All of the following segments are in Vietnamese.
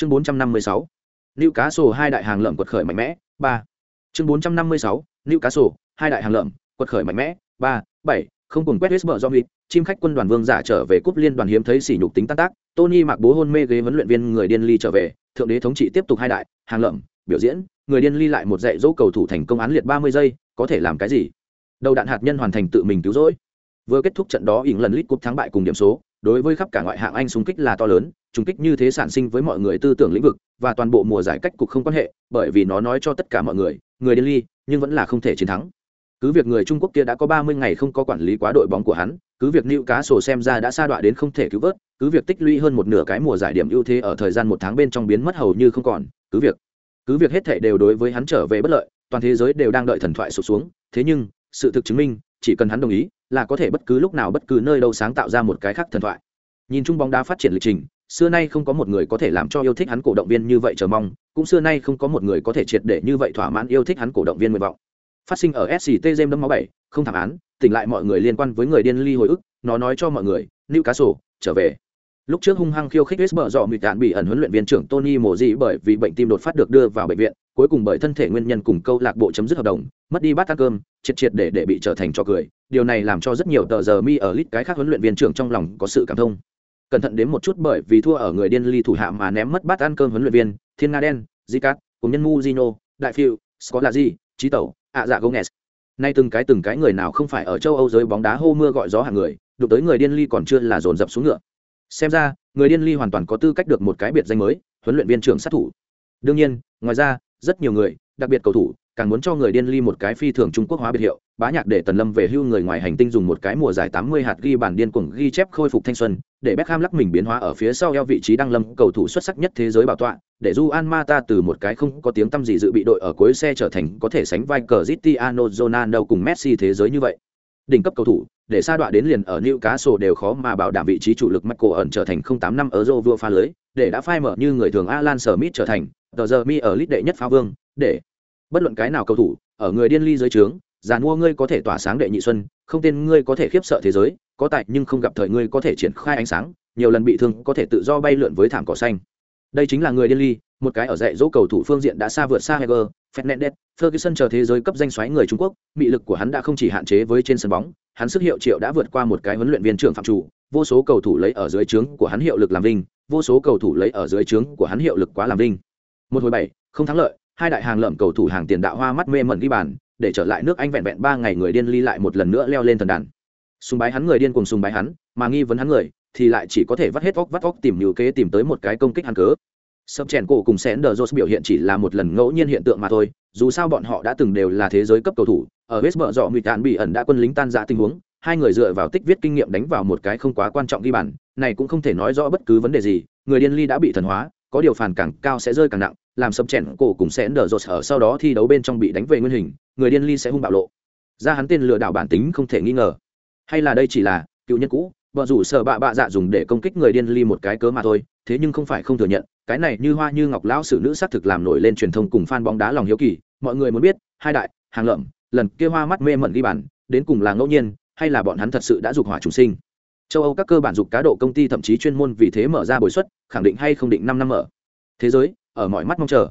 chương 456 Lưu cá sổ hai đại hàng lợm quật khởi mạnh mẽ, ba. Chương 456 Lưu cá sổ hai đại hàng lợm quật khởi mạnh mẽ, ba. Bảy. Không cùng quét Westbrook do chim khách quân đoàn vương giả trở về cúp liên đoàn hiếm thấy sỉ nhục tính tan tác. Tony mặc bố hôn mê ghế huấn luyện viên người điên ly trở về, thượng đế thống trị tiếp tục hai đại hàng lợm biểu diễn. Người điên ly lại một dạy dỗ cầu thủ thành công án liệt 30 giây, có thể làm cái gì? Đầu đạn hạt nhân hoàn thành tự mình cứu rỗi. Vừa kết thúc trận đó ỉng lần lít cúp thắng bại cùng điểm số đối với khắp cả ngoại hạng anh xung kích là to lớn xung kích như thế sản sinh với mọi người tư tưởng lĩnh vực và toàn bộ mùa giải cách cục không quan hệ, bởi vì nó nói cho tất cả mọi người người điên ly, nhưng vẫn là không thể chiến thắng. Cứ việc người trung quốc kia đã có ba mươi ngày không có quản lý quá đội bóng của hắn, cứ việc nữ cá sổ xem ra đã sa đọa đến không thể cứu vớt, cứ việc tích lũy hơn một nửa cái mùa giải điểm ưu thế ở thời gian một tháng bên trong biến mất hầu như không còn, cứ việc cứ việc hết thể đều đối với hắn trở về bất lợi, toàn thế giới đều đang đợi thần thoại sụp xuống. Thế nhưng, sự thực chứng minh chỉ cần hắn đồng ý là có thể bất cứ lúc nào bất cứ nơi đâu sáng tạo ra một cái khác thần thoại. Nhìn chung bóng đá phát triển lịch trình xưa nay không có một người có thể làm cho yêu thích hắn cổ động viên như vậy chờ mong cũng xưa nay không có một người có thể triệt để như vậy thỏa mãn yêu thích hắn cổ động viên nguyện vọng. Phát sinh ở sct jem đâm máu bảy không thảm án tỉnh lại mọi người liên quan với người điên ly hồi ức nó nói cho mọi người nữ cá sổ trở về. Lúc trước hung hăng khiêu khích Westbrook dọ mịt đạn bị ẩn huấn luyện viên trưởng Tony mổ dị bởi vì bệnh tim đột phát được đưa vào bệnh viện, cuối cùng bởi thân thể nguyên nhân cùng câu lạc bộ chấm dứt hợp đồng, mất đi bát ăn cơm, triệt triệt để để bị trở thành trò cười. Điều này làm cho rất nhiều tờ giờ mi ở lit cái khác huấn luyện viên trưởng trong lòng có sự cảm thông. Cẩn thận đến một chút bởi vì thua ở người điên ly thủ hạ mà ném mất bát ăn cơm huấn luyện viên, Thiên Nga Đen, Zicat, cùng nhân Mujino, Đại Phiêu, Scolazi, Chí Tẩu, ạ dạ Gomez. Nay từng cái từng cái người nào không phải ở châu Âu giới bóng đá hô mưa gọi gió hàng người, đụng tới người điên ly còn chưa là dồn dập xuống ngựa. Xem ra, người điên ly hoàn toàn có tư cách được một cái biệt danh mới huấn luyện viên trưởng sát thủ đương nhiên ngoài ra rất nhiều người đặc biệt cầu thủ càng muốn cho người điên ly một cái phi thường trung quốc hóa biệt hiệu. Bá nhạc để tần lâm về hưu người ngoài hành tinh dùng một cái mùa giải tám mươi hạt ghi bản điên cuồng ghi chép khôi phục thanh xuân để Beckham lắc mình biến hóa ở phía sau eo vị trí đăng lâm cầu thủ xuất sắc nhất thế giới bảo tọa để Juan Mata từ một cái không có tiếng tăm gì dự bị đội ở cuối xe trở thành có thể sánh vai Cristiano Ronaldo cùng Messi thế giới như vậy. Đỉnh cấp cầu thủ để sa đọa đến liền ở Newcastle đều khó mà bảo đảm vị trí chủ lực Michael ẩn trở thành 08 năm Euro vua pha lưới, để đã phai mở như người thường Alan Smith trở thành tờ giờ mi ở lít đệ nhất phá vương, để bất luận cái nào cầu thủ ở người điên ly dưới trướng, giàn mua ngươi có thể tỏa sáng đệ nhị xuân, không tên ngươi có thể khiếp sợ thế giới, có tại nhưng không gặp thời ngươi có thể triển khai ánh sáng, nhiều lần bị thương có thể tự do bay lượn với thảm cỏ xanh. Đây chính là người điên ly, một cái ở dạy dỗ cầu thủ phương diện đã xa vượt xa Heger, Fernandes, Ferguson chờ thế giới cấp danh xoáy người Trung Quốc, mị lực của hắn đã không chỉ hạn chế với trên sân bóng, hắn sức hiệu triệu đã vượt qua một cái huấn luyện viên trưởng phạm chủ, vô số cầu thủ lấy ở dưới trướng của hắn hiệu lực làm vinh, vô số cầu thủ lấy ở dưới trướng của hắn hiệu lực quá làm vinh. Một hồi bảy, không thắng lợi, hai đại hàng lợm cầu thủ hàng tiền đạo hoa mắt mê mẩn ghi bàn, để trở lại nước Anh vẹn vẹn ba ngày người điên ly lại một lần nữa leo lên thần đàn. Sùng bái hắn người điên cùng sùng bái hắn, mà nghi vấn hắn người thì lại chỉ có thể vắt hết óc vắt óc tìm nhiều kế tìm tới một cái công kích hắn cớ. Sập chèn cổ cùng sẽn đờ jose biểu hiện chỉ là một lần ngẫu nhiên hiện tượng mà thôi, dù sao bọn họ đã từng đều là thế giới cấp cầu thủ, ở West dọ Mịt Tạn bị ẩn đã quân lính tan giã tình huống, hai người dựa vào tích viết kinh nghiệm đánh vào một cái không quá quan trọng ghi bàn, này cũng không thể nói rõ bất cứ vấn đề gì, người điên ly đã bị thần hóa, có điều phản càng cao sẽ rơi càng nặng, làm sập chèn cổ cùng nở rộ ở sau đó thi đấu bên trong bị đánh về nguyên hình, người điên ly sẽ hung bạo lộ. Ra hắn tên lừa đảo bản tính không thể nghi ngờ. Hay là đây chỉ là cựu nhân cũ, vợ rủ sợ bạ bạ dạ dùng để công kích người điên ly một cái cớ mà thôi, thế nhưng không phải không thừa nhận, cái này như hoa như ngọc lão sử nữ xác thực làm nổi lên truyền thông cùng fan bóng đá lòng hiếu kỳ mọi người muốn biết hai đại hàng lợm lần kia hoa mắt mê mẩn ghi bàn đến cùng là ngẫu nhiên hay là bọn hắn thật sự đã dục hỏa chủ sinh châu âu các cơ bản dục cá độ công ty thậm chí chuyên môn vì thế mở ra bồi xuất khẳng định hay không định năm năm ở thế giới, ở mọi mắt mong chờ.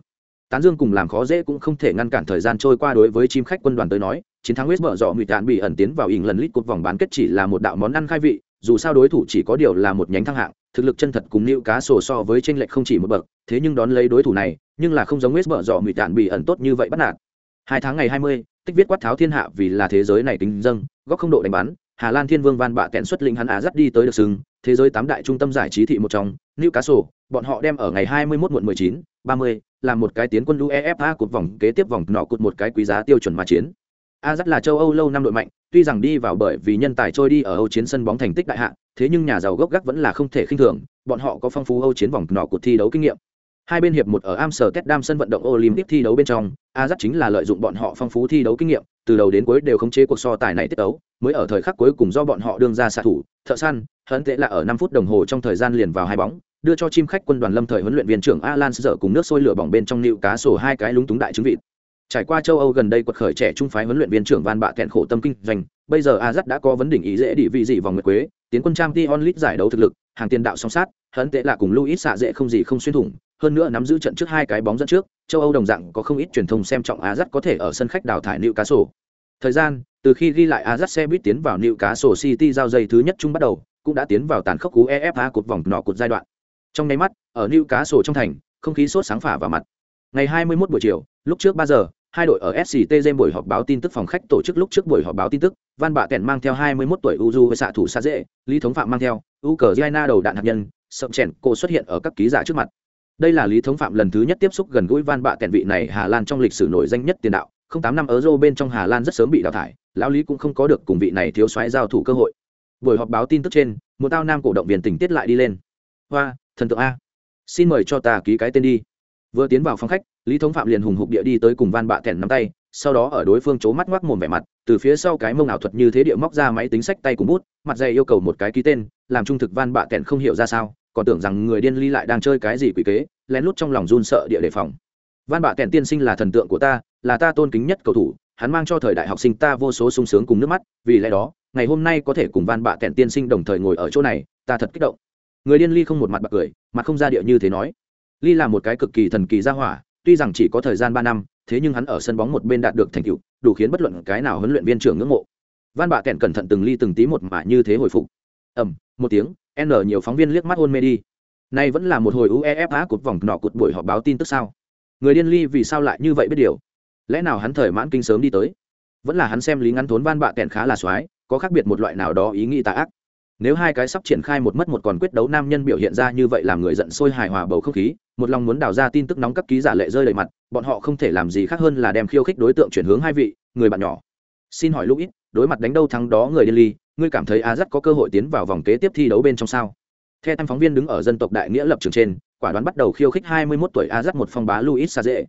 Tán dương cùng làm khó dễ cũng không thể ngăn cản thời gian trôi qua đối với chim khách quân đoàn tới nói, chiến thắng west mở dọ mịt đạn bị ẩn tiến vào ỉng lần lít cột vòng bán kết chỉ là một đạo món ăn khai vị, dù sao đối thủ chỉ có điều là một nhánh thăng hạng, thực lực chân thật cùng nịu cá sổ so với tranh lệch không chỉ một bậc, thế nhưng đón lấy đối thủ này, nhưng là không giống west bở dọ mịt đạn bị ẩn tốt như vậy bắt nạt. Hai tháng ngày hai mươi, tích viết quát tháo thiên hạ vì là thế giới này tính dâng, góc không độ đánh bắn, hà lan thiên vương van bạ kẹn xuất lĩnh hắn á dắt đi tới được sừng thế giới tám đại trung tâm giải trí thị một trong Newcastle, cá sổ bọn họ đem ở ngày hai mươi 21 muộn mười chín ba mươi làm một cái tiến quân uefa cột vòng kế tiếp vòng nọ cột một cái quý giá tiêu chuẩn mà chiến. A là châu âu lâu năm đội mạnh tuy rằng đi vào bởi vì nhân tài trôi đi ở âu chiến sân bóng thành tích đại hạ thế nhưng nhà giàu gốc gác vẫn là không thể khinh thường bọn họ có phong phú âu chiến vòng nọ cột thi đấu kinh nghiệm. Hai bên hiệp một ở amsterdam sân vận động olympic thi đấu bên trong a chính là lợi dụng bọn họ phong phú thi đấu kinh nghiệm từ đầu đến cuối đều khống chế cuộc so tài này tiết đấu mới ở thời khắc cuối cùng do bọn họ đương ra xạ thủ thợ săn hấn tệ là ở năm phút đồng hồ trong thời gian liền vào hai bóng, đưa cho chim khách quân đoàn lâm thời huấn luyện viên trưởng alan dở cùng nước sôi lửa bỏng bên trong nịu cá sổ hai cái lúng túng đại trứng vịt. Trải qua châu âu gần đây quật khởi trẻ trung phái huấn luyện viên trưởng van bạ kẹn khổ tâm kinh doanh, bây giờ a đã có vấn đỉnh ý dễ đi vị gì vòng nguyệt quế, tiến quân trang t onlit giải đấu thực lực, hàng tiền đạo song sát hấn tệ là cùng luis xạ dễ không gì không xuyên thủng, hơn nữa nắm giữ trận trước hai cái bóng dẫn trước, châu âu đồng dạng có không ít truyền thông xem trọng á có thể ở sân khách đào thải nữ cá sổ thời gian, từ khi ghi lại á xe buýt tiến vào nữ cá sổ city giao dây thứ nhất chung bắt đầu cũng đã tiến vào tàn khốc cú efa cột vòng nọ cột giai đoạn. Trong nháy mắt, ở New cá sổ trong thành, không khí sốt sáng phả vào mặt. Ngày 21 buổi chiều, lúc trước 3 giờ, hai đội ở sct buổi họp báo tin tức phòng khách tổ chức lúc trước buổi họp báo tin tức, van bạ kèn mang theo 21 tuổi uju với xạ thủ xa dễ lý thống phạm mang theo u đầu đạn hạt nhân sậm chèn cô xuất hiện ở các ký giả trước mặt. Đây là lý thống phạm lần thứ nhất tiếp xúc gần gũi van bạ kèn vị này hà lan trong lịch sử nổi danh nhất tiền đạo. Không tám năm euro bên trong hà lan rất sớm bị đào thải, lão lý cũng không có được cùng vị này thiếu soái giao thủ cơ hội buổi họp báo tin tức trên, một tao nam cổ động viên tỉnh tiết lại đi lên. Hoa, thần tượng a. Xin mời cho ta ký cái tên đi. Vừa tiến vào phòng khách, lý thống phạm liền hùng hục địa đi tới cùng van bạ thẹn nắm tay, sau đó ở đối phương c mắt ngoác mồm vẻ mặt, từ phía sau cái mông ảo thuật như thế địa móc ra máy tính sách tay cùng bút, mặt dày yêu cầu một cái ký tên, làm trung thực van bạ thẹn không hiểu ra sao, còn tưởng rằng người điên ly lại đang chơi cái gì quỷ kế, lén lút trong lòng run sợ địa đề phòng. Van bạ thẹn tiên sinh là thần tượng của ta, là ta tôn kính nhất cầu thủ, hắn mang cho thời đại học sinh ta vô số sung sướng cùng nước mắt, vì lẽ đó ngày hôm nay có thể cùng van bạ Kẹn tiên sinh đồng thời ngồi ở chỗ này, ta thật kích động. Người điên ly không một mặt bạc cười mặt không ra địa như thế nói. Ly là một cái cực kỳ thần kỳ gia hỏa, tuy rằng chỉ có thời gian ba năm, thế nhưng hắn ở sân bóng một bên đạt được thành tựu, đủ khiến bất luận cái nào huấn luyện viên trưởng ngưỡng mộ. Van bạ Kẹn cẩn thận từng ly từng tí một mà như thế hồi phục. Ẩm một tiếng, n nhiều phóng viên liếc mắt hôn mê đi. Nay vẫn là một hồi uefa cột vòng nọ cột buổi họp báo tin tức sao? Người điên ly vì sao lại như vậy biết điều? Lẽ nào hắn thời mãn kinh sớm đi tới? Vẫn là hắn xem lý ngắn thốn van bạ Kẹn khá là soái có khác biệt một loại nào đó ý nghĩ tà ác. Nếu hai cái sắp triển khai một mất một còn quyết đấu nam nhân biểu hiện ra như vậy làm người giận sôi hài hòa bầu không khí, một lòng muốn đào ra tin tức nóng các ký giả lệ rơi đầy mặt, bọn họ không thể làm gì khác hơn là đem khiêu khích đối tượng chuyển hướng hai vị, người bạn nhỏ. Xin hỏi lúc ít, đối mặt đánh đâu thắng đó người điên ly, ngươi cảm thấy a dắt có cơ hội tiến vào vòng kế tiếp thi đấu bên trong sao? Theo tham phóng viên đứng ở dân tộc đại nghĩa lập trường trên, quả đoán bắt đầu khiêu khích hai mươi 21 tuổi a dắt một phong bá luis sa dễ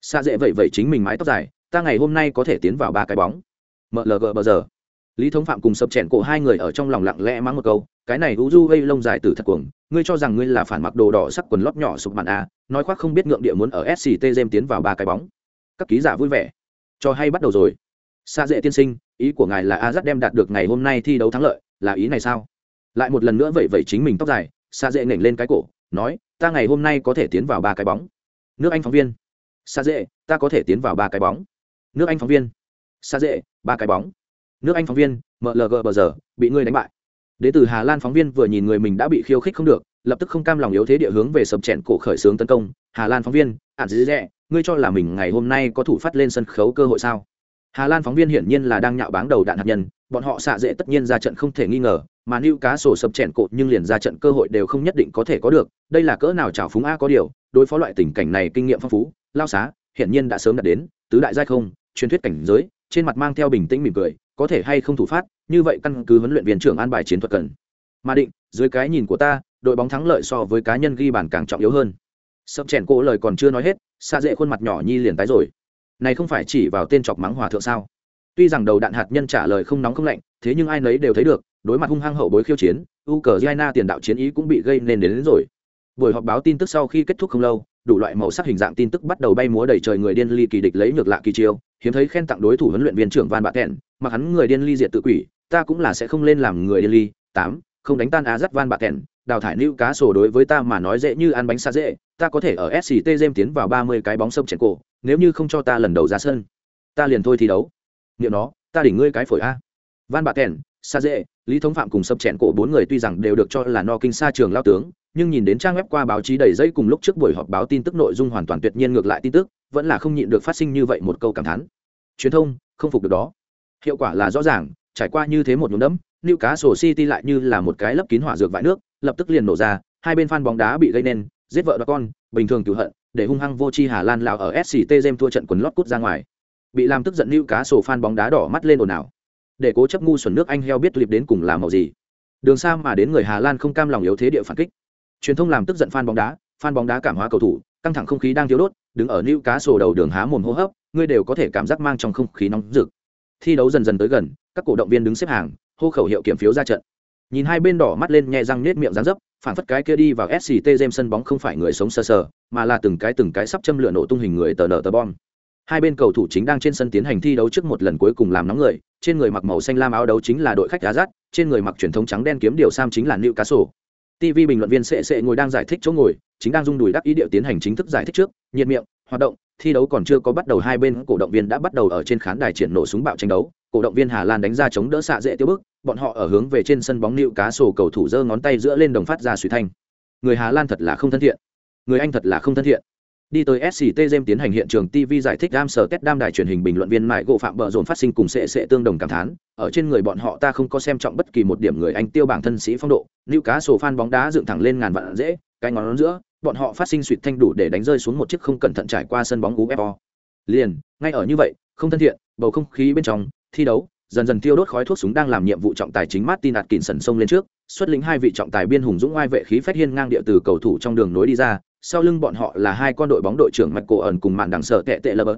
sa dễ vậy vậy chính mình mái tóc dài, ta ngày hôm nay có thể tiến vào ba cái bóng. Mlg bờ giờ lý thống phạm cùng sập chèn cổ hai người ở trong lòng lặng lẽ mắng một câu, cái này u du gây lông dài từ thật cuồng, ngươi cho rằng ngươi là phản mặc đồ đỏ sắc quần lót nhỏ sụp bạn a à, nói khoác không biết ngượng địa muốn ở sct jem tiến vào ba cái bóng. Các ký giả vui vẻ. Cho hay bắt đầu rồi. Xa dễ tiên sinh, ý của ngài là a dắt đem đạt được ngày hôm nay thi đấu thắng lợi, là ý này sao? Lại một lần nữa vậy vậy chính mình tóc dài xa dễ nghển lên cái cổ, nói, ta ngày hôm nay có thể tiến vào ba cái bóng. Nước anh phóng viên. Xa dễ ta có thể tiến vào ba cái bóng. Nước anh phóng viên. Xa dễ ba cái bóng nước anh phóng viên mlg bờ giờ bị ngươi đánh bại đế từ hà lan phóng viên vừa nhìn người mình đã bị khiêu khích không được lập tức không cam lòng yếu thế địa hướng về sập chèn cổ khởi xướng tấn công hà lan phóng viên ạn dĩ dẹ ngươi cho là mình ngày hôm nay có thủ phát lên sân khấu cơ hội sao hà lan phóng viên hiển nhiên là đang nhạo báng đầu đạn hạt nhân bọn họ xạ dễ tất nhiên ra trận không thể nghi ngờ mà nữ cá sổ sập chèn cột nhưng liền ra trận cơ hội đều không nhất định có thể có được đây là cỡ nào chảo phúng a có điều đối phó loại tình cảnh này kinh nghiệm phong phú lao xá hiển nhiên đã sớm đạt đến tứ đại giai không truyền thuyết cảnh giới trên mặt mang theo bình tĩnh mỉm cười có thể hay không thủ phát như vậy căn cứ huấn luyện viên trưởng an bài chiến thuật cần. Mà định dưới cái nhìn của ta đội bóng thắng lợi so với cá nhân ghi bàn càng trọng yếu hơn. Sập chèn cỗ lời còn chưa nói hết xa dễ khuôn mặt nhỏ nhi liền tái rồi. Này không phải chỉ vào tên chọc mắng hòa thượng sao? Tuy rằng đầu đạn hạt nhân trả lời không nóng không lạnh thế nhưng ai nấy đều thấy được đối mặt hung hăng hậu bối khiêu chiến u cờ giana tiền đạo chiến ý cũng bị gây nên đến, đến rồi. Buổi họp báo tin tức sau khi kết thúc không lâu đủ loại màu sắc hình dạng tin tức bắt đầu bay múa đầy trời người điên ly kỳ địch lấy ngược lạ kỳ chiêu hiếm thấy khen tặng đối thủ huấn luyện viên trưởng van bạc kẹn mà hắn người điên ly diệt tự quỷ, ta cũng là sẽ không lên làm người điên ly. Tám, không đánh tan á dắt van bạc kẹn đào thải nữ cá sổ đối với ta mà nói dễ như ăn bánh xa dễ, ta có thể ở sct game tiến vào ba mươi cái bóng sông chèn cổ, nếu như không cho ta lần đầu ra sân, ta liền thôi thi đấu. Niệm nó, ta đỉnh ngươi cái phổi a. Van bạc kẹn xa dễ, lý thống phạm cùng sập chèn cổ bốn người tuy rằng đều được cho là no kinh xa trường lao tướng, nhưng nhìn đến trang web qua báo chí đầy dây cùng lúc trước buổi họp báo tin tức nội dung hoàn toàn tuyệt nhiên ngược lại tin tức, vẫn là không nhịn được phát sinh như vậy một câu cảm thán. Truyền thông, không phục được đó hiệu quả là rõ ràng trải qua như thế một nhuốm đẫm nữ Cá Sổ City lại như là một cái lấp kín hỏa dược vại nước, lập tức liền nổ ra, hai bên fan bóng đá bị gây nên, giết vợ và con, bình thường cửu hận, để hung hăng vô chi Hà Lan lão ở SCT Gem thua trận quần lót cút ra ngoài. Bị làm tức giận nữ Cá Sổ fan bóng đá đỏ mắt lên ồn ào. Để cố chấp ngu xuẩn nước Anh heo biết liệp đến cùng làm màu gì. Đường xa mà đến người Hà Lan không cam lòng yếu thế địa phản kích. Truyền thông làm tức giận fan bóng đá, fan bóng đá cảm hóa cầu thủ, căng thẳng không khí đang thiếu đốt, đứng ở nữ Cá Sổ đầu đường há mồm hô hấp, ngươi đều có thể cảm giác mang trong không khí nóng rực. Thi đấu dần dần tới gần, các cổ động viên đứng xếp hàng, hô khẩu hiệu kiểm phiếu ra trận. Nhìn hai bên đỏ mắt lên nhẹ răng nết miệng rán dấp phản phất cái kia đi vào sct game sân bóng không phải người sống sơ sờ, mà là từng cái từng cái sắp châm lửa nổ tung hình người tờ nở tờ bom. Hai bên cầu thủ chính đang trên sân tiến hành thi đấu trước một lần cuối cùng làm nóng người trên người mặc màu xanh lam áo đấu chính là đội khách đá rát trên người mặc truyền thống trắng đen kiếm điều sam chính là nữ cá sổ tv bình luận viên sệ sệ ngồi đang giải thích chỗ ngồi chính đang dung đùi đắc ý điệu tiến hành chính thức giải thích trước nhiệt miệng hoạt động thi đấu còn chưa có bắt đầu, hai bên cổ động viên đã bắt đầu ở trên khán đài triển nổ súng bạo tranh đấu. Cổ động viên hà lan đánh ra chống đỡ xạ dễ tiêu bức, bọn họ ở hướng về trên sân bóng nịu cá sổ cầu thủ giơ ngón tay giữa lên đồng phát ra suy thanh. Người hà lan thật là không thân thiện. Người anh thật là không thân thiện. Đi tới sct game tiến hành hiện trường tv giải thích đam sở tết đam đài truyền hình bình luận viên mại gộ phạm bờ dồn phát sinh cùng sẽ sẽ tương đồng cảm thán. Ở trên người bọn họ ta không có xem trọng bất kỳ một điểm người anh tiêu bảng thân sĩ phong độ. Lưu cá sổ phan bóng đá dựng thẳng lên ngàn vạn dễ, cái ngón giữa bọn họ phát sinh suyệt thanh đủ để đánh rơi xuống một chiếc không cẩn thận trải qua sân bóng ufo liền ngay ở như vậy không thân thiện bầu không khí bên trong thi đấu dần dần tiêu đốt khói thuốc súng đang làm nhiệm vụ trọng tài chính Martin Atkinson sông lên trước, xuất lĩnh hai vị trọng tài biên hùng dũng oai vệ khí phách hiên ngang địa từ cầu thủ trong đường nối đi ra, sau lưng bọn họ là hai con đội bóng đội trưởng Michael cổ ẩn cùng màn đằng sợ tệ tệ lơ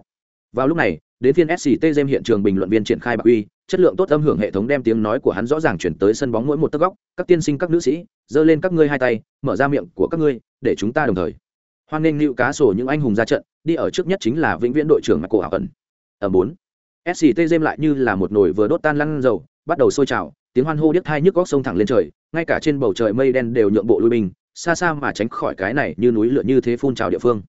vào lúc này đến phiên sct jem hiện trường bình luận viên triển khai bạc uy, chất lượng tốt âm hưởng hệ thống đem tiếng nói của hắn rõ ràng chuyển tới sân bóng mỗi một tấc góc. Các tiên sinh, các nữ sĩ, giơ lên các ngươi hai tay, mở ra miệng của các ngươi, để chúng ta đồng thời. Hoan nghênh nịu cá sổ những anh hùng ra trận, đi ở trước nhất chính là vĩnh viễn đội trưởng mặc cổ ảo ẩn ở bốn sct jem lại như là một nồi vừa đốt tan lăn dầu, bắt đầu sôi trào, tiếng hoan hô điếc thai nhức góc sông thẳng lên trời, ngay cả trên bầu trời mây đen đều nhượng bộ lui binh, xa xa mà tránh khỏi cái này như núi lửa như thế phun trào địa phương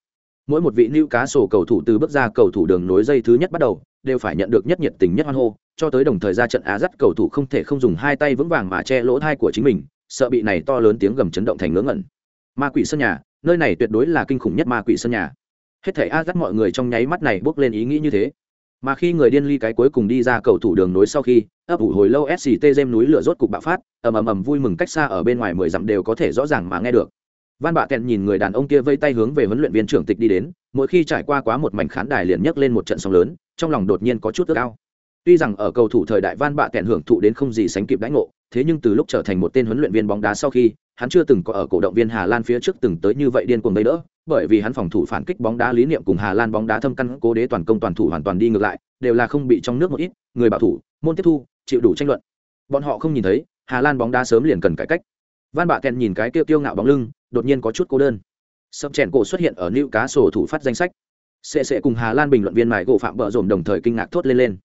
mỗi một vị nữ cá sổ cầu thủ từ bước ra cầu thủ đường nối dây thứ nhất bắt đầu, đều phải nhận được nhất nhiệt tình nhất hoan hô, cho tới đồng thời ra trận á dắt cầu thủ không thể không dùng hai tay vững vàng mà che lỗ thai của chính mình, sợ bị này to lớn tiếng gầm chấn động thành ngớ ngẩn. Ma quỷ sân nhà, nơi này tuyệt đối là kinh khủng nhất ma quỷ sân nhà. Hết thể á dắt mọi người trong nháy mắt này bước lên ý nghĩ như thế. Mà khi người điên ly cái cuối cùng đi ra cầu thủ đường nối sau khi, ấp ủ hồi lâu sct dêm núi lửa rốt cục bạo phát, ầm ầm ầm vui mừng cách xa ở bên ngoài mười dặm đều có thể rõ ràng mà nghe được van bạ kẹn nhìn người đàn ông kia vây tay hướng về huấn luyện viên trưởng tịch đi đến, mỗi khi trải qua quá một mảnh khán đài liền nhấc lên một trận sóng lớn, trong lòng đột nhiên có chút ước ao. Tuy rằng ở cầu thủ thời đại van bạ kẹn hưởng thụ đến không gì sánh kịp đãi ngộ, thế nhưng từ lúc trở thành một tên huấn luyện viên bóng đá sau khi, hắn chưa từng có ở cổ động viên hà lan phía trước từng tới như vậy điên cuồng đấy đỡ, bởi vì hắn phòng thủ phản kích bóng đá lý niệm cùng hà lan bóng đá thâm căn cố đế toàn công toàn thủ hoàn toàn đi ngược lại, đều là không bị trong nước một ít, người bảo thủ, môn tiếp thu, chịu đủ tranh luận. Bọn họ không nhìn thấy, hà lan bóng đá sớm liền cần cải cách van bạ kèn nhìn cái kia tiêu ngạo bóng lưng, đột nhiên có chút cô đơn. Sập chèn cổ xuất hiện ở nữ cá sổ thủ phát danh sách. Sệ sệ cùng hà lan bình luận viên mài gỗ phạm bợ dồn đồng thời kinh ngạc thốt lên lên.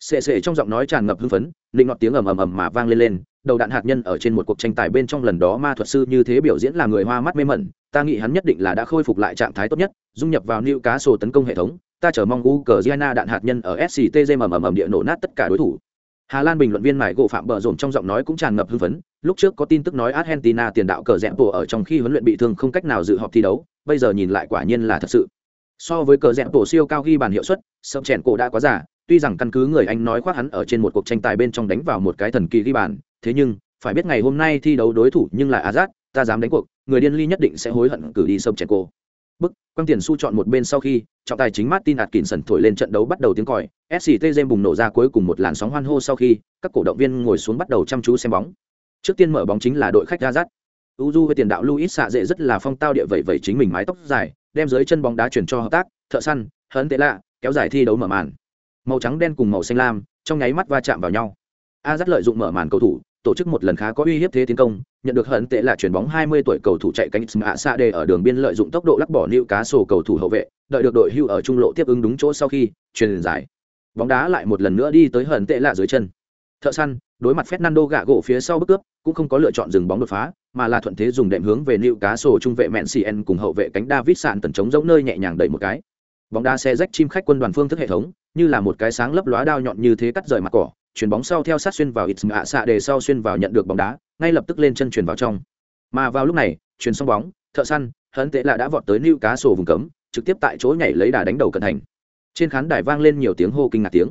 Sệ sệ trong giọng nói tràn ngập hưng phấn linh ngọt tiếng ầm ầm ầm mà vang lên lên, đầu đạn hạt nhân ở trên một cuộc tranh tài bên trong lần đó ma thuật sư như thế biểu diễn là người hoa mắt mê mẩn, ta nghĩ hắn nhất định là đã khôi phục lại trạng thái tốt nhất, dung nhập vào nữ cá sổ tấn công hệ thống, ta chờ mong u cờ giana đạn hạt nhân ở sctg ầm ầm ầm địa nổ nát tất cả đối thủ. Hà Lan bình luận viên mải gỗ phạm bờ rộn trong giọng nói cũng tràn ngập hưng phấn, lúc trước có tin tức nói Argentina tiền đạo cờ rẽm bộ ở trong khi huấn luyện bị thương không cách nào dự họp thi đấu, bây giờ nhìn lại quả nhiên là thật sự. So với cờ rẽm bộ siêu cao ghi bàn hiệu suất, sớm chèn cổ đã quá giả, tuy rằng căn cứ người Anh nói khoác hắn ở trên một cuộc tranh tài bên trong đánh vào một cái thần kỳ ghi bàn, thế nhưng, phải biết ngày hôm nay thi đấu đối thủ nhưng là Azat, ta dám đánh cuộc, người điên ly nhất định sẽ hối hận cử đi sớm chèn cổ. Bức, quang tiền su chọn một bên sau khi, trọng tài chính Martin Atkinson thổi lên trận đấu bắt đầu tiếng còi, SCT Gem bùng nổ ra cuối cùng một làn sóng hoan hô sau khi, các cổ động viên ngồi xuống bắt đầu chăm chú xem bóng. Trước tiên mở bóng chính là đội khách Gazat. Uju với tiền đạo Luis xạ dễ rất là phong tao địa vậy vậy chính mình mái tóc dài, đem dưới chân bóng đá chuyển cho hợp tác, thợ săn, hấn tệ lạ, kéo dài thi đấu mở màn. Màu trắng đen cùng màu xanh lam, trong nháy mắt va chạm vào nhau. A rất lợi dụng mở màn cầu thủ, tổ chức một lần khá có uy hiếp thế tiến công, nhận được hận tệ là chuyển bóng 20 tuổi cầu thủ chạy cánh Sma Sa đề ở đường biên lợi dụng tốc độ lắc bỏ nịu cá sổ cầu thủ hậu vệ, đợi được đội hưu ở trung lộ tiếp ứng đúng chỗ sau khi truyền giải. Bóng đá lại một lần nữa đi tới hận tệ lạ dưới chân. Thợ săn, đối mặt Fernando gạ gỗ phía sau bức cướp, cũng không có lựa chọn dừng bóng đột phá, mà là thuận thế dùng đệm hướng về nịu cá sổ trung vệ Mện CN cùng hậu vệ cánh David sạn tần chống giống nơi nhẹ nhàng đẩy một cái. Bóng đá xe rách chim khách quân đoàn phương thức hệ thống, như là một cái sáng lấp lóa đao nhọn như thế cắt rời mặt cỏ, chuyền bóng sau theo sát xuyên vào ít ngã xạ để sau xuyên vào nhận được bóng đá, ngay lập tức lên chân chuyền vào trong. Mà vào lúc này, chuyền xong bóng, thợ săn, hấn tệ là đã vọt tới lưu cá sổ vùng cấm, trực tiếp tại chỗ nhảy lấy đà đánh đầu cận thành. Trên khán đài vang lên nhiều tiếng hô kinh ngạc tiếng.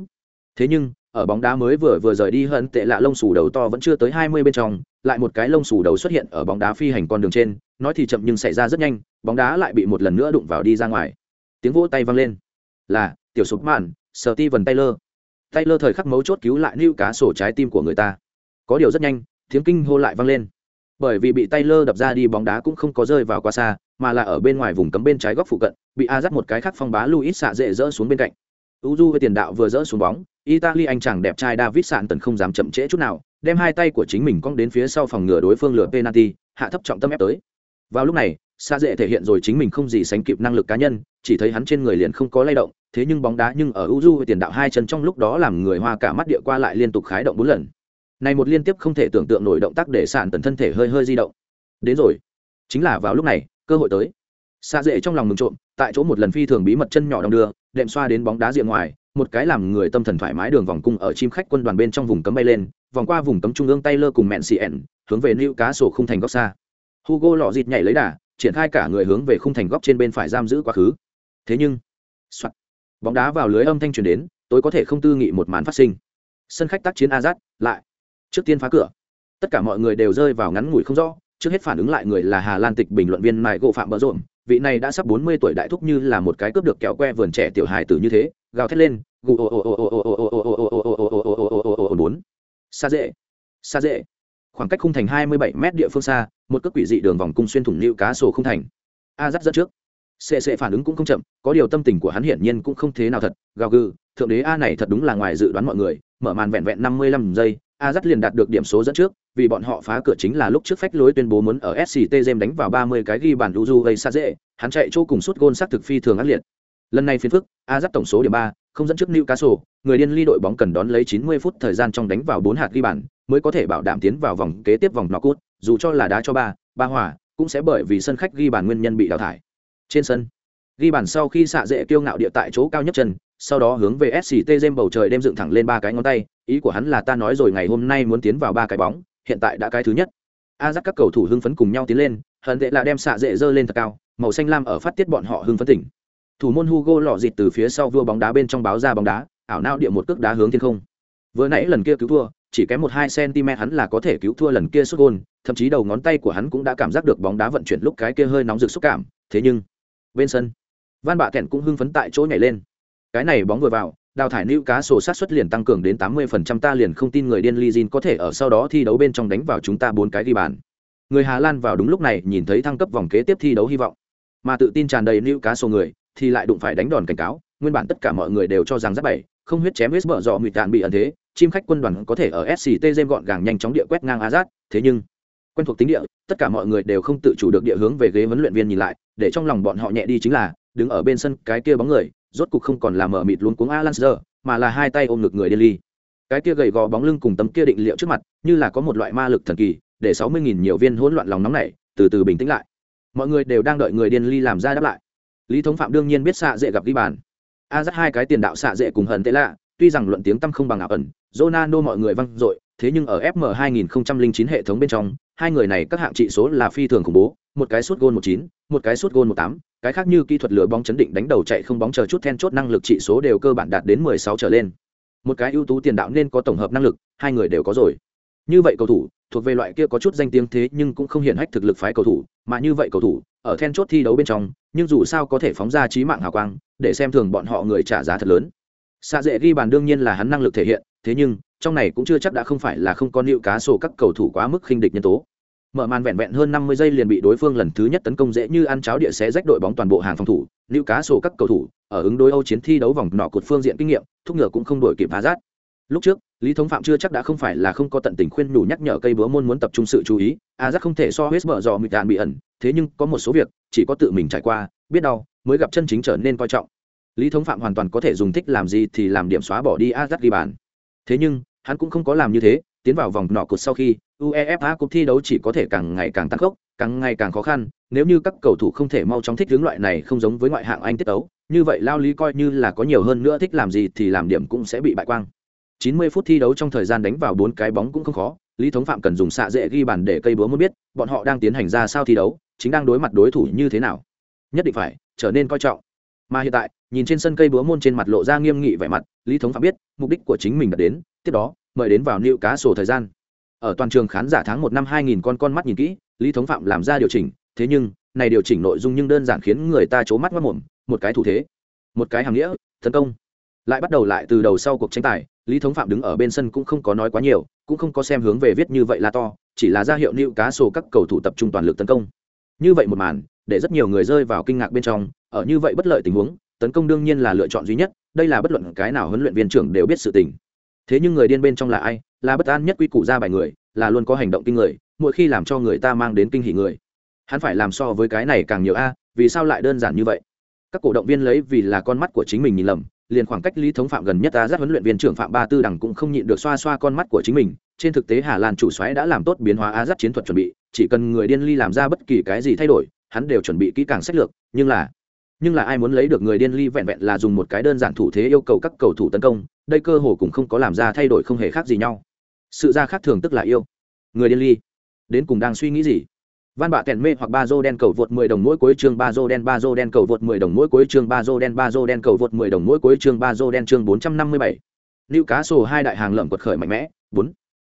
Thế nhưng, ở bóng đá mới vừa vừa rời đi, hấn tệ lạ lông xù đầu to vẫn chưa tới hai mươi bên trong, lại một cái lông xù đầu xuất hiện ở bóng đá phi hành con đường trên, nói thì chậm nhưng xảy ra rất nhanh, bóng đá lại bị một lần nữa đụng vào đi ra ngoài. Tiếng vỗ tay vang lên. Là, tiểu sụp mạn Steven vần taylor Taylor thời khắc mấu chốt cứu lại Lưu cá sổ trái tim của người ta. Có điều rất nhanh, tiếng kinh hô lại vang lên. Bởi vì bị Taylor đập ra đi bóng đá cũng không có rơi vào quá xa, mà là ở bên ngoài vùng cấm bên trái góc phụ cận, bị A dắt một cái khác phong bá Luis xạ dễ dỡ xuống bên cạnh. Uju với tiền đạo vừa dỡ xuống bóng, Italy anh chàng đẹp trai David sạn tần không dám chậm trễ chút nào, đem hai tay của chính mình cong đến phía sau phòng ngừa đối phương lừa penalty, hạ thấp trọng tâm ép tới. Vào lúc này, xa dễ thể hiện rồi chính mình không gì sánh kịp năng lực cá nhân chỉ thấy hắn trên người liền không có lay động thế nhưng bóng đá nhưng ở u du tiền đạo hai chân trong lúc đó làm người hoa cả mắt địa qua lại liên tục khái động bốn lần. Này một liên tiếp không thể tưởng tượng nổi động tác để sạn tần thân thể hơi hơi di động. Đến rồi. Chính là vào lúc này cơ hội tới. Xa dễ trong lòng mừng trộm tại chỗ một lần phi thường bí mật chân nhỏ đong đưa đệm xoa đến bóng đá diện ngoài một cái làm người tâm thần thoải mái đường vòng cung ở chim khách quân đoàn bên trong vùng cấm bay lên vòng qua vùng cấm trung ương tay lơ cùng mẹn xì ẻn hướng về lưu cá sổ khung thành góc xa hugo lọ dịt nhảy lấy đà triển khai cả người hướng về khung thành góc trên bên phải giam giữ quá khứ thế nhưng soạt, bóng đá vào lưới âm thanh truyền đến tôi có thể không tư nghị một màn phát sinh sân khách tác chiến azad lại trước tiên phá cửa tất cả mọi người đều rơi vào ngắn ngủi không rõ trước hết phản ứng lại người là hà lan tịch bình luận viên mài gỗ phạm bỡ rộn vị này đã sắp bốn mươi tuổi đại thúc như là một cái cướp được kéo que vườn trẻ tiểu hài tử như thế gào thét lên gù bốn xa dễ xa dễ khoảng cách khung thành hai mươi bảy mét địa phương xa một cước quỷ dị đường vòng cung xuyên thủng nịu cá sổ không thành. A dắt dẫn trước. Sệ sệ phản ứng cũng không chậm có điều tâm tình của hắn hiển nhiên cũng không thế nào thật. Gào gừ thượng đế a này thật đúng là ngoài dự đoán mọi người mở màn vẹn vẹn năm mươi lăm giây a dắt liền đạt được điểm số dẫn trước vì bọn họ phá cửa chính là lúc trước phách lối tuyên bố muốn ở sct game đánh vào ba mươi cái ghi bàn uzu gây xa dễ hắn chạy chỗ cùng suốt gôn xác thực phi thường ác liệt. Lần này phiền phức a dắt tổng số điểm ba không dẫn trước Newcastle, người điên ly đội bóng cần đón lấy 90 phút thời gian trong đánh vào 4 hạt ghi bàn, mới có thể bảo đảm tiến vào vòng kế tiếp vòng knockout, dù cho là đá cho ba, ba hòa, cũng sẽ bởi vì sân khách ghi bàn nguyên nhân bị đào thải. Trên sân, ghi bàn sau khi xạ dễ kiêu ngạo địa tại chỗ cao nhất chân, sau đó hướng về SCT Gem bầu trời đem dựng thẳng lên ba cái ngón tay, ý của hắn là ta nói rồi ngày hôm nay muốn tiến vào ba cái bóng, hiện tại đã cái thứ nhất. A dắt các cầu thủ hưng phấn cùng nhau tiến lên, hận tệ là đem xạ dễ dơ lên thật cao, màu xanh lam ở phát tiết bọn họ hưng phấn tỉnh thủ môn hugo lọ dịt từ phía sau vua bóng đá bên trong báo ra bóng đá ảo não địa một cước đá hướng thiên không vừa nãy lần kia cứu thua chỉ kém một hai cm hắn là có thể cứu thua lần kia xuất gôn thậm chí đầu ngón tay của hắn cũng đã cảm giác được bóng đá vận chuyển lúc cái kia hơi nóng rực xúc cảm. Thế nhưng bên sân van bạ thẹn cũng hưng phấn tại chỗ nhảy lên. Cái này bóng vừa vào đào thải nữ cá sổ sát xuất liền tăng cường đến tám mươi phần trăm ta liền không tin người điên Lizin có thể ở sau đó thi đấu bên trong đánh vào chúng ta bốn cái ghi bàn. Người Hà Lan vào đúng lúc này nhìn thấy thăng cấp vòng kế tiếp thi đấu hy vọng, mà tự tin tràn đầy nữ cá sổ người, thì lại đụng phải đánh đòn cảnh cáo nguyên bản tất cả mọi người đều cho rằng rất bảy không huyết chém huyết mở dọ mịt đạn bị ẩn thế chim khách quân đoàn có thể ở sct game gọn gàng nhanh chóng địa quét ngang azad. Thế nhưng, quen thuộc tính địa, tất cả mọi người đều không tự chủ được địa hướng về ghế huấn luyện viên nhìn lại, để trong lòng bọn họ nhẹ đi chính là, đứng ở bên sân cái kia bóng người, rốt cục không còn là mở mịt luống cuống alan mà là hai tay ôm ngực người điên ly. Cái kia gầy gò bóng lưng cùng tấm kia định liệu trước mặt, như là có một loại ma lực thần kỳ, để sáu mươi nghìn nhiều viên hỗn loạn lòng nóng này từ từ bình tĩnh lại. Mọi người đều đang đợi người điên ly làm ra đáp lại. Lý thống phạm đương nhiên biết xạ dễ gặp ghi bàn. A dắt hai cái tiền đạo xạ dễ cùng hận tệ lạ, tuy rằng luận tiếng tăm không bằng ảo ẩn Ronaldo mọi người văng dội thế nhưng ở FM 2009 hệ thống bên trong hai người này các hạng trị số là phi thường khủng bố một cái sút gôn 19, một cái sút gôn 18, cái khác như kỹ thuật lừa bóng chấn định đánh đầu chạy không bóng chờ chút then chốt năng lực trị số đều cơ bản đạt đến 16 trở lên. Một cái ưu tú tiền đạo nên có tổng hợp năng lực hai người đều có rồi. Như vậy cầu thủ thuộc về loại kia có chút danh tiếng thế nhưng cũng không hiện hách thực lực phái cầu thủ mà như vậy cầu thủ ở then chốt thi đấu bên trong nhưng dù sao có thể phóng ra trí mạng hào quang để xem thường bọn họ người trả giá thật lớn. Xa dễ ghi bàn đương nhiên là hắn năng lực thể hiện thế nhưng, trong này cũng chưa chắc đã không phải là không có nịu cá sổ các cầu thủ quá mức khinh địch nhân tố. Mở màn vẹn vẹn hơn 50 giây liền bị đối phương lần thứ nhất tấn công dễ như ăn cháo địa xé rách đội bóng toàn bộ hàng phòng thủ. Nịu cá sổ các cầu thủ, ở ứng đối âu chiến thi đấu vòng nọ cột phương diện kinh nghiệm, thúc ngựa cũng không đổi kịp phá rát lúc trước, lý thống phạm chưa chắc đã không phải là không có tận tình khuyên nhủ nhắc nhở cây búa môn muốn tập trung sự chú ý. A giác không thể so hết mở dò mịt đạn bị ẩn, thế nhưng có một số việc chỉ có tự mình trải qua, biết đau mới gặp chân chính trở nên coi trọng. Lý thống phạm hoàn toàn có thể dùng thích làm gì thì làm điểm xóa bỏ đi a giác ghi bàn thế nhưng hắn cũng không có làm như thế tiến vào vòng nọ cột sau khi uefa cuộc thi đấu chỉ có thể càng ngày càng tăng khốc càng ngày càng khó khăn nếu như các cầu thủ không thể mau chóng thích hướng loại này không giống với ngoại hạng anh tiết tấu như vậy lao lý coi như là có nhiều hơn nữa thích làm gì thì làm điểm cũng sẽ bị bại quang 90 phút thi đấu trong thời gian đánh vào bốn cái bóng cũng không khó, Lý Thống Phạm cần dùng xạ dễ ghi bàn để cây búa muốn biết, bọn họ đang tiến hành ra sao thi đấu, chính đang đối mặt đối thủ như thế nào. Nhất định phải trở nên coi trọng. Mà hiện tại, nhìn trên sân cây búa môn trên mặt lộ ra nghiêm nghị vẻ mặt, Lý Thống Phạm biết, mục đích của chính mình đã đến, tiếp đó, mời đến vào nịu cá sổ thời gian. Ở toàn trường khán giả tháng một năm 2000 con con mắt nhìn kỹ, Lý Thống Phạm làm ra điều chỉnh, thế nhưng, này điều chỉnh nội dung nhưng đơn giản khiến người ta chố mắt mất mồm, một cái thủ thế, một cái hàng nghĩa, tấn công. Lại bắt đầu lại từ đầu sau cuộc tranh tài, lý thống phạm đứng ở bên sân cũng không có nói quá nhiều cũng không có xem hướng về viết như vậy là to chỉ là ra hiệu nịu cá sổ các cầu thủ tập trung toàn lực tấn công như vậy một màn để rất nhiều người rơi vào kinh ngạc bên trong ở như vậy bất lợi tình huống, tấn công đương nhiên là lựa chọn duy nhất, đây là bất luận cái nào huấn luyện viên trưởng đều biết sự tình. Thế nhưng người điên bên trong là ai? Là bất an nhất quy củ ra bài người, là luôn có hành động kinh người, mỗi khi làm cho người ta mang đến kinh hỉ người. Hắn phải làm so với cái này càng nhiều a, vì sao lại đơn giản như vậy? Các cổ động viên lấy vì là con mắt của chính mình nhìn lầm, liền khoảng cách lý thống phạm gần nhất ta rất huấn luyện viên trưởng phạm ba tư đẳng cũng không nhịn được xoa xoa con mắt của chính mình, trên thực tế hà lan chủ xoáy đã làm tốt biến hóa a dắt chiến thuật chuẩn bị, chỉ cần người điên ly làm ra bất kỳ cái gì thay đổi, hắn đều chuẩn bị kỹ càng sách lược, nhưng là nhưng là ai muốn lấy được người điên ly vẹn vẹn là dùng một cái đơn giản thủ thế yêu cầu các cầu thủ tấn công đây cơ hồ cũng không có làm ra thay đổi không hề khác gì nhau sự ra khác thường tức là yêu người điên ly đến cùng đang suy nghĩ gì Van bạ tèn mê hoặc ba dô đen cầu vượt 10 đồng mỗi cuối chương ba dô đen ba dô đen cầu vượt 10 đồng mỗi cuối chương ba dô đen ba dô đen cầu vượt 10 đồng mỗi cuối chương ba dô đen chương 457. Lưu cá sổ hai đại hàng lợm quật khởi mạnh mẽ, 4.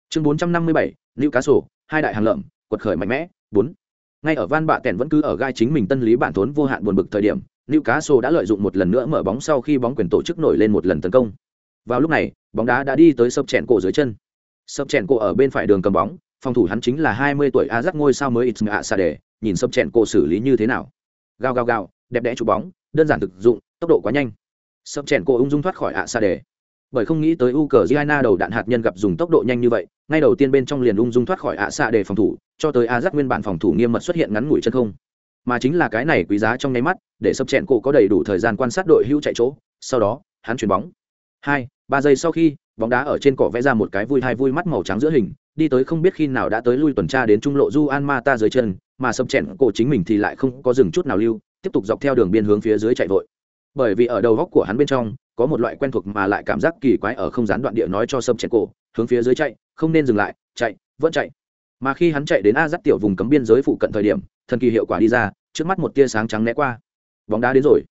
Chương 457, Lưu cá sổ, hai đại hàng lợm, quật khởi mạnh mẽ, 4. Ngay ở Van bạ tèn vẫn cứ ở gai chính mình tân lý bản thốn vô hạn buồn bực thời điểm, Newcastle cá đã lợi dụng một lần nữa mở bóng sau khi bóng quyền tổ chức nổi lên một lần tấn công. Vào lúc này, bóng đá đã đi tới sập chèn cổ dưới chân. Sập chèn cổ ở bên phải đường cầm bóng, phòng thủ hắn chính là 20 tuổi Ajax ngôi sao mới ít Sade, nhìn sập chèn cổ xử lý như thế nào Gào gào gào, đẹp đẽ chụp bóng đơn giản thực dụng tốc độ quá nhanh sập chèn cổ ung dung thoát khỏi ạ bởi không nghĩ tới u cờ đầu đạn hạt nhân gặp dùng tốc độ nhanh như vậy ngay đầu tiên bên trong liền ung dung thoát khỏi ạ phòng thủ cho tới Ajax nguyên bản phòng thủ nghiêm mật xuất hiện ngắn ngủi chân không mà chính là cái này quý giá trong nháy mắt, để sập chẹn cổ có đầy đủ thời gian quan sát đội hữu chạy chỗ, sau đó, hắn chuyển bóng. Hai, ba giây sau khi, bóng đá ở trên cỏ vẽ ra một cái vui hai vui mắt màu trắng giữa hình, đi tới không biết khi nào đã tới lui tuần tra đến trung lộ du an ma ta dưới chân, mà sập chẹn cổ chính mình thì lại không có dừng chút nào lưu, tiếp tục dọc theo đường biên hướng phía dưới chạy vội. Bởi vì ở đầu góc của hắn bên trong, có một loại quen thuộc mà lại cảm giác kỳ quái ở không gián đoạn địa nói cho sập chẹn cổ, hướng phía dưới chạy, không nên dừng lại, chạy, vẫn chạy mà khi hắn chạy đến a dắt tiểu vùng cấm biên giới phụ cận thời điểm, thần kỳ hiệu quả đi ra, trước mắt một tia sáng trắng né qua. Bóng đá đến rồi.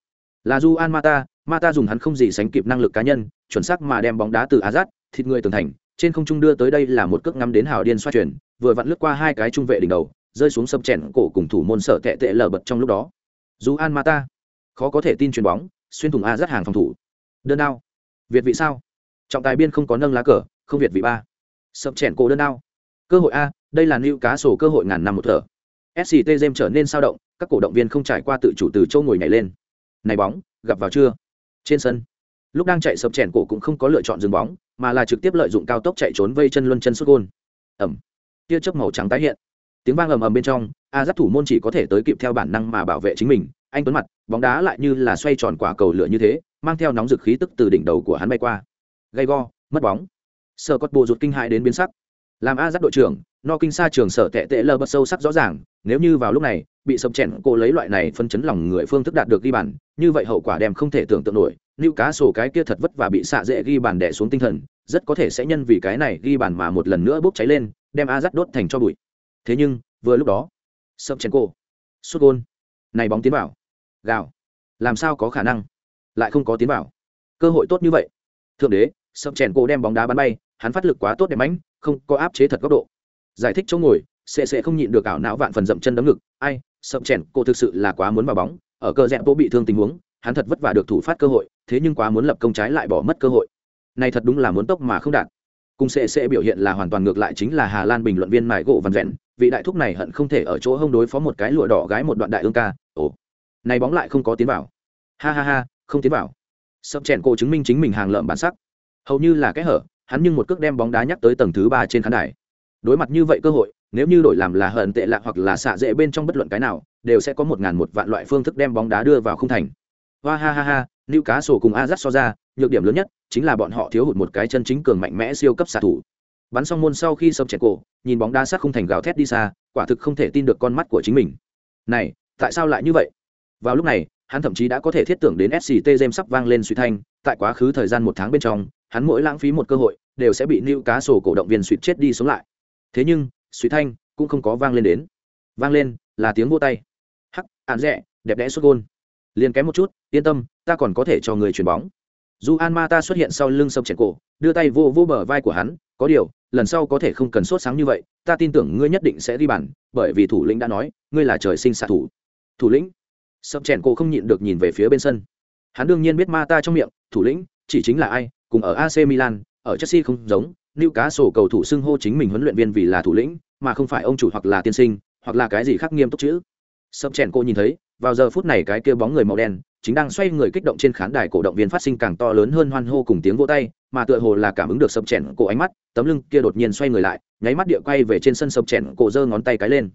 Là du an mata mata dùng hắn không gì sánh kịp năng lực cá nhân, chuẩn xác mà đem bóng đá từ a dắt thịt người tường thành, trên không trung đưa tới đây là một cước ngắm đến hào điên xoay chuyển, vừa vặn lướt qua hai cái trung vệ đỉnh đầu, rơi xuống sập chèn cổ cùng thủ môn sở tệ tệ lở bật trong lúc đó. Du an mata, khó có thể tin chuyền bóng, xuyên thủng a rất hàng phòng thủ. Đơn đao. Việt vị sao? Trọng tài biên không có nâng lá cờ, không việt vị ba. Sập chèn cổ đơn đao cơ hội a, đây là lưu cá sổ cơ hội ngàn năm một thở. Sct game trở nên sao động, các cổ động viên không trải qua tự chủ từ châu ngồi nhảy lên. Này bóng, gặp vào chưa? Trên sân. Lúc đang chạy sập chèn cổ cũng không có lựa chọn dừng bóng, mà là trực tiếp lợi dụng cao tốc chạy trốn vây chân luân chân xuất gôn. Ẩm. Tia chớp màu trắng tái hiện. Tiếng vang ầm ầm bên trong, a giáp thủ môn chỉ có thể tới kịp theo bản năng mà bảo vệ chính mình. Anh tuấn mặt, bóng đá lại như là xoay tròn quả cầu lửa như thế, mang theo nóng dực khí tức từ đỉnh đầu của hắn bay qua. Gay go, mất bóng. Sơ cốt bộ rụt kinh hại đến biến sắc làm a giáp đội trưởng, no kinh sa trường sở tệ tệ lơ bật sâu sắc rõ ràng, nếu như vào lúc này, bị sập chèn cô lấy loại này phân chấn lòng người phương thức đạt được ghi bàn, như vậy hậu quả đem không thể tưởng tượng nổi. Lưu cá sổ cái kia thật vất và bị xạ dễ ghi bàn đẻ xuống tinh thần, rất có thể sẽ nhân vì cái này ghi bàn mà một lần nữa bốc cháy lên, đem a dắt đốt thành cho bụi. Thế nhưng, vừa lúc đó, sập chèn cô sút gôn. Này bóng tiến vào. Gào. Làm sao có khả năng? Lại không có tiến vào. Cơ hội tốt như vậy. Thượng đế, sập chèn cô đem bóng đá bắn bay, hắn phát lực quá tốt đẹp mánh không có áp chế thật góc độ. Giải thích chỗ ngồi, sẽ sẽ không nhịn được ảo não vạn phần dậm chân đấm ngực. Ai sậm chèn, cô thực sự là quá muốn vào bóng. Ở cơ dẹp bộ bị thương tình huống, hắn thật vất vả được thủ phát cơ hội, thế nhưng quá muốn lập công trái lại bỏ mất cơ hội. Này thật đúng là muốn tốc mà không đạt. Cùng sẽ sẽ biểu hiện là hoàn toàn ngược lại chính là hà lan bình luận viên mải gỗ văn vẹn, vị đại thúc này hận không thể ở chỗ hông đối phó một cái lụa đỏ gái một đoạn đại ương ca. Ồ, này bóng lại không có tiến vào. Ha ha ha, không tiến vào. Sậm chèn cô chứng minh chính mình hàng lợm bản sắc. Hầu như là cái hở hắn nhưng một cước đem bóng đá nhắc tới tầng thứ ba trên khán đài. Đối mặt như vậy cơ hội, nếu như đổi làm là hận tệ lạ hoặc là xạ dễ bên trong bất luận cái nào, đều sẽ có một ngàn một vạn loại phương thức đem bóng đá đưa vào không thành. Hoa ha ha ha lưu cá sổ cùng a dắt so ra, nhược điểm lớn nhất chính là bọn họ thiếu hụt một cái chân chính cường mạnh mẽ siêu cấp xạ thủ. Bắn xong môn sau khi sập chẹt cổ, nhìn bóng đá sát không thành gào thét đi xa, quả thực không thể tin được con mắt của chính mình. Này, tại sao lại như vậy? Vào lúc này, hắn thậm chí đã có thể thiết tưởng đến sct jem sắp vang lên suy thanh, tại quá khứ thời gian một tháng bên trong hắn mỗi lãng phí một cơ hội, đều sẽ bị lưu cá sổ cổ động viên suýt chết đi sống lại. Thế nhưng suy thanh cũng không có vang lên đến. Vang lên là tiếng vô tay. Hắc, ạn rẻ, đẹp đẽ xuất gôn. Liền kém một chút, yên tâm, ta còn có thể cho người chuyền bóng. Dù an ma ta xuất hiện sau lưng sông chèn cổ, đưa tay vô vô bờ vai của hắn, có điều, lần sau có thể không cần sốt sáng như vậy, ta tin tưởng ngươi nhất định sẽ đi bàn, bởi vì thủ lĩnh đã nói, ngươi là trời sinh xạ thủ. Thủ lĩnh? Sông chèn cổ không nhịn được nhìn về phía bên sân. Hắn đương nhiên biết ma ta trong miệng, thủ lĩnh chỉ chính là ai cùng ở ac milan, ở chelsea không giống lưu cầu thủ xưng hô chính mình huấn luyện viên vì là thủ lĩnh, mà không phải ông chủ hoặc là tiên sinh, hoặc là cái gì khác nghiêm túc chữ. Sập chèn cô nhìn thấy, vào giờ phút này cái kia bóng người màu đen, chính đang xoay người kích động trên khán đài cổ động viên phát sinh càng to lớn hơn hoan hô cùng tiếng vỗ tay, mà tựa hồ là cảm ứng được sập chèn cổ ánh mắt, tấm lưng kia đột nhiên xoay người lại, nháy mắt địa quay về trên sân sập chèn cổ giơ ngón tay cái lên.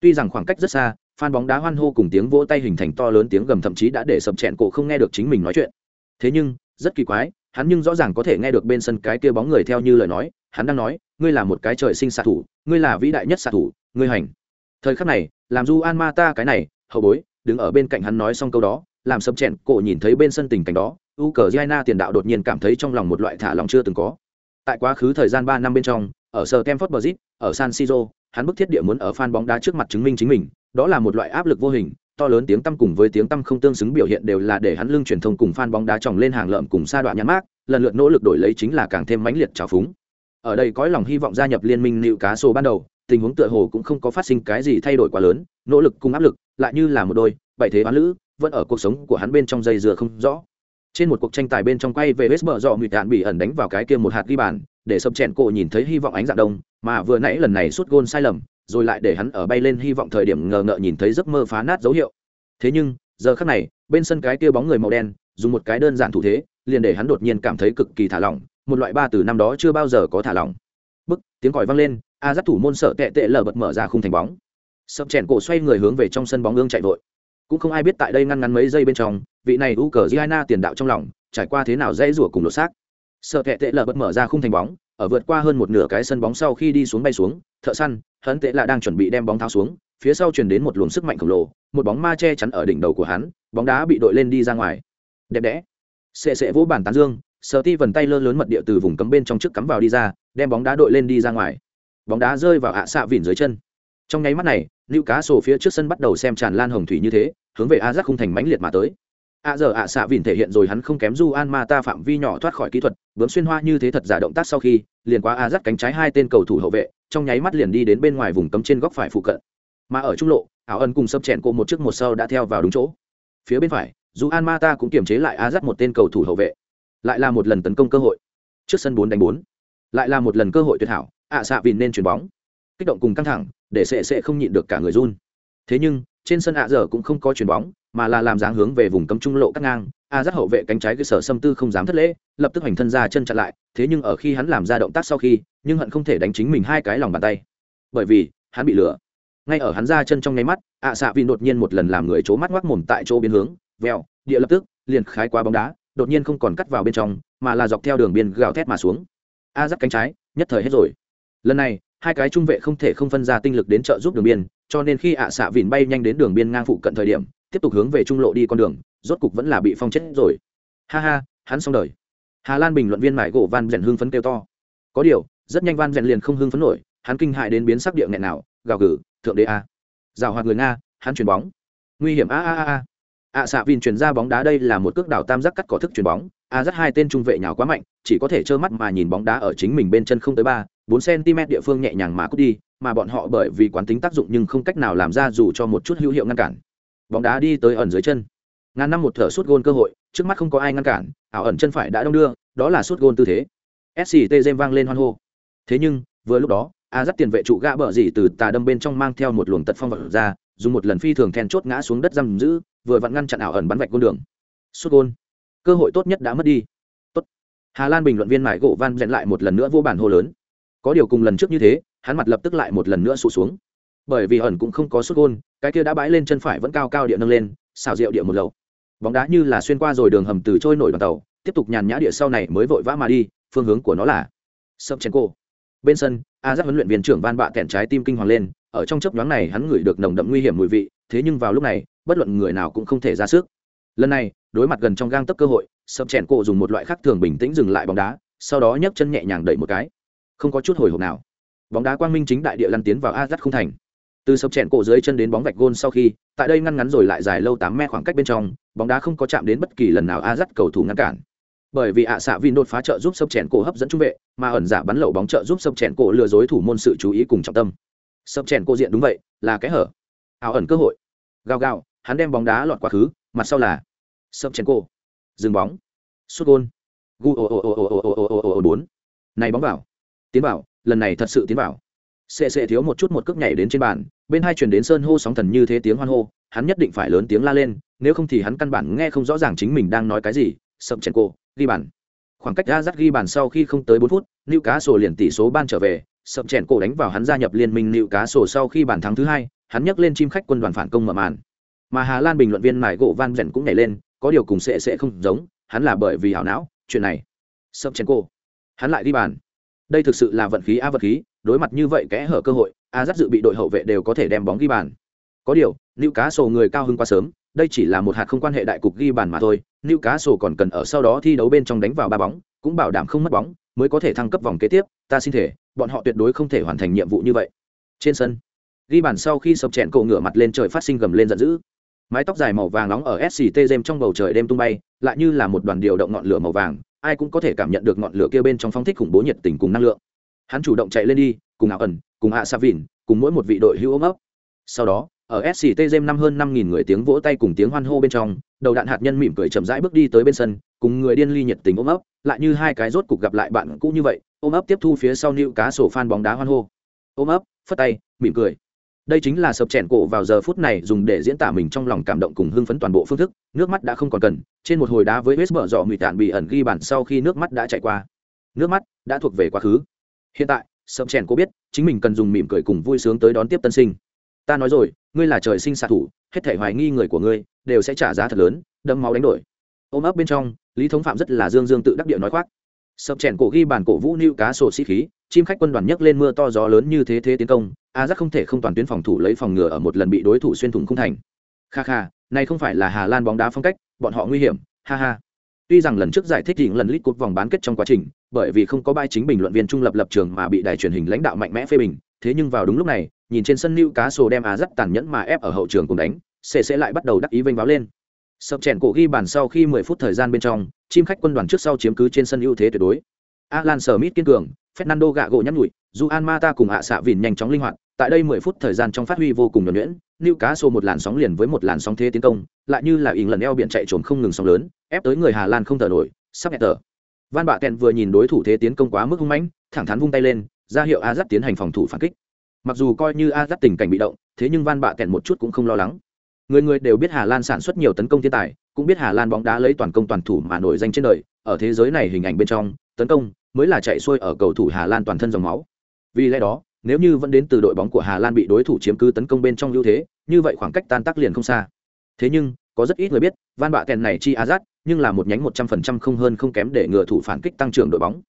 Tuy rằng khoảng cách rất xa phan bóng đá hoan hô cùng tiếng vỗ tay hình thành to lớn tiếng gầm thậm chí đã để sập chèn cổ không nghe được chính mình nói chuyện. Thế nhưng, rất kỳ quái hắn nhưng rõ ràng có thể nghe được bên sân cái kia bóng người theo như lời nói hắn đang nói ngươi là một cái trời sinh xạ thủ ngươi là vĩ đại nhất xạ thủ ngươi hành. Thời khắc này làm du an ma ta cái này hậu bối đứng ở bên cạnh hắn nói xong câu đó làm sập chèn cổ nhìn thấy bên sân tình cảnh đó u cờ giana tiền đạo đột nhiên cảm thấy trong lòng một loại thả lòng chưa từng có. Tại quá khứ thời gian ba năm bên trong ở sở Bridge, ở San Siro, hắn bức thiết địa muốn ở fan bóng đá trước mặt chứng minh chính mình, đó là một loại áp lực vô hình, to lớn tiếng tăm cùng với tiếng tăm không tương xứng biểu hiện đều là để hắn lưng truyền thông cùng fan bóng đá tròng lên hàng lợm cùng sa đoạn nhãn mát, lần lượt nỗ lực đổi lấy chính là càng thêm mãnh liệt trào phúng. Ở đây có lòng hy vọng gia nhập liên minh cá sổ ban đầu, tình huống tựa hồ cũng không có phát sinh cái gì thay đổi quá lớn, nỗ lực cùng áp lực, lại như là một đôi, bảy thế bán lữ, vẫn ở cuộc sống của hắn bên trong dây dưa không rõ. Trên một cuộc tranh tài bên trong quay về Westbrook dọ mịt đạn bị ẩn đánh vào cái kia một hạt ghi bàn, để sập chèn cổ nhìn thấy hy vọng ánh dạng đông, mà vừa nãy lần này sút gôn sai lầm, rồi lại để hắn ở bay lên hy vọng thời điểm ngờ ngợ nhìn thấy giấc mơ phá nát dấu hiệu. Thế nhưng, giờ khắc này, bên sân cái kia bóng người màu đen, dùng một cái đơn giản thủ thế, liền để hắn đột nhiên cảm thấy cực kỳ thả lỏng, một loại ba từ năm đó chưa bao giờ có thả lỏng. Bức, tiếng còi vang lên, A giáp thủ môn sợ tệ tệ lờ bật mở ra khung thành bóng. Sập chèn cổ xoay người hướng về trong sân bóng ương chạy vội. Cũng không ai biết tại đây ngăn ngắn mấy giây bên trong, vị này u cờ Giana tiền đạo trong lòng, trải qua thế nào dễ rủa cùng lột xác. Sợ tệ tệ lờ bật mở ra khung thành bóng, ở vượt qua hơn một nửa cái sân bóng sau khi đi xuống bay xuống, thợ săn, hấn tệ là đang chuẩn bị đem bóng tháo xuống, phía sau truyền đến một luồng sức mạnh khổng lồ, một bóng ma che chắn ở đỉnh đầu của hắn, bóng đá bị đội lên đi ra ngoài. Đẹp đẽ. Sệ sệ vỗ bàn tán dương, Sở Ti vần tay lơ lớn mật địa từ vùng cấm bên trong trước cắm vào đi ra, đem bóng đá đội lên đi ra ngoài. Bóng đá rơi vào ạ xạ vịn dưới chân. Trong nháy mắt này, Lưu Cá Sổ phía trước sân bắt đầu xem tràn lan hồng thủy như thế, hướng về A Giác khung thành mãnh liệt mà tới. A giờ ạ xạ vìn thể hiện rồi hắn không kém Du An Ma ta phạm vi nhỏ thoát khỏi kỹ thuật, bướm xuyên hoa như thế thật giả động tác sau khi, liền qua A dắt cánh trái hai tên cầu thủ hậu vệ, trong nháy mắt liền đi đến bên ngoài vùng cấm trên góc phải phụ cận. Mà ở trung lộ, ảo ân cùng sập chèn cô một trước một sau đã theo vào đúng chỗ. Phía bên phải, Du An Ma ta cũng kiềm chế lại A dắt một tên cầu thủ hậu vệ. Lại là một lần tấn công cơ hội. Trước sân bốn đánh bốn. Lại là một lần cơ hội tuyệt hảo ạ xạ vìn nên chuyền bóng. Kích động cùng căng thẳng để sệ sệ không nhịn được cả người run. Thế nhưng trên sân ạ giờ cũng không có chuyền bóng mà là làm dáng hướng về vùng cấm trung lộ cắt ngang. A dắt hậu vệ cánh trái cơ sở xâm tư không dám thất lễ, lập tức hành thân ra chân chặn lại, thế nhưng ở khi hắn làm ra động tác sau khi, nhưng hận không thể đánh chính mình hai cái lòng bàn tay. Bởi vì, hắn bị lửa ngay ở hắn ra chân trong nháy mắt ạ xạ vì đột nhiên một lần làm người c mắt ngoác mồm tại chỗ biến hướng, vèo, địa lập tức, liền khái qua bóng đá, đột nhiên không còn cắt vào bên trong, mà là dọc theo đường biên gào thét mà xuống. A dắt cánh trái, nhất thời hết rồi. Lần này, hai cái trung vệ không thể không phân ra tinh lực đến trợ giúp đường biên, cho nên khi ạ à xạ vìn bay nhanh đến đường biên ngang phụ cận thời điểm tiếp tục hướng về trung lộ đi con đường, rốt cục vẫn là bị phong chết rồi. Ha ha, hắn xong đời. Hà lan bình luận viên mải gỗ van rèn hưng phấn kêu to. Có điều, rất nhanh van rèn liền không hưng phấn nổi, hắn kinh hại đến biến sắc địa nghẹn nào, gào gừ, thượng đế a. Rào hoạt người nga, hắn chuyền bóng. Nguy hiểm, a a a a. Ạ xạ vin chuyển ra bóng đá đây là một cước đảo tam giác cắt cỏ thức chuyền bóng. A rất hai tên trung vệ nhào quá mạnh, chỉ có thể trơ mắt mà nhìn bóng đá ở chính mình bên chân không tới ba, bốn cm địa phương nhẹ nhàng mà cút đi, mà bọn họ bởi vì quán tính tác dụng nhưng không cách nào làm ra dù cho một chút hữu hiệu ngăn cản bóng đá đi tới ẩn dưới chân. Ngàn năm một thở suốt gôn cơ hội, trước mắt không có ai ngăn cản, ảo ẩn chân phải đã đông đưa, đó là suốt gôn tư thế. Sct jem vang lên hoan hô. Thế nhưng, vừa lúc đó, a dắt tiền vệ trụ gã bờ dỉ từ tà đâm bên trong mang theo một luồng tật phong vật ra, dùng một lần phi thường then chốt ngã xuống đất giam giữ, vừa vặn ngăn chặn ảo ẩn bắn vạch con đường. Suốt gôn. Cơ hội tốt nhất đã mất đi. Tốt. Hà lan bình luận viên mải gỗ van rèn lại một lần nữa vô bản hô lớn. Có điều cùng lần trước như thế, hắn mặt lập tức lại một lần nữa sụt xuống. Bởi vì ẩn cũng không có suốt gôn cái kia đã bãi lên chân phải vẫn cao cao địa nâng lên, xào rượu địa một lầu. Bóng đá như là xuyên qua rồi đường hầm từ trôi nổi đoàn tàu, tiếp tục nhàn nhã địa sau này mới vội vã mà đi, phương hướng của nó là sập chèn cô bên sân a giác huấn luyện viên trưởng van bạ kẹn trái tim kinh hoàng lên, ở trong chấp nhoáng này hắn ngửi được nồng đậm nguy hiểm mùi vị, thế nhưng vào lúc này, bất luận người nào cũng không thể ra sức. Lần này, đối mặt gần trong gang tấc cơ hội sập chèn cổ dùng một loại khác thường bình tĩnh dừng lại bóng đá, sau đó nhấc chân nhẹ nhàng đẩy một cái. Không có chút hồi hộp nào. Bóng đá quang minh chính đại địa lăn tiến vào a dắt không thành từ sập chèn cổ dưới chân đến bóng vạch gôn sau khi tại đây ngăn ngắn rồi lại dài lâu tám mét khoảng cách bên trong bóng đá không có chạm đến bất kỳ lần nào a dắt cầu thủ ngăn cản bởi vì ạ xạ vin đột phá trợ giúp sập chèn cổ hấp dẫn trung vệ mà ẩn giả bắn lậu bóng trợ giúp sập chèn cổ lừa dối thủ môn sự chú ý cùng trọng tâm sập chèn cổ diện đúng vậy là cái hở ảo ẩn cơ hội gào gào hắn đem bóng đá lọt quá khứ mặt sau là sập chèn cổ dừng bóng sút gôn gu ồ ồ ồ ồ ồ ồ ồ ồ ồ bốn này bóng vào tiến vào lần này thật sự tiến vào sệ sệ thiếu một chút một cước nhảy đến trên bàn, bên hai chuyển đến sơn hô sóng thần như thế tiếng hoan hô, hắn nhất định phải lớn tiếng la lên, nếu không thì hắn căn bản nghe không rõ ràng chính mình đang nói cái gì sập chèn cổ, ghi bàn. Khoảng cách ra dắt ghi bàn sau khi không tới bốn phút nữ cá sổ liền tỷ số ban trở về sập chèn cổ đánh vào hắn gia nhập liên minh nữ cá sổ sau khi bàn thắng thứ hai, hắn nhấc lên chim khách quân đoàn phản công mở màn. Mà hà lan bình luận viên mải gỗ van rèn cũng nhảy lên, có điều cùng sẽ sẽ không giống, hắn là bởi vì hảo não, chuyện này. Sập chèn cổ, hắn lại ghi bàn. Đây thực sự là vận khí a vật khí đối mặt như vậy kẽ hở cơ hội, a dắt dự bị đội hậu vệ đều có thể đem bóng ghi bàn. Có điều, Newcastle cá người cao hứng quá sớm, đây chỉ là một hạt không quan hệ đại cục ghi bàn mà thôi. Newcastle cá còn cần ở sau đó thi đấu bên trong đánh vào ba bóng, cũng bảo đảm không mất bóng, mới có thể thăng cấp vòng kế tiếp. Ta xin thể bọn họ tuyệt đối không thể hoàn thành nhiệm vụ như vậy. Trên sân, ghi bàn sau khi sập chẹn cổ ngửa mặt lên trời phát sinh gầm lên giận dữ. Mái tóc dài màu vàng nóng ở sct gem trong bầu trời đêm tung bay, lại như là một đoàn điều động ngọn lửa màu vàng, ai cũng có thể cảm nhận được ngọn lửa kia bên trong phong thích khủng bố nhiệt tình cùng năng lượng hắn chủ động chạy lên đi, cùng ảo ẩn, cùng hạ sa vìn cùng mỗi một vị đội hữu ôm ấp. Sau đó, ở sct jem năm hơn năm nghìn người tiếng vỗ tay cùng tiếng hoan hô bên trong, đầu đạn hạt nhân mỉm cười chậm rãi bước đi tới bên sân, cùng người điên ly nhiệt tình ôm ấp, lại như hai cái rốt cục gặp lại bạn cũ như vậy, ôm ấp tiếp thu phía sau nịu cá sổ phan bóng đá hoan hô. Ôm ấp, phất tay, mỉm cười. Đây chính là sập chèn cổ vào giờ phút này dùng để diễn tả mình trong lòng cảm động cùng hưng phấn toàn bộ phương thức, nước mắt đã không còn cần, trên một hồi đá với vết mở dọ mịt tản bị ẩn ghi bản sau khi nước mắt đã chạy qua. Nước mắt đã thuộc về quá khứ hiện tại sậm chèn cô biết, chính mình cần dùng mỉm cười cùng vui sướng tới đón tiếp tân sinh. Ta nói rồi, ngươi là trời sinh xạ thủ, hết thể hoài nghi người của ngươi, đều sẽ trả giá thật lớn đâm máu đánh đổi. Ôm ấp bên trong, lý thống phạm rất là dương dương tự đắc địa nói khoác. Sập chèn cổ ghi bàn cổ vũ nưu cá sổ sĩ khí, chim khách quân đoàn nhấc lên mưa to gió lớn như thế thế tiến công, a giác không thể không toàn tuyến phòng thủ lấy phòng ngừa ở một lần bị đối thủ xuyên thủng không thành. Kha kha, này không phải là hà lan bóng đá phong cách, bọn họ nguy hiểm, ha ha. Tuy rằng lần trước giải thích những lần lít cột vòng bán kết trong quá trình bởi vì không có bài chính bình luận viên trung lập lập trường mà bị đài truyền hình lãnh đạo mạnh mẽ phê bình. Thế nhưng vào đúng lúc này nhìn trên sân lưu cá sổ đem á rất tàn nhẫn mà ép ở hậu trường cùng đánh sẽ sẽ lại bắt đầu đắc ý vênh báo lên. Sập chèn cổ ghi bàn sau khi 10 phút thời gian bên trong chim khách quân đoàn trước sau chiếm cứ trên sân ưu thế tuyệt đối. Alan smith kiên cường fernando gạ gỗ nhắn nhụi Juan Mata cùng hạ xạ vìn nhanh chóng linh hoạt, tại đây 10 phút thời gian trong phát huy vô cùng nhuần nhuyễn, Newcastle một làn sóng liền với một làn sóng thế tiến công, lại như là ỉn lần eo biển chạy trốn không ngừng sóng lớn, ép tới người Hà Lan không thở nổi, sắp nghẹt thở. Van Bạ Kèn vừa nhìn đối thủ thế tiến công quá mức hung mãnh, thẳng thắn vung tay lên, ra hiệu Azat tiến hành phòng thủ phản kích. Mặc dù coi như Azat tình cảnh bị động, thế nhưng Van Bạ Kèn một chút cũng không lo lắng. Người người đều biết Hà Lan sản xuất nhiều tấn công thiên tài, cũng biết Hà Lan bóng đá lấy toàn công toàn thủ mà nổi danh trên đời, ở thế giới này hình ảnh bên trong, tấn công mới là chạy xuôi ở cầu thủ Hà Lan toàn thân dòng máu. Vì lẽ đó, nếu như vẫn đến từ đội bóng của Hà Lan bị đối thủ chiếm cứ tấn công bên trong ưu thế, như vậy khoảng cách tan tác liền không xa. Thế nhưng, có rất ít người biết, Van Bạ Kèn này chi Azat, nhưng là một nhánh một trăm phần trăm không hơn không kém để ngừa thủ phản kích tăng trưởng đội bóng.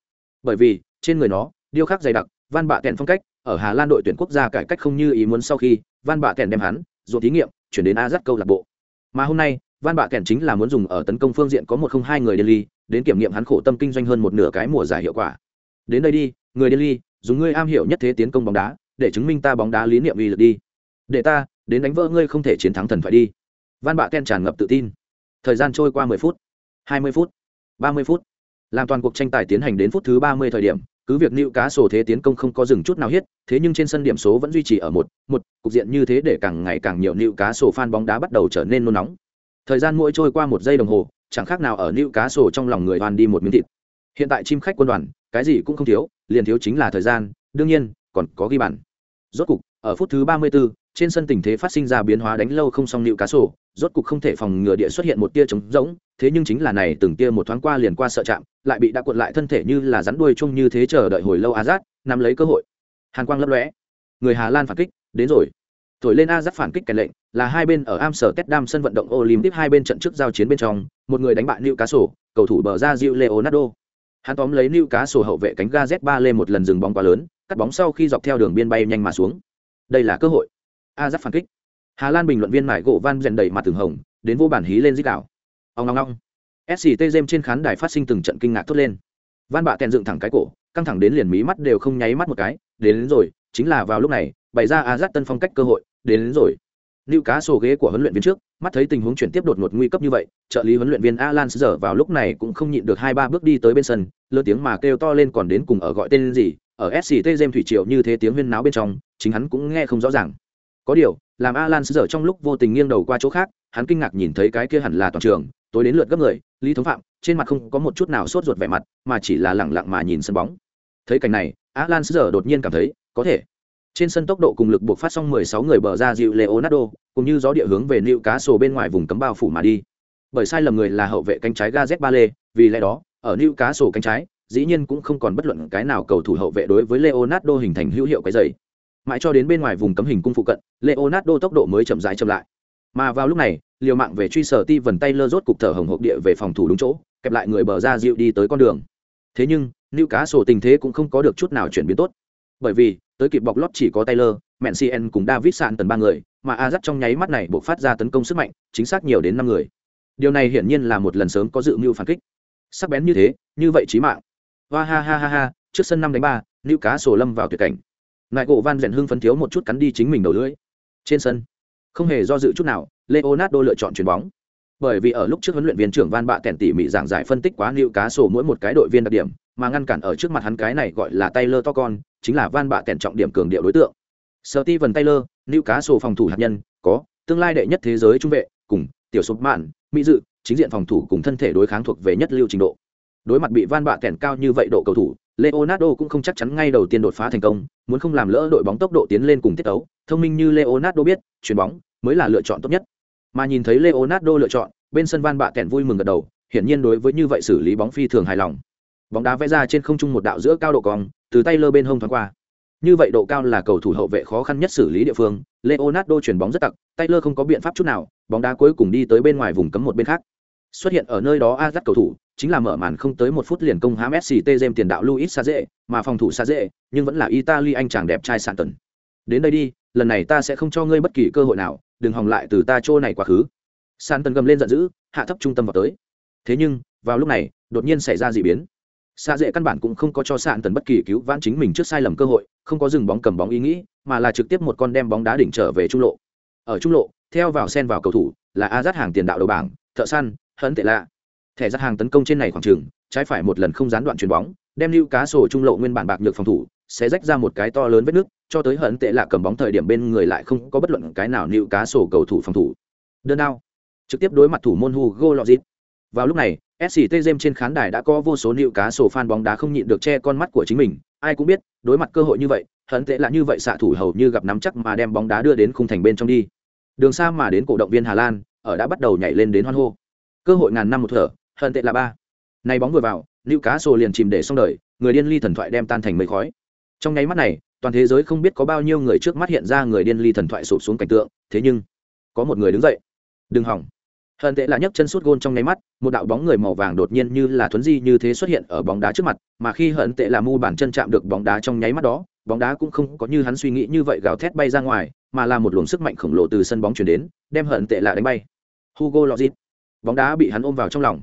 Bởi vì, trên người nó, điêu khắc dày đặc, Van Bạ Kèn phong cách, ở Hà Lan đội tuyển quốc gia cải cách không như ý muốn sau khi, Van Bạ Kèn đem hắn, dù thí nghiệm, chuyển đến Azat câu lạc bộ. Mà hôm nay, Van Bạ Kèn chính là muốn dùng ở tấn công phương diện có một không hai người Delhi, đến kiểm nghiệm hắn khổ tâm kinh doanh hơn một nửa cái mùa giải hiệu quả. Đến đây đi, người Delhi, dùng ngươi am hiểu nhất thế tiến công bóng đá để chứng minh ta bóng đá lý niệm uy lực đi để ta đến đánh vỡ ngươi không thể chiến thắng thần phải đi van bạ ken tràn ngập tự tin. Thời gian trôi qua 10 phút 20 phút 30 phút. Làm toàn cuộc tranh tài tiến hành đến phút thứ 30 thời điểm cứ việc nịu cá sổ thế tiến công không có dừng chút nào hết thế nhưng trên sân điểm số vẫn duy trì ở một một cục diện như thế để càng ngày càng nhiều nịu cá sổ fan bóng đá bắt đầu trở nên nôn nóng. Thời gian mỗi trôi qua một giây đồng hồ chẳng khác nào ở nịu cá sổ trong lòng người hoàn đi một miếng thịt. Hiện tại chim khách quân đoàn cái gì cũng không thiếu liền thiếu chính là thời gian đương nhiên còn có ghi bàn. Rốt cục ở phút thứ ba mươi 34, trên sân tình thế phát sinh ra biến hóa đánh lâu không xong nịu cá sổ rốt cục không thể phòng ngừa địa xuất hiện một tia trống rỗng, thế nhưng chính là này từng tia một thoáng qua liền qua sợ chạm, lại bị đã cuộn lại thân thể như là rắn đuôi chung như thế chờ đợi hồi lâu azat nắm lấy cơ hội. Hàn quang lấp lóe. Người hà lan phản kích, đến rồi. Thổi lên azat phản kích kèn lệnh, là hai bên ở amsterdam sân vận động olympic hai bên trận trước giao chiến bên trong, một người đánh bại nịu cá sổ cầu thủ bờ ra Gio leonardo. Hắn tóm lấy lưu cá sổ hậu vệ cánh Gaz3 lên một lần dừng bóng quá lớn, cắt bóng sau khi dọc theo đường biên bay nhanh mà xuống. Đây là cơ hội. A phản kích hà lan bình luận viên mải gỗ van rèn đầy mặt từng hồng đến vô bản hí lên dích đảo. Ông ngong ngong sct jem trên khán đài phát sinh từng trận kinh ngạc thốt lên. Van bạ tèn dựng thẳng cái cổ căng thẳng đến liền mí mắt đều không nháy mắt một cái đến, đến rồi chính là vào lúc này bày ra a giáp tân phong cách cơ hội đến, đến rồi. Lưu cá sổ ghế của huấn luyện viên trước mắt thấy tình huống chuyển tiếp đột ngột nguy cấp như vậy trợ lý huấn luyện viên alan giờ vào lúc này cũng không nhịn được hai ba bước đi tới bên sân lơ tiếng mà kêu to lên còn đến cùng ở gọi tên gì ở sct jem thủy triều như thế tiếng huyên náo bên trong chính hắn cũng nghe không rõ ràng. Có điều làm alan giờ trong lúc vô tình nghiêng đầu qua chỗ khác hắn kinh ngạc nhìn thấy cái kia hẳn là toàn trường tối đến lượt gấp người lý thống phạm trên mặt không có một chút nào sốt ruột vẻ mặt mà chỉ là lẳng lặng mà nhìn sân bóng. Thấy cảnh này alan giờ đột nhiên cảm thấy có thể. Trên sân tốc độ cùng lực buộc phát xong 16 người bờ ra dịu Leonardo, cũng như gió địa hướng về nịu cá sổ bên ngoài vùng cấm bao phủ mà đi. Bởi sai lầm người là hậu vệ cánh trái Gazet Bale, vì lẽ đó, ở nịu cá sổ cánh trái, dĩ nhiên cũng không còn bất luận cái nào cầu thủ hậu vệ đối với Leonardo hình thành hữu hiệu cái giày Mãi cho đến bên ngoài vùng cấm hình cung phụ cận, Leonardo tốc độ mới chậm rãi chậm lại. Mà vào lúc này, liều mạng về truy sở ti vần tay lơ rốt cục thở hồng hộc địa về phòng thủ đúng chỗ, kẹp lại người bờ ra dịu đi tới con đường. Thế nhưng, liễu cá sổ tình thế cũng không có được chút nào chuyển biến tốt. Bởi vì, tới kịp bọc lót chỉ có Taylor, Mencien cùng David Sạn tần ba người, mà Azat trong nháy mắt này buộc phát ra tấn công sức mạnh, chính xác nhiều đến năm người. Điều này hiển nhiên là một lần sớm có dự mưu phản kích. Sắc bén như thế, như vậy chí mạng. và ha ha ha ha, trước sân năm đánh ba, liễu cá sổ lâm vào tuyệt cảnh. Nại gỗ Van Dẹn hưng phấn thiếu một chút cắn đi chính mình đầu lưỡi. Trên sân, không hề do dự chút nào, Leonardo lựa chọn chuyền bóng. Bởi vì ở lúc trước huấn luyện viên trưởng Van Bạ kèn tỉ mỉ giảng giải phân tích quá liều cá sổ mỗi một cái đội viên đặc điểm, mà ngăn cản ở trước mặt hắn cái này gọi là Taylor to con, chính là Van Bạ kèn trọng điểm cường điệu đối tượng. Steven Taylor, sổ phòng thủ hạt nhân, có tương lai đệ nhất thế giới trung vệ, cùng tiểu sụp mạn, mỹ dự, chính diện phòng thủ cùng thân thể đối kháng thuộc về nhất lưu trình độ. Đối mặt bị Van Bạ kèn cao như vậy độ cầu thủ, Leonardo cũng không chắc chắn ngay đầu tiên đột phá thành công, muốn không làm lỡ đội bóng tốc độ tiến lên cùng tiết tấu, thông minh như Leonardo biết, chuyền bóng mới là lựa chọn tốt nhất. Mà nhìn thấy Leonardo lựa chọn, bên sân Van Bạ kèn vui mừng gật đầu, hiển nhiên đối với như vậy xử lý bóng phi thường hài lòng. Bóng đá vẽ ra trên không trung một đạo giữa cao độ cong, từ tay lơ bên hông thoáng qua. Như vậy độ cao là cầu thủ hậu vệ khó khăn nhất xử lý địa phương, Leonardo chuyển bóng rất tặc, lơ không có biện pháp chút nào, bóng đá cuối cùng đi tới bên ngoài vùng cấm một bên khác. Xuất hiện ở nơi đó Azat cầu thủ, chính là mở màn không tới một phút liền công hãm Messi tê tiền đạo Luis Saze, mà phòng thủ Saze, nhưng vẫn là Italy anh chàng đẹp trai sạn tần. Đến đây đi, lần này ta sẽ không cho ngươi bất kỳ cơ hội nào, đừng hòng lại từ ta chỗ này quá khứ. Sàn tần gầm lên giận dữ, hạ thấp trung tâm vào tới. Thế nhưng, vào lúc này, đột nhiên xảy ra dị biến. Sa dễ căn bản cũng không có cho sạn tần bất kỳ cứu vãn chính mình trước sai lầm cơ hội, không có dừng bóng cầm bóng ý nghĩ, mà là trực tiếp một con đem bóng đá đỉnh trở về trung lộ. Ở trung lộ, theo vào sen vào cầu thủ, là Azat hàng tiền đạo đầu bảng, thợ săn, hấn tệ lạ. Thẻ giắt hàng tấn công trên này khoảng trường trái phải một lần không gián đoạn chuyền bóng, đem lưu cá sổ trung lộ nguyên bản bạc nhược phòng thủ, sẽ rách ra một cái to lớn vết nước cho tới hận tệ lạ cầm bóng thời điểm bên người lại không có bất luận cái nào lưu cá sổ cầu thủ phòng thủ. Đơn đao trực tiếp đối mặt thủ môn Hugo Lloris. Vào lúc này SCT Gem trên khán đài đã có vô số nịu cá sổ fan bóng đá không nhịn được che con mắt của chính mình, ai cũng biết, đối mặt cơ hội như vậy hận tệ lạ như vậy xạ thủ hầu như gặp nắm chắc mà đem bóng đá đưa đến khung thành bên trong đi. Đường xa mà đến cổ động viên Hà Lan, ở đã bắt đầu nhảy lên đến hoan hô cơ hội ngàn năm một thở, hận tệ là ba. Nay bóng vừa vào, lưu cá sổ liền chìm để xong đời, người điên ly thần thoại đem tan thành mây khói. Trong nháy mắt này, toàn thế giới không biết có bao nhiêu người trước mắt hiện ra người điên ly thần thoại sụp xuống cảnh tượng, thế nhưng, có một người đứng dậy. Đừng hỏng. Hận tệ là nhấc chân sút gôn trong nháy mắt, một đạo bóng người màu vàng đột nhiên như là thuấn di như thế xuất hiện ở bóng đá trước mặt, mà khi hận tệ là mu bàn chân chạm được bóng đá trong nháy mắt đó, bóng đá cũng không có như hắn suy nghĩ như vậy gào thét bay ra ngoài, mà là một luồng sức mạnh khổng lồ từ sân bóng chuyển đến, đem hận tệ là đánh bay. Hugo lozit bóng đá bị hắn ôm vào trong lòng.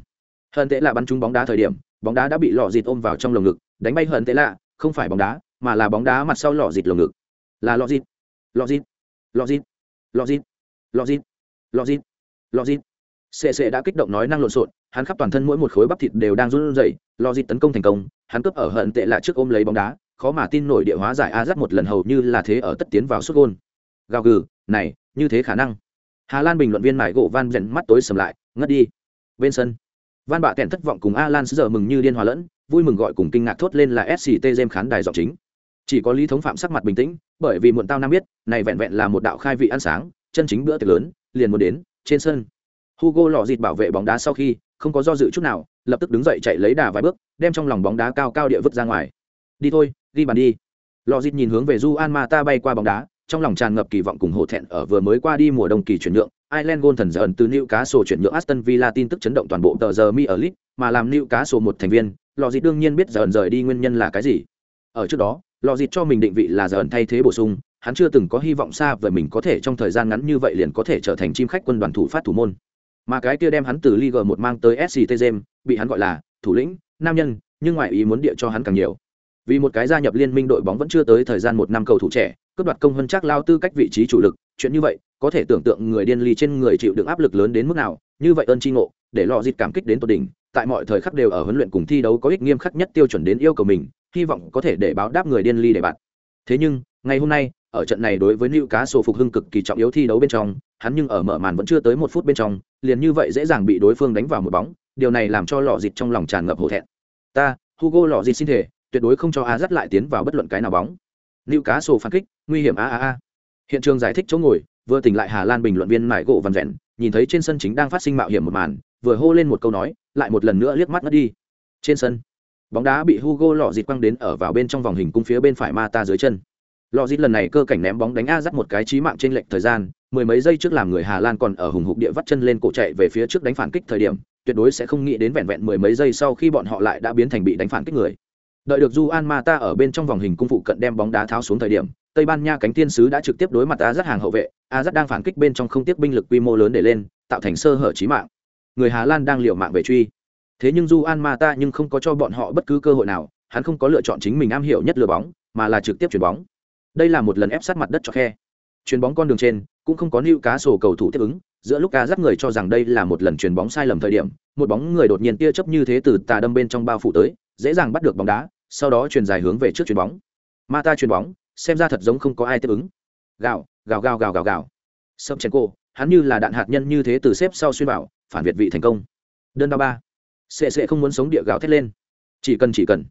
Hận tệ lạ bắn trúng bóng đá thời điểm, bóng đá đã bị lọ dịt ôm vào trong lồng ngực, đánh bay hận tệ lạ, không phải bóng đá, mà là bóng đá mặt sau lọ dịt lồng ngực. Là lọ dịt lọ dịt lọ dịt lọ dịt lọ dịt lọ dịt lọ dịt. Cc đã kích động nói năng lộn xộn, hắn khắp toàn thân mỗi một khối bắp thịt đều đang run rẩy, lọ dịt tấn công thành công, hắn cướp ở hận tệ lạ trước ôm lấy bóng đá, khó mà tin nổi địa hóa giải a dắt một lần hầu như là thế ở tất tiến vào suốt gôn. Gào gừ, này, như thế khả năng. Hà lan bình luận viên mải gỗ van rèn mắt tối sầm lại ngất đi. Bên sân, van bạ kẹn thất vọng cùng alan giờ mừng như điên hòa lẫn, vui mừng gọi cùng kinh ngạc thốt lên là sct jem khán đài giọng chính. Chỉ có lý thống phạm sắc mặt bình tĩnh, bởi vì muộn tao nam biết, này vẹn vẹn là một đạo khai vị ăn sáng, chân chính bữa tiệc lớn, liền muốn đến, trên sân. Hugo lò dịt bảo vệ bóng đá sau khi, không có do dự chút nào, lập tức đứng dậy chạy lấy đà vài bước, đem trong lòng bóng đá cao cao địa vứt ra ngoài. Đi thôi đi bàn đi. Lò dịt nhìn hướng về du an ma ta bay qua bóng đá, trong lòng tràn ngập kỳ vọng cùng hổ thẹn ở vừa mới qua đi mùa đông kỳ chuyển nhượng Ireland Gold thần dần từ Newcastle chuyển nhượng Aston Villa tin tức chấn động toàn bộ tờ giờ mi ở League, mà làm Newcastle một thành viên, lò dịt đương nhiên biết dần rời đi nguyên nhân là cái gì. Ở trước đó, lò dịt cho mình định vị là dần thay thế bổ sung, hắn chưa từng có hy vọng xa về mình có thể trong thời gian ngắn như vậy liền có thể trở thành chim khách quân đoàn thủ phát thủ môn. Mà cái kia đem hắn từ Liga 1 mang tới SCT Gem, bị hắn gọi là thủ lĩnh, nam nhân, nhưng ngoại ý muốn địa cho hắn càng nhiều. Vì một cái gia nhập liên minh đội bóng vẫn chưa tới thời gian một năm cầu thủ trẻ, cướp đoạt công hơn chắc lao tư cách vị trí chủ lực, chuyện như vậy, có thể tưởng tượng người điên ly trên người chịu đựng áp lực lớn đến mức nào, như vậy ơn tri ngộ, để lò dịt cảm kích đến tột đỉnh, tại mọi thời khắc đều ở huấn luyện cùng thi đấu có ích nghiêm khắc nhất tiêu chuẩn đến yêu cầu mình, hy vọng có thể để báo đáp người điên ly để bạn. Thế nhưng, ngày hôm nay, ở trận này đối với nữ cá sổ phục hưng cực kỳ trọng yếu thi đấu bên trong, hắn nhưng ở mở màn vẫn chưa tới một phút bên trong, liền như vậy dễ dàng bị đối phương đánh vào một bóng, điều này làm cho lò dịt trong lòng tràn ngập hổ thẹn. Ta, hugo lò dịt xin thể tuyệt đối không cho a dắt lại tiến vào bất luận cái nào bóng. Nữ cá sổ phản kích, nguy hiểm a a a. Hiện trường giải thích chỗ ngồi vừa tỉnh lại hà lan bình luận viên mải gỗ văn vẹn nhìn thấy trên sân chính đang phát sinh mạo hiểm một màn vừa hô lên một câu nói lại một lần nữa liếc mắt mất đi. Trên sân bóng đá bị hugo lọ dịt quăng đến ở vào bên trong vòng hình cung phía bên phải ma ta dưới chân. Lọ dịt lần này cơ cảnh ném bóng đánh a dắt một cái trí mạng trên lệnh thời gian mười mấy giây trước làm người hà lan còn ở hùng hục địa vắt chân lên cổ chạy về phía trước đánh phản kích thời điểm tuyệt đối sẽ không nghĩ đến vẹn vẹn mười mấy giây sau khi bọn họ lại đã biến thành bị đánh phản kích người. Đợi được Juan Mata ở bên trong vòng hình cung phụ cận đem bóng đá tháo xuống thời điểm, Tây Ban Nha cánh tiên sứ đã trực tiếp đối mặt Azat hàng hậu vệ, Azat đang phản kích bên trong không tiếc binh lực quy mô lớn để lên, tạo thành sơ hở chí mạng. Người Hà Lan đang liều mạng về truy. Thế nhưng Juan Mata nhưng không có cho bọn họ bất cứ cơ hội nào, hắn không có lựa chọn chính mình am hiểu nhất lừa bóng, mà là trực tiếp chuyển bóng. Đây là một lần ép sát mặt đất cho khe. Chuyền bóng con đường trên, cũng không có lưu cá sổ cầu thủ tiếp ứng, giữa lúc cá dắt người cho rằng đây là một lần chuyền bóng sai lầm thời điểm, một bóng người đột nhiên tia chớp như thế từ tà đâm bên trong bao phủ tới, dễ dàng bắt được bóng đá, sau đó truyền dài hướng về trước chuyền bóng. Mata chuyền bóng, xem ra thật giống không có ai tiếp ứng. Gào gào gào gào gào gào. Sâm chèn cô hắn như là đạn hạt nhân như thế từ xếp sau xuyên bảo phản việt vị thành công. Đơn đao ba. Sệ sệ không muốn sống địa gào thét lên. Chỉ cần chỉ cần.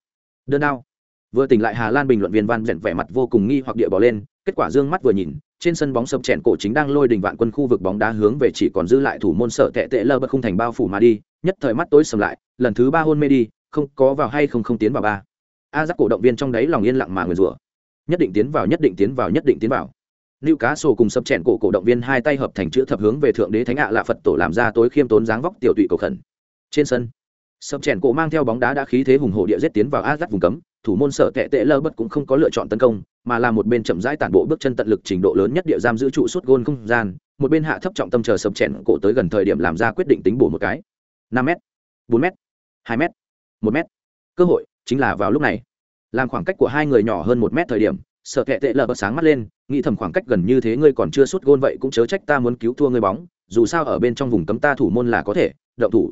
Đơn đao. Vừa tỉnh lại hà lan bình luận viên van rẽn vẻ mặt vô cùng nghi hoặc địa bỏ lên, kết quả dương mắt vừa nhìn, trên sân bóng sập chèn cổ chính đang lôi đình vạn quân khu vực bóng đá hướng về chỉ còn giữ lại thủ môn sợ tệ tệ lơ bất không thành bao phủ mà đi, nhất thời mắt tối sầm lại, lần thứ ba hôn mê đi, không có vào hay không không tiến vào ba. A giác cổ động viên trong đấy lòng yên lặng mà người rủa nhất định tiến vào nhất định tiến vào nhất định tiến vào Lưu Cá Sổ cùng sập chèn cổ cổ động viên hai tay hợp thành chữ thập hướng về thượng đế thánh ạ lạ Phật tổ làm ra tối khiêm tốn dáng vóc tiểu tụy cầu khẩn. Trên sân, sập chèn cổ mang theo bóng đá đã khí thế hùng hổ địa giết tiến vào Azat vùng cấm, thủ môn sở tệ tệ lơ bất cũng không có lựa chọn tấn công, mà là một bên chậm rãi tản bộ bước chân tận lực trình độ lớn nhất địa giam giữ trụ suốt gôn không gian, một bên hạ thấp trọng tâm chờ sập chèn cổ tới gần thời điểm làm ra quyết định tính bổ một cái. năm m, bốn m, hai m, một m. Cơ hội chính là vào lúc này làm khoảng cách của hai người nhỏ hơn một mét thời điểm, sợ kệ tệ lờ bật sáng mắt lên, nghĩ thầm khoảng cách gần như thế ngươi còn chưa sút gôn vậy cũng chớ trách ta muốn cứu thua ngươi bóng, dù sao ở bên trong vùng cấm ta thủ môn là có thể, động thủ.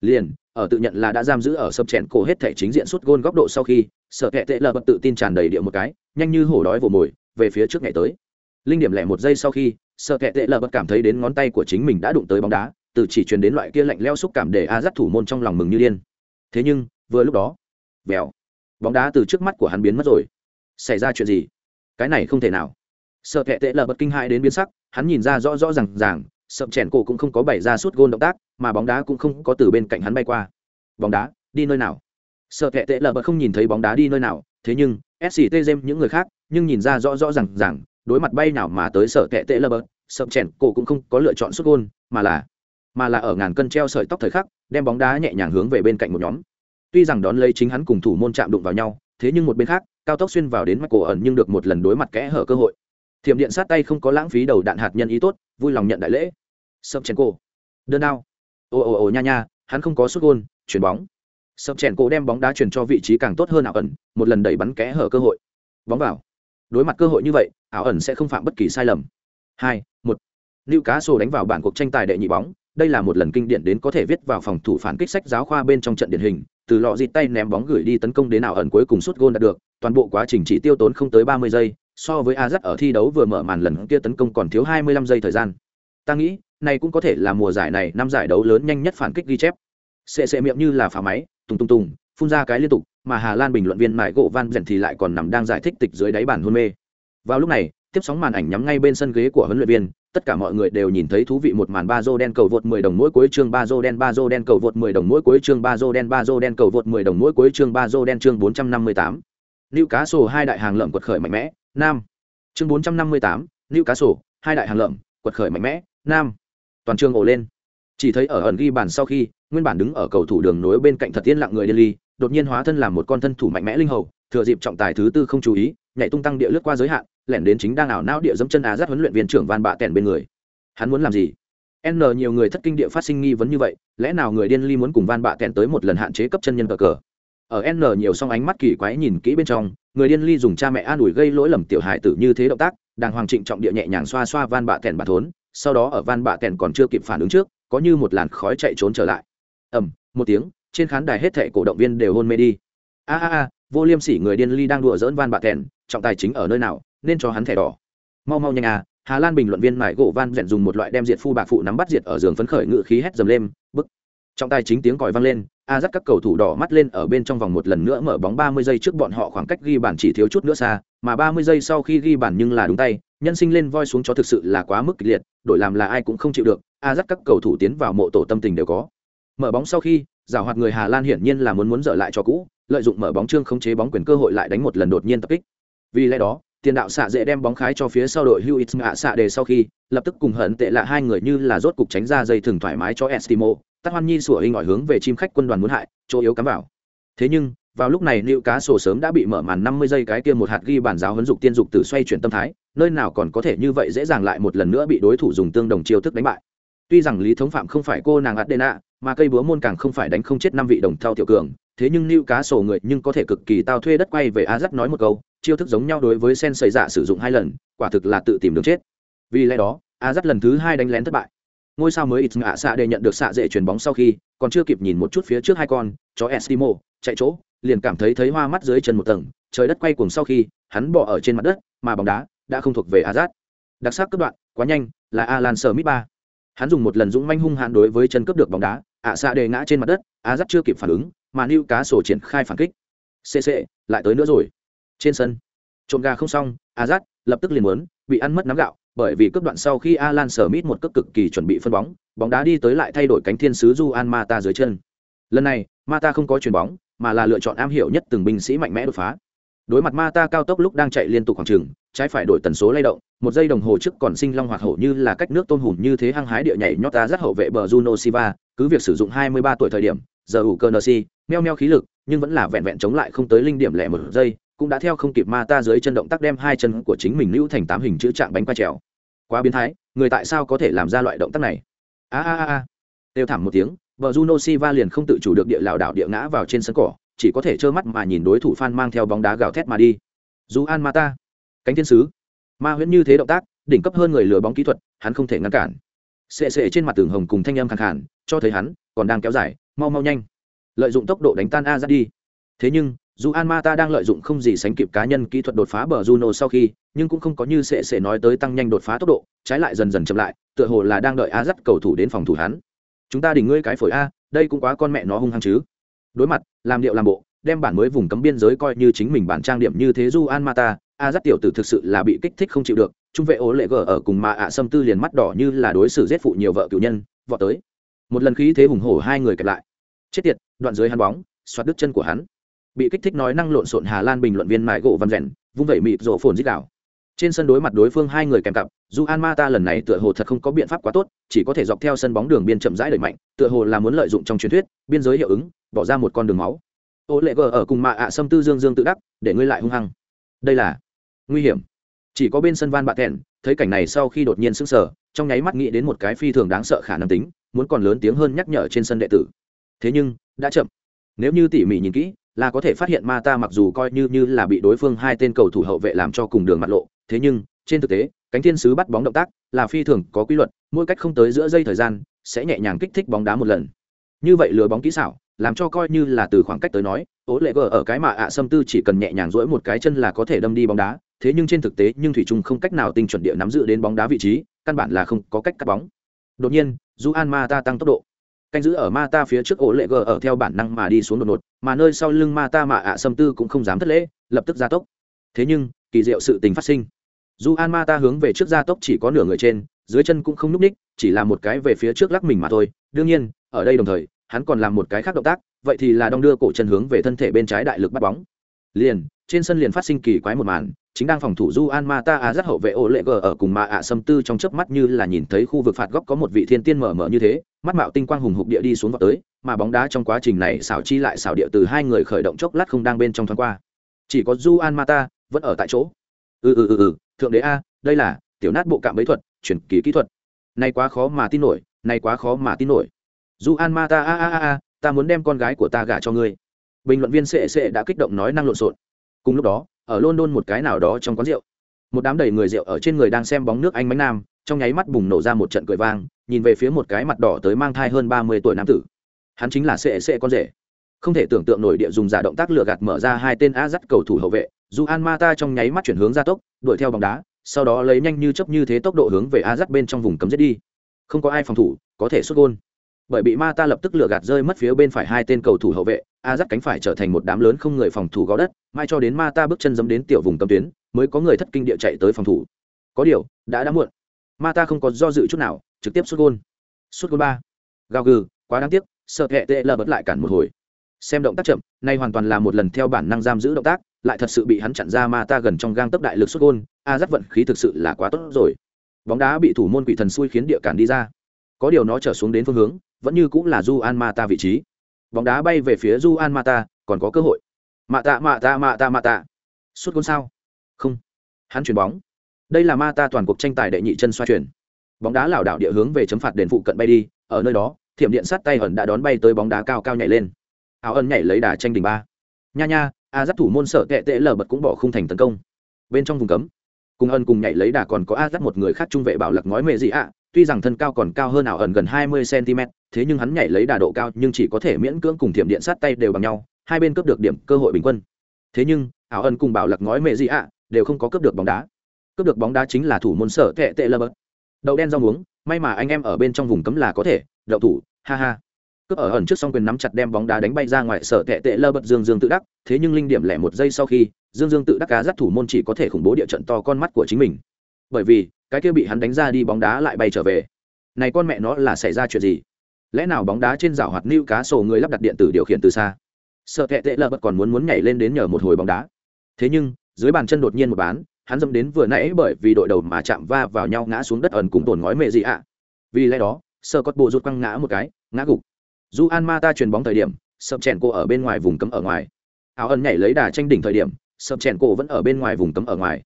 Liền, ở tự nhận là đã giam giữ ở sập chèn cổ hết thể chính diện sút gôn góc độ sau khi, sợ kệ tệ lờ bật tự tin tràn đầy địa một cái, nhanh như hổ đói vồ mồi, về phía trước ngày tới. Linh điểm lẻ một giây sau khi, sợ kệ tệ lờ bật cảm thấy đến ngón tay của chính mình đã đụng tới bóng đá, từ chỉ truyền đến loại kia lạnh leo xúc cảm để a dắt thủ môn trong lòng mừng như điên. Thế nhưng, vừa lúc đó, vèo bóng đá từ trước mắt của hắn biến mất rồi. Xảy ra chuyện gì? Cái này không thể nào. Sợ kệ tệ lờ bật kinh hại đến biến sắc, hắn nhìn ra rõ rõ r à n g ràng sậm chèn cổ cũng không có bày ra suốt gôn động tác, mà bóng đá cũng không có từ bên cạnh hắn bay qua. Bóng đá, đi nơi nào? Sợ kệ tệ lờ bật không nhìn thấy bóng đá đi nơi nào, thế nhưng sct jem những người khác, nhưng nhìn ra rõ rõ r à n g ràng, đối mặt bay nào mà tới sợ kệ tệ lờ bật sậm chèn cổ cũng không có lựa chọn suốt gôn, mà là mà là ở ngàn cân treo sợi tóc thời khắc, đem bóng đá nhẹ nhàng hướng về bên cạnh một nhóm tuy rằng đón lấy chính hắn cùng thủ môn chạm đụng vào nhau, thế nhưng một bên khác, cao tốc xuyên vào đến mắt cổ ẩn nhưng được một lần đối mặt kẽ hở cơ hội. Thiểm điện sát tay không có lãng phí đầu đạn hạt nhân ý tốt, vui lòng nhận đại lễ. Sập chèn cổ đơn đao. Ồ ồ ồ, nha nha, hắn không có xuất gôn chuyển bóng. Sập chèn cổ đem bóng đá chuyển cho vị trí càng tốt hơn ảo ẩn, một lần đẩy bắn kẽ hở cơ hội. Bóng vào. Đối mặt cơ hội như vậy, ảo ẩn sẽ không phạm bất kỳ sai lầm. Hai, một. Lưu cá sổ đánh vào bản cuộc tranh tài đệ nhị bóng, đây là một lần kinh điển đến có thể viết vào phòng thủ phản kích sách giáo khoa bên trong trận điển hình từ lọ dịt tay ném bóng gửi đi tấn công đến nào ẩn cuối cùng suốt gôn đạt được, toàn bộ quá trình chỉ tiêu tốn không tới ba mươi giây, so với Ajax ở thi đấu vừa mở màn lần kia tấn công còn thiếu hai mươi lăm giây thời gian. Ta nghĩ, này cũng có thể là mùa giải này năm giải đấu lớn nhanh nhất phản kích ghi chép. Sệ sệ miệng như là phá máy, tùng tùng tùng, phun ra cái liên tục, mà hà lan bình luận viên mại gỗ van Dần thì lại còn nằm đang giải thích tịch dưới đáy bàn hôn mê. Vào lúc này tiếp sóng màn ảnh nhắm ngay bên sân ghế của huấn luyện viên tất cả mọi người đều nhìn thấy thú vị một màn ba dô đen cầu vượt 10 đồng mỗi cuối chương ba dô đen ba dô đen cầu vượt 10 đồng mỗi cuối chương ba dô đen ba dô đen cầu vượt 10 đồng mỗi cuối chương ba dô đen chương 458. Lưu cá sổ hai đại hàng lợm quật khởi mạnh mẽ, nam. Chương 458, Lưu cá sổ, hai đại hàng lợm, quật khởi mạnh mẽ, nam. Toàn trường ồ lên. Chỉ thấy ở ẩn ghi bàn sau khi, nguyên bản đứng ở cầu thủ đường nối bên cạnh thật yên lặng người đi đột nhiên hóa thân làm một con thân thủ mạnh mẽ linh hầu, thừa dịp trọng tài thứ tư không chú ý, nhảy tung tăng địa lướt qua giới hạn, lẻn đến chính đang ảo não địa dẫm chân á dắt huấn luyện viên trưởng Van Bạ Tèn bên người. Hắn muốn làm gì? N nhiều người thất kinh địa phát sinh nghi vấn như vậy, lẽ nào người điên ly muốn cùng Van Bạ Tèn tới một lần hạn chế cấp chân nhân cờ cờ? Ở N nhiều song ánh mắt kỳ quái nhìn kỹ bên trong, người điên ly dùng cha mẹ an ủi gây lỗi lầm tiểu hài tử như thế động tác, đàng hoàng trịnh trọng địa nhẹ nhàng xoa xoa Van Bạ Tèn bà thốn, sau đó ở Van Bạ Tèn còn chưa kịp phản ứng trước, có như một làn khói chạy trốn trở lại. Ầm, một tiếng, trên khán đài hết thệ cổ động viên đều hôn mê đi. A a a, vô liêm sỉ người điên ly đang đùa dỡn Van Bạ Tèn, trọng tài chính ở nơi nào, nên cho hắn thẻ đỏ. Mau mau nhanh à hà lan bình luận viên mải gỗ van dẹn dùng một loại đem diệt phu bạc phụ nắm bắt diệt ở giường phấn khởi ngự khí hét dầm lên, bức. Trọng tài chính tiếng còi vang lên, a dắt các cầu thủ đỏ mắt lên ở bên trong vòng một lần nữa mở bóng ba mươi giây trước bọn họ khoảng cách ghi bàn chỉ thiếu chút nữa xa, mà ba mươi giây sau khi ghi bàn nhưng là đúng tay, nhân sinh lên voi xuống chó thực sự là quá mức kịch liệt, đổi làm là ai cũng không chịu được, a dắt các cầu thủ tiến vào mộ tổ tâm tình đều có. Mở bóng sau khi, giảo hoạt người hà lan hiển nhiên là muốn muốn dở lại cho cũ, lợi dụng mở bóng trương không chế bóng quyền cơ hội lại đánh một lần đột nhiên tập kích. Vì lẽ đó tiền đạo xạ dễ đem bóng khái cho phía sau đội hữu ít ngạ xạ đề sau khi lập tức cùng hận tệ là hai người như là rốt cục tránh ra dây thừng thoải mái cho estimo tắt hoan nhi sủa hình ngỏi hướng về chim khách quân đoàn muốn hại chỗ yếu cắm vào thế nhưng vào lúc này Lưu Cá Sổ sớm đã bị mở màn 50 giây cái kia một hạt ghi bản giáo huấn dục tiên dục tử xoay chuyển tâm thái, nơi nào còn có thể như vậy dễ dàng lại một lần nữa bị đối thủ dùng tương đồng chiêu thức đánh bại. Tuy rằng Lý Thống Phạm không phải cô nàng Adena, mà cây búa môn càng không phải đánh không chết năm vị đồng thao tiểu cường, thế nhưng Lưu Cá Sổ người nhưng có thể cực kỳ tao thuê đất quay về Azat nói một câu, chiêu thức giống nhau đối với Sen xảy dạ sử dụng hai lần, quả thực là tự tìm đường chết. Vì lẽ đó, Azat lần thứ hai đánh lén thất bại. Ngôi sao mới ít ngạ xạ để nhận được xạ dễ chuyền bóng sau khi còn chưa kịp nhìn một chút phía trước hai con chó estimo chạy chỗ liền cảm thấy thấy hoa mắt dưới chân một tầng trời đất quay cuồng sau khi hắn bỏ ở trên mặt đất mà bóng đá đã không thuộc về azad đặc sắc cấp đoạn quá nhanh là alan mít ba. Hắn dùng một lần dũng manh hung hãn đối với chân cướp được bóng đá ạ xạ đề ngã trên mặt đất azad chưa kịp phản ứng mà lưu cá sổ triển khai phản kích. Cc lại tới nữa rồi trên sân trộm gà không xong azad lập tức liền muốn bị ăn mất nắm gạo bởi vì cướp đoạn sau khi Alan sở mít một cước cực kỳ chuẩn bị phân bóng, bóng đá đi tới lại thay đổi cánh thiên sứ Juan Mata dưới chân. Lần này, Mata không có chuyền bóng, mà là lựa chọn am hiểu nhất từng binh sĩ mạnh mẽ đột phá. Đối mặt Mata cao tốc lúc đang chạy liên tục khoảng trường, trái phải đổi tần số lay động, một giây đồng hồ trước còn sinh long hoạt hổ như là cách nước tôm hùm như thế hăng hái địa nhảy nhót ta rất hậu vệ bờ Juno Silva, cứ việc sử dụng 23 tuổi thời điểm, giờ ủ cơ NC, meo meo khí lực, nhưng vẫn là vẹn vẹn chống lại không tới linh điểm lẻ một giây, cũng đã theo không kịp ma ta dưới chân động tác đem hai chân của chính mình lưu thành tám hình chữ trạng bánh qua trèo. Quá biến thái, người tại sao có thể làm ra loại động tác này? A a a a. Đều thảm một tiếng vợ juno siva liền không tự chủ được địa lảo đảo địa ngã vào trên sân cỏ, chỉ có thể trơ mắt mà nhìn đối thủ phan mang theo bóng đá gào thét mà đi. Dù an mata cánh thiên sứ. Ma huyễn như thế động tác, đỉnh cấp hơn người lừa bóng kỹ thuật, hắn không thể ngăn cản. Sệ sệ trên mặt tường hồng cùng thanh âm khẳng khản cho thấy hắn còn đang kéo dài, mau mau nhanh. Lợi dụng tốc độ đánh tan a ra đi. Thế nhưng dù an mata đang lợi dụng không gì sánh kịp cá nhân kỹ thuật đột phá bờ juno sau khi, nhưng cũng không có như sệ sệ nói tới tăng nhanh đột phá tốc độ, trái lại dần dần chậm lại, tựa hồ là đang đợi a dắt cầu thủ đến phòng thủ hắn. Chúng ta đỉnh ngươi cái phổi a, đây cũng quá con mẹ nó hung hăng chứ. Đối mặt, làm điệu làm bộ, đem bản mới vùng cấm biên giới coi như chính mình bản trang điểm như thế du an mata a dắt tiểu tử thực sự là bị kích thích không chịu được, trung vệ ố lệ gờ ở cùng mà ạ xâm tư liền mắt đỏ như là đối xử giết phụ nhiều vợ cựu nhân, vọt tới. Một lần khí thế hùng hổ hai người kẹp lại. Chết tiệt, đoạn dưới hắn bóng xoát đứt chân của hắn bị kích thích nói năng lộn xộn hà lan bình luận viên mãi gỗ văn rèn, vung vẩy mịt rộ phồn dích đảo trên sân đối mặt đối phương hai người kèm cặp dù an ma ta lần này tựa hồ thật không có biện pháp quá tốt, chỉ có thể dọc theo sân bóng đường biên chậm rãi đẩy mạnh, tựa hồ là muốn lợi dụng trong truyền thuyết, biên giới hiệu ứng, bỏ ra một con đường máu. Ô lệ gờ ở cùng mạ ạ à xâm tư dương dương tự đắc, để ngươi lại hung hăng. Đây là nguy hiểm. Chỉ có bên sân van bạ thẹn, thấy cảnh này sau khi đột nhiên sững sờ, trong nháy mắt nghĩ đến một cái phi thường đáng sợ khả năng tính, muốn còn lớn tiếng hơn nhắc nhở trên sân đệ tử. Thế nhưng, đã chậm. Nếu như tỉ mỉ nhìn kỹ là có thể phát hiện ma ta mặc dù coi như như là bị đối phương hai tên cầu thủ hậu vệ làm cho cùng đường mặt lộ, thế nhưng, trên thực tế, cánh thiên sứ bắt bóng động tác là phi thường có quy luật, mỗi cách không tới giữa giây thời gian, sẽ nhẹ nhàng kích thích bóng đá một lần. Như vậy lừa bóng kỹ xảo, làm cho coi như là từ khoảng cách tới nói ố lệ gờ ở cái mà ạ à xâm tư chỉ cần nhẹ nhàng rỗi một cái chân là có thể đâm đi bóng đá, thế nhưng trên thực tế, nhưng thủy trung không cách nào tinh chuẩn địa nắm giữ đến bóng đá vị trí, căn bản là không có cách cắt bóng. Đột nhiên du an ma ta tăng tốc độ canh giữ ở ma ta phía trước ổ lệ gờ ở theo bản năng mà đi xuống đột ngột, mà nơi sau lưng ma ta mà ạ à tư cũng không dám thất lễ, lập tức gia tốc. Thế nhưng, kỳ diệu sự tình phát sinh. Dù an ma ta hướng về trước gia tốc chỉ có nửa người trên, dưới chân cũng không n ú c ních, chỉ là một cái về phía trước lắc mình mà thôi. Đương nhiên, ở đây đồng thời, hắn còn làm một cái khác động tác, vậy thì là đong đưa cổ chân hướng về thân thể bên trái đại lực bắt bóng. Liền trên sân liền phát sinh kỳ quái một màn, chính đang phòng thủ du an ma ta a rất hậu vệ ô lệ g ở cùng ma ạ à tư trong chớp mắt như là nhìn thấy khu vực phạt góc có một vị thiên tiên mở mở như thế, mắt mạo tinh quang hùng hục địa đi xuống vào tới, mà bóng đá trong quá trình này xảo chi lại xảo địa từ hai người khởi động chốc lát không đang bên trong thoáng qua. Chỉ có du an ma ta vẫn ở tại chỗ. Ừ ừ ừ ừ thượng đế a, đây là tiểu nát bộ cạm bẫy thuật, chuyển kỳ kỹ thuật. Này quá khó mà tin nổi này quá khó mà tin nổi. Du an ma ta, a a a a, ta muốn đem con gái của ta gả cho ngươi. Bình luận viên sệ sệ đã kích động nói năng lộn xộn cùng lúc đó, ở london một cái nào đó trong quán rượu, một đám đầy người rượu ở trên người đang xem bóng nước anh bánh nam, trong nháy mắt bùng nổ ra một trận cười vang, nhìn về phía một cái mặt đỏ tới mang thai hơn ba mươi tuổi nam tử. Hắn chính là sệ sệ con rể. Không thể tưởng tượng nổi địa dùng giả động tác lừa gạt mở ra hai tên a dắt cầu thủ hậu vệ, dù an mata trong nháy mắt chuyển hướng ra tốc, đuổi theo bóng đá, sau đó lấy nhanh như chấp như thế tốc độ hướng về a dắt bên trong vùng cấm giết đi. Không có ai phòng thủ, có thể xuất gôn bởi bị ma ta lập tức lừa gạt rơi mất phía bên phải hai tên cầu thủ hậu vệ, a dắt cánh phải trở thành một đám lớn không người phòng thủ gó đất mai cho đến ma ta bước chân dẫm đến tiểu vùng tâm tuyến, mới có người thất kinh địa chạy tới phòng thủ. Có điều, đã đã muộn. Ma ta không có do dự chút nào, trực tiếp xuất gôn. Xuất gôn ba. Gào gừ, quá đáng tiếc, sợ hệ tệ lờ bật lại cản một hồi. Xem động tác chậm, nay hoàn toàn là một lần theo bản năng giam giữ động tác, lại thật sự bị hắn chặn ra ma ta gần trong gang tấp đại lực xuất gôn, a dắt vận khí thực sự là quá tốt rồi. Bóng đá bị thủ môn quỷ thần xui khiến địa cản đi ra. Có điều nó trở xuống đến phương hướng vẫn như cũng là du an mata vị trí. Bóng đá bay về phía du an mata còn có cơ hội. Mạ tạ mạ tạ mạ tạ mạ tạ suốt gôn sao? Không. Hắn chuyền bóng. Đây là Mata toàn cuộc tranh tài đệ nhị chân xoa chuyển bóng đá lảo đảo địa hướng về chấm phạt đền phụ cận bay đi, ở nơi đó, thiểm điện sát tay ẩn đã đón bay tới bóng đá cao cao nhảy lên. Áo ẩn nhảy lấy đà tranh đỉnh ba. Nha nha, a giáp thủ môn sợ tệ tệ lờ bật cũng bỏ khung thành tấn công. Bên trong vùng cấm, cùng ân cùng nhảy lấy đà còn có a giáp một người khác trung vệ bảo lặc nói mẹ gì ạ tuy rằng thân cao còn cao hơn ảo ẩn gần hai mươi cm, thế nhưng hắn nhảy lấy đà độ cao nhưng chỉ có thể miễn cưỡng cùng thiểm điện sát tay đều bằng nhau, hai bên cướp được điểm cơ hội bình quân. Thế nhưng, ảo ẩn cùng bảo lặc ngói mẹ gì ạ, đều không có cướp được bóng đá. Cướp được bóng đá chính là thủ môn sở tệ tệ lơ bớt. Đậu đen rau muống, may mà anh em ở bên trong vùng cấm là có thể, đậu thủ, ha ha. Cướp ở ẩn trước xong quyền nắm chặt đem bóng đá đánh bay ra ngoài, sở tệ tệ lơ bật dương dương tự đắc, thế nhưng linh điểm lẻ một giây sau khi, dương dương tự đắc cá dắt thủ môn chỉ có thể khủng bố địa trận to con mắt của chính mình. Bởi vì cái kia bị hắn đánh ra đi bóng đá lại bay trở về. Này con mẹ nó là xảy ra chuyện gì? Lẽ nào bóng đá trên rào hoạt lưu cá sổ người lắp đặt điện tử điều khiển từ xa? Sợ tệ tệ lơ vẫn còn muốn muốn nhảy lên đến nhờ một hồi bóng đá. Thế nhưng, dưới bàn chân đột nhiên một bán, hắn dâm đến vừa nãy bởi vì đội đầu mà chạm va vào nhau ngã xuống đất ẩn cùng tổn ngói mẹ gì ạ? Vì lẽ đó sơ cốt bộ rút quăng ngã một cái, ngã gục. Dù an ma ta chuyền bóng thời điểm, sập chèn cô ở bên ngoài vùng cấm ở ngoài. Áo ẩn nhảy lấy đà tranh đỉnh thời điểm, sập chèn cô vẫn ở bên ngoài vùng cấm ở ngoài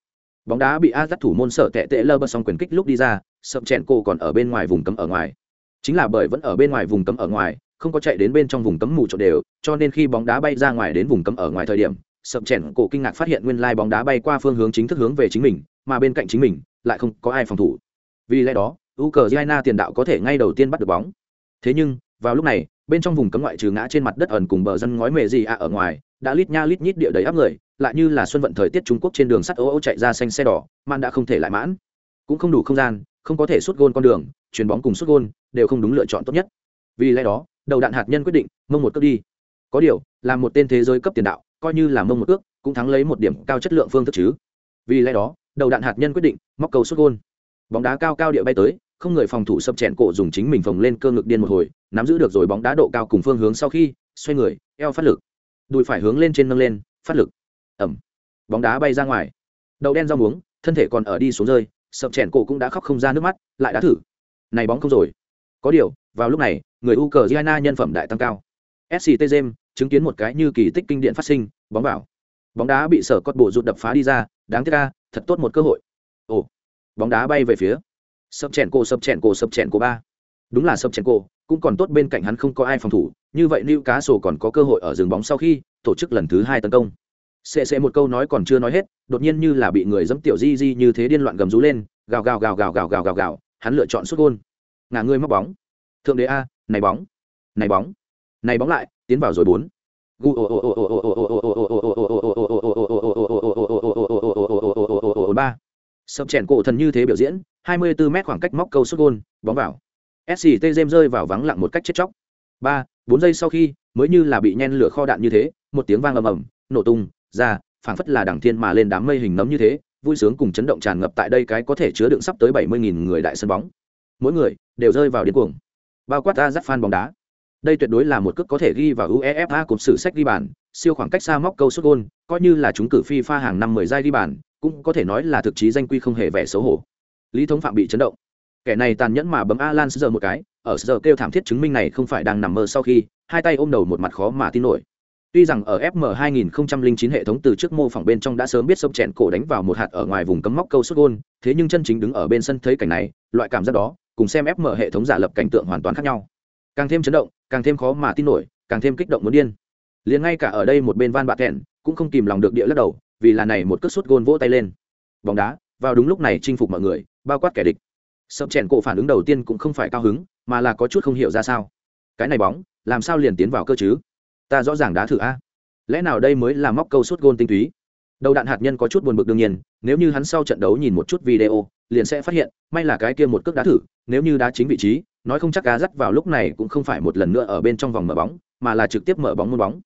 bóng đá bị a dắt thủ môn sở tệ tệ lơ bơ xong quyền kích lúc đi ra sậm chèn cô còn ở bên ngoài vùng cấm ở ngoài. Chính là bởi vẫn ở bên ngoài vùng cấm ở ngoài, không có chạy đến bên trong vùng cấm mù trộn đều, cho nên khi bóng đá bay ra ngoài đến vùng cấm ở ngoài thời điểm sậm chèn cổ kinh ngạc phát hiện nguyên lai bóng đá bay qua phương hướng chính thức hướng về chính mình, mà bên cạnh chính mình, lại không có ai phòng thủ. Vì lẽ đó, Ukraine tiền đạo có thể ngay đầu tiên bắt được bóng. Thế nhưng, vào lúc này bên trong vùng cấm ngoại trừ ngã trên mặt đất ẩn cùng bờ dân ngói mề gì ạ ở ngoài, đã lít nha lít nhít địa đầy áp người, lại như là xuân vận thời tiết trung quốc trên đường sắt ô ô chạy ra xanh xe đỏ man đã không thể lại mãn. Cũng không đủ không gian, không có thể xuất gôn con đường, chuyền bóng cùng xuất gôn đều không đúng lựa chọn tốt nhất. Vì lẽ đó, đầu đạn hạt nhân quyết định, mông một cước đi. Có điều, là một tên thế giới cấp tiền đạo, coi như là mông một cước, cũng thắng lấy một điểm cao chất lượng phương thức chứ. Vì lẽ đó, đầu đạn hạt nhân quyết định, móc cầu xuất gôn. Bóng đá cao cao địa bay tới không người phòng thủ sập chèn cổ dùng chính mình phồng lên cơ ngực điên một hồi, nắm giữ được rồi bóng đá độ cao cùng phương hướng sau khi, xoay người, eo phát lực. Đùi phải hướng lên trên nâng lên, phát lực. Ẩm bóng đá bay ra ngoài. Đầu đen rau muống thân thể còn ở đi xuống rơi, sập chèn cổ cũng đã khóc không ra nước mắt, lại đã thử. Này bóng không rồi. Có điều, vào lúc này, người u cờ giana nhân phẩm đại tăng cao. Sct james chứng kiến một cái như kỳ tích kinh điện phát sinh, bóng vào. Bóng đá bị sở cốt bộ rụt đập phá đi ra, đáng tiếc ca thật tốt một cơ hội. Ồ. Bóng đá bay về phía sập chèn cổ sập chèn cổ sập chèn cổ ba đúng là sập chèn cổ cũng còn tốt bên cạnh hắn không có ai phòng thủ như vậy lưu cá sổ còn có cơ hội ở rừng bóng sau khi tổ chức lần thứ hai tấn công sẽ sẽ một câu nói còn chưa nói hết đột nhiên như là bị người dẫm tiểu di di như thế điên loạn gầm rú lên gào gào gào gào gào gào gào gào hắn lựa chọn xuất gôn ngả ngươi móc bóng thượng đế a này bóng này bóng này bóng lại tiến vào rồi bốn sập chèn cổ thần như thế biểu diễn 24 mét khoảng cách móc câu xuất gôn, bóng vào. Sct jem rơi vào vắng lặng một cách chết chóc. Ba, bốn giây sau khi, mới như là bị nhen lửa kho đạn như thế, một tiếng vang ầm ầm, nổ tung, ra, phảng phất là đẳng thiên mà lên đám mây hình nấm như thế, vui sướng cùng chấn động tràn ngập tại đây cái có thể chứa đựng sắp tới 70.000 người đại sân bóng. Mỗi người đều rơi vào điên cuồng. Bao quát ta dắt fan bóng đá. Đây tuyệt đối là một cước có thể ghi vào uefa cột sử sách ghi bàn, siêu khoảng cách xa móc câu xuất gôn, coi như là chúng cử phi pha hàng năm mười giai ghi bàn cũng có thể nói là thực chí danh quy không hề vẻ xấu hổ. Lý thống phạm bị chấn động. Kẻ này tàn nhẫn mà bấm alan giờ một cái ở giờ kêu thảm thiết chứng minh này không phải đang nằm mơ sau khi hai tay ôm đầu một mặt khó mà tin nổi. Tuy rằng ở fm 2009 hệ thống từ trước mô phỏng bên trong đã sớm biết sông chèn cổ đánh vào một hạt ở ngoài vùng cấm móc câu xuất gôn thế nhưng chân chính đứng ở bên sân thấy cảnh này loại cảm giác đó cùng xem fm hệ thống giả lập cảnh tượng hoàn toàn khác nhau. Càng thêm chấn động càng thêm khó mà tin nổi càng thêm kích động muốn điên. Liền ngay cả ở đây một bên van bạ kẹn, cũng không kìm lòng được địa lắc đầu vì là này một cước sút gôn vỗ tay lên. Bóng đá, vào đúng lúc này chinh phục mọi người, bao quát kẻ địch. Sập chèn cổ phản ứng đầu tiên cũng không phải cao hứng, mà là có chút không hiểu ra sao. Cái này bóng, làm sao liền tiến vào cơ chứ? Ta rõ ràng đá thử a. Lẽ nào đây mới là móc câu sút gôn tinh túy? Đầu đạn hạt nhân có chút buồn bực đương nhiên, nếu như hắn sau trận đấu nhìn một chút video, liền sẽ phát hiện, may là cái kia một cước đá thử, nếu như đá chính vị trí, nói không chắc cá dắt vào lúc này cũng không phải một lần nữa ở bên trong vòng mở bóng, mà là trực tiếp mở bóng môn bóng.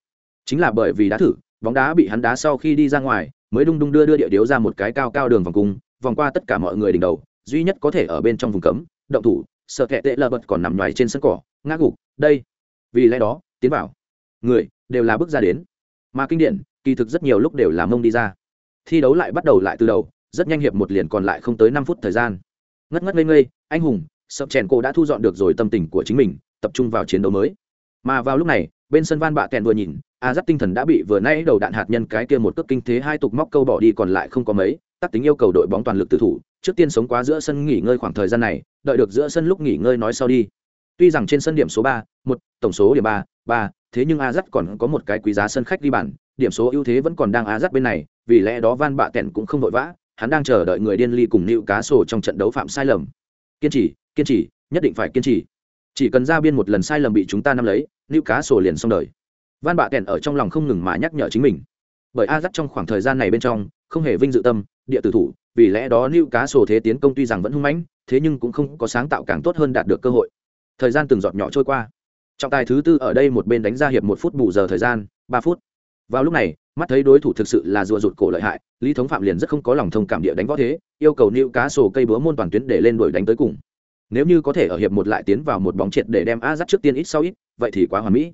Chính là bởi vì đá thử bóng đá bị hắn đá sau khi đi ra ngoài, mới đung đung đưa đưa địa điếu ra một cái cao cao đường vòng cung, vòng qua tất cả mọi người đỉnh đầu, duy nhất có thể ở bên trong vùng cấm, động thủ, sợ kệ tệ lờ bật còn nằm ngoài trên sân cỏ, ngã gục, đây. Vì lẽ đó, tiến vào. Người, đều là bước ra đến. Mà kinh điển, kỳ thực rất nhiều lúc đều là mông đi ra. Thi đấu lại bắt đầu lại từ đầu, rất nhanh hiệp một liền còn lại không tới năm phút thời gian. Ngất ngất ngây ngây, anh hùng sập chèn cô đã thu dọn được rồi tâm tình của chính mình, tập trung vào chiến đấu mới. Mà vào lúc này, bên sân van bạ kèn vừa nhìn a dắt tinh thần đã bị vừa nãy đầu đạn hạt nhân cái kia một cước kinh thế hai tục móc câu bỏ đi còn lại không có mấy tác tính yêu cầu đội bóng toàn lực tự thủ trước tiên sống quá giữa sân nghỉ ngơi khoảng thời gian này đợi được giữa sân lúc nghỉ ngơi nói sau đi. Tuy rằng trên sân điểm số ba một tổng số điểm ba ba thế nhưng a dắt còn có một cái quý giá sân khách đi bản, điểm số ưu thế vẫn còn đang a dắt bên này vì lẽ đó van bạ tẹn cũng không vội vã hắn đang chờ đợi người điên ly cùng nịu cá sổ trong trận đấu phạm sai lầm. Kiên trì kiên trì nhất định phải kiên trì. Chỉ cần ra biên một lần sai lầm bị chúng ta nắm lấy nịu cá sổ liền xong đời van bạ kèn ở trong lòng không ngừng mà nhắc nhở chính mình. Bởi a dắt trong khoảng thời gian này bên trong, không hề vinh dự tâm, địa tử thủ, vì lẽ đó nịu cá sổ thế tiến công tuy rằng vẫn hung mãnh, thế nhưng cũng không có sáng tạo càng tốt hơn đạt được cơ hội. Thời gian từng giọt nhỏ trôi qua. Trọng tài thứ tư ở đây một bên đánh ra hiệp một phút bù giờ thời gian, ba phút. Vào lúc này, mắt thấy đối thủ thực sự là rùa rụt cổ lợi hại, lý thống phạm liền rất không có lòng thông cảm địa đánh võ thế, yêu cầu nịu cá sổ cây búa môn toàn tuyến để lên đuổi đánh tới cùng. Nếu như có thể ở hiệp một lại tiến vào một bóng triệt để đem a dắt trước tiên ít sau ít, vậy thì quá hoàn mỹ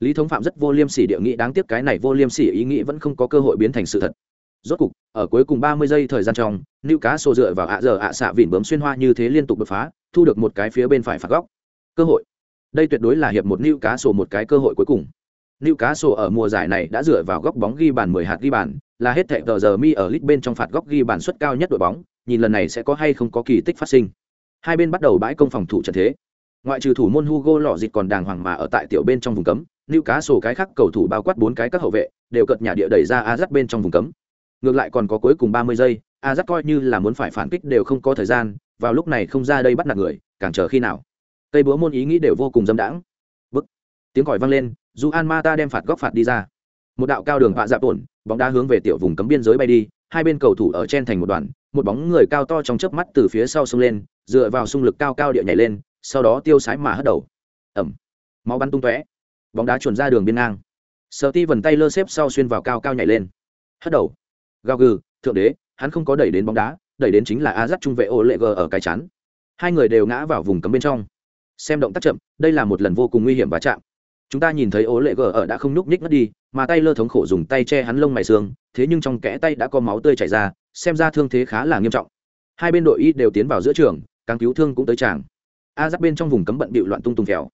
lý thống phạm rất vô liêm sỉ địa nghĩ, đáng tiếc cái này vô liêm sỉ ý nghĩ vẫn không có cơ hội biến thành sự thật. Rốt cục, ở cuối cùng ba mươi giây thời gian trong nữ cá sổ dựa vào ạ giờ ạ xạ vỉn bướm xuyên hoa như thế liên tục đột phá, thu được một cái phía bên phải phạt góc. Cơ hội. Đây tuyệt đối là hiệp một nữ cá sổ một cái cơ hội cuối cùng. Nữ cá sổ ở mùa giải này đã dựa vào góc bóng ghi bàn mười hạt ghi bàn, là hết thệ tờ giờ mi ở lít bên trong phạt góc ghi bàn suất cao nhất đội bóng, nhìn lần này sẽ có hay không có kỳ tích phát sinh. Hai bên bắt đầu bãi công phòng thủ trận thế. Ngoại trừ thủ môn hugo lọ dịch còn đàng hoàng mà ở tại tiểu bên trong vùng cấm nữ cá sổ cái khác cầu thủ bao quát bốn cái các hậu vệ, đều cợt nhà địa đẩy ra a bên trong vùng cấm. Ngược lại còn có cuối cùng ba mươi giây a coi như là muốn phải phản kích đều không có thời gian, vào lúc này không ra đây bắt nạt người, càng chờ khi nào. Tây búa môn ý nghĩ đều vô cùng dâm đãng. Bức. Tiếng còi vang lên dù an đem phạt góc phạt đi ra. Một đạo cao đường vạ dạp ổn bóng đá hướng về tiểu vùng cấm biên giới bay đi, hai bên cầu thủ ở trên thành một đoàn, một bóng người cao to trong chớp mắt từ phía sau xông lên, dựa vào xung lực cao cao địa nhảy lên, sau đó tiêu sái mà hất đầu. Ẩm. Máu bắn tung tóe bóng đá chuồn ra đường biên ngang. Sợ ti vần tay lơ xếp sau xuyên vào cao cao nhảy lên. Hất đầu. Gào gừ, thượng đế, hắn không có đẩy đến bóng đá, đẩy đến chính là a dắt trung vệ ô lệ g ở cái chắn hai người đều ngã vào vùng cấm bên trong. Xem động tác chậm, đây là một lần vô cùng nguy hiểm và chạm. Chúng ta nhìn thấy ố lệ g ở đã không nhúc nhích mất đi, mà tay lơ thống khổ dùng tay che hắn lông mày xương, thế nhưng trong kẽ tay đã có máu tươi chảy ra, xem ra thương thế khá là nghiêm trọng. Hai bên đội y đều tiến vào giữa trường càng cứu thương cũng tới tràng. A giáp bên trong vùng cấm bận bịu loạn tung tung kẹo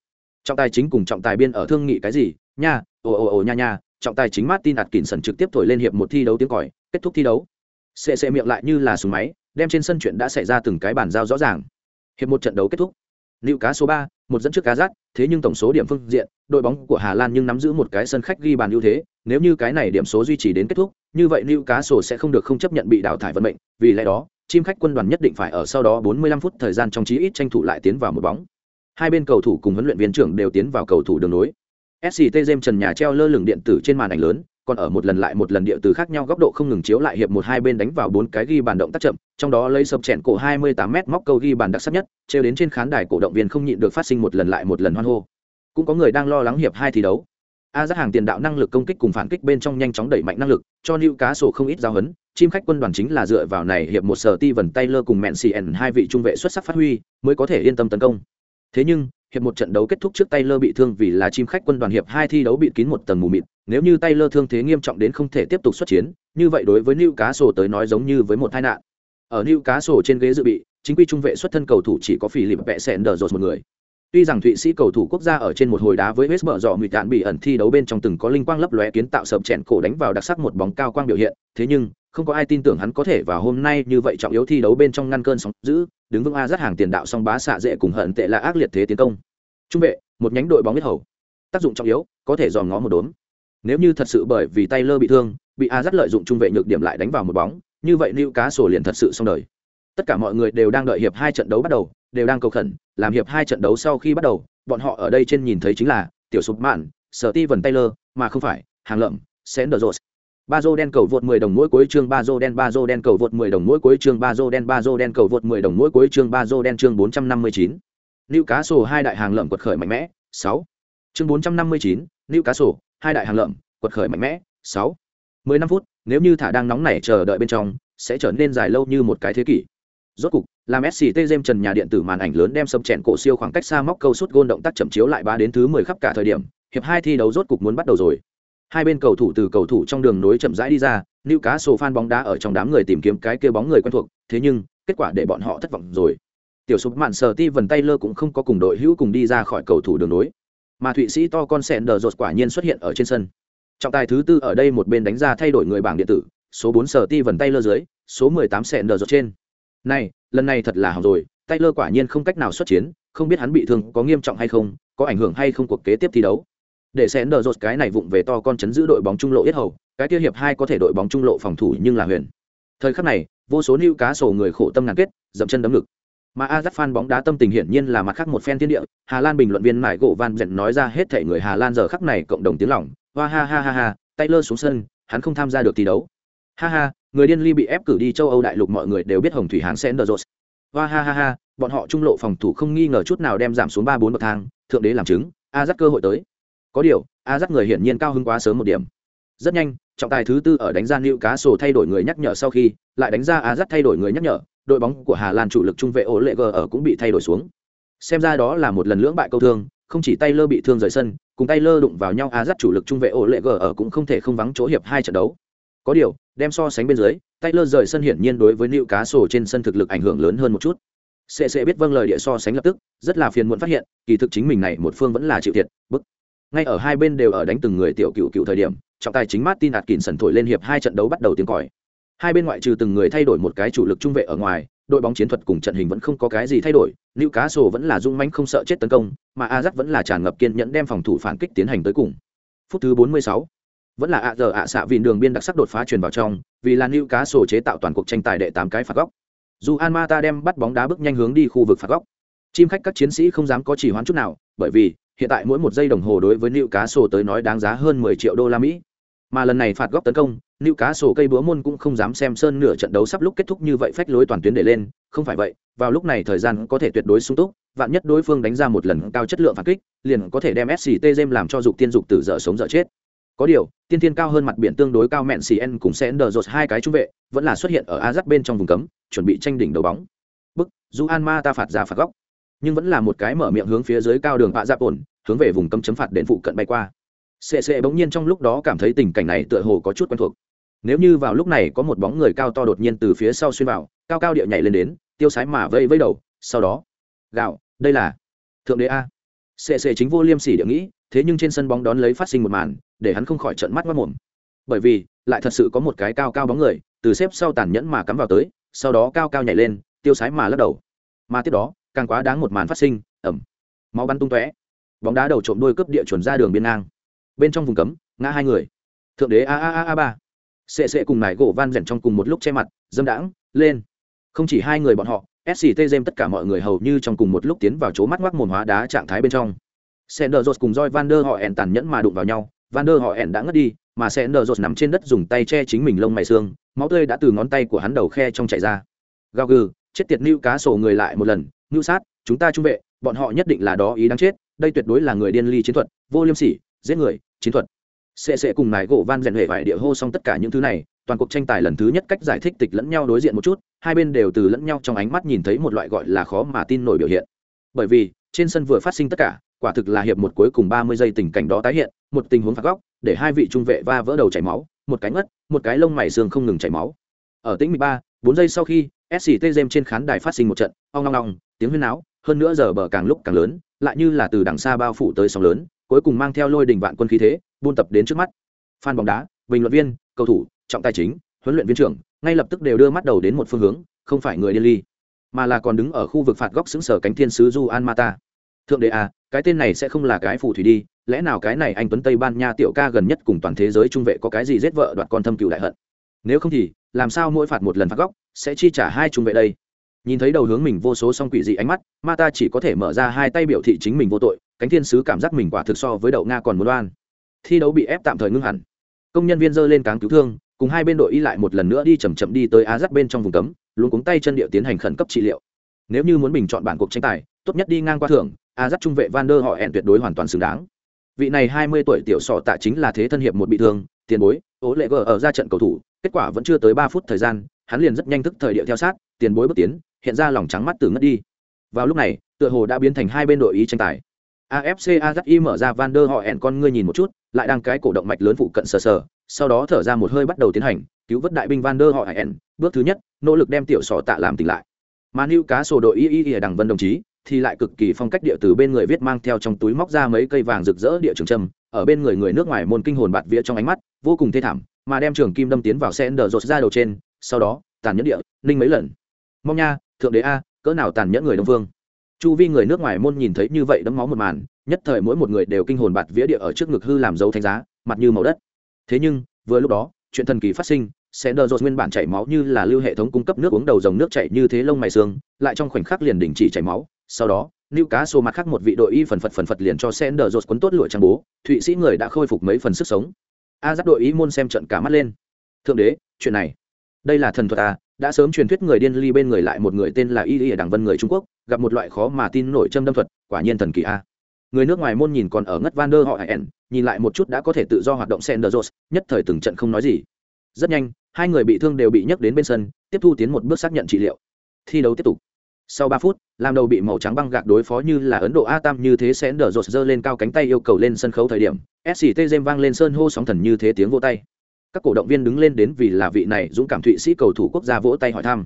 trọng tài chính cùng trọng tài biên ở thương nghị cái gì? Nha ồ ồ ồ nha nha. Trọng tài chính martin atkinson trực tiếp thổi lên hiệp một thi đấu tiếng còi kết thúc thi đấu. Sệ sệ miệng lại như là súng máy đem trên sân chuyện đã xảy ra từng cái bàn giao rõ ràng. Hiệp một trận đấu kết thúc. Lưu cá số ba, một dẫn trước cá rát, thế nhưng tổng số điểm phương diện, đội bóng của Hà Lan nhưng nắm giữ một cái sân khách ghi bàn ưu thế, nếu như cái này điểm số duy trì đến kết thúc, như vậy Lưu cá sổ sẽ không được không chấp nhận bị đào thải vận mệnh, vì lẽ đó, chim khách quân đoàn nhất định phải ở sau đó 45 phút thời gian trong chí ít tranh thủ lại tiến vào một bóng. Hai bên cầu thủ cùng huấn luyện viên trưởng đều tiến vào cầu thủ đường nối. SCT James trần nhà treo lơ lửng điện tử trên màn ảnh lớn, còn ở một lần lại một lần địa từ khác nhau góc độ không ngừng chiếu lại hiệp một hai bên đánh vào bốn cái ghi bàn động tác chậm, trong đó lấy sập chèn cổ 28m móc câu ghi bàn đặc sắc nhất, treo đến trên khán đài cổ động viên không nhịn được phát sinh một lần lại một lần hoan hô. Cũng có người đang lo lắng hiệp hai thi đấu. A giác hàng tiền đạo năng lực công kích cùng phản kích bên trong nhanh chóng đẩy mạnh năng lực, cho liêu cá sổ không ít giao hấn, chim khách quân đoàn chính là dựa vào này hiệp một sở ti vần Taylor cùng Mencien hai vị trung vệ xuất sắc phát huy, mới có thể yên tâm tấn công. Thế nhưng, hiệp một trận đấu kết thúc trước Taylor bị thương vì là chim khách quân đoàn hiệp hai thi đấu bị kín một tầng mù mịt, nếu như Taylor thương thế nghiêm trọng đến không thể tiếp tục xuất chiến, như vậy đối với Newcastle tới nói giống như với một tai nạn. Ở Newcastle trên ghế dự bị, chính quy trung vệ xuất thân cầu thủ chỉ có Philip Besender một người. Tuy rằng Thụy Sĩ cầu thủ quốc gia ở trên một hồi đá với West Brom mịt đạn bị ẩn thi đấu bên trong từng có linh quang lấp lóe kiến tạo sập chèn cổ đánh vào đặc sắc một bóng cao quang biểu hiện, thế nhưng không có ai tin tưởng hắn có thể vào hôm nay như vậy trọng yếu thi đấu bên trong ngăn cơn sóng dữ, đứng vững a rất hàng tiền đạo song bá xạ dễ cùng hận tệ là ác liệt thế tiến công. Trung vệ, một nhánh đội bóng biết hầu. Tác dụng trọng yếu, có thể dòm ngó một đốm. Nếu như thật sự bởi vì Taylor bị thương, bị A rất lợi dụng trung vệ nhược điểm lại đánh vào một bóng, như vậy Newcastle liền thật sự xong đời. Tất cả mọi người đều đang đợi hiệp hai trận đấu bắt đầu, đều đang cầu khẩn, làm hiệp hai trận đấu sau khi bắt đầu, bọn họ ở đây trên nhìn thấy chính là tiểu sụp mạn, sở ty vần Taylor, mà không phải hàng lợm, Sender ba dô đen cầu vượt 10 đồng mỗi cuối chương Bazo đen Bazo đen cầu vượt 10 đồng mỗi cuối chương Bazo đen Bazo đen cầu vượt 10 đồng mỗi cuối chương Bazo đen chương 459. Newcastle hai đại hàng lợm quật khởi mạnh mẽ, 6. Chương 459, Newcastle, hai đại hàng lợm, quật khởi mạnh mẽ, 6. 15 phút, nếu như thả đang nóng nảy chờ đợi bên trong, sẽ trở nên dài lâu như một cái thế kỷ. Rốt cục, làm SCT Gem trần nhà điện tử màn ảnh lớn đem sập chèn cổ siêu khoảng cách xa móc câu sút gôn động tác chậm chiếu lại ba đến thứ 10 khắp cả thời điểm, hiệp hai thi đấu rốt cục muốn bắt đầu rồi. Hai bên cầu thủ từ cầu thủ trong đường nối chậm rãi đi ra, nữ cá sổ fan bóng đá ở trong đám người tìm kiếm cái kia bóng người quen thuộc, thế nhưng, kết quả để bọn họ thất vọng rồi. Tiểu sụp mạn sờ ti vần tay lơ cũng không có cùng đội hữu cùng đi ra khỏi cầu thủ đường nối. Mà thụy sĩ to con sẹn đờ rột quả nhiên xuất hiện ở trên sân. Trọng tài thứ tư ở đây một bên đánh ra thay đổi người bảng điện tử số bốn sờ ti vần tay lơ dưới số mười tám sẹn đờ rột trên này lần này thật là hỏng rồi Taylor quả nhiên không cách nào xuất chiến không biết hắn bị thương có nghiêm trọng hay không có ảnh hưởng hay không cuộc kế tiếp thi đấu. Để xem đờ rột cái này vụng về to con chấn giữ đội bóng trung lộ yết hầu cái kia hiệp hai có thể đội bóng trung lộ phòng thủ nhưng là huyền. Thời khắc này vô số lưu cá sổ người khổ tâm ngàn kết dậm chân đấm ngực. Mà Ajax fan bóng đá tâm tình hiển nhiên là mặt khác một phen thiên địa, Hà Lan bình luận viên Mại Gỗ Van Dẹn nói ra hết thảy người Hà Lan giờ khắc này cộng đồng tiếng lòng, hoa ha ha ha ha, Taylor xuống sân, hắn không tham gia được thi đấu. Ha ha, người điên ly bị ép cử đi châu Âu đại lục mọi người đều biết Hồng Thủy Hán rột Hoa ha ha ha, bọn họ trung lộ phòng thủ không nghi ngờ chút nào đem giảm xuống ba bốn bậc thang, thượng đế làm chứng, a dắt cơ hội tới. Có điều, a dắt người hiển nhiên cao hứng quá sớm một điểm. Rất nhanh, trọng tài thứ tư ở đánh ra Nữu Cá Sổ thay đổi người nhắc nhở sau khi, lại đánh ra a dắt thay đổi người nhắc nhở, đội bóng của Hà Lan chủ lực trung vệ ổ lệ g ở cũng bị thay đổi xuống. Xem ra đó là một lần lưỡng bại câu thương, không chỉ Taylor bị thương rời sân, cùng Taylor đụng vào nhau a dắt chủ lực trung vệ ổ lệ g ở cũng không thể không vắng chỗ hiệp hai trận đấu. Có điều, đem so sánh bên dưới, Taylor rời sân hiển nhiên đối với Newcastle trên sân thực lực ảnh hưởng lớn hơn một chút. Sẽ sẽ biết vâng lời địa so sánh lập tức, rất là phiền muộn phát hiện, kỳ thực chính mình này một phương vẫn là chịu thiệt, bức. Ngay ở hai bên đều ở đánh từng người tiểu cựu cựu thời điểm, trọng tài chính Martin Atkinson thổi lên hiệp hai trận đấu bắt đầu tiếng còi. Hai bên ngoại trừ từng người thay đổi một cái chủ lực trung vệ ở ngoài, đội bóng chiến thuật cùng trận hình vẫn không có cái gì thay đổi, Newcastle vẫn là dung mãnh không sợ chết tấn công, mà Ajax vẫn là tràn ngập kiên nhẫn đem phòng thủ phản kích tiến hành tới cùng. Phút thứ 46, vẫn là ạ giờ ạ xạ vịn đường biên đặc sắc đột phá truyền vào trong, vì là Newcastle chế tạo toàn cuộc tranh tài đệ tám cái phạt góc. Dù Almata đem bắt bóng đá bước nhanh hướng đi khu vực phạt góc. Chim khách các chiến sĩ không dám có chỉ hoán chút nào, bởi vì hiện tại mỗi một giây đồng hồ đối với nữ cá sổ tới nói đáng giá hơn 10 triệu đô la Mỹ. Mà lần này phạt góc tấn công, nữ cá sổ cây búa môn cũng không dám xem sơn nửa trận đấu sắp lúc kết thúc như vậy phách lối toàn tuyến để lên, không phải vậy, vào lúc này thời gian có thể tuyệt đối sung túc, vạn nhất đối phương đánh ra một lần cao chất lượng phản kích, liền có thể đem SCT làm cho dục tiên dục tử dở sống dở chết. Có điều, tiên Thiên cao hơn mặt biển tương đối cao mẹn CN cùng Sender hai cái trung vệ, vẫn là xuất hiện ở Ajax bên trong vùng cấm, chuẩn bị tranh đỉnh đầu bóng. Bức, Juan Ma ta phạt ra phạt góc, nhưng vẫn là một cái mở miệng hướng phía dưới cao đường vạ giáp ổn, hướng về vùng cấm chấm phạt đến phụ cận bay qua. CC bỗng nhiên trong lúc đó cảm thấy tình cảnh này tựa hồ có chút quen thuộc. Nếu như vào lúc này có một bóng người cao to đột nhiên từ phía sau xuyên vào, cao cao địa nhảy lên đến, tiêu sái mà vây vây đầu, sau đó, gạo, đây là thượng đế a. CC chính vô liêm sỉ địa nghĩ, thế nhưng trên sân bóng đón lấy phát sinh một màn, để hắn không khỏi trợn mắt mắt mồm. Bởi vì, lại thật sự có một cái cao cao bóng người, từ xếp sau tàn nhẫn mà cắm vào tới, sau đó cao cao nhảy lên, tiêu sái mà lắc đầu. Mà tiếp đó, càng quá đáng một màn phát sinh, ầm. Máu bắn tung tóe. Bóng đá đầu trộm đôi cướp địa chuẩn ra đường biên ngang bên trong vùng cấm ngã hai người thượng đế a a a a ba sệ sệ cùng nải gỗ van rèn trong cùng một lúc che mặt dâm đãng lên không chỉ hai người bọn họ sct jem tất cả mọi người hầu như trong cùng một lúc tiến vào chỗ mắt ngoác mồm hóa đá trạng thái bên trong sender cùng roi van der họ ẻn tàn nhẫn mà đụng vào nhau. Van der họ ẻn đã ngất đi, mà sender nằm trên đất dùng tay che chính mình lông mày xương. Máu tươi đã từ ngón tay của hắn đầu khe trong chảy ra. Gao gừ, chết tiệt lưu cá sổ người lại một lần. Ngưu sát, chúng ta trung vệ, bọn họ nhất định là đó ý đáng chết. Đây tuyệt đối là người điên ly chiến thuật, vô liêm sỉ, giết người, chiến thuật. Sẽ sẽ cùng nải gỗ van rèn hệ vải địa hô xong tất cả những thứ này. Toàn cuộc tranh tài lần thứ nhất cách giải thích tịch lẫn nhau đối diện một chút. Hai bên đều từ lẫn nhau trong ánh mắt nhìn thấy một loại gọi là khó mà tin nổi biểu hiện. Bởi vì, trên sân vừa phát sinh tất cả quả thực là hiệp một cuối cùng ba mươi giây tình cảnh đó tái hiện, một tình huống phạt góc, để hai vị trung vệ va vỡ đầu chảy máu, một cái ngất, một cái lông mày xương không ngừng chảy máu. Ở tĩnh mười ba, bốn giây sau khi sct Gem trên khán đài phát sinh một trận, ong ong ong, tiếng huyên náo, hơn nữa giờ bờ càng lúc càng lớn, lại như là từ đằng xa bao phủ tới sóng lớn, cuối cùng mang theo lôi đình vạn quân khí thế, buôn tập đến trước mắt. Fan bóng đá, bình luận viên, cầu thủ, trọng tài chính, huấn luyện viên trưởng, ngay lập tức đều đưa mắt đầu đến một phương hướng, không phải người điên ly, mà là còn đứng ở khu vực phạt góc xứng sở cánh thiên sứ Ju an mata thượng đế à cái tên này sẽ không là cái phù thủy đi, lẽ nào cái này anh tuấn tây ban nha tiểu ca gần nhất cùng toàn thế giới trung vệ có cái gì giết vợ đoạt con thâm cựu đại hận? Nếu không thì, làm sao mỗi phạt một lần phạt góc, sẽ chi trả hai trung vệ đây? Nhìn thấy đầu hướng mình vô số song quỷ dị ánh mắt, ma ta chỉ có thể mở ra hai tay biểu thị chính mình vô tội, cánh thiên sứ cảm giác mình quả thực so với đậu nga còn muốn oan. Thi đấu bị ép tạm thời ngưng hẳn. Công nhân viên dơ lên cáng cứu thương, cùng hai bên đội y lại một lần nữa đi chầm chậm đi tới á dắt bên trong vùng cấm, luôn cuống tay chân địa tiến hành khẩn cấp trị liệu. Nếu như muốn bình chọn bản cuộc tranh tài, tốt nhất đi ngang qua thưởng a dắt trung vệ van der họ hẹn tuyệt đối hoàn toàn xứng đáng. Vị này hai mươi tuổi tiểu sọ tạ chính là thế thân hiệp một bị thương, tiền bối ố lệ gờ ở ra trận cầu thủ, kết quả vẫn chưa tới ba phút thời gian, hắn liền rất nhanh thức thời địa theo sát, tiền bối bước tiến, hiện ra lòng trắng mắt từ ngất đi. Vào lúc này, tựa hồ đã biến thành hai bên đội ý tranh tài. Afc azi mở ra van der họ hẹn con ngươi nhìn một chút, lại đang cái cổ động mạch lớn phụ cận sờ sờ, sau đó thở ra một hơi bắt đầu tiến hành, cứu vớt đại binh van der họ hẹn bước thứ nhất, nỗ lực đem tiểu sọ tạ làm tỉnh lại. Mà nữ cá sổ đội y y y đằng vân đồng chí thì lại cực kỳ phong cách địa từ bên người viết mang theo trong túi móc ra mấy cây vàng rực rỡ địa trường trầm ở bên người người nước ngoài môn kinh hồn bạt vía trong ánh mắt, vô cùng thê thảm, mà đem trường kim đâm tiến vào xe đờ rột ra đầu trên, sau đó, tàn nhẫn địa, ninh mấy lần. Mong nha, thượng đế a, cỡ nào tàn nhẫn người đông vương. Chu vi người nước ngoài môn nhìn thấy như vậy đấm máu một màn, nhất thời mỗi một người đều kinh hồn bạt vía địa ở trước ngực hư làm dấu thánh giá, mặt như màu đất. Thế nhưng, vừa lúc đó, chuyện thần kỳ phát sinh sẽ đờ dột nguyên bản chảy máu như là lưu hệ thống cung cấp nước uống đầu dòng nước chảy như thế lông mày xương, lại trong khoảnh khắc liền đình chỉ chảy máu sau đó lưu cá sô mặt khác một vị đội y phần phật phần phật liền cho sen đờ rột quấn tốt lụa trang bố, thụy sĩ người đã khôi phục mấy phần sức sống. A giáp đội y môn xem trận cả mắt lên. Thượng đế, chuyện này. Đây là thần thuật à đã sớm truyền thuyết người điên ly bên người lại một người tên là y y ở đảng vân người trung quốc, gặp một loại khó mà tin nổi châm đâm thuật, quả nhiên thần kỳ a người nước ngoài môn nhìn còn ở ngất van der họ hẹn nhìn lại một chút đã có thể tự do hoạt động senderos nhất thời từng trận không nói gì. Rất nhanh, hai người bị thương đều bị nhấc đến bên sân, tiếp thu tiến một bước xác nhận trị liệu. Thi đấu tiếp tục sau ba phút, làm đầu bị màu trắng băng gạc đối phó như là ấn độ a tam như thế sẽ đỡ rột dơ lên cao cánh tay yêu cầu lên sân khấu thời điểm sct jem vang lên sơn hô sóng thần như thế tiếng vỗ tay. Các cổ động viên đứng lên đến vì là vị này dũng cảm thụy sĩ cầu thủ quốc gia vỗ tay hỏi thăm.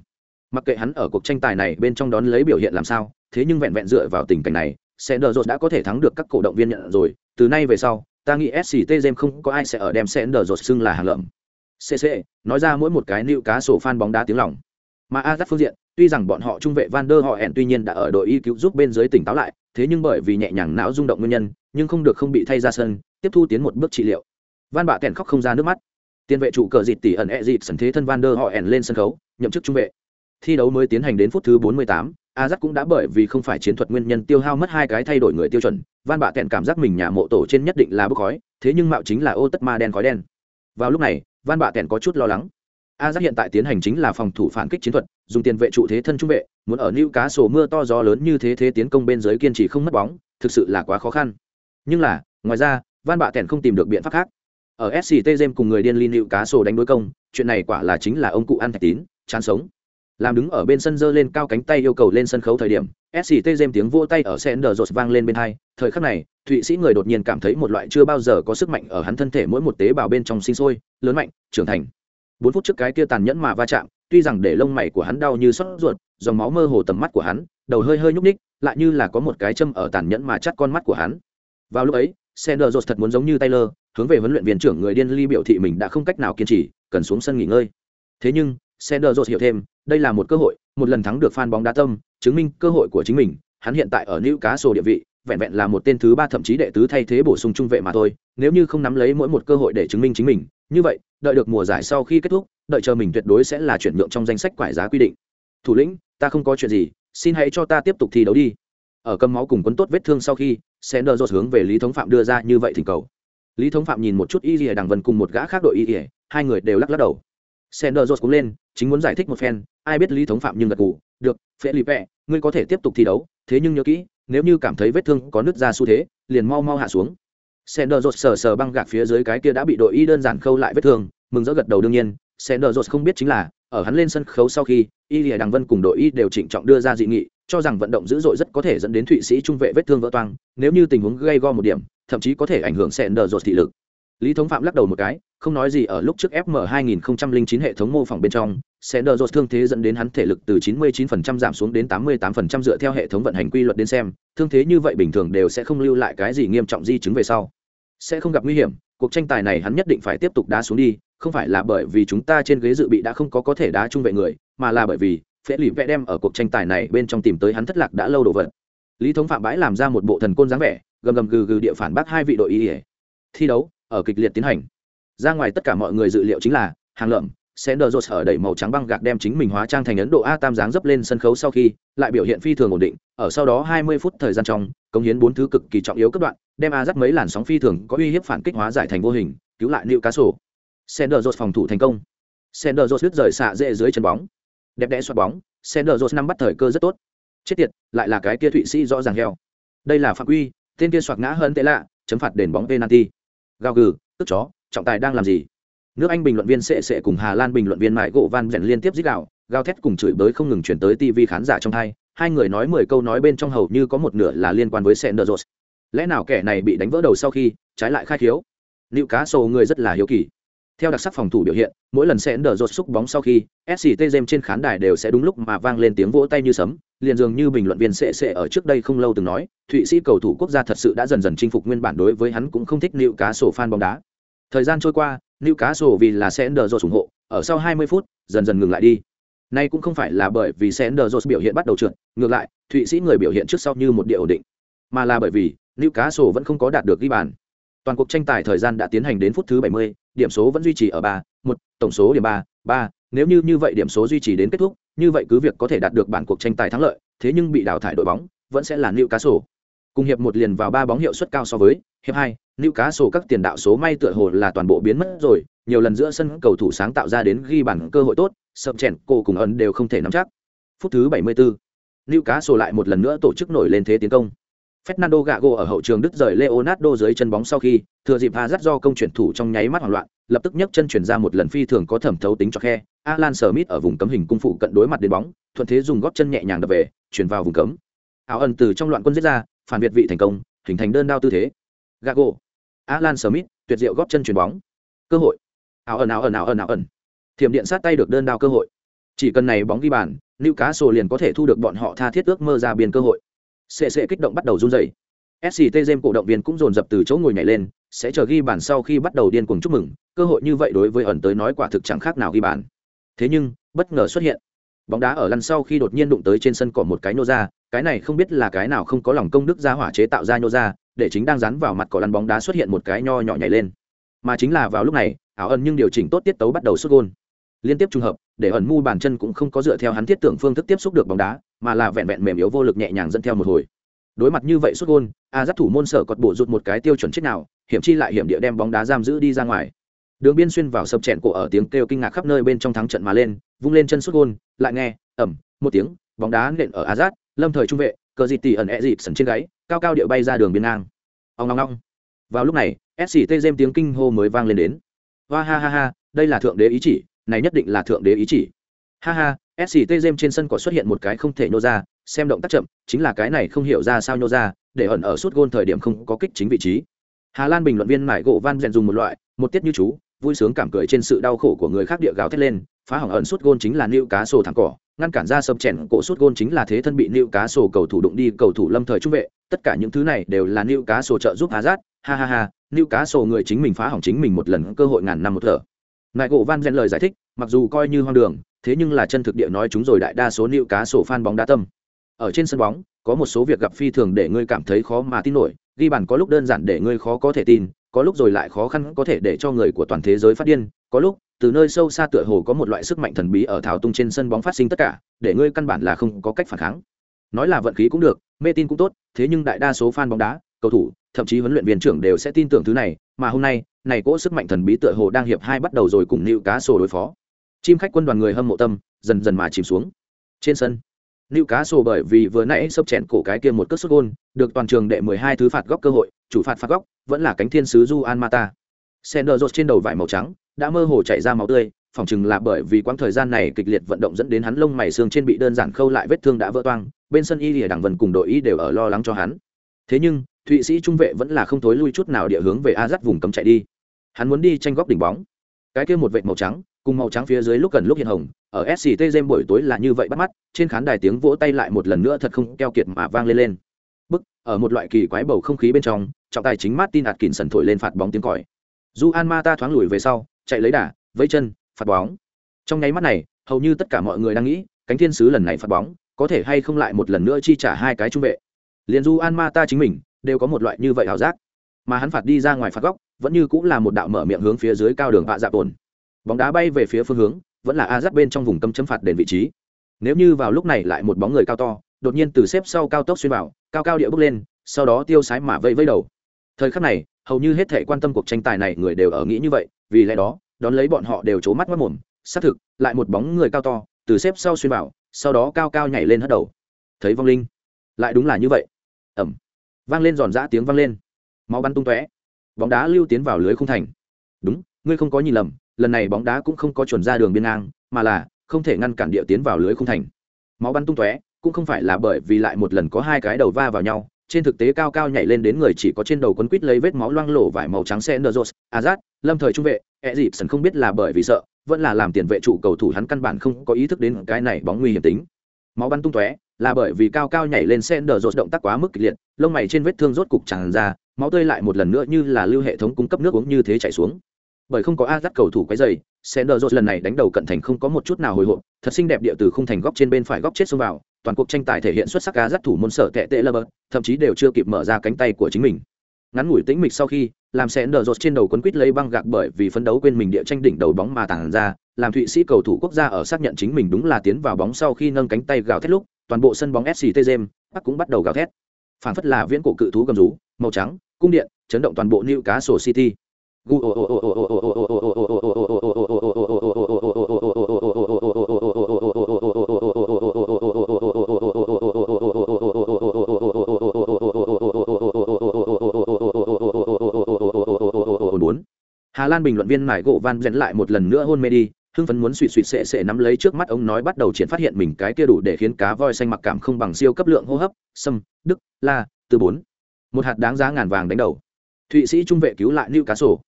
Mặc kệ hắn ở cuộc tranh tài này bên trong đón lấy biểu hiện làm sao, thế nhưng vẹn vẹn dựa vào tình cảnh này, sẽ đỡ rột đã có thể thắng được các cổ động viên nhận rồi. Từ nay về sau, ta nghĩ sct jem không có ai sẽ ở đem sẽ đỡ rột xưng là hàng lợm. Cc nói ra mỗi một cái nịu cá sổ fan bóng đá tiếng lòng. Mà a phương diện tuy rằng bọn họ trung vệ van der họ hẹn tuy nhiên đã ở đội y cứu giúp bên dưới tỉnh táo lại thế nhưng bởi vì nhẹ nhàng não rung động nguyên nhân nhưng không được không bị thay ra sân tiếp thu tiến một bước trị liệu van bạ kèn khóc không ra nước mắt tiền vệ trụ cờ dịt tỉ ẩn e dịt sần thế thân van der họ hẹn lên sân khấu nhậm chức trung vệ thi đấu mới tiến hành đến phút thứ 48, Ajax cũng đã bởi vì không phải chiến thuật nguyên nhân tiêu hao mất hai cái thay đổi người tiêu chuẩn, Van Bạ kẹn cảm giác mình nhà mộ tổ trên nhất định là bốc khói, thế nhưng mạo chính là ô tất ma đen khói đen. Vào lúc này, Van Bạ kẹn có chút lo lắng a giác hiện tại tiến hành chính là phòng thủ phản kích chiến thuật, dùng tiền vệ trụ thế thân trung vệ, muốn ở cá sổ mưa to gió lớn như thế thế tiến công bên dưới kiên trì không mất bóng, thực sự là quá khó khăn. Nhưng là, ngoài ra, Van Bạ kẹn không tìm được biện pháp khác. Ở SCT james cùng người điên liên cá sổ đánh đối công, chuyện này quả là chính là ông cụ ăn thạch tín, chán sống làm đứng ở bên sân dơ lên cao cánh tay yêu cầu lên sân khấu thời điểm sct james tiếng vô tay ở sen đờ rột vang lên bên hai thời khắc này thụy sĩ người đột nhiên cảm thấy một loại chưa bao giờ có sức mạnh ở hắn thân thể mỗi một tế bào bên trong sinh sôi lớn mạnh trưởng thành bốn phút trước cái kia tàn nhẫn mà va chạm tuy rằng để lông mày của hắn đau như xót ruột dòng máu mơ hồ tầm mắt của hắn đầu hơi hơi nhúc ních lại như là có một cái châm ở tàn nhẫn mà chắt con mắt của hắn vào lúc ấy Sender Rose thật muốn giống như Taylor, hướng về huấn luyện viên trưởng người điên ly biểu thị mình đã không cách nào kiên trì, cần xuống sân nghỉ ngơi. Thế nhưng, Sender Rose hiểu thêm, đây là một cơ hội, một lần thắng được fan bóng đá tâm, chứng minh cơ hội của chính mình, hắn hiện tại ở Newcastle địa vị, vẹn vẹn là một tên thứ ba thậm chí đệ tứ thay thế bổ sung trung vệ mà thôi, nếu như không nắm lấy mỗi một cơ hội để chứng minh chính mình, như vậy, đợi được mùa giải sau khi kết thúc, đợi chờ mình tuyệt đối sẽ là chuyển nhượng trong danh sách quải giá quy định. Thủ lĩnh, ta không có chuyện gì, xin hãy cho ta tiếp tục thi đấu đi. Ở cầm máu cùng quấn tốt vết thương sau khi, Sender Rose hướng về Lý Thống Phạm đưa ra như vậy thỉnh cầu. Lý Thống Phạm nhìn một chút Y Lìa Đằng Vân cùng một gã khác đội Y Lìa, hai người đều lắc lắc đầu. Sender Rose cũng lên, chính muốn giải thích một phen, ai biết Lý Thống Phạm nhưng gật gù, "Được, Felipe, ngươi có thể tiếp tục thi đấu, thế nhưng nhớ kỹ, nếu như cảm thấy vết thương có nứt ra xu thế, liền mau mau hạ xuống." Sender Rose sờ sờ băng gạc phía dưới cái kia đã bị đội y đơn giản khâu lại vết thương, mừng rỡ gật đầu đương nhiên, Sender Rose không biết chính là, ở hắn lên sân khấu sau khi, Y Đằng Vân cùng đội y đều trịnh trọng đưa ra dị nghị, cho rằng vận động dữ dội rất có thể dẫn đến Thụy Sĩ trung vệ vết thương vỡ toang, nếu như tình huống gây go một điểm, thậm chí có thể ảnh hưởng Sender Rose thị lực. Lý Thống Phạm lắc đầu một cái, không nói gì ở lúc trước FM 2009 hệ thống mô phỏng bên trong, Sender thương thế dẫn đến hắn thể lực từ 99% giảm xuống đến 88% dựa theo hệ thống vận hành quy luật đến xem, thương thế như vậy bình thường đều sẽ không lưu lại cái gì nghiêm trọng di chứng về sau. Sẽ không gặp nguy hiểm, cuộc tranh tài này hắn nhất định phải tiếp tục đá xuống đi, không phải là bởi vì chúng ta trên ghế dự bị đã không có có thể đá chung vệ người, mà là bởi vì phễ lì vẽ đem ở cuộc tranh tài này bên trong tìm tới hắn thất lạc đã lâu đồ vật. Lý Thống Phạm bãi làm ra một bộ thần côn dáng vẻ, gầm gầm gừ gừ địa phản bác hai vị đội ý, ỉa Thi đấu ở kịch liệt tiến hành ra ngoài tất cả mọi người dự liệu chính là hàng lợm sẽ đờ rột ở đẩy màu trắng băng gạc đem chính mình hóa trang thành ấn độ a tam dáng dấp lên sân khấu sau khi lại biểu hiện phi thường ổn định ở sau đó 20 phút thời gian trong công hiến bốn thứ cực kỳ trọng yếu cấp đoạn đem a dắt mấy làn sóng phi thường có uy hiếp phản kích hóa giải thành vô hình cứu lại liệu cá sổ Sender jose phòng thủ thành công. Sender jose đứt rời xạ dễ dưới chân bóng. Đẹp đẽ xoát bóng, Sender jose năm bắt thời cơ rất tốt. Chết tiệt, lại là cái kia Thụy Sĩ rõ ràng heo. Đây là phạm quy, tên kia xoạc ngã hơn tệ lạ, chấm phạt đền bóng penalty. Gào gừ, tức chó, trọng tài đang làm gì nước anh bình luận viên sệ sệ cùng hà lan bình luận viên mãi gỗ van rèn liên tiếp dích đạo gào thét cùng chửi bới không ngừng chuyển tới tv khán giả trong hai hai người nói mười câu nói bên trong hầu như có một nửa là liên quan với sender jose lẽ nào kẻ này bị đánh vỡ đầu sau khi trái lại khai thiếu? liệu cá sổ người rất là hiếu kỳ. Theo đặc sắc phòng thủ biểu hiện mỗi lần sẽ đỡ rột xúc bóng sau khi sct jem trên khán đài đều sẽ đúng lúc mà vang lên tiếng vỗ tay như sấm liền dường như bình luận viên sệ sệ ở trước đây không lâu từng nói thụy sĩ cầu thủ quốc gia thật sự đã dần dần chinh phục nguyên bản đối với hắn cũng không thích liệu cá sổ fan bóng đá. Thời gian trôi qua liệu cá sổ vì là sẽ đỡ rột ủng hộ ở sau 20 phút dần dần ngừng lại đi. Nay cũng không phải là bởi vì Sender rột biểu hiện bắt đầu trượt, ngược lại, Thụy Sĩ người biểu hiện trước sau như một địa ổn định, mà là bởi vì Newcastle vẫn không có đạt được ghi bàn. Toàn cuộc tranh tài thời gian đã tiến hành đến phút thứ 70, điểm số vẫn duy trì ở 3, 1, tổng số điểm 3, 3, nếu như như vậy điểm số duy trì đến kết thúc, như vậy cứ việc có thể đạt được bản cuộc tranh tài thắng lợi, thế nhưng bị đào thải đội bóng vẫn sẽ là Newcastle. Cùng hiệp một liền vào ba bóng hiệu suất cao so với hiệp hai, Newcastle các tiền đạo số may tựa hồ là toàn bộ biến mất rồi, nhiều lần giữa sân cầu thủ sáng tạo ra đến ghi bàn cơ hội tốt, sập chèn cô cùng ấn đều không thể nắm chắc. Phút thứ 74, Newcastle lại một lần nữa tổ chức nổi lên thế tiến công. Fernando Gago ở hậu trường đứt rời Leonardo dưới chân bóng sau khi, thừa dịp Hazard do công chuyển thủ trong nháy mắt hoảng loạn, lập tức nhấc chân chuyển ra một lần phi thường có thẩm thấu tính cho khe. Alan Smith ở vùng cấm hình cung phụ cận đối mặt đến bóng, thuận thế dùng gót chân nhẹ nhàng đập về, chuyển vào vùng cấm. Áo ẩn từ trong loạn quân giết ra, phản biệt vị thành công, hình thành đơn đao tư thế. Gago, Alan Smith, tuyệt diệu gót chân chuyển bóng. Cơ hội. Áo ẩn áo ẩn áo ẩn áo ẩn. Thiểm điện sát tay được đơn đao cơ hội. Chỉ cần này bóng ghi bàn, Newcastle liền có thể thu được bọn họ tha thiết ước mơ ra biên cơ hội. Sệ sệ kích động bắt đầu run rẩy. SCT Gem cổ động viên cũng dồn dập từ chỗ ngồi nhảy lên, sẽ chờ ghi bàn sau khi bắt đầu điên cuồng chúc mừng, cơ hội như vậy đối với ẩn tới nói quả thực chẳng khác nào ghi bàn. Thế nhưng, bất ngờ xuất hiện. Bóng đá ở lăn sau khi đột nhiên đụng tới trên sân cỏ một cái nô ra, cái này không biết là cái nào không có lòng công đức ra hỏa chế tạo ra nô ra, để chính đang dán vào mặt cỏ lăn bóng đá xuất hiện một cái nho nhỏ nhảy lên. Mà chính là vào lúc này, ảo ẩn nhưng điều chỉnh tốt tiết tấu bắt đầu sút gôn liên tiếp trùng hợp để ẩn mu bàn chân cũng không có dựa theo hắn thiết tưởng phương thức tiếp xúc được bóng đá mà là vẹn vẹn mềm yếu vô lực nhẹ nhàng dẫn theo một hồi. Đối mặt như vậy xuất gôn, a giáp thủ môn sở cọt bộ rụt một cái tiêu chuẩn chết nào, hiểm chi lại hiểm địa đem bóng đá giam giữ đi ra ngoài. Đường biên xuyên vào sập chèn cổ ở tiếng kêu kinh ngạc khắp nơi bên trong thắng trận mà lên, vung lên chân xuất gôn, lại nghe ẩm một tiếng, bóng đá nện ở a giáp, lâm thời trung vệ, cờ dịt tỉ ẩn e dịt sần trên gáy, cao cao địa bay ra đường biên ngang. Ông ngong long vào lúc này sct dêm tiếng kinh hô mới vang lên đến. Hoa ha ha ha, đây là thượng đế ý chỉ, này nhất định là thượng đế ý chỉ. Ha ha sct game trên sân cỏ xuất hiện một cái không thể nhô ra, xem động tác chậm, chính là cái này không hiểu ra sao nhô ra, để ẩn ở suốt gôn thời điểm không có kích chính vị trí. Hà lan bình luận viên mải gỗ van rèn dùng một loại, một tiết như chú, vui sướng cảm cười trên sự đau khổ của người khác địa gào thét lên, phá hỏng ẩn suốt gôn chính là nịu cá sổ thẳng cỏ, ngăn cản ra sập chèn cổ suốt gôn chính là thế thân bị nịu cá sổ cầu thủ đụng đi, cầu thủ lâm thời trung vệ, tất cả những thứ này đều là nịu cá sổ trợ giúp Hazard. Ha ha ha nịu cá sổ người chính mình phá hỏng chính mình một lần, cơ hội ngàn năm một thở. Mải gỗ van gen lời giải thích, mặc dù coi như hoang đường thế nhưng là chân thực địa nói chúng rồi đại đa số nịu cá sổ fan bóng đá tâm. Ở trên sân bóng, có một số việc gặp phi thường để ngươi cảm thấy khó mà tin nổi, ghi bàn có lúc đơn giản để ngươi khó có thể tin, có lúc rồi lại khó khăn có thể để cho người của toàn thế giới phát điên, có lúc, từ nơi sâu xa tựa hồ có một loại sức mạnh thần bí ở thảo tung trên sân bóng phát sinh tất cả, để ngươi căn bản là không có cách phản kháng. Nói là vận khí cũng được, mê tin cũng tốt, thế nhưng đại đa số fan bóng đá, cầu thủ, thậm chí huấn luyện viên trưởng đều sẽ tin tưởng thứ này, mà hôm nay, này cỗ sức mạnh thần bí tựa hồ đang hiệp hai bắt đầu rồi cùng nịu cá sổ đối phó chim khách quân đoàn người hâm mộ tâm, dần dần mà chìm xuống. Trên sân nữ cá sổ bởi vì vừa nãy sấp chèn cổ cái kia một cất xuất gôn, được toàn trường đệ mười hai thứ phạt góc cơ hội, chủ phạt phạt góc, vẫn là cánh thiên sứ du an mata sender trên đầu vải màu trắng, đã mơ hồ chảy ra máu tươi, phỏng chừng là bởi vì quãng thời gian này kịch liệt vận động dẫn đến hắn lông mày xương trên bị đơn giản khâu lại vết thương đã vỡ toang, bên sân y lìa đảng vần cùng đội y đều ở lo lắng cho hắn. Thế nhưng, thụy sĩ trung vệ vẫn là không thối lui chút nào địa hướng về a dắt vùng cấm chạy đi. Hắn muốn đi tranh góc đỉnh bóng. Cái kia một vệt màu trắng cùng màu trắng phía dưới lúc gần lúc hiện hồng, ở sct game buổi tối là như vậy bắt mắt, trên khán đài tiếng vỗ tay lại một lần nữa thật không keo kiệt mà vang lên lên. Bức, ở một loại kỳ quái bầu không khí bên trong, trọng tài chính martin atkin sần thổi lên phạt bóng tiếng còi. Du an ma ta thoáng lùi về sau, chạy lấy đà, vẫy chân, phạt bóng. Trong nháy mắt này, hầu như tất cả mọi người đang nghĩ, cánh thiên sứ lần này phạt bóng, có thể hay không lại một lần nữa chi trả hai cái trung vệ. Liền du an ma ta chính mình, đều có một loại như vậy ảo giác. Mà hắn phạt đi ra ngoài phạt góc, vẫn như cũng là một đạo mở miệng hướng phía dưới cao đường vạ dạ tồn bóng đá bay về phía phương hướng, vẫn là a giáp bên trong vùng cấm chấm phạt đền vị trí. Nếu như vào lúc này lại một bóng người cao to, đột nhiên từ xếp sau cao tốc xuyên vào, cao cao địa bước lên, sau đó tiêu sái mà vây vây đầu. Thời khắc này, hầu như hết thể quan tâm cuộc tranh tài này người đều ở nghĩ như vậy, vì lẽ đó, đón lấy bọn họ đều c mắt mất mồm. Xác thực, lại một bóng người cao to, từ xếp sau xuyên vào, sau đó cao cao nhảy lên hất đầu. Thấy vong linh. Lại đúng là như vậy. Ẩm. Vang lên giòn giã tiếng vang lên. Máu bắn tung tóe. Bóng đá lưu tiến vào lưới không thành. Đúng, ngươi không có nhìn lầm lần này bóng đá cũng không có chuẩn ra đường biên ngang, mà là không thể ngăn cản địa tiến vào lưới không thành. Máu bắn tung tóe, cũng không phải là bởi vì lại một lần có hai cái đầu va vào nhau, trên thực tế cao cao nhảy lên đến người chỉ có trên đầu quấn quít lấy vết máu loang lổ vải màu trắng xe nơ azad, lâm thời trung vệ e dịp sân không biết là bởi vì sợ, vẫn là làm tiền vệ trụ cầu thủ hắn căn bản không có ý thức đến cái này bóng nguy hiểm tính. Máu bắn tung tóe, là bởi vì cao cao nhảy lên sen đờ động tác quá mức kịch liệt, lông mày trên vết thương rốt cục tràn ra, máu tươi lại một lần nữa như là lưu hệ thống cung cấp nước uống như thế chảy xuống bởi không có a dắt cầu thủ quấy dày sen lần này đánh đầu cận thành không có một chút nào hồi hộp, thật xinh đẹp địa từ khung thành góc trên bên phải góc chết xông vào, toàn cuộc tranh tài thể hiện xuất sắc a dắt thủ môn sở tệ tệ lơ bơ, thậm chí đều chưa kịp mở ra cánh tay của chính mình. Ngắn ngủi tĩnh mịch sau khi, làm sẽ trên đầu quấn quýt lấy băng gạc bởi vì phấn đấu quên mình địa tranh đỉnh đầu bóng mà tàng ra, làm thụy sĩ cầu thủ quốc gia ở xác nhận chính mình đúng là tiến vào bóng sau khi nâng cánh tay gào thét lúc, toàn bộ sân bóng sct james bắc cũng bắt đầu gào thét. Phản phất là viễn cổ cự thú gầm rú, màu trắng, cung điện, chấn động toàn bộ new cá sổ city bốn hà lan bình luận viên mải gỗ van dẫn lại một lần nữa hôn mê đi, hưng phấn muốn suỵ suỵ sệ sệ nắm lấy trước mắt ông nói bắt đầu triển phát hiện mình cái kia đủ để khiến cá voi xanh mặc cảm không bằng siêu cấp lượng hô hấp, sâm, đức, la, từ bốn. Một hạt đáng giá ngàn vàng đánh đầu. Thụy sĩ trung vệ cứu lại new cá sổ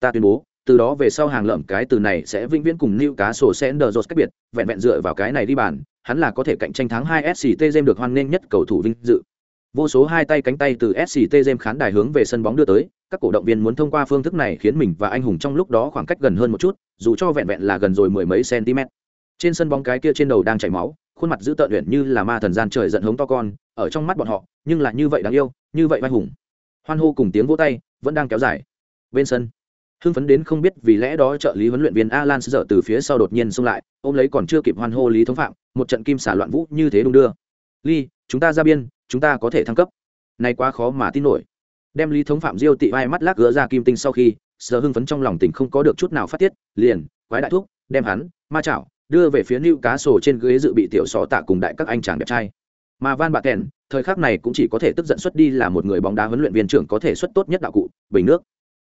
ta tuyên bố, từ đó về sau hàng lợm cái từ này sẽ vĩnh viễn cùng lưu cá sổ sẽ đờ rột cách biệt, vẹn vẹn dựa vào cái này đi bàn, hắn là có thể cạnh tranh thắng hai sct game được hoan nghênh nhất cầu thủ vinh dự vô số hai tay cánh tay từ sct jem khán đài hướng về sân bóng đưa tới, các cổ động viên muốn thông qua phương thức này khiến mình và anh hùng trong lúc đó khoảng cách gần hơn một chút, dù cho vẹn vẹn là gần rồi mười mấy cm. Trên sân bóng cái kia trên đầu đang chảy máu, khuôn mặt giữ tợn luyện như là ma thần gian trời giận hống to con, ở trong mắt bọn họ, nhưng là như vậy đáng yêu, như vậy anh hùng. Hoan hô cùng tiếng vỗ tay, vẫn đang kéo dài. Bên sân, hưng phấn đến không biết vì lẽ đó trợ lý huấn luyện viên alan sợ từ phía sau đột nhiên xông lại, ôm lấy còn chưa kịp hoan hô lý thống phạm, một trận kim xả loạn vũ như thế đung đưa. Ly chúng ta ra biên chúng ta có thể thăng cấp. Nay quá khó mà tin nổi. Đem lý thống phạm diêu tị vai mắt lác gỡ ra kim tinh sau khi giờ hưng phấn trong lòng tỉnh không có được chút nào phát tiết, liền, quái đại thúc, đem hắn, ma chảo, đưa về phía nữ cá sổ trên ghế dự bị tiểu xó tạ cùng đại các anh chàng đẹp trai. Mà van bạc kèn, thời khắc này cũng chỉ có thể tức giận xuất đi là một người bóng đá huấn luyện viên trưởng có thể xuất tốt nhất đạo cụ, bình nước.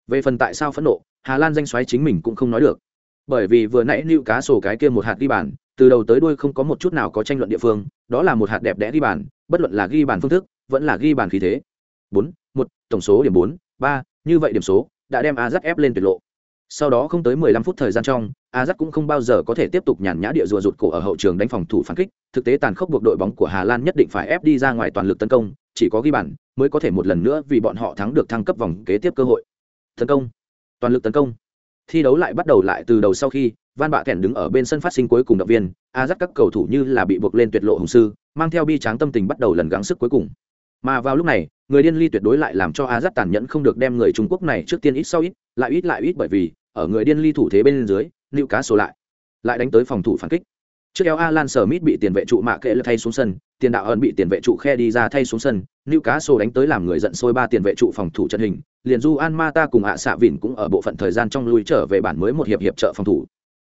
Về phần tại sao phẫn nộ, hà lan danh xoáy chính mình cũng không nói được. Bởi vì vừa nãy nữ cá sổ cái kia một hạt ghi bàn từ đầu tới đuôi không có một chút nào có tranh luận địa phương, đó là một hạt đẹp đẽ ghi bàn, bất luận là ghi bàn phương thức, vẫn là ghi bàn khí thế. Bốn, một, tổng số điểm bốn, ba, như vậy điểm số đã đem azat ép lên tuyệt lộ. Sau đó không tới 15 phút thời gian trong azat cũng không bao giờ có thể tiếp tục nhàn nhã địa rùa rụt cổ ở hậu trường đánh phòng thủ phản kích. Thực tế tàn khốc buộc đội bóng của hà lan nhất định phải ép đi ra ngoài toàn lực tấn công, chỉ có ghi bàn mới có thể một lần nữa vì bọn họ thắng được thăng cấp vòng kế tiếp cơ hội. Tấn công. Toàn lực tấn công. Thi đấu lại bắt đầu lại từ đầu sau khi van bạ kèn đứng ở bên sân phát sinh cuối cùng động viên, a dắt các cầu thủ như là bị buộc lên tuyệt lộ hùng sư, mang theo bi tráng tâm tình bắt đầu lần gắng sức cuối cùng. Mà vào lúc này, người điên ly tuyệt đối lại làm cho a dắt tàn nhẫn không được đem người trung quốc này trước tiên ít sau ít, lại ít lại ít bởi vì, ở người điên ly thủ thế bên dưới nịu cá số lại lại đánh tới phòng thủ phản kích. Trước eo alan smith bị tiền vệ trụ mạ kệ thay xuống sân, tiền đạo ẩn bị tiền vệ trụ khe đi ra thay xuống sân nịu cá sổ đánh tới làm người giận sôi ba tiền vệ trụ phòng thủ trận hình, liền du an mata cùng ạ xạ vỉn cũng ở bộ phận thời gian trong lui trở về bản mới một hiệp hiệp trợ phòng thủ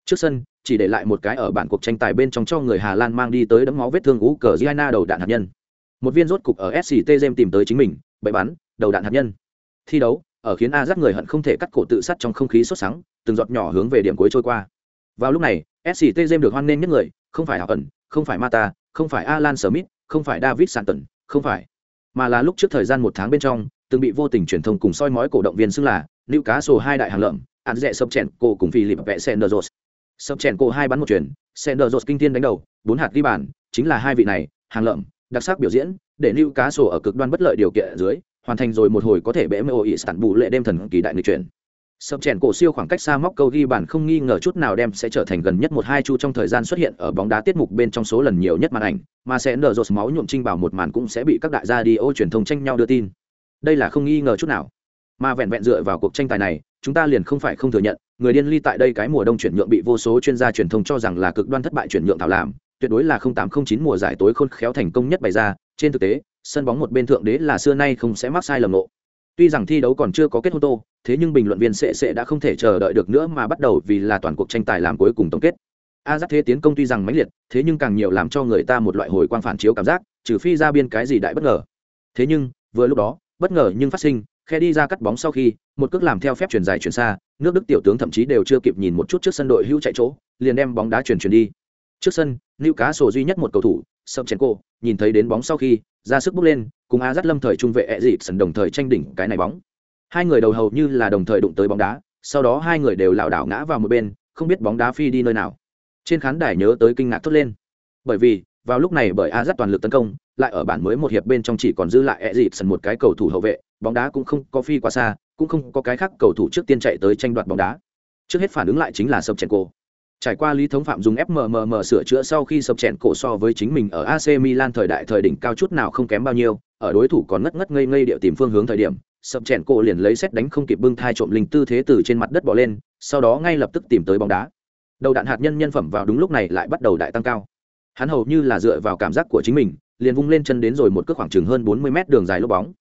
trước sân, chỉ để lại một cái ở bản cuộc tranh tài bên trong cho người hà lan mang đi tới đấm máu vết thương ú cờ giana đầu đạn hạt nhân. Một viên rốt cục ở sct gem tìm tới chính mình, bậy bắn, đầu đạn hạt nhân. Thi đấu, ở khiến a dắt người hận không thể cắt cổ tự sát trong không khí sốt sắng từng giọt nhỏ hướng về điểm cuối trôi qua. Vào lúc này sct gem được hoan nghênh nhất người, không phải hảo ẩn, không phải mata, không phải alan smith, không phải david santon, không phải. Mà là lúc trước thời gian một tháng bên trong, từng bị vô tình truyền thông cùng soi mói cổ động viên xưng là nữ cá sổ hai đại hàng lợm ăn rẻ sập chèn cô cùng philip vẽ senderos sập chèn cổ hai bắn một chuyển senderos kinh thiên đánh đầu, bốn hạt ghi bàn, chính là hai vị này, hàng lợm, đặc sắc biểu diễn, để lưu cá sổ ở cực đoan bất lợi điều kiện ở dưới, hoàn thành rồi một hồi có thể bẽ mô ý sản bù lệ đêm thần kỳ đại nghịch chuyển. Sập chèn cổ siêu khoảng cách xa móc câu ghi bàn không nghi ngờ chút nào đem sẽ trở thành gần nhất một hai chu trong thời gian xuất hiện ở bóng đá tiết mục bên trong số lần nhiều nhất màn ảnh, mà sẽ nở rột máu nhuộm trinh bảo một màn cũng sẽ bị các đại gia đi ô truyền thông tranh nhau đưa tin. Đây là không nghi ngờ chút nào. Mà vẹn vẹn dựa vào cuộc tranh tài này, chúng ta liền không phải không thừa nhận người điên ly tại đây cái mùa đông chuyển nhượng bị vô số chuyên gia truyền thông cho rằng là cực đoan thất bại chuyển nhượng thảo làm, tuyệt đối là không tám không chín mùa giải tối khôn khéo thành công nhất bày ra. Trên thực tế, sân bóng một bên thượng đế là xưa nay không sẽ mắc sai lầm nộ tuy rằng thi đấu còn chưa có kết hôn tô, thế nhưng bình luận viên sẽ sẽ đã không thể chờ đợi được nữa mà bắt đầu vì là toàn cuộc tranh tài làm cuối cùng tổng kết. A giáp thế tiến công tuy rằng mãnh liệt, thế nhưng càng nhiều làm cho người ta một loại hồi quang phản chiếu cảm giác, trừ phi ra biên cái gì đại bất ngờ. Thế nhưng, vừa lúc đó, bất ngờ nhưng phát sinh khe đi ra cắt bóng sau khi, một cước làm theo phép chuyển dài chuyển xa, nước đức tiểu tướng thậm chí đều chưa kịp nhìn một chút trước sân đội hữu chạy chỗ, liền đem bóng đá chuyển chuyển đi. Trước sân nữ cá sổ duy nhất một cầu thủ sâm chèn cô nhìn thấy đến bóng sau khi, ra sức bước lên, cùng a dắt lâm thời trung vệ ẹ dịp sân đồng thời tranh đỉnh cái này bóng. Hai người đầu hầu như là đồng thời đụng tới bóng đá, sau đó hai người đều lảo đảo ngã vào một bên, không biết bóng đá phi đi nơi nào. Trên khán đài nhớ tới kinh ngạc thốt lên. Bởi vì, vào lúc này bởi a dắt toàn lực tấn công, lại ở bản mới một hiệp bên trong chỉ còn dư lại e dịp sần một cái cầu thủ hậu vệ bóng đá cũng không có phi quá xa, cũng không có cái khác cầu thủ trước tiên chạy tới tranh đoạt bóng đá. Trước hết phản ứng lại chính là sập chèn cổ trải qua lý thống phạm dùng fmmm sửa chữa sau khi sập chèn cổ so với chính mình ở ac milan thời đại thời đỉnh cao chút nào không kém bao nhiêu, ở đối thủ còn ngất ngất ngây ngây địa tìm phương hướng thời điểm sập chèn cổ liền lấy xét đánh không kịp bưng thai trộm linh tư thế từ trên mặt đất bỏ lên, sau đó ngay lập tức tìm tới bóng đá. Đầu đạn hạt nhân nhân phẩm vào đúng lúc này lại bắt đầu đại tăng cao. Hắn hầu như là dựa vào cảm giác của chính mình, liền vung lên chân đến rồi một cước khoảng chừng hơn bốn mươi mét đường dài lốp bóng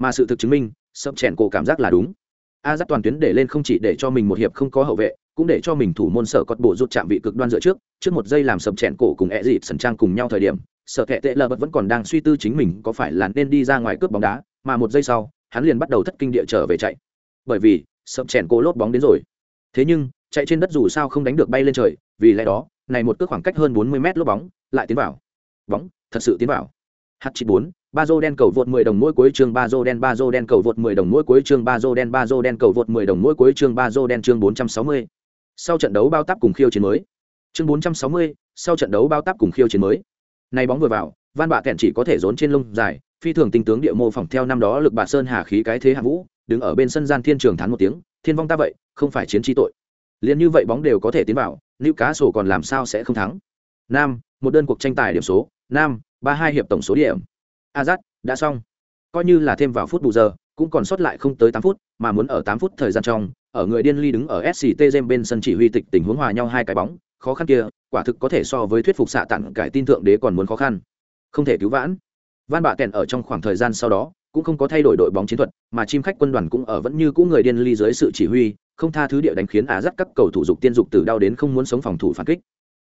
mà sự thực chứng minh, sập chèn cổ cảm giác là đúng. A dắt toàn tuyến để lên không chỉ để cho mình một hiệp không có hậu vệ, cũng để cho mình thủ môn sở cọt bộ rút chạm vị cực đoan dựa trước trước một giây làm sập chèn cổ cùng e dịp sần trang cùng nhau thời điểm, sở Thệ tệ lờ vẫn còn đang suy tư chính mình có phải là nên đi ra ngoài cướp bóng đá, mà một giây sau, hắn liền bắt đầu thất kinh địa trở về chạy. Bởi vì, sập chèn cổ lốp bóng đến rồi. Thế nhưng, chạy trên đất dù sao không đánh được bay lên trời, vì lẽ đó, này một cước khoảng cách hơn 40 mét lốp bóng, lại tiến vào. Bóng, thật sự tiến vào. H chín bốn ba dô đen cầu vượt 10 đồng mỗi cuối chương ba dô đen ba dô đen cầu vượt 10 đồng mỗi cuối chương ba dô đen ba dô đen cầu vượt 10 đồng mỗi cuối chương ba dô đen chương 460. sau trận đấu bao táp cùng khiêu chiến mới. Chương 460, sau trận đấu bao táp cùng khiêu chiến mới. Này bóng vừa vào van bạ kẹn chỉ có thể rốn trên lông dài phi thường tinh tướng địa mô phỏng theo năm đó lực bà sơn hà khí cái thế hạ vũ đứng ở bên sân gian thiên trường thán một tiếng thiên vong ta vậy không phải chiến chi tội. Liên như vậy bóng đều có thể tiến vào Newcastle cá sổ còn làm sao sẽ không thắng? Nam một đơn cuộc tranh tài điểm số. Nam ba hai hiệp tổng số điểm. Azat đã xong. Coi như là thêm vào phút bù giờ, cũng còn sót lại không tới tám phút, mà muốn ở tám phút thời gian trong, ở người điên ly đứng ở sct Gem bên sân chỉ huy tịch tình huống hòa nhau hai cái bóng, khó khăn kia, quả thực có thể so với thuyết phục xạ tặng cải tin thượng đế còn muốn khó khăn. Không thể cứu vãn. Van bạ kèn ở trong khoảng thời gian sau đó, cũng không có thay đổi đội bóng chiến thuật, mà chim khách quân đoàn cũng ở vẫn như cũ người điên ly dưới sự chỉ huy, không tha thứ địa đánh khiến á dắt các cầu thủ dục tiên dục từ đau đến không muốn sống phòng thủ phản kích.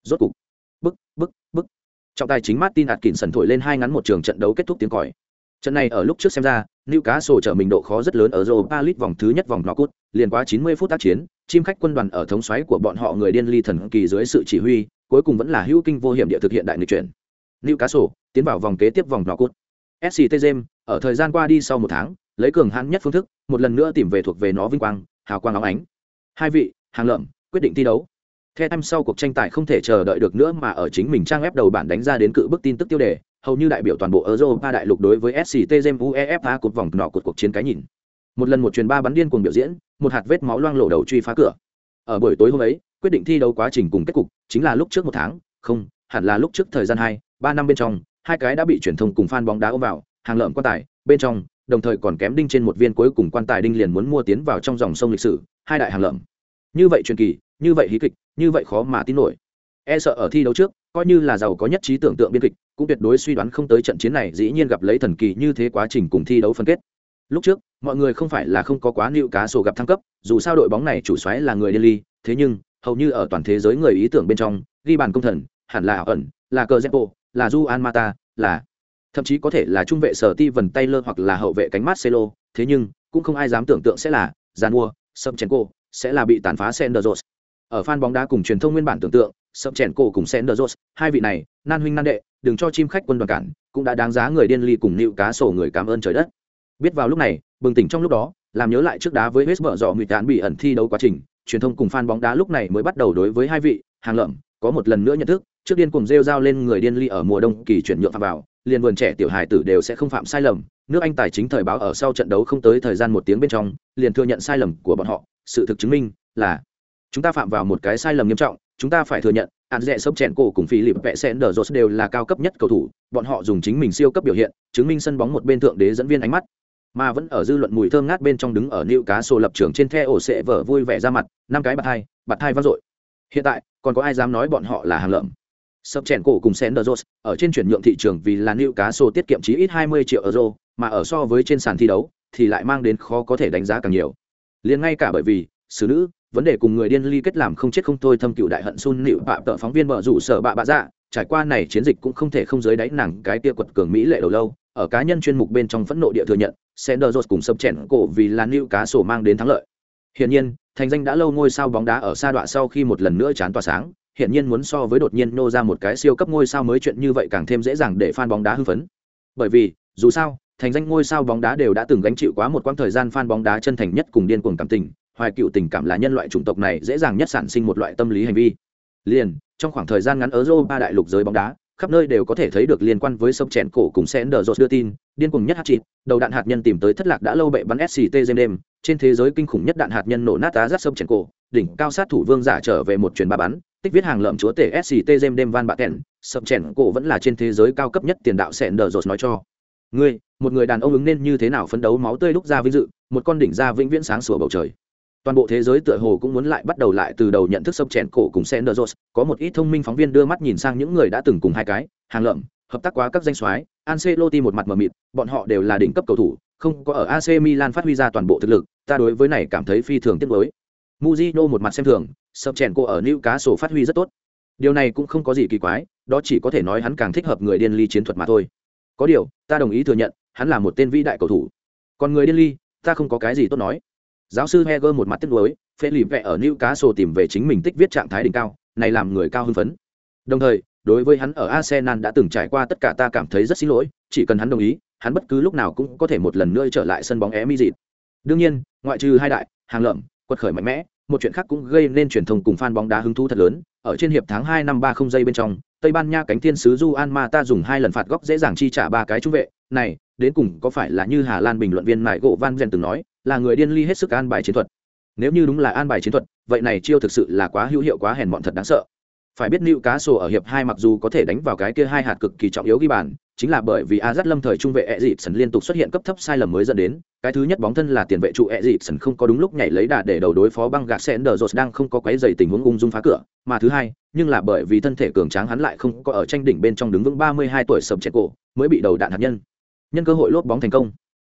Rốt cục. Bức bức bức trọng tài chính martin atkinson thổi lên hai ngắn một trường trận đấu kết thúc tiếng còi trận này ở lúc trước xem ra Newcastle trở mình độ khó rất lớn ở Europa League vòng thứ nhất vòng knockout liền quá 90 phút tác chiến, chim khách quân đoàn ở thống xoáy của bọn họ người điên ly thần kỳ dưới sự chỉ huy, cuối cùng vẫn là hữu kinh vô hiểm địa thực hiện đại nghịch chuyển. Newcastle tiến vào vòng kế tiếp vòng knockout SCT james ở thời gian qua đi sau một tháng, lấy cường hãn nhất phương thức, một lần nữa tìm về thuộc về nó vinh quang, hào quang óng ánh. Hai vị, hàng lợm, quyết định thi đấu. The Times sau cuộc tranh tài không thể chờ đợi được nữa mà ở chính mình trang web đầu bản đánh ra đến cự bức tin tức tiêu đề, hầu như đại biểu toàn bộ Europa đại lục đối với SCT Gem UEFA cuộc vòng nọ cuộc cuộc chiến cái nhìn. Một lần một truyền ba bắn điên cuồng biểu diễn, một hạt vết máu loang lổ đầu truy phá cửa. Ở buổi tối hôm ấy, quyết định thi đấu quá trình cùng kết cục chính là lúc trước một tháng, không, hẳn là lúc trước thời gian hai, ba năm bên trong, hai cái đã bị truyền thông cùng fan bóng đá ôm vào, hàng lợm quan tài, bên trong, đồng thời còn kém đinh trên một viên cuối cùng quan tài đinh liền muốn mua tiến vào trong dòng sông lịch sử, hai đại hàng lợm. Như vậy truyền kỳ, như vậy hí kịch, như vậy khó mà tin nổi. E sợ ở thi đấu trước, coi như là giàu có nhất trí tưởng tượng biên kịch, cũng tuyệt đối suy đoán không tới trận chiến này dĩ nhiên gặp lấy thần kỳ như thế quá trình cùng thi đấu phân kết. Lúc trước, mọi người không phải là không có quá nịu cá sổ gặp thăng cấp, dù sao đội bóng này chủ xoáy là người Delhi, thế nhưng, hầu như ở toàn thế giới người ý tưởng bên trong, ghi bàn công thần, hẳn là ẩn, là cờ Zepo, là Juan Mata, là thậm chí có thể là trung vệ sở ti vần Taylor hoặc là hậu vệ cánh Marcelo, thế nhưng, cũng không ai dám tưởng tượng sẽ là Zanua, Sobchenko, sẽ là bị tàn phá Senderos. Ở fan bóng đá cùng truyền thông nguyên bản tưởng tượng, sập chèn cổ cùng Senderos, hai vị này, nan huynh nan đệ, đừng cho chim khách quân đoàn cản, cũng đã đáng giá người điên ly cùng nịu cá sổ người cảm ơn trời đất. Biết vào lúc này, bừng tỉnh trong lúc đó, làm nhớ lại trước đá với West Brom dọ tán bị ẩn thi đấu quá trình, truyền thông cùng fan bóng đá lúc này mới bắt đầu đối với hai vị hàng lợm có một lần nữa nhận thức, trước điên cùng rêu rao lên người điên ly ở mùa đông kỳ chuyển nhượng phạm vào, liền vườn trẻ tiểu hài tử đều sẽ không phạm sai lầm. Nước Anh tài chính thời báo ở sau trận đấu không tới thời gian một tiếng bên trong, liền thừa nhận sai lầm của bọn họ, sự thực chứng minh là chúng ta phạm vào một cái sai lầm nghiêm trọng, chúng ta phải thừa nhận hạn rẽ sốc chèn cổ cùng phi lịp vẽ sen đờ đều là cao cấp nhất cầu thủ, bọn họ dùng chính mình siêu cấp biểu hiện, chứng minh sân bóng một bên thượng đế dẫn viên ánh mắt. Mà vẫn ở dư luận mùi thơm ngát bên trong đứng ở nịu cá sổ lập trường trên the ổ sệ vở vui vẻ ra mặt, năm cái bạt hai bạt hai vang dội. Hiện tại, còn có ai dám nói bọn họ là hàng lợm? Sập chèn cổ cùng sen đờ ở trên chuyển nhượng thị trường vì là nịu cá sổ tiết kiệm chí ít 20 triệu euro, mà ở so với trên sàn thi đấu, thì lại mang đến khó có thể đánh giá càng nhiều. Liền ngay cả bởi vì xử nữ, vấn đề cùng người điên ly kết làm không chết không thôi thâm cựu đại hận sun nịu bạ tợ phóng viên bờ rủ sở bạ bạ dạ trải qua này chiến dịch cũng không thể không giới đáy nàng cái tia quật cường mỹ lệ đầu lâu, ở cá nhân chuyên mục bên trong phẫn nộ địa thừa nhận, Sanders cùng sập chèn cổ vì là nịu cá sổ mang đến thắng lợi. Hiển nhiên, thành danh đã lâu ngôi sao bóng đá ở sa đoạn sau khi một lần nữa chán tỏa sáng, hiển nhiên muốn so với đột nhiên nô ra một cái siêu cấp ngôi sao mới chuyện như vậy càng thêm dễ dàng để fan bóng đá hưng phấn. Bởi vì, dù sao, thành danh ngôi sao bóng đá đều đã từng gánh chịu quá một quãng thời gian fan bóng đá chân thành nhất cùng điên cuồng cảm tình hoài cựu tình cảm là nhân loại chủng tộc này dễ dàng nhất sản sinh một loại tâm lý hành vi. Liền, trong khoảng thời gian ngắn ở ba đại lục giới bóng đá, khắp nơi đều có thể thấy được liên quan với sông chèn cổ cùng sẽ đờ đưa tin, điên cuồng nhất hạt chịt đầu đạn hạt nhân tìm tới thất lạc đã lâu bệ bắn sct dêm đêm trên thế giới kinh khủng nhất đạn hạt nhân nổ nát tá rát sông chèn cổ, đỉnh cao sát thủ vương giả trở về một chuyến ba bắn, tích viết hàng lợm chúa tể sct dêm đêm van bạ kèn sông chèn cổ vẫn là trên thế giới cao cấp nhất tiền đạo sẽ đờ nói cho. Ngươi, một người đàn ông ứng nên như thế nào phấn đấu máu tươi lúc ra vinh dự, một con đỉnh ra vĩnh viễn sáng sủa bầu trời toàn bộ thế giới tựa hồ cũng muốn lại bắt đầu lại từ đầu nhận thức sông chèn cổ cùng Sanders. Có một ít thông minh phóng viên đưa mắt nhìn sang những người đã từng cùng hai cái, hàng lợm, hợp tác quá các danh soái, Ancelotti một mặt mờ mịt, bọn họ đều là đỉnh cấp cầu thủ, không có ở AC Milan phát huy ra toàn bộ thực lực, ta đối với này cảm thấy phi thường tiếc nuối. Mujino một mặt xem thường sông chèn cổ ở Newcastle phát huy rất tốt. Điều này cũng không có gì kỳ quái, đó chỉ có thể nói hắn càng thích hợp người điên ly chiến thuật mà thôi. Có điều, ta đồng ý thừa nhận, hắn là một tên vĩ đại cầu thủ. Còn người điên ly, ta không có cái gì tốt nói giáo sư heger một mặt tiếc nuối, phê lì vẹ ở new cá sổ tìm về chính mình tích viết trạng thái đỉnh cao, này làm người cao hưng phấn. Đồng thời, đối với hắn ở arsenal đã từng trải qua tất cả ta cảm thấy rất xin lỗi, chỉ cần hắn đồng ý, hắn bất cứ lúc nào cũng có thể một lần nữa trở lại sân bóng é mi dịt đương nhiên, ngoại trừ hai đại, hàng lợm, quật khởi mạnh mẽ, một chuyện khác cũng gây nên truyền thông cùng fan bóng đá hứng thú thật lớn. Ở trên hiệp tháng hai năm ba không giây bên trong, tây ban nha cánh thiên sứ juan mata dùng hai lần phạt góc dễ dàng chi trả ba cái trung vệ. Này đến cùng có phải là như hà lan bình luận viên mại gỗ van gen từng nói là người điên ly hết sức an bài chiến thuật nếu như đúng là an bài chiến thuật vậy này chiêu thực sự là quá hữu hiệu quá hèn mọn thật đáng sợ phải biết nữ cá sổ ở hiệp hai mặc dù có thể đánh vào cái kia hai hạt cực kỳ trọng yếu ghi bàn chính là bởi vì Azat Lâm thời trung vệ e dịp sần liên tục xuất hiện cấp thấp sai lầm mới dẫn đến, cái thứ nhất bóng thân là tiền vệ trụ e dịp sần không có đúng lúc nhảy lấy đà để đầu đối phó băng gạt Senderos đang không có quấy giày tình huống ung dung phá cửa, mà thứ hai, nhưng là bởi vì thân thể cường tráng hắn lại không có ở tranh đỉnh bên trong đứng vững 32 tuổi sầm chẹt cổ, mới bị đầu đạn hạt nhân. Nhân cơ hội lốp bóng thành công.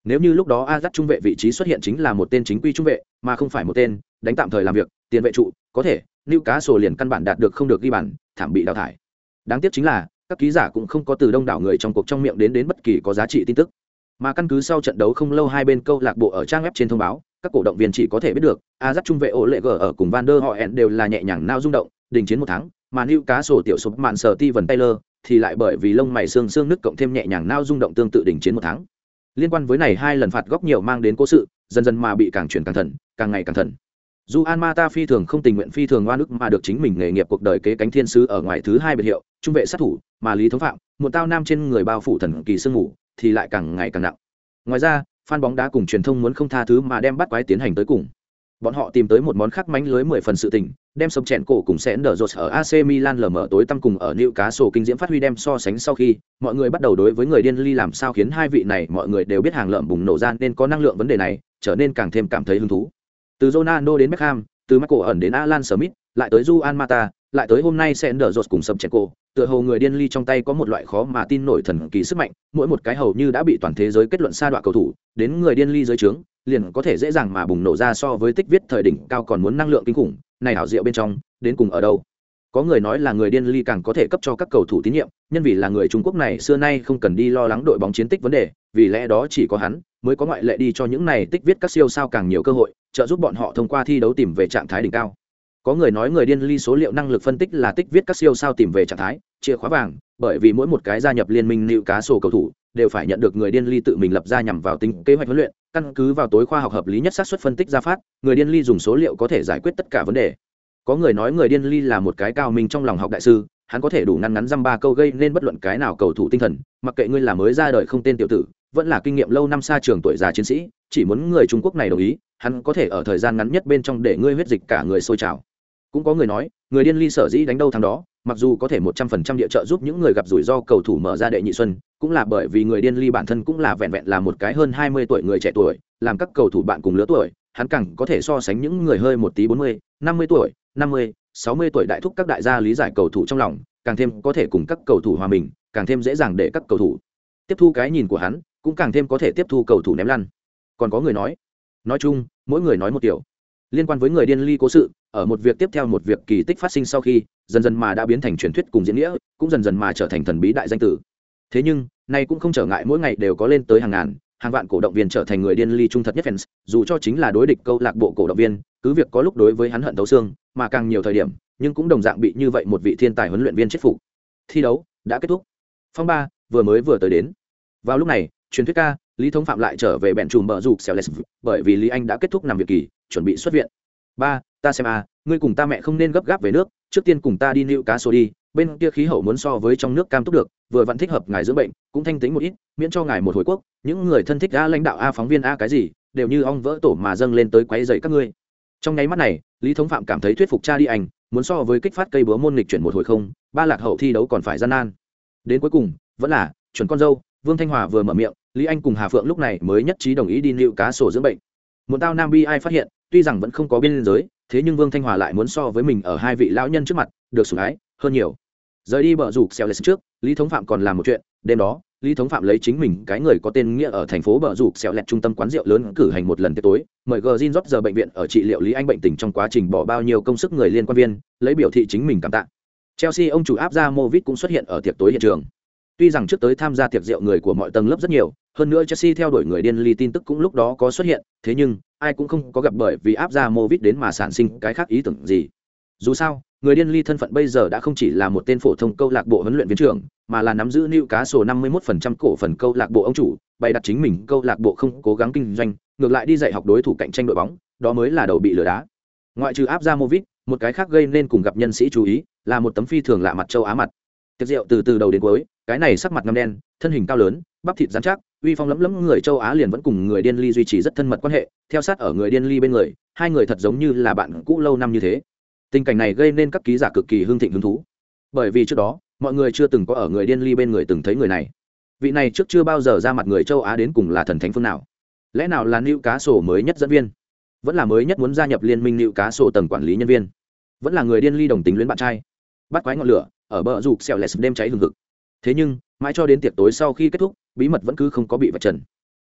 Nếu như lúc đó Azat trung vệ vị trí xuất hiện chính là một tên chính quy trung vệ, mà không phải một tên đánh tạm thời làm việc, tiền vệ trụ, có thể, Newcastle liền căn bản đạt được không được ghi bàn, thảm bị đào thải. Đáng tiếc chính là các ký giả cũng không có từ đông đảo người trong cuộc trong miệng đến đến bất kỳ có giá trị tin tức mà căn cứ sau trận đấu không lâu hai bên câu lạc bộ ở trang web trên thông báo các cổ động viên chỉ có thể biết được a dắt trung vệ ổ lệ g ở cùng van der họ hẹn đều là nhẹ nhàng nao rung động đình chiến một tháng mà new cá sổ tiểu sụp mạn sở ti vần taylor thì lại bởi vì lông mày xương xương nứt cộng thêm nhẹ nhàng nao rung động tương tự đỉnh chiến một tháng. Liên quan với này hai lần phạt góc nhiều mang đến cố sự, dần dần mà bị càng chuyển càng thần, càng ngày càng thần. Dù an ma ta phi thường không tình nguyện phi thường oan ức mà được chính mình nghề nghiệp cuộc đời kế cánh thiên sứ ở ngoài thứ hai biệt hiệu, trung vệ sát thủ, mà lý thống phạm, một tao nam trên người bao phủ thần kỳ sương ngủ thì lại càng ngày càng nặng. Ngoài ra, fan bóng đá cùng truyền thông muốn không tha thứ mà đem bắt quái tiến hành tới cùng bọn họ tìm tới một món khác mánh lưới mười phần sự tình, đem sông chèn cổ cùng sẽ nở rột ở AC Milan lờ mở tối tăm cùng ở New Cá sổ kinh diễm phát huy đem so sánh sau khi, mọi người bắt đầu đối với người điên ly làm sao khiến hai vị này mọi người đều biết hàng lợm bùng nổ ra nên có năng lượng vấn đề này, trở nên càng thêm cảm thấy hứng thú. Từ Ronaldo đến Beckham, từ Michael ẩn đến Alan Smith, lại tới Juan Mata, lại tới hôm nay sẽ nở rột cùng sập chèn cổ, tựa hồ người điên ly trong tay có một loại khó mà tin nổi thần kỳ sức mạnh, mỗi một cái hầu như đã bị toàn thế giới kết luận sa đọa cầu thủ, đến người điên ly dưới trướng liền có thể dễ dàng mà bùng nổ ra so với tích viết thời đỉnh cao còn muốn năng lượng kinh khủng, này hảo diệu bên trong, đến cùng ở đâu? Có người nói là người điên ly càng có thể cấp cho các cầu thủ tín nhiệm, nhân vì là người trung quốc này xưa nay không cần đi lo lắng đội bóng chiến tích vấn đề, vì lẽ đó chỉ có hắn mới có ngoại lệ đi cho những này tích viết các siêu sao càng nhiều cơ hội, trợ giúp bọn họ thông qua thi đấu tìm về trạng thái đỉnh cao. Có người nói người điên ly số liệu năng lực phân tích là tích viết các siêu sao tìm về trạng thái, chìa khóa vàng, bởi vì mỗi một cái gia nhập liên minh nịu cá sổ cầu thủ đều phải nhận được người điên ly tự mình lập ra nhằm vào tính kế hoạch huấn luyện, căn cứ vào tối khoa học hợp lý nhất xác suất phân tích ra phát, người điên ly dùng số liệu có thể giải quyết tất cả vấn đề. Có người nói người điên ly là một cái cao minh trong lòng học đại sư, hắn có thể đủ ngăn ngắn dăm ba câu gây nên bất luận cái nào cầu thủ tinh thần, mặc kệ ngươi là mới ra đời không tên tiểu tử, vẫn là kinh nghiệm lâu năm xa trường tuổi già chiến sĩ, chỉ muốn người trung quốc này đồng ý, hắn có thể ở thời gian ngắn nhất bên trong để ngươi huyết dịch cả người sôi trào. Cũng có người nói, người điên ly sở dĩ đánh đâu thắng đó mặc dù có thể một trăm phần trăm địa trợ giúp những người gặp rủi ro cầu thủ mở ra đệ nhị xuân, cũng là bởi vì người điên ly bản thân cũng là vẹn vẹn là một cái hơn hai mươi tuổi người trẻ tuổi, làm các cầu thủ bạn cùng lứa tuổi, hắn càng có thể so sánh những người hơi một tí bốn mươi, năm mươi tuổi, năm mươi, sáu mươi tuổi đại thúc các đại gia lý giải cầu thủ trong lòng, càng thêm có thể cùng các cầu thủ hòa mình, càng thêm dễ dàng để các cầu thủ tiếp thu cái nhìn của hắn, cũng càng thêm có thể tiếp thu cầu thủ ném lăn. Còn có người nói nói chung, mỗi người nói một kiểu. Liên quan với người điên ly cố sự ở một việc tiếp theo một việc kỳ tích phát sinh sau khi, dần dần mà đã biến thành truyền thuyết cùng diễn nghĩa, cũng dần dần mà trở thành thần bí đại danh tử. Thế nhưng, nay cũng không trở ngại mỗi ngày đều có lên tới hàng ngàn, hàng vạn cổ động viên trở thành người điên ly trung thật nhất fans, dù cho chính là đối địch câu lạc bộ cổ động viên, cứ việc có lúc đối với hắn hận thấu xương, mà càng nhiều thời điểm, nhưng cũng đồng dạng bị như vậy một vị thiên tài huấn luyện viên chết phục. Thi đấu đã kết thúc. Phong ba, vừa mới vừa tới đến. Vào lúc này, truyền thuyết ca, lý thống phạm lại trở về bẹn trùm bờ rụt xèo lès bởi vì lý anh đã kết thúc nằm việc kỳ, chuẩn bị xuất viện. Ba ta xem à ngươi cùng ta mẹ không nên gấp gáp về nước, trước tiên cùng ta đi nịu cá sổ đi, bên kia khí hậu muốn so với trong nước cam túc được, vừa vẫn thích hợp ngài dưỡng bệnh, cũng thanh tính một ít, miễn cho ngài một hồi quốc, những người thân thích a lãnh đạo a phóng viên a cái gì, đều như ong vỡ tổ mà dâng lên tới quấy dậy các ngươi. Trong nháy mắt này, lý thống phạm cảm thấy thuyết phục cha đi anh muốn so với kích phát cây búa môn lịch chuyển một hồi không, ba lạc hậu thi đấu còn phải gian nan. Đến cuối cùng, vẫn là, chuẩn con dâu, vương thanh hòa vừa mở miệng, lý anh cùng hà phượng lúc này mới nhất trí đồng ý đi nịu cá sổ dưỡng bệnh. Một tao nam bi ai phát hiện, tuy rằng vẫn không có biên giới thế nhưng vương thanh hòa lại muốn so với mình ở hai vị lão nhân trước mặt, được sủng ái hơn nhiều. Rời đi bờ rủ xeo lệ trước, lý thống phạm còn làm một chuyện, đêm đó, lý thống phạm lấy chính mình cái người có tên nghĩa ở thành phố bờ rủ xèo lẹt trung tâm quán rượu lớn cử hành một lần tiệc tối, mời gờ zin rót giờ bệnh viện ở trị liệu lý anh bệnh tình trong quá trình bỏ bao nhiêu công sức người liên quan viên, lấy biểu thị chính mình cảm tạ. Chelsea ông chủ áp ra movit cũng xuất hiện ở tiệc tối hiện trường. Tuy rằng trước tới tham gia tiệc rượu người của mọi tầng lớp rất nhiều, hơn nữa chelsea theo đuổi người điên ly tin tức cũng lúc đó có xuất hiện, thế nhưng ai cũng không có gặp bởi vì áp ra movit đến mà sản sinh cái khác ý tưởng gì. Dù sao, người điên ly thân phận bây giờ đã không chỉ là một tên phổ thông câu lạc bộ huấn luyện viên trưởng, mà là nắm giữ lưu cá sổ 51% cổ phần câu lạc bộ ông chủ, bày đặt chính mình câu lạc bộ không cố gắng kinh doanh, ngược lại đi dạy học đối thủ cạnh tranh đội bóng, đó mới là đầu bị lừa đá. Ngoại trừ áp ra movit, một cái khác gây nên cùng gặp nhân sĩ chú ý là một tấm phi thường lạ mặt châu á mặt. Tiệc rượu từ từ đầu đến cuối, cái này sắc mặt ngâm đen, thân hình cao lớn bắp thịt dán chắc, uy phong lẫm lẫm, người châu á liền vẫn cùng người điên ly duy trì rất thân mật quan hệ, theo sát ở người điên ly bên người, hai người thật giống như là bạn cũ lâu năm như thế. Tình cảnh này gây nên các ký giả cực kỳ hưng thịnh hứng thú. Bởi vì trước đó, mọi người chưa từng có ở người điên ly bên người từng thấy người này. Vị này trước chưa bao giờ ra mặt người châu á đến cùng là thần thánh phương nào? Lẽ nào là nữ cá sổ mới nhất dẫn viên? Vẫn là mới nhất muốn gia nhập liên minh nữ cá sổ tầng quản lý nhân viên? Vẫn là người điên ly đồng tính luyến bạn trai? Bắt quái ngọn lửa, ở bờ rụt xẹo lẹt đêm cháy hừng hực. Thế nhưng mãi cho đến tiệc tối sau khi kết thúc, bí mật vẫn cứ không có bị vạch trần.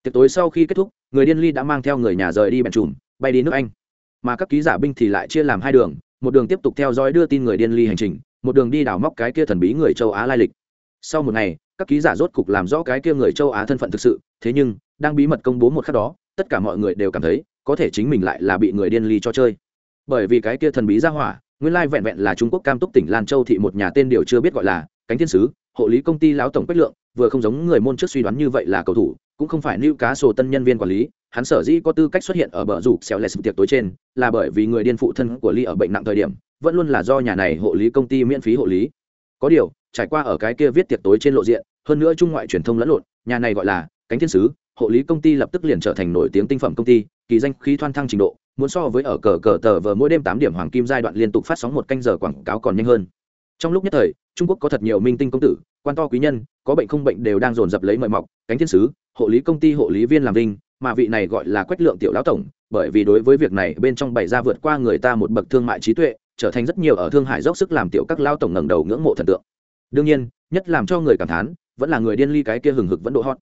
Tiệc tối sau khi kết thúc, người điên ly đã mang theo người nhà rời đi bèn trùm, bay đi nước anh. Mà các ký giả binh thì lại chia làm hai đường, một đường tiếp tục theo dõi đưa tin người điên ly hành trình, một đường đi đào móc cái kia thần bí người châu á lai lịch. Sau một ngày, các ký giả rốt cục làm rõ cái kia người châu á thân phận thực sự, thế nhưng, đang bí mật công bố một khắc đó, tất cả mọi người đều cảm thấy, có thể chính mình lại là bị người điên ly cho chơi. Bởi vì cái kia thần bí ra hỏa, nguyên lai vẹn vẹn là trung quốc cam túc tỉnh lan châu thị một nhà tên điều chưa biết gọi là cánh thiên sứ hộ lý công ty lão tổng quách lượng, vừa không giống người môn trước suy đoán như vậy là cầu thủ, cũng không phải lưu cá sổ tân nhân viên quản lý, hắn sở dĩ có tư cách xuất hiện ở bờ rủ xéo lè sự tiệc tối trên, là bởi vì người điên phụ thân của ly ở bệnh nặng thời điểm, vẫn luôn là do nhà này hộ lý công ty miễn phí hộ lý. Có điều, trải qua ở cái kia viết tiệc tối trên lộ diện, hơn nữa trung ngoại truyền thông lẫn lộn, nhà này gọi là cánh thiên sứ, hộ lý công ty lập tức liền trở thành nổi tiếng tinh phẩm công ty, kỳ danh khí thoan thăng trình độ, muốn so với ở cờ cờ tờ vờ mỗi đêm tám điểm hoàng kim giai đoạn liên tục phát sóng một canh giờ quảng cáo còn nhanh hơn trong lúc nhất thời, trung quốc có thật nhiều minh tinh công tử, quan to quý nhân, có bệnh không bệnh đều đang dồn dập lấy mời mọc, cánh thiên sứ, hộ lý công ty, hộ lý viên làm vinh, mà vị này gọi là quách lượng tiểu lão tổng, bởi vì đối với việc này bên trong bày ra vượt qua người ta một bậc thương mại trí tuệ, trở thành rất nhiều ở thương hải dốc sức làm tiểu các lao tổng ngẩng đầu ngưỡng mộ thần tượng. Đương nhiên, nhất làm cho người cảm thán, vẫn là người điên ly cái kia hừng hực vẫn độ hot.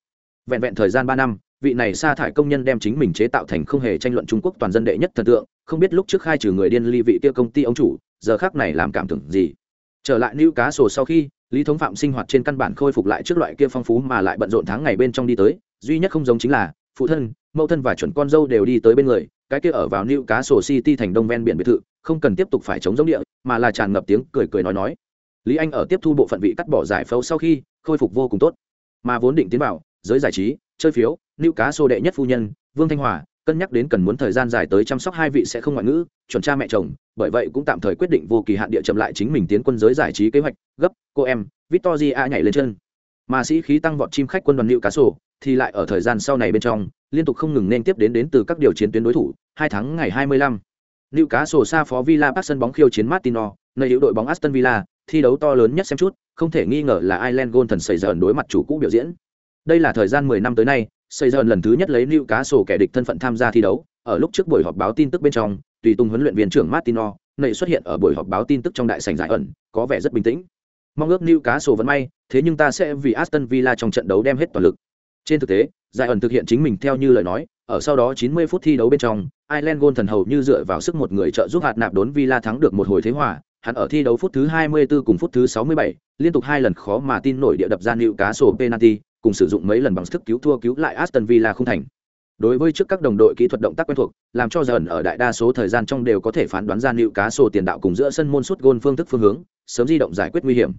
Vẹn vẹn thời gian ba năm, vị này sa thải công nhân đem chính mình chế tạo thành không hề tranh luận trung quốc toàn dân đệ nhất thần tượng, không biết lúc trước khai trừ người điên ly vị kia công ty ông chủ, giờ khác này làm cảm tưởng gì? Trở lại nữ cá sổ sau khi, lý thống phạm sinh hoạt trên căn bản khôi phục lại trước loại kia phong phú mà lại bận rộn tháng ngày bên trong đi tới, duy nhất không giống chính là, phụ thân, mẫu thân và chuẩn con dâu đều đi tới bên người, cái kia ở vào nữ cá sổ city thành đông ven biển biệt thự, không cần tiếp tục phải chống giống địa, mà là tràn ngập tiếng cười cười nói nói. Lý anh ở tiếp thu bộ phận vị cắt bỏ giải phẫu sau khi, khôi phục vô cùng tốt. Mà vốn định tiến vào, giới giải trí, chơi phiếu nữ cá sổ đệ nhất phu nhân, vương thanh hòa cân nhắc đến cần muốn thời gian dài tới chăm sóc hai vị sẽ không ngoại ngữ chuẩn cha mẹ chồng bởi vậy cũng tạm thời quyết định vô kỳ hạn địa chậm lại chính mình tiến quân giới giải trí kế hoạch gấp cô em victoria nhảy lên chân mà sĩ khí tăng vọt chim khách quân đoàn nữ cá sổ thì lại ở thời gian sau này bên trong liên tục không ngừng nên tiếp đến đến từ các điều chiến tuyến đối thủ hai tháng ngày 25. Nữ cá sổ xa phó Villa Park sân bóng khiêu chiến Martino, nơi hữu đội bóng Aston Villa, thi đấu to lớn nhất xem chút, không thể nghi ngờ là Ireland Golden xảy ra đối mặt chủ cũ biểu diễn. Đây là thời gian 10 năm tới nay, xây dần lần thứ nhất lấy lưu cá sổ kẻ địch thân phận tham gia thi đấu ở lúc trước buổi họp báo tin tức bên trong tùy tùng huấn luyện viên trưởng martino nầy xuất hiện ở buổi họp báo tin tức trong đại sảnh giải ẩn có vẻ rất bình tĩnh. Mong ước lưu cá sổ vẫn may thế nhưng ta sẽ vì aston villa trong trận đấu đem hết toàn lực. Trên thực tế giải ẩn thực hiện chính mình theo như lời nói ở sau đó 90 phút thi đấu bên trong Ireland gôn thần hầu như dựa vào sức một người trợ giúp hạt nạp đốn Villa thắng được một hồi thế hòa hắn ở thi đấu phút thứ 24 cùng phút thứ 67, liên tục hai lần khó mà tin nổi địa đập ra nịu cá sổ penalty, cùng sử dụng mấy lần bằng sức cứu thua cứu lại Aston Villa không thành. Đối với trước các đồng đội kỹ thuật động tác quen thuộc, làm cho dần ở đại đa số thời gian trong đều có thể phán đoán ra liệu cá sổ tiền đạo cùng giữa sân môn sút gôn phương thức phương hướng, sớm di động giải quyết nguy hiểm.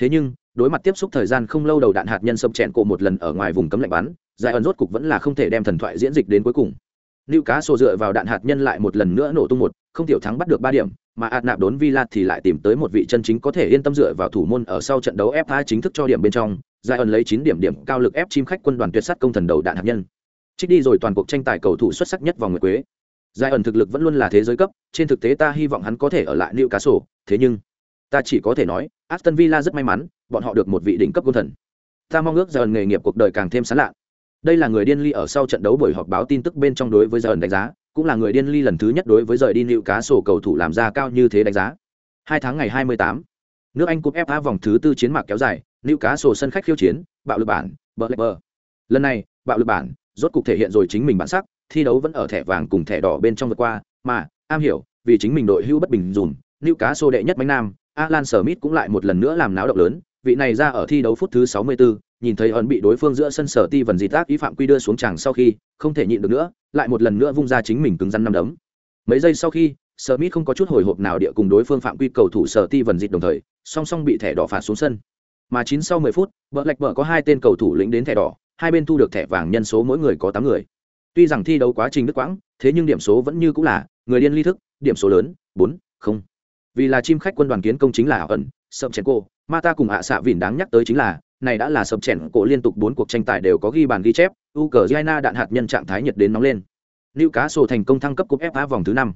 Thế nhưng, đối mặt tiếp xúc thời gian không lâu đầu đạn hạt nhân sâm chèn cổ một lần ở ngoài vùng cấm lạnh bắn, giải ẩn rốt cục vẫn là không thể đem thần thoại diễn dịch đến cuối cùng. Lưu Cá Sổ dựa vào đạn hạt nhân lại một lần nữa nổ tung một, không tiểu thắng bắt được ba điểm, mà ạt nạp đốn Villa thì lại tìm tới một vị chân chính có thể yên tâm dựa vào thủ môn ở sau trận đấu FA chính thức cho điểm bên trong, Giải ẩn lấy chín điểm điểm cao lực ép chim khách quân đoàn tuyệt sát công thần đầu đạn hạt nhân. Trích đi rồi toàn cuộc tranh tài cầu thủ xuất sắc nhất vòng nguyệt quế. Giải ẩn thực lực vẫn luôn là thế giới cấp, trên thực tế ta hy vọng hắn có thể ở lại liệu Cá Sổ, thế nhưng ta chỉ có thể nói, Aston Villa rất may mắn, bọn họ được một vị đỉnh cấp quân thần. Ta mong ước Giải ẩn nghề nghiệp cuộc đời càng thêm sáng lạ. Đây là người điên ly ở sau trận đấu buổi họp báo tin tức bên trong đối với Giải ẩn đánh giá, cũng là người điên ly lần thứ nhất đối với rời đi liệu cá sổ cầu thủ làm ra cao như thế đánh giá hai tháng ngày 28, nước anh cúp fa vòng thứ tư chiến mạc kéo dài Newcastle cá sân khách khiêu chiến bạo lực bản Blackburn. lần này bạo lực bản rốt cục thể hiện rồi chính mình bản sắc thi đấu vẫn ở thẻ vàng cùng thẻ đỏ bên trong vượt qua mà am hiểu vì chính mình đội hưu bất bình dùm Newcastle cá đệ nhất mấy nam alan smith cũng lại một lần nữa làm náo động lớn vị này ra ở thi đấu phút thứ 64, nhìn thấy ẩn bị đối phương giữa sân sở ti vần gì tác ý phạm quy đưa xuống tràng sau khi không thể nhịn được nữa lại một lần nữa vung ra chính mình cứng rắn năm đấm mấy giây sau khi Smith không có chút hồi hộp nào địa cùng đối phương phạm quy cầu thủ sở ti vần dịch đồng thời, song song bị thẻ đỏ phạt xuống sân. Mà chín sau 10 phút, bờ lạch bờ có hai tên cầu thủ lĩnh đến thẻ đỏ, hai bên thu được thẻ vàng nhân số mỗi người có tám người. Tuy rằng thi đấu quá trình đứt quãng, thế nhưng điểm số vẫn như cũng là, người điên ly thức, điểm số lớn, bốn, không. Vì là chim khách quân đoàn kiến công chính là ảo ẩn sậm chèn cô mà ta cùng hạ xạ vỉn đáng nhắc tới chính là, này đã là sập chèn cổ liên tục bốn cuộc tranh tài đều có ghi bàn ghi chép, ukraine đạn hạt nhân trạng thái nhiệt đến nóng lên. Newcastle thành công thăng cấp cúp fa vòng thứ năm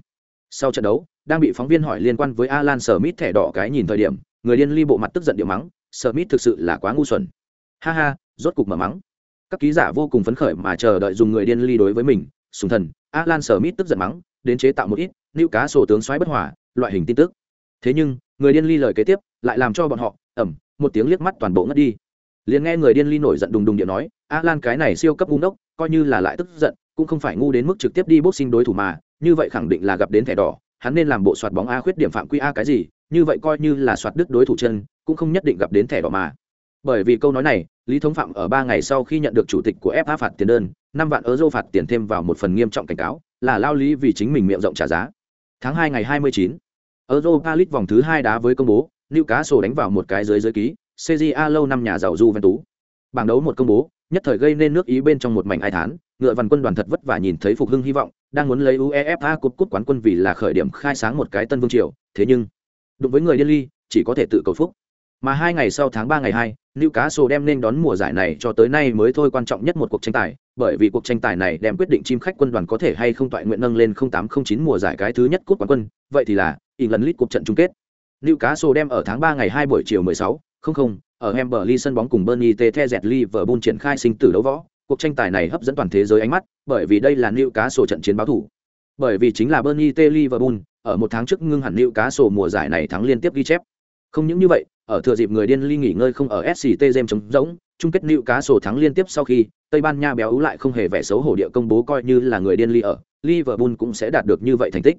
sau trận đấu, đang bị phóng viên hỏi liên quan với alan smith thẻ đỏ cái nhìn thời điểm, người điên ly bộ mặt tức giận điệu mắng, smith thực sự là quá ngu xuẩn. Ha ha, rốt cục mở mắng. Các ký giả vô cùng phấn khởi mà chờ đợi dùng người điên ly đối với mình, sùng thần, alan smith tức giận mắng, đến chế tạo một ít nữ cá sổ tướng xoáy bất hòa, loại hình tin tức. Thế nhưng, người điên ly lời kế tiếp lại làm cho bọn họ ẩm, một tiếng liếc mắt toàn bộ ngất đi. Liền nghe người điên ly nổi giận đùng đùng điện nói a lan cái này siêu cấp ngu ngốc, coi như là lại tức giận, cũng không phải ngu đến mức trực tiếp đi boxing đối thủ mà như vậy khẳng định là gặp đến thẻ đỏ hắn nên làm bộ soạt bóng a khuyết điểm phạm quy a cái gì như vậy coi như là soạt đứt đối thủ chân cũng không nhất định gặp đến thẻ đỏ mà. Bởi vì câu nói này lý thống phạm ở ba ngày sau khi nhận được chủ tịch của fa phạt tiền đơn năm vạn euro phạt tiền thêm vào một phần nghiêm trọng cảnh cáo là lao lý vì chính mình miệng rộng trả giá. Tháng hai ngày hai mươi chín euro league vòng thứ hai đá với công bố Newcastle đánh vào một cái dưới dưới ký CJA lâu năm nhà giàu Juventus. Bảng đấu một công bố, nhất thời gây nên nước Ý bên trong một mảnh ai thán, ngựa văn quân đoàn thật vất vả nhìn thấy phục hưng hy vọng, đang muốn lấy UEFA cúp cúp quán quân vì là khởi điểm khai sáng một cái tân vương triều, thế nhưng đụng với người điên ly, chỉ có thể tự cầu phúc. Mà hai ngày sau tháng ba ngày hai, Newcastle đem nên đón mùa giải này cho tới nay mới thôi quan trọng nhất một cuộc tranh tài, bởi vì cuộc tranh tài này đem quyết định chim khách quân đoàn có thể hay không toại nguyện nâng lên 0809 mùa giải cái thứ nhất cúp quán quân, vậy thì là England League cuộc trận chung kết. Newcastle đem ở tháng 3 ngày 2 buổi chiều 16, không không, ở Wembley sân bóng cùng Bernie T. The Liverpool triển khai sinh tử đấu võ, cuộc tranh tài này hấp dẫn toàn thế giới ánh mắt, bởi vì đây là Newcastle trận chiến báo thủ. Bởi vì chính là Bernie T. Liverpool, ở một tháng trước ngưng hẳn Newcastle mùa giải này thắng liên tiếp ghi chép. Không những như vậy, ở thừa dịp người điên ly nghỉ ngơi không ở SCT Gem chống rỗng, chung kết Newcastle thắng liên tiếp sau khi Tây Ban Nha béo ú lại không hề vẻ xấu hổ địa công bố coi như là người điên ly ở, Liverpool cũng sẽ đạt được như vậy thành tích.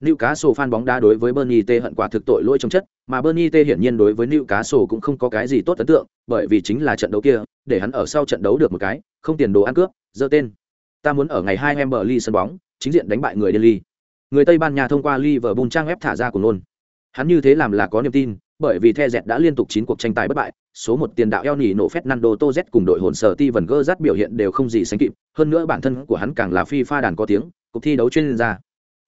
Newcastle fan bóng đá đối với Bernie T hận quả thực tội lỗi trong chất, mà Bernie T hiển nhiên đối với Newcastle cũng không có cái gì tốt ấn tượng, bởi vì chính là trận đấu kia, để hắn ở sau trận đấu được một cái, không tiền đồ ăn cướp, giơ tên. Ta muốn ở ngày 2 Wembley sân bóng, chính diện đánh bại người Delhi. Người Tây Ban Nha thông qua Liverpool trang web thả ra của luôn. Hắn như thế làm là có niềm tin, bởi vì The Dẹt đã liên tục 9 cuộc tranh tài bất bại, số một tiền đạo El Nino Fernando Torres cùng đội hồn sở Steven Gerrard biểu hiện đều không gì sánh kịp, hơn nữa bản thân của hắn càng là FIFA đàn có tiếng, cuộc thi đấu chuyên gia.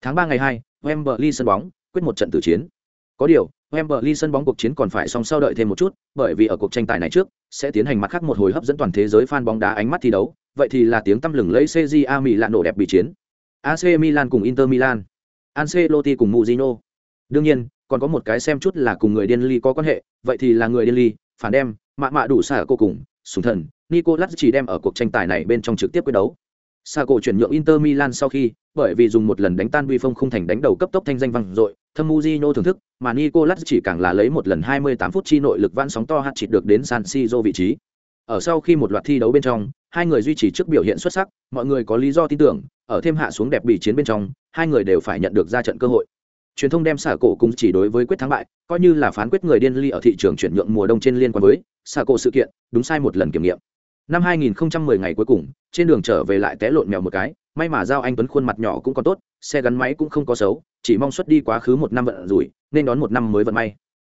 Tháng 3 ngày 2, Wembley sân bóng, quyết một trận tử chiến. Có điều, Wembley sân bóng cuộc chiến còn phải song sau đợi thêm một chút, bởi vì ở cuộc tranh tài này trước sẽ tiến hành mặt khác một hồi hấp dẫn toàn thế giới fan bóng đá ánh mắt thi đấu, vậy thì là tiếng tăm lừng lẫy CJA Milan nổ đẹp bị chiến. AC Milan cùng Inter Milan, Ancelotti cùng Mourinho. Đương nhiên, còn có một cái xem chút là cùng người điên ly có quan hệ, vậy thì là người điên ly, phản đem, mạ mạ đủ xả cô cùng, sùng thần, Nicolas chỉ đem ở cuộc tranh tài này bên trong trực tiếp quyết đấu. Saco chuyển nhượng Inter Milan sau khi, bởi vì dùng một lần đánh tan Buffon không thành đánh đầu cấp tốc thanh danh vang dội, thâm Mujino thưởng thức, mà Nicolas chỉ càng là lấy một lần 28 phút chi nội lực vãn sóng to hạt chịt được đến San Siro vị trí. Ở sau khi một loạt thi đấu bên trong, hai người duy trì trước biểu hiện xuất sắc, mọi người có lý do tin tưởng, ở thêm hạ xuống đẹp bị chiến bên trong, hai người đều phải nhận được ra trận cơ hội. Truyền thông đem xả cổ cùng chỉ đối với quyết thắng bại, coi như là phán quyết người điên ly ở thị trường chuyển nhượng mùa đông trên liên quan với xả cổ sự kiện, đúng sai một lần kiểm nghiệm năm 2010 ngày cuối cùng, trên đường trở về lại té lộn mèo một cái. May mà giao anh tuấn khuôn mặt nhỏ cũng còn tốt, xe gắn máy cũng không có xấu, chỉ mong xuất đi quá khứ một năm vận rủi, nên đón một năm mới vận may.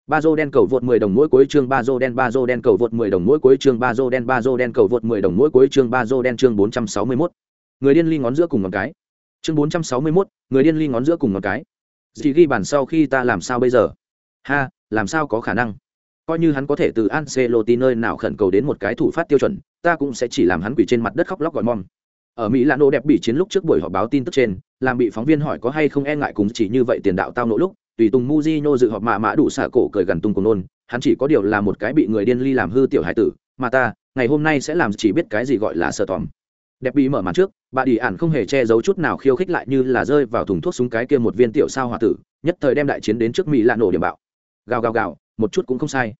Ba dô đen cầu vượt 10 đồng mỗi cuối chương, ba dô đen, ba dô đen cầu vượt 10 đồng mỗi cuối chương, ba dô đen, ba dô đen cầu vượt 10 đồng mỗi cuối chương, ba dô đen chương 461. người điên ly ngón giữa cùng ngón cái. Chương bốn trăm sáu mươi mốt, người điên ly ngón giữa cùng ngón cái. Dì ghi bản sau khi ta làm sao bây giờ? Ha, làm sao có khả năng? Coi như hắn có thể từ Ancelotti nơi nào khẩn cầu đến một cái thủ phát tiêu chuẩn, ta cũng sẽ chỉ làm hắn quỳ trên mặt đất khóc lóc gọi mong. Ở mỹ lạn nô đẹp bị chiến lúc trước buổi họp báo tin tức trên, làm bị phóng viên hỏi có hay không e ngại cùng chỉ như vậy tiền đạo tao nỗ lúc, tùy tùng Mujino dự họp mạ mã đủ xả cổ cười gần tung cùng nôn, hắn chỉ có điều là một cái bị người điên ly làm hư tiểu hải tử, mà ta, ngày hôm nay sẽ làm chỉ biết cái gì gọi là sợ tòm. Đẹp bị mở màn trước, bà đi ản không hề che giấu chút nào khiêu khích lại như là rơi vào thùng thuốc súng cái kia một viên tiểu sao hỏa tử, nhất thời đem đại chiến đến trước mỹ lạn điểm bạo. Gào gào gào một chút cũng không sai.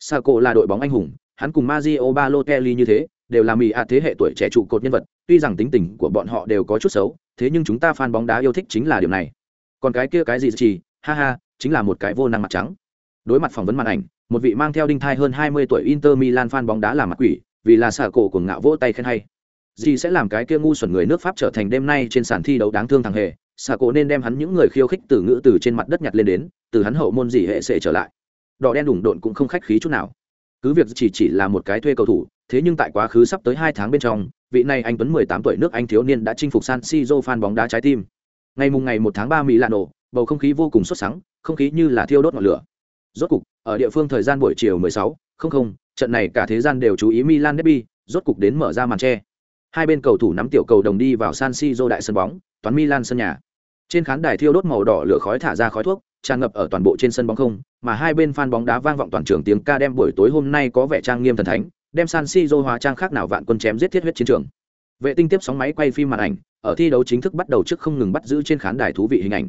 Sa cổ là đội bóng anh hùng, hắn cùng Mario Balotelli như thế, đều là mỹ ạ thế hệ tuổi trẻ trụ cột nhân vật, tuy rằng tính tình của bọn họ đều có chút xấu, thế nhưng chúng ta fan bóng đá yêu thích chính là điều này. Còn cái kia cái gì chỉ ha ha, chính là một cái vô năng mặt trắng. Đối mặt phỏng vấn màn ảnh, một vị mang theo đinh thai hơn 20 tuổi Inter Milan fan bóng đá là mặt quỷ, vì là xả cổ của ngạo vỗ tay khen hay. Gì sẽ làm cái kia ngu xuẩn người nước pháp trở thành đêm nay trên sàn thi đấu đáng thương thằng hề xả cổ nên đem hắn những người khiêu khích từ ngữ từ trên mặt đất nhặt lên đến, từ hắn hậu môn gì hệ sẽ trở lại đỏ đen đủng độn cũng không khách khí chút nào. Cứ việc chỉ chỉ là một cái thuê cầu thủ thế nhưng tại quá khứ sắp tới hai tháng bên trong vị này anh tuấn 18 tuổi nước anh thiếu niên đã chinh phục san siro fan bóng đá trái tim. Ngày mùng ngày 1 tháng 3 mỹ lạ nổ bầu không khí vô cùng xuất sắc không khí như là thiêu đốt ngọn lửa. Rốt cục ở địa phương thời gian buổi chiều 16, không không trận này cả thế gian đều chú ý milan derby rốt cục đến mở ra màn che hai bên cầu thủ nắm tiểu cầu đồng đi vào san siro đại sân bóng toán milan sân nhà. Trên khán đài thiêu đốt màu đỏ lửa khói thả ra khói thuốc tràn ngập ở toàn bộ trên sân bóng không, mà hai bên fan bóng đá vang vọng toàn trường tiếng ca đem buổi tối hôm nay có vẻ trang nghiêm thần thánh, đem san siro hóa trang khác nào vạn quân chém giết thiết huyết chiến trường. Vệ tinh tiếp sóng máy quay phim màn ảnh, ở thi đấu chính thức bắt đầu trước không ngừng bắt giữ trên khán đài thú vị hình ảnh.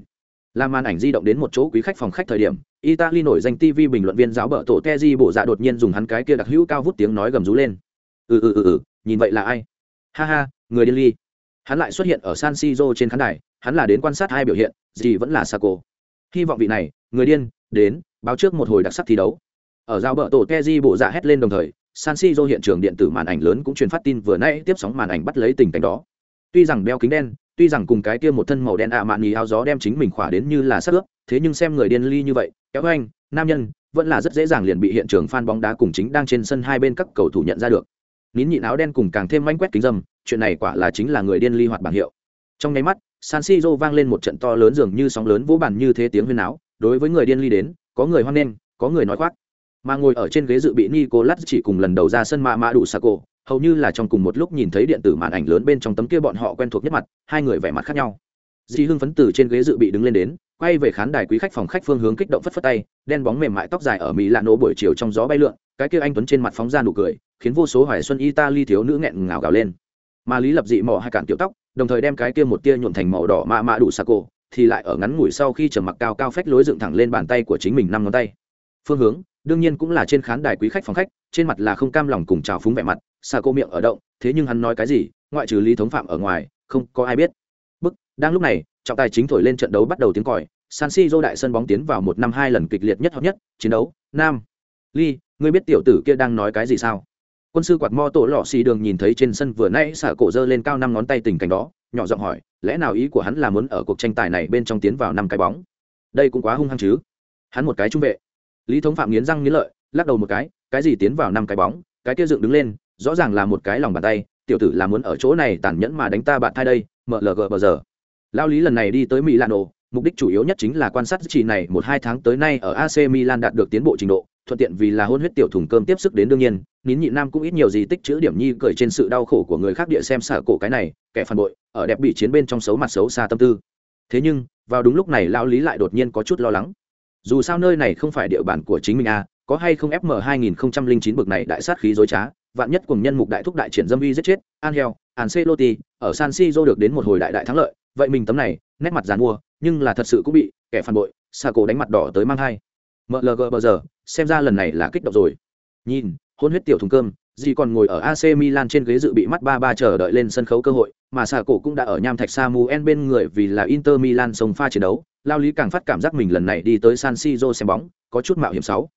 Làm màn ảnh di động đến một chỗ quý khách phòng khách thời điểm, italy nổi danh tv bình luận viên giáo bợ tổ teji bộ dạ đột nhiên dùng hắn cái kia đặc hữu cao vút tiếng nói gầm rú lên. Ừ ừ ừ ừ nhìn vậy là ai? Ha ha, người điên ly. Hắn lại xuất hiện ở san siro trên khán đài, hắn là đến quan sát hai biểu hiện, gì vẫn là saco hy vọng vị này, người điên, đến, báo trước một hồi đặc sắc thi đấu. Ở giao bờ tổ keji bộ dạ hét lên đồng thời, san siro hiện trường điện tử màn ảnh lớn cũng truyền phát tin vừa nãy tiếp sóng màn ảnh bắt lấy tình cảnh đó. Tuy rằng đeo kính đen, tuy rằng cùng cái kia một thân màu đen ạ mạn nhì áo gió đem chính mình khỏa đến như là sắc ướp, thế nhưng xem người điên ly như vậy, kéo anh, nam nhân, vẫn là rất dễ dàng liền bị hiện trường fan bóng đá cùng chính đang trên sân hai bên các cầu thủ nhận ra được. Nín nhịn áo đen cùng càng thêm manh quét kính dâm, chuyện này quả là chính là người điên ly hoạt bảng hiệu. Trong nháy mắt san siro vang lên một trận to lớn dường như sóng lớn vỗ bàn như thế tiếng huyên áo đối với người điên ly đến, có người hoan nghênh, có người nói khoác. Mà ngồi ở trên ghế dự bị nicolas chỉ cùng lần đầu ra sân mạ mạ đủ saco hầu như là trong cùng một lúc nhìn thấy điện tử màn ảnh lớn bên trong tấm kia bọn họ quen thuộc nhất mặt, hai người vẻ mặt khác nhau. Di hưng phấn từ trên ghế dự bị đứng lên đến, quay về khán đài quý khách phòng khách phương hướng kích động phất phất tay, đen bóng mềm mại tóc dài ở mỹ lạ nổ buổi chiều trong gió bay lượn, cái kia anh tuấn trên mặt phóng ra nụ cười, khiến vô số hoài xuân italy thiếu nữ nghẹn ngào gào lên. Mà lý lập dị mỏ hai cản tiểu tóc đồng thời đem cái kia một tia nhuộm thành màu đỏ mạ mạ đủ xà cổ, thì lại ở ngắn ngủi sau khi trầm mặc cao cao phách lối dựng thẳng lên bàn tay của chính mình năm ngón tay. Phương hướng, đương nhiên cũng là trên khán đài quý khách phòng khách, trên mặt là không cam lòng cùng trào phúng vẻ mặt xà cô miệng ở động, thế nhưng hắn nói cái gì, ngoại trừ lý thống phạm ở ngoài, không có ai biết. Bức, đang lúc này, trọng tài chính thổi lên trận đấu bắt đầu tiếng còi, san siro đại sân bóng tiến vào một năm hai lần kịch liệt nhất hợp nhất, chiến đấu, nam, ly, ngươi biết tiểu tử kia đang nói cái gì sao? Quân sư quạt mo tổ lọ xì đường nhìn thấy trên sân vừa nãy xả cổ dơ lên cao năm ngón tay tình cảnh đó, nhỏ giọng hỏi, lẽ nào ý của hắn là muốn ở cuộc tranh tài này bên trong tiến vào năm cái bóng? Đây cũng quá hung hăng chứ. Hắn một cái trung vệ. Lý thống phạm nghiến răng nghiến lợi, lắc đầu một cái cái gì tiến vào năm cái bóng? Cái kia dựng đứng lên, rõ ràng là một cái lòng bàn tay, tiểu tử là muốn ở chỗ này tàn nhẫn mà đánh ta bạn thai đây mlg bờ giờ. Lao lý lần này đi tới mỹ lan ồ mục đích chủ yếu nhất chính là quan sát chỉ này một hai tháng tới nay ở ac milan đạt được tiến bộ trình độ thuận tiện vì là hôn huyết tiểu thùng cơm tiếp sức đến đương nhiên nín nhị nam cũng ít nhiều gì tích chữ điểm nhi cười trên sự đau khổ của người khác địa xem xả cổ cái này kẻ phản bội ở đẹp bị chiến bên trong xấu mặt xấu xa tâm tư thế nhưng vào đúng lúc này lao lý lại đột nhiên có chút lo lắng dù sao nơi này không phải địa bàn của chính mình a à, có hay không fm 2009 bực này đại sát khí dối trá vạn nhất cùng nhân mục đại thúc đại triển dâm vi giết chết Angel, Ancelotti, ở San Siro được đến một hồi đại đại thắng lợi, vậy mình tấm này, nét mặt giàn mua, nhưng là thật sự cũng bị kẻ phản bội, xa cổ đánh mặt đỏ tới mang hai. MLG bờ giờ, xem ra lần này là kích động rồi. Nhìn, hôn huyết tiểu thùng cơm, Dì còn ngồi ở AC Milan trên ghế dự bị mắt ba ba chờ đợi lên sân khấu cơ hội, mà xà cổ cũng đã ở nham thạch Samuel bên người vì là Inter Milan sông pha chiến đấu, lao lý càng phát cảm giác mình lần này đi tới San Siro xem bóng, có chút mạo hiểm xấu.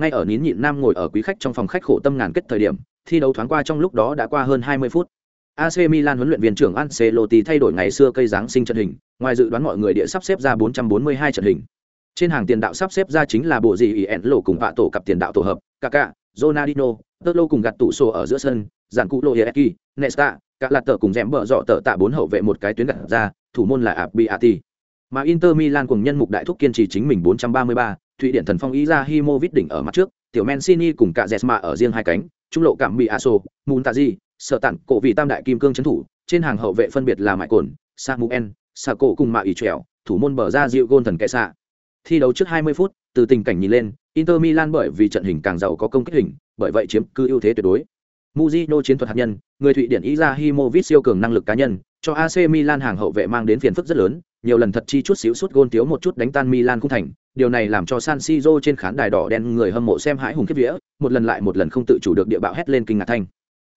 Ngay ở nín nhịn nam ngồi ở quý khách trong phòng khách khổ tâm ngàn kết thời điểm, thi đấu thoáng qua trong lúc đó đã qua hơn 20 phút. AC Milan huấn luyện viên trưởng Ancelotti thay đổi ngày xưa cây dáng sinh trận hình, ngoài dự đoán mọi người địa sắp xếp ra 442 trận hình. Trên hàng tiền đạo sắp xếp ra chính là bộ gì ỉn lộ cùng vạ tổ cặp tiền đạo tổ hợp, Kaká, Ronaldinho, lô cùng gạt tủ sổ ở giữa sân, giản cụ Loieki, Nesta, cả lạt tờ cùng rẽm bờ dọ tờ tạ bốn hậu vệ một cái tuyến gạt ra, thủ môn là Abbiati. Mà Inter Milan cùng nhân mục đại thúc kiên trì chính mình 433, Thụy Điển thần phong ý ra Himovic đỉnh ở mặt trước, tiểu Mancini cùng cả Jesma ở riêng hai cánh, trung lộ cảm bị Aso, Muntazi, sợ tặng cổ vị tam đại kim cương trấn thủ, trên hàng hậu vệ phân biệt là Mại Cồn, Samuel, Sako cùng Mạ Ý Trèo, thủ môn bờ ra dịu gôn thần kệ xạ. Thi đấu trước 20 phút, từ tình cảnh nhìn lên, Inter Milan bởi vì trận hình càng giàu có công kích hình, bởi vậy chiếm cứ ưu thế tuyệt đối. Mujino chiến thuật hạt nhân, người Thụy Điển Izahimovic siêu cường năng lực cá nhân, cho AC Milan hàng hậu vệ mang đến phiền phức rất lớn, nhiều lần thật chi chút xíu suốt gôn thiếu một chút đánh tan Milan cũng thành, điều này làm cho San Siro trên khán đài đỏ đen người hâm mộ xem hãi hùng khiếp vía, một lần lại một lần không tự chủ được địa bạo hét lên kinh ngạc thanh.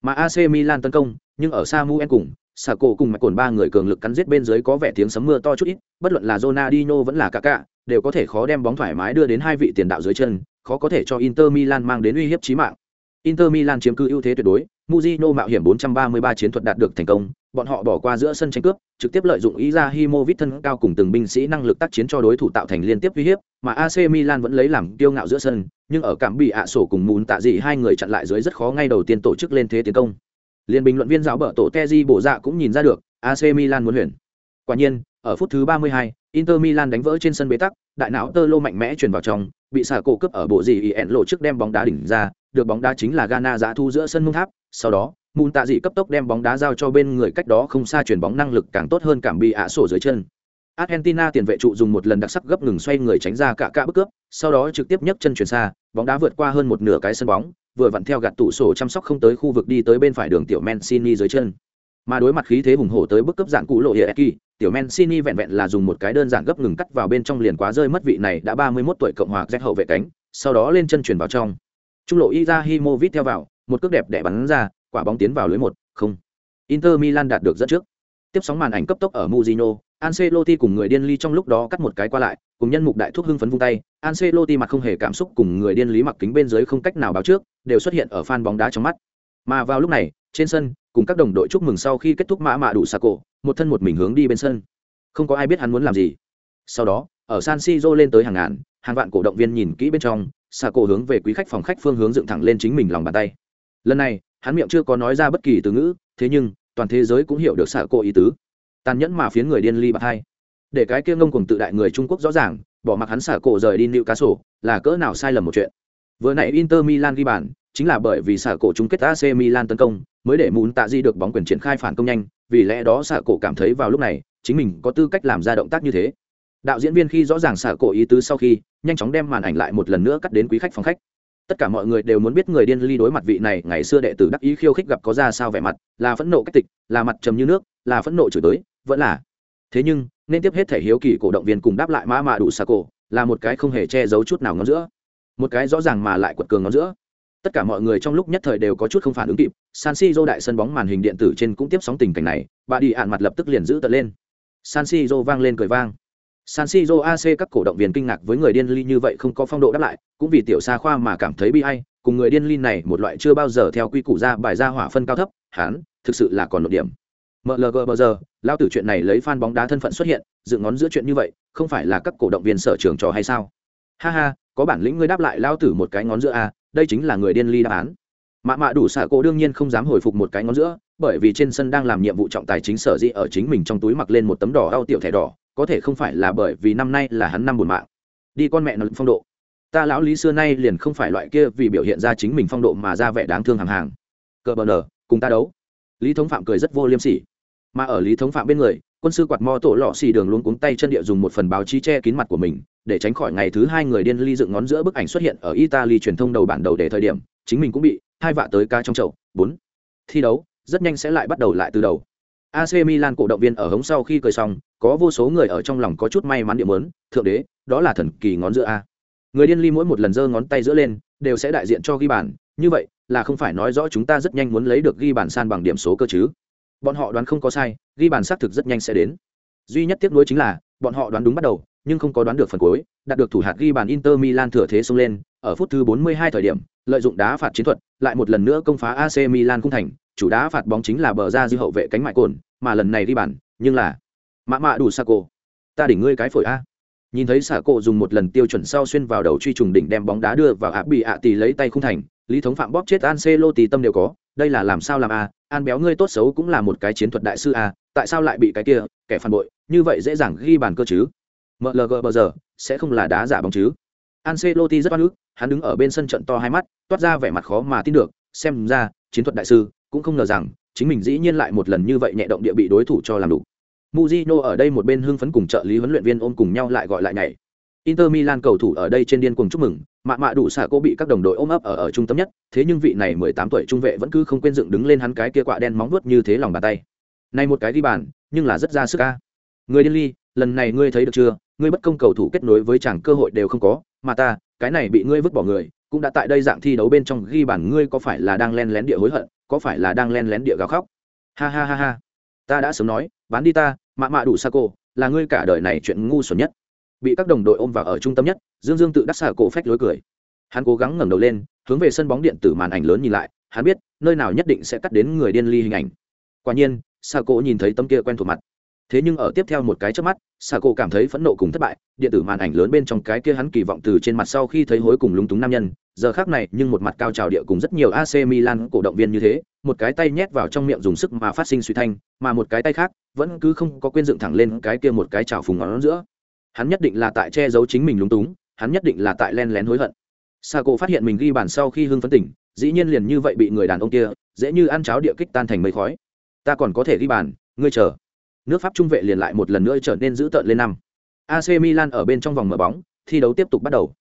Mà AC Milan tấn công, nhưng ở Samuel cùng xà cổ cùng mạch cồn ba người cường lực cắn giết bên dưới có vẻ tiếng sấm mưa to chút ít bất luận là Ronaldinho vẫn là Kaká đều có thể khó đem bóng thoải mái đưa đến hai vị tiền đạo dưới chân khó có thể cho Inter Milan mang đến uy hiếp chí mạng Inter Milan chiếm cứ ưu thế tuyệt đối Mujino mạo hiểm 433 chiến thuật đạt được thành công bọn họ bỏ qua giữa sân tranh cướp trực tiếp lợi dụng ý ra Himovic thân cao cùng từng binh sĩ năng lực tác chiến cho đối thủ tạo thành liên tiếp uy hiếp mà AC Milan vẫn lấy làm kiêu ngạo giữa sân nhưng ở cảm bị ạ sổ cùng mún tạ dị hai người chặn lại dưới rất khó ngay đầu tiên tổ chức lên thế tiến công Liên bình luận viên giáo bở tổ Teji bổ dạ cũng nhìn ra được, AC Milan muốn huyền. Quả nhiên, ở phút thứ 32, Inter Milan đánh vỡ trên sân bế tắc, đại não tơ lô mạnh mẽ chuyển vào trong, bị xả cổ cướp ở bộ gì ỉn lộ trước đem bóng đá đỉnh ra, được bóng đá chính là Ghana giá thu giữa sân mông tháp, sau đó, Mun Tạ dị cấp tốc đem bóng đá giao cho bên người cách đó không xa chuyển bóng năng lực càng tốt hơn cảm bị ạ sổ dưới chân. Argentina tiền vệ trụ dùng một lần đặc sắc gấp ngừng xoay người tránh ra cả cả bức cướp, sau đó trực tiếp nhấc chân chuyển xa, bóng đá vượt qua hơn một nửa cái sân bóng, vừa vặn theo gạt tủ sổ chăm sóc không tới khu vực đi tới bên phải đường tiểu Mancini dưới chân. Mà đối mặt khí thế hùng hổ tới bức cấp dạng cũ lộ Hieki, tiểu men sini vẹn vẹn là dùng một cái đơn giản gấp ngừng cắt vào bên trong liền quá rơi mất vị này đã 31 tuổi cộng hòa z hậu vệ cánh, sau đó lên chân chuyển vào trong. Trung lộ Izahimovic theo vào, một cước đẹp đẽ bắn ra, quả bóng tiến vào lưới một, không. Inter Milan đạt được dẫn trước. Tiếp sóng màn ảnh cấp tốc ở muzino Ancelotti cùng người điên ly trong lúc đó cắt một cái qua lại, cùng nhân mục đại thuốc hưng phấn vung tay, Ancelotti mặt không hề cảm xúc cùng người điên lý mặc kính bên dưới không cách nào báo trước, đều xuất hiện ở fan bóng đá trong mắt. Mà vào lúc này, trên sân, cùng các đồng đội chúc mừng sau khi kết thúc mã mạ đủ Sako, một thân một mình hướng đi bên sân. Không có ai biết hắn muốn làm gì. Sau đó, ở San Siro lên tới hàng ngàn, hàng vạn cổ động viên nhìn kỹ bên trong, Sako hướng về quý khách phòng khách phương hướng dựng thẳng lên chính mình lòng bàn tay. Lần này, hắn miệng chưa có nói ra bất kỳ từ ngữ, thế nhưng, toàn thế giới cũng hiểu được Sako ý tứ tàn nhẫn mà phiến người điên ly bạc hai để cái kia ngông cùng tự đại người trung quốc rõ ràng bỏ mặc hắn xả cổ rời đi nịu cá sổ là cỡ nào sai lầm một chuyện vừa nãy inter milan ghi bàn chính là bởi vì xả cổ chung kết ac milan tấn công mới để muốn tạ di được bóng quyền triển khai phản công nhanh, vì lẽ đó xạ cổ cảm thấy vào lúc này, chính mình có tư cách làm ra động tác như thế. Đạo diễn viên khi rõ ràng xạ cổ ý tứ sau khi, nhanh chóng đem màn ảnh lại một lần nữa cắt đến quý khách phòng khách. Tất cả mọi người đều muốn biết người điên ly đối mặt vị này, ngày xưa đệ tử đắc ý khiêu khích gặp có ra sao vẻ mặt, là phẫn nộ cách tịch, là mặt trầm như nước, là phẫn nộ chửi tới vẫn là. Thế nhưng, nên tiếp hết thể hiếu kỳ cổ động viên cùng đáp lại mã mạ đủ xa cổ, là một cái không hề che giấu chút nào ngón giữa. Một cái rõ ràng mà lại quật cường ngón giữa tất cả mọi người trong lúc nhất thời đều có chút không phản ứng kịp san siro đại sân bóng màn hình điện tử trên cũng tiếp sóng tình cảnh này bà đi ạn mặt lập tức liền giữ tật lên. San siro vang lên cười vang. San siro ac các cổ động viên kinh ngạc với người điên ly như vậy không có phong độ đáp lại cũng vì tiểu xa khoa mà cảm thấy bi hay cùng người điên ly này một loại chưa bao giờ theo quy củ ra bài ra hỏa phân cao thấp hán thực sự là còn một điểm. Mlg bờ giờ lao tử chuyện này lấy fan bóng đá thân phận xuất hiện dựng ngón giữa chuyện như vậy không phải là các cổ động viên sở trường trò hay sao? Ha ha có bản lĩnh ngươi đáp lại lao tử một cái ngón giữa a à, đây chính là người điên ly đáp án. Mạ mạ đủ xạ cổ đương nhiên không dám hồi phục một cái ngón giữa, bởi vì trên sân đang làm nhiệm vụ trọng tài chính sở dĩ ở chính mình trong túi mặc lên một tấm đỏ đau tiểu thẻ đỏ, có thể không phải là bởi vì năm nay là hắn năm buồn mạng. Đi con mẹ nó, phong độ. Ta lão lý xưa nay liền không phải loại kia vì biểu hiện ra chính mình phong độ mà ra vẻ đáng thương hàng hàng cờ bờ nở, cùng ta đấu. Lý thống phạm cười rất vô liêm sỉ. Mà ở lý thống phạm bên người quân sư quạt mo tổ lọ xì đường luôn cuống tay chân địa dùng một phần báo chí che kín mặt của mình, để tránh khỏi ngày thứ hai người điên ly dựng ngón giữa bức ảnh xuất hiện ở italy truyền thông đầu bản đầu để thời điểm, chính mình cũng bị hai vạ tới ca trong chậu. Bốn. Thi đấu, rất nhanh sẽ lại bắt đầu lại từ đầu. Ac milan cổ động viên ở hống sau khi cười xong, có vô số người ở trong lòng có chút may mắn điểm lớn thượng đế, đó là thần kỳ ngón giữa a. Người điên ly mỗi một lần giơ ngón tay giữa lên, đều sẽ đại diện cho ghi bàn. Như vậy, là không phải nói rõ chúng ta rất nhanh muốn lấy được ghi bàn san bằng điểm số cơ chứ? Bọn họ đoán không có sai, ghi bàn xác thực rất nhanh sẽ đến. Duy nhất tiếc nuối chính là, bọn họ đoán đúng bắt đầu, nhưng không có đoán được phần cuối, đạt được thủ hạt ghi bàn inter milan thừa thế xông lên, ở phút thứ 42 thời điểm, lợi dụng đá phạt chiến thuật, lại một lần nữa công phá ac milan cung thành, chủ đá phạt bóng chính là bờ ra dư hậu vệ cánh mại cồn, mà lần này ghi bàn, nhưng là mã mạ đủ sa cổ ta đỉnh ngươi cái phổi a. Nhìn thấy xả cổ dùng một lần tiêu chuẩn sau xuyên vào đầu truy trùng đỉnh đem bóng đá đưa vào ạ bị ạ tỷ lấy tay khung thành, lý thống phạm bóp chết Ancelotti tâm đều có đây là làm sao làm a an béo ngươi tốt xấu cũng là một cái chiến thuật đại sư a tại sao lại bị cái kia kẻ phản bội như vậy dễ dàng ghi bàn cơ chứ mlg bờ giờ sẽ không là đá giả bóng chứ Ancelotti rất oan ức, hắn đứng ở bên sân trận to hai mắt, toát ra vẻ mặt khó mà tin được, xem ra, chiến thuật đại sư cũng không ngờ rằng, chính mình dĩ nhiên lại một lần như vậy nhẹ động địa bị đối thủ cho làm đủ. Mujino ở đây một bên hưng phấn cùng trợ lý huấn luyện viên ôm cùng nhau lại gọi lại nhảy. Inter Milan cầu thủ ở đây trên điên cuồng chúc mừng, mạ mạ đủ xạ cô bị các đồng đội ôm ấp ở ở trung tâm nhất, thế nhưng vị này 18 tuổi trung vệ vẫn cứ không quên dựng đứng lên hắn cái kia quạ đen móng vuốt như thế lòng bàn tay. Này một cái đi bàn, nhưng là rất ra sức a. Người điên ly, lần này ngươi thấy được chưa, ngươi bất công cầu thủ kết nối với chàng cơ hội đều không có, mà ta, cái này bị ngươi vứt bỏ người, cũng đã tại đây dạng thi đấu bên trong ghi bàn ngươi có phải là đang len lén địa hối hận, có phải là đang len lén địa gào khóc. Ha ha ha ha. Ta đã sớm nói, bán đi ta, mạ mạ đủ Saco, là ngươi cả đời này chuyện ngu xuẩn nhất. Bị các đồng đội ôm vào ở trung tâm nhất, Dương Dương tự đắc xả cổ phách lối cười. Hắn cố gắng ngẩng đầu lên, hướng về sân bóng điện tử màn ảnh lớn nhìn lại, hắn biết, nơi nào nhất định sẽ cắt đến người điên ly hình ảnh. Quả nhiên, Saco nhìn thấy tấm kia quen thuộc mặt thế nhưng ở tiếp theo một cái trước mắt xà cổ cảm thấy phẫn nộ cùng thất bại điện tử màn ảnh lớn bên trong cái kia hắn kỳ vọng từ trên mặt sau khi thấy hối cùng lúng túng nam nhân giờ khác này nhưng một mặt cao trào địa cùng rất nhiều ac milan cổ động viên như thế một cái tay nhét vào trong miệng dùng sức mà phát sinh suy thanh mà một cái tay khác vẫn cứ không có quên dựng thẳng lên cái kia một cái trào phùng ngón giữa hắn nhất định là tại che giấu chính mình lúng túng, hắn nhất định là tại len lén hối hận. Sa cổ phát hiện mình ghi bàn sau khi hưng phấn tỉnh, dĩ nhiên liền như vậy bị người đàn ông kia, dễ như ăn cháo địa kích tan thành mây khói. Ta còn có thể ghi bàn, ngươi chờ. Nước pháp trung vệ liền lại một lần nữa trở nên dữ tợn lên năm. Ac milan ở bên trong vòng mở bóng, thi đấu tiếp tục bắt đầu.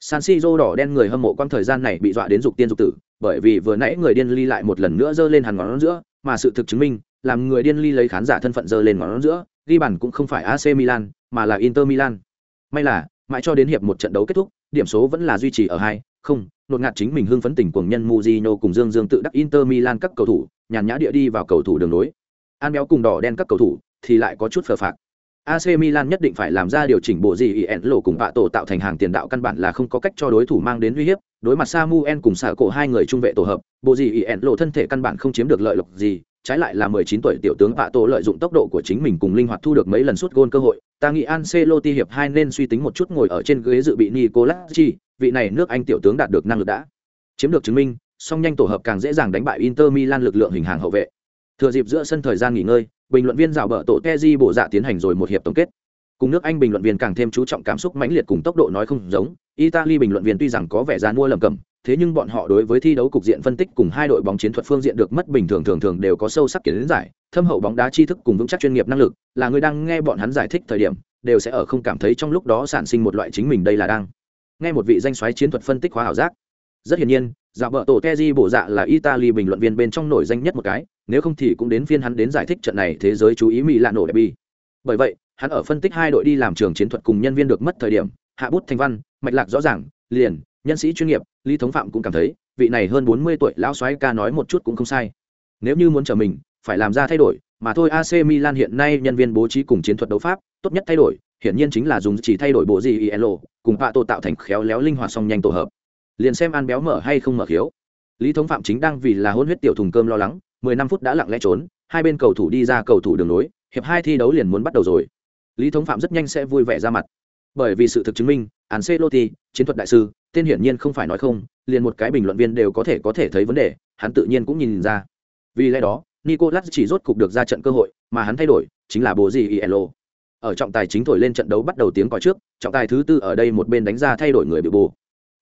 San siro đỏ đen người hâm mộ quang thời gian này bị dọa đến dục tiên dục tử, bởi vì vừa nãy người điên ly lại một lần nữa giơ lên hàng ngón giữa, mà sự thực chứng minh, làm người điên ly lấy khán giả thân phận giơ lên ngón giữa, ghi bàn cũng không phải ac milan mà là inter milan may là mãi cho đến hiệp một trận đấu kết thúc điểm số vẫn là duy trì ở hai không nột ngạt chính mình hưng phấn tình cuồng nhân Mujino cùng Dương Dương tự đắc Inter Milan các cầu thủ, nhàn nhã địa đi vào cầu thủ đường nối. An béo cùng đỏ đen các cầu thủ, thì lại có chút phờ phạc. AC Milan nhất định phải làm ra điều chỉnh bộ gì IN lộ cùng bạ tổ tạo thành hàng tiền đạo căn bản là không có cách cho đối thủ mang đến uy hiếp, đối mặt Samuel cùng xả cổ hai người trung vệ tổ hợp, bộ gì IN lộ thân thể căn bản không chiếm được lợi lộc gì, trái lại là 19 tuổi tiểu tướng bạ lợi dụng tốc độ của chính mình cùng linh hoạt thu được mấy lần sút gôn cơ hội. Ta nghĩ Ancelotti hiệp hai nên suy tính một chút ngồi ở trên ghế dự bị Nicolacci, vị này nước Anh tiểu tướng đạt được năng lực đã chiếm được chứng minh, song nhanh tổ hợp càng dễ dàng đánh bại Inter Milan lực lượng hình hàng hậu vệ. Thừa dịp giữa sân thời gian nghỉ ngơi, bình luận viên rào bờ tổ Teji bổ dạ tiến hành rồi một hiệp tổng kết. Cùng nước Anh bình luận viên càng thêm chú trọng cảm xúc mãnh liệt cùng tốc độ nói không giống, Italy bình luận viên tuy rằng có vẻ ra mua lầm cầm, thế nhưng bọn họ đối với thi đấu cục diện phân tích cùng hai đội bóng chiến thuật phương diện được mất bình thường thường thường đều có sâu sắc kiến giải, thâm hậu bóng đá tri thức cùng vững chắc chuyên nghiệp năng lực, là người đang nghe bọn hắn giải thích thời điểm, đều sẽ ở không cảm thấy trong lúc đó sản sinh một loại chính mình đây là đang nghe một vị danh soái chiến thuật phân tích khóa hảo giác. Rất hiển nhiên, dạ giả vợ tổ Teji bổ dạ là Italy bình luận viên bên trong nổi danh nhất một cái, nếu không thì cũng đến phiên hắn đến giải thích trận này thế giới chú ý mỹ lạ nổ đẹp bi bởi vậy hắn ở phân tích hai đội đi làm trường chiến thuật cùng nhân viên được mất thời điểm hạ bút thành văn mạch lạc rõ ràng liền nhân sĩ chuyên nghiệp lý thống phạm cũng cảm thấy vị này hơn bốn mươi tuổi lão soái ca nói một chút cũng không sai nếu như muốn trở mình phải làm ra thay đổi mà thôi AC Milan hiện nay nhân viên bố trí cùng chiến thuật đấu pháp tốt nhất thay đổi hiển nhiên chính là dùng chỉ thay đổi bộ gì elo cùng Pato tạo thành khéo léo linh hoạt song nhanh tổ hợp liền xem ăn béo mở hay không mở khiếu lý thống phạm chính đang vì là hôn huyết tiểu thùng cơm lo lắng 15 phút đã lặng lẽ trốn, hai bên cầu thủ đi ra cầu thủ đường nối, hiệp hai thi đấu liền muốn bắt đầu rồi. Lý Thống Phạm rất nhanh sẽ vui vẻ ra mặt. Bởi vì sự thực chứng minh, Ancelotti, chiến thuật đại sư, tên hiển nhiên không phải nói không, liền một cái bình luận viên đều có thể có thể thấy vấn đề, hắn tự nhiên cũng nhìn ra. Vì lẽ đó, Nicolas chỉ rốt cục được ra trận cơ hội, mà hắn thay đổi, chính là bố gì Ielo. Ở trọng tài chính thổi lên trận đấu bắt đầu tiếng còi trước, trọng tài thứ tư ở đây một bên đánh ra thay đổi người bị bù.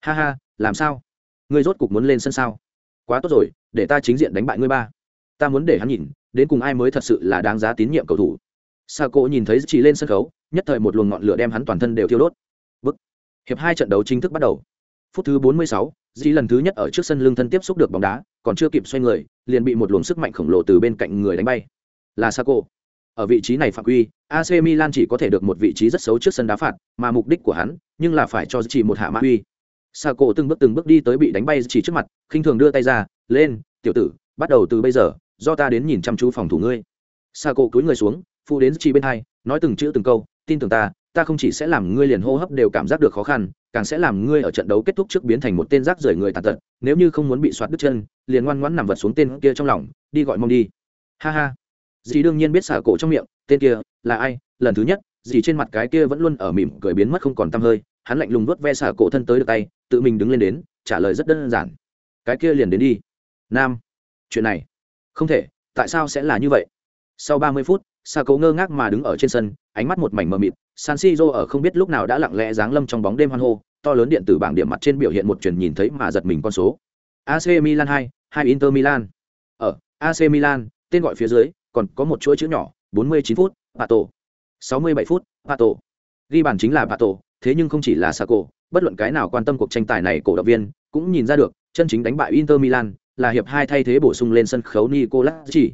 Ha ha, làm sao? Ngươi rốt cục muốn lên sân sao? Quá tốt rồi, để ta chính diện đánh bại ngươi ba ta muốn để hắn nhìn đến cùng ai mới thật sự là đáng giá tín nhiệm cầu thủ sa Cổ nhìn thấy chỉ lên sân khấu nhất thời một luồng ngọn lửa đem hắn toàn thân đều thiêu đốt bức hiệp hai trận đấu chính thức bắt đầu phút thứ 46, Di lần thứ nhất ở trước sân lưng thân tiếp xúc được bóng đá, còn chưa kịp xoay người, liền bị một luồng sức mạnh khổng lồ từ bên cạnh người đánh bay. Là Saco. Ở vị trí này phạm quy, AC Milan chỉ có thể được một vị trí rất xấu trước sân đá phạt, mà mục đích của hắn, nhưng là phải cho chỉ một hạ mã uy. Saco từng bước từng bước đi tới bị đánh bay chỉ trước mặt, khinh thường đưa tay ra, "Lên, tiểu tử, bắt đầu từ bây giờ, do ta đến nhìn chăm chú phòng thủ ngươi xa cổ cúi người xuống phụ đến chỉ bên hai, nói từng chữ từng câu, tin tưởng ta ta không chỉ sẽ làm ngươi liền hô hấp đều cảm giác được khó khăn, càng sẽ làm ngươi ở trận đấu kết thúc trước biến thành một tên rác rưởi người tàn tật, nếu như không muốn bị soạt đứt chân, liền ngoan ngoãn nằm vật xuống tên kia trong lòng, đi gọi mong đi. Ha ha. Dì đương nhiên biết xả cổ trong miệng, tên kia là ai? Lần thứ nhất, dì trên mặt cái kia vẫn luôn ở mỉm cười biến mất không còn t hơi, hắn lạnh lùng vuốt ve xả cổ thân tới được tay, tự mình đứng lên đến, trả lời rất đơn giản. Cái kia liền đến đi. Nam. Chuyện này. Không thể, tại sao sẽ là như vậy? Sau 30 phút sa cố ngơ ngác mà đứng ở trên sân ánh mắt một mảnh mờ mịt san siro ở không biết lúc nào đã lặng lẽ giáng lâm trong bóng đêm hoan hô to lớn điện tử bảng điểm mặt trên biểu hiện một truyền nhìn thấy mà giật mình con số. Ac milan 2, 2 inter milan. Ở ac milan tên gọi phía dưới còn có một chuỗi chữ nhỏ 49 phút pato. 67 phút pato. Ghi bàn chính là pato thế nhưng không chỉ là Saco, bất luận cái nào quan tâm cuộc tranh tài này cổ động viên cũng nhìn ra được chân chính đánh bại inter milan là hiệp hai thay thế bổ sung lên sân khấu nicolas chỉ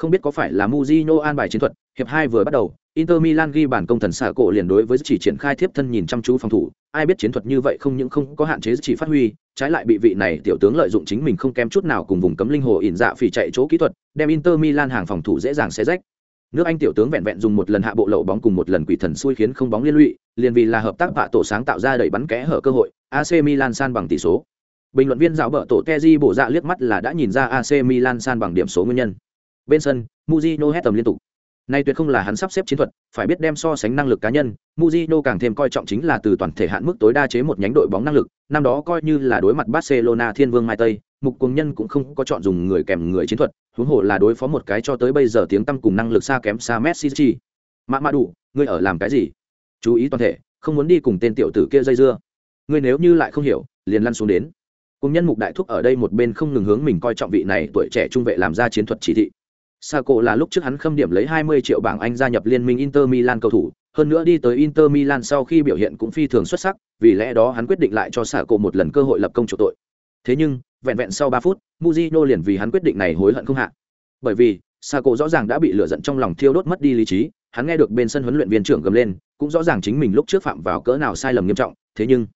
không biết có phải là Mujino an bài chiến thuật, hiệp hai vừa bắt đầu, Inter Milan ghi bàn công thần xạ cổ liền đối với chỉ triển khai tiếp thân nhìn chăm chú phòng thủ, ai biết chiến thuật như vậy không những không có hạn chế chỉ phát huy, trái lại bị vị này tiểu tướng lợi dụng chính mình không kém chút nào cùng vùng cấm linh hồ ỉn dạ phỉ chạy chỗ kỹ thuật, đem Inter Milan hàng phòng thủ dễ dàng xé rách. Nước Anh tiểu tướng vẹn vẹn dùng một lần hạ bộ lậu bóng cùng một lần quỷ thần xui khiến không bóng liên lụy, liền vì là hợp tác vạ tổ sáng tạo ra đẩy bắn kẽ hở cơ hội, AC Milan san bằng tỷ số. Bình luận viên giáo bợ tổ Teji bộ dạ liếc mắt là đã nhìn ra AC Milan san bằng điểm số nguyên nhân. Bên sân, Mujino hét tầm liên tục. Nay tuyệt không là hắn sắp xếp chiến thuật, phải biết đem so sánh năng lực cá nhân, Mujino càng thêm coi trọng chính là từ toàn thể hạn mức tối đa chế một nhánh đội bóng năng lực, năm đó coi như là đối mặt Barcelona Thiên Vương Mai Tây, mục cuồng nhân cũng không có chọn dùng người kèm người chiến thuật, huống hồ là đối phó một cái cho tới bây giờ tiếng tăm cùng năng lực xa kém xa Messi chi. Mã Mã đủ, ngươi ở làm cái gì? Chú ý toàn thể, không muốn đi cùng tên tiểu tử kia dây dưa. Ngươi nếu như lại không hiểu, liền lăn xuống đến. Cùng nhân mục đại thúc ở đây một bên không ngừng hướng mình coi trọng vị này tuổi trẻ trung vệ làm ra chiến thuật chỉ thị Saco là lúc trước hắn khâm điểm lấy 20 triệu bảng Anh gia nhập liên minh Inter Milan cầu thủ, hơn nữa đi tới Inter Milan sau khi biểu hiện cũng phi thường xuất sắc, vì lẽ đó hắn quyết định lại cho Saco một lần cơ hội lập công chủ tội. Thế nhưng, vẹn vẹn sau 3 phút, Mujino liền vì hắn quyết định này hối hận không hạ. Bởi vì, Saco rõ ràng đã bị lửa giận trong lòng thiêu đốt mất đi lý trí, hắn nghe được bên sân huấn luyện viên trưởng gầm lên, cũng rõ ràng chính mình lúc trước phạm vào cỡ nào sai lầm nghiêm trọng, thế nhưng,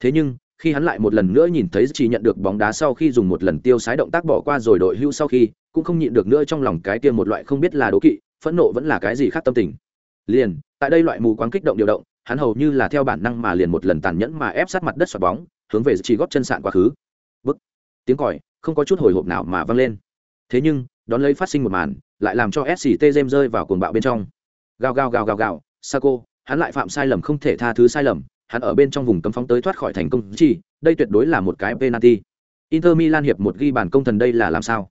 thế nhưng, khi hắn lại một lần nữa nhìn thấy chỉ nhận được bóng đá sau khi dùng một lần tiêu sái động tác bỏ qua rồi đội hưu sau khi cũng không nhịn được nữa trong lòng cái kia một loại không biết là đố kỵ, phẫn nộ vẫn là cái gì khác tâm tình. Liền, tại đây loại mù quáng kích động điều động, hắn hầu như là theo bản năng mà liền một lần tàn nhẫn mà ép sát mặt đất xoạt bóng, hướng về chỉ góp chân sạn quá khứ. Bức. Tiếng còi, không có chút hồi hộp nào mà vang lên. Thế nhưng, đón lấy phát sinh một màn, lại làm cho sct jem rơi vào cuồng bạo bên trong. Gào gào gào gào gào saco hắn lại phạm sai lầm không thể tha thứ sai lầm, hắn ở bên trong vùng cấm phóng tới thoát khỏi thành công, chi, đây tuyệt đối là một cái penalty. Inter milan hiệp một ghi bàn công thần đây là làm sao?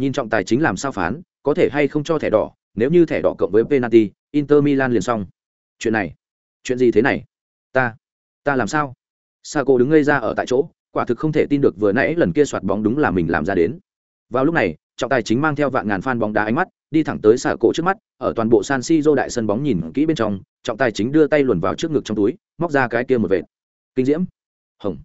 Nhìn trọng tài chính làm sao phán, có thể hay không cho thẻ đỏ, nếu như thẻ đỏ cộng với penalty, inter milan liền xong. Chuyện này, chuyện gì thế này? Ta ta làm sao? Saco đứng ngây ra ở tại chỗ, quả thực không thể tin được vừa nãy lần kia soạt bóng đúng là mình làm ra đến. Vào lúc này, trọng tài chính mang theo vạn ngàn fan bóng đá ánh mắt, đi thẳng tới xả cổ trước mắt, ở toàn bộ san siro đại sân bóng nhìn kỹ bên trong, trọng tài chính đưa tay luồn vào trước ngực trong túi, móc ra cái kia một vệt. Kinh diễm. Hồng.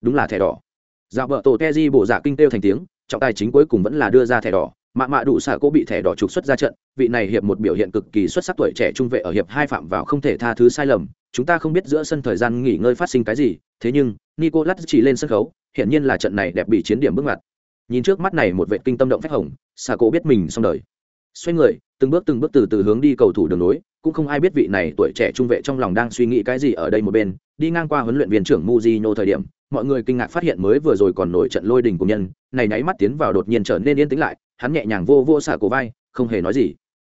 Đúng là thẻ đỏ. Dạo vợ tổ teji bộ dạ kinh têu thành tiếng trọng tài chính cuối cùng vẫn là đưa ra thẻ đỏ. Mạ mạ đủ xả cô bị thẻ đỏ trục xuất ra trận. Vị này hiệp một biểu hiện cực kỳ xuất sắc tuổi trẻ trung vệ ở hiệp hai phạm vào không thể tha thứ sai lầm. Chúng ta không biết giữa sân thời gian nghỉ ngơi phát sinh cái gì, thế nhưng, nicolas chỉ lên sân khấu, hiển nhiên là trận này đẹp bị chiến điểm bước ngoặt. Nhìn trước mắt này một vệ kinh tâm động phách hồng xả cô biết mình xong đời. Xoay người, từng bước từng bước từ từ hướng đi cầu thủ đường nối cũng không ai biết vị này tuổi trẻ trung vệ trong lòng đang suy nghĩ cái gì ở đây một bên, đi ngang qua huấn luyện viên trưởng muzino thời điểm mọi người kinh ngạc phát hiện mới vừa rồi còn nổi trận lôi đình của nhân này nháy mắt tiến vào đột nhiên trở nên yên tĩnh lại hắn nhẹ nhàng vô vô xả cổ vai không hề nói gì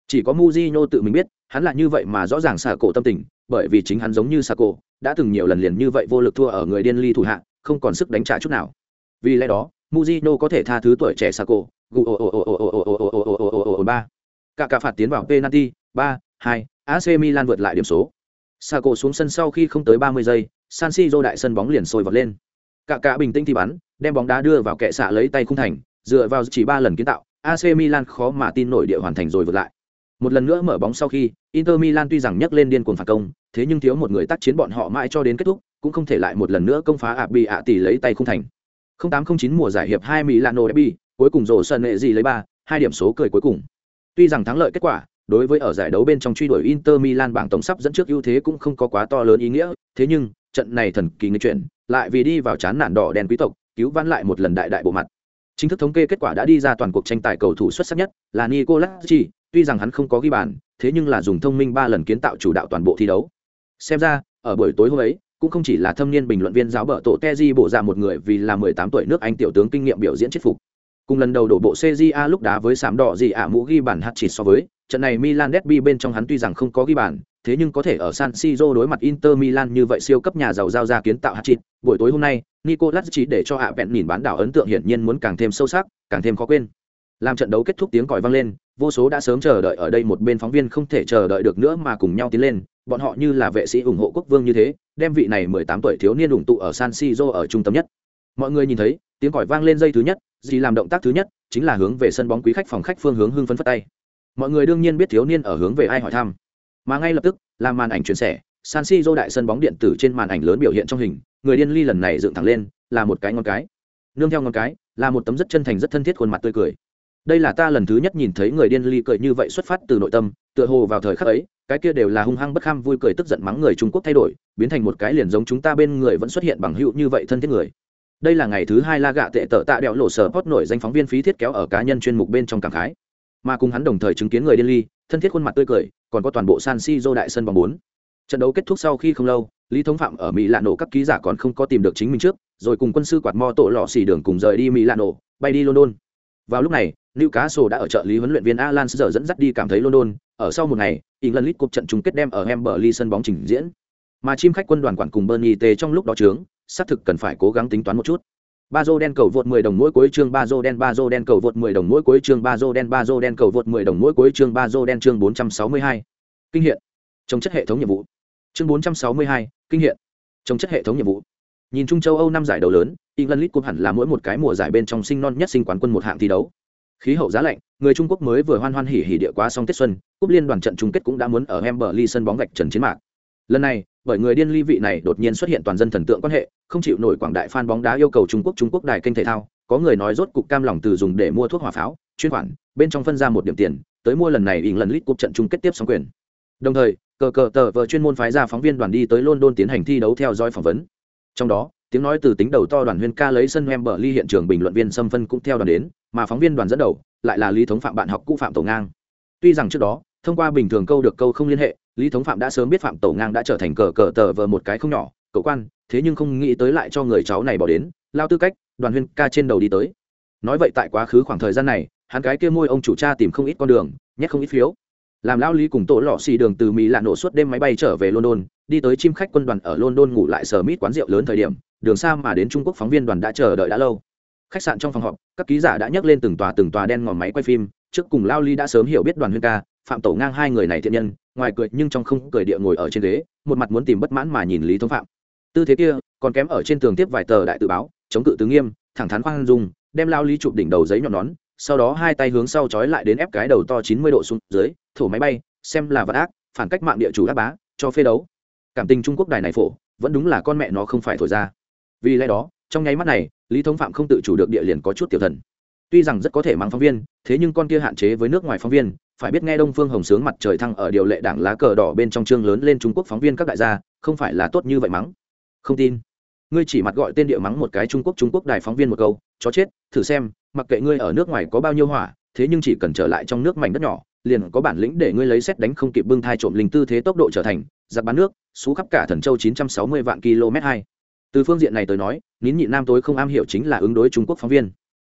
chỉ có Mujino tự mình biết hắn là như vậy mà rõ ràng xả cổ tâm tình bởi vì chính hắn giống như xả cổ đã từng nhiều lần liền như vậy vô lực thua ở người điên ly thủ hạ không còn sức đánh trả chút nào vì lẽ đó Mujino có thể tha thứ tuổi trẻ xả cổ ba cả cả phạt tiến vào penalty ba hai AC Milan vượt lại điểm số Saco xuống sân sau khi không tới 30 giây San Siro đại sân bóng liền sôi vọt lên. Cả cả bình tĩnh thì bắn, đem bóng đá đưa vào kệ xạ lấy tay khung thành, dựa vào chỉ ba lần kiến tạo AC Milan khó mà tin nổi địa hoàn thành rồi vượt lại. Một lần nữa mở bóng sau khi, Inter Milan tuy rằng nhấc lên điên cuồng phản công, thế nhưng thiếu một người tác chiến bọn họ mãi cho đến kết thúc, cũng không thể lại một lần nữa công phá ạ ạ tỷ lấy tay khung thành. 0809 mùa giải hiệp 2 Milano derby, cuối cùng rổ sân nệ gì lấy ba, hai điểm số cười cuối cùng. Tuy rằng thắng lợi kết quả, đối với ở giải đấu bên trong truy đuổi Inter Milan bảng tổng sắp dẫn trước ưu thế cũng không có quá to lớn ý nghĩa, thế nhưng trận này thần kỳ nghịch chuyển lại vì đi vào chán nản đỏ đen quý tộc cứu vãn lại một lần đại đại bộ mặt. Chính thức thống kê kết quả đã đi ra toàn cuộc tranh tài cầu thủ xuất sắc nhất là Nicolas Chi tuy rằng hắn không có ghi bàn thế nhưng là dùng thông minh ba lần kiến tạo chủ đạo toàn bộ thi đấu. Xem ra ở buổi tối hôm ấy cũng không chỉ là thâm niên bình luận viên giáo bở tổ Teji bộ ra dạ một người vì là 18 tuổi nước Anh tiểu tướng kinh nghiệm biểu diễn chết phục. Cùng lần đầu đổ bộ CJA lúc đá với sám đỏ gì ả mũ ghi bàn hạt chỉ so với, trận này Milan derby bên trong hắn tuy rằng không có ghi bàn, thế nhưng có thể ở San Siro đối mặt Inter Milan như vậy siêu cấp nhà giàu giao ra kiến tạo hat-trick, Buổi tối hôm nay, Nicolas chỉ để cho hạ vẹn nhìn bán đảo ấn tượng hiển nhiên muốn càng thêm sâu sắc, càng thêm khó quên. làm trận đấu kết thúc tiếng còi vang lên vô số đã sớm chờ đợi ở đây một bên phóng viên không thể chờ đợi được nữa mà cùng nhau tiến lên bọn họ như là vệ sĩ ủng hộ quốc vương như thế đem vị này mười tám tuổi thiếu niên ủng tụ ở san siro ở trung tâm nhất. Mọi người nhìn thấy tiếng còi vang lên dây thứ nhất gì làm động tác thứ nhất chính là hướng về sân bóng quý khách phòng khách phương hướng hưng phấn phất tay. Mọi người đương nhiên biết thiếu niên ở hướng về ai hỏi thăm mà ngay lập tức làm màn ảnh chuyển sẻ, san siro đại sân bóng điện tử trên màn ảnh lớn biểu hiện trong hình, người điên ly lần này dựng thẳng lên, là một cái ngón cái. Nương theo ngón cái, là một tấm rất chân thành, rất thân thiết khuôn mặt tươi cười. Đây là ta lần thứ nhất nhìn thấy người điên ly cười như vậy xuất phát từ nội tâm, tựa hồ vào thời khắc ấy, cái kia đều là hung hăng bất kham vui cười tức giận mắng người trung quốc thay đổi, biến thành một cái liền giống chúng ta bên người vẫn xuất hiện bằng hữu như vậy thân thiết người. Đây là ngày thứ hai la gạ tệ tợ tạ đẹo lộ sở post nổi danh phóng viên phí thiết kéo ở cá nhân chuyên mục bên trong cảm khái mà cùng hắn đồng thời chứng kiến người điên ly thân thiết khuôn mặt tươi cười còn có toàn bộ san si dô đại sân bóng bốn trận đấu kết thúc sau khi không lâu lý thống phạm ở mỹ lạ nổ các ký giả còn không có tìm được chính mình trước rồi cùng quân sư quạt mo tổ lọ xỉ đường cùng rời đi mỹ lạ nổ bay đi london vào lúc này Lưu Cá Sổ đã ở trợ lý huấn luyện viên Alan giờ dẫn dắt đi cảm thấy London, ở sau một ngày, England League Cup trận chung kết đem ở Wembley sân bóng trình diễn. Mà chim khách quân đoàn quản cùng Bernie T trong lúc đó trướng, xác thực cần phải cố gắng tính toán một chút. Ba dô đen cầu vượt 10 đồng mỗi cuối chương Bazo đen Bazo đen cầu vượt 10 đồng mỗi cuối chương Bazo đen Bazo đen cầu vượt 10 đồng mỗi cuối chương Bazo đen chương 462. Kinh hiện. Trong chất hệ thống nhiệm vụ. Chương 462, kinh hiện. Trong chất hệ thống nhiệm vụ. Nhìn chung châu Âu năm giải đấu lớn, England League Cup hẳn là mỗi một cái mùa giải bên trong sinh non nhất sinh quán quân một hạng thi đấu khí hậu giá lạnh người trung quốc mới vừa hoan hoan hỉ hỉ địa quá xong tết xuân cúp liên đoàn trận chung kết cũng đã muốn ở Emberley sân bóng gạch trần chiến mạc lần này bởi người điên ly vị này đột nhiên xuất hiện toàn dân thần tượng quan hệ không chịu nổi quảng đại fan bóng đá yêu cầu trung quốc trung quốc đài kênh thể thao. Có người nói rốt cục cam lòng từ dùng để mua thuốc hỏa pháo chuyên khoản bên trong phân ra một điểm tiền tới mua lần này ỉn lần lít cuộc trận chung kết tiếp sóng quyền. Đồng thời cờ cờ tờ vợ chuyên môn phái ra phóng viên đoàn đi tới london tiến hành thi đấu theo dõi phỏng vấn. Trong đó tiếng nói từ tính đầu to đoàn huyên ca lấy sân Wembley hiện trường bình luận viên xâm Phân cũng theo đoàn đến, mà phóng viên đoàn dẫn đầu lại là Lý Thống Phạm bạn học cũ Phạm Tổ Ngang. Tuy rằng trước đó, thông qua bình thường câu được câu không liên hệ, Lý Thống Phạm đã sớm biết Phạm Tổ Ngang đã trở thành cờ cờ tờ vờ một cái không nhỏ, cậu quan, thế nhưng không nghĩ tới lại cho người cháu này bỏ đến, lao tư cách, đoàn huyên ca trên đầu đi tới. Nói vậy tại quá khứ khoảng thời gian này, hắn cái kia môi ông chủ cha tìm không ít con đường, nhét không ít phiếu. Làm lao lý cùng tổ lọ xì đường từ Mỹ lạ nổ suốt đêm máy bay trở về London, đi tới chim khách quân đoàn ở London ngủ lại sở mít quán rượu lớn thời điểm, đường xa mà đến trung quốc phóng viên đoàn đã chờ đợi đã lâu khách sạn trong phòng họp các ký giả đã nhắc lên từng tòa từng tòa đen ngòm máy quay phim trước cùng lao ly đã sớm hiểu biết đoàn huyên ca phạm tổ ngang hai người này thiện nhân ngoài cười nhưng trong không cười địa ngồi ở trên ghế, một mặt muốn tìm bất mãn mà nhìn lý thống phạm. Tư thế kia, còn kém ở trên tường tiếp vài tờ đại tự báo, chống cự tứ nghiêm, thẳng thắn khoan dung, đem lao lý chụp đỉnh đầu giấy nhọn nón, sau đó hai tay hướng sau trói lại đến ép cái đầu to chín mươi độ xuống dưới, thổ máy bay, xem là vật ác, phản cách mạng địa chủ ác bá, cho phê đấu. Cảm tình trung quốc đài này phổ, vẫn đúng là con mẹ nó không phải thổi ra. Vì lẽ đó, trong nháy mắt này, lý thống phạm không tự chủ được địa liền có chút tiểu thần tuy rằng rất có thể mang phóng viên, thế nhưng con kia hạn chế với nước ngoài phóng viên, phải biết nghe đông phương hồng sướng mặt trời thăng ở điều lệ đảng lá cờ đỏ bên trong chương lớn lên trung quốc phóng viên các đại gia, không phải là tốt như vậy mắng. Không tin. Ngươi chỉ mặt gọi tên địa mắng một cái trung quốc trung quốc đài phóng viên một câu, chó chết, thử xem, mặc kệ ngươi ở nước ngoài có bao nhiêu hỏa, thế nhưng chỉ cần trở lại trong nước mảnh đất nhỏ, liền có bản lĩnh để ngươi lấy xét đánh không kịp bưng thai trộm linh tư thế tốc độ trở thành, giặc bán nước, xú khắp cả thần châu 960 vạn km hai. Từ phương diện này tới nói, nín nhị nam tối không am hiểu chính là ứng đối trung quốc phóng viên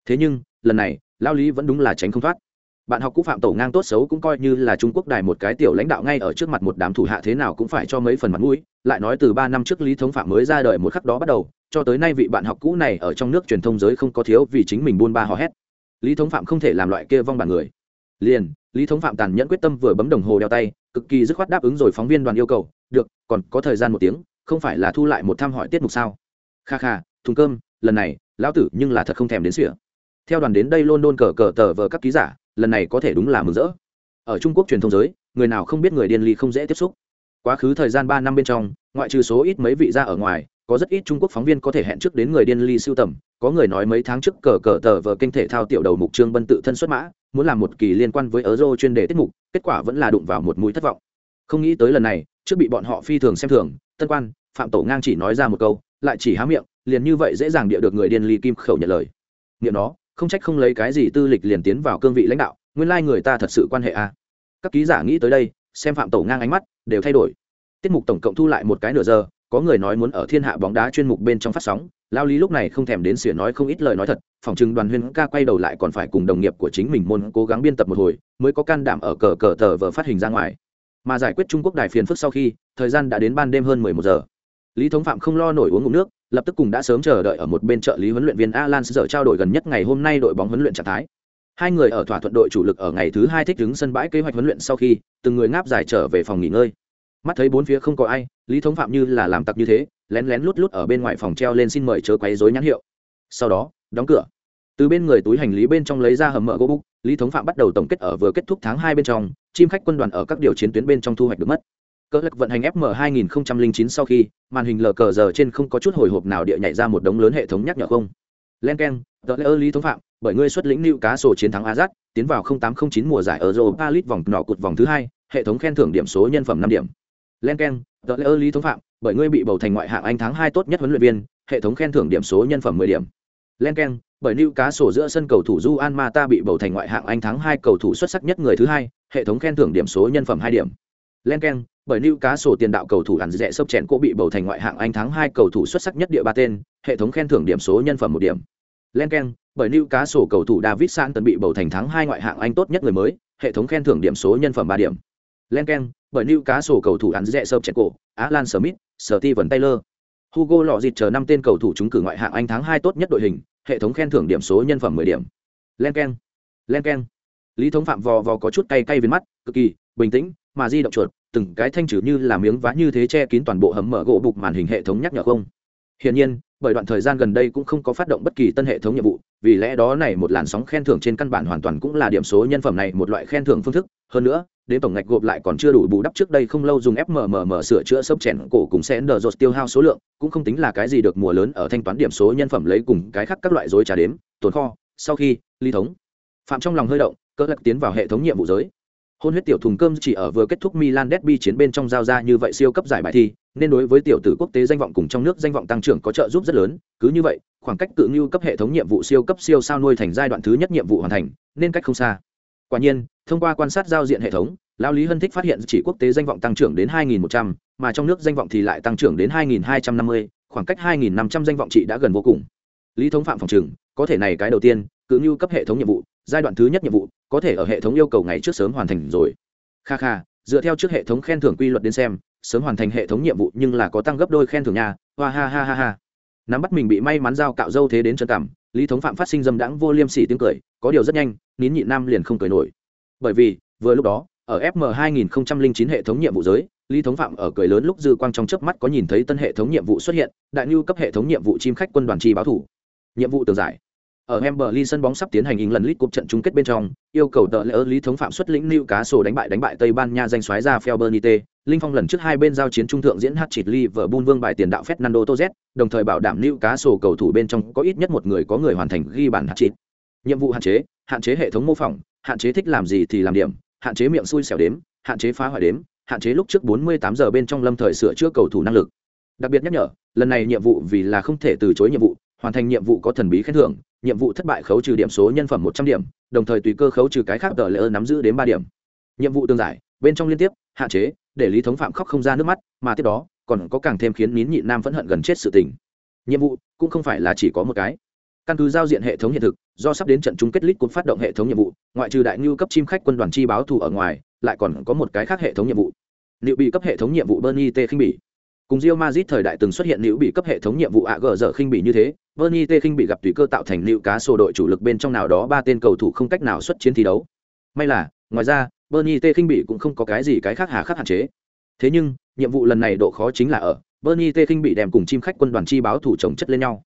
thế nhưng, lần này, lao lý vẫn đúng là tránh không thoát. Bạn học cũ phạm tổ ngang tốt xấu cũng coi như là trung quốc đài một cái tiểu lãnh đạo ngay ở trước mặt một đám thủ hạ thế nào cũng phải cho mấy phần mặt mũi, lại nói từ ba năm trước lý thống phạm mới ra đời một khắc đó bắt đầu, cho tới nay vị bạn học cũ này ở trong nước truyền thông giới không có thiếu vì chính mình buôn ba hò hét. Lý thống phạm không thể làm loại kia vong bản người. Liền, lý thống phạm tàn nhẫn quyết tâm vừa bấm đồng hồ đeo tay, cực kỳ dứt khoát đáp ứng rồi phóng viên đoàn yêu cầu, được, còn có thời gian một tiếng, không phải là thu lại một thăm hỏi tiết mục sao? Kha kha, thùng cơm, lần này, lão tử nhưng là thật không thèm đến sỉa theo đoàn đến đây london cờ cờ tờ vờ các ký giả, lần này có thể đúng là mừng rỡ. Ở trung quốc truyền thông giới, người nào không biết người điên ly không dễ tiếp xúc. Quá khứ thời gian ba năm bên trong, ngoại trừ số ít mấy vị ra ở ngoài, có rất ít trung quốc phóng viên có thể hẹn trước đến người điên ly siêu tầm. Có người nói mấy tháng trước cờ cờ tờ vờ kinh thể thao tiểu đầu mục trương bân tự thân xuất mã, muốn làm một kỳ liên quan với euro chuyên đề tiết mục, kết quả vẫn là đụng vào một mũi thất vọng. Không nghĩ tới lần này, trước bị bọn họ phi thường xem thường, tân quan, phạm tổ ngang chỉ nói ra một câu, lại chỉ há miệng, liền như vậy dễ dàng địa được người điên ly kim khẩu nhận lời. Nghiệm nó không trách không lấy cái gì tư lịch liền tiến vào cương vị lãnh đạo, nguyên lai người ta thật sự quan hệ a. Các ký giả nghĩ tới đây, xem phạm tổ ngang ánh mắt, đều thay đổi. Tiết mục tổng cộng thu lại một cái nửa giờ, có người nói muốn ở thiên hạ bóng đá chuyên mục bên trong phát sóng, lao lý lúc này không thèm đến xỉa nói không ít lời nói thật, phòng chừng đoàn huyên ca quay đầu lại còn phải cùng đồng nghiệp của chính mình môn cố gắng biên tập một hồi, mới có can đảm ở cờ cờ tờ vờ phát hình ra ngoài. Mà giải quyết trung quốc đài phiền phức sau khi, thời gian đã đến ban đêm hơn mười một giờ. Lý thống phạm không lo nổi uống ngụm nước lập tức cùng đã sớm chờ đợi ở một bên trợ lý huấn luyện viên alan giờ trao đổi gần nhất ngày hôm nay đội bóng huấn luyện trạng thái. Hai người ở thỏa thuận đội chủ lực ở ngày thứ hai thích đứng sân bãi kế hoạch huấn luyện sau khi, từng người ngáp dài trở về phòng nghỉ ngơi. Mắt thấy bốn phía không có ai, lý thống phạm như là làm tặc như thế, lén lén lút lút ở bên ngoài phòng treo lên xin mời chớ quấy rối nhãn hiệu. Sau đó, đóng cửa. Từ bên người túi hành lý bên trong lấy ra hầm mỡ gỗ búc, lý thống phạm bắt đầu tổng kết ở vừa kết thúc tháng hai bên trong, chim khách quân đoàn ở các điều chiến tuyến bên trong thu hoạch được mất cỡ lực vận hành fm 2009 sau khi, màn hình lờ cờ giờ trên không có chút hồi hộp nào địa nhảy ra một đống lớn hệ thống nhắc nhở không. Len keng tờ lễ lý thống phạm, bởi ngươi xuất lĩnh lưu cá sổ chiến thắng azat tiến vào 0809 mùa giải ở palit vòng nọ cụt vòng thứ hai, hệ thống khen thưởng điểm số nhân phẩm năm điểm. Len keng tờ lễ lý thống phạm, bởi ngươi bị bầu thành ngoại hạng anh tháng hai tốt nhất huấn luyện viên, hệ thống khen thưởng điểm số nhân phẩm 10 điểm. Len keng bởi lưu cá sổ giữa sân cầu thủ du an mata bị bầu thành ngoại hạng anh tháng hai cầu thủ xuất sắc nhất người thứ hai, hệ thống khen thưởng điểm số nhân phẩm hai điểm. Len keng bởi lưu cá sổ tiền đạo cầu thủ ẩn rẻ sốc chèn cỗ bị bầu thành ngoại hạng anh thắng hai cầu thủ xuất sắc nhất địa ba tên, hệ thống khen thưởng điểm số nhân phẩm một điểm. Len keng, bởi lưu cá sổ cầu thủ david san tần bị bầu thành thắng hai ngoại hạng anh tốt nhất người mới, hệ thống khen thưởng điểm số nhân phẩm ba điểm. Len keng, bởi lưu cá sổ cầu thủ ẩn rẻ sốc chèn cỗ alan smith, steven taylor. Hugo lọ dịt chờ năm tên cầu thủ trúng cử ngoại hạng anh thắng hai tốt nhất đội hình, hệ thống khen thưởng điểm số nhân phẩm mười điểm. Len keng len keng. Lý thống phạm vò vò có chút cay cay viên mắt, cực kỳ bình tĩnh mà di động chuột, từng cái thanh trừ như là miếng vá như thế che kín toàn bộ hầm mở gỗ bục màn hình hệ thống nhắc nhở không. Hiển nhiên, bởi đoạn thời gian gần đây cũng không có phát động bất kỳ tân hệ thống nhiệm vụ, vì lẽ đó này một làn sóng khen thưởng trên căn bản hoàn toàn cũng là điểm số nhân phẩm này một loại khen thưởng phương thức. Hơn nữa, đến tổng ngạch gộp lại còn chưa đủ bù đắp trước đây không lâu dùng fmmm sửa chữa sốc chèn cổ cùng sẽ nở rột tiêu hao số lượng, cũng không tính là cái gì được mùa lớn ở thanh toán điểm số nhân phẩm lấy cùng cái khác các loại dối trà đếm, tồn kho, sau khi, ly thống. Phạm trong lòng hơi động cỡ lắc tiến vào hệ thống nhiệm vụ giới hôn huyết tiểu thùng cơm chỉ ở vừa kết thúc milan derby chiến bên trong giao ra như vậy siêu cấp giải bài thi nên đối với tiểu tử quốc tế danh vọng cùng trong nước danh vọng tăng trưởng có trợ giúp rất lớn. Cứ như vậy khoảng cách cự như cấp hệ thống nhiệm vụ siêu cấp siêu sao nuôi thành giai đoạn thứ nhất nhiệm vụ hoàn thành nên cách không xa. Quả nhiên thông qua quan sát giao diện hệ thống Lão lý hân thích phát hiện chỉ quốc tế danh vọng tăng trưởng đến 2.100, mà trong nước danh vọng thì lại tăng trưởng đến 2.250, khoảng cách 2.500 danh vọng trị đã gần vô cùng. Lý thống phạm phòng trừng có thể này cái đầu tiên cự như cấp hệ thống nhiệm vụ giai đoạn thứ nhất nhiệm vụ, có thể ở hệ thống yêu cầu ngày trước sớm hoàn thành rồi. Kha kha, dựa theo trước hệ thống khen thưởng quy luật đến xem, sớm hoàn thành hệ thống nhiệm vụ nhưng là có tăng gấp đôi khen thưởng nhà hoa ha ha ha ha. Nắm bắt mình bị may mắn giao cạo dâu thế đến chân cảm, lý thống phạm phát sinh dâm đãng vô liêm sỉ tiếng cười, có điều rất nhanh, nín nhị nam liền không cười nổi. Bởi vì, vừa lúc đó, ở fm 2009 hệ thống nhiệm vụ giới, lý thống phạm ở cười lớn lúc dư quang trong chớp mắt có nhìn thấy tân hệ thống nhiệm vụ xuất hiện, đại lưu cấp hệ thống nhiệm vụ chim khách quân đoàn chi báo thủ. Nhiệm vụ tường giải ở Emberley sân bóng sắp tiến hành lần lít cuộc trận chung kết bên trong, yêu cầu tợ lỡ lý thống phạm xuất lĩnh Newcastle đánh bại đánh bại Tây Ban Nha danh xoáy ra Felbernite, Linh Phong lần trước hai bên giao chiến trung thượng diễn hát chịt Liverpool vương bài tiền đạo Fernando Torres, đồng thời bảo đảm Newcastle cầu thủ bên trong có ít nhất một người có người hoàn thành ghi bàn hát chịt. Nhiệm vụ hạn chế, hạn chế hệ thống mô phỏng, hạn chế thích làm gì thì làm điểm, hạn chế miệng xui xẻo đếm, hạn chế phá hoại đếm, hạn chế lúc trước 48 giờ bên trong lâm thời sửa chữa cầu thủ năng lực. Đặc biệt nhắc nhở, lần này nhiệm vụ vì là không thể từ chối nhiệm vụ, hoàn thành nhiệm vụ có thần bí khen thưởng, nhiệm vụ thất bại khấu trừ điểm số nhân phẩm một trăm điểm, đồng thời tùy cơ khấu trừ cái khác tờ lễ nắm giữ đến ba điểm. Nhiệm vụ tương giải, bên trong liên tiếp, hạn chế, để lý thống phạm khóc không ra nước mắt, mà tiếp đó, còn có càng thêm khiến nín nhịn nam phẫn hận gần chết sự tình. Nhiệm vụ, cũng không phải là chỉ có một cái. Căn cứ giao diện hệ thống hiện thực, do sắp đến trận chung kết lít cũng phát động hệ thống nhiệm vụ, ngoại trừ đại ngưu cấp chim khách quân đoàn chi báo thù ở ngoài, lại còn có một cái khác hệ thống nhiệm vụ. Liệu bị cấp hệ thống nhiệm vụ bernie t khinh bỉ cùng Real Madrid thời đại từng xuất hiện nữ bị cấp hệ thống nhiệm vụ ạ gờ dở khinh bị như thế, Bernie T khinh bị gặp tùy cơ tạo thành liệu cá sổ đội chủ lực bên trong nào đó ba tên cầu thủ không cách nào xuất chiến thi đấu. May là, ngoài ra, Bernie T khinh bị cũng không có cái gì cái khác hà khắc hạn chế. Thế nhưng, nhiệm vụ lần này độ khó chính là ở Bernie T khinh bị đem cùng chim khách quân đoàn chi báo thủ chồng chất lên nhau.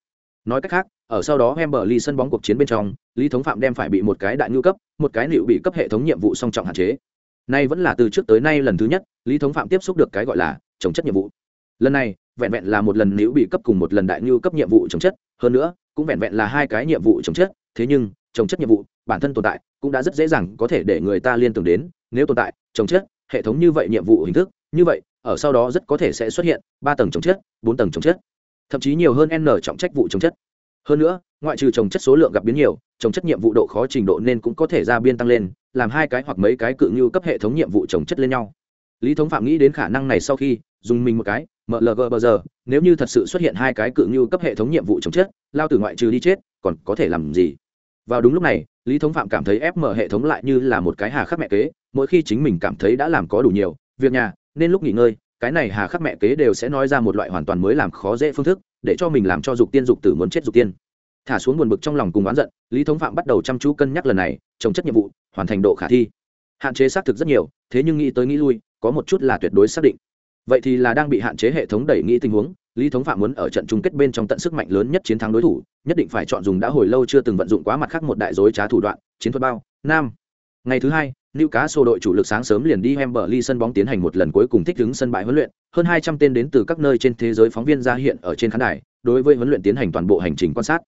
Nói cách khác, ở sau đó Emberley sân bóng cuộc chiến bên trong, Lý Thống Phạm đem phải bị một cái đại nhu cấp, một cái liệu bị cấp hệ thống nhiệm vụ song trọng hạn chế. Nay vẫn là từ trước tới nay lần thứ nhất, Lý Thống Phạm tiếp xúc được cái gọi là chồng chất nhiệm vụ lần này, vẹn vẹn là một lần nữ bị cấp cùng một lần đại ngưu cấp nhiệm vụ chống chất, hơn nữa, cũng vẹn vẹn là hai cái nhiệm vụ chống chất. Thế nhưng chống chất nhiệm vụ, bản thân tồn tại, cũng đã rất dễ dàng có thể để người ta liên tưởng đến. Nếu tồn tại chống chất, hệ thống như vậy nhiệm vụ hình thức, như vậy, ở sau đó rất có thể sẽ xuất hiện ba tầng chống chất, bốn tầng chống chất, thậm chí nhiều hơn n trọng trách vụ chống chất. Hơn nữa, ngoại trừ trồng chất số lượng gặp biến nhiều trồng chất nhiệm vụ độ khó trình độ nên cũng có thể ra biên tăng lên, làm hai cái hoặc mấy cái cự ngưu cấp hệ thống nhiệm vụ trồng chất lên nhau lý thống phạm nghĩ đến khả năng này sau khi, dùng mình một cái mlg bờ giờ, nếu như thật sự xuất hiện hai cái cự như cấp hệ thống nhiệm vụ chống chết, lao từ ngoại trừ đi chết, còn có thể làm gì? Vào đúng lúc này, lý thống phạm cảm thấy fm hệ thống lại như là một cái hà khắc mẹ kế, mỗi khi chính mình cảm thấy đã làm có đủ nhiều, việc nhà, nên lúc nghỉ ngơi, cái này hà khắc mẹ kế đều sẽ nói ra một loại hoàn toàn mới làm khó dễ phương thức, để cho mình làm cho dục tiên dục tử muốn chết dục tiên. Thả xuống buồn bực trong lòng cùng oán giận, lý thống phạm bắt đầu chăm chú cân nhắc lần này trồng chất nhiệm vụ, hoàn thành độ khả thi. Hạn chế xác thực rất nhiều, thế nhưng nghĩ tới nghĩ lui có một chút là tuyệt đối xác định vậy thì là đang bị hạn chế hệ thống đẩy nghĩ tình huống lý thống phạm muốn ở trận chung kết bên trong tận sức mạnh lớn nhất chiến thắng đối thủ nhất định phải chọn dùng đã hồi lâu chưa từng vận dụng quá mặt khác một đại dối trá thủ đoạn chiến thuật bao nam ngày thứ hai nữ Cá Sô đội chủ lực sáng sớm liền đi Wembley sân bóng tiến hành một lần cuối cùng thích ứng sân bãi huấn luyện, hơn 200 tên đến từ các nơi trên thế giới phóng viên ra hiện ở trên khán đài, đối với huấn luyện tiến hành toàn bộ hành trình quan sát.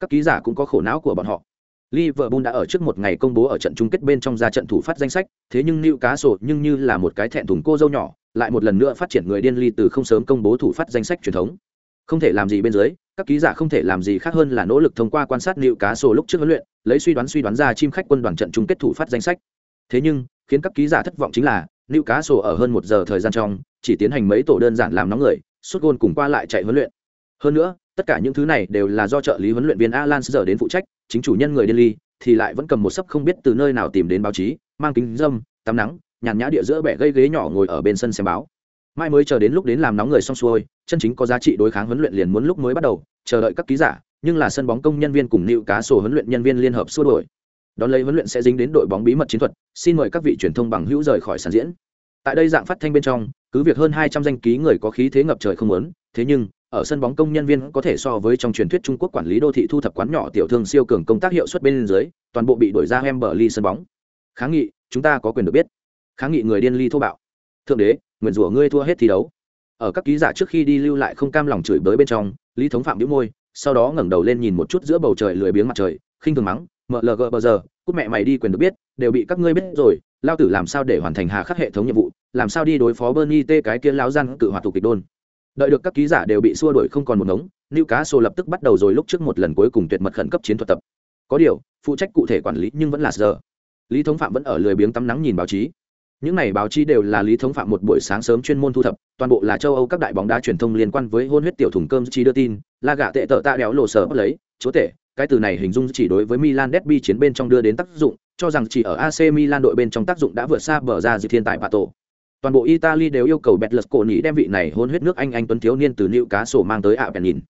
Các ký giả cũng có khổ não của bọn họ. Liverpool đã ở trước một ngày công bố ở trận chung kết bên trong ra trận thủ phát danh sách, thế nhưng Newcastle Cá nhưng như là một cái thẹn thùng cô dâu nhỏ, lại một lần nữa phát triển người điên ly từ không sớm công bố thủ phát danh sách truyền thống. Không thể làm gì bên dưới, các ký giả không thể làm gì khác hơn là nỗ lực thông qua quan sát Newcastle Cá lúc trước huấn luyện, lấy suy đoán suy đoán ra chim khách quân đoàn trận chung kết thủ phát danh sách. Thế nhưng, khiến các ký giả thất vọng chính là Newcastle Cá ở hơn một giờ thời gian trong, chỉ tiến hành mấy tổ đơn giản làm nóng người, suốt gôn cùng qua lại chạy huấn luyện. Hơn nữa, tất cả những thứ này đều là do trợ lý huấn luyện viên Alan giờ đến phụ trách, chính chủ nhân người Delhi thì lại vẫn cầm một sấp không biết từ nơi nào tìm đến báo chí, mang kính dâm, tắm nắng, nhàn nhã địa giữa bẻ gây ghế nhỏ ngồi ở bên sân xem báo. Mai mới chờ đến lúc đến làm nóng người xong xuôi chân chính có giá trị đối kháng huấn luyện liền muốn lúc mới bắt đầu chờ đợi các ký giả nhưng là sân bóng công nhân viên cùng nịu cá sổ huấn luyện nhân viên liên hợp xua đổi đón lấy huấn luyện sẽ dính đến đội bóng bí mật chiến thuật xin mời các vị truyền thông bằng hữu rời khỏi sàn diễn. Tại đây dạng phát thanh bên trong cứ việc hơn hai trăm danh ký người có khí thế ngập trời không lớn thế nhưng ở sân bóng công nhân viên có thể so với trong truyền thuyết Trung Quốc quản lý đô thị thu thập quán nhỏ tiểu thương siêu cường công tác hiệu suất bên dưới, toàn bộ bị đổi ra Wembley sân bóng. Kháng nghị, chúng ta có quyền được biết. Kháng nghị người điên ly thô bạo. Thượng đế, nguyện rủa ngươi thua hết thi đấu ở các ký giả trước khi đi lưu lại không cam lòng chửi bới bên trong lý thống phạm nhíu môi sau đó ngẩng đầu lên nhìn một chút giữa bầu trời lười biếng mặt trời khinh thường mắng mlg bờ giờ cút mẹ mày đi quyền được biết đều bị các ngươi biết rồi lao tử làm sao để hoàn thành hà khắc hệ thống nhiệm vụ làm sao đi đối phó bernie t cái kia lão răn cự hoạt tục kịch đôn đợi được các ký giả đều bị xua đuổi không còn một ngống nữ cá sô lập tức bắt đầu rồi lúc trước một lần cuối cùng tuyệt mật khẩn cấp chiến thuật tập. Có điều, phụ trách cụ thể quản lý nhưng vẫn là giờ lý thống phạm vẫn ở lười biếng tắm nắng nhìn báo chí. Những này báo chí đều là lý thống phạm một buổi sáng sớm chuyên môn thu thập, toàn bộ là châu âu các đại bóng đá truyền thông liên quan với hôn huyết tiểu thùng cơm chi đưa tin là gạ tệ tợ tạ đéo lộ sở bắt lấy, chúa tể, cái từ này hình dung chỉ đối với milan derby chiến bên trong đưa đến tác dụng, cho rằng chỉ ở ac milan đội bên trong tác dụng đã vượt xa bờ ra dư thiên tại tổ toàn bộ italy đều yêu cầu betlus cổ nhĩ đem vị này hôn huyết nước anh anh tuấn thiếu niên từ nữ cá sổ mang tới ạ bèn nhìn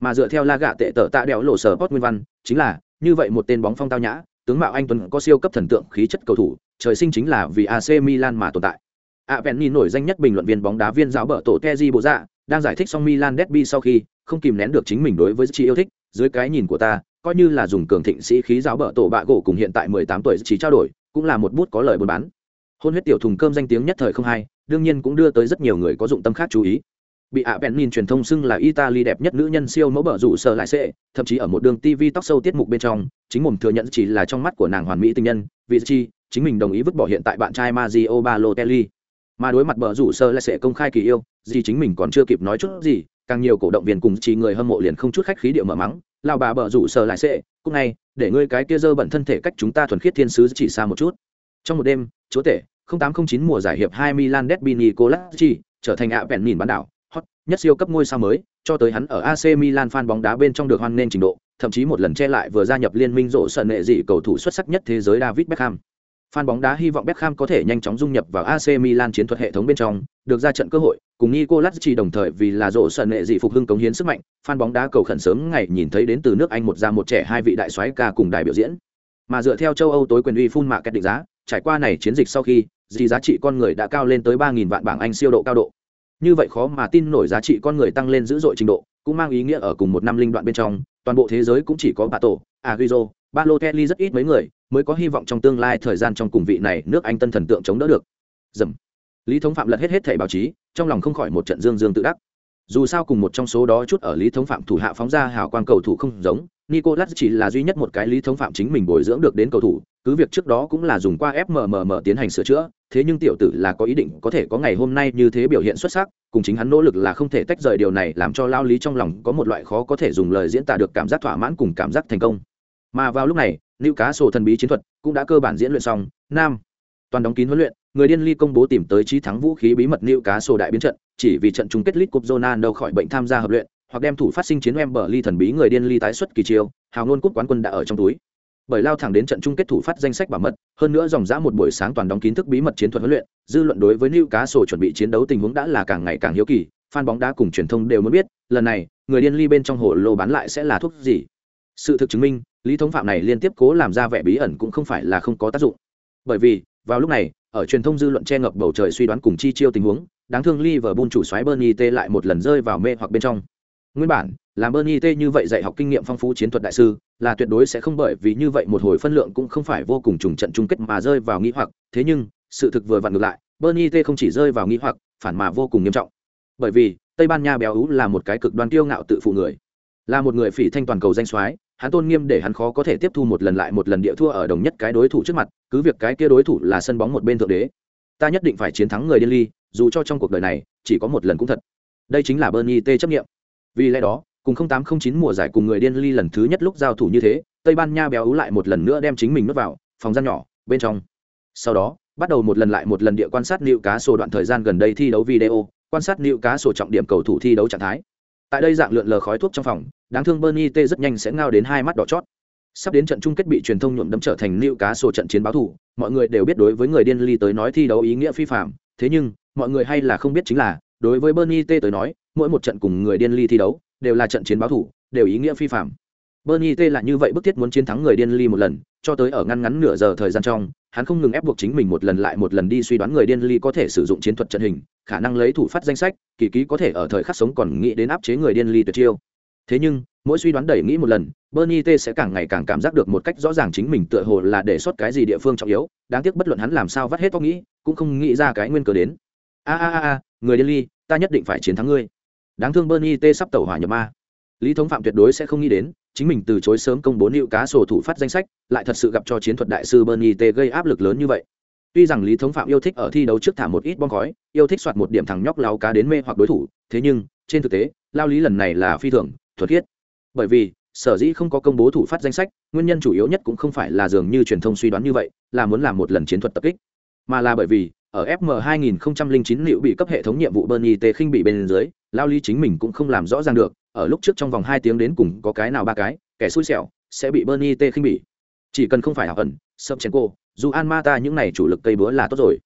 mà dựa theo la gạ tệ tở tạ đèo lộ sở post nguyên văn chính là như vậy một tên bóng phong tao nhã tướng mạo anh tuấn có siêu cấp thần tượng khí chất cầu thủ trời sinh chính là vì AC Milan mà tồn tại. Apenni nổi danh nhất bình luận viên bóng đá viên giáo bở tổ Teji bộ dạ, đang giải thích xong Milan derby sau khi, không kìm nén được chính mình đối với chị yêu thích, dưới cái nhìn của ta, coi như là dùng cường thịnh sĩ khí giáo bở tổ bạ gỗ cùng hiện tại 18 tuổi chỉ trao đổi, cũng là một bút có lời buôn bán. Hôn huyết tiểu thùng cơm danh tiếng nhất thời không hay, đương nhiên cũng đưa tới rất nhiều người có dụng tâm khác chú ý bị ạ bèn nhìn truyền thông xưng là italy đẹp nhất nữ nhân siêu mẫu bở rủ sợ lại sệ thậm chí ở một đường tv tóc sâu tiết mục bên trong chính mồm thừa nhận chỉ là trong mắt của nàng hoàn mỹ tình nhân vị chi chính mình đồng ý vứt bỏ hiện tại bạn trai Mario Balotelli. Mà đối mặt bờ rủ sơ lại sẽ công khai kỳ yêu, gì chính mình còn chưa kịp nói chút gì, càng nhiều cổ động viên cùng chỉ người hâm mộ liền không chút khách khí điệu mở mắng, lao bà bờ rủ sơ lại sẽ, cũng ngay, để ngươi cái kia dơ bẩn thân thể cách chúng ta thuần khiết thiên sứ chỉ xa một chút. Trong một đêm, chúa tể, 0809 mùa giải hiệp 2 Milan Derby Nicolacci trở thành ạ vẹn nhìn bán đảo, hot, nhất siêu cấp ngôi sao mới, cho tới hắn ở AC Milan fan bóng đá bên trong được hoan nên trình độ, thậm chí một lần che lại vừa gia nhập liên minh rộ sân nệ dị cầu thủ xuất sắc nhất thế giới David Beckham. Fan bóng đá hy vọng Beckham có thể nhanh chóng dung nhập vào AC Milan chiến thuật hệ thống bên trong, được ra trận cơ hội, cùng Nicolacci đồng thời vì là rộ sân nệ dị phục hưng cống hiến sức mạnh, fan bóng đá cầu khẩn sớm ngày nhìn thấy đến từ nước Anh một ra một trẻ hai vị đại soái ca cùng đài biểu diễn. Mà dựa theo châu Âu tối quyền uy phun mạ kết định giá, trải qua này chiến dịch sau khi, gì giá trị con người đã cao lên tới 3000 vạn bảng Anh siêu độ cao độ. Như vậy khó mà tin nổi giá trị con người tăng lên dữ dội trình độ, cũng mang ý nghĩa ở cùng một năm linh đoạn bên trong, toàn bộ thế giới cũng chỉ có Pato, Agüero, Balotelli rất ít mấy người mới có hy vọng trong tương lai thời gian trong cùng vị này nước Anh tân thần tượng chống đỡ được. Dầm. Lý Thống Phạm lật hết hết thảy báo chí, trong lòng không khỏi một trận dương dương tự đắc. Dù sao cùng một trong số đó chút ở Lý Thống Phạm thủ hạ phóng ra hào quang cầu thủ không giống, Nicolas chỉ là duy nhất một cái Lý Thống Phạm chính mình bồi dưỡng được đến cầu thủ, cứ việc trước đó cũng là dùng qua FMMM tiến hành sửa chữa, thế nhưng tiểu tử là có ý định có thể có ngày hôm nay như thế biểu hiện xuất sắc, cùng chính hắn nỗ lực là không thể tách rời điều này làm cho lao lý trong lòng có một loại khó có thể dùng lời diễn tả được cảm giác thỏa mãn cùng cảm giác thành công. Mà vào lúc này nữ cá sổ thần bí chiến thuật cũng đã cơ bản diễn luyện xong. Nam toàn đóng kín huấn luyện người điên ly công bố tìm tới trí thắng vũ khí bí mật nữ cá sổ đại biến trận chỉ vì trận chung kết lit cup Ronaldo khỏi bệnh tham gia hợp luyện, hoặc đem thủ phát sinh chiến em bờ ly thần bí người điên ly tái xuất kỳ chiêu, hào ngôn cúp quán quân đã ở trong túi. Bởi lao thẳng đến trận chung kết thủ phát danh sách bảo mật, hơn nữa dòng dã một buổi sáng toàn đóng kín thức bí mật chiến thuật huấn luyện, dư luận đối với Newcastle cá chuẩn bị chiến đấu tình huống đã là càng ngày càng hiếu kỳ, fan bóng đá cùng truyền thông đều muốn biết, lần này, người điên ly bên trong hồ lô bán lại sẽ là thuốc gì. Sự thực chứng minh, lý thống phạm này liên tiếp cố làm ra vẻ bí ẩn cũng không phải là không có tác dụng. Bởi vì, vào lúc này, ở truyền thông dư luận che ngập bầu trời suy đoán cùng chi chiêu tình huống đáng thương Liverpool chủ soái Bernie T lại một lần rơi vào mê hoặc bên trong. Nguyên bản, làm Bernie T như vậy dạy học kinh nghiệm phong phú chiến thuật đại sư, là tuyệt đối sẽ không bởi vì như vậy một hồi phân lượng cũng không phải vô cùng trùng trận chung kết mà rơi vào nghi hoặc. Thế nhưng, sự thực vừa vặn ngược lại Bernie T không chỉ rơi vào nghi hoặc, phản mà vô cùng nghiêm trọng. Bởi vì, Tây Ban Nha béo ú là một cái cực đoan kiêu ngạo tự phụ người. Là một người phỉ thanh toàn cầu danh soái, hắn tôn nghiêm để hắn khó có thể tiếp thu một lần lại một lần địa thua ở đồng nhất cái đối thủ trước mặt, cứ việc cái kia đối thủ là sân bóng một bên thượng đế ta nhất định phải chiến thắng người điên ly, dù cho trong cuộc đời này, chỉ có một lần cũng thật. Đây chính là bernie t chấp nghiệm. Vì lẽ đó, cùng 0809 mùa giải cùng người điên ly lần thứ nhất lúc giao thủ như thế, tây ban nha béo ú lại một lần nữa đem chính mình nuốt vào, phòng gian nhỏ, bên trong. Sau đó, bắt đầu một lần lại một lần địa quan sát nịu cá sổ đoạn thời gian gần đây thi đấu video, quan sát nịu cá sổ trọng điểm cầu thủ thi đấu trạng thái. Tại đây dạng lượn lờ khói thuốc trong phòng, đáng thương bernie t rất nhanh sẽ ngao đến hai mắt đỏ chót sắp đến trận chung kết bị truyền thông nhuộm đấm trở thành nịu cá sổ trận chiến báo thủ, mọi người đều biết đối với người điên ly tới nói thi đấu ý nghĩa phi phạm. Thế nhưng, mọi người hay là không biết chính là, đối với bernie t tới nói, mỗi một trận cùng người điên ly thi đấu đều là trận chiến báo thủ, đều ý nghĩa phi phạm. Bernie t là như vậy bức thiết muốn chiến thắng người điên ly một lần, cho tới ở ngăn ngắn nửa giờ thời gian trong, hắn không ngừng ép buộc chính mình một lần lại một lần đi suy đoán người điên ly có thể sử dụng chiến thuật trận hình, khả năng lấy thủ phát danh sách, kỳ ký có thể ở thời khắc sống còn nghĩ đến áp chế người điên ly tuyệt chiêu thế nhưng, mỗi suy đoán đẩy nghĩ một lần, bernie t sẽ càng ngày càng cảm giác được một cách rõ ràng chính mình tựa hồ là để xuất cái gì địa phương trọng yếu. Đáng tiếc bất luận hắn làm sao vắt hết tóc nghĩ, cũng không nghĩ ra cái nguyên cớ đến. A a a a, người điên ly, ta nhất định phải chiến thắng ngươi. Đáng thương bernie t sắp tẩu hỏa nhập ma. Lý thống phạm tuyệt đối sẽ không nghĩ đến, chính mình từ chối sớm công bố liệu cá sổ thủ phát danh sách, lại thật sự gặp cho chiến thuật đại sư bernie t gây áp lực lớn như vậy. Tuy rằng lý thống phạm yêu thích ở thi đấu trước thả một ít bom khói, yêu thích soạt một điểm thằng nhóc lao cá đến mê hoặc đối thủ, thế nhưng, trên thực tế, lao lý lần này là phi thường thuật thiết bởi vì sở dĩ không có công bố thủ phát danh sách nguyên nhân chủ yếu nhất cũng không phải là dường như truyền thông suy đoán như vậy là muốn làm một lần chiến thuật tập kích mà là bởi vì ở FM 2009 liệu bị cấp hệ thống nhiệm vụ Bernie T khinh bị bên dưới, Lao Lý chính mình cũng không làm rõ ràng được, ở lúc trước trong vòng 2 tiếng đến cùng có cái nào ba cái, kẻ xui xẻo sẽ bị Bernie T khinh bị. Chỉ cần không phải ảo ẩn, cô, dù An Mata những này chủ lực cây búa là tốt rồi.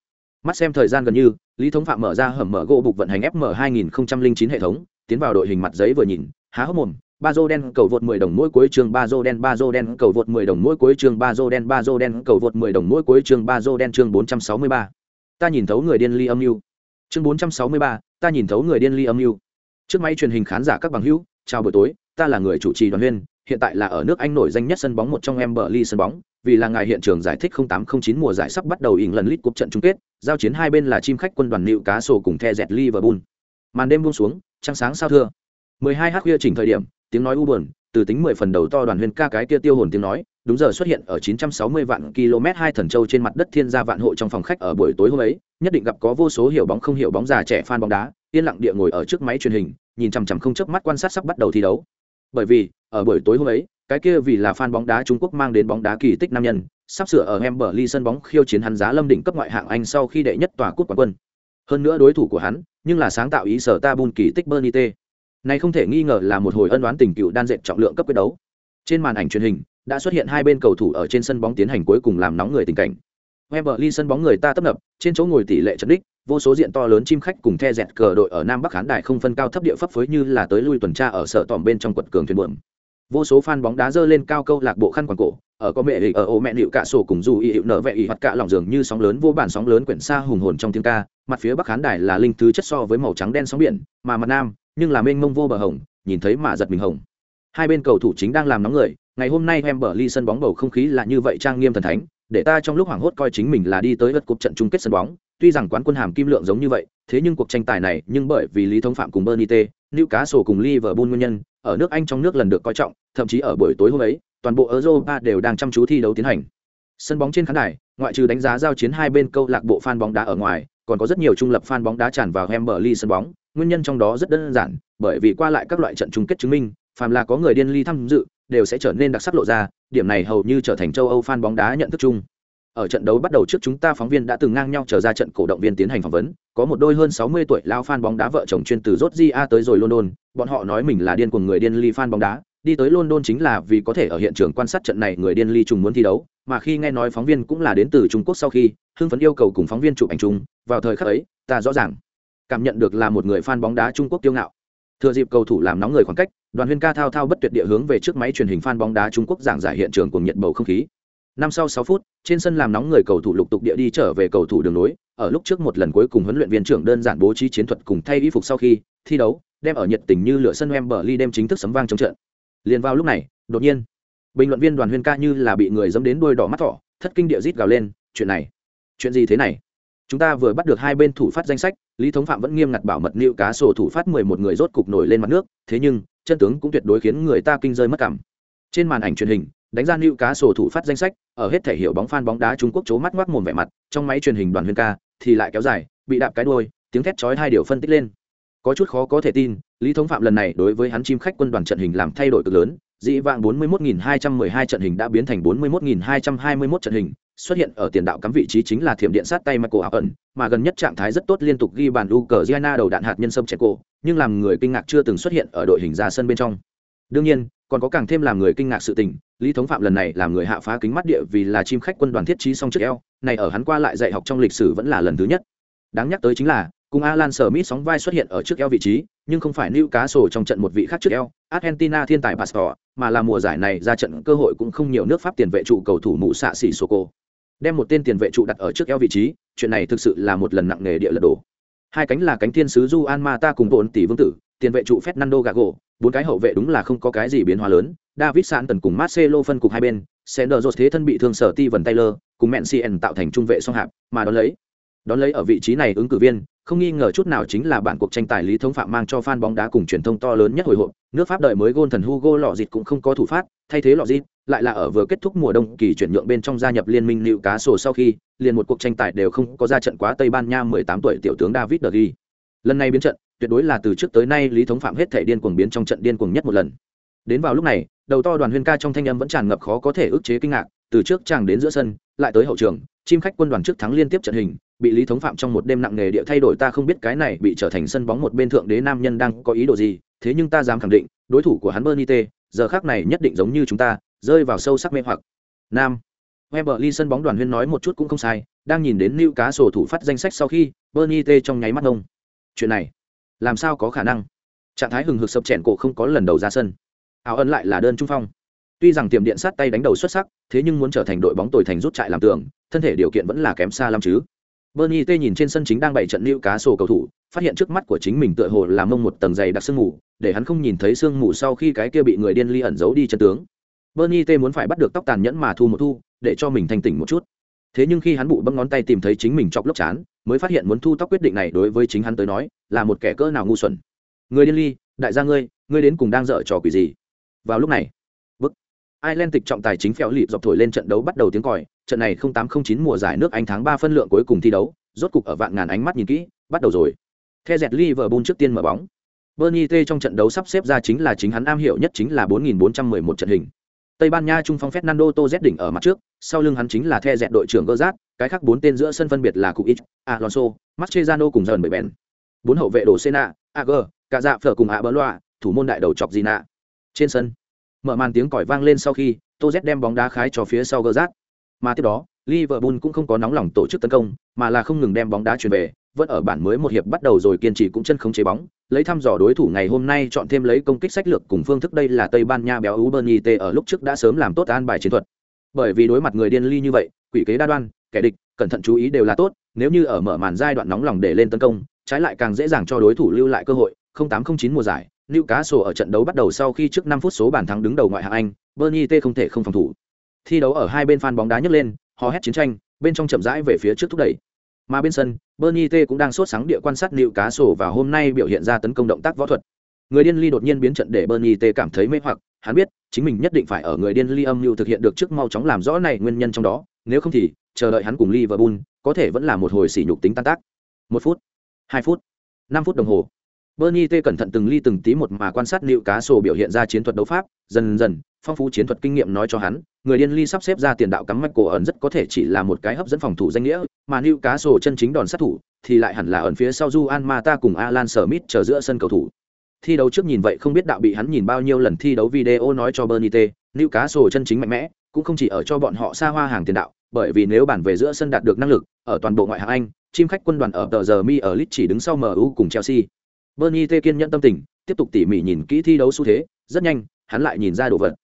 Mắt xem thời gian gần như, Lý Thống Phạm mở ra hầm mở gỗ bục vận hành FM 2009 hệ thống, tiến vào đội hình mặt giấy vừa nhìn, há hốc mồm, ba dô đen cầu vượt 10 đồng mỗi cuối chương ba dô đen ba dô đen cầu vượt 10 đồng mỗi cuối chương ba dô đen ba dô đen cầu vượt 10 đồng mỗi cuối chương ba dô đen chương 463 ta nhìn thấu người điên ly âm mưu chương bốn trăm sáu mươi ba ta nhìn thấu người điên ly âm mưu trước máy truyền hình khán giả các bằng hữu chào buổi tối ta là người chủ trì đoàn huyên hiện tại là ở nước anh nổi danh nhất sân bóng một trong em bờ ly sân bóng vì là ngài hiện trường giải thích 0809 mùa giải sắp bắt đầu ỉn lần lít cuộc trận chung kết giao chiến hai bên là chim khách quân đoàn liệu cá sổ cùng the dẹt liverpool. Màn đêm buông xuống trăng sáng sao thưa. 12 h khuya chỉnh thời điểm tiếng nói u buồn từ tính 10 phần đầu to đoàn huyên ca cái kia tiêu hồn tiếng nói đúng giờ xuất hiện ở 960 vạn km hai thần châu trên mặt đất thiên gia vạn hộ trong phòng khách ở buổi tối hôm ấy, nhất định gặp có vô số hiểu bóng không hiểu bóng già trẻ fan bóng đá, yên lặng địa ngồi ở trước máy truyền hình, nhìn chằm chằm không chớp mắt quan sát sắp bắt đầu thi đấu. Bởi vì, ở buổi tối hôm ấy, cái kia vì là fan bóng đá Trung Quốc mang đến bóng đá kỳ tích nam nhân, sắp sửa ở Wembley sân bóng khiêu chiến hắn giá lâm đỉnh cấp ngoại hạng Anh sau khi đệ nhất tòa cúp quán quân. Hơn nữa đối thủ của hắn, nhưng là sáng tạo ý sở Ta Tabun kỳ tích Bernite. Này không thể nghi ngờ là một hồi ân oán tình cựu đan dệt trọng lượng cấp quyết đấu. Trên màn ảnh truyền hình, đã xuất hiện hai bên cầu thủ ở trên sân bóng tiến hành cuối cùng làm nóng người tình cảnh. Weberly sân bóng người ta tấp nập, trên chỗ ngồi tỷ lệ chật đích, vô số diện to lớn chim khách cùng the dẹt cờ đội ở Nam Bắc khán đài không phân cao thấp địa pháp phối như là tới lui tuần tra ở sở tòm bên trong quật cường thuyền buồm. Vô số fan bóng đá dơ lên cao câu lạc bộ khăn quàng cổ, ở có mẹ ỉ ở ô mẹ nịu cả sổ cùng dù y hiệu nở vệ y hoặc cả lòng giường như sóng lớn vô bản sóng lớn quyển xa hùng hồn trong tiếng ca, mặt phía bắc khán đài là linh thứ chất so với màu trắng đen sóng biển, mà mặt nam, nhưng là mênh mông vô bờ hồng, nhìn thấy mà giật mình hồng. Hai bên cầu thủ chính đang làm nóng người, ngày hôm nay em bờ ly sân bóng bầu không khí là như vậy trang nghiêm thần thánh, để ta trong lúc hoảng hốt coi chính mình là đi tới lượt cuộc trận chung kết sân bóng, tuy rằng quán quân hàm kim lượng giống như vậy, thế nhưng cuộc tranh tài này, nhưng bởi vì Lý Thống Phạm cùng Bernite, Newcastle cùng Liverpool nguyên nhân, ở nước Anh trong nước lần được coi trọng, thậm chí ở buổi tối hôm ấy, toàn bộ Europa đều đang chăm chú thi đấu tiến hành. Sân bóng trên khán đài, ngoại trừ đánh giá giao chiến hai bên câu lạc bộ fan bóng đá ở ngoài, còn có rất nhiều trung lập fan bóng đá tràn vào Wembley sân bóng, nguyên nhân trong đó rất đơn giản, bởi vì qua lại các loại trận chung kết chứng minh, phàm là có người điên ly tham dự, đều sẽ trở nên đặc sắc lộ ra, điểm này hầu như trở thành châu Âu fan bóng đá nhận thức chung. Ở trận đấu bắt đầu trước chúng ta phóng viên đã từng ngang nhau trở ra trận cổ động viên tiến hành phỏng vấn, có một đôi hơn 60 tuổi lao fan bóng đá vợ chồng chuyên từ Georgia tới rồi London, bọn họ nói mình là điên cuồng người điên ly fan bóng đá, đi tới London chính là vì có thể ở hiện trường quan sát trận này người điên ly trùng muốn thi đấu, mà khi nghe nói phóng viên cũng là đến từ Trung Quốc sau khi, hưng phấn yêu cầu cùng phóng viên chụp ảnh chung, vào thời khắc ấy, ta rõ ràng cảm nhận được là một người fan bóng đá Trung Quốc kiêu ngạo. Thừa dịp cầu thủ làm nóng người khoảng cách, đoàn huyên ca thao thao bất tuyệt địa hướng về trước máy truyền hình fan bóng đá trung quốc giảng giải hiện trường cùng nhiệt bầu không khí năm sau sáu phút, trên sân làm nóng người cầu thủ lục tục địa đi trở về cầu thủ đường nối ở lúc trước một lần cuối cùng huấn luyện viên trưởng đơn giản bố trí chiến thuật cùng thay y phục sau khi thi đấu, đem ở nhiệt tình như lửa sân Wembley đem chính thức sấm vang trong trận. Liền vào lúc này, đột nhiên, bình luận viên đoàn huyên ca như là bị người dẫm đến đuôi đỏ mắt thỏ, thất kinh địa rít gào lên, chuyện này, chuyện gì thế này? Chúng ta vừa bắt được hai bên thủ phát danh sách, lý thống phạm vẫn nghiêm ngặt bảo mật nịu cá sổ thủ phát mười một người rốt cục nổi lên mặt nước, thế nhưng, chân tướng cũng tuyệt đối khiến người ta kinh rơi mất cảm. Trên màn ảnh truyền hình đánh ra nịu cá sổ thủ phát danh sách ở hết thể hiệu bóng phan bóng đá trung quốc chố mắt ngoác mồm vẻ mặt trong máy truyền hình đoàn huyên ca thì lại kéo dài bị đạp cái đuôi tiếng thét chói hai điều phân tích lên có chút khó có thể tin lý thống phạm lần này đối với hắn chim khách quân đoàn trận hình làm thay đổi cực lớn dĩ vãng 41.212 trận hình đã biến thành 41.221 trận hình xuất hiện ở tiền đạo cắm vị trí chính là thiểm điện sát tay Michael ẩn mà gần nhất trạng thái rất tốt liên tục ghi bàn Ukraine đầu đạn hạt nhân sâm cổ, nhưng làm người kinh ngạc chưa từng xuất hiện ở đội hình ra sân bên trong. Đương nhiên, còn có càng thêm làm người kinh ngạc sự tình, Lý Thống Phạm lần này làm người hạ phá kính mắt địa vì là chim khách quân đoàn thiết trí song trước eo, này ở hắn qua lại dạy học trong lịch sử vẫn là lần thứ nhất. Đáng nhắc tới chính là, cùng Alan Smith sóng vai xuất hiện ở trước eo vị trí, nhưng không phải Niu Cá sổ trong trận một vị khác trước eo, Argentina thiên tài Pastor, mà là mùa giải này ra trận cơ hội cũng không nhiều nước Pháp tiền vệ trụ cầu thủ mụ xạ xỉ Soko. Đem một tên tiền vệ trụ đặt ở trước eo vị trí, chuyện này thực sự là một lần nặng nề địa lật đổ. Hai cánh là cánh thiên sứ Juan Mata cùng bốn tỷ vương tử, tiền vệ trụ Fernando Gago, bốn cái hậu vệ đúng là không có cái gì biến hóa lớn, David Santon cùng Marcelo phân cục hai bên, Sender thế thân bị thương sở Steven Taylor, cùng Mencien tạo thành trung vệ song hạp, mà đón lấy. Đón lấy ở vị trí này ứng cử viên, không nghi ngờ chút nào chính là bản cuộc tranh tài lý thống phạm mang cho fan bóng đá cùng truyền thông to lớn nhất hồi hộp nước pháp đợi mới gôn thần hugo lọ dịt cũng không có thủ phát thay thế lọ dịt lại là ở vừa kết thúc mùa đông kỳ chuyển nhượng bên trong gia nhập liên minh lưu cá sổ sau khi liền một cuộc tranh tài đều không có ra trận quá tây ban nha 18 tuổi tiểu tướng david de lần này biến trận tuyệt đối là từ trước tới nay lý thống phạm hết thể điên cuồng biến trong trận điên cuồng nhất một lần đến vào lúc này đầu to đoàn huyên ca trong thanh âm vẫn tràn ngập khó có thể ức chế kinh ngạc từ trước chàng đến giữa sân lại tới hậu trường chim khách quân đoàn trước thắng liên tiếp trận hình bị lý thống phạm trong một đêm nặng nề địa thay đổi ta không biết cái này bị trở thành sân bóng một bên thượng đế nam nhân đang có ý đồ gì thế nhưng ta dám khẳng định đối thủ của hắn bernie t giờ khác này nhất định giống như chúng ta rơi vào sâu sắc mê hoặc nam Weberly sân bóng đoàn huyên nói một chút cũng không sai, đang nhìn đến lưu cá sổ thủ phát danh sách sau khi, Bernie T trong nháy mắt ngông. Chuyện này, làm sao có khả năng? Trạng thái hừng hực sập chèn cổ không có lần đầu ra sân. Áo ân lại là đơn trung phong. Tuy rằng tiềm điện sát tay đánh đầu xuất sắc, thế nhưng muốn trở thành đội bóng tồi thành rút chạy làm tường, thân thể điều kiện vẫn là kém xa lắm chứ. Bernie T nhìn trên sân chính đang bày trận lưu cá sổ cầu thủ, phát hiện trước mắt của chính mình tựa hồ là mông một tầng dày đặc sương mù, để hắn không nhìn thấy sương mù sau khi cái kia bị người điên ly ẩn giấu đi chân tướng. Bernie T muốn phải bắt được tóc tàn nhẫn mà thu một thu, để cho mình thanh tỉnh một chút. Thế nhưng khi hắn bụ bấm ngón tay tìm thấy chính mình chọc lốc chán, mới phát hiện muốn thu tóc quyết định này đối với chính hắn tới nói, là một kẻ cỡ nào ngu xuẩn. Người điên ly, đại gia ngươi, ngươi đến cùng đang dở trò quỷ gì? Vào lúc này, bức Ireland tịch trọng tài chính phèo lịp dọc thổi lên trận đấu bắt đầu tiếng còi, trận này 0809 mùa giải nước Anh tháng ba phân lượng cuối cùng thi đấu, rốt cục ở vạn ngàn ánh mắt nhìn kỹ, bắt đầu rồi. The dẹt Liverpool trước tiên mở bóng. Bernie T trong trận đấu sắp xếp ra chính là chính hắn am hiểu nhất chính là 4411 trận hình. Tây Ban Nha trung phong Fernando Torres đỉnh ở mặt trước, sau lưng hắn chính là The dẹt đội trưởng Gerrard, cái khác bốn tên giữa sân phân biệt là Kuich, Alonso, Mascherano cùng dần bởi bèn. Bốn hậu vệ đồ Sena, AG, cả dạ phở cùng Aberloa, thủ môn đại đầu chọc Gina. Trên sân, mở màn tiếng còi vang lên sau khi, Torres đem bóng đá khái cho phía sau Gerrard. Mà tiếp đó, Liverpool cũng không có nóng lòng tổ chức tấn công, mà là không ngừng đem bóng đá chuyển về, vẫn ở bản mới một hiệp bắt đầu rồi kiên trì cũng chân không chế bóng, lấy thăm dò đối thủ ngày hôm nay chọn thêm lấy công kích sách lược cùng phương thức đây là Tây Ban Nha béo Ubernite ở lúc trước đã sớm làm tốt an bài chiến thuật. Bởi vì đối mặt người điên ly như vậy, quỷ kế đa đoan, kẻ địch, cẩn thận chú ý đều là tốt, nếu như ở mở màn giai đoạn nóng lòng để lên tấn công, trái lại càng dễ dàng cho đối thủ lưu lại cơ hội, 0809 mùa giải, Newcastle ở trận đấu bắt đầu sau khi trước 5 phút số bàn thắng đứng đầu ngoại hạng Anh, Bernite không thể không phòng thủ. Thi đấu ở hai bên fan bóng đá nhấc lên, hò hét chiến tranh, bên trong chậm rãi về phía trước thúc đẩy. Mà bên sân, Bernie T cũng đang sốt sáng địa quan sát liệu cá sổ và hôm nay biểu hiện ra tấn công động tác võ thuật. Người điên ly đột nhiên biến trận để Bernie T cảm thấy mê hoặc, hắn biết, chính mình nhất định phải ở người điên ly âm mưu thực hiện được trước mau chóng làm rõ này nguyên nhân trong đó, nếu không thì, chờ đợi hắn cùng Liverpool, có thể vẫn là một hồi sỉ nhục tính tan tác. Một phút, hai phút, năm phút đồng hồ. Bernie T cẩn thận từng ly từng tí một mà quan sát liệu cá sổ biểu hiện ra chiến thuật đấu pháp, dần dần, phong phú chiến thuật kinh nghiệm nói cho hắn, người điên ly sắp xếp ra tiền đạo cắm mạch cổ ẩn rất có thể chỉ là một cái hấp dẫn phòng thủ danh nghĩa, mà New cá sổ chân chính đòn sát thủ thì lại hẳn là ẩn phía sau Juan Mata cùng Alan Smith chờ giữa sân cầu thủ. Thi đấu trước nhìn vậy không biết đạo bị hắn nhìn bao nhiêu lần thi đấu video nói cho Bernite, New cá sổ chân chính mạnh mẽ, cũng không chỉ ở cho bọn họ xa hoa hàng tiền đạo, bởi vì nếu bản về giữa sân đạt được năng lực, ở toàn bộ ngoại hạng Anh, chim khách quân đoàn ở tờ giờ mi ở lit chỉ đứng sau MU cùng Chelsea. bernie T kiên nhẫn tâm tình tiếp tục tỉ mỉ nhìn kỹ thi đấu xu thế rất nhanh hắn lại nhìn ra đồ vật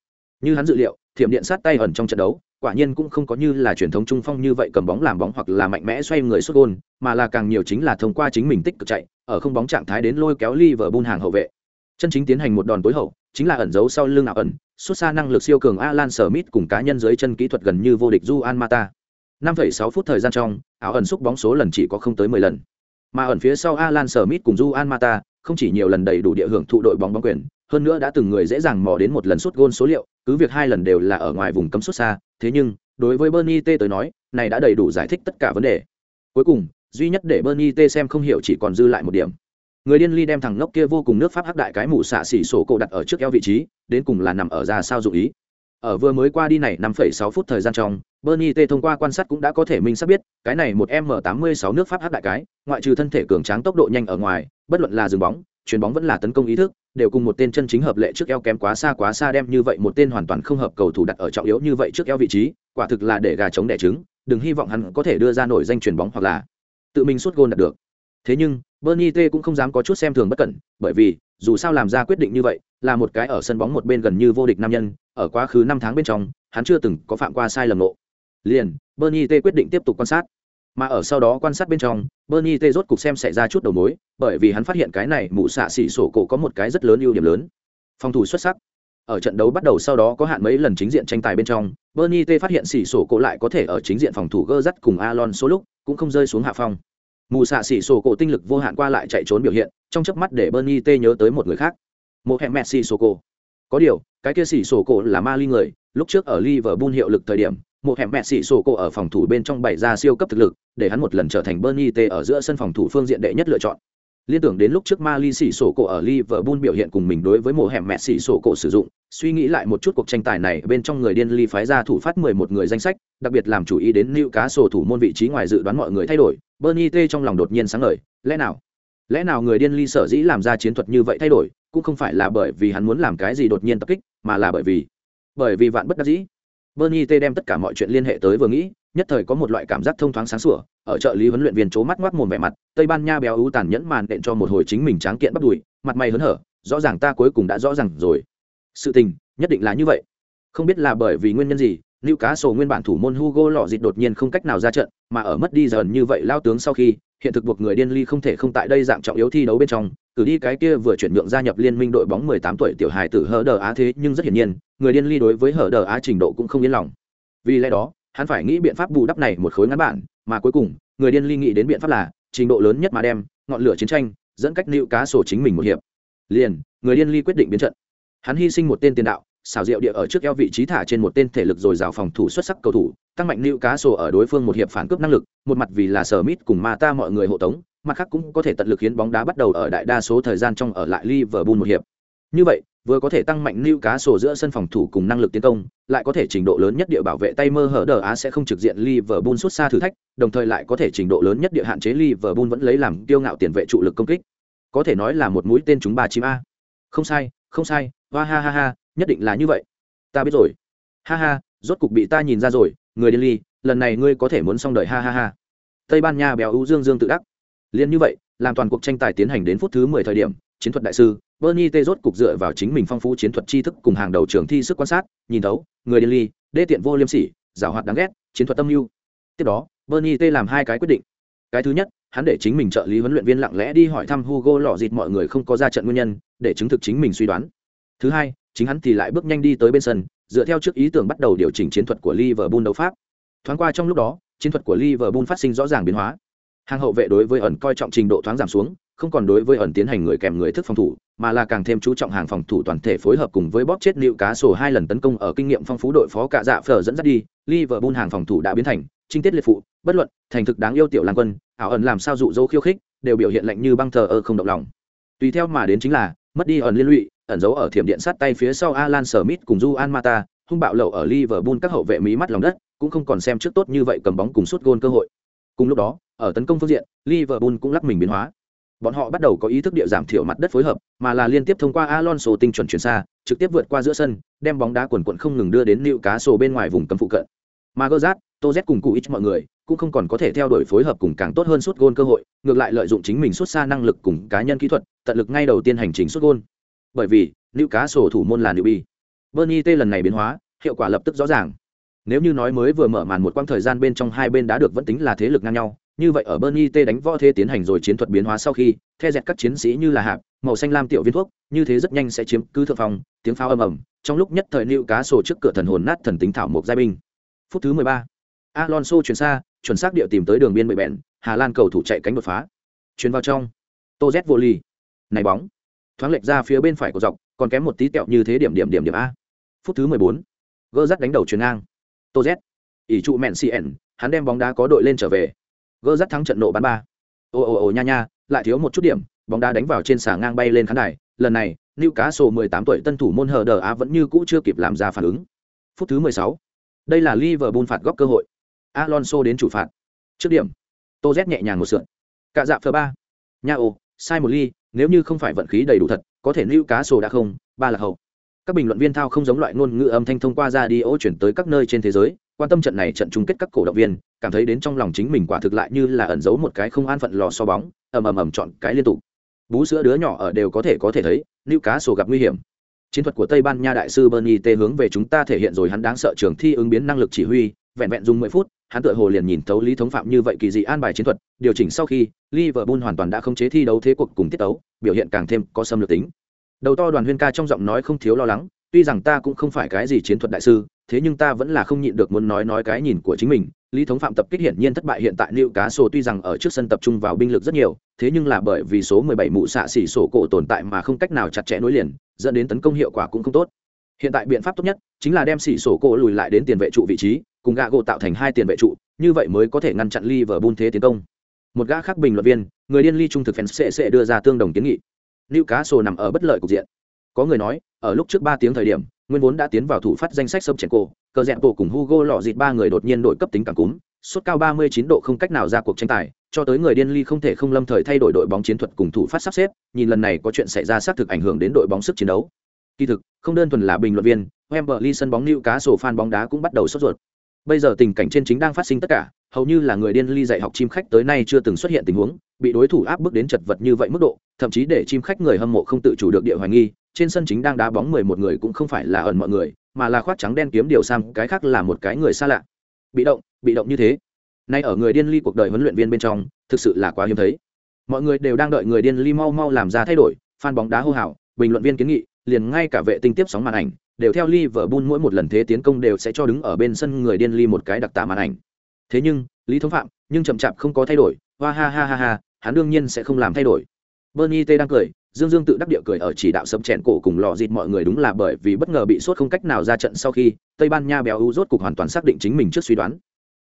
như hắn dự liệu thiểm điện sát tay ẩn trong trận đấu quả nhiên cũng không có như là truyền thống trung phong như vậy cầm bóng làm bóng hoặc là mạnh mẽ xoay người xuất gôn mà là càng nhiều chính là thông qua chính mình tích cực chạy ở không bóng trạng thái đến lôi kéo Liverpool hàng hậu vệ. Chân chính tiến hành một đòn tối hậu chính là ẩn giấu sau lưng ảo ẩn xuất xa năng lực siêu cường Alan Smith cùng cá nhân dưới chân kỹ thuật gần như vô địch Juan Mata. 5,6 phút thời gian trong ảo ẩn xúc bóng số lần chỉ có không tới 10 lần. Mà ẩn phía sau Alan Smith cùng Juan Mata không chỉ nhiều lần đầy đủ địa hưởng thụ đội bóng bóng quyền hơn nữa đã từng người dễ dàng mò đến một lần suốt gôn số liệu cứ việc hai lần đều là ở ngoài vùng cấm xuất xa thế nhưng đối với bernie t tới nói này đã đầy đủ giải thích tất cả vấn đề. Cuối cùng duy nhất để bernie t xem không hiểu chỉ còn dư lại một điểm. Người điên ly đem thằng ngốc kia vô cùng nước pháp hắc đại cái mũ xạ xỉ sổ cổ đặt ở trước eo vị trí đến cùng là nằm ở ra sao dụ ý. Ở vừa mới qua đi này 5,6 phút thời gian trong bernie t thông qua quan sát cũng đã có thể minh xác biết cái này một m 86 nước pháp hắc đại cái ngoại trừ thân thể cường tráng tốc độ nhanh ở ngoài bất luận là dừng bóng chuyền bóng vẫn là tấn công ý thức, đều cùng một tên chân chính hợp lệ trước eo kém quá xa quá xa đem như vậy một tên hoàn toàn không hợp cầu thủ đặt ở trọng yếu như vậy trước eo vị trí, quả thực là để gà chống đẻ trứng, đừng hy vọng hắn có thể đưa ra nổi danh chuyền bóng hoặc là tự mình suốt gôn đạt được. Thế nhưng, bernie t cũng không dám có chút xem thường bất cẩn, bởi vì, dù sao làm ra quyết định như vậy, là một cái ở sân bóng một bên gần như vô địch nam nhân, ở quá khứ năm tháng bên trong, hắn chưa từng có phạm qua sai lầm nộ liền, bernie t quyết định tiếp tục quan sát mà ở sau đó quan sát bên trong, bernie t rốt cục xem xảy ra chút đầu mối, bởi vì hắn phát hiện cái này mụ xạ xỉ sổ cổ có một cái rất lớn ưu điểm lớn. Phòng thủ xuất sắc. Ở trận đấu bắt đầu sau đó có hạn mấy lần chính diện tranh tài bên trong, bernie t phát hiện xỉ sổ cổ lại có thể ở chính diện phòng thủ gơ dắt cùng alon số lúc, cũng không rơi xuống hạ phong. Mù xạ xỉ sổ cổ tinh lực vô hạn qua lại chạy trốn biểu hiện, trong chớp mắt để bernie t nhớ tới một người khác. Một hẹn messi sổ cổ. Có điều, cái kia xỉ sổ cổ là ma ly người, lúc trước ở liverpool hiệu lực thời điểm một hẻm mẹ xỉ sổ cô ở phòng thủ bên trong bày ra siêu cấp thực lực để hắn một lần trở thành bernie t ở giữa sân phòng thủ phương diện đệ nhất lựa chọn liên tưởng đến lúc trước Mali xỉ sổ cổ ở Liverpool biểu hiện cùng mình đối với mùa hẻm mẹ xỉ sổ cổ sử dụng, suy nghĩ lại một chút cuộc tranh tài này bên trong người điên ly phái ra thủ phát 11 người danh sách, đặc biệt làm chủ ý đến lưu cá sổ thủ môn vị trí ngoài dự đoán mọi người thay đổi, Bernie T trong lòng đột nhiên sáng ngời, lẽ nào? Lẽ nào người điên ly sở dĩ làm ra chiến thuật như vậy thay đổi, cũng không phải là bởi vì hắn muốn làm cái gì đột nhiên tập kích, mà là bởi vì bởi vì vạn bất đắc dĩ. Bernie T đem tất cả mọi chuyện liên hệ tới vừa nghĩ, nhất thời có một loại cảm giác thông thoáng sáng sủa, ở trợ lý huấn luyện viên chố mắt ngoác mồm vẻ mặt, Tây Ban Nha béo ú tàn nhẫn màn đện cho một hồi chính mình tráng kiện bắt đùi, mặt mày hớn hở, rõ ràng ta cuối cùng đã rõ ràng rồi. Sự tình, nhất định là như vậy. Không biết là bởi vì nguyên nhân gì, Newcastle nguyên bản thủ môn Hugo lọ dịt đột nhiên không cách nào ra trận, mà ở mất đi dần như vậy lao tướng sau khi, hiện thực buộc người điên ly không thể không tại đây dạng trọng yếu thi đấu bên trong, cử đi cái kia vừa chuyển nhượng gia nhập liên minh đội bóng 18 tuổi tiểu hài tử hở đờ á thế nhưng rất hiển nhiên, người điên ly đối với hở đờ á trình độ cũng không yên lòng. Vì lẽ đó, hắn phải nghĩ biện pháp bù đắp này một khối ngắn bản, mà cuối cùng, người điên ly nghĩ đến biện pháp là trình độ lớn nhất mà đem ngọn lửa chiến tranh dẫn cách liệu cá sổ chính mình một hiệp. Liền, người điên ly quyết định biến trận. Hắn hy sinh một tên tiền đạo, xảo rượu địa ở trước eo vị trí thả trên một tên thể lực dồi dào phòng thủ xuất sắc cầu thủ, tăng mạnh lưu cá sổ ở đối phương một hiệp phản cướp năng lực, một mặt vì là Smith cùng ma ta mọi người hộ tống, mặt khác cũng có thể tận lực khiến bóng đá bắt đầu ở đại đa số thời gian trong ở lại Liverpool một hiệp. Như vậy, vừa có thể tăng mạnh lưu cá sổ giữa sân phòng thủ cùng năng lực tiến công, lại có thể trình độ lớn nhất địa bảo vệ tay mơ hở đờ á sẽ không trực diện Liverpool xuất xa thử thách, đồng thời lại có thể trình độ lớn nhất địa hạn chế Liverpool vẫn lấy làm tiêu ngạo tiền vệ trụ lực công kích. Có thể nói là một mũi tên chúng ba chim a. Không sai, không sai, Ha ha ha ha, nhất định là như vậy. Ta biết rồi. Ha ha, rốt cục bị ta nhìn ra rồi, người điên ly, lần này ngươi có thể muốn xong đời ha ha ha. Tây Ban Nha béo ưu dương dương tự đắc. Liên như vậy, làm toàn cuộc tranh tài tiến hành đến phút thứ 10 thời điểm, chiến thuật đại sư, Bernie Tê rốt cục dựa vào chính mình phong phú chiến thuật tri thức cùng hàng đầu trường thi sức quan sát, nhìn thấu, người điên ly, đê tiện vô liêm sỉ, giàu hoạt đáng ghét, chiến thuật tâm lưu. Tiếp đó, Bernie Tê làm hai cái quyết định. Cái thứ nhất, hắn để chính mình trợ lý huấn luyện viên lặng lẽ đi hỏi thăm Hugo lọ dịt mọi người không có ra trận nguyên nhân, để chứng thực chính mình suy đoán. Thứ hai, chính hắn thì lại bước nhanh đi tới bên sân, dựa theo trước ý tưởng bắt đầu điều chỉnh chiến thuật của Liverpool đấu pháp. Thoáng qua trong lúc đó, chiến thuật của Liverpool phát sinh rõ ràng biến hóa. Hàng hậu vệ đối với ẩn coi trọng trình độ thoáng giảm xuống, không còn đối với ẩn tiến hành người kèm người thức phòng thủ, mà là càng thêm chú trọng hàng phòng thủ toàn thể phối hợp cùng với bóp chết liệu cá sổ hai lần tấn công ở kinh nghiệm phong phú đội phó cả dạ phở dẫn dắt đi, Liverpool hàng phòng thủ đã biến thành trinh tiết liệt phụ, bất luận, thành thực đáng yêu tiểu lang quân, ảo ẩn làm sao dụ dỗ khiêu khích, đều biểu hiện lạnh như băng thờ ơ không động lòng. Tùy theo mà đến chính là mất đi ẩn liên lụy, ẩn giấu ở thiểm điện sát tay phía sau Alan Smith cùng Juan Mata, hung bạo lậu ở Liverpool các hậu vệ mí mắt lòng đất, cũng không còn xem trước tốt như vậy cầm bóng cùng sút gôn cơ hội. Cùng lúc đó, ở tấn công phương diện, Liverpool cũng lắc mình biến hóa. Bọn họ bắt đầu có ý thức địa giảm thiểu mặt đất phối hợp, mà là liên tiếp thông qua Alonso tinh chuẩn chuyển xa, trực tiếp vượt qua giữa sân, đem bóng đá quần quần không ngừng đưa đến cá sổ bên ngoài vùng cấm phụ cận. Mà Gerrard, cùng cụ ít mọi người cũng không còn có thể theo đuổi phối hợp cùng càng tốt hơn suốt gôn cơ hội ngược lại lợi dụng chính mình suốt xa năng lực cùng cá nhân kỹ thuật tận lực ngay đầu tiên hành trình suốt gôn bởi vì nữ cá sổ thủ môn là nữ bi bernie t lần này biến hóa, hiệu quả lập tức rõ ràng. Nếu như nói mới vừa mở màn một quãng thời gian bên trong hai bên đã được vẫn tính là thế lực ngang nhau, như vậy ở bernie t đánh võ thế tiến hành rồi chiến thuật biến hóa sau khi, the dẹt các chiến sĩ như là hạp, màu xanh lam tiểu viên thuốc, như thế rất nhanh sẽ chiếm cứ thượng phòng tiếng pháo ầm ầm, trong lúc nhất thời nữ cá sổ trước cửa thần hồn nát thần tính thảo mộc giai binh. Phút thứ mười ba, alonso chuyển xa, chuẩn xác địa tìm tới đường biên bệ bẹn, hà lan cầu thủ chạy cánh đột phá. Chuyển vào trong. Tô z vô ly này bóng thoáng lệch ra phía bên phải của dọc, còn kém một tí tẹo như thế điểm điểm điểm điểm a. Phút thứ mười bốn, gỡ rắt đánh đầu chuyền ngang. Tô z, ỷ trụ mẹn cn hắn đem bóng đá có đội lên trở về. Gỡ rắt thắng trận nộ bắn ba. Ồ ồ ồ nha nha, lại thiếu một chút điểm, bóng đá đánh vào trên xà ngang bay lên khán đài. Lần này, Newcastle 18 tuổi tân thủ môn hờ đờ á vẫn như cũ chưa kịp làm ra phản ứng. Phút thứ 16. đây là Liverpool phạt góc cơ hội. Alonso đến chủ phạt. Trước điểm, tô z nhẹ nhàng một sượn cạ dạ phờ ba. Nha ồ sai một ly nếu như không phải vận khí đầy đủ thật, có thể lưu cá sổ đã không, ba là hậu. Các bình luận viên thao không giống loại ngôn ngữ âm thanh thông qua ra đi ô chuyển tới các nơi trên thế giới, quan tâm trận này trận chung kết các cổ động viên, cảm thấy đến trong lòng chính mình quả thực lại như là ẩn giấu một cái không an phận lò so bóng, ầm ầm ầm chọn cái liên tục. Bú sữa đứa nhỏ ở đều có thể có thể thấy lưu cá sổ gặp nguy hiểm. Chiến thuật của tây ban nha đại sư bernie t hướng về chúng ta thể hiện rồi, hắn đáng sợ trường thi ứng biến năng lực chỉ huy vẹn vẹn dùng mười phút, hắn tựa hồ liền nhìn thấu lý thống phạm như vậy kỳ dị an bài chiến thuật, điều chỉnh sau khi, liverpool hoàn toàn đã không chế thi đấu thế cuộc cùng tiết tấu, biểu hiện càng thêm có xâm lược tính. Đầu to đoàn huyên ca trong giọng nói không thiếu lo lắng, tuy rằng ta cũng không phải cái gì chiến thuật đại sư, thế nhưng ta vẫn là không nhịn được muốn nói nói cái nhìn của chính mình. Lý thống phạm tập kích hiển nhiên thất bại hiện tại Newcastle cá tuy rằng ở trước sân tập trung vào binh lực rất nhiều, thế nhưng là bởi vì số 17 mụ xạ xỉ sổ cổ tồn tại mà không cách nào chặt chẽ nối liền, dẫn đến tấn công hiệu quả cũng không tốt. Hiện tại biện pháp tốt nhất chính là đem xỉ sổ cổ lùi lại đến tiền vệ trụ vị trí cùng gã gỗ tạo thành hai tiền vệ trụ, như vậy mới có thể ngăn chặn Liverpool thế tiến công. Một gã khác bình luận viên, người điên ly trung thực fans sẽ sẽ đưa ra tương đồng kiến nghị. Newcastle nằm ở bất lợi cục diện. Có người nói, ở lúc trước ba tiếng thời điểm, nguyên vốn đã tiến vào thủ phát danh sách sâm chèn cổ cờ Dẹn bộ cùng hugo lọ dịt ba người đột nhiên đổi cấp tính cảm cúm suốt cao 39 độ không cách nào ra cuộc tranh tài, cho tới người điên ly không thể không lâm thời thay đổi đội bóng chiến thuật cùng thủ phát sắp xếp, nhìn lần này có chuyện xảy ra xác thực ảnh hưởng đến đội bóng sức chiến đấu. Kỳ thực, không đơn thuần là bình luận viên, Wembley sân bóng Newcastle fan bóng đá cũng bắt đầu sốt ruột bây giờ tình cảnh trên chính đang phát sinh tất cả, hầu như là người điên ly dạy học chim khách tới nay chưa từng xuất hiện tình huống, bị đối thủ áp bức đến chật vật như vậy mức độ, thậm chí để chim khách người hâm mộ không tự chủ được địa hoài nghi, trên sân chính đang đá bóng mười một người cũng không phải là ẩn mọi người, mà là khoác trắng đen kiếm điều sang, cái khác là một cái người xa lạ. Bị động bị động như thế. Nay ở người điên ly cuộc đời huấn luyện viên bên trong, thực sự là quá hiếm thấy. Mọi người đều đang đợi người điên ly mau mau làm ra thay đổi, fan bóng đá hô hào, bình luận viên kiến nghị, liền ngay cả vệ tinh tiếp sóng màn ảnh đều theo Liverpool mỗi một lần thế tiến công đều sẽ cho đứng ở bên sân người điên ly một cái đặc tả màn ảnh. Thế nhưng, Lý Thống Phạm, nhưng chậm chạp không có thay đổi, hoa ha ha ha ha, hắn đương nhiên sẽ không làm thay đổi. Bernie T đang cười, Dương Dương tự đắc địa cười ở chỉ đạo sấm chèn cổ cùng lọ dịt mọi người đúng là bởi vì bất ngờ bị sốt không cách nào ra trận sau khi Tây Ban Nha béo u rốt cục hoàn toàn xác định chính mình trước suy đoán.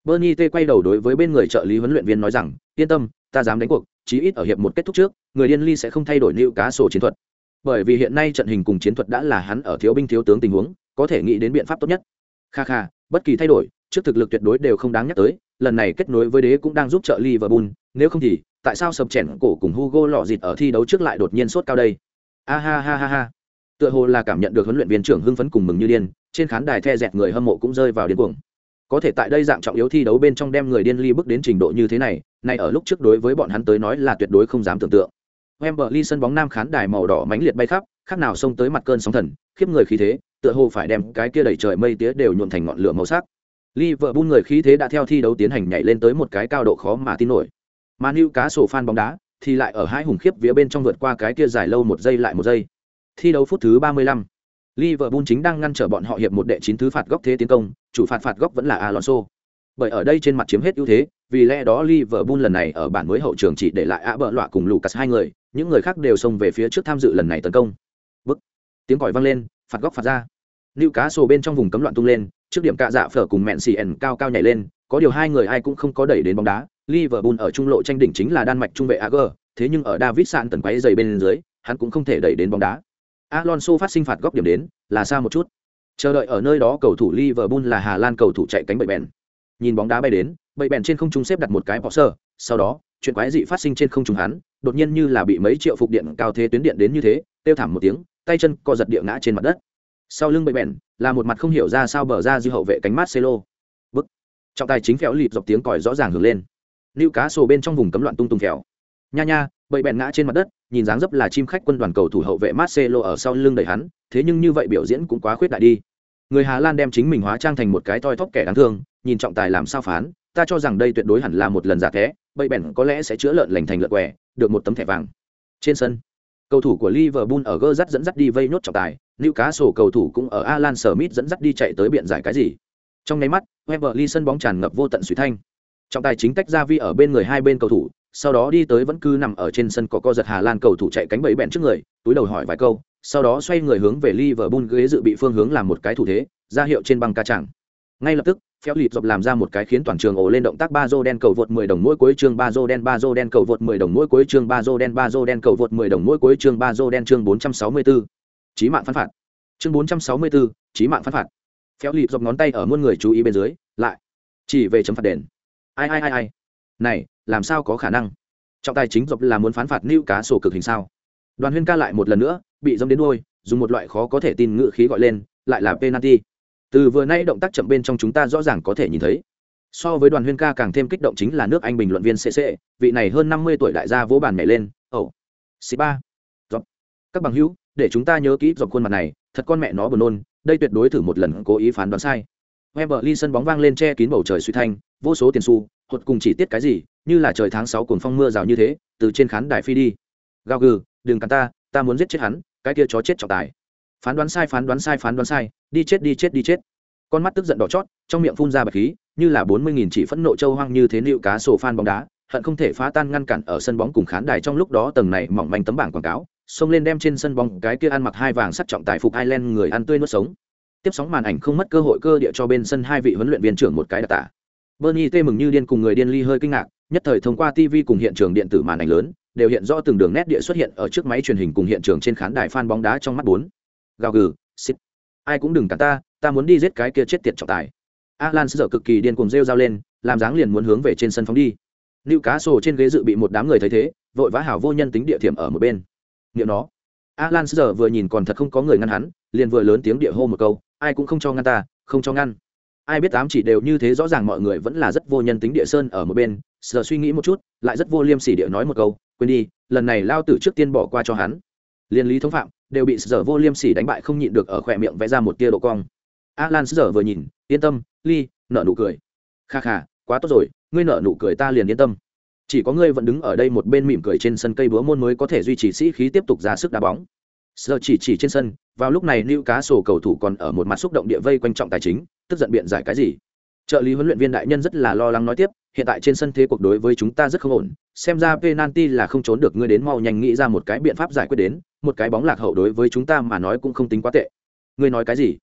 Bernie T quay đầu đối với bên người trợ lý huấn luyện viên nói rằng, yên tâm, ta dám đánh cuộc, chí ít ở hiệp một kết thúc trước, người điên ly sẽ không thay đổi lưu cá sổ chiến thuật bởi vì hiện nay trận hình cùng chiến thuật đã là hắn ở thiếu binh thiếu tướng tình huống, có thể nghĩ đến biện pháp tốt nhất. Kha kha, bất kỳ thay đổi, trước thực lực tuyệt đối đều không đáng nhắc tới, lần này kết nối với đế cũng đang giúp trợ liverpool, nếu không thì, tại sao sập chèn cổ cùng hugo lọ dịt ở thi đấu trước lại đột nhiên sốt cao đây? A ha ha ha ha. Tựa hồ là cảm nhận được huấn luyện viên trưởng hưng phấn cùng mừng như điên, trên khán đài the dẹt người hâm mộ cũng rơi vào điên cuồng. Có thể tại đây dạng trọng yếu thi đấu bên trong đem người điên ly bước đến trình độ như thế này này ở lúc trước đối với bọn hắn tới nói là tuyệt đối không dám tưởng tượng. Wembley sân bóng nam khán đài màu đỏ mãnh liệt bay khắp, khác nào xông tới mặt cơn sóng thần, khiếp người khí thế, tựa hồ phải đem cái kia đầy trời mây tía đều nhuộm thành ngọn lửa màu sắc. Liverpool người khí thế đã theo thi đấu tiến hành nhảy lên tới một cái cao độ khó mà tin nổi. Mà Newcastle fan bóng đá thì lại ở hai hùng khiếp vía bên trong vượt qua cái kia dài lâu một giây lại một giây. Thi đấu phút thứ 35. Liverpool chính đang ngăn trở bọn họ hiệp một đệ chín thứ phạt góc thế tiến công, chủ phạt phạt góc vẫn là Alonso. Bởi ở đây trên mặt chiếm hết ưu thế, vì lẽ đó Liverpool lần này ở bản mới hậu trường chỉ để lại ạ bợ lọa cùng Lucas hai người, những người khác đều xông về phía trước tham dự lần này tấn công. Bức. Tiếng còi vang lên phạt góc phạt ra. Newcastle cá bên trong vùng cấm loạn tung lên trước điểm cạ dạ phở cùng mẹn xì ẩn cao cao nhảy lên có điều hai người ai cũng không có đẩy đến bóng đá. Liverpool ở trung lộ tranh đỉnh chính là đan mạch trung vệ ag thế nhưng ở david sạn tần quấy giày bên dưới hắn cũng không thể đẩy đến bóng đá. Alonso phát sinh phạt góc điểm đến là xa một chút. Chờ đợi ở nơi đó cầu thủ liverpool là hà lan cầu thủ chạy cánh bậy bèn nhìn bóng đá bay đến bậy bèn trên không trung xếp đặt một cái bỏ sơ, sau đó, chuyện quái dị phát sinh trên không trung hắn, đột nhiên như là bị mấy triệu phục điện cao thế tuyến điện đến như thế, kêu thảm một tiếng, tay chân co giật địa ngã trên mặt đất. Sau lưng bậy bèn, là một mặt không hiểu ra sao bờ ra dư hậu vệ cánh marcelo bức. Trọng tài chính phèo lịp dọc tiếng còi rõ ràng hưởng lên. Lưu cá sổ bên trong vùng cấm loạn tung tung phèo. Nha nha bậy bèn ngã trên mặt đất, nhìn dáng dấp là chim khách quân đoàn cầu thủ hậu vệ marcelo ở sau lưng đẩy hắn, thế nhưng như vậy biểu diễn cũng quá khuyết đại đi. Người hà lan đem chính mình hóa trang thành một cái toi thóp kẻ đáng thương, nhìn trọng tài làm sao phán ta cho rằng đây tuyệt đối hẳn là một lần giả thế bậy bèn có lẽ sẽ chữa lợn lành thành lợn què được một tấm thẻ vàng. Trên sân cầu thủ của liverpool ở gơ dắt dẫn dắt đi vây nốt trọng tài newcastle sổ cầu thủ cũng ở alan smith dẫn dắt đi chạy tới biện giải cái gì. Trong nháy mắt Weberly sân bóng tràn ngập vô tận suy thanh. Trọng tài chính tách ra vi ở bên người hai bên cầu thủ sau đó đi tới vẫn cứ nằm ở trên sân có co giật Hà Lan cầu thủ chạy cánh bẫy bèn trước người, túi đầu hỏi vài câu, sau đó xoay người hướng về Liverpool ghế dự bị phương hướng làm một cái thủ thế, ra hiệu trên băng ca chẳng. Ngay lập tức, Phéo lịt dọc làm ra một cái khiến toàn trường ồ lên động tác ba dô đen cầu vượt 10 đồng mỗi cuối chương ba dô đen ba dô đen cầu vượt 10 đồng mỗi cuối chương ba dô đen ba dô đen cầu vượt 10 đồng mỗi cuối chương ba dô đen chương 464. Chí mạng phán phạt. Chương 464, chí mạng phán phạt. Phéo lịt dọc ngón tay ở muôn người chú ý bên dưới, lại chỉ về chấm phạt đền. Ai ai ai ai. Này, làm sao có khả năng? trọng tài chính dọc là muốn phán phạt lưu cá sổ cực hình sao đoàn huyên ca lại một lần nữa bị dâm đến đôi dùng một loại khó có thể tin ngự khí gọi lên lại là penalty từ vừa nay động tác chậm bên trong chúng ta rõ ràng có thể nhìn thấy. So với đoàn huyên ca càng thêm kích động chính là nước anh bình luận viên cc vị này hơn năm mươi tuổi đại gia vỗ bàn nhảy lên ẩu oh. ba, dọc, các bằng hữu, để chúng ta nhớ kỹ dọc khuôn mặt này, thật con mẹ nó buồn nôn, đây tuyệt đối thử một lần cố ý phán đoán sai. Weber ly sân bóng vang lên che kín bầu trời suy thanh, vô số tiền xu hột cùng chỉ tiết cái gì, như là trời tháng sáu cuồng phong mưa rào như thế, từ trên khán đài phi đi. Gào gừ, đừng cắn ta ta muốn giết chết hắn, cái kia chó chết trọng tài phán đoán sai phán đoán sai phán đoán sai đi chết đi chết đi chết. Con mắt tức giận đỏ chót trong miệng phun ra bạch khí như là bốn mươi nghìn chỉ phẫn nộ châu hoang như thế nịu cá sổ phan bóng đá hận không thể phá tan ngăn cản ở sân bóng cùng khán đài trong lúc đó tầng này mỏng manh tấm bảng quảng cáo xông lên đem trên sân bóng cái kia ăn mặc hai vàng sắt trọng tài phục Ireland người ăn tươi nuốt sống. Tiếp sóng màn ảnh không mất cơ hội cơ địa cho bên sân hai vị huấn luyện viên trưởng một cái đặc tả. Bernie tê mừng như điên cùng người điên ly hơi kinh ngạc, nhất thời thông qua TV cùng hiện trường điện tử màn ảnh lớn, đều hiện rõ từng đường nét địa xuất hiện ở trước máy truyền hình cùng hiện trường trên khán đài fan bóng đá trong mắt bốn. Gào gừ, xít. Ai cũng đừng cản ta, ta muốn đi giết cái kia chết tiệt trọng tài. Alan giờ cực kỳ điên cuồng rêu rao lên, làm dáng liền muốn hướng về trên sân phóng đi. lưu cá sổ trên ghế dự bị một đám người thấy thế, vội vã hảo vô nhân tính địa thiểm ở một bên. nghiệm nó. Alan giờ vừa nhìn còn thật không có người ngăn hắn, liền vừa lớn tiếng địa hô một câu, ai cũng không cho ngăn ta, không cho ngăn ai biết tám chỉ đều như thế rõ ràng mọi người vẫn là rất vô nhân tính địa sơn ở một bên sợ suy nghĩ một chút lại rất vô liêm sỉ địa nói một câu quên đi lần này lao tử trước tiên bỏ qua cho hắn liên lý thống phạm đều bị sở vô liêm sỉ đánh bại không nhịn được ở khỏe miệng vẽ ra một tia độ cong. Alan sở vừa nhìn yên tâm ly nợ nụ cười. Kha kha quá tốt rồi ngươi nợ nụ cười ta liền yên tâm. Chỉ có ngươi vẫn đứng ở đây một bên mỉm cười trên sân cây búa môn mới có thể duy trì sĩ khí tiếp tục ra sức đá bóng. Sở chỉ chỉ trên sân, vào lúc này Lưu Cá Sổ cầu thủ còn ở một mặt xúc động địa vây quanh trọng tài chính, tức giận biện giải cái gì. Trợ lý huấn luyện viên đại nhân rất là lo lắng nói tiếp, hiện tại trên sân thế cuộc đối với chúng ta rất không ổn, xem ra penalty là không trốn được ngươi đến mau nhanh nghĩ ra một cái biện pháp giải quyết đến, một cái bóng lạc hậu đối với chúng ta mà nói cũng không tính quá tệ. Ngươi nói cái gì?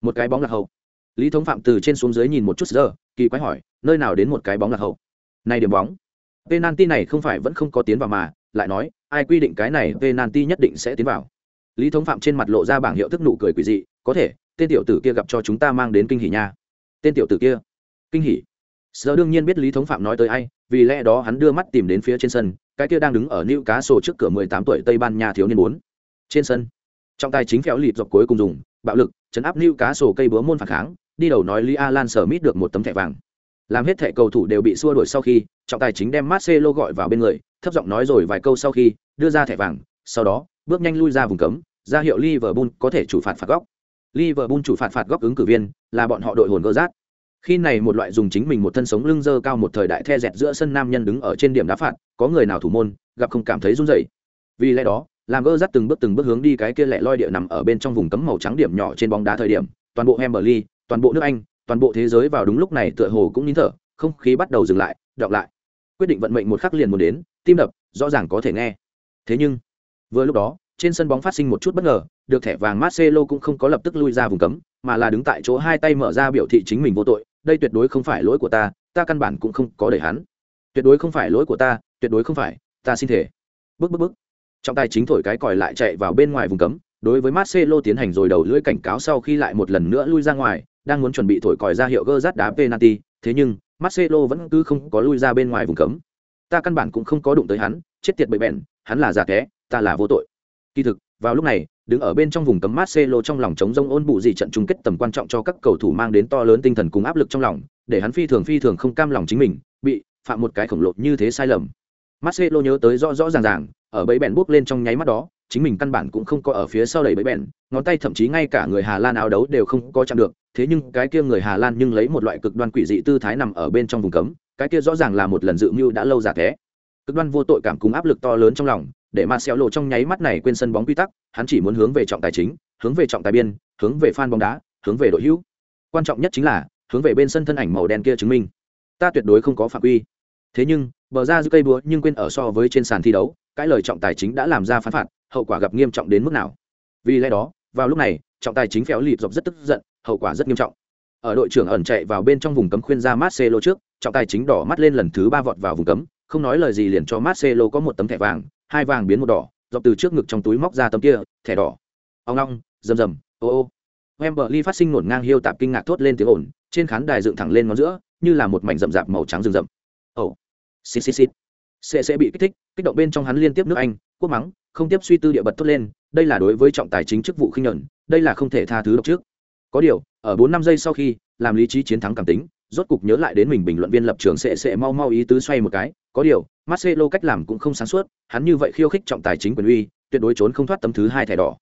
Một cái bóng lạc hậu? Lý Thống Phạm từ trên xuống dưới nhìn một chút giờ, kỳ quái hỏi, nơi nào đến một cái bóng lạc hậu? Này điểm bóng. Penalty này không phải vẫn không có tiến vào mà, lại nói, ai quy định cái này penalty nhất định sẽ tiến vào lý thống phạm trên mặt lộ ra bảng hiệu thức nụ cười quỷ dị có thể tên tiểu tử kia gặp cho chúng ta mang đến kinh hỉ nha tên tiểu tử kia kinh hỉ giờ đương nhiên biết lý thống phạm nói tới ai vì lẽ đó hắn đưa mắt tìm đến phía trên sân cái kia đang đứng ở nữ cá sổ trước cửa mười tám tuổi tây ban nha thiếu niên muốn trên sân trọng tài chính phéo lịt dọc cuối cùng dùng bạo lực chấn áp nữ cá sổ cây búa môn phản kháng đi đầu nói lý alan sở mít được một tấm thẻ vàng làm hết thẻ cầu thủ đều bị xua đuổi sau khi trọng tài chính đem marcelo gọi vào bên người thấp giọng nói rồi vài câu sau khi đưa ra thẻ vàng sau đó bước nhanh lui ra vùng cấm, ra hiệu Liverpool có thể chủ phạt phạt góc. Liverpool chủ phạt phạt góc ứng cử viên là bọn họ đội hồn gơ rát. Khi này một loại dùng chính mình một thân sống lưng dơ cao một thời đại the dẹt giữa sân nam nhân đứng ở trên điểm đá phạt, có người nào thủ môn, gặp không cảm thấy run rẩy. Vì lẽ đó, làm gơ dắt từng bước từng bước hướng đi cái kia lẻ loi địa nằm ở bên trong vùng cấm màu trắng điểm nhỏ trên bóng đá thời điểm, toàn bộ Hemberley, toàn bộ nước Anh, toàn bộ thế giới vào đúng lúc này tựa hồ cũng nín thở, không khí bắt đầu dừng lại, đọc lại. Quyết định vận mệnh một khắc liền muốn đến, tim đập, rõ ràng có thể nghe. Thế nhưng, Vừa lúc đó, trên sân bóng phát sinh một chút bất ngờ, được thẻ vàng Marcelo cũng không có lập tức lui ra vùng cấm, mà là đứng tại chỗ hai tay mở ra biểu thị chính mình vô tội, đây tuyệt đối không phải lỗi của ta, ta căn bản cũng không có đẩy hắn. Tuyệt đối không phải lỗi của ta, tuyệt đối không phải, ta xin thể. Bước bước bước. Trọng tài chính thổi cái còi lại chạy vào bên ngoài vùng cấm, đối với Marcelo tiến hành rồi đầu lưỡi cảnh cáo sau khi lại một lần nữa lui ra ngoài, đang muốn chuẩn bị thổi còi ra hiệu gơ rát đá penalty, thế nhưng Marcelo vẫn cứ không có lui ra bên ngoài vùng cấm. Ta căn bản cũng không có đụng tới hắn, chết tiệt bậy bẹn, hắn là giả té, ta là vô tội kỳ thực vào lúc này đứng ở bên trong vùng cấm Marcelo trong lòng chống rông ôn bụ gì trận chung kết tầm quan trọng cho các cầu thủ mang đến to lớn tinh thần cùng áp lực trong lòng, để hắn phi thường phi thường không cam lòng chính mình bị phạm một cái khổng lồ như thế sai lầm. Marcelo nhớ tới rõ rõ ràng ràng ở bẫy bèn bước lên trong nháy mắt đó chính mình căn bản cũng không có ở phía sau đẩy bẫy bèn ngón tay thậm chí ngay cả người hà lan áo đấu đều không có chạm được thế nhưng cái kia người hà lan nhưng lấy một loại cực đoan quỷ dị tư thái nằm ở bên trong vùng cấm cái kia rõ ràng là một lần dự mưu đã lâu giả thế. Cực đoan vô tội cảm cùng áp lực to lớn trong lòng để mà xéo lộ trong nháy mắt này quên sân bóng quy tắc, hắn chỉ muốn hướng về trọng tài chính, hướng về trọng tài biên, hướng về fan bóng đá, hướng về đội hữu. Quan trọng nhất chính là, hướng về bên sân thân ảnh màu đen kia chứng minh. Ta tuyệt đối không có phạm quy. Thế nhưng, bờ ra giữ cây búa nhưng quên ở so với trên sàn thi đấu cãi lời trọng tài chính đã làm ra phán phạt, hậu quả gặp nghiêm trọng đến mức nào? Vì lẽ đó, vào lúc này, trọng tài chính phéo lịp dọc rất tức giận, hậu quả rất nghiêm trọng. Ở đội trưởng ẩn chạy vào bên trong vùng cấm khuyên ra Marcelo trước, trọng tài chính đỏ mắt lên lần thứ ba vọt vào vùng cấm, không nói lời gì liền cho Marcelo có một tấm thẻ vàng hai vàng biến một đỏ dọc từ trước ngực trong túi móc ra tấm kia thẻ đỏ. Ông long rầm rầm ô ô. Em vợ ly phát sinh nổn ngang hiêu tạp kinh ngạc thốt lên tiếng ồn trên khán đài dựng thẳng lên ngón giữa như là một mảnh rậm rạp màu trắng rừng rậm. Ồ. Xì xì xì, sẽ sẽ bị kích thích kích động bên trong hắn liên tiếp nước anh quốc mắng không tiếp suy tư địa bật thốt lên đây là đối với trọng tài chính chức vụ khinh nhẫn đây là không thể tha thứ độc trước. Có điều ở bốn năm giây sau khi làm lý trí chiến thắng cảm tính rốt cục nhớ lại đến mình bình luận viên lập trường sẽ sẽ mau mau ý tứ xoay một cái, có điều, Marcelo cách làm cũng không sáng suốt, hắn như vậy khiêu khích trọng tài chính quyền uy, tuyệt đối trốn không thoát tấm thứ hai thẻ đỏ.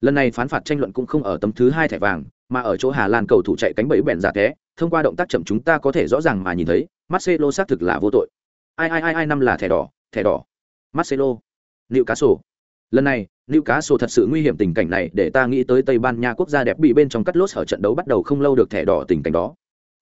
Lần này phán phạt tranh luận cũng không ở tấm thứ hai thẻ vàng, mà ở chỗ hà lan cầu thủ chạy cánh bẫy bèn giả thế thông qua động tác chậm chúng ta có thể rõ ràng mà nhìn thấy, Marcelo xác thực là vô tội. Ai ai ai ai, năm là thẻ đỏ thẻ đỏ. Marcelo. Liệu cá sổ lần này, Newcastle cá sổ thật sự nguy hiểm tình cảnh này, để ta nghĩ tới tây ban nha quốc gia đẹp bị bên trong cắt lốt ở trận đấu bắt đầu không lâu được thẻ đỏ tình cảnh đó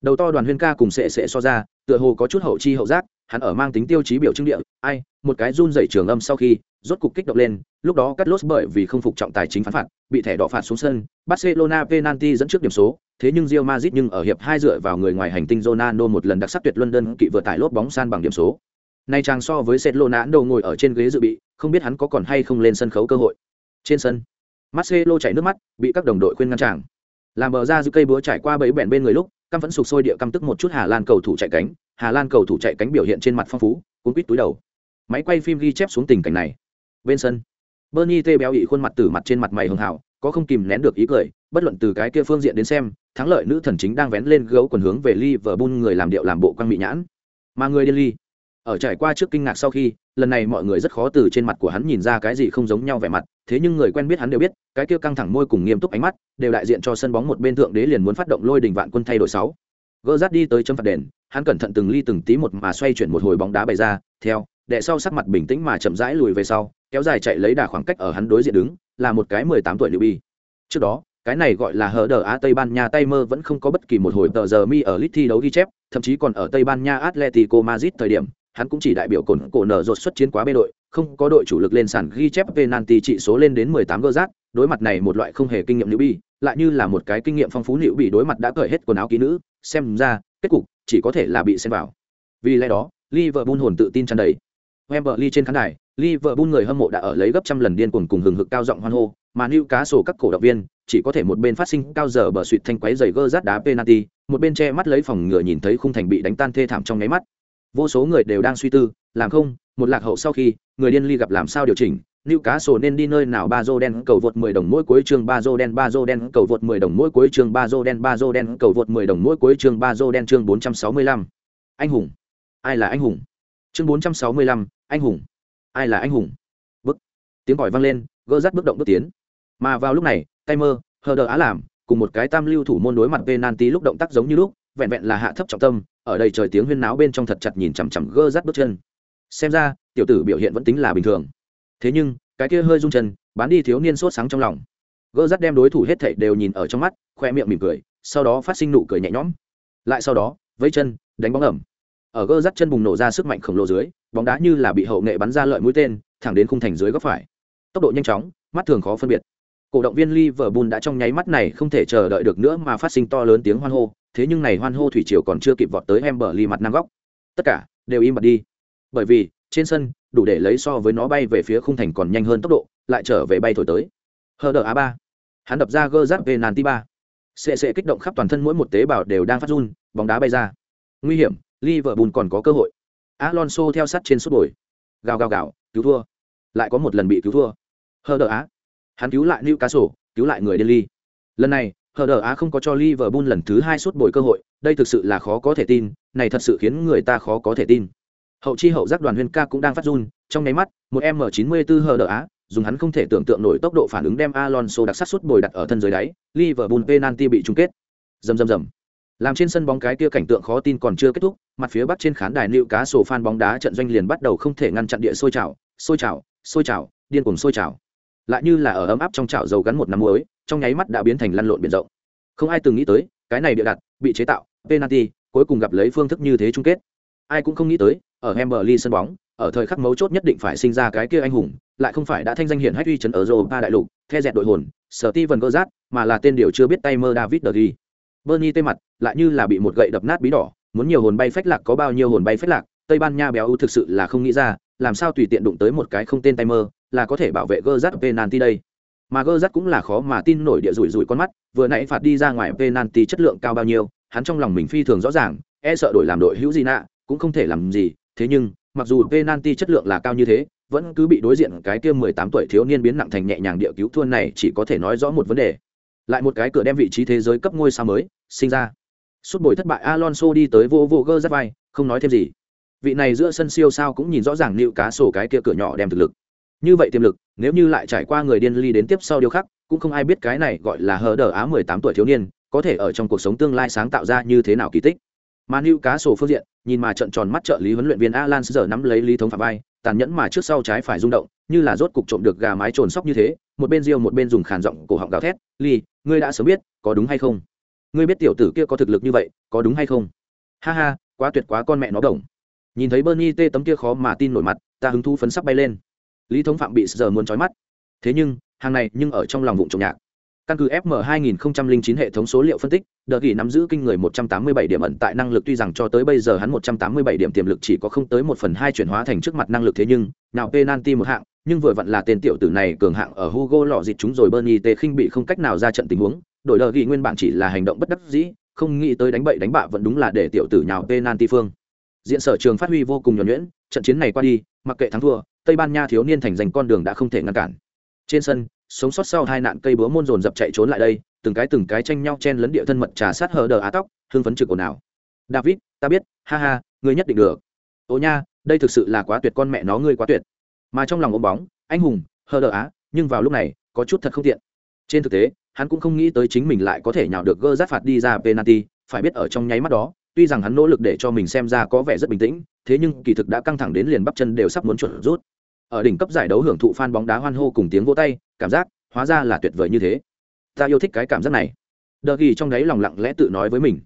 đầu to đoàn huyên ca cùng sệ sệ so ra tựa hồ có chút hậu chi hậu giác hắn ở mang tính tiêu chí biểu trưng địa ai một cái run dày trường âm sau khi rốt cục kích động lên lúc đó cắt lốt bởi vì không phục trọng tài chính phán phạt bị thẻ đỏ phạt xuống sân barcelona penalty dẫn trước điểm số thế nhưng Real Madrid nhưng ở hiệp hai dựa vào người ngoài hành tinh Ronaldo một lần đặc sắc tuyệt luân đơn kỵ vừa tải lốp bóng san bằng điểm số Nay chàng so với Barcelona Lô đầu ngồi ở trên ghế dự bị, không biết hắn có còn hay không lên sân khấu cơ hội. Trên sân, Marcelo chảy nước mắt, bị các đồng đội khuyên ngăn chàng. Làm bờ ra giữ cây búa trải qua bẫy bèn bên người lúc, căm vẫn sụp sôi địa căm tức một chút Hà Lan cầu thủ chạy cánh, Hà Lan cầu thủ chạy cánh biểu hiện trên mặt phong phú, cuốn quýt túi đầu. Máy quay phim ghi chép xuống tình cảnh này. Bên sân, Bernie tê béo ị khuôn mặt tử mặt trên mặt mày hường hảo, có không kìm nén được ý cười, bất luận từ cái kia phương diện đến xem, thắng lợi nữ thần chính đang vén lên gấu quần hướng về Liverpool người làm điệu làm bộ quang mỹ nhãn. Mà người điên ly, ở trải qua trước kinh ngạc sau khi, lần này mọi người rất khó từ trên mặt của hắn nhìn ra cái gì không giống nhau vẻ mặt, thế nhưng người quen biết hắn đều biết, cái kia căng thẳng môi cùng nghiêm túc ánh mắt, đều đại diện cho sân bóng một bên thượng đế liền muốn phát động lôi đình vạn quân thay đổi sáu. Gỡ rát đi tới chấm phạt đền, hắn cẩn thận từng ly từng tí một mà xoay chuyển một hồi bóng đá bày ra, theo, đệ sau sắc mặt bình tĩnh mà chậm rãi lùi về sau, kéo dài chạy lấy đà khoảng cách ở hắn đối diện đứng, là một cái mười tám tuổi lưu bi trước đó, cái này gọi là hở đờ á tây ban nha tay mơ vẫn không có bất kỳ một hồi tờ giờ mi ở lit thi đấu ghi chép, thậm chí còn ở tây ban nha atletico madrid thời điểm hắn cũng chỉ đại biểu cồn cổ nở rột xuất chiến quá bê đội, không có đội chủ lực lên sàn ghi chép penalty trị số lên đến 18 gơ rát, đối mặt này một loại không hề kinh nghiệm nữ bi, lại như là một cái kinh nghiệm phong phú nữ bị đối mặt đã cởi hết quần áo ký nữ, xem ra, kết cục chỉ có thể là bị xem vào. Vì lẽ đó, Liverpool hồn tự tin tràn đầy. Wembley trên khán đài, Liverpool người hâm mộ đã ở lấy gấp trăm lần điên cuồng cùng hừng hực cao giọng hoan hô, mà Newcastle các cổ động viên chỉ có thể một bên phát sinh cao giờ bờ suýt thanh quấy giày gơ rát đá penalty, một bên che mắt lấy phòng ngựa nhìn thấy khung thành bị đánh tan thê thảm trong nháy mắt vô số người đều đang suy tư làm không một lạc hậu sau khi người điên ly gặp làm sao điều chỉnh Lưu Cá Sổ nên đi nơi nào ba dô đen cầu vượt 10 đồng mỗi cuối chương ba dô đen ba dô đen cầu vượt 10 đồng mỗi cuối chương ba dô đen ba dô đen cầu vượt 10 đồng mỗi cuối chương ba dô đen chương 465. Anh hùng. Ai là anh hùng? Chương 465, anh hùng. Ai là anh hùng? Bước. Tiếng gọi vang lên, gỡ rắt bước động bước tiến. Mà vào lúc này, Tay mơ Hờ Đờ Á làm, cùng một cái tam lưu thủ môn đối mặt penalty lúc động tác giống như lúc, vẹn vẹn là hạ thấp trọng tâm, ở đây trời tiếng huyên náo bên trong thật chặt nhìn chằm chằm gơ rắt bước chân. Xem ra tiểu tử biểu hiện vẫn tính là bình thường. Thế nhưng cái kia hơi rung chân bán đi thiếu niên sốt sáng trong lòng. Gơ rắt đem đối thủ hết thảy đều nhìn ở trong mắt khoe miệng mỉm cười sau đó phát sinh nụ cười nhẹ nhõm. Lại sau đó vẫy chân đánh bóng ẩm. Ở gơ rắt chân bùng nổ ra sức mạnh khổng lồ dưới bóng đá như là bị hậu nghệ bắn ra lợi mũi tên thẳng đến khung thành dưới góc phải. Tốc độ nhanh chóng mắt thường khó phân biệt. Cổ động viên Liverpool đã trong nháy mắt này không thể chờ đợi được nữa mà phát sinh to lớn tiếng hoan hô, thế nhưng này hoan hô thủy triều còn chưa kịp vọt tới em bờ ly mặt nam góc. Tất cả đều im bặt đi. Bởi vì, trên sân, đủ để lấy so với nó bay về phía khung thành còn nhanh hơn tốc độ, lại trở về bay thổi tới. Hờ đờ a ba Hắn đập ra gơ rác về nàn ti ba. Sệ sệ kích động khắp toàn thân mỗi một tế bào đều đang phát run, bóng đá bay ra. Nguy hiểm, Liverpool còn có cơ hội. Alonso theo sát trên sút bồi. Gào gào gào, cứu thua. Lại có một lần bị cứu thua. Hờ đờ á hắn cứu lại Newcastle, cứu lại người Delhi. Lần này, hờ đờ á không có cho Liverpool lần thứ hai suốt bồi cơ hội, đây thực sự là khó có thể tin, này thật sự khiến người ta khó có thể tin. Hậu chi hậu giác đoàn Huyên ca cũng đang phát run, trong nháy mắt, một M94 hờ đờ á, dùng hắn không thể tưởng tượng nổi tốc độ phản ứng đem Alonso đặc sắc suốt bồi đặt ở thân dưới đáy, Liverpool penalty bị chung kết. Rầm rầm rầm. Làm trên sân bóng cái kia cảnh tượng khó tin còn chưa kết thúc, mặt phía bắc trên khán đài nịu cá sổ fan bóng đá trận doanh liền bắt đầu không thể ngăn chặn địa sôi trào, sôi trào, sôi trào, điên cuồng sôi trào. Lại như là ở ấm áp trong chảo dầu gắn một năm muối, trong nháy mắt đã biến thành lăn lộn biển rộng. Không ai từng nghĩ tới, cái này địa đặt, bị chế tạo, penalty, cuối cùng gặp lấy phương thức như thế chung kết. Ai cũng không nghĩ tới, ở Hemberley sân bóng, ở thời khắc mấu chốt nhất định phải sinh ra cái kia anh hùng, lại không phải đã thanh danh hiển hách uy chấn ở Europa đại lục, the dẹt đội hồn, Steven Gerrard, mà là tên điều chưa biết tay mơ David De Gea. Bernie tê mặt, lại như là bị một gậy đập nát bí đỏ, muốn nhiều hồn bay phách lạc có bao nhiêu hồn bay phách lạc, Tây Ban Nha béo ưu thực sự là không nghĩ ra, làm sao tùy tiện đụng tới một cái không tên tay mơ, là có thể bảo vệ Gerrard penalty đây. Mà Gerrard cũng là khó mà tin nổi địa rủi rủi con mắt, vừa nãy phạt đi ra ngoài penalty chất lượng cao bao nhiêu, hắn trong lòng mình phi thường rõ ràng, e sợ đổi làm đội hữu gì nạ, cũng không thể làm gì, thế nhưng, mặc dù penalty chất lượng là cao như thế, vẫn cứ bị đối diện cái kia 18 tuổi thiếu niên biến nặng thành nhẹ nhàng địa cứu thua này chỉ có thể nói rõ một vấn đề. Lại một cái cửa đem vị trí thế giới cấp ngôi sao mới sinh ra. Suốt buổi thất bại Alonso đi tới vô vô gơ rất vai, không nói thêm gì. Vị này giữa sân siêu sao cũng nhìn rõ ràng nịu cá sổ cái kia cửa nhỏ đem thực lực. Như vậy tiềm lực, nếu như lại trải qua người điên ly đến tiếp sau điều khác, cũng không ai biết cái này gọi là hờ đờ á 18 tuổi thiếu niên, có thể ở trong cuộc sống tương lai sáng tạo ra như thế nào kỳ tích. Mà nữ cá sổ phương diện, nhìn mà trận tròn mắt trợ lý huấn luyện viên Alan giờ nắm lấy lý thống phạm vai, tàn nhẫn mà trước sau trái phải rung động, như là rốt cục trộm được gà mái trồn sóc như thế, một bên riêu một bên dùng khàn giọng cổ họng gào thét, "Ly, ngươi đã sớm biết, có đúng hay không? Ngươi biết tiểu tử kia có thực lực như vậy, có đúng hay không?" Ha ha, quá tuyệt quá con mẹ nó đồng. Nhìn thấy Bernie tê tấm kia khó mà tin nổi mặt, ta hứng thú phấn sắc bay lên. Lý thống phạm bị giờ muốn chói mắt. Thế nhưng, hàng này nhưng ở trong lòng vụ trộm nhạc căn cứ fm 2009 hệ thống số liệu phân tích đợt ghi nắm giữ kinh người 187 điểm ẩn tại năng lực tuy rằng cho tới bây giờ hắn 187 điểm tiềm lực chỉ có không tới một phần hai chuyển hóa thành trước mặt năng lực thế nhưng nào penalty một hạng nhưng vừa vặn là tên tiểu tử này cường hạng ở Hugo lọ dịch chúng rồi Bernie Tê khinh bị không cách nào ra trận tình huống đổi đợt ghi nguyên bản chỉ là hành động bất đắc dĩ không nghĩ tới đánh bậy đánh bạ vẫn đúng là để tiểu tử nhào penalty phương diện sở trường phát huy vô cùng nhuẩn nhuyễn trận chiến này qua đi, mặc kệ thắng thua, tây ban nha thiếu niên thành giành con đường đã không thể ngăn cản. Trên sân, sống sót sau hai nạn cây búa môn dồn dập chạy trốn lại đây, từng cái từng cái tranh nhau chen lấn địa thân mật trà sát hờ đờ á tóc hương phấn trực ồn ào. David, ta biết, ha ha, ngươi nhất định được. Ô nha, đây thực sự là quá tuyệt con mẹ nó ngươi quá tuyệt. Mà trong lòng ôm bóng, anh hùng, hờ đờ á, nhưng vào lúc này, có chút thật không tiện. Trên thực tế, hắn cũng không nghĩ tới chính mình lại có thể nhào được gơ rát phạt đi ra penalty, phải biết ở trong nháy mắt đó tuy rằng hắn nỗ lực để cho mình xem ra có vẻ rất bình tĩnh, thế nhưng kỳ thực đã căng thẳng đến liền bắp chân đều sắp muốn chuẩn rút. Ở đỉnh cấp giải đấu hưởng thụ fan bóng đá hoan hô cùng tiếng vỗ tay, cảm giác hóa ra là tuyệt vời như thế. Ta yêu thích cái cảm giác này. Đờ ghi trong đáy lòng lặng lẽ tự nói với mình.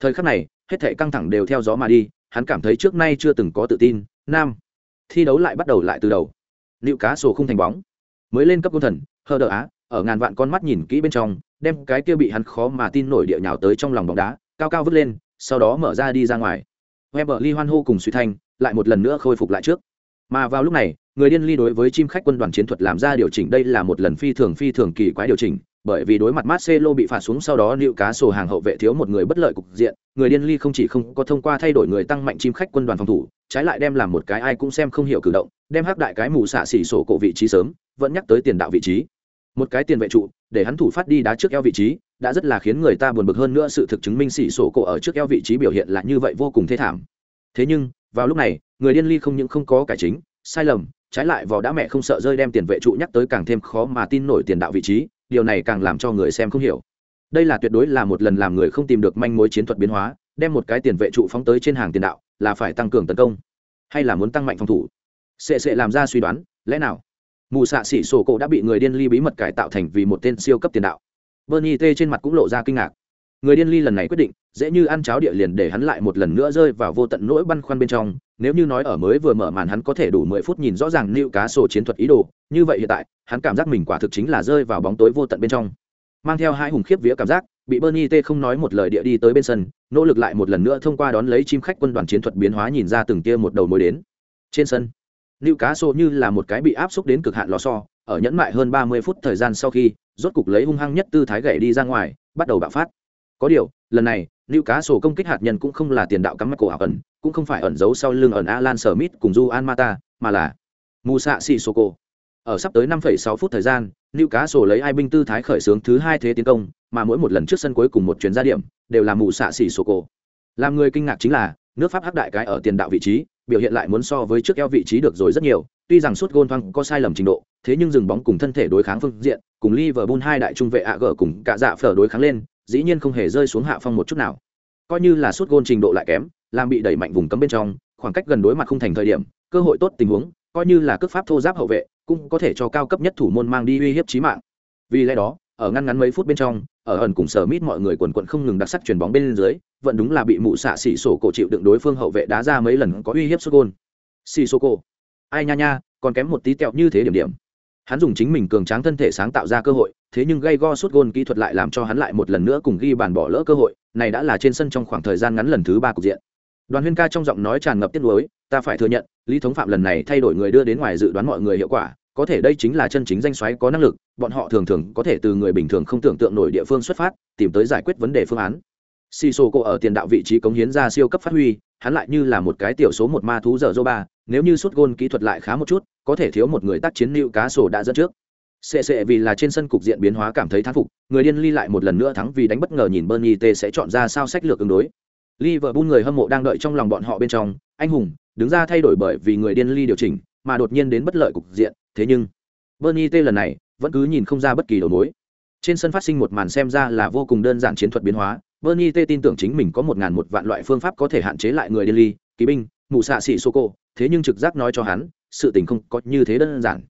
Thời khắc này, hết thảy căng thẳng đều theo gió mà đi, hắn cảm thấy trước nay chưa từng có tự tin. Nam, thi đấu lại bắt đầu lại từ đầu. Liệu cá sổ không thành bóng. Mới lên cấp quân thần hơ đờ á, ở ngàn vạn con mắt nhìn kỹ bên trong, đem cái kia bị hắn khó mà tin nổi địa nhào tới trong lòng bóng đá, cao cao vứt lên sau đó mở ra đi ra ngoài Weber ly hoan hô cùng suy thanh lại một lần nữa khôi phục lại trước mà vào lúc này người điên ly đối với chim khách quân đoàn chiến thuật làm ra điều chỉnh đây là một lần phi thường phi thường kỳ quái điều chỉnh bởi vì đối mặt Marcelo bị phạt xuống sau đó liệu cá sổ hàng hậu vệ thiếu một người bất lợi cục diện, người điên ly không chỉ không có thông qua thay đổi người tăng mạnh chim khách quân đoàn phòng thủ, trái lại đem làm một cái ai cũng xem không hiểu cử động, đem hắc đại cái mù xạ xỉ sổ cổ vị trí sớm, vẫn nhắc tới tiền đạo vị trí. Một cái tiền vệ trụ, để hắn thủ phát đi đá trước eo vị trí, đã rất là khiến người ta buồn bực hơn nữa sự thực chứng minh xỉ sổ cổ ở trước eo vị trí biểu hiện là như vậy vô cùng thê thảm. Thế nhưng, vào lúc này, người điên ly không những không có cải chính, sai lầm, trái lại vò đã mẹ không sợ rơi đem tiền vệ trụ nhắc tới càng thêm khó mà tin nổi tiền đạo vị trí điều này càng làm cho người xem không hiểu. Đây là tuyệt đối là một lần làm người không tìm được manh mối chiến thuật biến hóa đem một cái tiền vệ trụ phóng tới trên hàng tiền đạo là phải tăng cường tấn công hay là muốn tăng mạnh phòng thủ? Sẽ sẽ làm ra suy đoán lẽ nào? Mù xạ xỉ sổ cổ đã bị người điên ly bí mật cải tạo thành vì một tên siêu cấp tiền đạo. Bernie t trên mặt cũng lộ ra kinh ngạc. Người điên ly lần này quyết định, dễ như ăn cháo địa liền để hắn lại một lần nữa rơi vào vô tận nỗi băn khoăn bên trong, nếu như nói ở mới vừa mở màn hắn có thể đủ mười phút nhìn rõ ràng nịu cá sổ chiến thuật ý đồ, như vậy hiện tại, hắn cảm giác mình quả thực chính là rơi vào bóng tối vô tận bên trong. Mang theo hai hùng khiếp vía cảm giác, bị bernie t không nói một lời địa đi tới bên sân, nỗ lực lại một lần nữa thông qua đón lấy chim khách quân đoàn chiến thuật biến hóa nhìn ra từng tia một đầu mối đến. Trên sân Lưu cá sô như là một cái bị áp xúc đến cực hạn lò xo, ở nhẫn mại hơn ba mươi phút thời gian sau khi rốt cục lấy hung hăng nhất tư thái gậy đi ra ngoài bắt đầu bạo phát có điều lần này Lưu Cá sô công kích hạt nhân cũng không là tiền đạo cắm mắt cổ ảo ẩn, cũng không phải ẩn giấu sau lưng ẩn Alan Smith cùng Juan Mata, mà là Musa Sissoko. Ở sắp tới 5,6 phút thời gian, liều cá sô lấy hai binh tư thái khởi xướng thứ hai thế tiến công, mà mỗi một lần trước sân cuối cùng một chuyến ra điểm, đều là Musa Sissoko. Làm người kinh ngạc chính là, nước Pháp hắc đại cái ở tiền đạo vị trí, biểu hiện lại muốn so với trước eo vị trí được rồi rất nhiều, tuy rằng suốt gôn thoang có sai lầm trình độ, thế nhưng dừng bóng cùng thân thể đối kháng phương diện, cùng Liverpool hai đại trung vệ AG cùng cả dạ phở đối kháng lên, dĩ nhiên không hề rơi xuống hạ phong một chút nào. Coi như là suốt gôn trình độ lại kém, làm bị đẩy mạnh vùng cấm bên trong, khoảng cách gần đối mặt không thành thời điểm, cơ hội tốt tình huống, coi như là cước pháp thô giáp hậu vệ, cũng có thể cho cao cấp nhất thủ môn mang đi uy hiếp chí mạng. Vì lẽ đó, ở ngăn ngắn mấy phút bên trong, ở ẩn cùng sở mít mọi người quần quận không ngừng đặc sắc chuyền bóng bên dưới, vẫn đúng là bị mụ xạ xỉ sổ cổ chịu đựng đối phương hậu vệ đá ra mấy lần có uy hiếp sút gôn. Xỉ sổ cổ, ai nha nha, còn kém một tí tẹo như thế điểm điểm. Hắn dùng chính mình cường tráng thân thể sáng tạo ra cơ hội, thế nhưng gây go sút gôn kỹ thuật lại làm cho hắn lại một lần nữa cùng ghi bàn bỏ lỡ cơ hội, này đã là trên sân trong khoảng thời gian ngắn lần thứ ba cục diện. Đoàn Huyên ca trong giọng nói tràn ngập tiếc nuối, ta phải thừa nhận, Lý Thống Phạm lần này thay đổi người đưa đến ngoài dự đoán mọi người hiệu quả, có thể đây chính là chân chính danh xoáy có năng lực, bọn họ thường thường có thể từ người bình thường không tưởng tượng nổi địa phương xuất phát, tìm tới giải quyết vấn đề phương án. Sissoko ở tiền đạo vị trí cống hiến ra siêu cấp phát huy, hắn lại như là một cái tiểu số một ma thú giờ ba, nếu như suốt gôn kỹ thuật lại khá một chút, có thể thiếu một người tác chiến lưu cá sổ đã dẫn trước. Sệ sệ vì là trên sân cục diện biến hóa cảm thấy thán phục, người điên ly lại một lần nữa thắng vì đánh bất ngờ nhìn Bernie T sẽ chọn ra sao sách lược ứng đối. Liverpool người hâm mộ đang đợi trong lòng bọn họ bên trong, anh hùng, đứng ra thay đổi bởi vì người điên ly điều chỉnh, mà đột nhiên đến bất lợi cục diện, thế nhưng Bernie T lần này vẫn cứ nhìn không ra bất kỳ đầu mối. Trên sân phát sinh một màn xem ra là vô cùng đơn giản chiến thuật biến hóa, Bernie T tin tưởng chính mình có một ngàn một vạn loại phương pháp có thể hạn chế lại người điên ly, kỵ binh, mụ xạ xỉ cô thế nhưng trực giác nói cho hắn, sự tình không có như thế đơn giản.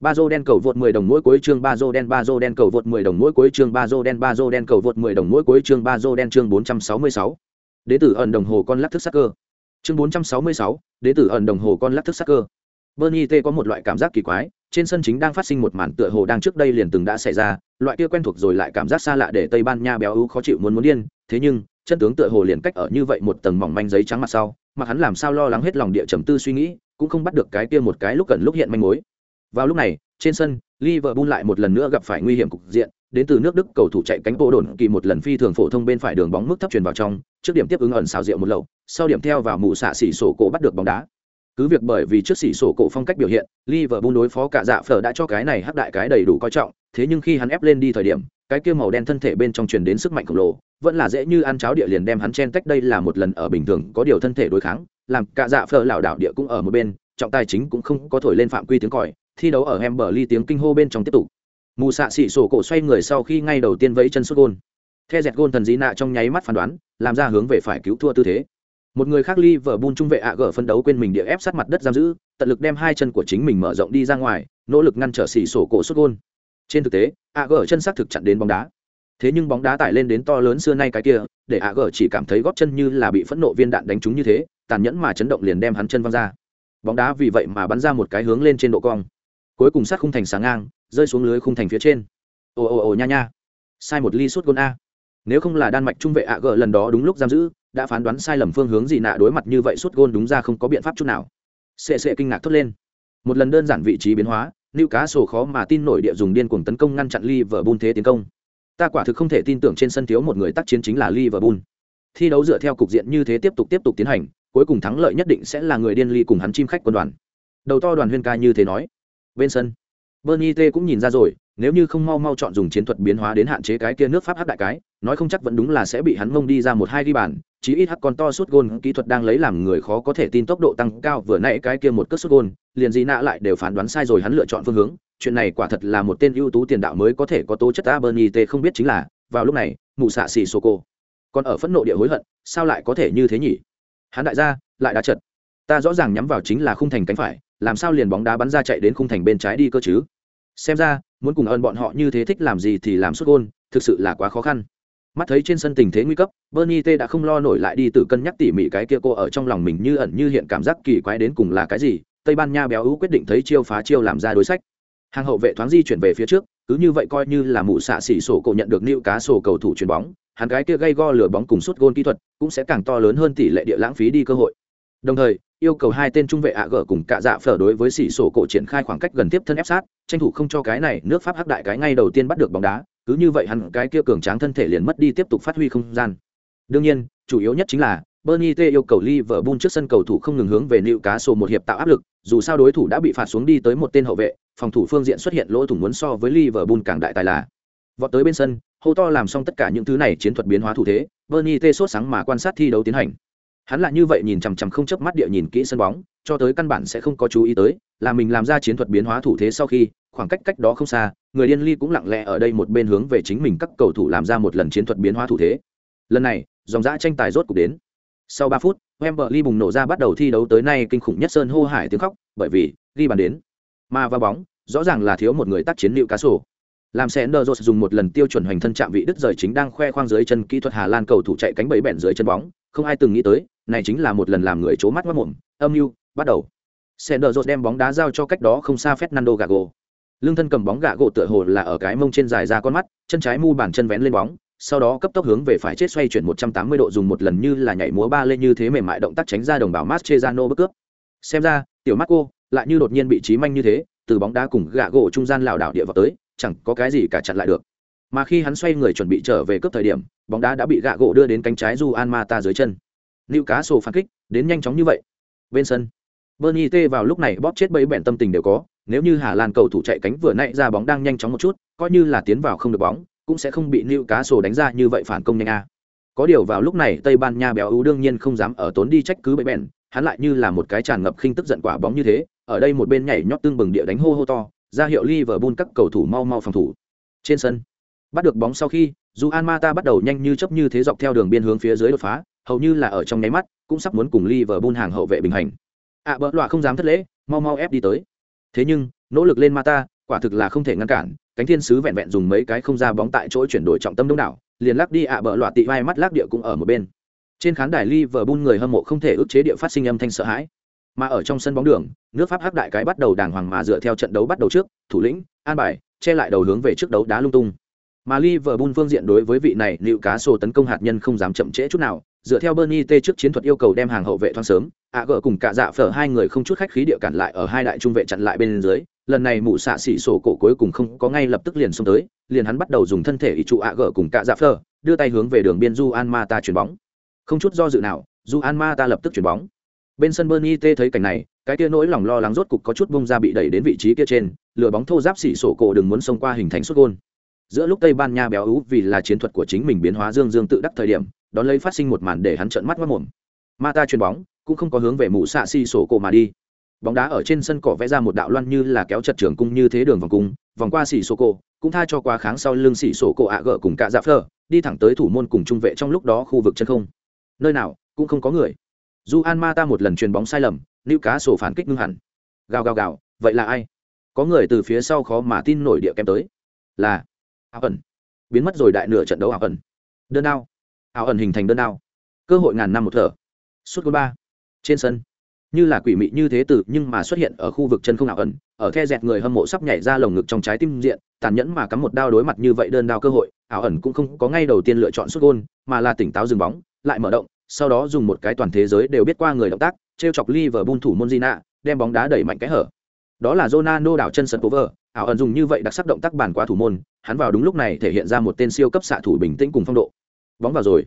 Ba đen cầu vượt 10 đồng mỗi cuối chương ba đen ba đen cầu vượt 10 đồng mỗi cuối chương ba đen ba đen cầu vượt 10 đồng mỗi cuối chương ba đen chương 466. Đế tử ẩn đồng hồ con lắc thức sắc cơ. Chương 466, đế tử ẩn đồng hồ con lắc thức sắc cơ. Bernie T có một loại cảm giác kỳ quái, trên sân chính đang phát sinh một màn tựa hồ đang trước đây liền từng đã xảy ra, loại kia quen thuộc rồi lại cảm giác xa lạ để Tây Ban Nha béo ú khó chịu muốn muốn điên, thế nhưng, chân tướng tựa hồ liền cách ở như vậy một tầng mỏng manh giấy trắng mặt sau, mà hắn làm sao lo lắng hết lòng địa trầm tư suy nghĩ, cũng không bắt được cái kia một cái lúc cần lúc hiện manh mối. Vào lúc này, trên sân, Liverpool lại một lần nữa gặp phải nguy hiểm cục diện, đến từ nước Đức cầu thủ chạy cánh bộ đồn kỳ một lần phi thường phổ thông bên phải đường bóng mức thấp truyền vào trong, trước điểm tiếp ứng ẩn xào rượu một lầu, sau điểm theo vào mũ xạ xỉ sổ cổ bắt được bóng đá. Cứ việc bởi vì trước xỉ sổ cổ phong cách biểu hiện, Liverpool đối phó cả dạ phở đã cho cái này hắc đại cái đầy đủ coi trọng, thế nhưng khi hắn ép lên đi thời điểm, cái kia màu đen thân thể bên trong truyền đến sức mạnh khổng lồ, vẫn là dễ như ăn cháo địa liền đem hắn chen tách đây là một lần ở bình thường có điều thân thể đối kháng, làm cả dạ phở lảo đảo địa cũng ở một bên, trọng tài chính cũng không có thổi lên phạm quy tiếng còi, thi đấu ở Hemberley tiếng kinh hô bên trong tiếp tục. Mù xạ xỉ sổ cổ xoay người sau khi ngay đầu tiên vẫy chân xuất gôn. The dẹt gôn thần dí nạ trong nháy mắt phán đoán, làm ra hướng về phải cứu thua tư thế một người khác Liverpool trung vệ ạ gở phân đấu quên mình địa ép sát mặt đất giam giữ, tận lực đem hai chân của chính mình mở rộng đi ra ngoài, nỗ lực ngăn trở xỉ sổ cổ sút gôn. Trên thực tế, ạ gở chân xác thực chặn đến bóng đá. Thế nhưng bóng đá tải lên đến to lớn xưa nay cái kia, để ạ gở chỉ cảm thấy gót chân như là bị phẫn nộ viên đạn đánh trúng như thế, tàn nhẫn mà chấn động liền đem hắn chân văng ra. Bóng đá vì vậy mà bắn ra một cái hướng lên trên độ cong. Cuối cùng sát khung thành sáng ngang, rơi xuống lưới khung thành phía trên. Ồ ồ ồ nha nha. Sai một ly sút gôn a. Nếu không là đan mạch trung vệ ạ gở lần đó đúng lúc giam giữ, đã phán đoán sai lầm phương hướng gì nạ đối mặt như vậy suốt gôn đúng ra không có biện pháp chút nào. Sệ sệ kinh ngạc thốt lên. Một lần đơn giản vị trí biến hóa nữ cá sổ khó mà tin nổi địa dùng điên cuồng tấn công ngăn chặn Liverpool thế tiến công. Ta quả thực không thể tin tưởng trên sân thiếu một người tác chiến chính là Liverpool. Thi đấu dựa theo cục diện như thế tiếp tục tiếp tục tiến hành cuối cùng thắng lợi nhất định sẽ là người điên ly cùng hắn chim khách quân đoàn. Đầu to đoàn huyên ca như thế nói. Bên sân Bernie T cũng nhìn ra rồi, nếu như không mau mau chọn dùng chiến thuật biến hóa đến hạn chế cái kia nước Pháp hắc đại cái, nói không chắc vẫn đúng là sẽ bị hắn mông đi ra một hai đi bàn, chí ít hắc con to suốt gôn kỹ thuật đang lấy làm người khó có thể tin tốc độ tăng cao vừa nãy cái kia một cất suốt gôn, liền gì nạ lại đều phán đoán sai rồi hắn lựa chọn phương hướng, chuyện này quả thật là một tên ưu tú tiền đạo mới có thể có tố chất A Bernie T không biết chính là, vào lúc này, mụ xạ xì Soko, còn ở phẫn nộ địa hối hận, sao lại có thể như thế nhỉ? Hắn đại gia, lại đã chật. Ta rõ ràng nhắm vào chính là khung thành cánh phải, làm sao liền bóng đá bắn ra chạy đến khung thành bên trái đi cơ chứ? xem ra muốn cùng ơn bọn họ như thế thích làm gì thì làm suốt gôn thực sự là quá khó khăn mắt thấy trên sân tình thế nguy cấp, bernie t đã không lo nổi lại đi tự cân nhắc tỉ mỉ cái kia cô ở trong lòng mình như ẩn như hiện cảm giác kỳ quái đến cùng là cái gì, tây ban nha béo ú quyết định thấy chiêu phá chiêu làm ra đối sách. Hàng hậu vệ thoáng di chuyển về phía trước, cứ như vậy coi như là mụ xạ xỉ sổ cổ nhận được nịu cá sổ cầu thủ chuyền bóng, Hắn cái kia gây go lửa bóng cùng suốt gôn kỹ thuật cũng sẽ càng to lớn hơn tỷ lệ địa lãng phí đi cơ hội. Đồng thời, yêu cầu hai tên trung vệ ạ gở cùng cạ dạ phở đối với xỉ sổ cổ triển khai khoảng cách gần tiếp thân ép sát, tranh thủ không cho cái này nước pháp hắc đại cái ngay đầu tiên bắt được bóng đá cứ như vậy hẳn cái kia cường tráng thân thể liền mất đi tiếp tục phát huy không gian đương nhiên chủ yếu nhất chính là Bernie T yêu cầu Liverpool trước sân cầu thủ không ngừng hướng về Newcastle cá một hiệp tạo áp lực, dù sao đối thủ đã bị phạt xuống đi tới một tên hậu vệ, phòng thủ phương diện xuất hiện lỗ thủng muốn so với Liverpool càng đại tài là. Vọt tới bên sân, hô to làm xong tất cả những thứ này chiến thuật biến hóa thủ thế, Bernie T sốt sáng mà quan sát thi đấu tiến hành. Hắn lại như vậy nhìn chằm chằm không chớp mắt địa nhìn kỹ sân bóng, cho tới căn bản sẽ không có chú ý tới, là mình làm ra chiến thuật biến hóa thủ thế sau khi, khoảng cách cách đó không xa, người điên ly cũng lặng lẽ ở đây một bên hướng về chính mình các cầu thủ làm ra một lần chiến thuật biến hóa thủ thế. Lần này, dòng dã tranh tài rốt cục đến. Sau 3 phút, Wembley bùng nổ ra bắt đầu thi đấu tới nay kinh khủng nhất sơn hô hải tiếng khóc, bởi vì ghi bàn đến. Mà vào bóng, rõ ràng là thiếu một người tác chiến liệu cá sổ. Làm Sender Rose dùng một lần tiêu chuẩn hoành thân chạm vị đứt rời chính đang khoe khoang dưới chân kỹ thuật Hà Lan cầu thủ chạy cánh bẫy bẹn dưới chân bóng, không ai từng nghĩ tới, này chính là một lần làm người chố mắt ngất mồm, âm mưu, bắt đầu. Sender Rose đem bóng đá giao cho cách đó không xa Fernando Gago. Lương thân cầm bóng gạ gỗ tựa hồ là ở cái mông trên dài ra con mắt, chân trái mu bàn chân vén lên bóng, sau đó cấp tốc hướng về phải chết xoay chuyển 180 độ dùng một lần như là nhảy múa ba lên như thế mềm mại động tác tránh ra đồng bào Mascherano bất cướp. Xem ra, tiểu Marco lại như đột nhiên bị trí manh như thế, từ bóng đá cùng gạ gỗ trung gian lảo đảo địa vào tới, chẳng có cái gì cả chặn lại được. Mà khi hắn xoay người chuẩn bị trở về cướp thời điểm, bóng đá đã bị gạ gỗ đưa đến cánh trái Juan Mata dưới chân. Newcastle phản kích, đến nhanh chóng như vậy. Bên sân, Bernie T vào lúc này bóp chết bấy bẹn tâm tình đều có, nếu như Hà Lan cầu thủ chạy cánh vừa nãy ra bóng đang nhanh chóng một chút, coi như là tiến vào không được bóng, cũng sẽ không bị Lưu Cá Sổ đánh ra như vậy phản công nhanh a. Có điều vào lúc này Tây Ban Nha béo ú đương nhiên không dám ở tốn đi trách cứ bậy bèn, hắn lại như là một cái tràn ngập khinh tức giận quả bóng như thế, ở đây một bên nhảy nhót tương bừng địa đánh hô hô to, ra hiệu Liverpool các cầu thủ mau mau phòng thủ. Trên sân, bắt được bóng sau khi, Juan Mata bắt đầu nhanh như chớp như thế dọc theo đường biên hướng phía dưới đột phá, hầu như là ở trong nháy mắt, cũng sắp muốn cùng Liverpool hàng hậu vệ bình hành. À bỡ loạ không dám thất lễ, mau mau ép đi tới. Thế nhưng, nỗ lực lên Mata, quả thực là không thể ngăn cản, cánh thiên sứ vẹn vẹn dùng mấy cái không ra bóng tại chỗ chuyển đổi trọng tâm đông đảo, liền lắc đi ạ bỡ loạ tị vai mắt lắc địa cũng ở một bên. Trên khán đài Liverpool người hâm mộ không thể ức chế địa phát sinh âm thanh sợ hãi. Mà ở trong sân bóng đường, nước Pháp hắc đại cái bắt đầu đàng hoàng mà dựa theo trận đấu bắt đầu trước, thủ lĩnh, an bài, che lại đầu hướng về trước đấu đá lung tung. Mà Liverpool phương diện đối với vị này liệu cá sổ tấn công hạt nhân không dám chậm trễ chút nào, dựa theo Bernie T trước chiến thuật yêu cầu đem hàng hậu vệ thoáng sớm, AG cùng cả dạ phở hai người không chút khách khí địa cản lại ở hai đại trung vệ chặn lại bên dưới, lần này mụ xạ xỉ sổ cổ cuối cùng không có ngay lập tức liền xông tới, liền hắn bắt đầu dùng thân thể ý trụ AG cùng cả dạ phở, đưa tay hướng về đường biên Ju An Ma ta chuyển bóng. Không chút do dự nào, Ju An Ma ta lập tức chuyển bóng. Bên sân Bernie T thấy cảnh này, cái kia nỗi lòng lo lắng rốt cục có chút bung ra bị đẩy đến vị trí kia trên, lừa bóng thô giáp xỉ sổ cổ đừng muốn xông qua hình thành sút gôn giữa lúc tây ban nha béo ú vì là chiến thuật của chính mình biến hóa dương dương tự đắc thời điểm đón lấy phát sinh một màn để hắn trợn mắt mất mồm. Ma ta chuyền bóng, cũng không có hướng về mũ xạ xi sổ cổ mà đi. Bóng đá ở trên sân cỏ vẽ ra một đạo loan như là kéo chật trường cung như thế đường vòng cung, vòng qua xỉ sổ cổ, cũng tha cho quá kháng sau lưng xỉ sổ cổ ạ gỡ cùng cả dạ phơ đi thẳng tới thủ môn cùng trung vệ trong lúc đó khu vực chân không. Nơi nào, cũng không có người. Dù an ma ta một lần chuyền bóng sai lầm, lưu cá sổ phản kích ngưng hẳn. Gào gào gào, vậy là ai? Có người từ phía sau khó mà tin nổi địa kém tới. Là ảo ẩn. Biến mất rồi đại nửa trận đấu ảo ẩn. Đơn đao ảo ẩn hình thành đơn đao. Cơ hội ngàn năm một thở. Suốt ba. Trên sân. Như là quỷ mị như thế tử nhưng mà xuất hiện ở khu vực chân không ảo ẩn ở the dẹt người hâm mộ sắp nhảy ra lồng ngực trong trái tim diện tàn nhẫn mà cắm một đao đối mặt như vậy đơn đao cơ hội ảo ẩn cũng không có ngay đầu tiên lựa chọn suốt gôn mà là tỉnh táo dừng bóng lại mở động sau đó dùng một cái toàn thế giới đều biết qua người động tác trêu chọc Liverpool thủ môn Gina, đem bóng đá đẩy mạnh cái hở. Đó là Ronaldo đảo chân sân cover, ảo ẩn dùng như vậy đặc sắc động tác bàn qua thủ môn, hắn vào đúng lúc này thể hiện ra một tên siêu cấp xạ thủ bình tĩnh cùng phong độ. Bóng vào rồi.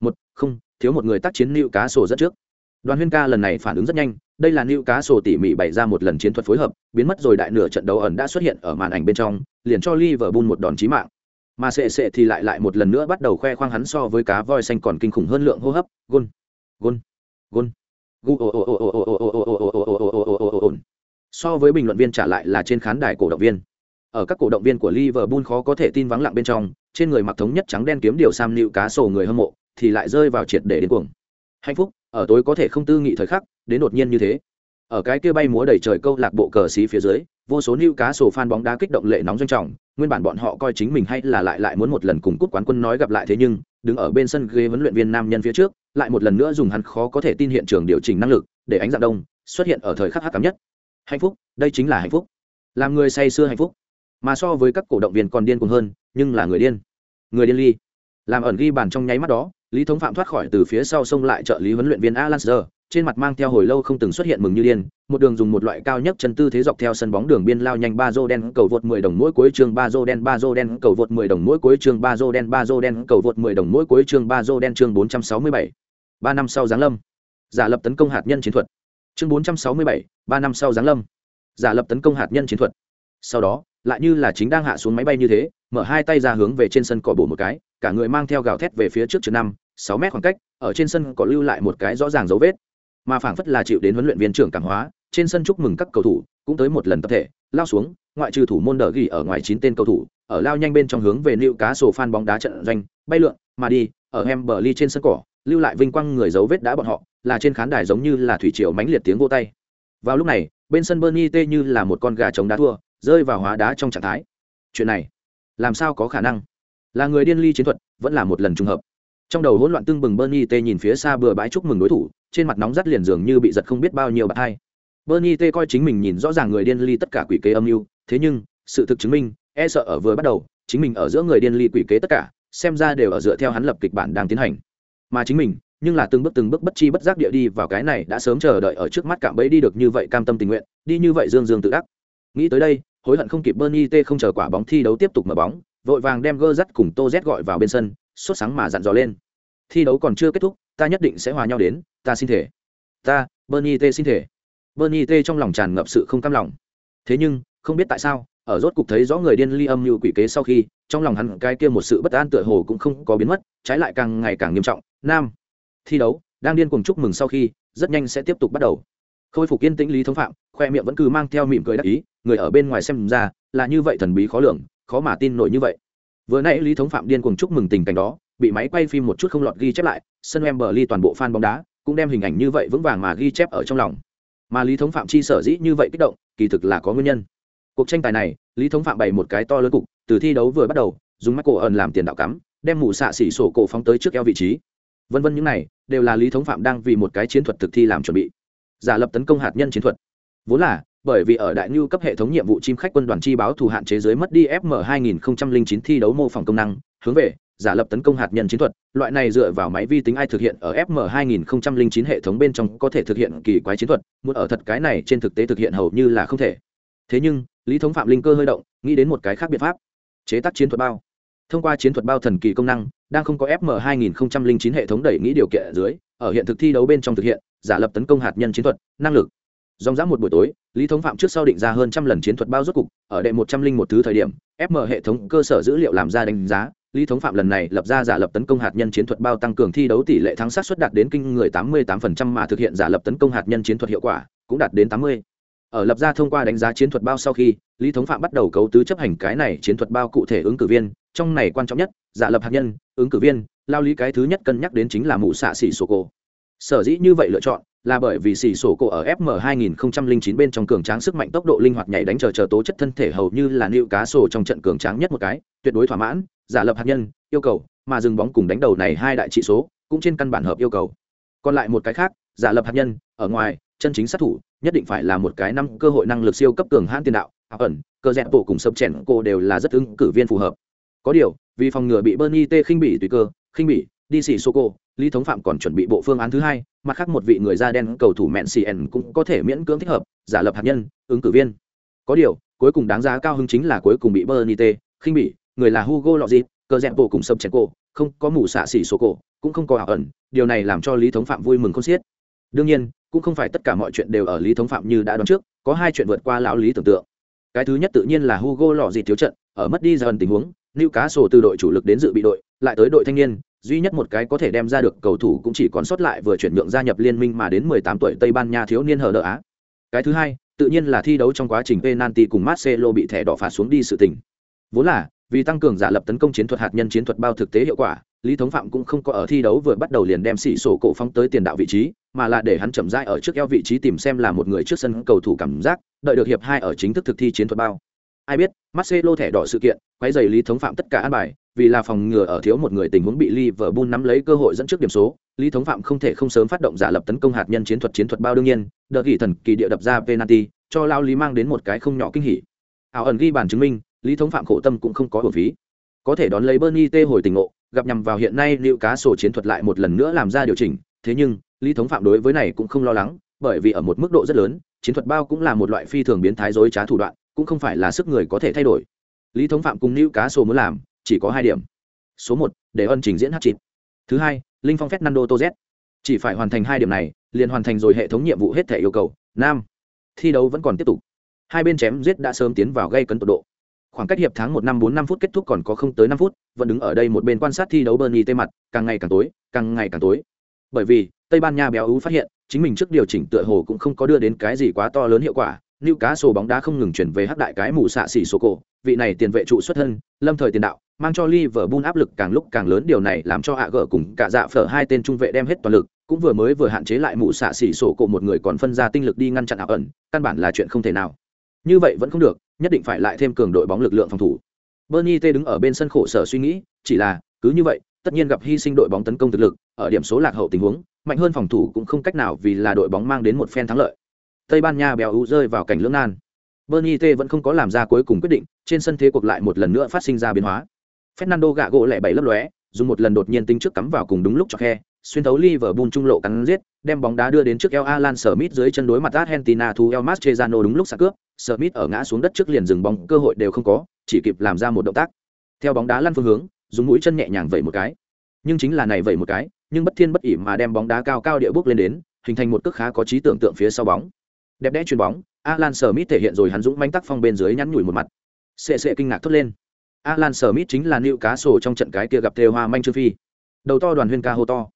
Một, không, thiếu một người tác chiến lưu cá sổ rất trước. Đoàn Huyên ca lần này phản ứng rất nhanh, đây là lưu cá sổ tỉ mỉ bày ra một lần chiến thuật phối hợp, biến mất rồi đại nửa trận đấu ẩn đã xuất hiện ở màn ảnh bên trong, liền cho Liverpool một đòn chí mạng. Mà sệ sệ thì lại lại một lần nữa bắt đầu khoe khoang hắn so với cá voi xanh còn kinh khủng hơn lượng hô hấp, gôn, gôn, gôn. So với bình luận viên trả lại là trên khán đài cổ động viên. Ở các cổ động viên của Liverpool khó có thể tin vắng lặng bên trong, trên người mặc thống nhất trắng đen kiếm điều sam nịu cá sổ người hâm mộ, thì lại rơi vào triệt để đến cuồng. Hạnh phúc, ở tối có thể không tư nghị thời khắc, đến đột nhiên như thế. Ở cái kia bay múa đầy trời câu lạc bộ cờ xí phía dưới, vô số nịu cá sổ fan bóng đá kích động lệ nóng doanh trọng, nguyên bản bọn họ coi chính mình hay là lại lại muốn một lần cùng cút quán quân nói gặp lại thế nhưng, đứng ở bên sân ghế huấn luyện viên nam nhân phía trước, lại một lần nữa dùng hắn khó có thể tin hiện trường điều chỉnh năng lực, để ánh dạng đông xuất hiện ở thời khắc hắc cảm nhất, hạnh phúc đây chính là hạnh phúc làm người say sưa hạnh phúc mà so với các cổ động viên còn điên cuồng hơn, nhưng là người điên. Người điên ly. Làm ẩn ghi bàn trong nháy mắt đó, lý thống phạm thoát khỏi từ phía sau sông lại trợ lý huấn luyện viên alan sơ trên mặt mang theo hồi lâu không từng xuất hiện mừng như điên, một đường dùng một loại cao nhất chân tư thế dọc theo sân bóng đường biên lao nhanh ba dô đen cầu vượt 10 đồng mỗi cuối chương ba dô đen ba dô đen cầu vượt 10 đồng mỗi cuối chương ba dô đen ba dô đen cầu vượt 10 đồng mỗi cuối chương ba dô đen chương 467. ba năm sau giáng lâm. Giả lập tấn công hạt nhân chiến thuật. Chương bốn trăm sáu mươi bảy, ba năm sau giáng lâm. Giả lập tấn công hạt nhân chiến thuật. Sau đó lại như là chính đang hạ xuống máy bay như thế, mở hai tay ra hướng về trên sân cỏ bổ một cái, cả người mang theo gào thét về phía trước chừng năm, sáu mét khoảng cách, ở trên sân có lưu lại một cái rõ ràng dấu vết. Mà phảng phất là chịu đến huấn luyện viên trưởng cảm hóa, trên sân chúc mừng các cầu thủ, cũng tới một lần tập thể, lao xuống, ngoại trừ thủ môn đờ ghi ở ngoài chín tên cầu thủ, ở lao nhanh bên trong hướng về lưu cá sổ phan bóng đá trận doanh, bay lượn, mà đi, ở em bờ ly trên sân cỏ, lưu lại vinh quang người dấu vết đã bọn họ, là trên khán đài giống như là thủy triều mãnh liệt tiếng vô tay. Vào lúc này, bên sân Bernie T như là một con gà trống đá thua rơi vào hóa đá trong trạng thái. Chuyện này, làm sao có khả năng? Là người điên ly chiến thuật, vẫn là một lần trùng hợp. Trong đầu hỗn loạn tương bừng bernie t nhìn phía xa bừa bãi chúc mừng đối thủ, trên mặt nóng rắt liền dường như bị giật không biết bao nhiêu bạc hai. Bernie t coi chính mình nhìn rõ ràng người điên ly tất cả quỷ kế âm mưu, thế nhưng, sự thực chứng minh e sợ ở vừa bắt đầu, chính mình ở giữa người điên ly quỷ kế tất cả, xem ra đều ở dựa theo hắn lập kịch bản đang tiến hành. Mà chính mình, nhưng là từng bước từng bước bất chi bất giác địa đi vào cái này đã sớm chờ đợi ở trước mắt cạm bẫy đi được như vậy cam tâm tình nguyện, đi như vậy dương dương tự đắc. Nghĩ tới đây hối hận không kịp bernie t không chờ quả bóng thi đấu tiếp tục mở bóng, vội vàng đem gơ dắt cùng tô z gọi vào bên sân, sốt sáng mà dặn dò lên. Thi đấu còn chưa kết thúc, ta nhất định sẽ hòa nhau đến, ta xin thể. Ta, bernie t xin thể. Bernie t trong lòng tràn ngập sự không cam lòng. Thế nhưng, không biết tại sao, ở rốt cục thấy rõ người điên ly âm như quỷ kế sau khi, trong lòng hắn cái kia một sự bất an tựa hồ cũng không có biến mất, trái lại càng ngày càng nghiêm trọng. Nam, thi đấu, đang điên cuồng chúc mừng sau khi, rất nhanh sẽ tiếp tục bắt đầu. Khôi phục yên tĩnh lý thống phạm, khoe miệng vẫn cứ mang theo mỉm cười đắc ý người ở bên ngoài xem ra là như vậy thần bí khó lường, khó mà tin nổi như vậy. Vừa nãy lý thống phạm điên cuồng chúc mừng tình cảnh đó, bị máy quay phim một chút không lọt ghi chép lại, sân em bờ ly toàn bộ fan bóng đá cũng đem hình ảnh như vậy vững vàng mà ghi chép ở trong lòng. Mà lý thống phạm chi sở dĩ như vậy kích động, kỳ thực là có nguyên nhân. Cuộc tranh tài này, lý thống phạm bày một cái to lớn cục, từ thi đấu vừa bắt đầu, dùng mắt cổ ẩn làm tiền đạo cắm, đem mù xạ xỉ sổ cổ phóng tới trước eo vị trí. Vân vân những này, đều là lý thống phạm đang vì một cái chiến thuật thực thi làm chuẩn bị. Giả lập tấn công hạt nhân chiến thuật. Vốn là bởi vì ở đại nhu cấp hệ thống nhiệm vụ chim khách quân đoàn chi báo thù hạn chế giới mất đi fm 2009 thi đấu mô phỏng công năng, hướng về, giả lập tấn công hạt nhân chiến thuật, loại này dựa vào máy vi tính ai thực hiện ở fm 2009 hệ thống bên trong có thể thực hiện kỳ quái chiến thuật, muốn ở thật cái này trên thực tế thực hiện hầu như là không thể. Thế nhưng, lý thống phạm linh cơ hơi động, nghĩ đến một cái khác biện pháp. Chế tác chiến thuật bao. Thông qua chiến thuật bao thần kỳ công năng, đang không có fm 2009 hệ thống đẩy nghĩ điều kiện ở dưới, ở hiện thực thi đấu bên trong thực hiện, giả lập tấn công hạt nhân chiến thuật, năng lực dòng dã một buổi tối, lý thống phạm trước sau định ra hơn trăm lần chiến thuật bao rốt cục, ở đệ một trăm linh một thứ thời điểm fm hệ thống cơ sở dữ liệu làm ra đánh giá, lý thống phạm lần này lập ra giả lập tấn công hạt nhân chiến thuật bao tăng cường thi đấu tỷ lệ thắng sát xuất đạt đến kinh người tám mươi 88% mà thực hiện giả lập tấn công hạt nhân chiến thuật hiệu quả, cũng đạt đến tám mươi. Ở lập ra thông qua đánh giá chiến thuật bao sau khi, lý thống phạm bắt đầu cấu tứ chấp hành cái này chiến thuật bao cụ thể ứng cử viên, trong này quan trọng nhất, giả lập hạt nhân, ứng cử viên, lao lý cái thứ nhất cân nhắc đến chính là mụ xạ xỉ sô cô sở dĩ như vậy lựa chọn là bởi vì xỉ sổ cổ ở fm 2009 bên trong cường tráng sức mạnh tốc độ linh hoạt nhảy đánh chờ chờ tố chất thân thể hầu như là nịu cá sổ trong trận cường tráng nhất một cái, tuyệt đối thỏa mãn, giả lập hạt nhân, yêu cầu, mà dừng bóng cùng đánh đầu này hai đại trị số, cũng trên căn bản hợp yêu cầu. Còn lại một cái khác, giả lập hạt nhân, ở ngoài, chân chính sát thủ, nhất định phải là một cái năm cơ hội năng lực siêu cấp cường hãn tiền đạo ẩn cơ dẹn bộ cùng sập chèn cô đều là rất ứng cử viên phù hợp. Có điều, vì phòng ngừa bị bernie t khinh bỉ tùy cơ, khinh bỉ đi xỉ sô cô lý thống phạm còn chuẩn bị bộ phương án thứ hai mặt khác một vị người da đen cầu thủ mẹn cn cũng có thể miễn cưỡng thích hợp giả lập hạt nhân ứng cử viên. Có điều cuối cùng đáng giá cao hứng chính là cuối cùng bị bernie t khinh bỉ người là hugo lọ dịp cơ rẽ bộ cùng sâm chèn cổ, không có mù xạ xỉ sô cổ, cũng không có ảo ẩn điều này làm cho lý thống phạm vui mừng không xiết. Đương nhiên cũng không phải tất cả mọi chuyện đều ở lý thống phạm như đã đoán trước có hai chuyện vượt qua lão lý tưởng tượng. Cái thứ nhất tự nhiên là hugo lọ dịp thiếu trận ở mất đi dần tình huống lưu cá sổ từ đội chủ lực đến dự bị đội lại tới đội thanh niên duy nhất một cái có thể đem ra được cầu thủ cũng chỉ còn sót lại vừa chuyển nhượng gia nhập liên minh mà đến 18 tuổi Tây Ban Nha thiếu niên hở đỡ Á. Cái thứ hai, tự nhiên là thi đấu trong quá trình penalty cùng Marcelo bị thẻ đỏ phạt xuống đi sự tình. Vốn là, vì tăng cường giả lập tấn công chiến thuật hạt nhân chiến thuật bao thực tế hiệu quả, Lý Thống Phạm cũng không có ở thi đấu vừa bắt đầu liền đem xỉ sổ cổ phóng tới tiền đạo vị trí, mà là để hắn chậm rãi ở trước eo vị trí tìm xem là một người trước sân cầu thủ cảm giác, đợi được hiệp hai ở chính thức thực thi chiến thuật bao. Ai biết, Marcelo thẻ đỏ sự kiện, quấy rầy Lý Thống Phạm tất cả an bài, vì là phòng ngừa ở thiếu một người tình huống bị Liverpool nắm lấy cơ hội dẫn trước điểm số, Lý Thống Phạm không thể không sớm phát động giả lập tấn công hạt nhân chiến thuật chiến thuật bao đương nhiên, đợt ghi thần kỳ địa đập ra penalty, cho Lao Lý mang đến một cái không nhỏ kinh hỉ. Ảo ẩn ghi bàn chứng minh, Lý Thống Phạm khổ tâm cũng không có uổng phí. Có thể đón lấy Bernie T hồi tình ngộ, gặp nhằm vào hiện nay liệu cá sổ chiến thuật lại một lần nữa làm ra điều chỉnh, thế nhưng, Lý Thống Phạm đối với này cũng không lo lắng, bởi vì ở một mức độ rất lớn, chiến thuật bao cũng là một loại phi thường biến thái dối trá thủ đoạn, cũng không phải là sức người có thể thay đổi. Lý Thống Phạm cùng Newcastle Cá Sổ muốn làm, chỉ có hai điểm. Số một để ân trình diễn hát chịt. Thứ hai linh phong phép nando toz chỉ phải hoàn thành hai điểm này liền hoàn thành rồi hệ thống nhiệm vụ hết thể yêu cầu. Nam thi đấu vẫn còn tiếp tục. Hai bên chém giết đã sớm tiến vào gây cấn tột độ. Khoảng cách hiệp tháng một năm bốn năm phút kết thúc còn có không tới năm phút vẫn đứng ở đây một bên quan sát thi đấu bernie tê mặt càng ngày càng tối càng ngày càng tối. Bởi vì tây ban nha béo ú phát hiện chính mình trước điều chỉnh tựa hồ cũng không có đưa đến cái gì quá to lớn hiệu quả. Lưu cá sổ bóng đá không ngừng chuyển về hắc đại cái mù xạ xỉ số cổ, vị này tiền vệ trụ xuất thân, lâm thời tiền đạo, mang cho Liverpool áp lực càng lúc càng lớn điều này làm cho ạ gỡ cùng cả dạ phở hai tên trung vệ đem hết toàn lực, cũng vừa mới vừa hạn chế lại mụ xạ xỉ sổ cổ một người còn phân ra tinh lực đi ngăn chặn ảo ẩn, căn bản là chuyện không thể nào. Như vậy vẫn không được, nhất định phải lại thêm cường đội bóng lực lượng phòng thủ. Bernie T đứng ở bên sân khổ sở suy nghĩ, chỉ là, cứ như vậy, tất nhiên gặp hy sinh đội bóng tấn công thực lực, ở điểm số lạc hậu tình huống, mạnh hơn phòng thủ cũng không cách nào vì là đội bóng mang đến một phen thắng lợi. Tây Ban Nha béo u rơi vào cảnh lưỡng nan. Bernie T vẫn không có làm ra cuối cùng quyết định, trên sân thế cuộc lại một lần nữa phát sinh ra biến hóa. Fernando gạ gỗ lẻ bảy lấp lóe, dùng một lần đột nhiên tính trước cắm vào cùng đúng lúc cho khe, xuyên thấu Liverpool trung lộ cắn giết, đem bóng đá đưa đến trước El Alan Smith dưới chân đối mặt Argentina thu El Mascherano đúng lúc sạc cướp, Smith ở ngã xuống đất trước liền dừng bóng, cơ hội đều không có, chỉ kịp làm ra một động tác. Theo bóng đá lăn phương hướng, dùng mũi chân nhẹ nhàng vẩy một cái. Nhưng chính là này vẩy một cái, nhưng bất thiên bất ỉ mà đem bóng đá cao cao địa bước lên đến, hình thành một cước khá có trí tưởng tượng phía sau bóng. Đẹp đẽ chuyền bóng, Alan Smith thể hiện rồi hắn dũng mãnh tác phong bên dưới nhắn nhủi một mặt. Sệ sệ kinh ngạc thốt lên. Alan Smith chính là cá sổ trong trận cái kia gặp Têu Hoa Manh Trương Phi. Đầu to đoàn huyên ca hô to.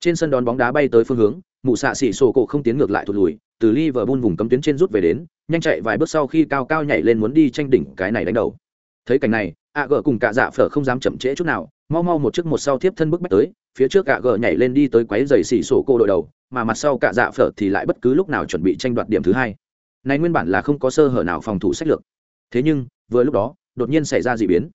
Trên sân đón bóng đá bay tới phương hướng, mụ xạ xỉ sổ cổ không tiến ngược lại thụt lùi, từ Liverpool vùng cấm tuyến trên rút về đến, nhanh chạy vài bước sau khi cao cao nhảy lên muốn đi tranh đỉnh cái này đánh đầu. Thấy cảnh này, AG cùng cả dạ phở không dám chậm trễ chút nào, mau mau một trước một sau tiếp thân bước bách tới, phía trước cả gờ nhảy lên đi tới quấy giày xỉ sổ cô đội đầu, mà mặt sau cả dạ phở thì lại bất cứ lúc nào chuẩn bị tranh đoạt điểm thứ hai. Này nguyên bản là không có sơ hở nào phòng thủ sách lược. Thế nhưng, vừa lúc đó, đột nhiên xảy ra dị biến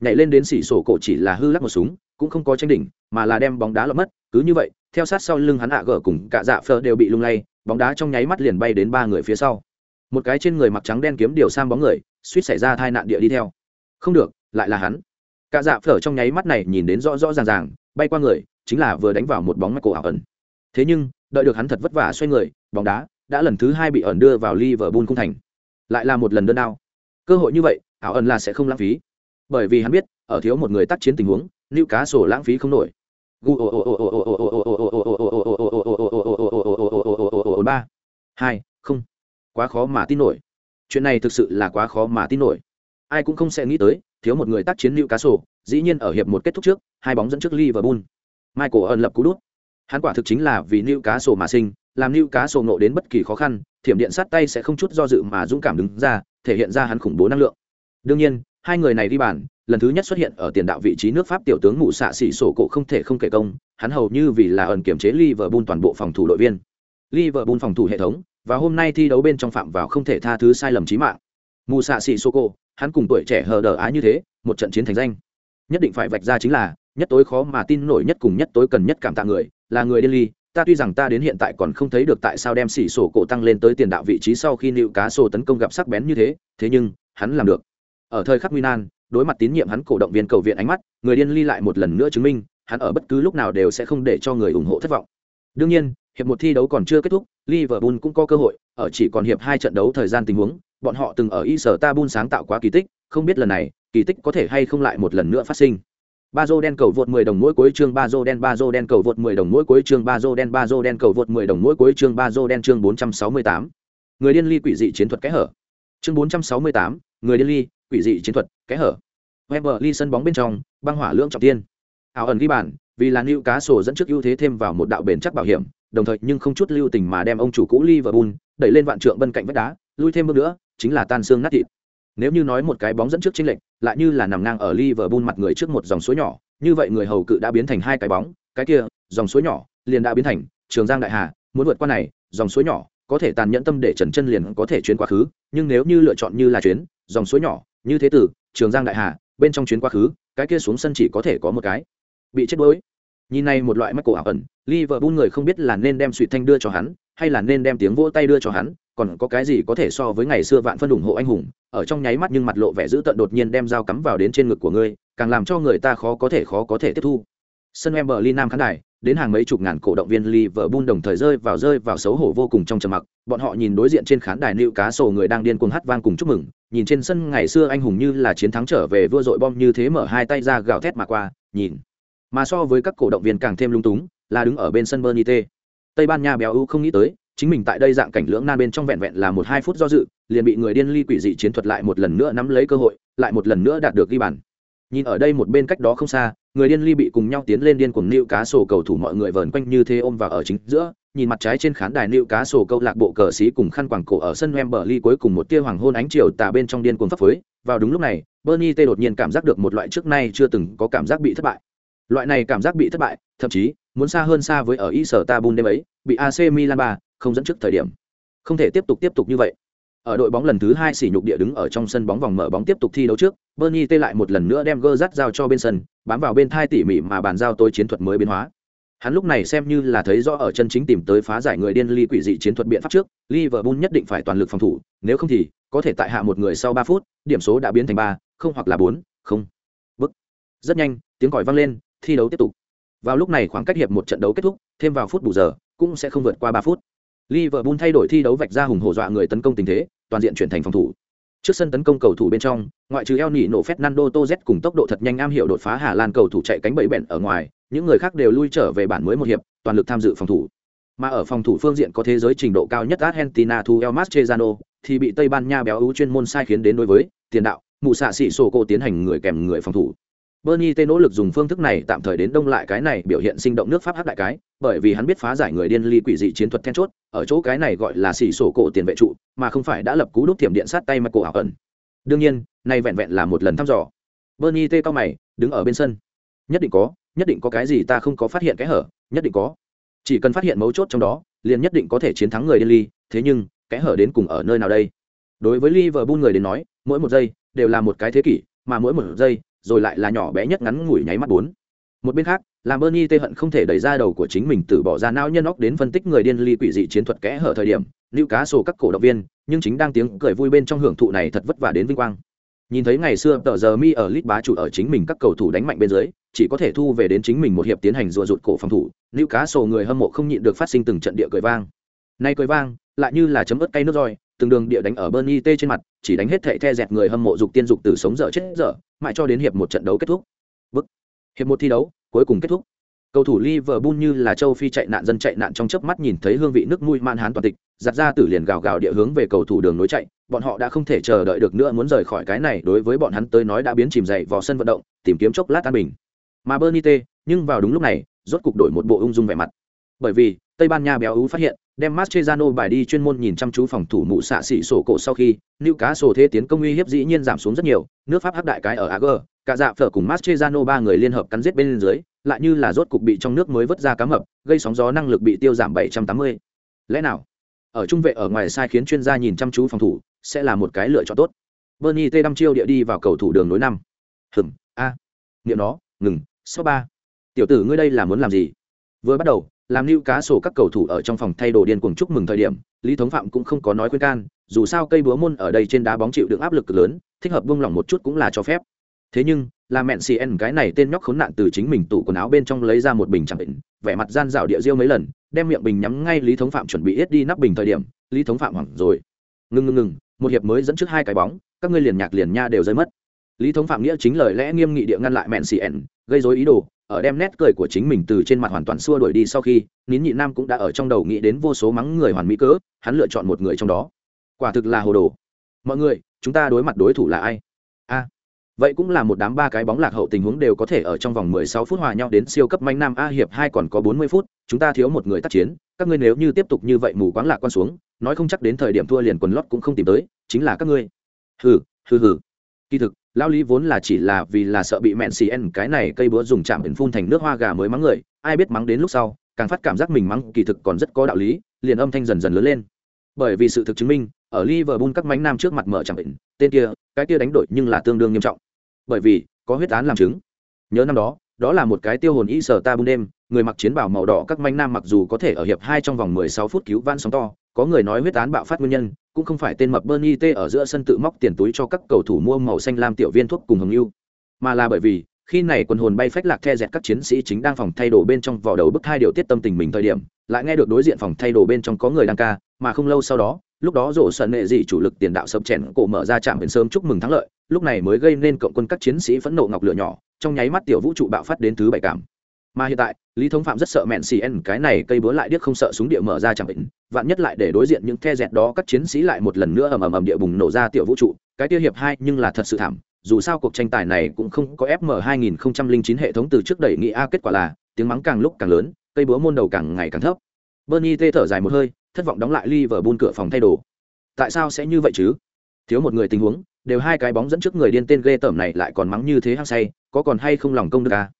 nhảy lên đến xỉ sổ cổ chỉ là hư lắc một súng, cũng không có tranh đỉnh, mà là đem bóng đá lọt mất, cứ như vậy, theo sát sau lưng hắn hạ gở cùng cả dạ phơ đều bị lung lay, bóng đá trong nháy mắt liền bay đến ba người phía sau. Một cái trên người mặc trắng đen kiếm điều sang bóng người, suýt xảy ra tai nạn địa đi theo. Không được, lại là hắn. Cả dạ phở trong nháy mắt này nhìn đến rõ rõ ràng ràng, bay qua người, chính là vừa đánh vào một bóng mắt cổ ảo ẩn thế nhưng, đợi được hắn thật vất vả xoay người, bóng đá đã lần thứ hai bị ẩn đưa vào Liverpool cung thành. Lại là một lần đơn đao. Cơ hội như vậy ảo ẩn là sẽ không lãng phí bởi vì hắn biết ở thiếu một người tác chiến tình huống lưu cá sổ lãng phí không nổi ba hai không quá khó mà tin nổi chuyện này thực sự là quá khó mà tin nổi ai cũng không sẽ nghĩ tới thiếu một người tác chiến lưu cá sổ dĩ nhiên ở hiệp một kết thúc trước hai bóng dẫn trước liverpool michael ẩn lập cú đút hắn quả thực chính là vì lưu cá sổ mà sinh làm lưu cá sổ nộ đến bất kỳ khó khăn thiểm điện sát tay sẽ không chút do dự mà dũng cảm đứng ra thể hiện ra hắn khủng bố năng lượng đương nhiên hai người này đi bàn, lần thứ nhất xuất hiện ở tiền đạo vị trí nước pháp tiểu tướng mụ xạ xỉ sổ cổ không thể không kể công, hắn hầu như vì là ẩn kiểm chế liverpool toàn bộ phòng thủ đội viên. Liverpool phòng thủ hệ thống, và hôm nay thi đấu bên trong phạm vào không thể tha thứ sai lầm chí mạng. Mù xạ xỉ sổ cổ, hắn cùng tuổi trẻ hờ đờ á như thế, một trận chiến thành danh. Nhất định phải vạch ra chính là, nhất tối khó mà tin nổi nhất cùng nhất tối cần nhất cảm tạ người, là người điên ly, ta tuy rằng ta đến hiện tại còn không thấy được tại sao đem xỉ sổ cổ tăng lên tới tiền đạo vị trí sau khi nịu cá sổ tấn công gặp sắc bén như thế thế nhưng, hắn làm được ở thời khắc nguy nan đối mặt tín nhiệm hắn cổ động viên cầu viện ánh mắt người điên ly lại một lần nữa chứng minh hắn ở bất cứ lúc nào đều sẽ không để cho người ủng hộ thất vọng. Đương nhiên hiệp một thi đấu còn chưa kết thúc liverpool cũng có cơ hội ở chỉ còn hiệp hai trận đấu thời gian tình huống bọn họ từng ở Istanbul sáng tạo quá kỳ tích không biết lần này kỳ tích có thể hay không lại một lần nữa phát sinh. Ba dô đen cầu vượt 10 đồng mỗi cuối chương ba dô đen ba dô đen cầu vượt 10 đồng mỗi cuối chương ba dô đen ba dô đen cầu vượt 10 đồng mỗi cuối chương ba dô đen chương 468. người điên ly quỷ dị chiến thuật kẽ hở. Chương 468, người điên ly quỷ dị chiến thuật kẽ hở. Weber sân bóng bên trong băng hỏa lưỡng trọng tiên. Ảo ẩn ghi bàn vì là lưu cá sổ dẫn trước ưu thế thêm vào một đạo bền chắc bảo hiểm đồng thời nhưng không chút lưu tình mà đem ông chủ cũ Liverpool đẩy lên vạn trượng bên cạnh vách đá lui thêm bước nữa chính là tan xương nát thịt. Nếu như nói một cái bóng dẫn trước chính lệnh, lại như là nằm ngang ở Liverpool mặt người trước một dòng suối nhỏ như vậy người hầu cự đã biến thành hai cái bóng cái kia dòng suối nhỏ liền đã biến thành trường giang đại hà muốn vượt qua này dòng suối nhỏ có thể tàn nhẫn tâm để trần chân liền có thể chuyến quá khứ nhưng nếu như lựa chọn như là chuyến dòng suối nhỏ như thế tử trường giang đại hà bên trong chuyến quá khứ cái kia xuống sân chỉ có thể có một cái. Bị chết đuối. Nhìn này một loại mắt cổ ảo ẩn Liverpool người không biết là nên đem suy thanh đưa cho hắn hay là nên đem tiếng vỗ tay đưa cho hắn còn có cái gì có thể so với ngày xưa vạn phân ủng hộ anh hùng ở trong nháy mắt nhưng mặt lộ vẻ dữ tợn đột nhiên đem dao cắm vào đến trên ngực của ngươi càng làm cho người ta khó có thể khó có thể tiếp thu. Sân em bờ nam khán đài đến hàng mấy chục ngàn cổ động viên Liverpool đồng thời rơi vào rơi vào xấu hổ vô cùng trong trầm mặc, bọn họ nhìn đối diện trên khán đài nịu cá sổ người đang điên cuồng hát vang cùng chúc mừng, nhìn trên sân ngày xưa anh hùng như là chiến thắng trở về vua dội bom như thế mở hai tay ra gào thét mà qua, nhìn. Mà so với các cổ động viên càng thêm lung túng, là đứng ở bên sân Bernite. tây ban nha béo ưu không nghĩ tới chính mình tại đây dạng cảnh lưỡng nan bên trong vẹn vẹn là một hai phút do dự liền bị người điên ly quỷ dị chiến thuật lại một lần nữa nắm lấy cơ hội lại một lần nữa đạt được ghi bàn nhìn ở đây một bên cách đó không xa người điên ly bị cùng nhau tiến lên điên cuồng nịu cá sổ cầu thủ mọi người vờn quanh như thế ôm vào ở chính giữa, nhìn mặt trái trên khán đài nịu cá sổ câu lạc bộ cờ sĩ cùng khăn quàng cổ ở sân Wembley cuối cùng một tia hoàng hôn ánh chiều tà bên trong điên cuồng phấp phới. Vào đúng lúc này, Bernie T đột nhiên cảm giác được một loại trước nay chưa từng có cảm giác bị thất bại. Loại này cảm giác bị thất bại, thậm chí, muốn xa hơn xa với ở y sở tabun đêm ấy, bị ac milan ba không dẫn trước thời điểm. Không thể tiếp tục tiếp tục như vậy. Ở đội bóng lần thứ hai sỉ nhục địa đứng ở trong sân bóng vòng mở bóng tiếp tục thi đấu trước, bernie tê lại một lần nữa đem gơ dắt giao cho bên sân bám vào bên thai tỉ mỉ mà bàn giao tôi chiến thuật mới biến hóa. Hắn lúc này xem như là thấy rõ ở chân chính tìm tới phá giải người điên ly quỷ dị chiến thuật biện pháp trước liverpool nhất định phải toàn lực phòng thủ nếu không thì có thể tại hạ một người sau ba phút điểm số đã biến thành ba không hoặc là bốn không. Bức. Rất nhanh tiếng còi vang lên thi đấu tiếp tục. Vào lúc này khoảng cách hiệp một trận đấu kết thúc thêm vào phút bù giờ cũng sẽ không vượt qua ba phút. Liverpool thay đổi thi đấu vạch ra hùng hổ dọa người tấn công tình thế, toàn diện chuyển thành phòng thủ. Trước sân tấn công cầu thủ bên trong, ngoại trừ El Nino Fernando Torres cùng tốc độ thật nhanh am hiểu đột phá Hà Lan cầu thủ chạy cánh bẫy bẹn ở ngoài, những người khác đều lui trở về bản mới một hiệp, toàn lực tham dự phòng thủ. Mà ở phòng thủ phương diện có thế giới trình độ cao nhất Argentina thu El Mascherano, thì bị Tây Ban Nha béo ú chuyên môn sai khiến đến đối với tiền đạo, mù xạ xỉ sổ cô tiến hành người kèm người phòng thủ. Bernie T nỗ lực dùng phương thức này tạm thời đến đông lại cái này biểu hiện sinh động nước Pháp hắc đại cái, bởi vì hắn biết phá giải người điên ly quỷ dị chiến thuật then chốt, ở chỗ cái này gọi là xỉ sổ cổ tiền vệ trụ, mà không phải đã lập cú đúc thiểm điện sát tay mà cổ ảo ẩn. Đương nhiên, này vẹn vẹn là một lần thăm dò. Bernie T cao mày, đứng ở bên sân. Nhất định có, nhất định có cái gì ta không có phát hiện cái hở, nhất định có. Chỉ cần phát hiện mấu chốt trong đó, liền nhất định có thể chiến thắng người điên ly, thế nhưng, cái hở đến cùng ở nơi nào đây? Đối với Liverpool người đến nói, mỗi một giây đều là một cái thế kỷ, mà mỗi một giây rồi lại là nhỏ bé nhất ngắn ngủi nháy mắt bốn. Một bên khác làm bernie tê hận không thể đẩy ra đầu của chính mình từ bỏ ra não nhân óc đến phân tích người điên ly quỷ dị chiến thuật kẽ hở thời điểm lưu cá sổ các cổ động viên nhưng chính đang tiếng cười vui bên trong hưởng thụ này thật vất vả đến vinh quang. Nhìn thấy ngày xưa tờ giờ mi ở lit bá chủ ở chính mình các cầu thủ đánh mạnh bên dưới chỉ có thể thu về đến chính mình một hiệp tiến hành rùa rụt cổ phòng thủ lưu cá sổ người hâm mộ không nhịn được phát sinh từng trận địa cười vang. Nay cười vang lại như là chấm ớt cay nước roi từng đường địa đánh ở Bernie T trên mặt, chỉ đánh hết thệ the dẹt người hâm mộ dục tiên dục tử sống dở chết dở, mãi cho đến hiệp một trận đấu kết thúc. Bức. Hiệp một thi đấu, cuối cùng kết thúc. Cầu thủ Liverpool như là châu Phi chạy nạn dân chạy nạn trong chớp mắt nhìn thấy hương vị nước mũi man hán toàn tịch, giật ra tử liền gào gào địa hướng về cầu thủ đường nối chạy, bọn họ đã không thể chờ đợi được nữa muốn rời khỏi cái này, đối với bọn hắn tới nói đã biến chìm dậy vào sân vận động, tìm kiếm chốc lát an bình. Mà Bernite, T, nhưng vào đúng lúc này, rốt cục đổi một bộ ung dung vẻ mặt. Bởi vì, Tây Ban Nha béo ú phát hiện, đem Mascherano bài đi chuyên môn nhìn chăm chú phòng thủ mụ xạ xỉ sổ cổ sau khi, Newcastle thế tiến công uy hiếp dĩ nhiên giảm xuống rất nhiều, nước Pháp hấp đại cái ở AG, cả dạ phở cùng Mascherano ba người liên hợp cắn giết bên dưới, lại như là rốt cục bị trong nước mới vớt ra cá mập, gây sóng gió năng lực bị tiêu giảm 780. Lẽ nào? Ở trung vệ ở ngoài sai khiến chuyên gia nhìn chăm chú phòng thủ, sẽ là một cái lựa chọn tốt. Bernie T đâm chiêu địa đi vào cầu thủ đường nối năm. Hừm, a. À. Niệm nó, ngừng, số ba. Tiểu tử ngươi đây là muốn làm gì? Vừa bắt đầu, làm lưu cá sổ các cầu thủ ở trong phòng thay đồ điên cuồng chúc mừng thời điểm, lý thống phạm cũng không có nói khuyên can, dù sao cây búa môn ở đây trên đá bóng chịu đựng áp lực cực lớn, thích hợp buông lỏng một chút cũng là cho phép. Thế nhưng, là mẹn cn cái này tên nhóc khốn nạn từ chính mình tủ quần áo bên trong lấy ra một bình chẳng định, vẻ mặt gian dạo địa diêu mấy lần, đem miệng bình nhắm ngay lý thống phạm chuẩn bị ít đi nắp bình thời điểm, lý thống phạm hoảng rồi. Ngừng ngừng ngừng một hiệp mới dẫn trước hai cái bóng, các ngươi liền nhạc liền nha đều rơi mất. Lý thống phạm nghĩa chính lời lẽ nghiêm nghị địa ngăn lại mẹn cn gây dối ý đồ ở đem nét cười của chính mình từ trên mặt hoàn toàn xua đuổi đi sau khi, nín nhị nam cũng đã ở trong đầu nghĩ đến vô số mắng người hoàn mỹ cớ, hắn lựa chọn một người trong đó. Quả thực là hồ đồ. Mọi người, chúng ta đối mặt đối thủ là ai? A. Vậy cũng là một đám ba cái bóng lạc hậu tình huống đều có thể ở trong vòng 16 phút hòa nhau đến siêu cấp manh nam a hiệp hai còn có 40 phút, chúng ta thiếu một người tác chiến, các ngươi nếu như tiếp tục như vậy mù quáng lạc quan xuống, nói không chắc đến thời điểm thua liền quần lót cũng không tìm tới, chính là các ngươi. Hừ hừ hừ kỳ thực lao lý vốn là chỉ là vì là sợ bị mẹn xì en, cái này cây búa dùng chạm biển phun thành nước hoa gà mới mắng người, ai biết mắng đến lúc sau, càng phát cảm giác mình mắng, kỳ thực còn rất có đạo lý, liền âm thanh dần dần lớn lên. Bởi vì sự thực chứng minh, ở liverpool các mánh nam trước mặt mở chạm ẩn tên kia, cái kia đánh đổi nhưng là tương đương nghiêm trọng. Bởi vì, có huyết án làm chứng. Nhớ năm đó đó là một cái tiêu hồn y sở ta bung đêm, người mặc chiến bảo màu đỏ các manh nam mặc dù có thể ở hiệp hai trong vòng 16 phút cứu van sóng to, có người nói huyết án bạo phát nguyên nhân cũng không phải tên mập Bernie T ở giữa sân tự móc tiền túi cho các cầu thủ mua màu xanh lam tiểu viên thuốc cùng hồng lưu, mà là bởi vì khi này quần hồn bay phách lạc the dẹt các chiến sĩ chính đang phòng thay đồ bên trong vỏ đầu bức hai điều tiết tâm tình mình thời điểm, lại nghe được đối diện phòng thay đồ bên trong có người đang ca, mà không lâu sau đó, lúc đó rổ sân nệ dị chủ lực tiền đạo sập chèn cổ mở ra chạm biển sớm chúc mừng thắng lợi, lúc này mới gây nên cộng quân các chiến sĩ phẫn nộ ngọc lửa nhỏ, trong nháy mắt tiểu vũ trụ bạo phát đến thứ bảy cảm mà hiện tại, lý thống phạm rất sợ mẹn xì n cái này cây búa lại điếc không sợ súng địa mở ra chẳng định, vạn nhất lại để đối diện những the dẹt đó các chiến sĩ lại một lần nữa ầm ầm ầm địa bùng nổ ra tiểu vũ trụ, cái tiêu hiệp hai nhưng là thật sự thảm, dù sao cuộc tranh tài này cũng không có fm 2009 hệ thống từ trước đẩy nghị a kết quả là, tiếng mắng càng lúc càng lớn, cây búa môn đầu càng ngày càng thấp. Bernie tê thở dài một hơi, thất vọng đóng lại liverpool cửa phòng thay đồ. Tại sao sẽ như vậy chứ? Thiếu một người tình huống, đều hai cái bóng dẫn trước người điên tên ghê tởm này lại còn mắng như thế hăng say, có còn hay không lòng công đức à?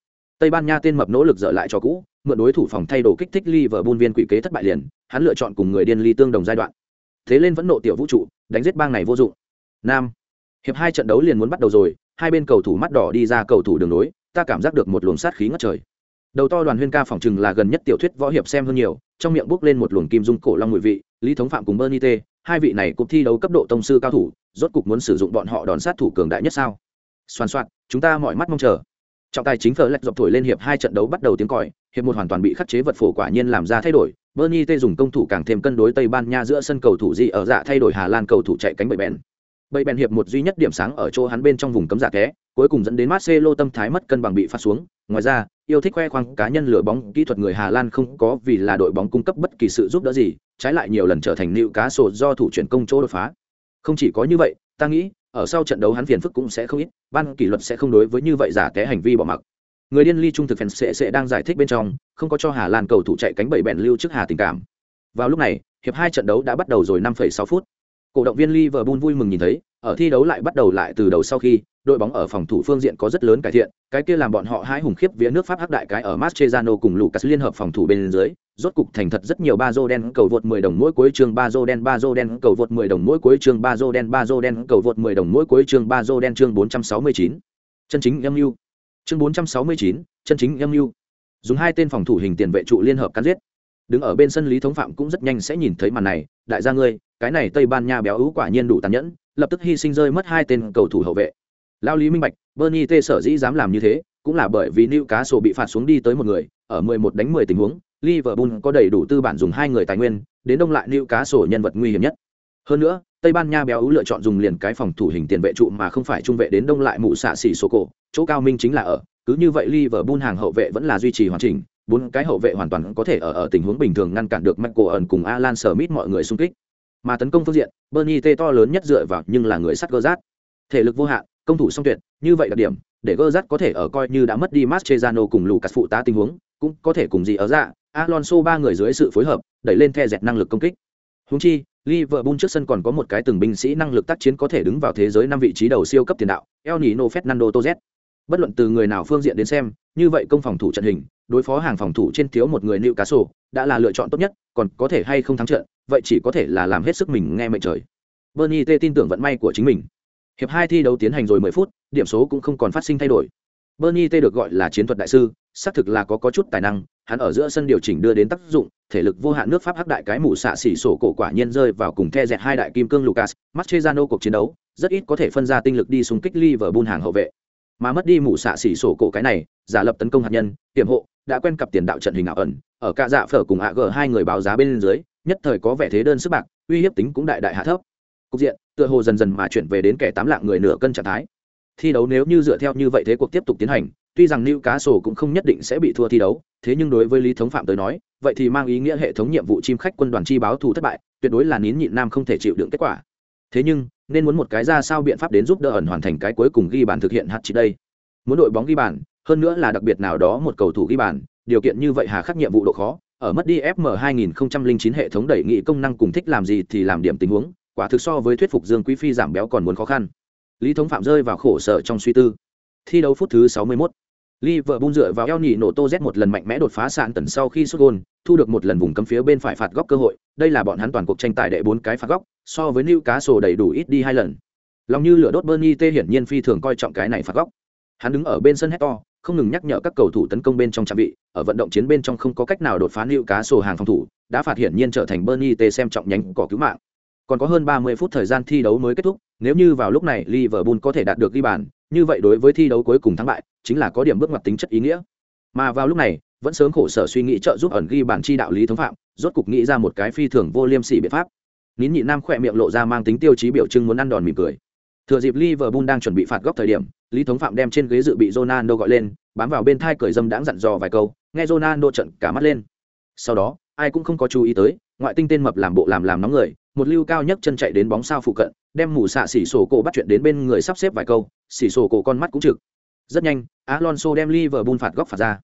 Tây ban nha tên mập nỗ lực dở lại cho cũ, mượn đối thủ phòng thay đồ kích thích liverpool viên quỷ kế thất bại liền, hắn lựa chọn cùng người điên ly tương đồng giai đoạn. Thế lên vẫn nộ tiểu vũ trụ, đánh giết bang này vô dụng. Nam. Hiệp hai trận đấu liền muốn bắt đầu rồi, hai bên cầu thủ mắt đỏ đi ra cầu thủ đường nối ta cảm giác được một luồng sát khí ngất trời. Đầu to đoàn huyên ca phỏng chừng là gần nhất tiểu thuyết võ hiệp xem hơn nhiều, trong miệng bốc lên một luồng kim dung cổ long mùi vị, lý thống phạm cùng bernie t hai vị này cuộc thi đấu cấp độ tông sư cao thủ, rốt cục muốn sử dụng bọn họ đòn sát thủ cường đại nhất sao? Xoan xoan chúng ta mọi mắt mong chờ trọng tài chính phở lạch dọc thổi lên hiệp hai trận đấu bắt đầu tiếng còi, hiệp một hoàn toàn bị khắc chế vật phổ quả nhiên làm ra thay đổi. Bernie t dùng công thủ càng thêm cân đối tây ban nha giữa sân cầu thủ gì ở dạ thay đổi hà lan cầu thủ chạy cánh bậy bèn bậy bèn hiệp một duy nhất điểm sáng ở chỗ hắn bên trong vùng cấm giả dạ té cuối cùng dẫn đến marcelo tâm thái mất cân bằng bị phạt xuống. Ngoài ra, yêu thích khoe khoang cá nhân lửa bóng kỹ thuật người hà lan không có vì là đội bóng cung cấp bất kỳ sự giúp đỡ gì, trái lại nhiều lần trở thành nịu cá sổ do thủ chuyển công chỗ đột phá. Không chỉ có như vậy, ta nghĩ ở sau trận đấu hắn phiền phức cũng sẽ không ít ban kỷ luật sẽ không đối với như vậy giả té hành vi bỏ mặc. Người điên ly trung thực fans sẽ sẽ đang giải thích bên trong không có cho hà lan cầu thủ chạy cánh bảy bèn lưu trước hà tình cảm. Vào lúc này hiệp hai trận đấu đã bắt đầu rồi 5,6 phút. Cổ động viên liverpool vui mừng nhìn thấy ở thi đấu lại bắt đầu lại từ đầu sau khi đội bóng ở phòng thủ phương diện có rất lớn cải thiện cái kia làm bọn họ hái hùng khiếp vía nước pháp hắc đại cái ở Mascherano cùng Lucas liên hợp phòng thủ bên dưới rốt cục thành thật rất nhiều ba rô đen cầu vượt 10 đồng mỗi cuối chương ba rô đen ba rô đen cầu vượt 10 đồng mỗi cuối chương ba rô đen ba rô đen cầu vượt 10 đồng mỗi cuối chương ba rô đen chương 469. chân chính âm lưu. chương 469, chân chính âm lưu. dùng hai tên phòng thủ hình tiền vệ trụ liên hợp cắn giết đứng ở bên sân lý thống phạm cũng rất nhanh sẽ nhìn thấy màn này đại gia ngươi cái này tây ban nha béo ú quả nhiên đủ tàn nhẫn lập tức hy sinh rơi mất hai tên cầu thủ hậu vệ lao lý minh bạch bernie t sở dĩ dám làm như thế cũng là bởi vì nữ cá sổ bị phạt xuống đi tới một người ở 11 đánh 10 tình huống liverpool có đầy đủ tư bản dùng hai người tài nguyên đến đông lại nữ cá sổ nhân vật nguy hiểm nhất hơn nữa tây ban nha béo ú lựa chọn dùng liền cái phòng thủ hình tiền vệ trụ mà không phải trung vệ đến đông lại mụ xạ xỉ số cổ chỗ cao minh chính là ở cứ như vậy liverpool hàng hậu vệ vẫn là duy trì hoàn chỉnh bốn cái hậu vệ hoàn toàn có thể ở ở tình huống bình thường ngăn cản được Michael ẩn cùng Alan Smith mọi người xung kích. Mà tấn công phương diện, Bernie T to lớn nhất dựa vào nhưng là người sắt gơ rát. Thể lực vô hạn, công thủ song tuyệt, như vậy đặc điểm, để gơ rắt có thể ở coi như đã mất đi Mascherano cùng Lucas phụ tá tình huống, cũng có thể cùng gì ở dạ, Alonso ba người dưới sự phối hợp, đẩy lên the dẹt năng lực công kích. húng chi, Liverpool trước sân còn có một cái từng binh sĩ năng lực tác chiến có thể đứng vào thế giới năm vị trí đầu siêu cấp tiền đạo, El Nino Fernando Torres. Bất luận từ người nào phương diện đến xem, như vậy công phòng thủ trận hình, đối phó hàng phòng thủ trên thiếu một người Newcastle đã là lựa chọn tốt nhất, còn có thể hay không thắng trận, vậy chỉ có thể là làm hết sức mình nghe mệnh trời. Bernie T tin tưởng vận may của chính mình. Hiệp hai thi đấu tiến hành rồi 10 phút, điểm số cũng không còn phát sinh thay đổi. Bernie T được gọi là chiến thuật đại sư, xác thực là có có chút tài năng, hắn ở giữa sân điều chỉnh đưa đến tác dụng, thể lực vô hạn nước Pháp hắc đại cái mũ xạ xỉ sổ cổ quả nhiên rơi vào cùng the dẹt hai đại kim cương Lucas, Mascherano cuộc chiến đấu, rất ít có thể phân ra tinh lực đi xung kích Liverpool hàng hậu vệ. Mà mất đi mũ xạ xỉ sổ cổ cái này, giả lập tấn công hạt nhân, tiềm hộ, đã quen cặp tiền đạo trận hình ảo ẩn, ở cả dạ phở cùng ạ hai người báo giá bên dưới, nhất thời có vẻ thế đơn sức bạc, uy hiếp tính cũng đại đại hạ thấp. Cục diện, tựa hồ dần dần mà chuyển về đến kẻ tám lạng người nửa cân trạng thái. Thi đấu nếu như dựa theo như vậy thế cuộc tiếp tục tiến hành, tuy rằng Niu Cá Sổ cũng không nhất định sẽ bị thua thi đấu, thế nhưng đối với Lý Thống Phạm tới nói, vậy thì mang ý nghĩa hệ thống nhiệm vụ chim khách quân đoàn chi báo thù thất bại, tuyệt đối là nín nhịn nam không thể chịu đựng kết quả. Thế nhưng, nên muốn một cái ra sao biện pháp đến giúp đỡ ẩn hoàn thành cái cuối cùng ghi bàn thực hiện hạt chỉ đây. Muốn đội bóng ghi bàn, hơn nữa là đặc biệt nào đó một cầu thủ ghi bàn, điều kiện như vậy hà khắc nhiệm vụ độ khó, ở mất đi FM 2009 hệ thống đẩy nghị công năng cùng thích làm gì thì làm điểm tình huống, quả thực so với thuyết phục Dương Quý phi giảm béo còn muốn khó khăn. Lý Thống Phạm rơi vào khổ sở trong suy tư. Thi đấu phút thứ 61. Liverpool dựa vào eo nhỉ nổ Tô Z một lần mạnh mẽ đột phá sạn tần sau khi sút gôn, thu được một lần vùng cấm phía bên phải phạt góc cơ hội, đây là bọn hắn toàn cuộc tranh tài đệ bốn cái phạt góc, so với Newcastle đầy đủ ít đi hai lần. Lòng như lửa đốt Bernie T hiển nhiên phi thường coi trọng cái này phạt góc. Hắn đứng ở bên sân hét to, không ngừng nhắc nhở các cầu thủ tấn công bên trong trạm vị, ở vận động chiến bên trong không có cách nào đột phá Newcastle hàng phòng thủ, đã phạt hiển nhiên trở thành Bernie T xem trọng nhánh cỏ cứu mạng. Còn có hơn 30 phút thời gian thi đấu mới kết thúc, nếu như vào lúc này Liverpool có thể đạt được ghi bàn, như vậy đối với thi đấu cuối cùng thắng bại, chính là có điểm bước ngoặt tính chất ý nghĩa. Mà vào lúc này, vẫn sớm khổ sở suy nghĩ trợ giúp ẩn ghi bàn chi đạo lý thống phạm, rốt cục nghĩ ra một cái phi thường vô liêm sỉ biện pháp. Nín nhị nam khỏe miệng lộ ra mang tính tiêu chí biểu trưng muốn ăn đòn mỉm cười. Thừa dịp Liverpool đang chuẩn bị phạt góc thời điểm, Lý Thống Phạm đem trên ghế dự bị Ronaldo gọi lên, bám vào bên thai cười dâm đãng dặn dò vài câu, nghe Ronaldo trận cả mắt lên. Sau đó, ai cũng không có chú ý tới, ngoại tinh tên mập làm bộ làm làm nóng người, một lưu cao nhất chân chạy đến bóng sao phụ cận, đem mù xạ xỉ sổ cổ bắt chuyện đến bên người sắp xếp vài câu, xỉ sổ cổ con mắt cũng trực. Rất nhanh, Alonso đem Liverpool phạt góc phạt ra.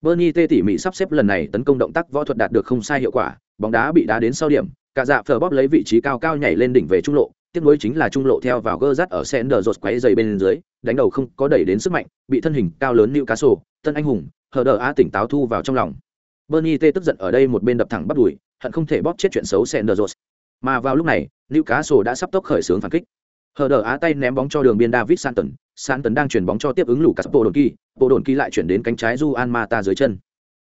Bernie tê tỉ mỉ sắp xếp lần này tấn công động tác võ thuật đạt được không sai hiệu quả, bóng đá bị đá đến sau điểm, cả dạ phở bóp lấy vị trí cao cao nhảy lên đỉnh về trung lộ, tiếp nối chính là trung lộ theo vào gơ rắt ở Sender rột quáy dày bên dưới, đánh đầu không có đẩy đến sức mạnh, bị thân hình cao lớn Newcastle, tân anh hùng, hờ đờ á tỉnh táo thu vào trong lòng. Bernie tê tức giận ở đây một bên đập thẳng bắt đùi, hận không thể bóp chết chuyện xấu Sender rột. Mà vào lúc này, Newcastle đã sắp tốc khởi xướng phản kích. Hờ đờ á tay ném bóng cho đường biên David Santon, Santon đang chuyển bóng cho tiếp ứng Lucas Podolski, Podolski lại chuyển đến cánh trái Juan Mata dưới chân.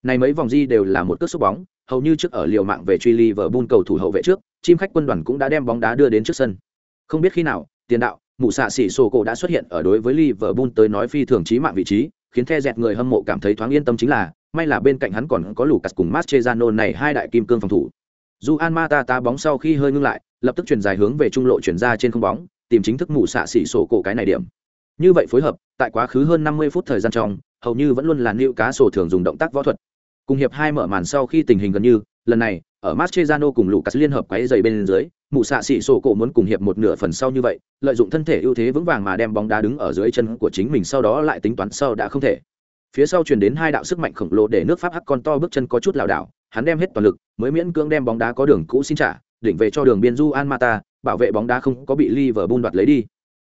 Này mấy vòng di đều là một cước xúc bóng, hầu như trước ở liều mạng về truy Liverpool cầu thủ hậu vệ trước, chim khách quân đoàn cũng đã đem bóng đá đưa đến trước sân. Không biết khi nào, tiền đạo, mụ xạ xỉ sổ cổ đã xuất hiện ở đối với Liverpool tới nói phi thường chí mạng vị trí, khiến the dẹt người hâm mộ cảm thấy thoáng yên tâm chính là, may là bên cạnh hắn còn có Lucas cùng Mascherano này hai đại kim cương phòng thủ. Juan Mata tá bóng sau khi hơi ngưng lại, lập tức chuyển dài hướng về trung lộ chuyển ra trên không bóng, tìm chính thức mù xạ xỉ sổ cổ cái này điểm. Như vậy phối hợp, tại quá khứ hơn 50 phút thời gian trong, hầu như vẫn luôn là nữu cá sổ thường dùng động tác võ thuật. Cùng hiệp hai mở màn sau khi tình hình gần như, lần này, ở Mascherano cùng Lucas liên hợp quấy giày bên dưới, mù xạ xỉ sổ cổ muốn cùng hiệp một nửa phần sau như vậy, lợi dụng thân thể ưu thế vững vàng mà đem bóng đá đứng ở dưới chân của chính mình sau đó lại tính toán sau đã không thể. Phía sau truyền đến hai đạo sức mạnh khổng lồ để nước Pháp hắc con to bước chân có chút lảo đảo, hắn đem hết toàn lực, mới miễn cưỡng đem bóng đá có đường cũ xin trả, đỉnh về cho đường biên du An Mata, bảo vệ bóng đá không có bị Liverpool đoạt lấy đi.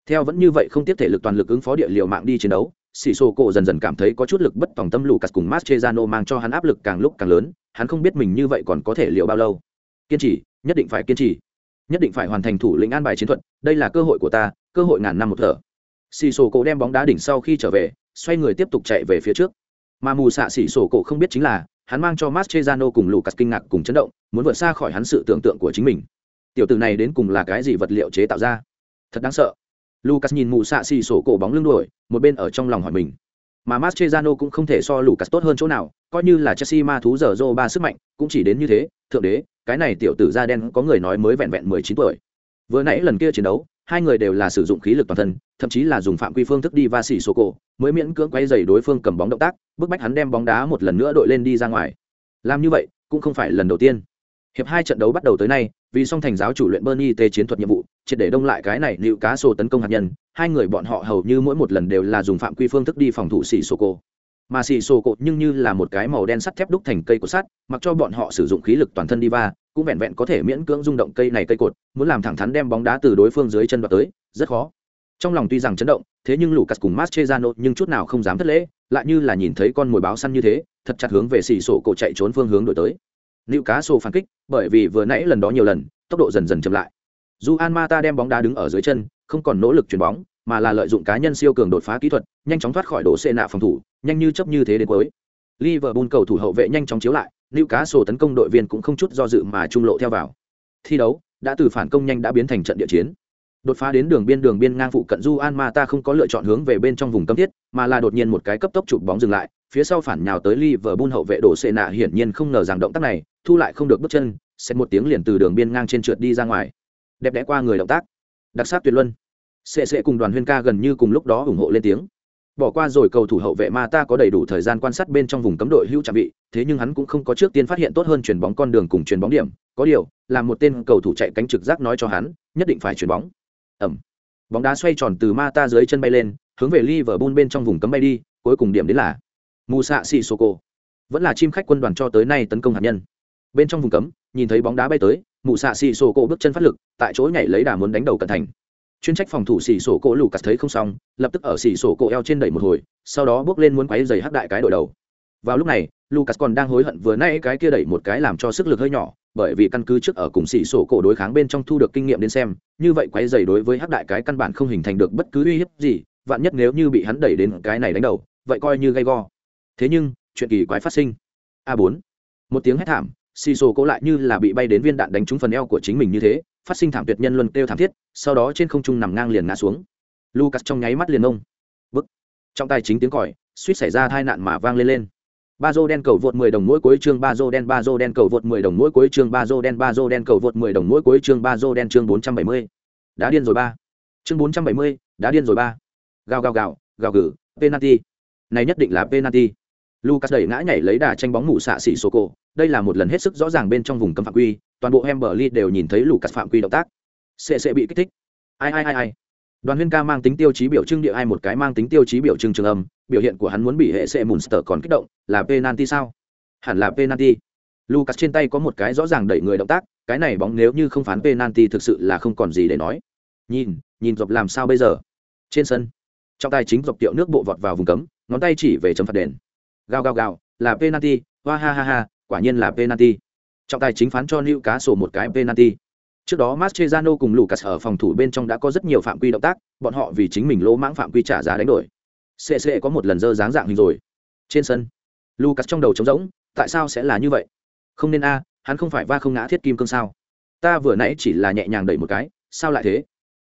Theo vẫn như vậy không tiếp thể lực toàn lực ứng phó địa liều mạng đi chiến đấu, xì xô cổ dần dần cảm thấy có chút lực bất tòng tâm Lucas cùng Mascherano mang cho hắn áp lực càng lúc càng lớn, hắn không biết mình như vậy còn có thể liệu bao lâu. Kiên trì, nhất định phải kiên trì. Nhất định phải hoàn thành thủ lĩnh an bài chiến thuật, đây là cơ hội của ta, cơ hội ngàn năm một thở. xì xô cổ đem bóng đá đỉnh sau khi trở về, xoay người tiếp tục chạy về phía trước. Mà mù xạ xỉ sổ cổ không biết chính là, hắn mang cho mastrejano cùng Lucas kinh ngạc cùng chấn động, muốn vượt xa khỏi hắn sự tưởng tượng của chính mình. Tiểu tử này đến cùng là cái gì vật liệu chế tạo ra? Thật đáng sợ. Lucas nhìn mù xạ xì sổ cổ bóng lưng đuổi, một bên ở trong lòng hỏi mình. Mà mastrejano cũng không thể so Lucas tốt hơn chỗ nào, coi như là Chelsea ma thú giờ dô ba sức mạnh, cũng chỉ đến như thế, thượng đế, cái này tiểu tử da đen có người nói mới vẹn vẹn 19 tuổi. Vừa nãy lần kia chiến đấu, hai người đều là sử dụng khí lực toàn thân, thậm chí là dùng phạm quy phương thức đi va xỉ sổ cổ, mới miễn cưỡng quay dày đối phương cầm bóng động tác, bức bách hắn đem bóng đá một lần nữa đội lên đi ra ngoài. Làm như vậy, cũng không phải lần đầu tiên. Hiệp hai trận đấu bắt đầu tới nay, vì song thành giáo chủ luyện Bernie tê chiến thuật nhiệm vụ, triệt để đông lại cái này liệu cá sổ tấn công hạt nhân, hai người bọn họ hầu như mỗi một lần đều là dùng phạm quy phương thức đi phòng thủ xỉ sổ cổ. Mà xì sổ cột nhưng như là một cái màu đen sắt thép đúc thành cây của sắt, mặc cho bọn họ sử dụng khí lực toàn thân đi va, cũng vẹn vẹn có thể miễn cưỡng rung động cây này cây cột, muốn làm thẳng thắn đem bóng đá từ đối phương dưới chân đoạt tới, rất khó. Trong lòng tuy rằng chấn động, thế nhưng Lucas cùng mastrezano nhưng chút nào không dám thất lễ, lại như là nhìn thấy con mồi báo săn như thế, thật chặt hướng về xì sổ cột chạy trốn phương hướng đổi tới Liệu cá sổ phản kích, bởi vì vừa nãy lần đó nhiều lần, tốc độ dần dần chậm lại. Dù An Mata đem bóng đá đứng ở dưới chân, không còn nỗ lực chuyền bóng, mà là lợi dụng cá nhân siêu cường đột phá kỹ thuật, nhanh chóng thoát khỏi đổ xê nạ phòng thủ, nhanh như chấp như thế đến cuối. Liverpool cầu thủ hậu vệ nhanh chóng chiếu lại, Newcastle cá tấn công đội viên cũng không chút do dự mà trung lộ theo vào. Thi đấu đã từ phản công nhanh đã biến thành trận địa chiến. Đột phá đến đường biên đường biên ngang phụ cận Juan Mata không có lựa chọn hướng về bên trong vùng cấm thiết, mà là đột nhiên một cái cấp tốc chụp bóng dừng lại, phía sau phản nhào tới Liverpool hậu vệ đổ xệ nạ hiển nhiên không ngờ rằng động tác này, thu lại không được bước chân, xét một tiếng liền từ đường biên ngang trên trượt đi ra ngoài. Đẹp đẽ qua người động tác, đặc sắc tuyệt luân. Sệ sệ cùng đoàn huyên ca gần như cùng lúc đó ủng hộ lên tiếng. Bỏ qua rồi cầu thủ hậu vệ mà ta có đầy đủ thời gian quan sát bên trong vùng cấm đội hữu trạm vị, thế nhưng hắn cũng không có trước tiên phát hiện tốt hơn chuyển bóng con đường cùng chuyển bóng điểm, có điều, là một tên cầu thủ chạy cánh trực giác nói cho hắn, nhất định phải chuyển bóng. Ẩm. Bóng đá xoay tròn từ Mata dưới chân bay lên, hướng về Liverpool bên trong vùng cấm bay đi, cuối cùng điểm đến là mù xạ xì sô cô vẫn là chim khách quân đoàn cho tới nay tấn công hạt nhân bên trong vùng cấm nhìn thấy bóng đá bay tới mù xạ xì sô cô bước chân phát lực tại chỗ nhảy lấy đà muốn đánh đầu cận thành chuyên trách phòng thủ xì sổ cổ lù cắt thấy không xong, lập tức ở xì sổ cổ eo trên đẩy một hồi, sau đó bước lên muốn quáy giày hắc đại cái đội đầu. Vào lúc này, lucas còn đang hối hận vừa nay cái kia đẩy một cái làm cho sức lực hơi nhỏ, bởi vì căn cứ trước ở cùng xì sổ cổ đối kháng bên trong thu được kinh nghiệm đến xem, như vậy quáy giày đối với hắc đại cái căn bản không hình thành được bất cứ uy hiếp gì, vạn nhất nếu như bị hắn đẩy đến cái này đánh đầu, vậy coi như gay go. Thế nhưng, chuyện kỳ quái phát sinh. A bốn. Một tiếng hét thảm, xì xồ cố lại như là bị bay đến viên đạn đánh trúng phần eo của chính mình như thế phát sinh thảm tuyệt nhân luân kêu thảm thiết sau đó trên không trung nằm ngang liền ngã xuống. Lucas trong nháy mắt liền ông bức. Trong tay chính tiếng còi suýt xảy ra tai nạn mà vang lên lên. Ba dô đen cầu vượt 10 đồng mỗi cuối chương ba dô đen ba dô đen cầu vượt 10 đồng mỗi cuối chương ba dô đen ba dô đen cầu vượt 10 đồng mỗi cuối chương ba dô đen chương 470. đã điên rồi ba. Chương 470, đã điên rồi ba. Gào gào gào gào gừ penalty. Này nhất định là penalty lucas đẩy ngã nhảy lấy đà tranh bóng mù xạ xỉ sô cổ đây là một lần hết sức rõ ràng bên trong vùng cấm phạm quy, toàn bộ Hemberley đều nhìn thấy lucas phạm quy động tác. Sẽ sẽ bị kích thích. Ai ai ai ai. Đoàn huyên ca mang tính tiêu chí biểu trưng địa ai một cái mang tính tiêu chí biểu trưng trường âm, biểu hiện của hắn muốn bị hệ sẽ Munster còn kích động, là penalty sao? Hẳn là penalty. Lucas trên tay có một cái rõ ràng đẩy người động tác, cái này bóng nếu như không phán penalty thực sự là không còn gì để nói. Nhìn nhìn dọc làm sao bây giờ? Trên sân, trọng tài chính dọc tiệu nước bộ vọt vào vùng cấm, ngón tay chỉ về chấm phạt đền gào gào gào, là penalty hoa ha ha ha, quả nhiên là penalty. Trọng tài chính phán cho nữ cá sổ một cái penalty. Trước đó Mascherano cùng Lucas ở phòng thủ bên trong đã có rất nhiều phạm quy động tác, bọn họ vì chính mình lỗ mãng phạm quy trả giá đánh đổi. Cc có một lần dơ dáng dạng hình rồi. Trên sân, Lucas trong đầu trống rỗng, tại sao sẽ là như vậy? Không nên a, hắn không phải va không ngã thiết kim cương sao? Ta vừa nãy chỉ là nhẹ nhàng đẩy một cái, sao lại thế?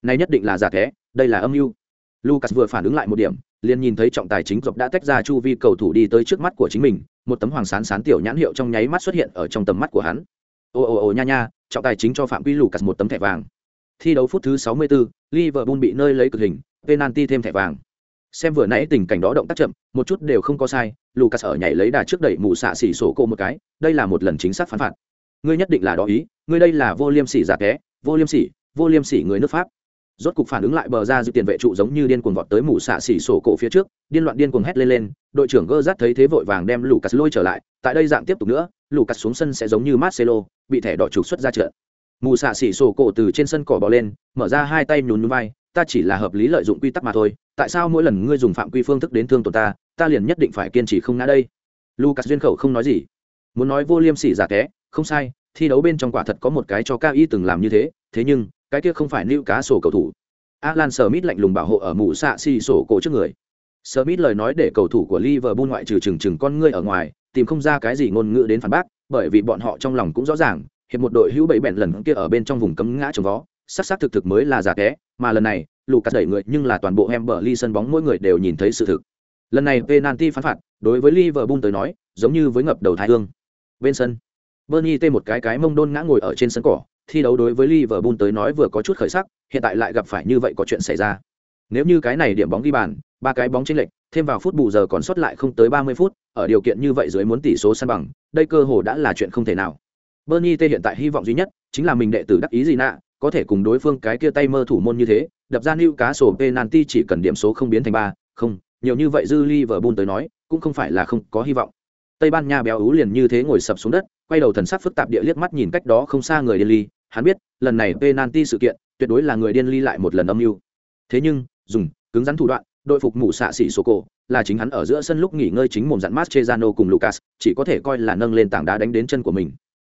Này nhất định là giả thế, đây là âm mưu. Lucas vừa phản ứng lại một điểm liền nhìn thấy trọng tài chính dọc đã tách ra chu vi cầu thủ đi tới trước mắt của chính mình một tấm hoàng sán sán tiểu nhãn hiệu trong nháy mắt xuất hiện ở trong tầm mắt của hắn. Ồ ồ ồ nha nha trọng tài chính cho phạm quy lucas một tấm thẻ vàng. Thi đấu phút thứ 64, liverpool bị nơi lấy cực hình penalty thêm thẻ vàng. Xem vừa nãy tình cảnh đó động tác chậm một chút đều không có sai lucas ở nhảy lấy đà trước đẩy mù xạ xỉ sổ cô một cái đây là một lần chính xác phán phạt. Ngươi nhất định là đó ý ngươi đây là vô liêm sỉ giả té vô liêm sỉ vô liêm sỉ người nước pháp rốt cục phản ứng lại bờ ra dự tiền vệ trụ giống như điên cuồng vọt tới mù xạ xỉ sổ cổ phía trước, điên loạn điên cuồng hét lên lên, đội trưởng gơ rát thấy thế vội vàng đem lucas lôi trở lại, tại đây dạng tiếp tục nữa lucas xuống sân sẽ giống như marcelo, bị thẻ đỏ trục xuất ra trận. Mù xạ xỉ sổ cổ từ trên sân cỏ bỏ lên, mở ra hai tay nhún nhún vai, ta chỉ là hợp lý lợi dụng quy tắc mà thôi, tại sao mỗi lần ngươi dùng phạm quy phương thức đến thương tổn ta ta liền nhất định phải kiên trì không ngã đây? Lucas duyên khẩu không nói gì, muốn nói vô liêm sỉ giả té không sai thi đấu bên trong quả thật có một cái cho ca y từng làm như thế thế nhưng, cái kia không phải lưu cá sổ cầu thủ. Alan smith lạnh lùng bảo hộ ở mũ xạ xì sổ cổ trước người. Smith lời nói để cầu thủ của liverpool ngoại trừ chừng chừng con ngươi ở ngoài, tìm không ra cái gì ngôn ngữ đến phản bác, bởi vì bọn họ trong lòng cũng rõ ràng, hiệp một đội hữu bảy bẹn lần kia ở bên trong vùng cấm ngã trồng vó sắc sắc thực thực mới là giả té mà lần này, lucas đẩy người nhưng là toàn bộ em vợ sân bóng mỗi người đều nhìn thấy sự thực. Lần này penalty phán phạt, đối với liverpool tới nói, giống như với ngập đầu thái hương. Bên sân Bernie tê một cái cái mông đôn ngã ngồi ở trên sân cỏ, thi đấu đối với Liverpool tới nói vừa có chút khởi sắc, hiện tại lại gặp phải như vậy có chuyện xảy ra. Nếu như cái này điểm bóng ghi bàn, ba cái bóng chênh lệch, thêm vào phút bù giờ còn sót lại không tới 30 phút, ở điều kiện như vậy dưới muốn tỷ số san bằng, đây cơ hồ đã là chuyện không thể nào. Bernie tê hiện tại hy vọng duy nhất chính là mình đệ tử đắc ý gì nạ, có thể cùng đối phương cái kia tay mơ thủ môn như thế, đập ra Newcastle penalty chỉ cần điểm số không biến thành ba, không, nhiều như vậy dư Liverpool tới nói, cũng không phải là không có hy vọng. Tây Ban Nha béo ú liền như thế ngồi sập xuống đất, quay đầu thần sắc phức tạp địa liếc mắt nhìn cách đó không xa người điên ly, hắn biết, lần này penalty sự kiện, tuyệt đối là người điên ly lại một lần âm mưu. Thế nhưng, dùng cứng rắn thủ đoạn, đội phục mũ xạ xỉ sổ cổ, là chính hắn ở giữa sân lúc nghỉ ngơi chính mồm dặn Mascherano cùng Lucas, chỉ có thể coi là nâng lên tảng đá đánh đến chân của mình.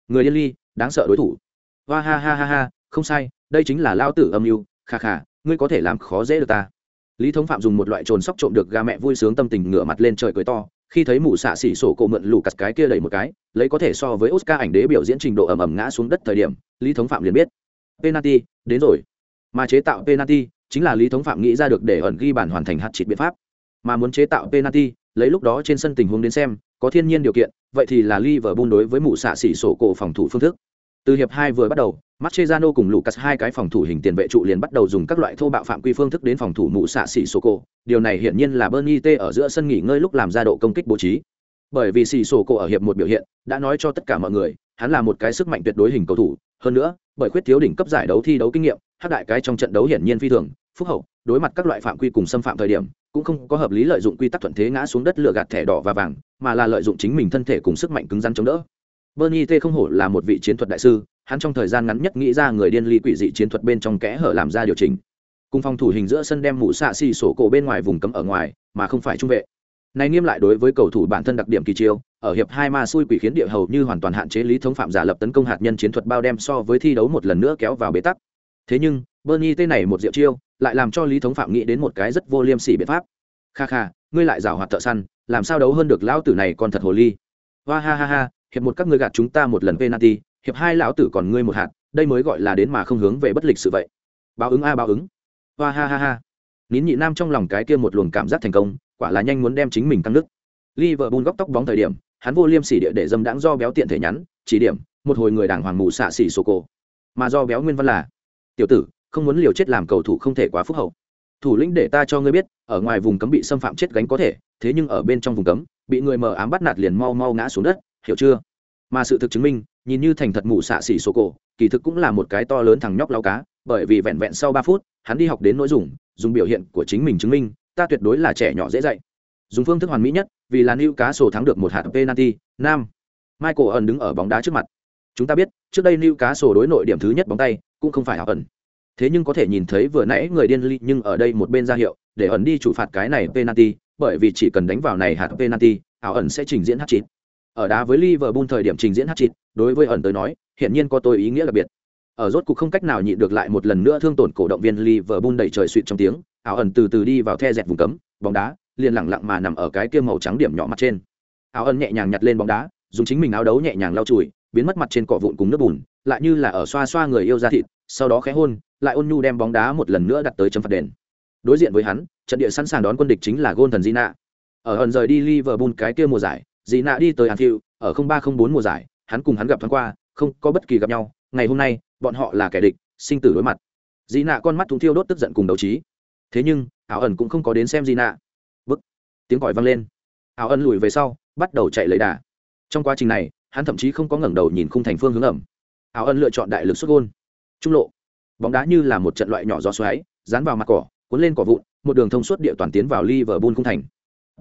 Người điên ly, đáng sợ đối thủ. Hoa ha ha ha ha, không sai, đây chính là lao tử âm mưu, kha kha, ngươi có thể làm khó dễ được ta. Lý Thống Phạm dùng một loại trồn sóc trộm được gà mẹ vui sướng tâm tình ngửa mặt lên trời cười to, khi thấy mụ xạ xỉ sổ cổ mượn lù cặt cái kia đẩy một cái, lấy có thể so với oscar ảnh đế biểu diễn trình độ ầm ầm ngã xuống đất thời điểm, lý thống phạm liền biết. Penalty, đến rồi. Mà chế tạo penalty chính là lý thống phạm nghĩ ra được để ẩn ghi bản hoàn thành hạt chịt biện pháp. Mà muốn chế tạo penalty, lấy lúc đó trên sân tình huống đến xem, có thiên nhiên điều kiện, vậy thì là Liverpool đối với mụ xạ xỉ sổ cổ phòng thủ phương thức từ hiệp hai vừa bắt đầu Mascherano cùng Lucas hai cái phòng thủ hình tiền vệ trụ liền bắt đầu dùng các loại thô bạo phạm quy phương thức đến phòng thủ mụ xạ xỉ sổ cổ. Điều này hiển nhiên là Bernie T ở giữa sân nghỉ ngơi lúc làm ra độ công kích bố trí. Bởi vì xỉ sổ cổ ở hiệp một biểu hiện, đã nói cho tất cả mọi người, hắn là một cái sức mạnh tuyệt đối hình cầu thủ. Hơn nữa, bởi khuyết thiếu đỉnh cấp giải đấu thi đấu kinh nghiệm, hắc đại cái trong trận đấu hiển nhiên phi thường, phúc hậu, đối mặt các loại phạm quy cùng xâm phạm thời điểm, cũng không có hợp lý lợi dụng quy tắc thuận thế ngã xuống đất lựa gạt thẻ đỏ và vàng, mà là lợi dụng chính mình thân thể cùng sức mạnh cứng rắn chống đỡ. Bernie T không hổ là một vị chiến thuật đại sư, hắn trong thời gian ngắn nhất nghĩ ra người điên ly quỷ dị chiến thuật bên trong kẽ hở làm ra điều chỉnh. Cùng phòng thủ hình giữa sân đem mũ xạ xì sổ cổ bên ngoài vùng cấm ở ngoài, mà không phải trung vệ. Này nghiêm lại đối với cầu thủ bản thân đặc điểm kỳ chiêu, ở hiệp hai ma xui quỷ khiến địa hầu như hoàn toàn hạn chế lý thống phạm giả lập tấn công hạt nhân chiến thuật bao đem so với thi đấu một lần nữa kéo vào bế tắc. Thế nhưng, Bernie T này một diệu chiêu, lại làm cho lý thống phạm nghĩ đến một cái rất vô liêm sỉ biện pháp. Kha kha, ngươi lại giảo hoạt thợ săn, làm sao đấu hơn được lão tử này còn thật hồ ly. Hoa ha ha ha, hiệp một các ngươi gạt chúng ta một lần penalty, hiệp hai lão tử còn ngươi một hạt, đây mới gọi là đến mà không hướng về bất lịch sự vậy. Báo ứng a, báo ứng. Hoa ha ha ha. Nín nhị nam trong lòng cái kia một luồng cảm giác thành công, quả là nhanh muốn đem chính mình căng nước Liverpool góc tóc bóng thời điểm, hắn vô liêm sỉ địa để dâm đãng do béo tiện thể nhắn, chỉ điểm, một hồi người đảng hoàng mù xạ xỉ sổ cổ. Mà do béo nguyên văn là, tiểu tử, không muốn liều chết làm cầu thủ không thể quá phúc hậu. Thủ lĩnh để ta cho ngươi biết, ở ngoài vùng cấm bị xâm phạm chết gánh có thể, thế nhưng ở bên trong vùng cấm, bị người mờ ám bắt nạt liền mau mau ngã xuống đất hiểu chưa? Mà sự thực chứng minh, nhìn như thành thật mù xạ xỉ số cổ, kỳ thực cũng là một cái to lớn thằng nhóc lao cá, bởi vì vẹn vẹn sau ba phút, hắn đi học đến nỗi dùng dùng biểu hiện của chính mình chứng minh, ta tuyệt đối là trẻ nhỏ dễ dạy. Dùng phương thức hoàn mỹ nhất, vì là nữ cá sổ thắng được một hạt penalty, nam. Michael ẩn đứng ở bóng đá trước mặt. Chúng ta biết, trước đây nữ cá sổ đối nội điểm thứ nhất bóng tay, cũng không phải học ẩn. Thế nhưng có thể nhìn thấy vừa nãy người điên ly nhưng ở đây một bên ra hiệu, để ẩn đi chủ phạt cái này penalty, bởi vì chỉ cần đánh vào này hạt penalty, ảo ẩn sẽ trình diễn hát chín ở đá với Liverpool thời điểm trình diễn hát chín đối với ẩn tới nói hiện nhiên có tôi ý nghĩa đặc biệt. Ở rốt cục không cách nào nhịn được lại một lần nữa thương tổn cổ động viên Liverpool đầy trời suýt trong tiếng, áo ẩn từ từ đi vào the dẹt vùng cấm, bóng đá liền lẳng lặng mà nằm ở cái kia màu trắng điểm nhỏ mặt trên. Áo ẩn nhẹ nhàng nhặt lên bóng đá, dùng chính mình áo đấu nhẹ nhàng lau chùi, biến mất mặt trên cỏ vụn cùng nước bùn, lại như là ở xoa xoa người yêu ra thịt, sau đó khẽ hôn, lại ôn nhu đem bóng đá một lần nữa đặt tới chấm phạt đền. Đối diện với hắn, trận địa sẵn sàng đón quân địch chính là gôn thần ở ẩn rời đi Liverpool cái kia mùa giải Gina đi tới hàn phiêu, ở 0304 mùa giải, hắn cùng hắn gặp thoáng qua, không có bất kỳ gặp nhau. Ngày hôm nay, bọn họ là kẻ địch, sinh tử đối mặt. Gina con mắt thúng thiêu đốt tức giận cùng đấu trí. Thế nhưng, ảo ẩn cũng không có đến xem Gina. bức, tiếng còi vang lên. Ảo ẩn lùi về sau, bắt đầu chạy lấy đà. Trong quá trình này, hắn thậm chí không có ngẩng đầu nhìn khung thành phương hướng ẩm. Ảo ẩn lựa chọn đại lực xuất gôn. Trung lộ. Bóng đá như là một trận loại nhỏ gió xoáy, dán vào mặt cỏ, cuốn lên cỏ vụn, một đường thông suốt địa toàn tiến vào liverpool khung thành.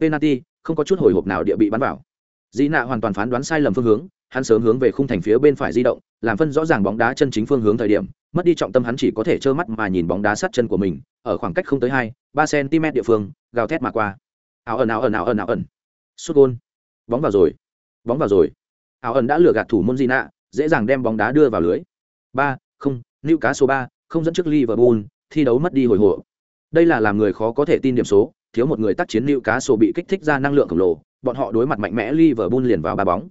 Penalty, không có chút hồi hộp nào địa bị bắn vào di nạ hoàn toàn phán đoán sai lầm phương hướng hắn sớm hướng về khung thành phía bên phải di động làm phân rõ ràng bóng đá chân chính phương hướng thời điểm mất đi trọng tâm hắn chỉ có thể trơ mắt mà nhìn bóng đá sát chân của mình ở khoảng cách không tới hai ba cm địa phương gào thét mà qua. Áo ẩn áo ẩn áo ẩn áo ẩn. Sút gôn. Bóng vào rồi. Bóng vào rồi. Áo ẩn đã lừa gạt thủ môn di nạ dễ dàng đem bóng đá đưa vào lưới. Ba không Lưu cá số ba không dẫn trước Liverpool, thi đấu mất đi hồi hộp. Đây là làm người khó có thể tin điểm số, thiếu một người tác chiến Lưu cá số bị kích thích ra năng lượng khổng lồ, bọn họ đối mặt mạnh mẽ Liverpool liền vào ba bóng.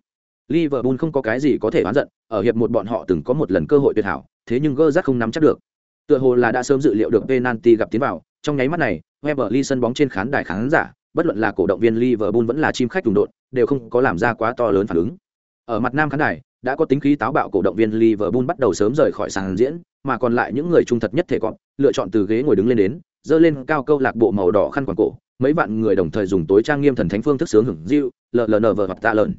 Liverpool không có cái gì có thể oán giận, ở hiệp một bọn họ từng có một lần cơ hội tuyệt hảo, thế nhưng Gerrard không nắm chắc được. Tựa hồ là đã sớm dự liệu được penalty gặp tiến vào, trong nháy mắt này, Weberly sân bóng trên khán đài khán giả, bất luận là cổ động viên Liverpool vẫn là chim khách trùng đột, đều không có làm ra quá to lớn phản ứng. Ở mặt nam khán đài, đã có tính khí táo bạo cổ động viên Liverpool bắt đầu sớm rời khỏi sàn diễn, mà còn lại những người trung thật nhất thể cọp, lựa chọn từ ghế ngồi đứng lên đến, dơ lên cao câu lạc bộ màu đỏ khăn quàng cổ, mấy vạn người đồng thời dùng tối trang nghiêm thần thánh phương thức sướng hưởng diệu, lờ vờ hoặc tạ lợn.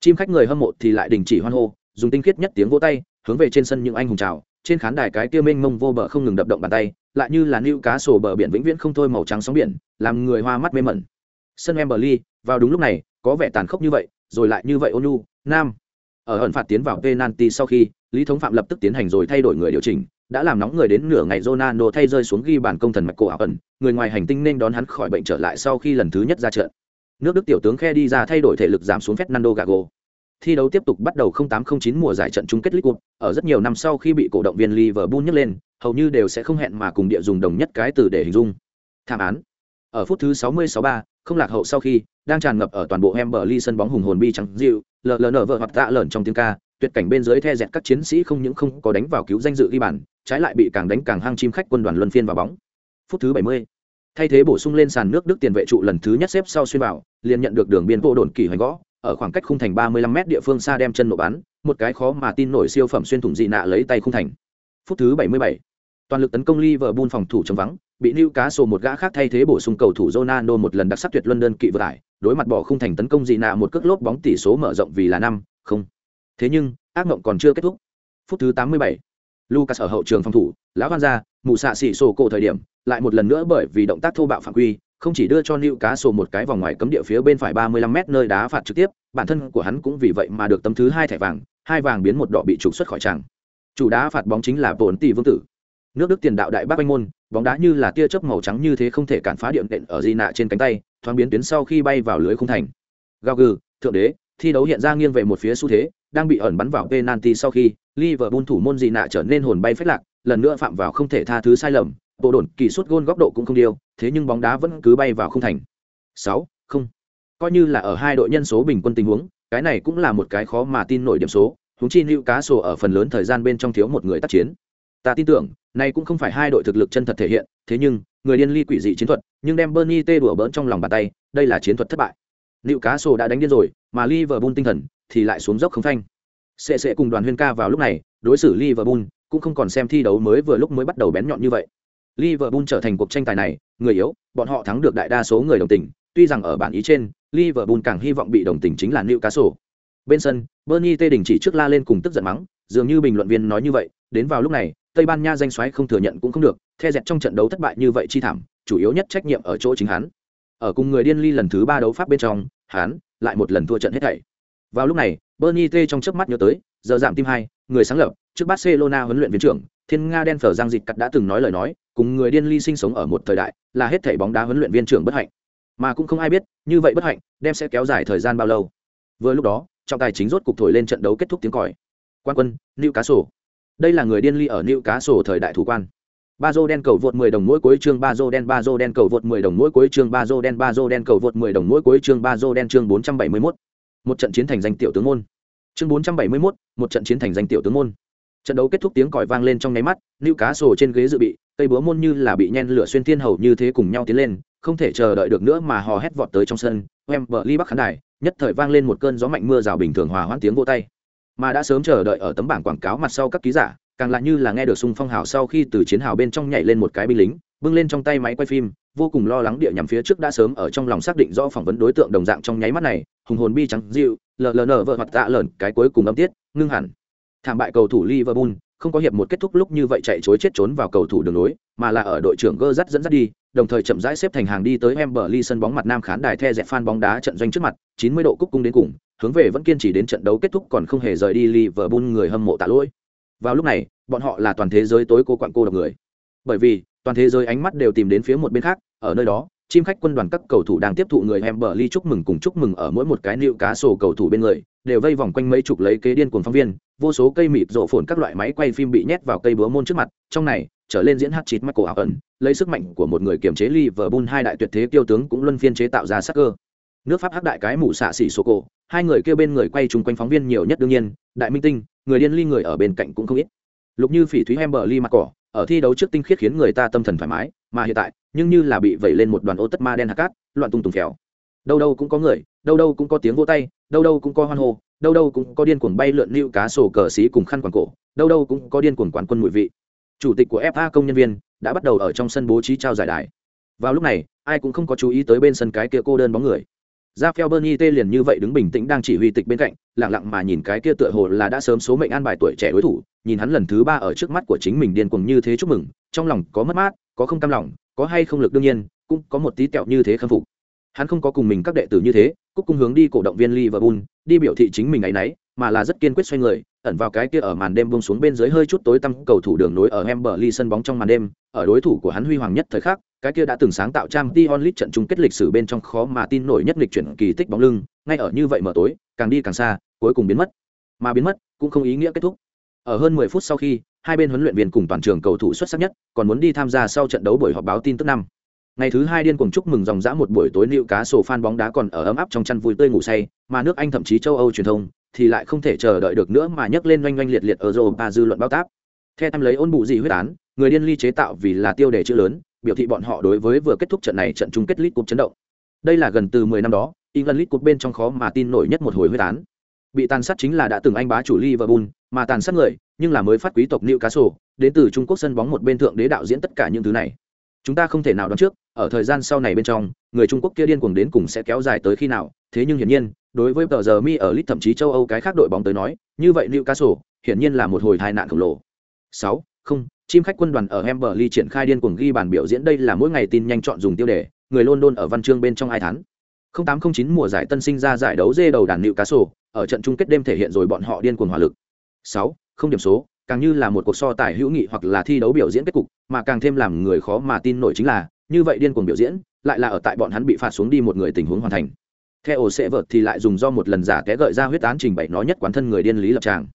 Chim khách người hâm mộ thì lại đình chỉ hoan hô, dùng tinh khiết nhất tiếng vỗ tay, hướng về trên sân những anh hùng chào, trên khán đài cái kia mênh mông vô bờ không ngừng đập động bàn tay, lại như là lưu cá sổ bờ biển vĩnh viễn không thôi màu trắng sóng biển, làm người hoa mắt mê mẩn. Sân em ly vào đúng lúc này, có vẻ tàn khốc như vậy, rồi lại như vậy ôn nhu, nam ở ẩn phạt tiến vào penalty sau khi lý thống phạm lập tức tiến hành rồi thay đổi người điều chỉnh đã làm nóng người đến nửa ngày Ronaldo thay rơi xuống ghi bàn công thần mạch cổ ảo ẩn người ngoài hành tinh nên đón hắn khỏi bệnh trở lại sau khi lần thứ nhất ra trận nước đức tiểu tướng khe đi ra thay đổi thể lực giảm xuống Fernando Gago thi đấu tiếp tục bắt đầu 0809 mùa giải trận chung kết League Cup, ở rất nhiều năm sau khi bị cổ động viên Liverpool nhấc lên, hầu như đều sẽ không hẹn mà cùng địa dùng đồng nhất cái từ để hình dung. Thảm án. Ở phút thứ 60-63, không lạc hậu sau khi, đang tràn ngập ở toàn bộ Wembley sân bóng hùng hồn bi trắng dịu, nở vợ hoặc tạ lợn trong tiếng ca tuyệt cảnh bên dưới the dẹt các chiến sĩ không những không có đánh vào cứu danh dự ghi bàn, trái lại bị càng đánh càng hang chim khách quân đoàn luân phiên vào bóng phút thứ 70. thay thế bổ sung lên sàn nước đức tiền vệ trụ lần thứ nhất xếp sau xuyên vào, liền nhận được đường biên vô đồn kỳ hoành gõ, ở khoảng cách khung thành 35 m địa phương xa đem chân nổ bắn, một cái khó mà tin nổi siêu phẩm xuyên thủng dị nạ lấy tay khung thành phút thứ 77. toàn lực tấn công Liverpool phòng thủ chống vắng, bị Newcastle một gã khác thay thế bổ sung cầu thủ Ronaldo một lần đặc sắc tuyệt luân đơn kỵ vừa lại đối mặt bỏ khung thành tấn công gì nạ một cước lốp bóng tỷ số mở rộng vì là năm không thế nhưng ác mộng còn chưa kết thúc phút thứ tám mươi bảy lucas ở hậu trường phòng thủ lão văn ra mụ xạ xỉ sổ cổ thời điểm lại một lần nữa bởi vì động tác thô bạo phạm quy không chỉ đưa cho nữ Cá Sổ một cái vòng ngoài cấm địa phía bên phải ba mươi lăm mét nơi đá phạt trực tiếp, bản thân của hắn cũng vì vậy mà được tấm thứ hai thẻ vàng, hai vàng biến một đỏ bị trục xuất khỏi tràng. Chủ đá phạt bóng chính là bồn Tỷ Vương tử. Nước Đức tiền đạo đại bác anh môn, bóng đá như là tia chớp màu trắng như thế không thể cản phá điện đệm ở di nạ trên cánh tay, thoáng biến tuyến sau khi bay vào lưới khung thành gao gừ thượng đế thi đấu hiện ra nghiêng về một phía xu thế đang bị ẩn bắn vào penalty sau khi Liverpool thủ môn gì nạ trở nên hồn bay phách lạc, lần nữa phạm vào không thể tha thứ sai lầm. Bộ đồn kỳ suất gôn góc độ cũng không điêu, thế nhưng bóng đá vẫn cứ bay vào không thành. Sáu, không. Coi như là ở hai đội nhân số bình quân tình huống, cái này cũng là một cái khó mà tin nổi điểm số. Huống chi Newcastle cá sổ ở phần lớn thời gian bên trong thiếu một người tác chiến. Ta tin tưởng này cũng không phải hai đội thực lực chân thật thể hiện, thế nhưng, người điên ly quỷ dị chiến thuật, nhưng đem bernie tê đùa bỡn trong lòng bàn tay, đây là chiến thuật thất bại. Liệu cá sổ đã đánh điên rồi, mà liverpool tinh thần thì lại xuống dốc không phanh sẽ sẽ cùng đoàn huyên ca vào lúc này đối xử liverpool cũng không còn xem thi đấu mới vừa lúc mới bắt đầu bén nhọn như vậy Liverpool trở thành cuộc tranh tài này, người yếu, bọn họ thắng được đại đa số người đồng tình, tuy rằng ở bản ý trên, Liverpool càng hy vọng bị đồng tình chính là Newcastle. Bên sân, Bernie tê đình chỉ trước la lên cùng tức giận mắng, dường như bình luận viên nói như vậy, đến vào lúc này, Tây Ban Nha danh soái không thừa nhận cũng không được, the dẹt trong trận đấu thất bại như vậy chi thảm, chủ yếu nhất trách nhiệm ở chỗ chính hắn. Ở cùng người điên ly lần thứ ba đấu pháp bên trong, hắn lại một lần thua trận hết thảy. Vào lúc này, Bernie T trong chớp mắt nhớ tới, giờ giảm tim hai, người sáng lập, trước Barcelona huấn luyện viên trưởng, Thiên Nga đen phở Giang Dịch Cắt đã từng nói lời nói, cùng người điên ly sinh sống ở một thời đại, là hết thảy bóng đá huấn luyện viên trưởng bất hạnh. Mà cũng không ai biết, như vậy bất hạnh, đem sẽ kéo dài thời gian bao lâu. Vừa lúc đó, trọng tài chính rốt cục thổi lên trận đấu kết thúc tiếng còi. Quan quân, Newcastle. Đây là người điên ly ở Newcastle thời đại thủ quan. Ba Bazo đen cầu vượt 10 đồng mỗi cuối chương Bazo đen Bazo đen cầu vượt 10 đồng mỗi cuối chương Bazo đen Bazo đen cầu vượt 10 đồng mỗi cuối chương Bazo đen chương 471. Một trận chiến thành danh tiểu tướng môn. Chương 471, một trận chiến thành danh tiểu tướng môn. Trận đấu kết thúc tiếng còi vang lên trong nháy mắt, liu cá sổ trên ghế dự bị, cây búa môn như là bị nhen lửa xuyên thiên hầu như thế cùng nhau tiến lên, không thể chờ đợi được nữa mà hò hét vọt tới trong sân. em vợ ly Bắc khán đài, nhất thời vang lên một cơn gió mạnh mưa rào bình thường hòa hoãn tiếng vỗ tay. Mà đã sớm chờ đợi ở tấm bảng quảng cáo mặt sau các ký giả, càng lại như là nghe được xung phong hào sau khi từ chiến hào bên trong nhảy lên một cái binh lính bưng lên trong tay máy quay phim vô cùng lo lắng địa nhằm phía trước đã sớm ở trong lòng xác định do phỏng vấn đối tượng đồng dạng trong nháy mắt này, hùng hồn bi trắng dịu ln vợ mặt tạ lợn, cái cuối cùng âm tiết, ngưng hẳn. Thảm bại cầu thủ liverpool, không có hiệp một kết thúc lúc như vậy chạy chối chết trốn vào cầu thủ đường lối, mà là ở đội trưởng gơ dắt dẫn dắt đi, đồng thời chậm rãi xếp thành hàng đi tới Emberley sân bóng mặt nam khán đài the dẹp fan bóng đá trận doanh trước mặt 90 độ cúc cung đến cùng, hướng về vẫn kiên trì đến trận đấu kết thúc còn không hề rời đi Liverpool người hâm mộ tạ lỗi. Vào lúc này, bọn họ là toàn thế giới tối cô quặn cô độc người. Bởi vì toàn thế giới ánh mắt đều tìm đến phía một bên khác, ở nơi đó, chim khách quân đoàn các cầu thủ đang tiếp thụ người em bờ ly chúc mừng cùng chúc mừng ở mỗi một cái nịu cá sổ cầu thủ bên người, đều vây vòng quanh mấy chục lấy kế điên cuồng phóng viên, vô số cây mịt rộ phồn các loại máy quay phim bị nhét vào cây búa môn trước mặt, trong này, trở lên diễn hát chít Michael ảo ẩn lấy sức mạnh của một người kiềm chế Liverpool hai đại tuyệt thế tiêu tướng cũng luân phiên chế tạo ra sắc cơ. Nước pháp hắc đại cái mũ xạ xỉ số cổ, hai người kêu bên người quay chung quanh phóng viên nhiều nhất đương nhiên, đại minh tinh, người điên ly người ở bên cạnh cũng không ít. Lục như phỉ thúy em bờ ly mặt cỏ ở thi đấu trước tinh khiết khiến người ta tâm thần thoải mái, mà hiện tại, nhưng như là bị vẩy lên một đoàn ô tất ma đen hạt cát, loạn tung tùng khéo. đâu đâu cũng có người, đâu đâu cũng có tiếng vô tay, đâu đâu cũng có hoan hô, đâu đâu cũng có điên cuồng bay lượn lưu cá sổ cờ xí cùng khăn quàng cổ, đâu đâu cũng có điên cuồng quán quân mùi vị. Chủ tịch của fa công nhân viên đã bắt đầu ở trong sân bố trí trao giải đài. Vào lúc này, ai cũng không có chú ý tới bên sân cái kia cô đơn bóng người. Ra phèo bernie tê liền như vậy đứng bình tĩnh đang chỉ huy tịch bên cạnh, lặng lặng mà nhìn cái kia tựa hồ là đã sớm số mệnh an bài tuổi trẻ đối thủ nhìn hắn lần thứ ba ở trước mắt của chính mình điên cuồng như thế chúc mừng, trong lòng có mất mát, có không cam lòng, có hay không lực đương nhiên, cũng có một tí tẹo như thế khâm phục. Hắn không có cùng mình các đệ tử như thế, cúc cung hướng đi cổ động viên liverpool, đi biểu thị chính mình ấy nấy, mà là rất kiên quyết xoay người, ẩn vào cái kia ở màn đêm bông xuống bên dưới hơi chút tối tăm cầu thủ đường nối ở em berly sân bóng trong màn đêm, ở đối thủ của hắn huy hoàng nhất thời khắc, cái kia đã từng sáng tạo trang t Lit trận chung kết lịch sử bên trong khó mà tin nổi nhất lịch chuyển kỳ tích bóng lưng, ngay ở như vậy mở tối, càng đi càng xa, cuối cùng biến mất. Mà biến mất cũng không ý nghĩa kết thúc ở hơn 10 phút sau khi hai bên huấn luyện viên cùng toàn trường cầu thủ xuất sắc nhất còn muốn đi tham gia sau trận đấu buổi họp báo tin tức năm ngày thứ hai điên cuồng chúc mừng dòng dã một buổi tối liệu cá sổ fan bóng đá còn ở ấm áp trong chăn vui tươi ngủ say mà nước anh thậm chí châu âu truyền thông thì lại không thể chờ đợi được nữa mà nhấc lên oanh oanh liệt liệt ở Europa dư luận bao táp. Theo tham lấy ôn bụ gì huyết án, người điên ly chế tạo vì là tiêu đề chữ lớn, biểu thị bọn họ đối với vừa kết thúc trận này trận chung kết League Cup chấn động. Đây là gần từ 10 năm đó, England League Cup bên trong khó mà tin nổi nhất một hồi huyết án. Bị tàn sát chính là đã từng anh bá chủ Liverpool, mà tàn sát người, nhưng là mới phát quý tộc nữ cá sổ đến từ Trung Quốc sân bóng một bên thượng đế đạo diễn tất cả những thứ này. Chúng ta không thể nào đoán trước, ở thời gian sau này bên trong, người Trung Quốc kia điên cuồng đến cùng sẽ kéo dài tới khi nào, thế nhưng hiển nhiên, đối với tờ giờ mi ở lit thậm chí châu âu cái khác đội bóng tới nói như vậy nữ cá sổ hiển nhiên là một hồi tai nạn khổng lồ sáu không chim khách quân đoàn ở Emberley triển khai điên cuồng ghi bàn biểu diễn đây là mỗi ngày tin nhanh chọn dùng tiêu đề người london ở văn chương bên trong ai thắng 0809 mùa giải tân sinh ra giải đấu dê đầu đàn cá sổ ở trận chung kết đêm thể hiện rồi bọn họ điên cuồng hỏa lực. 6. Không điểm số, càng như là một cuộc so tài hữu nghị hoặc là thi đấu biểu diễn kết cục, mà càng thêm làm người khó mà tin nổi chính là, như vậy điên cuồng biểu diễn, lại là ở tại bọn hắn bị phạt xuống đi một người tình huống hoàn thành theo sẽ vợt thì lại dùng do một lần giả té gợi ra huyết án trình bày nó nhất quán thân người điên lý lập tràng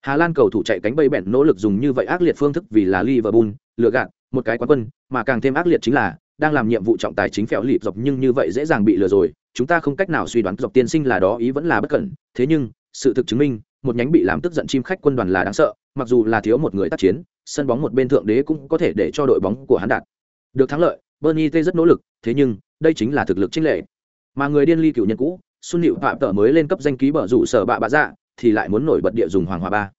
hà lan cầu thủ chạy cánh bay bẹn nỗ lực dùng như vậy ác liệt phương thức vì là liverpool lừa gạt một cái quán quân mà càng thêm ác liệt chính là đang làm nhiệm vụ trọng tài chính phèo lịp dọc nhưng như vậy dễ dàng bị lừa rồi chúng ta không cách nào suy đoán dọc tiên sinh là đó ý vẫn là bất cẩn thế nhưng sự thực chứng minh một nhánh bị làm tức giận chim khách quân đoàn là đáng sợ, mặc dù là thiếu một người tác chiến, sân bóng một bên thượng đế cũng có thể để cho đội bóng của hắn đạt được thắng lợi. Bernie t rất nỗ lực, thế nhưng, đây chính là thực lực chính lệ mà người điên ly cựu nhân cũ xuân nịu phạm tở mới lên cấp danh ký bở rủ sở bạ bạ dạ thì lại muốn nổi bật địa dùng hoàng hòa ba.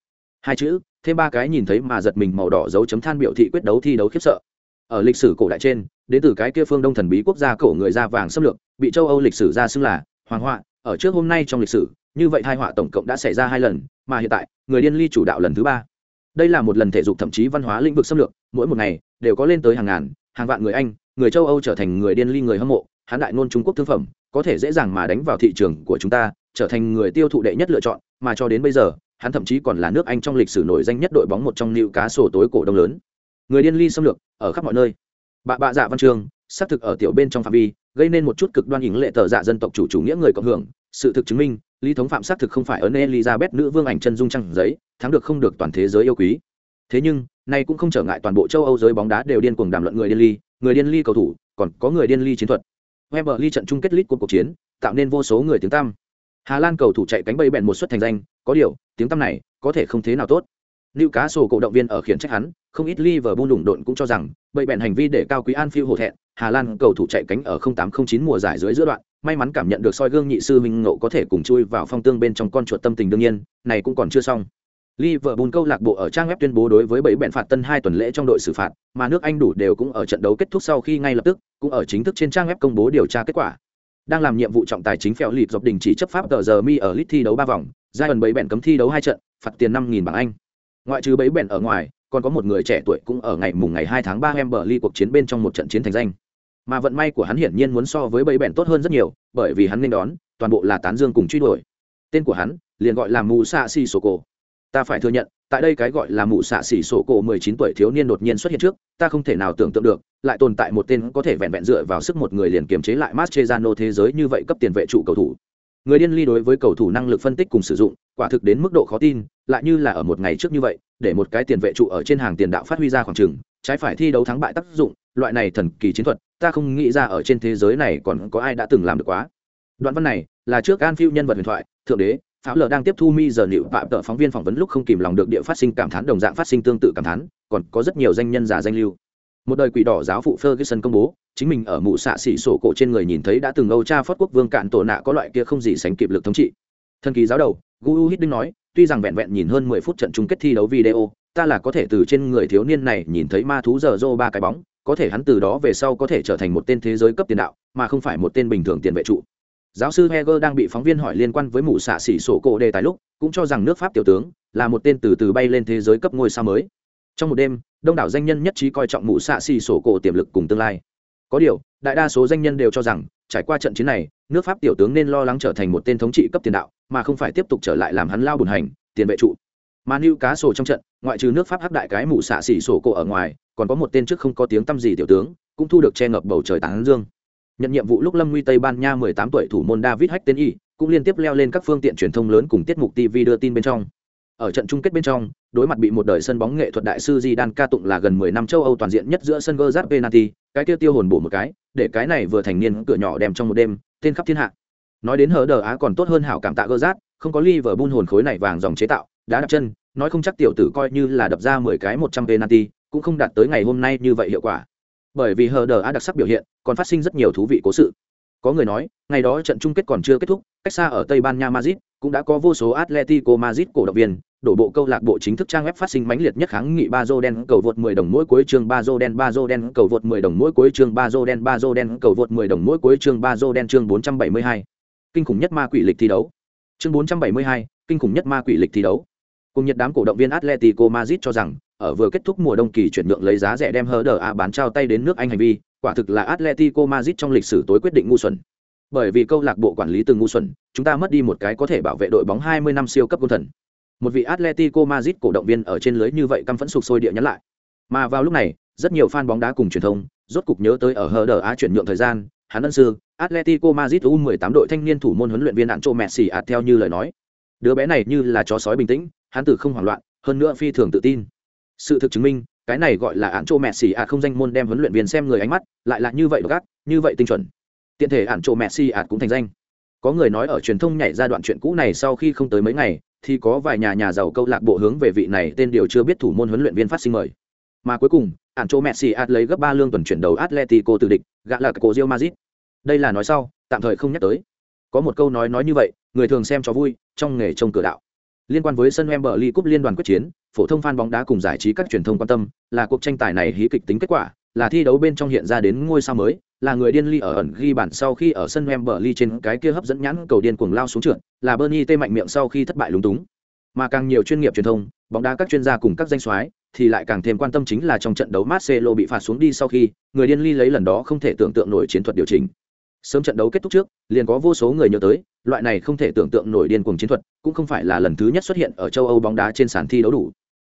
Hai chữ, thêm ba cái nhìn thấy mà giật mình màu đỏ dấu chấm than biểu thị quyết đấu thi đấu khiếp sợ. Ở lịch sử cổ đại trên, đến từ cái kia phương đông thần bí quốc gia cổ người da vàng xâm lược, bị châu âu lịch sử ra xưng là hoàng họa, ở trước hôm nay trong lịch sử như vậy hai họa tổng cộng đã xảy ra hai lần, mà hiện tại, người điên ly chủ đạo lần thứ ba. Đây là một lần thể dục thậm chí văn hóa lĩnh vực xâm lược, mỗi một ngày, đều có lên tới hàng ngàn, hàng vạn người anh, người châu âu trở thành người điên ly người hâm mộ hán đại nôn trung quốc thương phẩm, có thể dễ dàng mà đánh vào thị trường của chúng ta, trở thành người tiêu thụ đệ nhất lựa chọn, mà cho đến bây giờ, hắn thậm chí còn là nước anh trong lịch sử nổi danh nhất đội bóng một trong nịu cá sổ tối cổ đông lớn. Người điên ly xâm lược, ở khắp mọi nơi. Bạ bạ dạ văn trường xác thực ở tiểu bên trong phạm vi, gây nên một chút cực đoan hình lệ tờ dạ dân tộc chủ chủ nghĩa người cộng hưởng sự thực chứng minh lý thống phạm xác thực không phải ở elizabeth nữ vương ảnh chân dung trăng giấy thắng được không được toàn thế giới yêu quý. Thế nhưng nay cũng không trở ngại toàn bộ châu âu giới bóng đá đều điên cuồng đàm luận người điên ly người điên ly cầu thủ còn có người điên ly chiến thuật. Weber ly trận chung kết lit của cuộc chiến tạo nên vô số người tiếng tăm. Hà lan cầu thủ chạy cánh bay bẹn một suất thành danh có điều tiếng tăm này có thể không thế nào tốt. Lưu cá sổ cổ động viên ở khiển trách hắn, không ít Liverpool đụng độn cũng cho rằng, bậy bẹn hành vi để cao quý Anfield hổ thẹn, Hà Lan cầu thủ chạy cánh ở 0809 mùa giải dưới giữa đoạn, may mắn cảm nhận được soi gương nhị sư minh ngộ có thể cùng chui vào phong tương bên trong con chuột tâm tình đương nhiên, này cũng còn chưa xong. Liverpool câu lạc bộ ở trang web tuyên bố đối với bảy bẹn phạt tân hai tuần lễ trong đội xử phạt, mà nước Anh đủ đều cũng ở trận đấu kết thúc sau khi ngay lập tức, cũng ở chính thức trên trang web công bố điều tra kết quả. Đang làm nhiệm vụ trọng tài chính phèo lịt dọc đình chỉ chấp pháp tờ giờ mi ở lit thi đấu ba vòng, giai đoạn bảy bẹn cấm thi đấu hai trận, phạt tiền 5000 bảng Anh. Ngoại trừ bảy bẹn ở ngoài, còn có một người trẻ tuổi cũng ở ngày mùng ngày 2 tháng 3 Wembley cuộc chiến bên trong một trận chiến thành danh. Mà vận may của hắn hiển nhiên muốn so với bầy bèn tốt hơn rất nhiều, bởi vì hắn nên đón, toàn bộ là tán dương cùng truy đuổi. Tên của hắn liền gọi là Musa Sissoko ta phải thừa nhận tại đây cái gọi là mụ xạ xỉ sổ cổ mười chín tuổi thiếu niên đột nhiên xuất hiện trước ta không thể nào tưởng tượng được lại tồn tại một tên có thể vẹn vẹn dựa vào sức một người liền kiềm chế lại Mascherano thế giới như vậy cấp tiền vệ trụ cầu thủ người điên ly đối với cầu thủ năng lực phân tích cùng sử dụng, quả thực đến mức độ khó tin, lại như là ở một ngày trước như vậy, để một cái tiền vệ trụ ở trên hàng tiền đạo phát huy ra khoảng trừng trái phải thi đấu thắng bại tác dụng, loại này thần kỳ chiến thuật, ta không nghĩ ra ở trên thế giới này còn có ai đã từng làm được quá. Đoạn văn này là trước an phiêu nhân vật huyền thoại, thượng đế, pháo lờ đang tiếp thu mi giờ liệu phạm tợ phóng viên phỏng vấn lúc không kìm lòng được địa phát sinh cảm thán, đồng dạng phát sinh tương tự cảm thán, còn có rất nhiều danh nhân giả danh lưu một đời quỷ đỏ giáo phụ ferguson công bố, chính mình ở mụ xạ xỉ sổ cổ trên người nhìn thấy đã từng âu cha phất quốc vương cạn tổ nạ có loại kia không gì sánh kịp lực thống trị. Thần kỳ giáo đầu gu hít đinh nói, tuy rằng vẹn vẹn nhìn hơn mười phút trận chung kết thi đấu video, ta là có thể từ trên người thiếu niên này nhìn thấy ma thú giờ dô ba cái bóng, có thể hắn từ đó về sau có thể trở thành một tên thế giới cấp tiền đạo, mà không phải một tên bình thường tiền vệ trụ. Giáo sư heger đang bị phóng viên hỏi liên quan với mụ xạ xỉ sổ cổ đề tài lúc, cũng cho rằng nước pháp tiểu tướng là một tên từ từ bay lên thế giới cấp ngôi sao mới trong một đêm, đông đảo danh nhân nhất trí coi trọng mụ xạ xì sổ cổ tiềm lực cùng tương lai. Có điều, đại đa số danh nhân đều cho rằng, trải qua trận chiến này, nước pháp tiểu tướng nên lo lắng trở thành một tên thống trị cấp tiền đạo, mà không phải tiếp tục trở lại làm hắn lao bùn hành, tiền vệ trụ. Mà new cá sổ trong trận, ngoại trừ nước pháp hắc đại cái mụ xạ xỉ sổ cổ ở ngoài, còn có một tên trước không có tiếng tăm gì tiểu tướng, cũng thu được che ngập bầu trời tán dương. Nhận nhiệm vụ lúc lâm nguy tây ban nha 18 tuổi thủ môn david hách tên y cũng liên tiếp leo lên các phương tiện truyền thông lớn cùng tiết mục tv đưa tin bên trong ở trận chung kết bên trong, đối mặt bị một đời sân bóng nghệ thuật đại sư di đan ca tụng là gần 10 năm châu âu toàn diện nhất giữa sân gơ giáp penalty, cái kia tiêu hồn bổ một cái, để cái này vừa thành niên cửa nhỏ đem trong một đêm, tên khắp thiên hạ. Nói đến hở đờ á còn tốt hơn hảo cảm tạ gơ giáp không có liverpool hồn khối này vàng dòng chế tạo, đá đập chân, nói không chắc tiểu tử coi như là đập ra 10 cái 100 penalty, cũng không đạt tới ngày hôm nay như vậy hiệu quả. Bởi vì hờ đờ á đặc sắc biểu hiện, còn phát sinh rất nhiều thú vị cố sự. Có người nói, ngày đó trận chung kết còn chưa kết thúc, cách xa ở tây ban nha madrid, cũng đã có vô số atletico madrid cổ động viên đổ bộ câu lạc bộ chính thức trang web phát sinh mãnh liệt nhất kháng nghị ba dô đen cầu vượt 10 đồng mỗi cuối chương ba dô đen ba dô đen cầu vượt 10 đồng mỗi cuối chương ba dô đen ba dô đen cầu vượt 10 đồng mỗi cuối chương ba dô đen chương 472. kinh khủng nhất ma quỷ lịch thi đấu. Chương 472, kinh khủng nhất ma quỷ lịch thi đấu. Cùng nhật đám cổ động viên atletico madrid cho rằng ở vừa kết thúc mùa đông kỳ chuyển nhượng lấy giá rẻ đem hờ đờ a bán trao tay đến nước anh hành vi quả thực là atletico madrid trong lịch sử tối quyết định ngu xuẩn. Bởi vì câu lạc bộ quản lý từng ngu xuẩn chúng ta mất đi một cái có thể bảo vệ đội bóng 20 năm siêu cấp quân thần một vị atletico madrid cổ động viên ở trên lưới như vậy căm phẫn sục sôi địa nhắn lại. Mà vào lúc này, rất nhiều fan bóng đá cùng truyền thông rốt cục nhớ tới ở hờ đờ á chuyển nhượng thời gian, hắn ân sư, atletico madrid u 18 đội thanh niên thủ môn huấn luyện viên đạn trộ messi ạt theo như lời nói. Đứa bé này như là chó sói bình tĩnh, hắn tử không hoảng loạn, hơn nữa phi thường tự tin. Sự thực chứng minh, cái này gọi là ạn trộm mẹ ạt không danh môn đem huấn luyện viên xem người ánh mắt, lại là như vậy gác như vậy tinh chuẩn. Tiện thể ạn trộm mẹ ạt cũng thành danh có người nói ở truyền thông nhảy ra đoạn chuyện cũ này sau khi không tới mấy ngày thì có vài nhà nhà giàu câu lạc bộ hướng về vị này tên điều chưa biết thủ môn huấn luyện viên phát sinh mời. Mà cuối cùng ạn chỗ mẹ xì lấy gấp ba lương tuần chuyển đầu atletico từ địch gã là cổ rio mazit đây là nói sau tạm thời không nhắc tới. Có một câu nói nói như vậy người thường xem cho vui trong nghề trông cửa đạo. Liên quan với sân em berly Cup liên đoàn quyết chiến, phổ thông fan bóng đá cùng giải trí các truyền thông quan tâm, là cuộc tranh tài này hí kịch tính kết quả, là thi đấu bên trong hiện ra đến ngôi sao mới, là người điên ly ở ẩn ghi bản sau khi ở sân Wembley trên cái kia hấp dẫn nhãn cầu điên cuồng lao xuống trượt, là Bernie tê mạnh miệng sau khi thất bại lúng túng. Mà càng nhiều chuyên nghiệp truyền thông, bóng đá các chuyên gia cùng các danh soái thì lại càng thêm quan tâm chính là trong trận đấu Marcelo bị phạt xuống đi sau khi, người điên ly lấy lần đó không thể tưởng tượng nổi chiến thuật điều chỉnh. Sớm trận đấu kết thúc trước, liền có vô số người nhớ tới, loại này không thể tưởng tượng nổi điên cuồng chiến thuật, cũng không phải là lần thứ nhất xuất hiện ở châu Âu bóng đá trên sàn thi đấu đủ.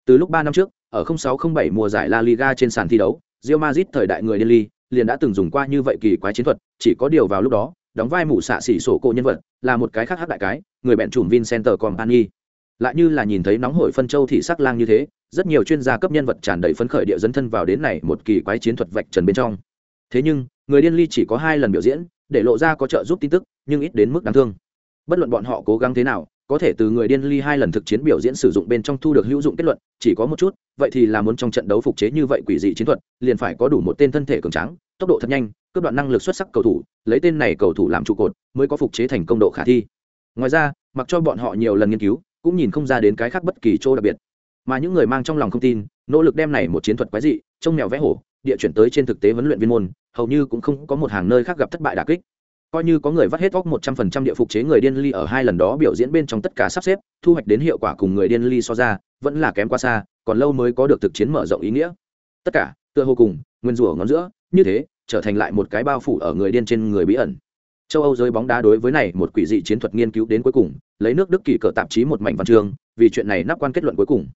Từ lúc 3 năm trước, ở 0607 mùa giải La Liga trên sàn thi đấu, Real Madrid thời đại người điên ly, liền đã từng dùng qua như vậy kỳ quái chiến thuật, chỉ có điều vào lúc đó, đóng vai mụ xạ xỉ sổ cổ nhân vật, là một cái khác hắc đại cái, người bẹn trùm Vincent Company. Lại như là nhìn thấy nóng hổi phân châu thị sắc lang như thế, rất nhiều chuyên gia cấp nhân vật tràn đầy phấn khởi địa dẫn thân vào đến này một kỳ quái chiến thuật vạch trần bên trong. Thế nhưng, người điên ly chỉ có hai lần biểu diễn, để lộ ra có trợ giúp tin tức, nhưng ít đến mức đáng thương. Bất luận bọn họ cố gắng thế nào, có thể từ người điên ly hai lần thực chiến biểu diễn sử dụng bên trong thu được hữu dụng kết luận, chỉ có một chút, vậy thì là muốn trong trận đấu phục chế như vậy quỷ dị chiến thuật, liền phải có đủ một tên thân thể cường tráng, tốc độ thật nhanh, cướp đoạn năng lực xuất sắc cầu thủ, lấy tên này cầu thủ làm trụ cột, mới có phục chế thành công độ khả thi. Ngoài ra, mặc cho bọn họ nhiều lần nghiên cứu, cũng nhìn không ra đến cái khác bất kỳ chỗ đặc biệt. Mà những người mang trong lòng không tin, nỗ lực đem này một chiến thuật quái dị, trông mèo vẽ hổ, địa chuyển tới trên thực tế huấn luyện viên môn, hầu như cũng không có một hàng nơi khác gặp thất bại đà kích coi như có người vắt hết óc một trăm phần trăm địa phục chế người điên ly ở hai lần đó biểu diễn bên trong tất cả sắp xếp, thu hoạch đến hiệu quả cùng người điên ly so ra, vẫn là kém quá xa, còn lâu mới có được thực chiến mở rộng ý nghĩa. Tất cả, tựa hồ cùng, nguyên rủa ngón giữa, như thế, trở thành lại một cái bao phủ ở người điên trên người bí ẩn. Châu âu giới bóng đá đối với này một quỷ dị chiến thuật nghiên cứu đến cuối cùng, lấy nước đức kỳ cờ tạp chí một mảnh văn chương, vì chuyện này nắp quan kết luận cuối cùng.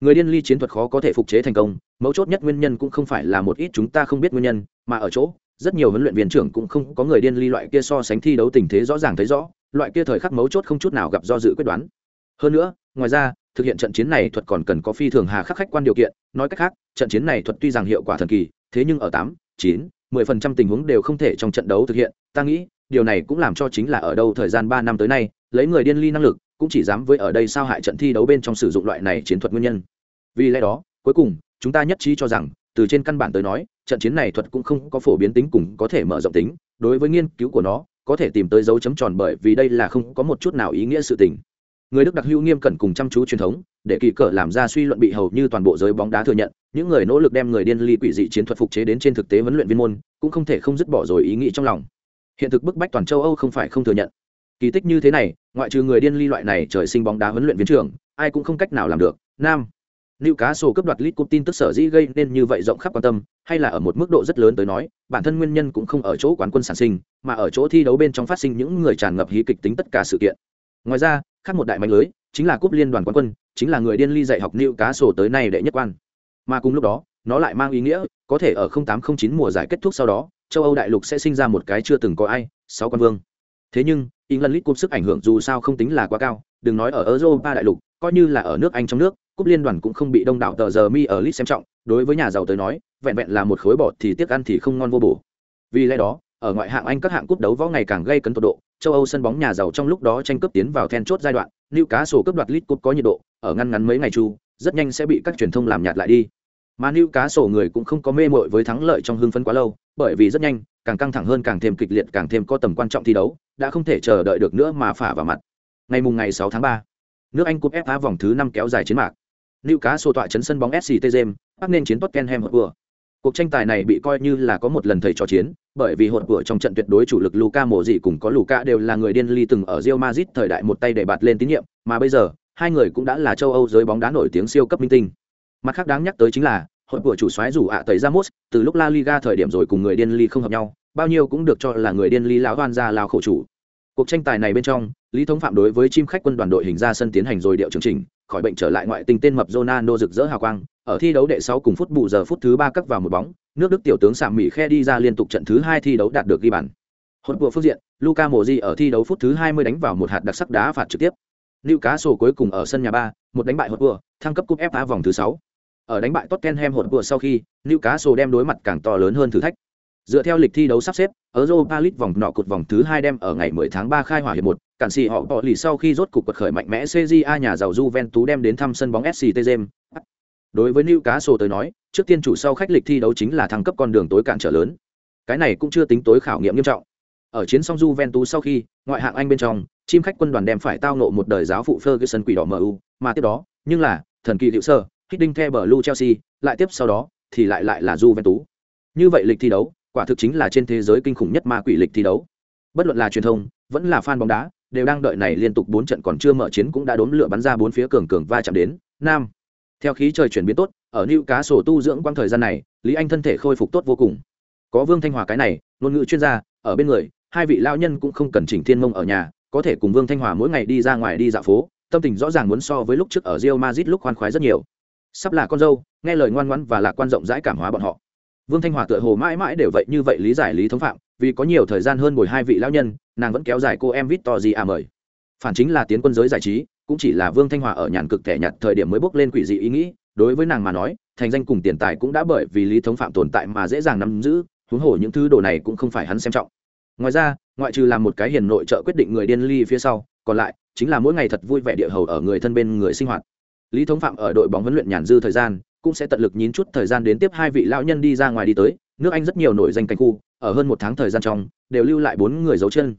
Người điên ly chiến thuật khó có thể phục chế thành công, mấu chốt nhất nguyên nhân cũng không phải là một ít chúng ta không biết nguyên nhân, mà ở chỗ rất nhiều huấn luyện viên trưởng cũng không có người điên ly loại kia so sánh thi đấu tình thế rõ ràng thấy rõ, loại kia thời khắc mấu chốt không chút nào gặp do dự quyết đoán. Hơn nữa, ngoài ra, thực hiện trận chiến này thuật còn cần có phi thường hà khắc khách quan điều kiện, nói cách khác, trận chiến này thuật tuy rằng hiệu quả thần kỳ, thế nhưng ở tám, chín, mười phần trăm tình huống đều không thể trong trận đấu thực hiện, ta nghĩ, điều này cũng làm cho chính là ở đâu thời gian ba năm tới nay, lấy người điên ly năng lực, cũng chỉ dám với ở đây sao hại trận thi đấu bên trong sử dụng loại này chiến thuật nguyên nhân. Vì lẽ đó, cuối cùng, chúng ta nhất trí cho rằng, từ trên căn bản tới nói trận chiến này thuật cũng không có phổ biến tính cùng có thể mở rộng tính, đối với nghiên cứu của nó, có thể tìm tới dấu chấm tròn bởi vì đây là không có một chút nào ý nghĩa sự tình. Người đức đặc hữu nghiêm cẩn cùng chăm chú truyền thống, để kỳ cờ làm ra suy luận bị hầu như toàn bộ giới bóng đá thừa nhận, những người nỗ lực đem người điên ly quỷ dị chiến thuật phục chế đến trên thực tế huấn luyện viên môn, cũng không thể không dứt bỏ rồi ý nghĩ trong lòng. Hiện thực bức bách toàn châu âu không phải không thừa nhận. Kỳ tích như thế này, ngoại trừ người điên ly loại này trời sinh bóng đá huấn luyện viên trưởng, ai cũng không cách nào làm được. Nam. Lưu Cá Sổ cấp đoạt League Cup tin tức sở dĩ gây nên như vậy rộng khắp quan tâm, hay là ở một mức độ rất lớn tới nói, bản thân nguyên nhân cũng không ở chỗ quán quân sản sinh, mà ở chỗ thi đấu bên trong phát sinh những người tràn ngập hí kịch tính tất cả sự kiện. Ngoài ra, khác một đại mạnh lưới, chính là cúp liên đoàn quán quân, chính là người điên ly dạy học Lưu Cá Sổ tới nay đệ nhất quan. Mà cùng lúc đó, nó lại mang ý nghĩa, có thể ở 0809 mùa giải kết thúc sau đó, châu Âu đại lục sẽ sinh ra một cái chưa từng có ai, sáu quan vương. Thế nhưng, England League Cup sức ảnh hưởng dù sao không tính là quá cao, đừng nói ở Europa đại lục, coi như là ở nước Anh trong nước, cúp liên đoàn cũng không bị đông đảo tờ giờ mi ở lit xem trọng đối với nhà giàu tới nói vẹn vẹn là một khối bọt thì tiếc ăn thì không ngon vô bổ. Vì lẽ đó ở ngoại hạng anh các hạng cúp đấu võ ngày càng gây cấn tột độ châu âu sân bóng nhà giàu trong lúc đó tranh cướp tiến vào then chốt giai đoạn lưu cá sổ cướp đoạt lit cúp có nhiệt độ ở ngăn ngắn mấy ngày chu rất nhanh sẽ bị các truyền thông làm nhạt lại đi. Mà lưu cá sổ người cũng không có mê mội với thắng lợi trong hưng phấn quá lâu bởi vì rất nhanh càng căng thẳng hơn càng thêm kịch liệt càng thêm có tầm quan trọng thi đấu đã không thể chờ đợi được nữa mà phả vào mặt. Ngày mùng ngày 6 tháng 3, nước anh cúp fa vòng thứ năm kéo dài chiến mạc. Lưu cá sổ tọa chấn sân bóng SCT James, bắc nên chiến Tottenham vừa Cuộc tranh tài này bị coi như là có một lần thầy trò chiến, bởi vì Hotspur trong trận tuyệt đối chủ lực Luka Mộ gì cùng có Luka đều là người điên ly từng ở Real Madrid thời đại một tay để bạt lên tín nhiệm, mà bây giờ, hai người cũng đã là châu Âu giới bóng đá nổi tiếng siêu cấp minh tinh. Mặt khác đáng nhắc tới chính là, Hotspur chủ soái rủ ạ tẩy Ramos, từ lúc La Liga thời điểm rồi cùng người điên ly không hợp nhau, bao nhiêu cũng được cho là người điên ly lão oan ra lao khổ chủ. Cuộc tranh tài này bên trong, Lý Thống Phạm đối với chim khách quân đoàn đội hình ra sân tiến hành rồi điệu chương trình, khỏi bệnh trở lại ngoại tình tên mập Ronaldo rực rỡ hào quang, ở thi đấu đệ 6 cùng phút bù giờ phút thứ 3 cắt vào một bóng, nước Đức tiểu tướng Sạm Mỹ khe đi ra liên tục trận thứ 2 thi đấu đạt được ghi bàn. Hỗn của phương diện, Luka Modri ở thi đấu phút thứ 20 đánh vào một hạt đặc sắc đá phạt trực tiếp. Newcastle cuối cùng ở sân nhà 3, một đánh bại hỗn của, thăng cấp cúp FA vòng thứ 6. Ở đánh bại Tottenham hỗn của sau khi, Newcastle đem đối mặt càng to lớn hơn thử thách. Dựa theo lịch thi đấu sắp xếp, Europa League vòng nọ cột vòng thứ 2 đem ở ngày 10 tháng 3 khai hỏa hiệp 1, cản sĩ họ bỏ lì sau khi rốt cục quật khởi mạnh mẽ CJA nhà giàu Juventus đem đến thăm sân bóng SCT Tezem. Đối với Newcastle tới nói, trước tiên chủ sau khách lịch thi đấu chính là thăng cấp con đường tối cản trở lớn. Cái này cũng chưa tính tối khảo nghiệm nghiêm trọng. Ở chiến song Juventus sau khi, ngoại hạng Anh bên trong, chim khách quân đoàn đem phải tao ngộ một đời giáo phụ Ferguson quỷ đỏ MU, mà tiếp đó, nhưng là thần kỳ liệu sơ, Hiddink Blue Chelsea, lại tiếp sau đó thì lại lại là Juventus. như vậy lịch thi đấu quả thực chính là trên thế giới kinh khủng nhất ma quỷ lịch thi đấu. Bất luận là truyền thông, vẫn là fan bóng đá, đều đang đợi này liên tục bốn trận còn chưa mở chiến cũng đã đốn lửa bắn ra bốn phía cường cường va chạm đến. Nam, theo khí trời chuyển biến tốt, ở new cá sổ tu dưỡng quang thời gian này, lý anh thân thể khôi phục tốt vô cùng. Có vương thanh hòa cái này, ngôn ngữ chuyên gia, ở bên người, hai vị lao nhân cũng không cần chỉnh thiên mông ở nhà, có thể cùng vương thanh hòa mỗi ngày đi ra ngoài đi dạo phố, tâm tình rõ ràng muốn so với lúc trước ở rio mazit lúc khoan khoái rất nhiều. Sắp là con dâu, nghe lời ngoan ngoãn và lạc quan rộng rãi cảm hóa bọn họ vương thanh hòa tựa hồ mãi mãi đều vậy, như vậy lý giải lý thống phạm, vì có nhiều thời gian hơn ngồi hai vị lão nhân, nàng vẫn kéo dài cô em vít to gì à mời. Phản chính là tiến quân giới giải trí, cũng chỉ là vương thanh hòa ở nhàn cực thẻ nhặt thời điểm mới bước lên quỷ dị ý nghĩ, đối với nàng mà nói, thành danh cùng tiền tài cũng đã bởi vì lý thống phạm tồn tại mà dễ dàng nắm giữ, huống hồ những thứ đồ này cũng không phải hắn xem trọng. Ngoài ra, ngoại trừ làm một cái hiền nội trợ quyết định người điên ly phía sau, còn lại, chính là mỗi ngày thật vui vẻ địa hầu ở người thân bên người sinh hoạt. Lý thống phạm ở đội bóng huấn luyện nhàn dư thời gian cũng sẽ tận lực nhín chút thời gian đến tiếp hai vị lão nhân đi ra ngoài đi tới, nước anh rất nhiều nổi danh cảnh khu, ở hơn một tháng thời gian trong, đều lưu lại bốn người dấu chân.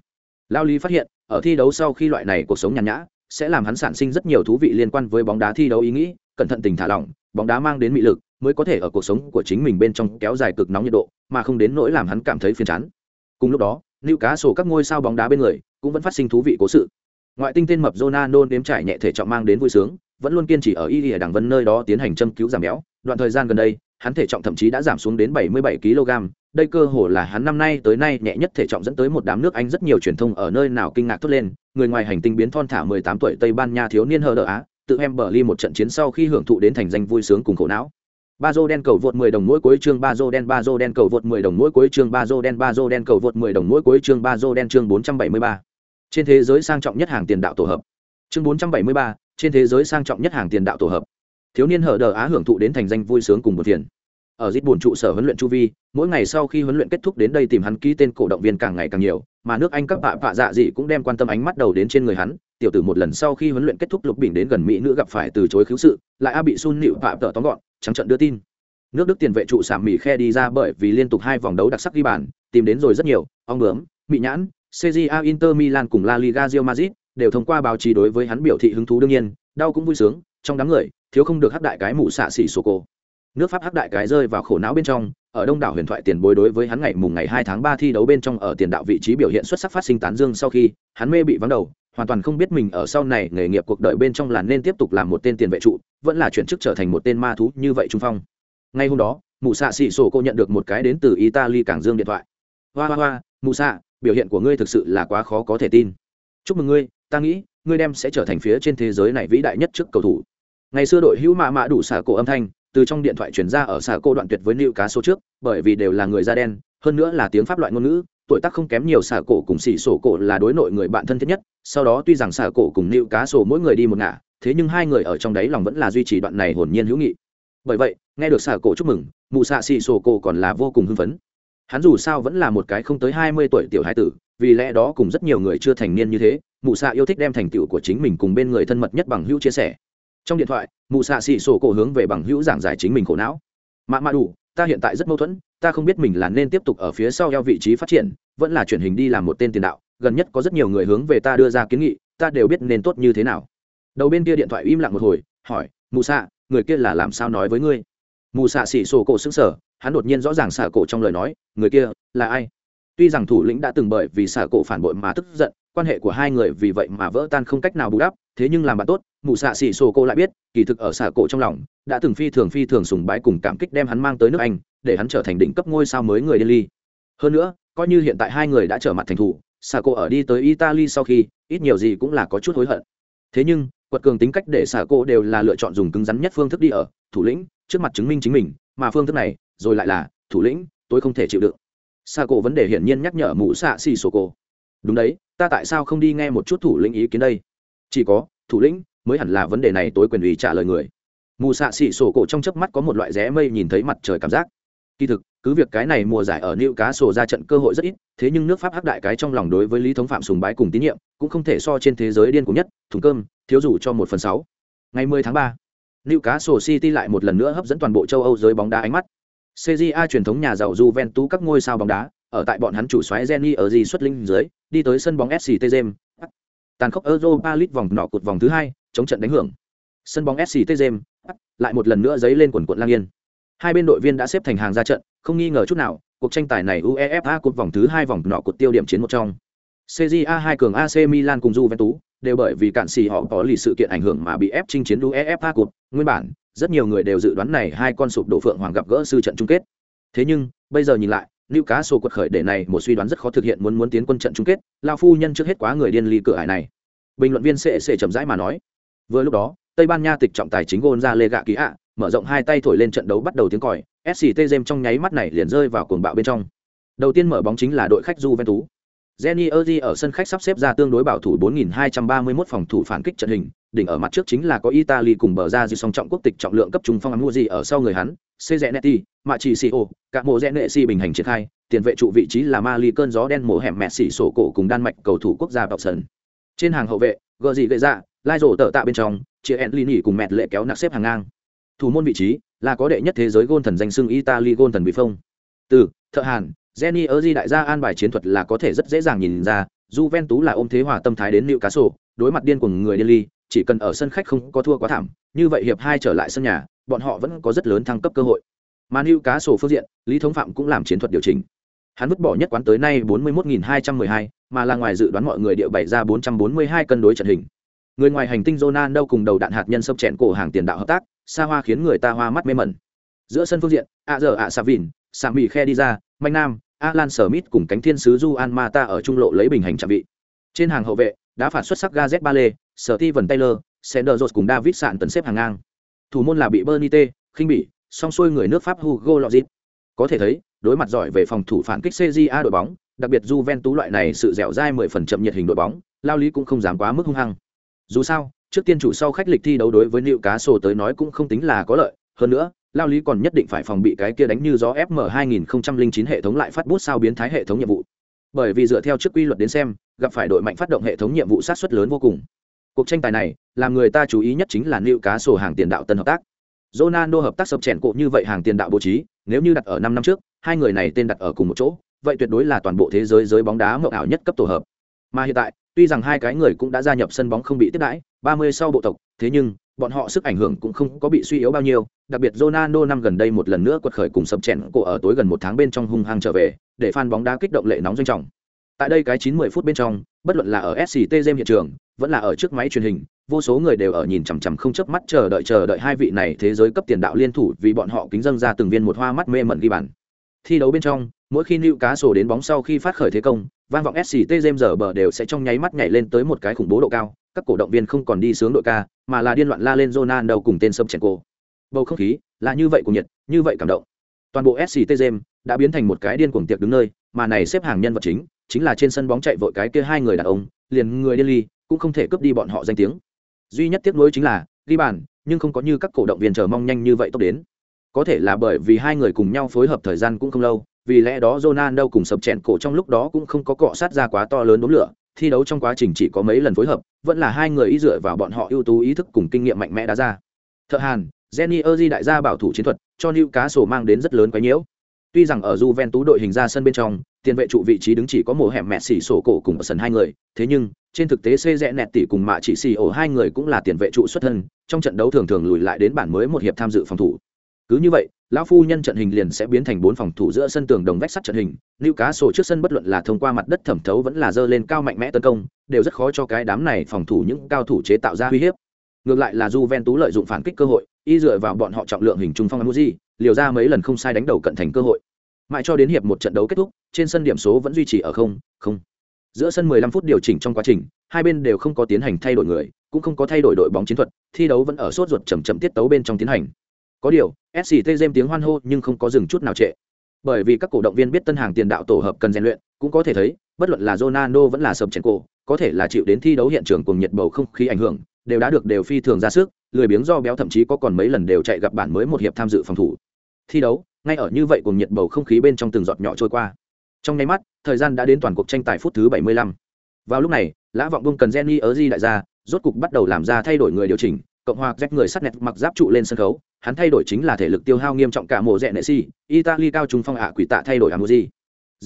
Lao lý phát hiện, ở thi đấu sau khi loại này cuộc sống nhàn nhã, sẽ làm hắn sản sinh rất nhiều thú vị liên quan với bóng đá thi đấu ý nghĩ, cẩn thận tình thả lỏng, bóng đá mang đến mị lực, mới có thể ở cuộc sống của chính mình bên trong kéo dài cực nóng nhiệt độ, mà không đến nỗi làm hắn cảm thấy phiền chán. Cùng lúc đó lưu cá sổ các ngôi sao bóng đá bên người cũng vẫn phát sinh thú vị cố sự. Ngoại tinh tên mập Ronaldo nếm trải nhẹ thể trọng mang đến vui sướng vẫn luôn kiên trì ở y ở đằng vân nơi đó tiến hành châm cứu giảm béo. Đoạn thời gian gần đây hắn thể trọng thậm chí đã giảm xuống đến 77 kg. Đây cơ hồ là hắn năm nay tới nay nhẹ nhất thể trọng dẫn tới một đám nước anh rất nhiều truyền thông ở nơi nào kinh ngạc thốt lên. Người ngoài hành tinh biến thon thả 18 tuổi tây ban nha thiếu niên hờ đỡ á tự em bờ ly một trận chiến sau khi hưởng thụ đến thành danh vui sướng cùng khổ não. Ba dô đen cầu vượt 10 đồng mỗi cuối chương ba dô đen ba dô đen cầu vượt 10 đồng mỗi cuối chương ba dô đen ba dô đen cầu vượt 10 đồng mỗi cuối chương ba dô đen chương 473. trên thế giới sang trọng nhất hàng tiền đạo tổ hợp. Chương 473, trên thế giới sang trọng nhất hàng tiền đạo tổ hợp. Thiếu niên hở đờ á hưởng thụ đến thành danh vui sướng cùng một tiền ở dít buồn trụ sở huấn luyện chu vi, mỗi ngày sau khi huấn luyện kết thúc đến đây tìm hắn ký tên cổ động viên càng ngày càng nhiều, mà nước anh các bạ bạ dạ dị cũng đem quan tâm ánh mắt đầu đến trên người hắn. Tiểu tử một lần sau khi huấn luyện kết thúc lục bình đến gần mỹ nữ gặp phải từ chối khiếu sự, lại a bị sun nịu bạ tờ tóm gọn, trắng trận đưa tin. Nước đức tiền vệ trụ sảm mỹ khe đi ra bởi vì liên tục hai vòng đấu đặc sắc ghi bàn, tìm đến rồi rất nhiều, ong bướm mỹ nhãn cja inter milan cùng la liga real madrid đều thông qua báo chí đối với hắn biểu thị hứng thú đương nhiên, đau cũng vui sướng, trong đám người, thiếu không được hắc đại cái mụ xạ xỉ sổ cổ. Nước pháp hắc đại cái rơi vào khổ não bên trong, ở đông đảo huyền thoại tiền bối đối với hắn ngày mùng ngày hai tháng ba thi đấu bên trong ở tiền đạo vị trí biểu hiện xuất sắc phát sinh tán dương sau khi, hắn mê bị vắng đầu, hoàn toàn không biết mình ở sau này nghề nghiệp cuộc đời bên trong là nên tiếp tục làm một tên tiền vệ trụ, vẫn là chuyển chức trở thành một tên ma thú như vậy trung phong. Ngay hôm đó, mụ xạ xỉ sổ cô nhận được một cái đến từ italy cảng dương điện thoại. Hoa hoa hoa, mụ xạ, biểu hiện của ngươi thực sự là quá khó có thể tin. Chúc mừng ngươi ta nghĩ, ngươi đem sẽ trở thành phía trên thế giới này vĩ đại nhất trước cầu thủ. Ngày xưa đội hữu mạ mạ đủ xả cổ âm thanh, từ trong điện thoại chuyển ra ở xả cô đoạn tuyệt với nữ cá số trước, bởi vì đều là người da đen, hơn nữa là tiếng pháp loại ngôn ngữ, tuổi tác không kém nhiều xả cổ cùng xỉ sổ cổ là đối nội người bạn thân thiết nhất, sau đó tuy rằng xả cổ cùng nữ cá sổ mỗi người đi một ngả, thế nhưng hai người ở trong đấy lòng vẫn là duy trì đoạn này hồn nhiên hữu nghị. Bởi vậy, nghe được xả cổ chúc mừng, mụ xạ xỉ sổ cổ còn là vô cùng hưng phấn. Hắn dù sao vẫn là một cái không tới hai mươi tuổi tiểu hai tử, vì lẽ đó cùng rất nhiều người chưa thành niên như thế mụ xạ yêu thích đem thành tựu của chính mình cùng bên người thân mật nhất bằng hữu chia sẻ. Trong điện thoại, mụ xạ xì sổ cổ hướng về bằng hữu giảng giải chính mình khổ não. Mạ mạ đủ, ta hiện tại rất mâu thuẫn, ta không biết mình là nên tiếp tục ở phía sau eo vị trí phát triển, vẫn là chuyển hình đi làm một tên tiền đạo, gần nhất có rất nhiều người hướng về ta đưa ra kiến nghị, ta đều biết nên tốt như thế nào. Đầu bên kia điện thoại im lặng một hồi, hỏi mù xạ, người kia là làm sao nói với ngươi? Mù xạ xỉ sổ cổ xứng sở hắn đột nhiên rõ ràng xả cổ trong lời nói, người kia là ai? Tuy rằng thủ lĩnh đã từng bởi vì xạ cổ phản bội mà tức giận, quan hệ của hai người vì vậy mà vỡ tan không cách nào bù đắp, thế nhưng làm bạn tốt, mụ xạ xỉ sổ cô lại biết, kỳ thực ở xạ cổ trong lòng, đã từng phi thường phi thường sùng bái cùng cảm kích đem hắn mang tới nước anh, để hắn trở thành đỉnh cấp ngôi sao mới người delhi. Hơn nữa, coi như hiện tại hai người đã trở mặt thành thủ xạ cổ ở đi tới italy sau khi, ít nhiều gì cũng là có chút hối hận. Thế nhưng, quật cường tính cách để xạ cổ đều là lựa chọn dùng cứng rắn nhất phương thức đi ở, thủ lĩnh, trước mặt chứng minh chính mình, mà phương thức này, rồi lại là, thủ lĩnh, tôi không thể chịu đựng xa cổ vấn đề hiển nhiên nhắc nhở mụ xạ xì sổ cổ. Đúng đấy ta tại sao không đi nghe một chút thủ lĩnh ý kiến đây? Chỉ có thủ lĩnh mới hẳn là vấn đề này tối quyền ủy trả lời người. Mù xạ xị sổ cổ trong chớp mắt có một loại rẽ mây nhìn thấy mặt trời cảm giác. Kỳ thực cứ việc cái này mùa giải ở nữ cá sổ ra trận cơ hội rất ít thế nhưng nước pháp hắc đại cái trong lòng đối với lý thống phạm sùng bái cùng tín nhiệm cũng không thể so trên thế giới điên cùng nhất thùng cơm thiếu rủ cho một phần sáu. Ngày 10 tháng 3, nữ cá sổ city lại một lần nữa hấp dẫn toàn bộ châu âu giới bóng đá ánh mắt cja truyền thống nhà giàu juventus các ngôi sao bóng đá ở tại bọn hắn chủ xoáy Jenny ở gì xuất linh dưới, đi tới sân bóng SCT Gem. Tàn khốc Europa League vòng nọ cột vòng thứ hai, chống trận đánh hưởng. Sân bóng SCT Gem, lại một lần nữa giấy lên quần quần lang yên. hai bên đội viên đã xếp thành hàng ra trận không nghi ngờ chút nào cuộc tranh tài này uefa cột vòng thứ hai vòng nọ cột tiêu điểm chiến một trong cja hai cường ac milan cùng juventus đều bởi vì cạn xì họ có lì sự kiện ảnh hưởng mà bị ép chinh chiến uefa cột nguyên bản rất nhiều người đều dự đoán này hai con sụp đổ phượng hoàng gặp gỡ sư trận chung kết thế nhưng bây giờ nhìn lại Lưu Cá Sổ quật khởi để này một suy đoán rất khó thực hiện muốn muốn tiến quân trận chung kết, lão phu nhân trước hết quá người điên ly cửa hải này. Bình luận viên sẽ sẽ chậm rãi mà nói. Vừa lúc đó, Tây Ban Nha tịch trọng tài chính gôn ra lê gạ ký ạ, mở rộng hai tay thổi lên trận đấu bắt đầu tiếng còi, SCT Gem trong nháy mắt này liền rơi vào cuồng bạo bên trong. Đầu tiên mở bóng chính là đội khách Juventus. Jenny Erdi ở sân khách sắp xếp ra tương đối bảo thủ 4231 phòng thủ phản kích trận hình, đỉnh ở mặt trước chính là có Italy cùng bờ ra dư song trọng quốc tịch trọng lượng cấp trung phong Amuji ở sau người hắn, Cezenetti, Mạ Chỉ Sio, cả mộ rẽ nệ si bình hành triển khai, tiền vệ trụ vị trí là Mali cơn gió đen mổ hẻm mẹ xỉ sổ cổ cùng Đan Mạch cầu thủ quốc gia bọc sân. Trên hàng hậu vệ, gờ gì gậy ra, lai rổ tở tạ bên trong, chia Enlini cùng mẹt lệ kéo nặng xếp hàng ngang. Thủ môn vị trí là có đệ nhất thế giới gôn thần danh xưng Italy gôn thần bị phong. Từ thợ Hàn, Jenny Erzi đại gia an bài chiến thuật là có thể rất dễ dàng nhìn ra, Juventus là ôm thế hòa tâm thái đến Newcastle, đối mặt điên cuồng người Delhi, chỉ cần ở sân khách không có thua quá thảm, như vậy hiệp hai trở lại sân nhà, bọn họ vẫn có rất lớn thăng cấp cơ hội. Mà sổ phương diện, Lý Thống Phạm cũng làm chiến thuật điều chỉnh. Hắn vứt bỏ nhất quán tới nay 41.212, mà là ngoài dự đoán mọi người địa bày ra 442 cân đối trận hình. Người ngoài hành tinh Ronaldo cùng đầu đạn hạt nhân sốc chèn cổ hàng tiền đạo hợp tác, xa hoa khiến người ta hoa mắt mê mẩn. Giữa sân phương diện, A giờ A Savin, Sami Khe đi ra, Mạnh Nam, Alan Smith cùng cánh thiên sứ Juan Mata ở trung lộ lấy bình hành chạm vị. Trên hàng hậu vệ, đã phản xuất sắc Gazet Bale, sở ti vần Taylor, Sanders cùng David Sạn tấn xếp hàng ngang. Thủ môn là bị Bernite, khinh bỉ, song xuôi người nước Pháp Hugo Lloris. Có thể thấy, đối mặt giỏi về phòng thủ phản kích CJA đội bóng, đặc biệt Juventus loại này sự dẻo dai 10 phần chậm nhiệt hình đội bóng, lao lý cũng không dám quá mức hung hăng. Dù sao, trước tiên chủ sau khách lịch thi đấu đối với Liệu Cá Sổ tới nói cũng không tính là có lợi, hơn nữa, lao lý còn nhất định phải phòng bị cái kia đánh như gió fm 2009 hệ thống lại phát bút sao biến thái hệ thống nhiệm vụ bởi vì dựa theo trước quy luật đến xem gặp phải đội mạnh phát động hệ thống nhiệm vụ sát xuất lớn vô cùng cuộc tranh tài này làm người ta chú ý nhất chính là nịu cá sổ hàng tiền đạo tân hợp tác Ronaldo hợp tác sập chèn cộ như vậy hàng tiền đạo bố trí nếu như đặt ở năm năm trước hai người này tên đặt ở cùng một chỗ vậy tuyệt đối là toàn bộ thế giới giới bóng đá mộng ảo nhất cấp tổ hợp mà hiện tại tuy rằng hai cái người cũng đã gia nhập sân bóng không bị tiếp đãi 30 sau bộ tộc thế nhưng bọn họ sức ảnh hưởng cũng không có bị suy yếu bao nhiêu, đặc biệt Ronaldo năm gần đây một lần nữa quật khởi cùng sập chèn cổ ở tối gần một tháng bên trong hung hăng trở về, để fan bóng đá kích động lệ nóng doanh trọng. Tại đây cái 90 phút bên trong, bất luận là ở SCT Gem hiện trường, vẫn là ở trước máy truyền hình, vô số người đều ở nhìn chằm chằm không chớp mắt chờ đợi chờ đợi hai vị này thế giới cấp tiền đạo liên thủ vì bọn họ kính dâng ra từng viên một hoa mắt mê mẩn ghi bàn. Thi đấu bên trong, mỗi khi nữ cá sổ đến bóng sau khi phát khởi thế công, vang vọng SCT james giờ bờ đều sẽ trong nháy mắt nhảy lên tới một cái khủng bố độ cao, các cổ động viên không còn đi sướng đội ca, mà là điên loạn la lên Ronaldo cùng tên sâm chèn cổ. Bầu không khí là như vậy của nhiệt, như vậy cảm động. Toàn bộ SCT james đã biến thành một cái điên cuồng tiệc đứng nơi, mà này xếp hàng nhân vật chính, chính là trên sân bóng chạy vội cái kia hai người đàn ông, liền người điên ly, cũng không thể cướp đi bọn họ danh tiếng. Duy nhất tiếc nuối chính là, ghi bàn, nhưng không có như các cổ động viên chờ mong nhanh như vậy tốc đến. Có thể là bởi vì hai người cùng nhau phối hợp thời gian cũng không lâu, vì lẽ đó Ronaldo cùng sập chèn cổ trong lúc đó cũng không có cọ sát ra quá to lớn đốm lửa, thi đấu trong quá trình chỉ có mấy lần phối hợp, vẫn là hai người ý dựa vào bọn họ ưu tú ý thức cùng kinh nghiệm mạnh mẽ đá ra. Thợ Hàn, Jenny Erzi đại gia bảo thủ chiến thuật, cho Newcastle mang đến rất lớn quái nhiễu. Tuy rằng ở Juventus đội hình ra sân bên trong, tiền vệ trụ vị trí đứng chỉ có mồ hẻm mẹ xỉ sổ cổ cùng ở sân hai người, thế nhưng trên thực tế xê rẽ nẹt tỷ cùng mạ chỉ xì ổ hai người cũng là tiền vệ trụ xuất thân, trong trận đấu thường thường lùi lại đến bản mới một hiệp tham dự phòng thủ. Cứ như vậy, lão phu nhân trận hình liền sẽ biến thành bốn phòng thủ giữa sân tường đồng vách sắt trận hình lưu cá sổ trước sân bất luận là thông qua mặt đất thẩm thấu vẫn là dơ lên cao mạnh mẽ tấn công đều rất khó cho cái đám này phòng thủ những cao thủ chế tạo ra uy hiếp. Ngược lại là du ven tú lợi dụng phản kích cơ hội y dựa vào bọn họ trọng lượng hình trung phong Amuji liều ra mấy lần không sai đánh đầu cận thành cơ hội. Mãi cho đến hiệp một trận đấu kết thúc trên sân điểm số vẫn duy trì ở không không giữa sân 15 phút điều chỉnh trong quá trình hai bên đều không có tiến hành thay đổi người cũng không có thay đổi đội bóng chiến thuật thi đấu vẫn ở sốt ruột chậm chậm tiết tấu bên trong tiến hành có điều, SCT Gem tiếng hoan hô nhưng không có dừng chút nào trệ. Bởi vì các cổ động viên biết tân hàng tiền đạo tổ hợp cần rèn luyện, cũng có thể thấy, bất luận là Ronaldo vẫn là sập chèn cổ, có thể là chịu đến thi đấu hiện trường cùng nhiệt bầu không khí ảnh hưởng, đều đã được đều phi thường ra sức, lười biếng do béo thậm chí có còn mấy lần đều chạy gặp bản mới một hiệp tham dự phòng thủ. Thi đấu, ngay ở như vậy cùng nhiệt bầu không khí bên trong từng giọt nhỏ trôi qua. Trong nháy mắt, thời gian đã đến toàn cuộc tranh tài phút thứ 75. Vào lúc này, Lã Vọng Bung cần Jenny ở di đại gia, rốt cục bắt đầu làm ra thay đổi người điều chỉnh, cộng hòa rách người sắt nẹt mặc giáp trụ lên sân khấu hắn thay đổi chính là thể lực tiêu hao nghiêm trọng cả mùa rẽ nệ si italy cao trung phong ạ quỷ tạ thay đổi amuji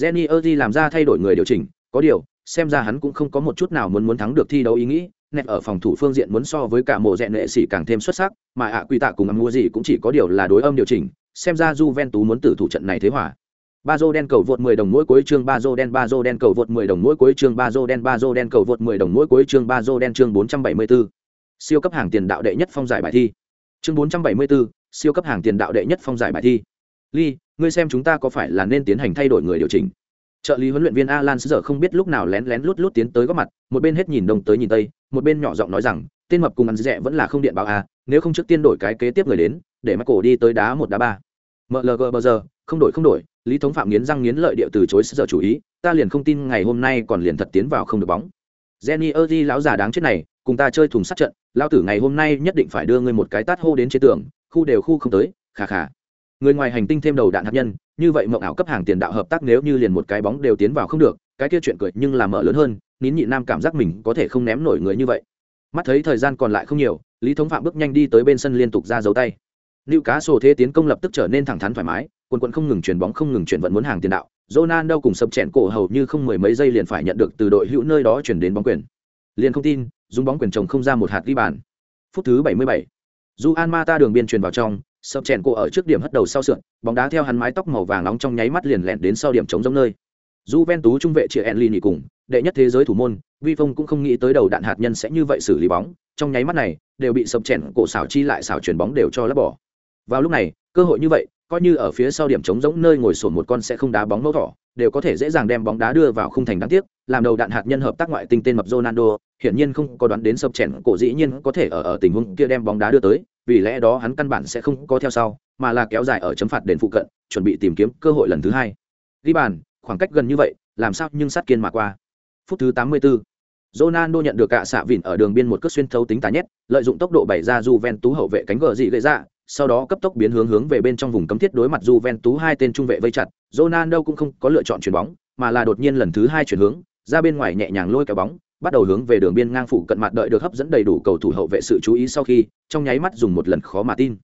jenny erdi làm ra thay đổi người điều chỉnh có điều xem ra hắn cũng không có một chút nào muốn muốn thắng được thi đấu ý nghĩ nẹt ở phòng thủ phương diện muốn so với cả mùa rẽ nệ sĩ càng thêm xuất sắc mà ạ quỷ tạ cùng amuji cũng chỉ có điều là đối âm điều chỉnh xem ra Juventus muốn tử thủ trận này thế hòa ba dô đen cầu vượt 10 đồng mỗi cuối chương ba dô đen ba dô đen cầu vượt 10 đồng mỗi cuối chương ba dô đen ba dô đen cầu vượt 10 đồng mỗi cuối chương ba dô đen chương 474. Siêu cấp hàng tiền đạo đệ nhất phong giải bài thi. Chương 474, siêu cấp hàng tiền đạo đệ nhất phong giải bài thi. Lee, ngươi xem chúng ta có phải là nên tiến hành thay đổi người điều chỉnh? trợ lý huấn luyện viên alan giờ không biết lúc nào lén lén lút lút tiến tới góp mặt một bên hết nhìn đông tới nhìn tây một bên nhỏ giọng nói rằng tên mập cùng ăn rẻ vẫn là không điện báo à? nếu không trước tiên đổi cái kế tiếp người đến để mắt cổ đi tới đá một đá ba mlg bờ giờ không đổi không đổi, lý thống phạm nghiến răng nghiến lợi điệu từ chối giờ chủ ý, ta liền không tin ngày hôm nay còn liền thật tiến vào không được bóng. Jenny ơ lão già đáng chết này, cùng ta chơi thùng sát trận lao tử ngày hôm nay nhất định phải đưa ngươi một cái tát hô đến chế tường, khu đều khu không tới khà khà người ngoài hành tinh thêm đầu đạn hạt nhân, như vậy mộng ảo cấp hàng tiền đạo hợp tác nếu như liền một cái bóng đều tiến vào không được, cái kia chuyện cười nhưng là mở lớn hơn, nín nhị nam cảm giác mình có thể không ném nổi người như vậy. Mắt thấy thời gian còn lại không nhiều, lý thống phạm bước nhanh đi tới bên sân liên tục ra dấu tay. Nữ cá sổ thế tiến công lập tức trở nên thẳng thắn thoải mái quần quần không ngừng chuyển bóng, không ngừng chuyển vận muốn hàng tiền đạo. Ronaldo cùng sập chèn cổ hầu như không mười mấy giây liền phải nhận được từ đội hữu nơi đó chuyển đến bóng quyền. Liền không tin, dùng bóng quyền chồng không ra một hạt ghi bàn. Phút thứ 77. Juan Mata đường biên truyền vào trong, sập chèn cổ ở trước điểm hất đầu sau sượn bóng đá theo hắn mái tóc màu vàng nóng trong nháy mắt liền lẹn đến sau điểm chống giống nơi. Juventus trung vệ chia Enlini cùng đệ nhất thế giới thủ môn, vi phong cũng không nghĩ tới đầu đạn hạt nhân sẽ như vậy xử lý bóng. Trong nháy mắt này, đều bị sập chèn cổ xảo chi lại xảo chuyển bóng đều cho lấp bỏ. Vào lúc này, cơ hội như vậy coi như ở phía sau điểm trống rỗng nơi ngồi sổn một con sẽ không đá bóng mẫu thỏ đều có thể dễ dàng đem bóng đá đưa vào khung thành đáng tiếc làm đầu đạn hạt nhân hợp tác ngoại tinh tên mập Ronaldo hiển nhiên không có đoán đến sập chèn cổ dĩ nhiên có thể ở ở tình huống kia đem bóng đá đưa tới vì lẽ đó hắn căn bản sẽ không có theo sau mà là kéo dài ở chấm phạt đền phụ cận chuẩn bị tìm kiếm cơ hội lần thứ hai. Ghi bàn khoảng cách gần như vậy làm sao nhưng sát kiên mà qua. Phút thứ 84 Ronaldo nhận được cả xạ vịn ở đường biên một cước xuyên thấu tính tà nhất, lợi dụng tốc độ bày ra Juventus hậu vệ cánh gờ dị gây ra, dạ, sau đó cấp tốc biến hướng hướng về bên trong vùng cấm thiết đối mặt Juventus hai tên trung vệ vây chặt, Ronaldo cũng không có lựa chọn chuyển bóng, mà là đột nhiên lần thứ hai chuyển hướng, ra bên ngoài nhẹ nhàng lôi kéo bóng, bắt đầu hướng về đường biên ngang phụ cận mặt đợi được hấp dẫn đầy đủ cầu thủ hậu vệ sự chú ý sau khi, trong nháy mắt dùng một lần khó mà tin.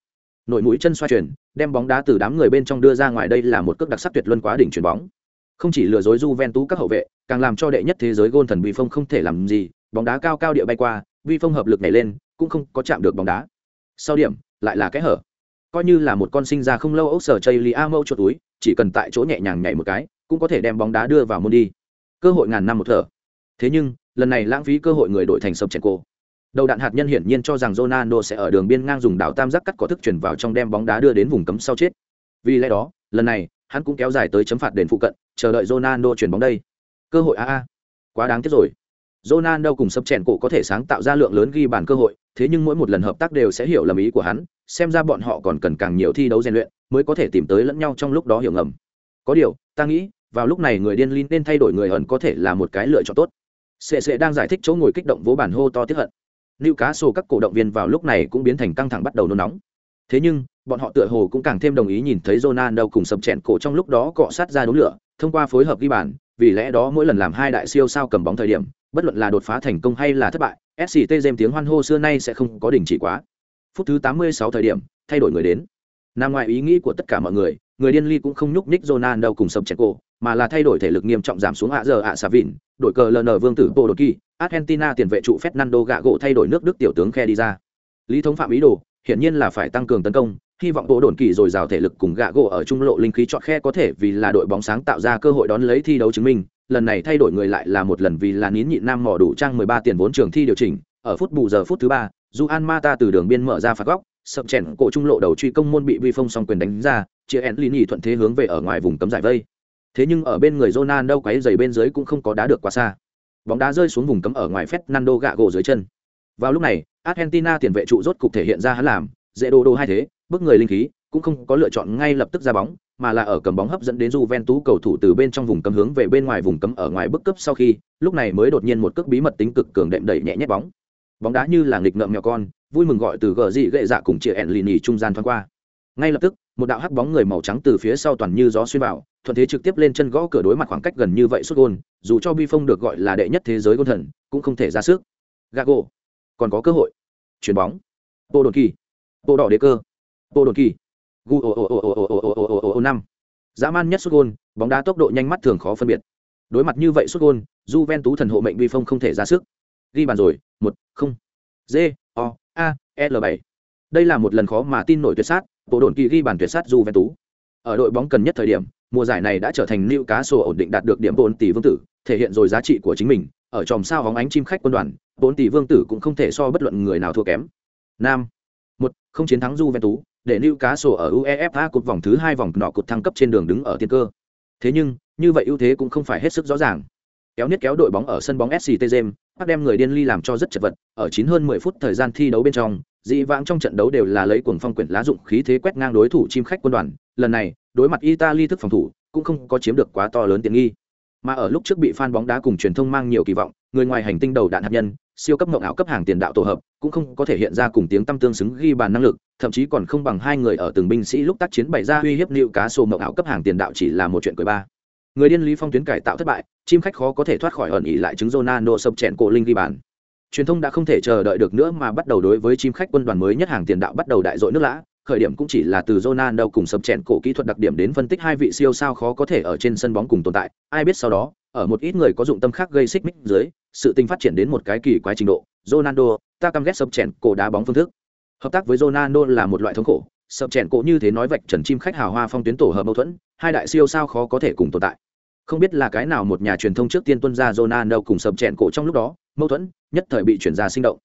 Nội mũi chân xoay chuyển, đem bóng đá từ đám người bên trong đưa ra ngoài đây là một cước đặc sắc tuyệt luân quá đỉnh chuyển bóng. Không chỉ lừa dối Juventus các hậu vệ, càng làm cho đệ nhất thế giới gôn thần Vi Phong không thể làm gì, bóng đá cao cao địa bay qua, Vi Phong hợp lực nhảy lên, cũng không có chạm được bóng đá. Sau điểm, lại là cái hở. Coi như là một con sinh ra không lâu ốc sở chây lì a mâu chuột túi, chỉ cần tại chỗ nhẹ nhàng nhảy một cái, cũng có thể đem bóng đá đưa vào môn đi. Cơ hội ngàn năm một thở. Thế nhưng, lần này lãng phí cơ hội người đội thành sập chèn cô đầu đạn hạt nhân hiển nhiên cho rằng Ronaldo sẽ ở đường biên ngang dùng đảo tam giác cắt có thức chuyển vào trong đem bóng đá đưa đến vùng cấm sau chết. Vì lẽ đó, lần này, hắn cũng kéo dài tới chấm phạt đền phụ cận, chờ đợi Ronaldo chuyển bóng đây. Cơ hội a a. Quá đáng tiếc rồi. Ronaldo cùng sập chèn cổ có thể sáng tạo ra lượng lớn ghi bàn cơ hội, thế nhưng mỗi một lần hợp tác đều sẽ hiểu lầm ý của hắn, xem ra bọn họ còn cần càng nhiều thi đấu rèn luyện mới có thể tìm tới lẫn nhau trong lúc đó hiểu ngầm. Có điều, ta nghĩ, vào lúc này người điên linh nên thay đổi người hận có thể là một cái lựa chọn tốt. Sệ sệ đang giải thích chỗ ngồi kích động vỗ bản hô to tiếc hận. Newcastle cá các cổ động viên vào lúc này cũng biến thành căng thẳng bắt đầu nôn nóng. Thế nhưng, bọn họ tựa hồ cũng càng thêm đồng ý nhìn thấy Ronaldo cùng sập chèn cổ trong lúc đó cọ sát ra đố lửa, thông qua phối hợp ghi bàn, vì lẽ đó mỗi lần làm hai đại siêu sao cầm bóng thời điểm bất luận là đột phá thành công hay là thất bại sct dêm tiếng hoan hô xưa nay sẽ không có đình chỉ quá. Phút thứ 86 thời điểm, thay đổi người đến. Nằm ngoài ý nghĩ của tất cả mọi người người điên ly cũng không nhúc nhích Ronaldo cùng sập chèn cổ mà là thay đổi thể lực nghiêm trọng giảm xuống hạ giờ ạ xà vịn, đổi cờ ln vương tử bộ đột kỳ argentina tiền vệ trụ fernando gạ gỗ thay đổi nước đức tiểu tướng khe đi ra lý thống phạm ý đồ, hiển nhiên là phải tăng cường tấn công, hy vọng bộ đồn kỳ rồi rào thể lực cùng gạ gỗ ở trung lộ linh khí chọn khe có thể vì là đội bóng sáng tạo ra cơ hội đón lấy thi đấu chứng minh lần này thay đổi người lại là một lần vì là nín nhịn nam mỏ đủ trang 13 tiền vốn trường thi điều chỉnh, ở phút bù giờ phút thứ ba Juan Mata từ đường biên mở ra phạt góc, sập chèn cổ trung lộ đầu truy công môn bị vi phong song quyền đánh ra, chia en lini thuận thế hướng về ở ngoài vùng cấm giải vây. Thế nhưng ở bên người Ronaldo quấy giày bên dưới cũng không có đá được quá xa. Bóng đá rơi xuống vùng cấm ở ngoài Fernando gạ gỗ dưới chân. Vào lúc này, Argentina tiền vệ trụ rốt cục thể hiện ra hắn làm, dễ đồ đồ hai thế bước người linh khí, cũng không có lựa chọn ngay lập tức ra bóng mà là ở cầm bóng hấp dẫn đến Juventus cầu thủ từ bên trong vùng cấm hướng về bên ngoài vùng cấm ở ngoài bức cấp sau khi, lúc này mới đột nhiên một cước bí mật tính cực cường đệm đẩy nhẹ nhét bóng. Bóng đá như là nghịch ngợm mèo con, vui mừng gọi từ gờ dị gệ dạ cùng chia Enlini trung gian thoáng qua. Ngay lập tức một đạo hắc bóng người màu trắng từ phía sau toàn như gió xuyên vào thuận thế trực tiếp lên chân gõ cửa đối mặt khoảng cách gần như vậy sút gôn dù cho bi phong được gọi là đệ nhất thế giới gôn thần cũng không thể ra sức. Gago còn có cơ hội. Chuyền bóng. Tô đồn kỳ Tô đỏ đế cơ Tô đồn kỳ gu ồn năm. Dã man nhất xuất gôn, bóng đá tốc độ nhanh mắt thường khó phân biệt. Đối mặt như vậy xuất gôn j ven tú thần hộ mệnh vi phong không thể ra sức. Ghi bàn rồi, một, không. G, o, a L7. đây là một lần khó mà tin nổi tuyệt sát, bộ đồn kỳ ghi bàn tuyệt sát j ven tú ở đội bóng cần nhất thời điểm, mùa giải này đã trở thành lưu cá sổ ổn định đạt được điểm bốn tỷ vương tử, thể hiện rồi giá trị của chính mình, ở tròm sao hóng ánh chim khách quân đoàn bốn tỷ vương tử cũng không thể so bất luận người nào thua kém. Nam một không chiến thắng Juventus, để Newcastle ở UEFA cột vòng thứ hai vòng nọ cột thăng cấp trên đường đứng ở tiên cơ. Thế nhưng, như vậy ưu thế cũng không phải hết sức rõ ràng. Kéo nhất kéo đội bóng ở sân bóng SCT James, Park đem người điên ly làm cho rất chật vật, ở chín hơn 10 phút thời gian thi đấu bên trong, dị vãng trong trận đấu đều là lấy cuồng phong quyển lá dụng khí thế quét ngang đối thủ chim khách quân đoàn, lần này, đối mặt Italy thức phòng thủ, cũng không có chiếm được quá to lớn tiện nghi. Mà ở lúc trước bị fan bóng đá cùng truyền thông mang nhiều kỳ vọng, người ngoài hành tinh đầu đạn hạt nhân, siêu cấp mộng ảo cấp hàng tiền đạo tổ hợp, cũng không có thể hiện ra cùng tiếng tâm tương xứng ghi bàn năng lực, thậm chí còn không bằng hai người ở từng binh sĩ lúc tác chiến bày ra uy hiếp liệu cá sổ mộng ảo cấp hàng tiền đạo chỉ là một chuyện cười ba. Người điên lý phong tuyến cải tạo thất bại, chim khách khó có thể thoát khỏi ẩn ý lại chứng Ronaldo sập chèn cổ linh ghi bàn. Truyền thông đã không thể chờ đợi được nữa mà bắt đầu đối với chim khách quân đoàn mới nhất hàng tiền đạo bắt đầu đại dội nước lã, khởi điểm cũng chỉ là từ Ronaldo cùng sập chèn cổ kỹ thuật đặc điểm đến phân tích hai vị siêu sao khó có thể ở trên sân bóng cùng tồn tại, ai biết sau đó, ở một ít người có dụng tâm khác gây xích mích dưới, sự tình phát triển đến một cái kỳ quái trình độ, Ronaldo, ta căm ghét sập chèn cổ đá bóng phương thức. Hợp tác với Ronaldo là một loại thống khổ, sập chèn cổ như thế nói vạch trần chim khách hào hoa phong tuyến tổ hợp mâu thuẫn, hai đại siêu sao khó có thể cùng tồn tại. Không biết là cái nào một nhà truyền thông trước tiên tuân ra Ronaldo cùng sập chèn cổ trong lúc đó, mâu thuẫn nhất thời bị chuyển ra sinh động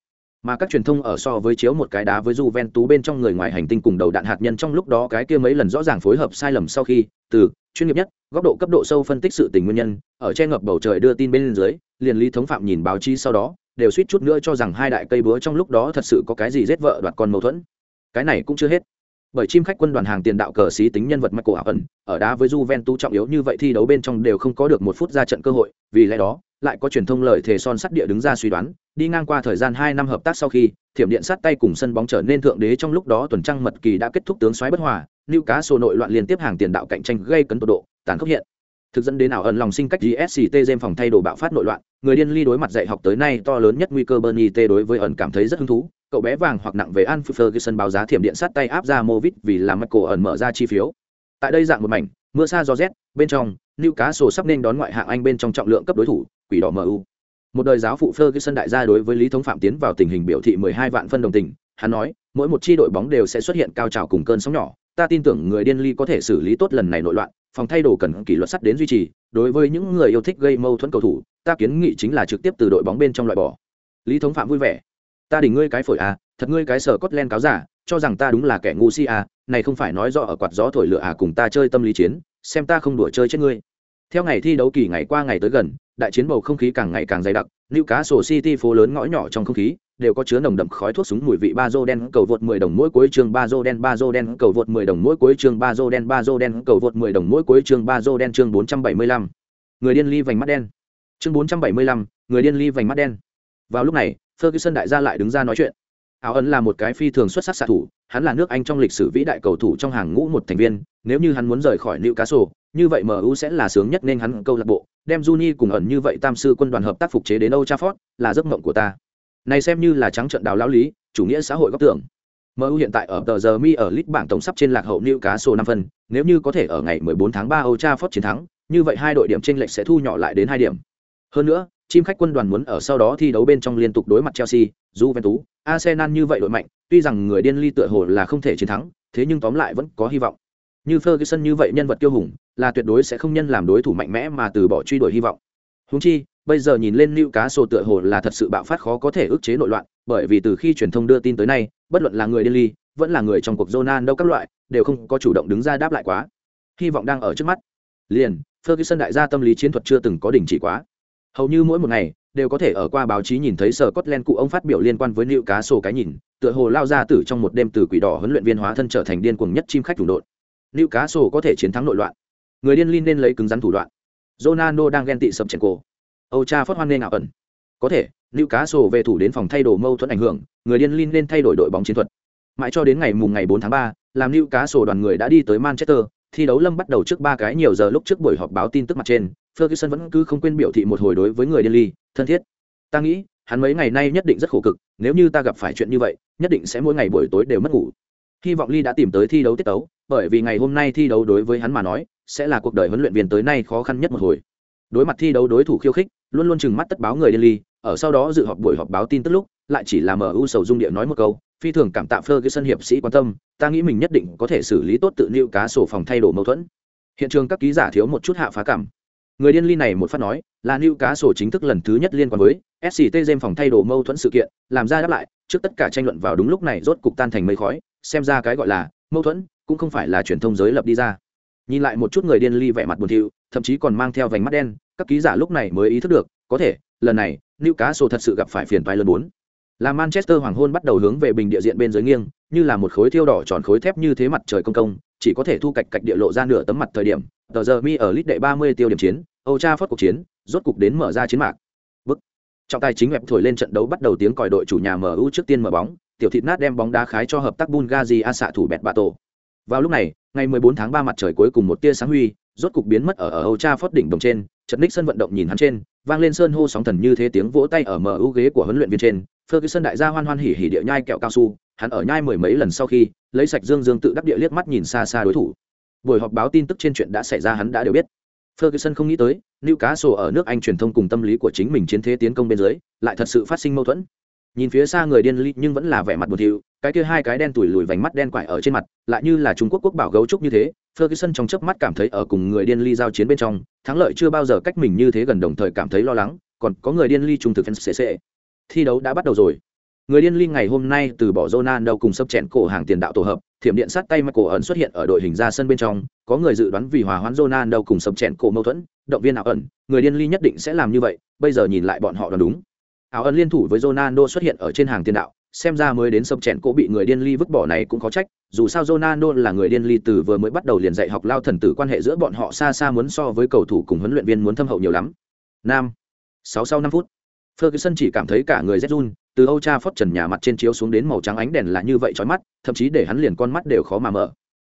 mà các truyền thông ở so với chiếu một cái đá với Juventus bên trong người ngoài hành tinh cùng đầu đạn hạt nhân trong lúc đó cái kia mấy lần rõ ràng phối hợp sai lầm sau khi từ chuyên nghiệp nhất góc độ cấp độ sâu phân tích sự tình nguyên nhân ở che ngập bầu trời đưa tin bên dưới liền lý thống phạm nhìn báo chí sau đó đều suýt chút nữa cho rằng hai đại cây búa trong lúc đó thật sự có cái gì giết vợ đoạt con mâu thuẫn cái này cũng chưa hết bởi chim khách quân đoàn hàng tiền đạo cờ xí tính nhân vật Michael Owen, ở đá với Juventus trọng yếu như vậy thi đấu bên trong đều không có được một phút ra trận cơ hội, vì lẽ đó, lại có truyền thông lời thề son sắt địa đứng ra suy đoán, đi ngang qua thời gian hai năm hợp tác sau khi, thiểm điện sát tay cùng sân bóng trở nên thượng đế trong lúc đó tuần trăng mật kỳ đã kết thúc tướng xoáy bất hòa, Newcastle nội loạn liên tiếp hàng tiền đạo cạnh tranh gây cấn tột độ, tàn khốc hiện. Thực dẫn đến nào ẩn lòng sinh cách GSCT Gem phòng thay đồ bạo phát nội loạn, người điên ly đối mặt dạy học tới nay to lớn nhất nguy cơ Bernie T đối với ẩn cảm thấy rất hứng thú, cậu bé vàng hoặc nặng về An Ferguson báo giá thiểm điện sát tay áp ra Movit vì làm Michael ẩn mở ra chi phiếu. Tại đây dạng một mảnh, mưa xa gió rét, bên trong, lưu cá sổ sắp nên đón ngoại hạng Anh bên trong trọng lượng cấp đối thủ, quỷ đỏ MU. Một đời giáo phụ Ferguson đại gia đối với Lý Thống Phạm tiến vào tình hình biểu thị 12 vạn phân đồng tình, hắn nói, mỗi một chi đội bóng đều sẽ xuất hiện cao trào cùng cơn sóng nhỏ, ta tin tưởng người điên ly có thể xử lý tốt lần này nội loạn, phòng thay đồ cần kỷ luật sắt đến duy trì, đối với những người yêu thích gây mâu thuẫn cầu thủ, ta kiến nghị chính là trực tiếp từ đội bóng bên trong loại bỏ. Lý Thống Phạm vui vẻ, ta đỉnh ngươi cái phổi à, thật ngươi cái sở cốt len cáo giả, cho rằng ta đúng là kẻ ngu si à, này không phải nói rõ ở quạt gió thổi lửa à cùng ta chơi tâm lý chiến, xem ta không đùa chơi chết ngươi. Theo ngày thi đấu kỳ ngày qua ngày tới gần, đại chiến bầu không khí càng ngày càng dày đặc, Newcastle City phố lớn ngõ nhỏ trong không khí đều có chứa nồng đậm khói thuốc súng mùi vị ba dô đen cầu vượt 10 đồng mỗi cuối chương ba dô đen ba dô đen cầu vượt 10 đồng mỗi cuối chương ba dô đen ba dô đen cầu vượt 10 đồng mỗi cuối chương ba dô đen chương 475. Người điên ly vành mắt đen. Chương 475, người điên ly vành mắt đen. Vào lúc này, Ferguson đại gia lại đứng ra nói chuyện. Áo ấn là một cái phi thường xuất sắc xạ thủ, hắn là nước Anh trong lịch sử vĩ đại cầu thủ trong hàng ngũ một thành viên, nếu như hắn muốn rời khỏi Newcastle, như vậy MU sẽ là sướng nhất nên hắn câu lạc bộ, đem Juni cùng ẩn như vậy tam sư quân đoàn hợp tác phục chế đến Old Trafford, là giấc mộng của ta. Này xem như là trắng trận đào lão lý, chủ nghĩa xã hội góc tưởng. MU hiện tại ở tờ giờ mi ở list bảng tổng sắp trên lạc hậu Newcastle 5 phần, nếu như có thể ở ngày 14 tháng 3 Old Trafford chiến thắng, như vậy hai đội điểm chênh lệch sẽ thu nhỏ lại đến 2 điểm. Hơn nữa, chim khách quân đoàn muốn ở sau đó thi đấu bên trong liên tục đối mặt Chelsea, Juventus, Arsenal như vậy đội mạnh, tuy rằng người điên ly tựa hồ là không thể chiến thắng, thế nhưng tóm lại vẫn có hy vọng. Như Ferguson như vậy nhân vật kiêu hùng, là tuyệt đối sẽ không nhân làm đối thủ mạnh mẽ mà từ bỏ truy đuổi hy vọng. Huống chi, bây giờ nhìn lên lưu cá sổ tựa hồ là thật sự bạo phát khó có thể ức chế nội loạn, bởi vì từ khi truyền thông đưa tin tới nay, bất luận là người điên ly, vẫn là người trong cuộc Jonan đâu các loại, đều không có chủ động đứng ra đáp lại quá. Hy vọng đang ở trước mắt. Liền, Ferguson đại gia tâm lý chiến thuật chưa từng có đỉnh chỉ quá. Hầu như mỗi một ngày, đều có thể ở qua báo chí nhìn thấy sở Scotland cụ ông phát biểu liên quan với lưu cá sổ cái nhìn, tựa hồ lao ra tử trong một đêm từ quỷ đỏ huấn luyện viên hóa thân trở thành điên cuồng nhất chim khách thủ đội Lưu cá sổ có thể chiến thắng nội loạn. Người điên linh nên lấy cứng rắn thủ đoạn. Ronaldo đang ghen tị sập chèn cổ. Âu cha phát hoan nên ảo ẩn. Có thể, Lưu cá sổ về thủ đến phòng thay đồ mâu thuẫn ảnh hưởng, người điên linh nên thay đổi đội bóng chiến thuật. Mãi cho đến ngày mùng ngày 4 tháng 3, làm Lưu cá sổ đoàn người đã đi tới Manchester, thi đấu lâm bắt đầu trước ba cái nhiều giờ lúc trước buổi họp báo tin tức mặt trên, Ferguson vẫn cứ không quên biểu thị một hồi đối với người điên ly, thân thiết. Ta nghĩ, hắn mấy ngày nay nhất định rất khổ cực, nếu như ta gặp phải chuyện như vậy, nhất định sẽ mỗi ngày buổi tối đều mất ngủ. Hy vọng Ly đã tìm tới thi đấu tiết tấu, bởi vì ngày hôm nay thi đấu đối với hắn mà nói, sẽ là cuộc đời huấn luyện viên tới nay khó khăn nhất một hồi. Đối mặt thi đấu đối thủ khiêu khích, luôn luôn chừng mắt tất báo người điên ly, ở sau đó dự họp buổi họp báo tin tức lúc, lại chỉ là MU sầu dung địa nói một câu, phi thường cảm tạ pher cái sân hiệp sĩ quan tâm, ta nghĩ mình nhất định có thể xử lý tốt tự lưu cá sổ phòng thay đổi mâu thuẫn. Hiện trường các ký giả thiếu một chút hạ phá cảm. Người điên ly này một phát nói, là lưu cá sổ chính thức lần thứ nhất liên quan với SCT game phòng thay đổi mâu thuẫn sự kiện, làm ra đáp lại, trước tất cả tranh luận vào đúng lúc này rốt cục tan thành mây khói, xem ra cái gọi là mâu thuẫn cũng không phải là truyền thông giới lập đi ra. Nhìn lại một chút người điên ly vẻ mặt buồn thiu, thậm chí còn mang theo vành mắt đen, các ký giả lúc này mới ý thức được, có thể, lần này, Newcastle thật sự gặp phải phiền toái lớn bốn. Là manchester hoàng hôn bắt đầu hướng về bình địa diện bên dưới nghiêng như là một khối thiêu đỏ tròn khối thép như thế mặt trời công công chỉ có thể thu cạch cạch địa lộ ra nửa tấm mặt thời điểm tờ giờ mi ở lít đệ ba mươi tiêu điểm chiến âu cha phớt cuộc chiến rốt cục đến mở ra chiến mạc. Bức trọng tài chính web thổi lên trận đấu bắt đầu tiếng còi đội chủ nhà mu trước tiên mở bóng tiểu thịt nát đem bóng đá khái cho hợp tác bungazi a xạ thủ bẹt bạ tổ vào lúc này ngày 14 tháng 3 mặt trời cuối cùng một tia sáng huy rốt cục biến mất ở ở âu cha phớt đỉnh đồng trên chật ních sân vận động nhìn hắn trên vang lên sơn hô sóng thần như thế tiếng vỗ tay ở mu ghế của huấn luyện viên trên Ferguson đại gia hoan hoan hỉ hỉ địa nhai kẹo cao su, hắn ở nhai mười mấy lần sau khi, lấy sạch Dương Dương tự đắc địa liếc mắt nhìn xa xa đối thủ. Buổi họp báo tin tức trên chuyện đã xảy ra hắn đã đều biết. Ferguson không nghĩ tới, Newcastle ở nước Anh truyền thông cùng tâm lý của chính mình chiến thế tiến công bên dưới, lại thật sự phát sinh mâu thuẫn. Nhìn phía xa người điên ly nhưng vẫn là vẻ mặt buồn thiu, cái kia hai cái đen tuổi lùi vành mắt đen quải ở trên mặt, lại như là Trung Quốc quốc bảo gấu trúc như thế. Ferguson trong chớp mắt cảm thấy ở cùng người điên ly giao chiến bên trong, thắng lợi chưa bao giờ cách mình như thế gần đồng thời cảm thấy lo lắng, còn có người điên ly trung thực fans CC. Thi đấu đã bắt đầu rồi. Người điên ly ngày hôm nay từ bỏ Ronaldo cùng sắp chèn cổ hàng tiền đạo tổ hợp, thiểm điện sát tay Michael ẩn xuất hiện ở đội hình ra sân bên trong, có người dự đoán vì hòa hoãn Ronaldo cùng sắp chèn cổ mâu thuẫn, động viên ảo ẩn, người điên ly nhất định sẽ làm như vậy, bây giờ nhìn lại bọn họ đoán đúng áo ân liên thủ với Ronaldo xuất hiện ở trên hàng tiền đạo, xem ra mới đến sập chèn cổ bị người điên ly vứt bỏ này cũng có trách, dù sao Ronaldo là người điên ly từ vừa mới bắt đầu liền dạy học lao thần tử quan hệ giữa bọn họ xa xa muốn so với cầu thủ cùng huấn luyện viên muốn thâm hậu nhiều lắm. Nam. 6 sau 5 phút. Ferguson chỉ cảm thấy cả người rét run, từ Âu Cha phất trần nhà mặt trên chiếu xuống đến màu trắng ánh đèn là như vậy chói mắt, thậm chí để hắn liền con mắt đều khó mà mở.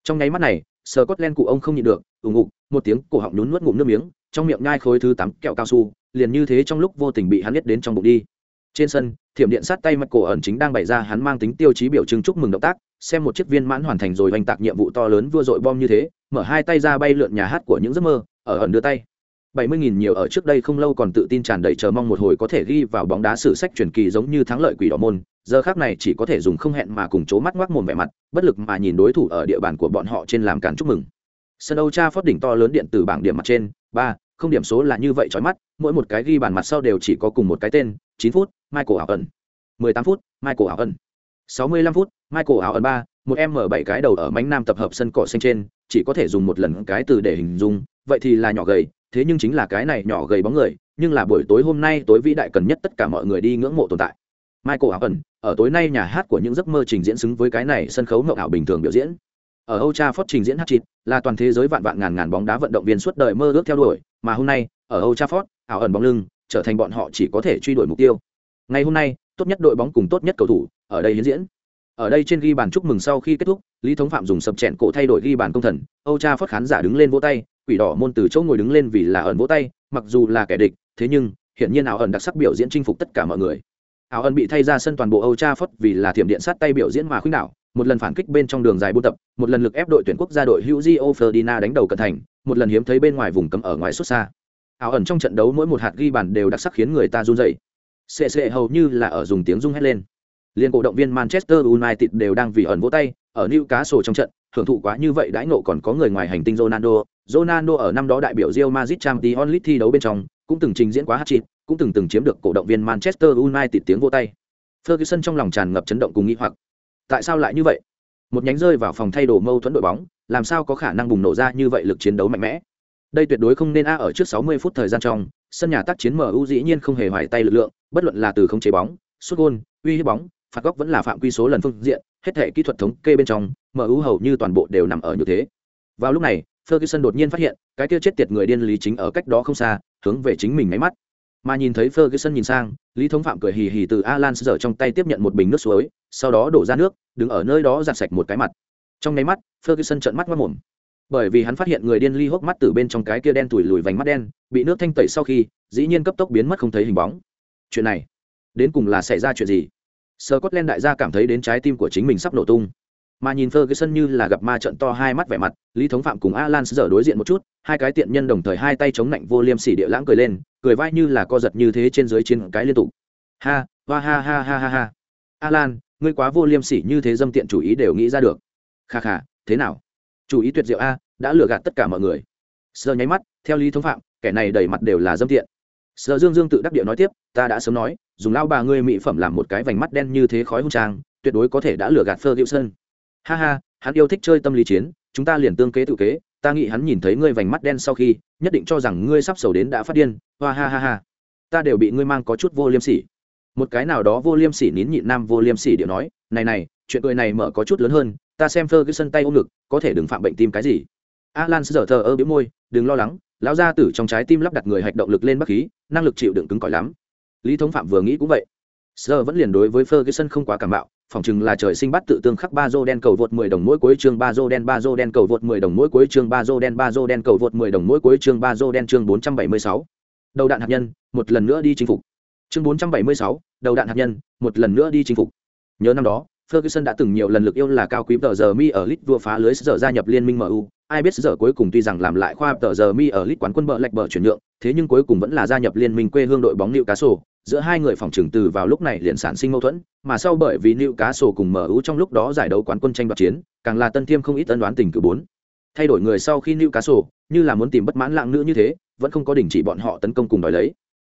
Trong nháy mắt này, Scotland cụ ông không nhịn được, ù ngục, một tiếng cổ họng nhún nuốt ngụm nước miếng, trong miệng nhai khối thứ tám kẹo cao su, liền như thế trong lúc vô tình bị hắn biết đến trong bụng đi. Trên sân, thiểm điện sát tay mặt cổ ẩn chính đang bày ra hắn mang tính tiêu chí biểu trưng chúc mừng động tác, xem một chiếc viên mãn hoàn thành rồi oanh tạc nhiệm vụ to lớn vua dội bom như thế, mở hai tay ra bay lượn nhà hát của những giấc mơ, ở ẩn đưa tay bảy mươi nghìn nhiều ở trước đây không lâu còn tự tin tràn đầy chờ mong một hồi có thể ghi vào bóng đá sử sách truyền kỳ giống như thắng lợi quỷ đỏ môn giờ khác này chỉ có thể dùng không hẹn mà cùng chố mắt ngoác mồm vẻ mặt bất lực mà nhìn đối thủ ở địa bàn của bọn họ trên làm cản chúc mừng sân âu cha phát đỉnh to lớn điện từ bảng điểm mặt trên ba không điểm số là như vậy chói mắt, mỗi một cái ghi bàn mặt sau đều chỉ có cùng một cái tên, chín phút, michael ảo ẩn mười tám phút, michael ảo ẩn sáu mươi lăm phút, michael ảo ẩn ba, một em mở bảy cái đầu ở mảnh nam tập hợp sân cỏ xanh trên, chỉ có thể dùng một lần cái từ để hình dung, vậy thì là nhỏ gầy, thế nhưng chính là cái này nhỏ gầy bóng người, nhưng là buổi tối hôm nay tối vĩ đại cần nhất tất cả mọi người đi ngưỡng mộ tồn tại. Michael ảo ẩn ở tối nay nhà hát của những giấc mơ trình diễn xứng với cái này sân khấu ngộng ảo bình thường biểu diễn ở Âu Trafford trình diễn hát chít là toàn thế giới vạn vạn ngàn ngàn bóng đá vận động viên suốt đời mơ ước theo đuổi, mà hôm nay, ở Âu Trafford ảo ẩn bóng lưng, trở thành bọn họ chỉ có thể truy đuổi mục tiêu. Ngày hôm nay, tốt nhất đội bóng cùng tốt nhất cầu thủ, ở đây hiến diễn. Ở đây trên ghi bàn chúc mừng sau khi kết thúc, lý thống phạm dùng sập chẹn cổ thay đổi ghi bàn công thần, âu cha khán giả đứng lên vỗ tay, quỷ đỏ môn từ chỗ ngồi đứng lên vì là ẩn vỗ tay, mặc dù là kẻ địch, thế nhưng, hiển nhiên ảo ẩn đặc sắc biểu diễn chinh phục tất cả mọi người. Ảo ẩn bị thay ra sân toàn bộ âu cha vì là thiểm điện sát tay biểu diễn mà khuynh đảo một lần phản kích bên trong đường dài buôn tập, một lần lực ép đội tuyển quốc gia đội hữu Gio Ferdinand đánh đầu cận thành, một lần hiếm thấy bên ngoài vùng cấm ở ngoài xuất xa. Ảo ẩn trong trận đấu mỗi một hạt ghi bàn đều đặc sắc khiến người ta run dậy sệ sệ hầu như là ở dùng tiếng rung hét lên. Liên cổ động viên manchester united đều đang vì ẩn vỗ tay, ở newcastle trong trận hưởng thụ quá như vậy đãi ngộ còn có người ngoài hành tinh ronaldo. Ronaldo ở năm đó đại biểu real madrid champions league thi đấu bên trong, cũng từng trình diễn quá hát chịt, cũng từng từng chiếm được cổ động viên manchester united tiếng vỗ tay. Ferguson trong lòng tràn ngập chấn động cùng nghi hoặc tại sao lại như vậy? Một nhánh rơi vào phòng thay đồ mâu thuẫn đội bóng, làm sao có khả năng bùng nổ ra như vậy lực chiến đấu mạnh mẽ? Đây tuyệt đối không nên a ở trước 60 phút thời gian trong, sân nhà tác chiến MU dĩ nhiên không hề hoài tay lực lượng, bất luận là từ không chế bóng, sút gôn, uy hiếp bóng, phạt góc vẫn là phạm quy số lần phương diện, hết thể kỹ thuật thống kê bên trong MU hầu như toàn bộ đều nằm ở như thế. Vào lúc này, Ferguson đột nhiên phát hiện, cái kia chết tiệt người điên lý chính ở cách đó không xa, hướng về chính mình máy mắt. Mà nhìn thấy Ferguson nhìn sang lý thống phạm cười hì hì từ Alan giờ trong tay tiếp nhận một bình nước suối, sau đó đổ ra nước, đứng ở nơi đó giặt sạch một cái mặt. Trong nháy mắt, Ferguson trợn mắt mất mồm bởi vì hắn phát hiện người điên ly hốc mắt từ bên trong cái kia đen tủi lùi vành mắt đen, bị nước thanh tẩy sau khi, dĩ nhiên cấp tốc biến mất không thấy hình bóng. Chuyện này, đến cùng là xảy ra chuyện gì? Scotland đại gia cảm thấy đến trái tim của chính mình sắp nổ tung. Mà nhìn Ferguson như là gặp ma trận to hai mắt vẻ mặt, Lý Thống Phạm cùng Alan giờ đối diện một chút, hai cái tiện nhân đồng thời hai tay chống nạnh vô liêm sỉ địa lãng cười lên, cười vai như là co giật như thế trên dưới trên cái liên tục. Ha, ha ha ha ha ha. Alan, ngươi quá vô liêm sỉ như thế dâm tiện chủ ý đều nghĩ ra được kha kha thế nào chủ ý tuyệt diệu a đã lừa gạt tất cả mọi người sơ nháy mắt theo lý thống phạm kẻ này đầy mặt đều là dâm tiện sơ dương dương tự đắc địa nói tiếp ta đã sớm nói dùng lao bà ngươi mỹ phẩm làm một cái vành mắt đen như thế khói hung trang tuyệt đối có thể đã lừa gạt Ferguson. Ha ha, hắn yêu thích chơi tâm lý chiến, chúng ta liền tương kế tự kế, ta nghĩ hắn nhìn thấy ngươi vành mắt đen sau khi, nhất định cho rằng ngươi sắp sầu đến đã phát điên, hoa ha ha ha. Ta đều bị ngươi mang có chút vô liêm sỉ. Một cái nào đó vô liêm sỉ nín nhịn nam vô liêm sỉ điệu nói, này này, chuyện cười này mở có chút lớn hơn, ta xem phơ cái sân tay ôm ngực, có thể đừng phạm bệnh tim cái gì. Alan giờ thờ ơ bĩu môi, đừng lo lắng, lão gia tử trong trái tim lắp đặt người hạch động lực lên bắc khí, năng lực chịu đựng cứng cỏi lắm. Lý Thống Phạm vừa nghĩ cũng vậy. Sơ vẫn liền đối với Ferguson không quá cảm mạo, phòng chừng là trời sinh bắt tự tương khắc ba đen cầu vượt 10 đồng mỗi cuối chương ba đen ba đen cầu vượt 10 đồng mỗi cuối chương ba đen ba đen cầu vượt 10 đồng mỗi cuối chương ba đen chương 476. Đầu đạn hạt nhân, một lần nữa đi chinh phục. Chương 476, đầu đạn hạt nhân, một lần nữa đi chinh phục. Nhớ năm đó, Ferguson đã từng nhiều lần lực yêu là cao quý tờ giờ mi ở lit vua phá lưới giờ gia nhập liên minh MU, ai biết giờ cuối cùng tuy rằng làm lại khoa tờ giờ mi ở lit quán quân bờ lệch bờ chuyển nhượng, thế nhưng cuối cùng vẫn là gia nhập liên minh quê hương đội bóng Newcastle, giữa hai người phòng trường từ vào lúc này liền sản sinh mâu thuẫn, mà sau bởi vì Newcastle cùng MU trong lúc đó giải đấu quán quân tranh đoạt chiến, càng là tân thiêm không ít ân đoán tình cử bốn. Thay đổi người sau khi Newcastle, như là muốn tìm bất mãn lạng nữ như thế, vẫn không có đình chỉ bọn họ tấn công cùng đòi lấy.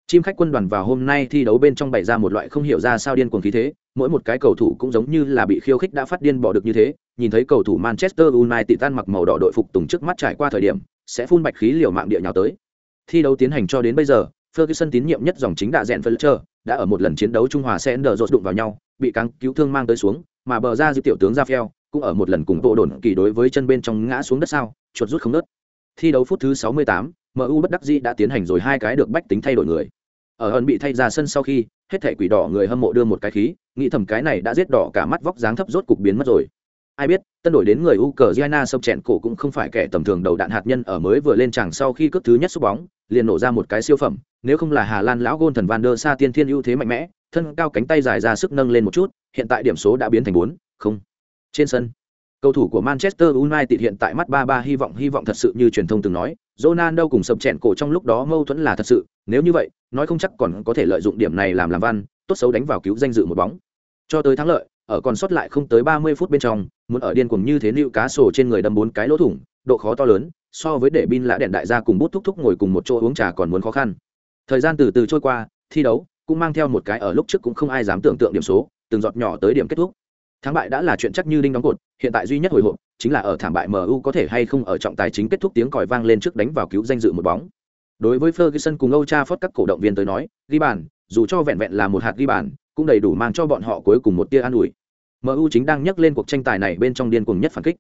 Chim khách quân đoàn vào hôm nay thi đấu bên trong bày ra một loại không hiểu ra sao điên cuồng khí thế, mỗi một cái cầu thủ cũng giống như là bị khiêu khích đã phát điên bỏ được như thế, nhìn thấy cầu thủ Manchester United tan mặc màu đỏ đội phục tùng trước mắt trải qua thời điểm, sẽ phun bạch khí liều mạng địa nhào tới. Thi đấu tiến hành cho đến bây giờ, Ferguson tín nhiệm nhất dòng chính đã rèn Fletcher, đã ở một lần chiến đấu Trung Hòa Sender rột đụng vào nhau, bị căng cứu thương mang tới xuống, mà bờ ra dư tiểu tướng Rafael cũng ở một lần cùng bộ đồn kỳ đối với chân bên trong ngã xuống đất sao, chuột rút không nứt. Thi đấu phút thứ 68, MU bất đắc dĩ đã tiến hành rồi hai cái được bách tính thay đổi người. Ở hơn bị thay ra sân sau khi, hết thảy quỷ đỏ người hâm mộ đưa một cái khí, nghĩ thầm cái này đã giết đỏ cả mắt vóc dáng thấp rốt cục biến mất rồi. Ai biết, tân đổi đến người Ukraine sông chèn cổ cũng không phải kẻ tầm thường đầu đạn hạt nhân ở mới vừa lên tràng sau khi cướp thứ nhất xúc bóng, liền nổ ra một cái siêu phẩm, nếu không là Hà Lan lão gôn thần Van der Sa tiên thiên ưu thế mạnh mẽ, thân cao cánh tay dài ra sức nâng lên một chút, hiện tại điểm số đã biến thành bốn, không. Trên sân, cầu thủ của Manchester United hiện tại mắt 3-3 hy vọng hy vọng thật sự như truyền thông từng nói, Ronaldo cùng sập chèn cổ trong lúc đó mâu thuẫn là thật sự, nếu như vậy, nói không chắc còn có thể lợi dụng điểm này làm làm văn, tốt xấu đánh vào cứu danh dự một bóng. Cho tới thắng lợi, ở còn sót lại không tới 30 phút bên trong, muốn ở điên cuồng như thế nữu cá sổ trên người đâm bốn cái lỗ thủng, độ khó to lớn, so với để bin lã đèn đại gia cùng bút thúc thúc ngồi cùng một chỗ uống trà còn muốn khó khăn. Thời gian từ từ trôi qua, thi đấu cũng mang theo một cái ở lúc trước cũng không ai dám tưởng tượng điểm số, từng giọt nhỏ tới điểm kết thúc. Thắng bại đã là chuyện chắc như đinh đóng cột, hiện tại duy nhất hồi hộp chính là ở thảm bại MU có thể hay không ở trọng tài chính kết thúc tiếng còi vang lên trước đánh vào cứu danh dự một bóng. Đối với Ferguson cùng Âu Trafford các cổ động viên tới nói, ghi bàn, dù cho vẹn vẹn là một hạt ghi bàn, cũng đầy đủ mang cho bọn họ cuối cùng một tia an ủi. MU chính đang nhấc lên cuộc tranh tài này bên trong điên cuồng nhất phản kích.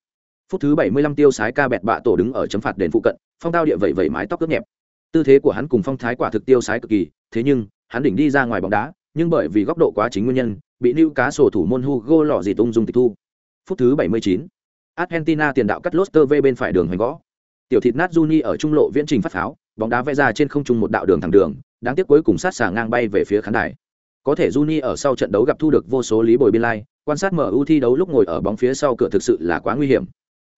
Phút thứ 75 tiêu sái ca bẹt bạ tổ đứng ở chấm phạt đền phụ cận, phong tao địa vậy vậy mái tóc cướp nhẹp. Tư thế của hắn cùng phong thái quả thực tiêu sái cực kỳ, thế nhưng, hắn đỉnh đi ra ngoài bóng đá, nhưng bởi vì góc độ quá chính nguyên nhân, bị lưu cá sổ thủ môn Hugo lọ gì tung dung tịch thu. Phút thứ 79, Argentina tiền đạo cắt Loster V bên phải đường hoành gõ. Tiểu thịt nát Juni ở trung lộ viễn trình phát pháo, bóng đá vẽ ra trên không trung một đạo đường thẳng đường, đáng tiếc cuối cùng sát sàng ngang bay về phía khán đài. Có thể Juni ở sau trận đấu gặp thu được vô số lý bồi biên lai, quan sát MU thi đấu lúc ngồi ở bóng phía sau cửa thực sự là quá nguy hiểm.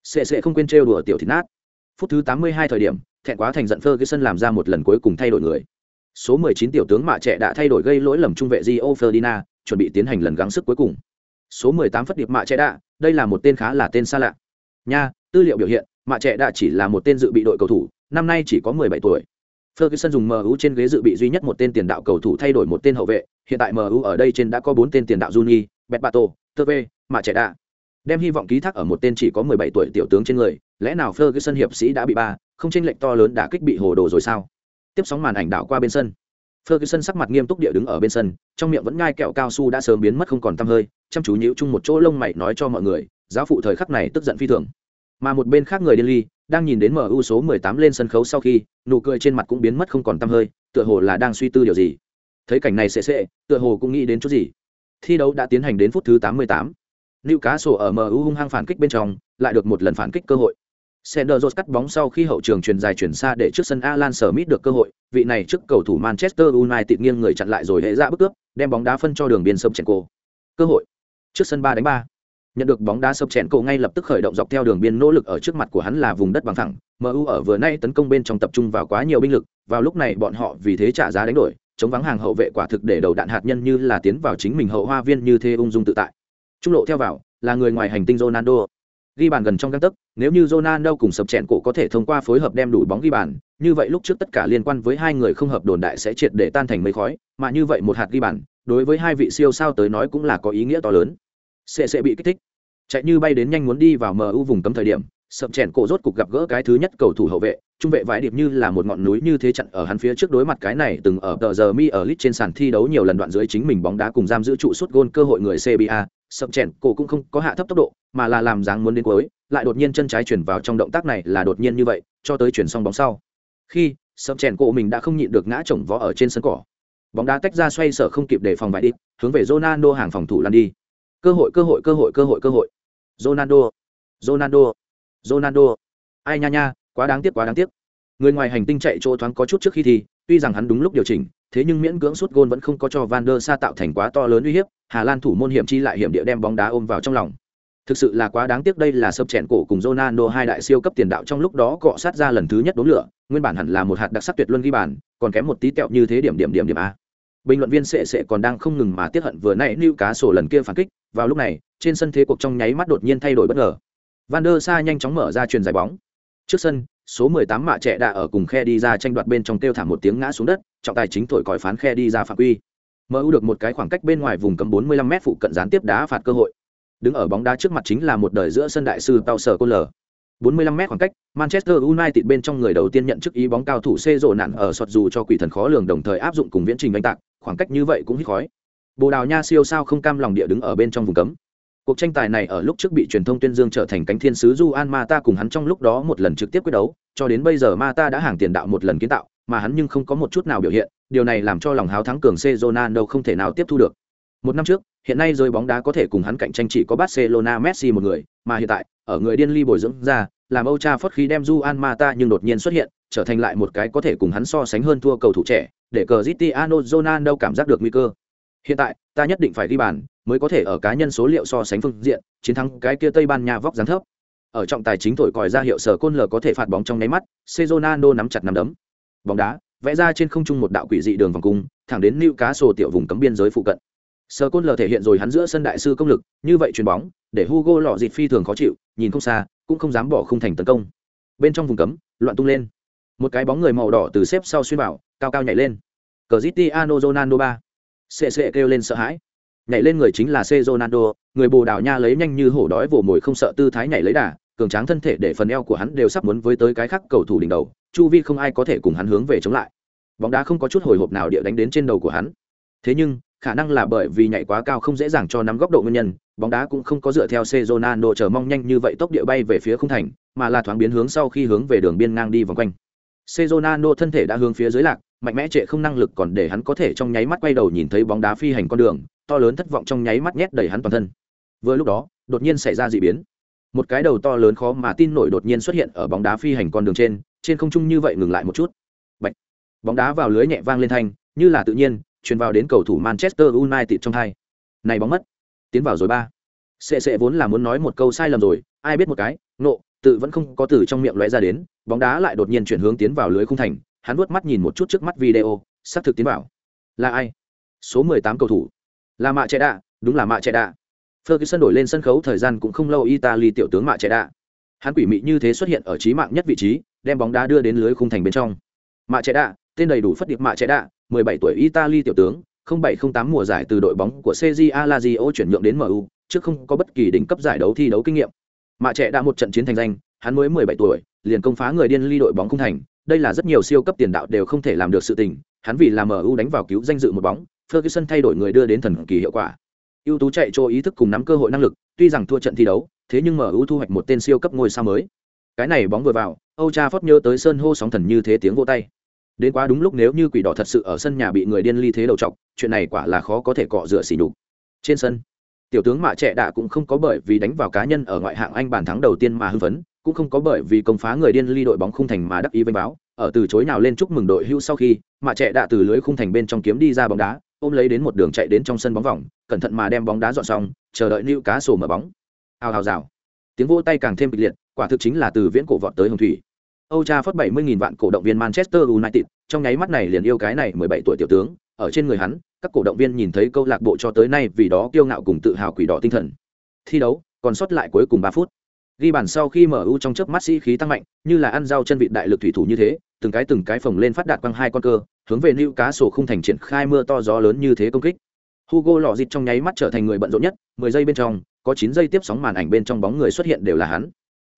Sẽ sẽ không quên trêu đùa tiểu thịt nát. Phút thứ 82 thời điểm, thẹn quá thành giận phơ phía sân làm ra một lần cuối cùng thay đổi người. Số 19 tiểu tướng mạ trẻ đã thay đổi gây lỗi lầm trung vệ Gio Ferdinand, chuẩn bị tiến hành lần gắng sức cuối cùng. Số 18 phất điệp mạ trẻ đã, đây là một tên khá là tên xa lạ. Nha, tư liệu biểu hiện, mạ trẻ đã chỉ là một tên dự bị đội cầu thủ, năm nay chỉ có 17 tuổi. Ferguson dùng MU trên ghế dự bị duy nhất một tên tiền đạo cầu thủ thay đổi một tên hậu vệ, hiện tại MU ở đây trên đã có bốn tên tiền đạo Juni, Betbato, Teve, mạ trẻ đã. Đem hy vọng ký thác ở một tên chỉ có 17 tuổi tiểu tướng trên người, lẽ nào Ferguson hiệp sĩ đã bị ba, không chênh lệch to lớn đã kích bị hồ đồ rồi sao? Tiếp sóng màn ảnh đảo qua bên sân. Ferguson sắc mặt nghiêm túc địa đứng ở bên sân, trong miệng vẫn ngai kẹo cao su đã sớm biến mất không còn tăm hơi, chăm chú nhíu chung một chỗ lông mày nói cho mọi người, giáo phụ thời khắc này tức giận phi thường. Mà một bên khác người điên ly, đang nhìn đến MU số 18 lên sân khấu sau khi, nụ cười trên mặt cũng biến mất không còn tăm hơi, tựa hồ là đang suy tư điều gì. Thấy cảnh này sẽ sẽ, tựa hồ cũng nghĩ đến chút gì. Thi đấu đã tiến hành đến phút thứ 88. Lưu Cá sổ ở MU hung hăng phản kích bên trong, lại được một lần phản kích cơ hội. Sender cắt bóng sau khi hậu trường truyền dài chuyển xa để trước sân Alan Smith được cơ hội, vị này trước cầu thủ Manchester United nghiêng người chặn lại rồi hệ ra bức cướp, đem bóng đá phân cho đường biên sâm chèn cổ. Cơ hội. Trước sân 3 đánh 3. Nhận được bóng đá sâm chèn cổ ngay lập tức khởi động dọc theo đường biên nỗ lực ở trước mặt của hắn là vùng đất bằng phẳng. MU ở vừa nay tấn công bên trong tập trung vào quá nhiều binh lực, vào lúc này bọn họ vì thế trả giá đánh đổi, chống vắng hàng hậu vệ quả thực để đầu đạn hạt nhân như là tiến vào chính mình hậu hoa viên như thế ung dung tự tại trung lộ theo vào, là người ngoài hành tinh ronaldo. Ghi bàn gần trong găng tấc, nếu như ronaldo cùng sập chèn cổ có thể thông qua phối hợp đem đủ bóng ghi bàn, như vậy lúc trước tất cả liên quan với hai người không hợp đồn đại sẽ triệt để tan thành mây khói, mà như vậy một hạt ghi bàn, đối với hai vị siêu sao tới nói cũng là có ý nghĩa to lớn. Sẽ sẽ bị kích thích. Chạy như bay đến nhanh muốn đi vào mu vùng cấm thời điểm, sập chèn cổ rốt cục gặp gỡ cái thứ nhất cầu thủ hậu vệ, trung vệ vải điệp như là một ngọn núi như thế chặn ở hắn phía trước đối mặt cái này từng ở tờ giờ mi ở lit trên sàn thi đấu nhiều lần đoạn dưới chính mình bóng đá cùng giam giữ trụ suốt gôn cơ hội người cba sập chèn cổ cũng không có hạ thấp tốc độ mà là làm dáng muốn đến cuối lại đột nhiên chân trái chuyển vào trong động tác này là đột nhiên như vậy cho tới chuyển xong bóng sau. Khi sập chèn cổ mình đã không nhịn được ngã chồng vó ở trên sân cỏ. Bóng đá tách ra xoay sở không kịp để phòng vải đi, hướng về Ronaldo hàng phòng thủ lan đi. Cơ hội cơ hội cơ hội cơ hội cơ hội. Ronaldo Ronaldo Ronaldo. Ai nha nha quá đáng tiếc quá đáng tiếc. Người ngoài hành tinh chạy chỗ thoáng có chút trước khi thì tuy rằng hắn đúng lúc điều chỉnh thế nhưng miễn cưỡng suốt gôn vẫn không có cho van der sa tạo thành quá to lớn uy hiếp hà lan thủ môn hiểm chi lại hiểm địa đem bóng đá ôm vào trong lòng. Thực sự là quá đáng tiếc đây là sập chèn cổ cùng Ronaldo hai đại siêu cấp tiền đạo trong lúc đó cọ sát ra lần thứ nhất đố lửa, nguyên bản hẳn là một hạt đặc sắc tuyệt luân ghi bàn, còn kém một tí tẹo như thế điểm điểm điểm điểm a. Bình luận viên sẽ sẽ còn đang không ngừng mà tiếc hận vừa nãy lưu cá sổ lần kia phản kích, vào lúc này, trên sân thế cuộc trong nháy mắt đột nhiên thay đổi bất ngờ. Van der sa nhanh chóng mở ra truyền giải bóng. Trước sân, số 18 mạ trẻ đã ở cùng khe đi ra tranh đoạt bên trong kêu thảm một tiếng ngã xuống đất, trọng tài chính thổi còi phán khe đi ra phạm quy mu được một cái khoảng cách bên ngoài vùng cấm 45 m phụ cận gián tiếp đá phạt cơ hội. Đứng ở bóng đá trước mặt chính là một đời giữa sân đại sư tao sở 45 m khoảng cách, manchester united bên trong người đầu tiên nhận chức ý bóng cao thủ C rồ nạn ở sọt dù cho quỷ thần khó lường đồng thời áp dụng cùng viễn trình đánh tạc, khoảng cách như vậy cũng hít khói. Bồ đào nha siêu sao không cam lòng địa đứng ở bên trong vùng cấm cuộc tranh tài này ở lúc trước bị truyền thông tuyên dương trở thành cánh thiên sứ du an ma ta cùng hắn trong lúc đó một lần trực tiếp quyết đấu, cho đến bây giờ ma ta đã hàng tiền đạo một lần kiến tạo, mà hắn nhưng không có một chút nào biểu hiện, điều này làm cho lòng háo thắng cường c ronaldo không thể nào tiếp thu được. Một năm trước, hiện nay rơi bóng đá có thể cùng hắn cạnh tranh chỉ có barcelona, messi một người, mà hiện tại, ở người điên ly bồi dưỡng ra, làm âu cha phất khí đem du an ma ta nhưng đột nhiên xuất hiện, trở thành lại một cái có thể cùng hắn so sánh hơn thua cầu thủ trẻ, để cờ zitiano ronaldo cảm giác được nguy cơ hiện tại ta nhất định phải ghi bàn mới có thể ở cá nhân số liệu so sánh phương diện chiến thắng cái kia tây ban nha vóc dáng thấp. Ở trọng tài chính thổi còi ra hiệu sở côn lờ có thể phạt bóng trong nháy mắt Cezonano nắm chặt nắm đấm. Bóng đá vẽ ra trên không trung một đạo quỷ dị đường vòng cung thẳng đến lưu cá sổ tiểu vùng cấm biên giới phụ cận. Sở côn lờ thể hiện rồi hắn giữa sân đại sư công lực như vậy chuyền bóng để hugo lọ dịt phi thường khó chịu nhìn không xa cũng không dám bỏ khung thành tấn công. Bên trong vùng cấm loạn tung lên. Một cái bóng người màu đỏ từ xếp sau xuyên bảo, cao cao nhảy lên. Cờ zitiano ronaldo ba sệ sệ kêu lên sợ hãi nhảy lên người chính là C Ronaldo, người Bồ Đào Nha lấy nhanh như hổ đói vồ mồi không sợ tư thái nhảy lấy đà, cường tráng thân thể để phần eo của hắn đều sắp muốn với tới cái khác cầu thủ đỉnh đầu, chu vi không ai có thể cùng hắn hướng về chống lại. Bóng đá không có chút hồi hộp nào địa đánh đến trên đầu của hắn. Thế nhưng, khả năng là bởi vì nhảy quá cao không dễ dàng cho nắm góc độ nguyên nhân, bóng đá cũng không có dựa theo C Ronaldo chờ mong nhanh như vậy tốc địa bay về phía khung thành, mà là thoáng biến hướng sau khi hướng về đường biên ngang đi vòng quanh. Sezonano thân thể đã hướng phía dưới lạc, mạnh mẽ trệ không năng lực còn để hắn có thể trong nháy mắt quay đầu nhìn thấy bóng đá phi hành con đường, to lớn thất vọng trong nháy mắt nhét đầy hắn toàn thân. Vừa lúc đó đột nhiên xảy ra dị biến. Một cái đầu to lớn khó mà tin nổi đột nhiên xuất hiện ở bóng đá phi hành con đường trên trên không trung như vậy ngừng lại một chút. Bạch. bóng đá vào lưới nhẹ vang lên thanh như là tự nhiên truyền vào đến cầu thủ manchester united trong hai. Này bóng mất! Tiến vào rồi ba. Sệ sệ vốn là muốn nói một câu sai lầm rồi ai biết một cái nộ tự vẫn không có từ trong miệng lóe ra đến bóng đá lại đột nhiên chuyển hướng tiến vào lưới khung thành hắn vuốt mắt nhìn một chút trước mắt video xác thực tiến vào. Là ai? Số mười tám cầu thủ. Là mạ trẻ đạ đúng là mạ trẻ đạ. Ferguson đổi lên sân khấu thời gian cũng không lâu italy tiểu tướng mạ trẻ đạ. Hắn quỷ mị như thế xuất hiện ở trí mạng nhất vị trí đem bóng đá đưa đến lưới khung thành bên trong. Mạ trẻ đạ tên đầy đủ phất điệp mạ trẻ đạ 17 tuổi italy tiểu tướng 0708 mùa giải từ đội bóng của Cagliari Lazio chuyển nhượng đến MU, trước không có bất kỳ đỉnh cấp giải đấu thi đấu kinh nghiệm. Mạ trẻ đã một trận chiến thành danh, hắn mới 17 tuổi, liền công phá người điên ly đội bóng khung thành, đây là rất nhiều siêu cấp tiền đạo đều không thể làm được sự tình, hắn vì làm MU đánh vào cứu danh dự một bóng, Ferguson thay đổi người đưa đến thần kỳ hiệu quả. ưu tú chạy cho ý thức cùng nắm cơ hội năng lực, tuy rằng thua trận thi đấu, thế nhưng MU thu hoạch một tên siêu cấp ngôi sao mới. Cái này bóng vừa vào, Âu Trafford nhớ tới sơn hô sóng thần như thế tiếng vô tay. Đến quá đúng lúc nếu như quỷ đỏ thật sự ở sân nhà bị người điên ly thế đầu trọc, chuyện này quả là khó có thể cọ rửa xỉ đục Trên sân, tiểu tướng Mạ Trẻ đạ cũng không có bởi vì đánh vào cá nhân ở ngoại hạng Anh bàn thắng đầu tiên mà hưng phấn, cũng không có bởi vì công phá người điên ly đội bóng khung thành mà đắc ý vênh báo, ở từ chối nào lên chúc mừng đội hưu sau khi, Mạ Trẻ đạ từ lưới khung thành bên trong kiếm đi ra bóng đá, ôm lấy đến một đường chạy đến trong sân bóng vòng cẩn thận mà đem bóng đá dọn xong chờ đợi lưu cá sổ mở bóng. Hào hào rào tiếng vỗ tay càng thêm kịch liệt quả thực chính là từ viễn cổ vọt tới hồng thủy. Âu cha phất bảy mươi nghìn vạn cổ động viên manchester united trong nháy mắt này liền yêu cái này mười bảy tuổi tiểu tướng ở trên người hắn các cổ động viên nhìn thấy câu lạc bộ cho tới nay vì đó kiêu ngạo cùng tự hào quỷ đỏ tinh thần thi đấu còn sót lại cuối cùng ba phút ghi bàn sau khi MU trong chớp mắt sĩ khí tăng mạnh, như là ăn rau chân vịt đại lực thủy thủ như thế, từng cái từng cái phồng lên phát đạt quăng hai con cơ, hướng về lưu cá sổ không thành triển khai mưa to gió lớn như thế công kích. Hugo lò dịt trong nháy mắt trở thành người bận rộn nhất, 10 giây bên trong, có chín giây tiếp sóng màn ảnh bên trong bóng người xuất hiện đều là hắn.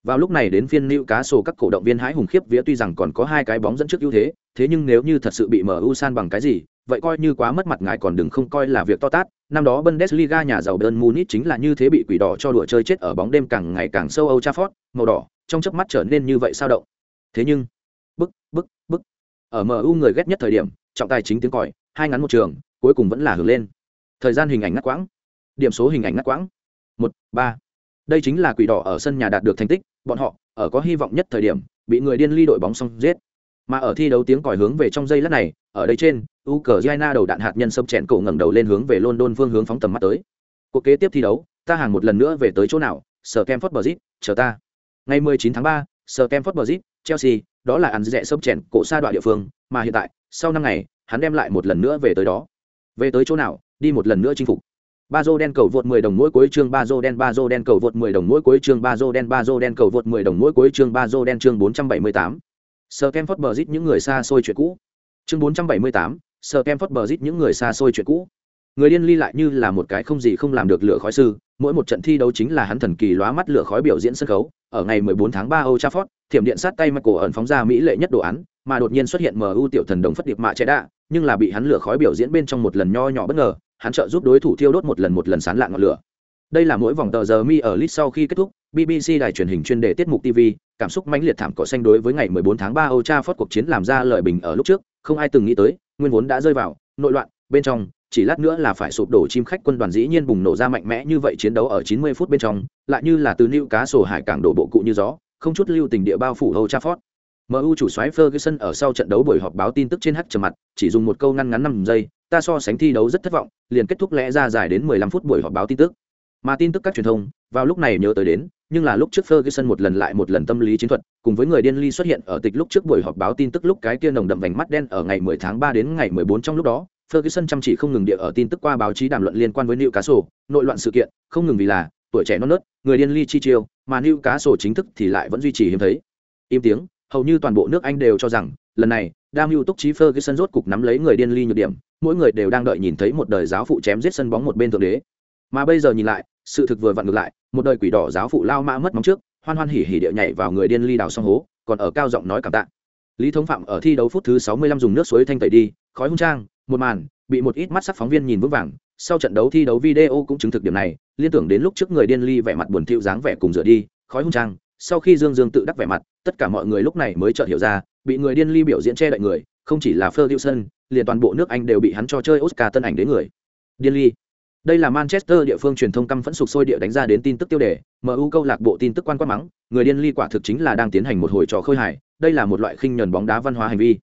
Vào lúc này đến phiên lưu cá sổ các cổ động viên hãi hùng khiếp vía tuy rằng còn có hai cái bóng dẫn trước ưu thế, thế nhưng nếu như thật sự bị MU san bằng cái gì, vậy coi như quá mất mặt ngài còn đừng không coi là việc to tát. Năm đó Bundesliga nhà giàu bern Munich chính là như thế bị quỷ đỏ cho đùa chơi chết ở bóng đêm càng ngày càng sâu âu Trafford, màu đỏ, trong chớp mắt trở nên như vậy sao động. Thế nhưng, bức, bức, bức. Ở MU người ghét nhất thời điểm, trọng tài chính tiếng còi, hai ngắn một trường, cuối cùng vẫn là hưởng lên. Thời gian hình ảnh ngắt quãng, điểm số hình ảnh ngắt quãng. một ba Đây chính là quỷ đỏ ở sân nhà đạt được thành tích, bọn họ ở có hy vọng nhất thời điểm, bị người điên ly đội bóng xong giết mà ở thi đấu tiếng còi hướng về trong giây lát này ở đây trên ukraine đầu đạn hạt nhân sâm chèn cổ ngẩng đầu lên hướng về london phương hướng phóng tầm mắt tới. Cuộc kế tiếp thi đấu ta hàng một lần nữa về tới chỗ nào? Sở kem phớt chờ ta. Ngày 19 tháng 3, sở kem phớt chelsea đó là ăn rẻ sâm chèn cổ xa đoạn địa phương mà hiện tại sau năm ngày hắn đem lại một lần nữa về tới đó. Về tới chỗ nào? Đi một lần nữa chinh phục. Ba dô đen cầu vượt 10 đồng mỗi cuối chương ba dô đen ba dô đen cầu vượt 10 đồng mỗi cuối chương ba dô đen ba dô đen cầu vượt 10 đồng mỗi cuối chương ba dô đen chương 478. Sir Kemford Bridge những người xa xôi chuyện cũ. Chương 478, Sir Kemford Bridge những người xa xôi chuyện cũ. Người điên ly lại như là một cái không gì không làm được lửa khói sư, mỗi một trận thi đấu chính là hắn thần kỳ lóa mắt lửa khói biểu diễn sân khấu. Ở ngày 14 tháng 3 Old Trafford, thiểm điện sát tay Michael ẩn phóng ra mỹ lệ nhất đồ án, mà đột nhiên xuất hiện MU tiểu thần đồng phất điệp mạ trẻ đạ, nhưng là bị hắn lửa khói biểu diễn bên trong một lần nho nhỏ bất ngờ, hắn trợ giúp đối thủ thiêu đốt một lần một lần sán lạ ngọn lửa. Đây là mỗi vòng tờ giờ mi ở lit sau khi kết thúc, BBC đài truyền hình chuyên đề tiết mục TV, cảm xúc mãnh liệt thảm cỏ xanh đối với ngày 14 tháng 3 Old Trafford cuộc chiến làm ra lời bình ở lúc trước, không ai từng nghĩ tới, nguyên vốn đã rơi vào nội loạn, bên trong, chỉ lát nữa là phải sụp đổ chim khách quân đoàn dĩ nhiên bùng nổ ra mạnh mẽ như vậy chiến đấu ở 90 phút bên trong, lại như là từ lưu cá sổ hải cảng đổ bộ cụ như gió, không chút lưu tình địa bao phủ Old Trafford. MU chủ soái Ferguson ở sau trận đấu buổi họp báo tin tức trên hắc trầm mặt, chỉ dùng một câu ngăn ngắn 5 giây, ta so sánh thi đấu rất thất vọng, liền kết thúc lẽ ra dài đến 15 phút buổi họp báo tin tức. Mà tin tức các truyền thông, vào lúc này nhớ tới đến, nhưng là lúc trước Ferguson một lần lại một lần tâm lý chiến thuật, cùng với người điên ly xuất hiện ở tịch lúc trước buổi họp báo tin tức lúc cái kia nồng đậm vành mắt đen ở ngày 10 tháng 3 đến ngày 14 trong lúc đó, Ferguson chăm chỉ không ngừng địa ở tin tức qua báo chí đàm luận liên quan với Newcastle, nội loạn sự kiện, không ngừng vì là tuổi trẻ non nớt, người điên ly chi chiêu, mà Newcastle chính thức thì lại vẫn duy trì hiếm thấy. Im tiếng, hầu như toàn bộ nước Anh đều cho rằng, lần này, Đam Hưu Túc trí Ferguson rốt cục nắm lấy người điên ly nhược điểm, mỗi người đều đang đợi nhìn thấy một đời giáo phụ chém giết sân bóng một bên thượng đế. Mà bây giờ nhìn lại, sự thực vừa vặn ngược lại một đời quỷ đỏ giáo phụ lao mã mất móng trước hoan hoan hỉ hỉ địa nhảy vào người điên ly đào song hố còn ở cao giọng nói cảm tạ lý thống phạm ở thi đấu phút thứ sáu mươi lăm dùng nước suối thanh tẩy đi khói hung trang một màn bị một ít mắt sắc phóng viên nhìn vững vàng sau trận đấu thi đấu video cũng chứng thực điểm này liên tưởng đến lúc trước người điên ly vẻ mặt buồn thiu dáng vẻ cùng rửa đi khói hung trang sau khi dương dương tự đắc vẻ mặt tất cả mọi người lúc này mới chợt hiểu ra bị người điên ly biểu diễn che đậy người không chỉ là Ferguson, liền toàn bộ nước Anh đều bị hắn cho chơi Oscar tân ảnh đến người. Điên ly. Đây là Manchester địa phương truyền thông căm phẫn sục sôi địa đánh ra đến tin tức tiêu đề, MU câu lạc bộ tin tức quan quát mắng, người điên ly quả thực chính là đang tiến hành một hồi trò khơi hài, đây là một loại khinh nhẫn bóng đá văn hóa hành vi.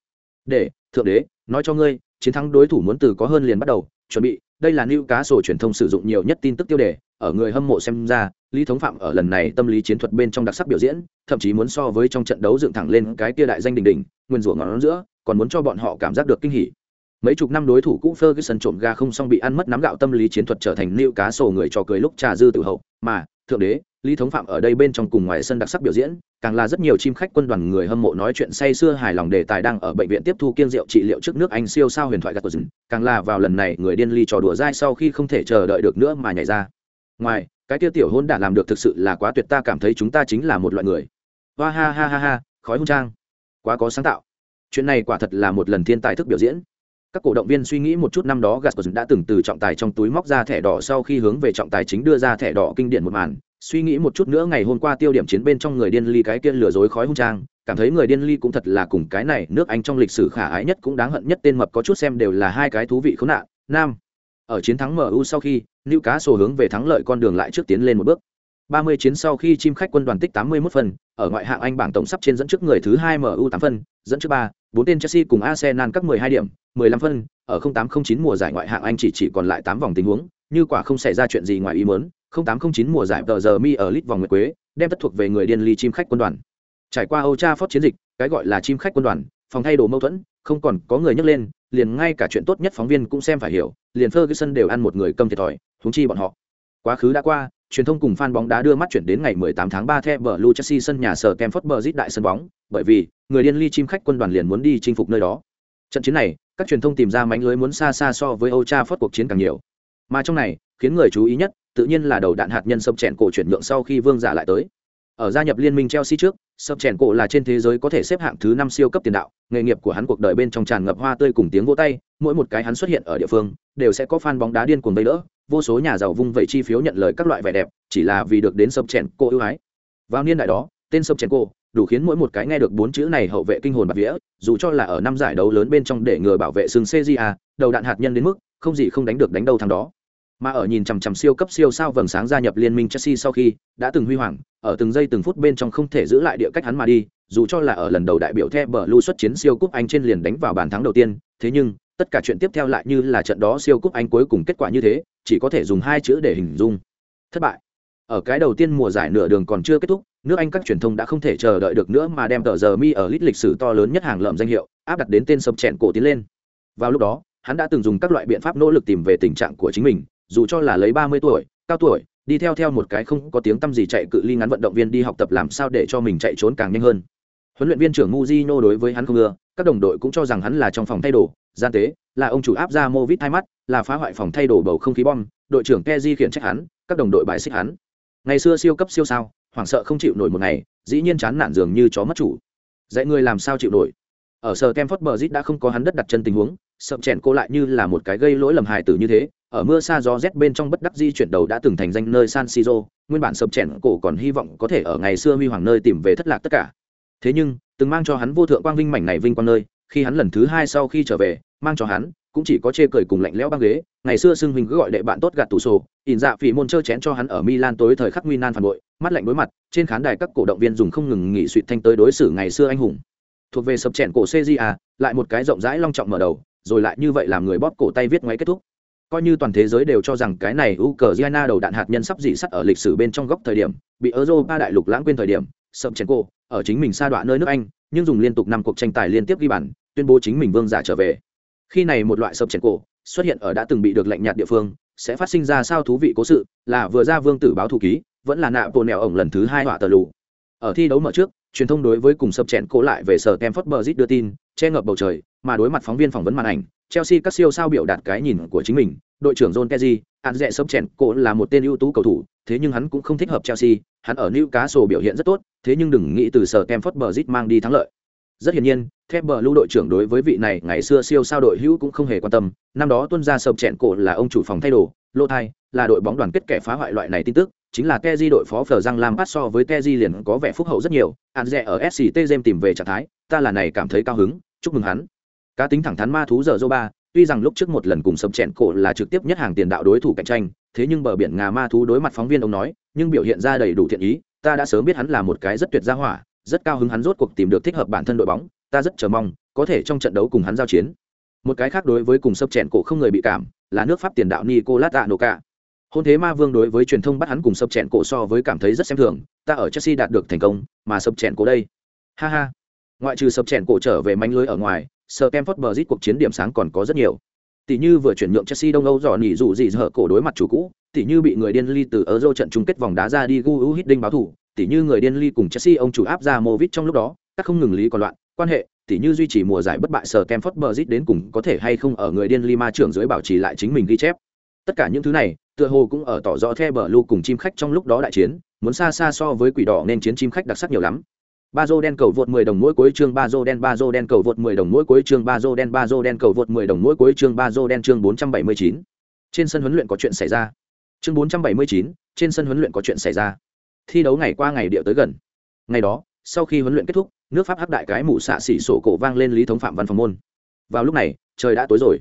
Để, thượng đế, nói cho ngươi, chiến thắng đối thủ muốn từ có hơn liền bắt đầu, chuẩn bị, đây là lưu cá sổ truyền thông sử dụng nhiều nhất tin tức tiêu đề, ở người hâm mộ xem ra, Lý Thống Phạm ở lần này tâm lý chiến thuật bên trong đặc sắc biểu diễn, thậm chí muốn so với trong trận đấu dựng thẳng lên cái kia đại danh đỉnh đỉnh, nguyên rủa ngón giữa, còn muốn cho bọn họ cảm giác được kinh hỉ mấy chục năm đối thủ cũ Ferguson trộm gà không xong bị ăn mất nắm gạo tâm lý chiến thuật trở thành lưu cá sổ người trò cười lúc trà dư tử hậu. Mà, thượng đế, lý thống phạm ở đây bên trong cùng ngoài sân đặc sắc biểu diễn, càng là rất nhiều chim khách quân đoàn người hâm mộ nói chuyện say sưa hài lòng đề tài đang ở bệnh viện tiếp thu kiên rượu trị liệu trước nước anh siêu sao huyền thoại gạt rừng càng là vào lần này người điên ly trò đùa dai sau khi không thể chờ đợi được nữa mà nhảy ra. Ngoài, cái tiêu tiểu hôn đã làm được thực sự là quá tuyệt ta cảm thấy chúng ta chính là một loại người. Hoa ha ha ha ha, khói hung trang. Quá có sáng tạo. Chuyện này quả thật là một lần thiên tài thức biểu diễn các cổ động viên suy nghĩ một chút năm đó Gasper đã từng từ trọng tài trong túi móc ra thẻ đỏ sau khi hướng về trọng tài chính đưa ra thẻ đỏ kinh điển một màn. Suy nghĩ một chút nữa, ngày hôm qua tiêu điểm chiến bên trong người điên ly cái kia lừa dối khói hung trang, cảm thấy người điên ly cũng thật là cùng cái này nước anh trong lịch sử khả ái nhất cũng đáng hận nhất, tên mập có chút xem đều là hai cái thú vị khốn nạn. Nam, ở chiến thắng mu sau khi, Newcastle hướng về thắng lợi con đường lại trước tiến lên một bước. 30 chiến sau khi chim khách quân đoàn tích 81 phần, ở ngoại hạng Anh bảng tổng sắp trên dẫn trước người thứ 2 MU 8 phần dẫn trước 3, 4 tên Chelsea cùng Arsenal các 12 điểm, 15 phân, ở 0809 mùa giải ngoại hạng Anh chỉ chỉ còn lại 8 vòng tình huống, như quả không xảy ra chuyện gì ngoài ý muốn, 0809 mùa giải tờ giờ mi ở lit vòng nguyệt quế, đem tất thuộc về người điên ly chim khách quân đoàn. Trải qua Old Trafford chiến dịch, cái gọi là chim khách quân đoàn, phòng thay đồ mâu thuẫn, không còn có người nhắc lên, liền ngay cả chuyện tốt nhất phóng viên cũng xem phải hiểu, liền Ferguson đều ăn một người cầm thiệt thòi, huống chi bọn họ. Quá khứ đã qua, truyền thông cùng fan bóng đá đưa mắt chuyển đến ngày 18 tháng 3 theo bờ Blue Chelsea sân nhà sở Stamford Bridge đại sân bóng, bởi vì người điên ly chim khách quân đoàn liền muốn đi chinh phục nơi đó. Trận chiến này, các truyền thông tìm ra mánh lưới muốn xa xa so với Old Trafford cuộc chiến càng nhiều. Mà trong này, khiến người chú ý nhất, tự nhiên là đầu đạn hạt nhân sâm chèn cổ chuyển nhượng sau khi Vương giả lại tới. Ở gia nhập liên minh Chelsea trước, sập chèn cổ là trên thế giới có thể xếp hạng thứ năm siêu cấp tiền đạo, nghề nghiệp của hắn cuộc đời bên trong tràn ngập hoa tươi cùng tiếng vỗ tay, mỗi một cái hắn xuất hiện ở địa phương, đều sẽ có fan bóng đá điên cuồng vây đỡ, vô số nhà giàu vung vẩy chi phiếu nhận lời các loại vẻ đẹp, chỉ là vì được đến sập chèn cổ ưu ái. Vào niên đại đó, tên sập chèn cổ đủ khiến mỗi một cái nghe được bốn chữ này hậu vệ kinh hồn bạt vía, dù cho là ở năm giải đấu lớn bên trong để ngừa bảo vệ sừng CJA, đầu đạn hạt nhân đến mức không gì không đánh được đánh đâu thằng đó. Mà ở nhìn chằm chằm siêu cấp siêu sao vầng sáng gia nhập liên minh Chelsea sau khi đã từng huy hoàng, ở từng giây từng phút bên trong không thể giữ lại địa cách hắn mà đi, dù cho là ở lần đầu đại biểu The Blue xuất chiến siêu cúp Anh trên liền đánh vào bàn thắng đầu tiên, thế nhưng tất cả chuyện tiếp theo lại như là trận đó siêu cúp Anh cuối cùng kết quả như thế, chỉ có thể dùng hai chữ để hình dung. Thất bại. Ở cái đầu tiên mùa giải nửa đường còn chưa kết thúc, nước Anh các truyền thông đã không thể chờ đợi được nữa mà đem tờ giờ mi ở lít lịch sử to lớn nhất hàng lợm danh hiệu, áp đặt đến tên sập chèn cổ tiến lên. Vào lúc đó, hắn đã từng dùng các loại biện pháp nỗ lực tìm về tình trạng của chính mình, dù cho là lấy ba mươi tuổi, cao tuổi, đi theo theo một cái không có tiếng tăm gì chạy cự ly ngắn vận động viên đi học tập làm sao để cho mình chạy trốn càng nhanh hơn. Huấn luyện viên trưởng Mujino đối với hắn không ưa, các đồng đội cũng cho rằng hắn là trong phòng thay đồ, gian tế, là ông chủ áp ra Movit hai mắt, là phá hoại phòng thay đồ bầu không khí bom, đội trưởng keji khiển trách hắn, các đồng đội bài xích hắn. Ngày xưa siêu cấp siêu sao, hoảng sợ không chịu nổi một ngày, dĩ nhiên chán nản dường như chó mất chủ. Dạy người làm sao chịu nổi. Ở sở bờ rít đã không có hắn đất đặt chân tình huống, sậm chèn cô lại như là một cái gây lỗi lầm hài tử như thế, ở mưa xa gió rét bên trong bất đắc di chuyển đầu đã từng thành danh nơi San Siro, nguyên bản sập chèn cổ còn hy vọng có thể ở ngày xưa huy hoàng nơi tìm về thất lạc tất cả. Thế nhưng, từng mang cho hắn vô thượng quang vinh mảnh này vinh quang nơi, khi hắn lần thứ hai sau khi trở về, mang cho hắn cũng chỉ có chê cười cùng lạnh lẽo băng ghế, ngày xưa xưng huynh cứ gọi đệ bạn tốt gạt tủ sổ, ỉn dạ phỉ môn chơi chén cho hắn ở Milan tối thời khắc nguy nan phản bội, mắt lạnh đối mặt, trên khán đài các cổ động viên dùng không ngừng nghỉ suy thanh tới đối xử ngày xưa anh hùng. Thuộc về sập chèn cổ CJA, lại một cái rộng rãi long trọng mở đầu, rồi lại như vậy làm người bóp cổ tay viết ngoáy kết thúc coi như toàn thế giới đều cho rằng cái này Ukraine đầu đạn hạt nhân sắp dị sắt ở lịch sử bên trong góc thời điểm, bị Europa đại lục lãng quên thời điểm, Sobchenko ở chính mình xa đoạn nơi nước Anh, nhưng dùng liên tục năm cuộc tranh tài liên tiếp ghi bàn, tuyên bố chính mình vương giả trở về. Khi này một loại Sobchenko xuất hiện ở đã từng bị được lệnh nhạt địa phương, sẽ phát sinh ra sao thú vị cố sự, là vừa ra vương tử báo thủ ký, vẫn là nạ bộ nẹo ổng lần thứ hai họa tờ lù. Ở thi đấu mở trước, truyền thông đối với cùng Sobchenko lại về sở Kemford Bridge đưa tin, che ngập bầu trời, mà đối mặt phóng viên phỏng vấn màn ảnh, Chelsea các siêu sao biểu đạt cái nhìn của chính mình, đội trưởng John Terry, hắn rẻ sập chẹn cổ là một tên ưu tú cầu thủ, thế nhưng hắn cũng không thích hợp Chelsea, hắn ở Newcastle biểu hiện rất tốt, thế nhưng đừng nghĩ từ sở Kemford Bridge mang đi thắng lợi. Rất hiển nhiên, Thép bờ lưu đội trưởng đối với vị này ngày xưa siêu sao đội hữu cũng không hề quan tâm, năm đó tuân ra sập Chẹn cổ là ông chủ phòng thay đồ, lô thai, là đội bóng đoàn kết kẻ phá hoại loại này tin tức, chính là Teji đội phó phở răng Lampard so với Teji liền có vẻ phúc hậu rất nhiều, hắn rẻ ở SCT Gem tìm về trạng thái, ta là này cảm thấy cao hứng, chúc mừng hắn. Cá tính thẳng thắn ma thú giờ ba, tuy rằng lúc trước một lần cùng sập chèn cổ là trực tiếp nhất hàng tiền đạo đối thủ cạnh tranh, thế nhưng bờ biển ngà ma thú đối mặt phóng viên ông nói, nhưng biểu hiện ra đầy đủ thiện ý, ta đã sớm biết hắn là một cái rất tuyệt gia hỏa, rất cao hứng hắn rốt cuộc tìm được thích hợp bản thân đội bóng, ta rất chờ mong có thể trong trận đấu cùng hắn giao chiến. Một cái khác đối với cùng sập chèn cổ không người bị cảm, là nước Pháp tiền đạo Nicolas Anoka. Hôn thế ma vương đối với truyền thông bắt hắn cùng sập chẹn cổ so với cảm thấy rất xem thường, ta ở Chelsea đạt được thành công, mà sập chẹn cổ đây. Ha ha. Ngoại trừ sập chẹn cổ trở về manh lưới ở ngoài, Sir Kemford Bridge cuộc chiến điểm sáng còn có rất nhiều. Tỷ như vừa chuyển nhượng Chelsea Đông Âu dò nỉ dụ gì hở cổ đối mặt chủ cũ, tỷ như bị người điên ly từ ở dâu trận chung kết vòng đá ra đi Gu Hiddink báo thủ, tỷ như người điên ly cùng Chelsea ông chủ áp ra Movit trong lúc đó, các không ngừng lý còn loạn, quan hệ, tỷ như duy trì mùa giải bất bại Sir Kemford Bridge đến cùng có thể hay không ở người điên ly ma trưởng dưới bảo trì lại chính mình ghi chép. Tất cả những thứ này, tựa hồ cũng ở tỏ rõ The Blue cùng chim khách trong lúc đó đại chiến, muốn xa xa so với quỷ đỏ nên chiến chim khách đặc sắc nhiều lắm ba dô đen cầu vượt 10 đồng mỗi cuối chương ba dô đen ba dô đen cầu vượt 10 đồng mỗi cuối chương ba dô đen ba dô đen cầu vượt 10 đồng mỗi cuối chương ba dô đen chương 479. Trên sân huấn luyện có chuyện xảy ra. Chương 479, trên sân huấn luyện có chuyện xảy ra. Thi đấu ngày qua ngày địa tới gần. Ngày đó, sau khi huấn luyện kết thúc, nước Pháp hắc đại cái mụ xạ xỉ sổ cổ vang lên lý thống phạm văn phòng môn. Vào lúc này, trời đã tối rồi.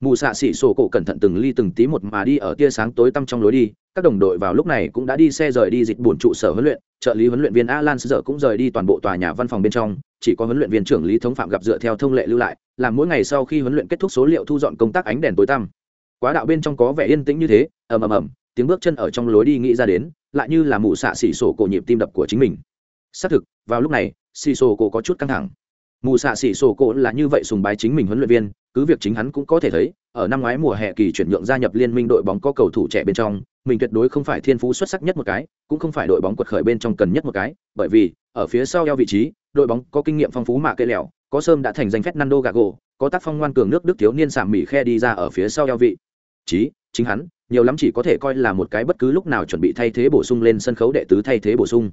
Mụ xạ xỉ sổ cổ cẩn thận từng ly từng tí một mà đi ở tia sáng tối tăm trong lối đi, các đồng đội vào lúc này cũng đã đi xe rời đi dịch buồn trụ sở huấn luyện trợ lý huấn luyện viên alan giờ cũng rời đi toàn bộ tòa nhà văn phòng bên trong chỉ có huấn luyện viên trưởng lý thống phạm gặp dựa theo thông lệ lưu lại làm mỗi ngày sau khi huấn luyện kết thúc số liệu thu dọn công tác ánh đèn tối tăm. Quá đạo bên trong có vẻ yên tĩnh như thế ầm ầm ầm tiếng bước chân ở trong lối đi nghĩ ra đến lại như là mụ xạ xỉ sổ cổ nhịp tim đập của chính mình. Xác thực vào lúc này xỉ sổ cổ có chút căng thẳng. Mù xạ xỉ sổ cổ là như vậy sùng bái chính mình huấn luyện viên cứ việc chính hắn cũng có thể thấy ở năm ngoái mùa hè kỳ chuyển nhượng gia nhập liên minh đội bóng có cầu thủ trẻ bên trong mình tuyệt đối không phải thiên phú xuất sắc nhất một cái cũng không phải đội bóng quật khởi bên trong cần nhất một cái bởi vì ở phía sau eo vị trí đội bóng có kinh nghiệm phong phú mà cây lẻo, có sơm đã thành danh Fernando Gago, có tác phong ngoan cường nước Đức thiếu niên sạm mỉ khe đi ra ở phía sau eo vị. Chí, chính hắn, nhiều lắm chỉ có thể coi là một cái bất cứ lúc nào chuẩn bị thay thế bổ sung lên sân khấu đệ tứ thay thế bổ sung.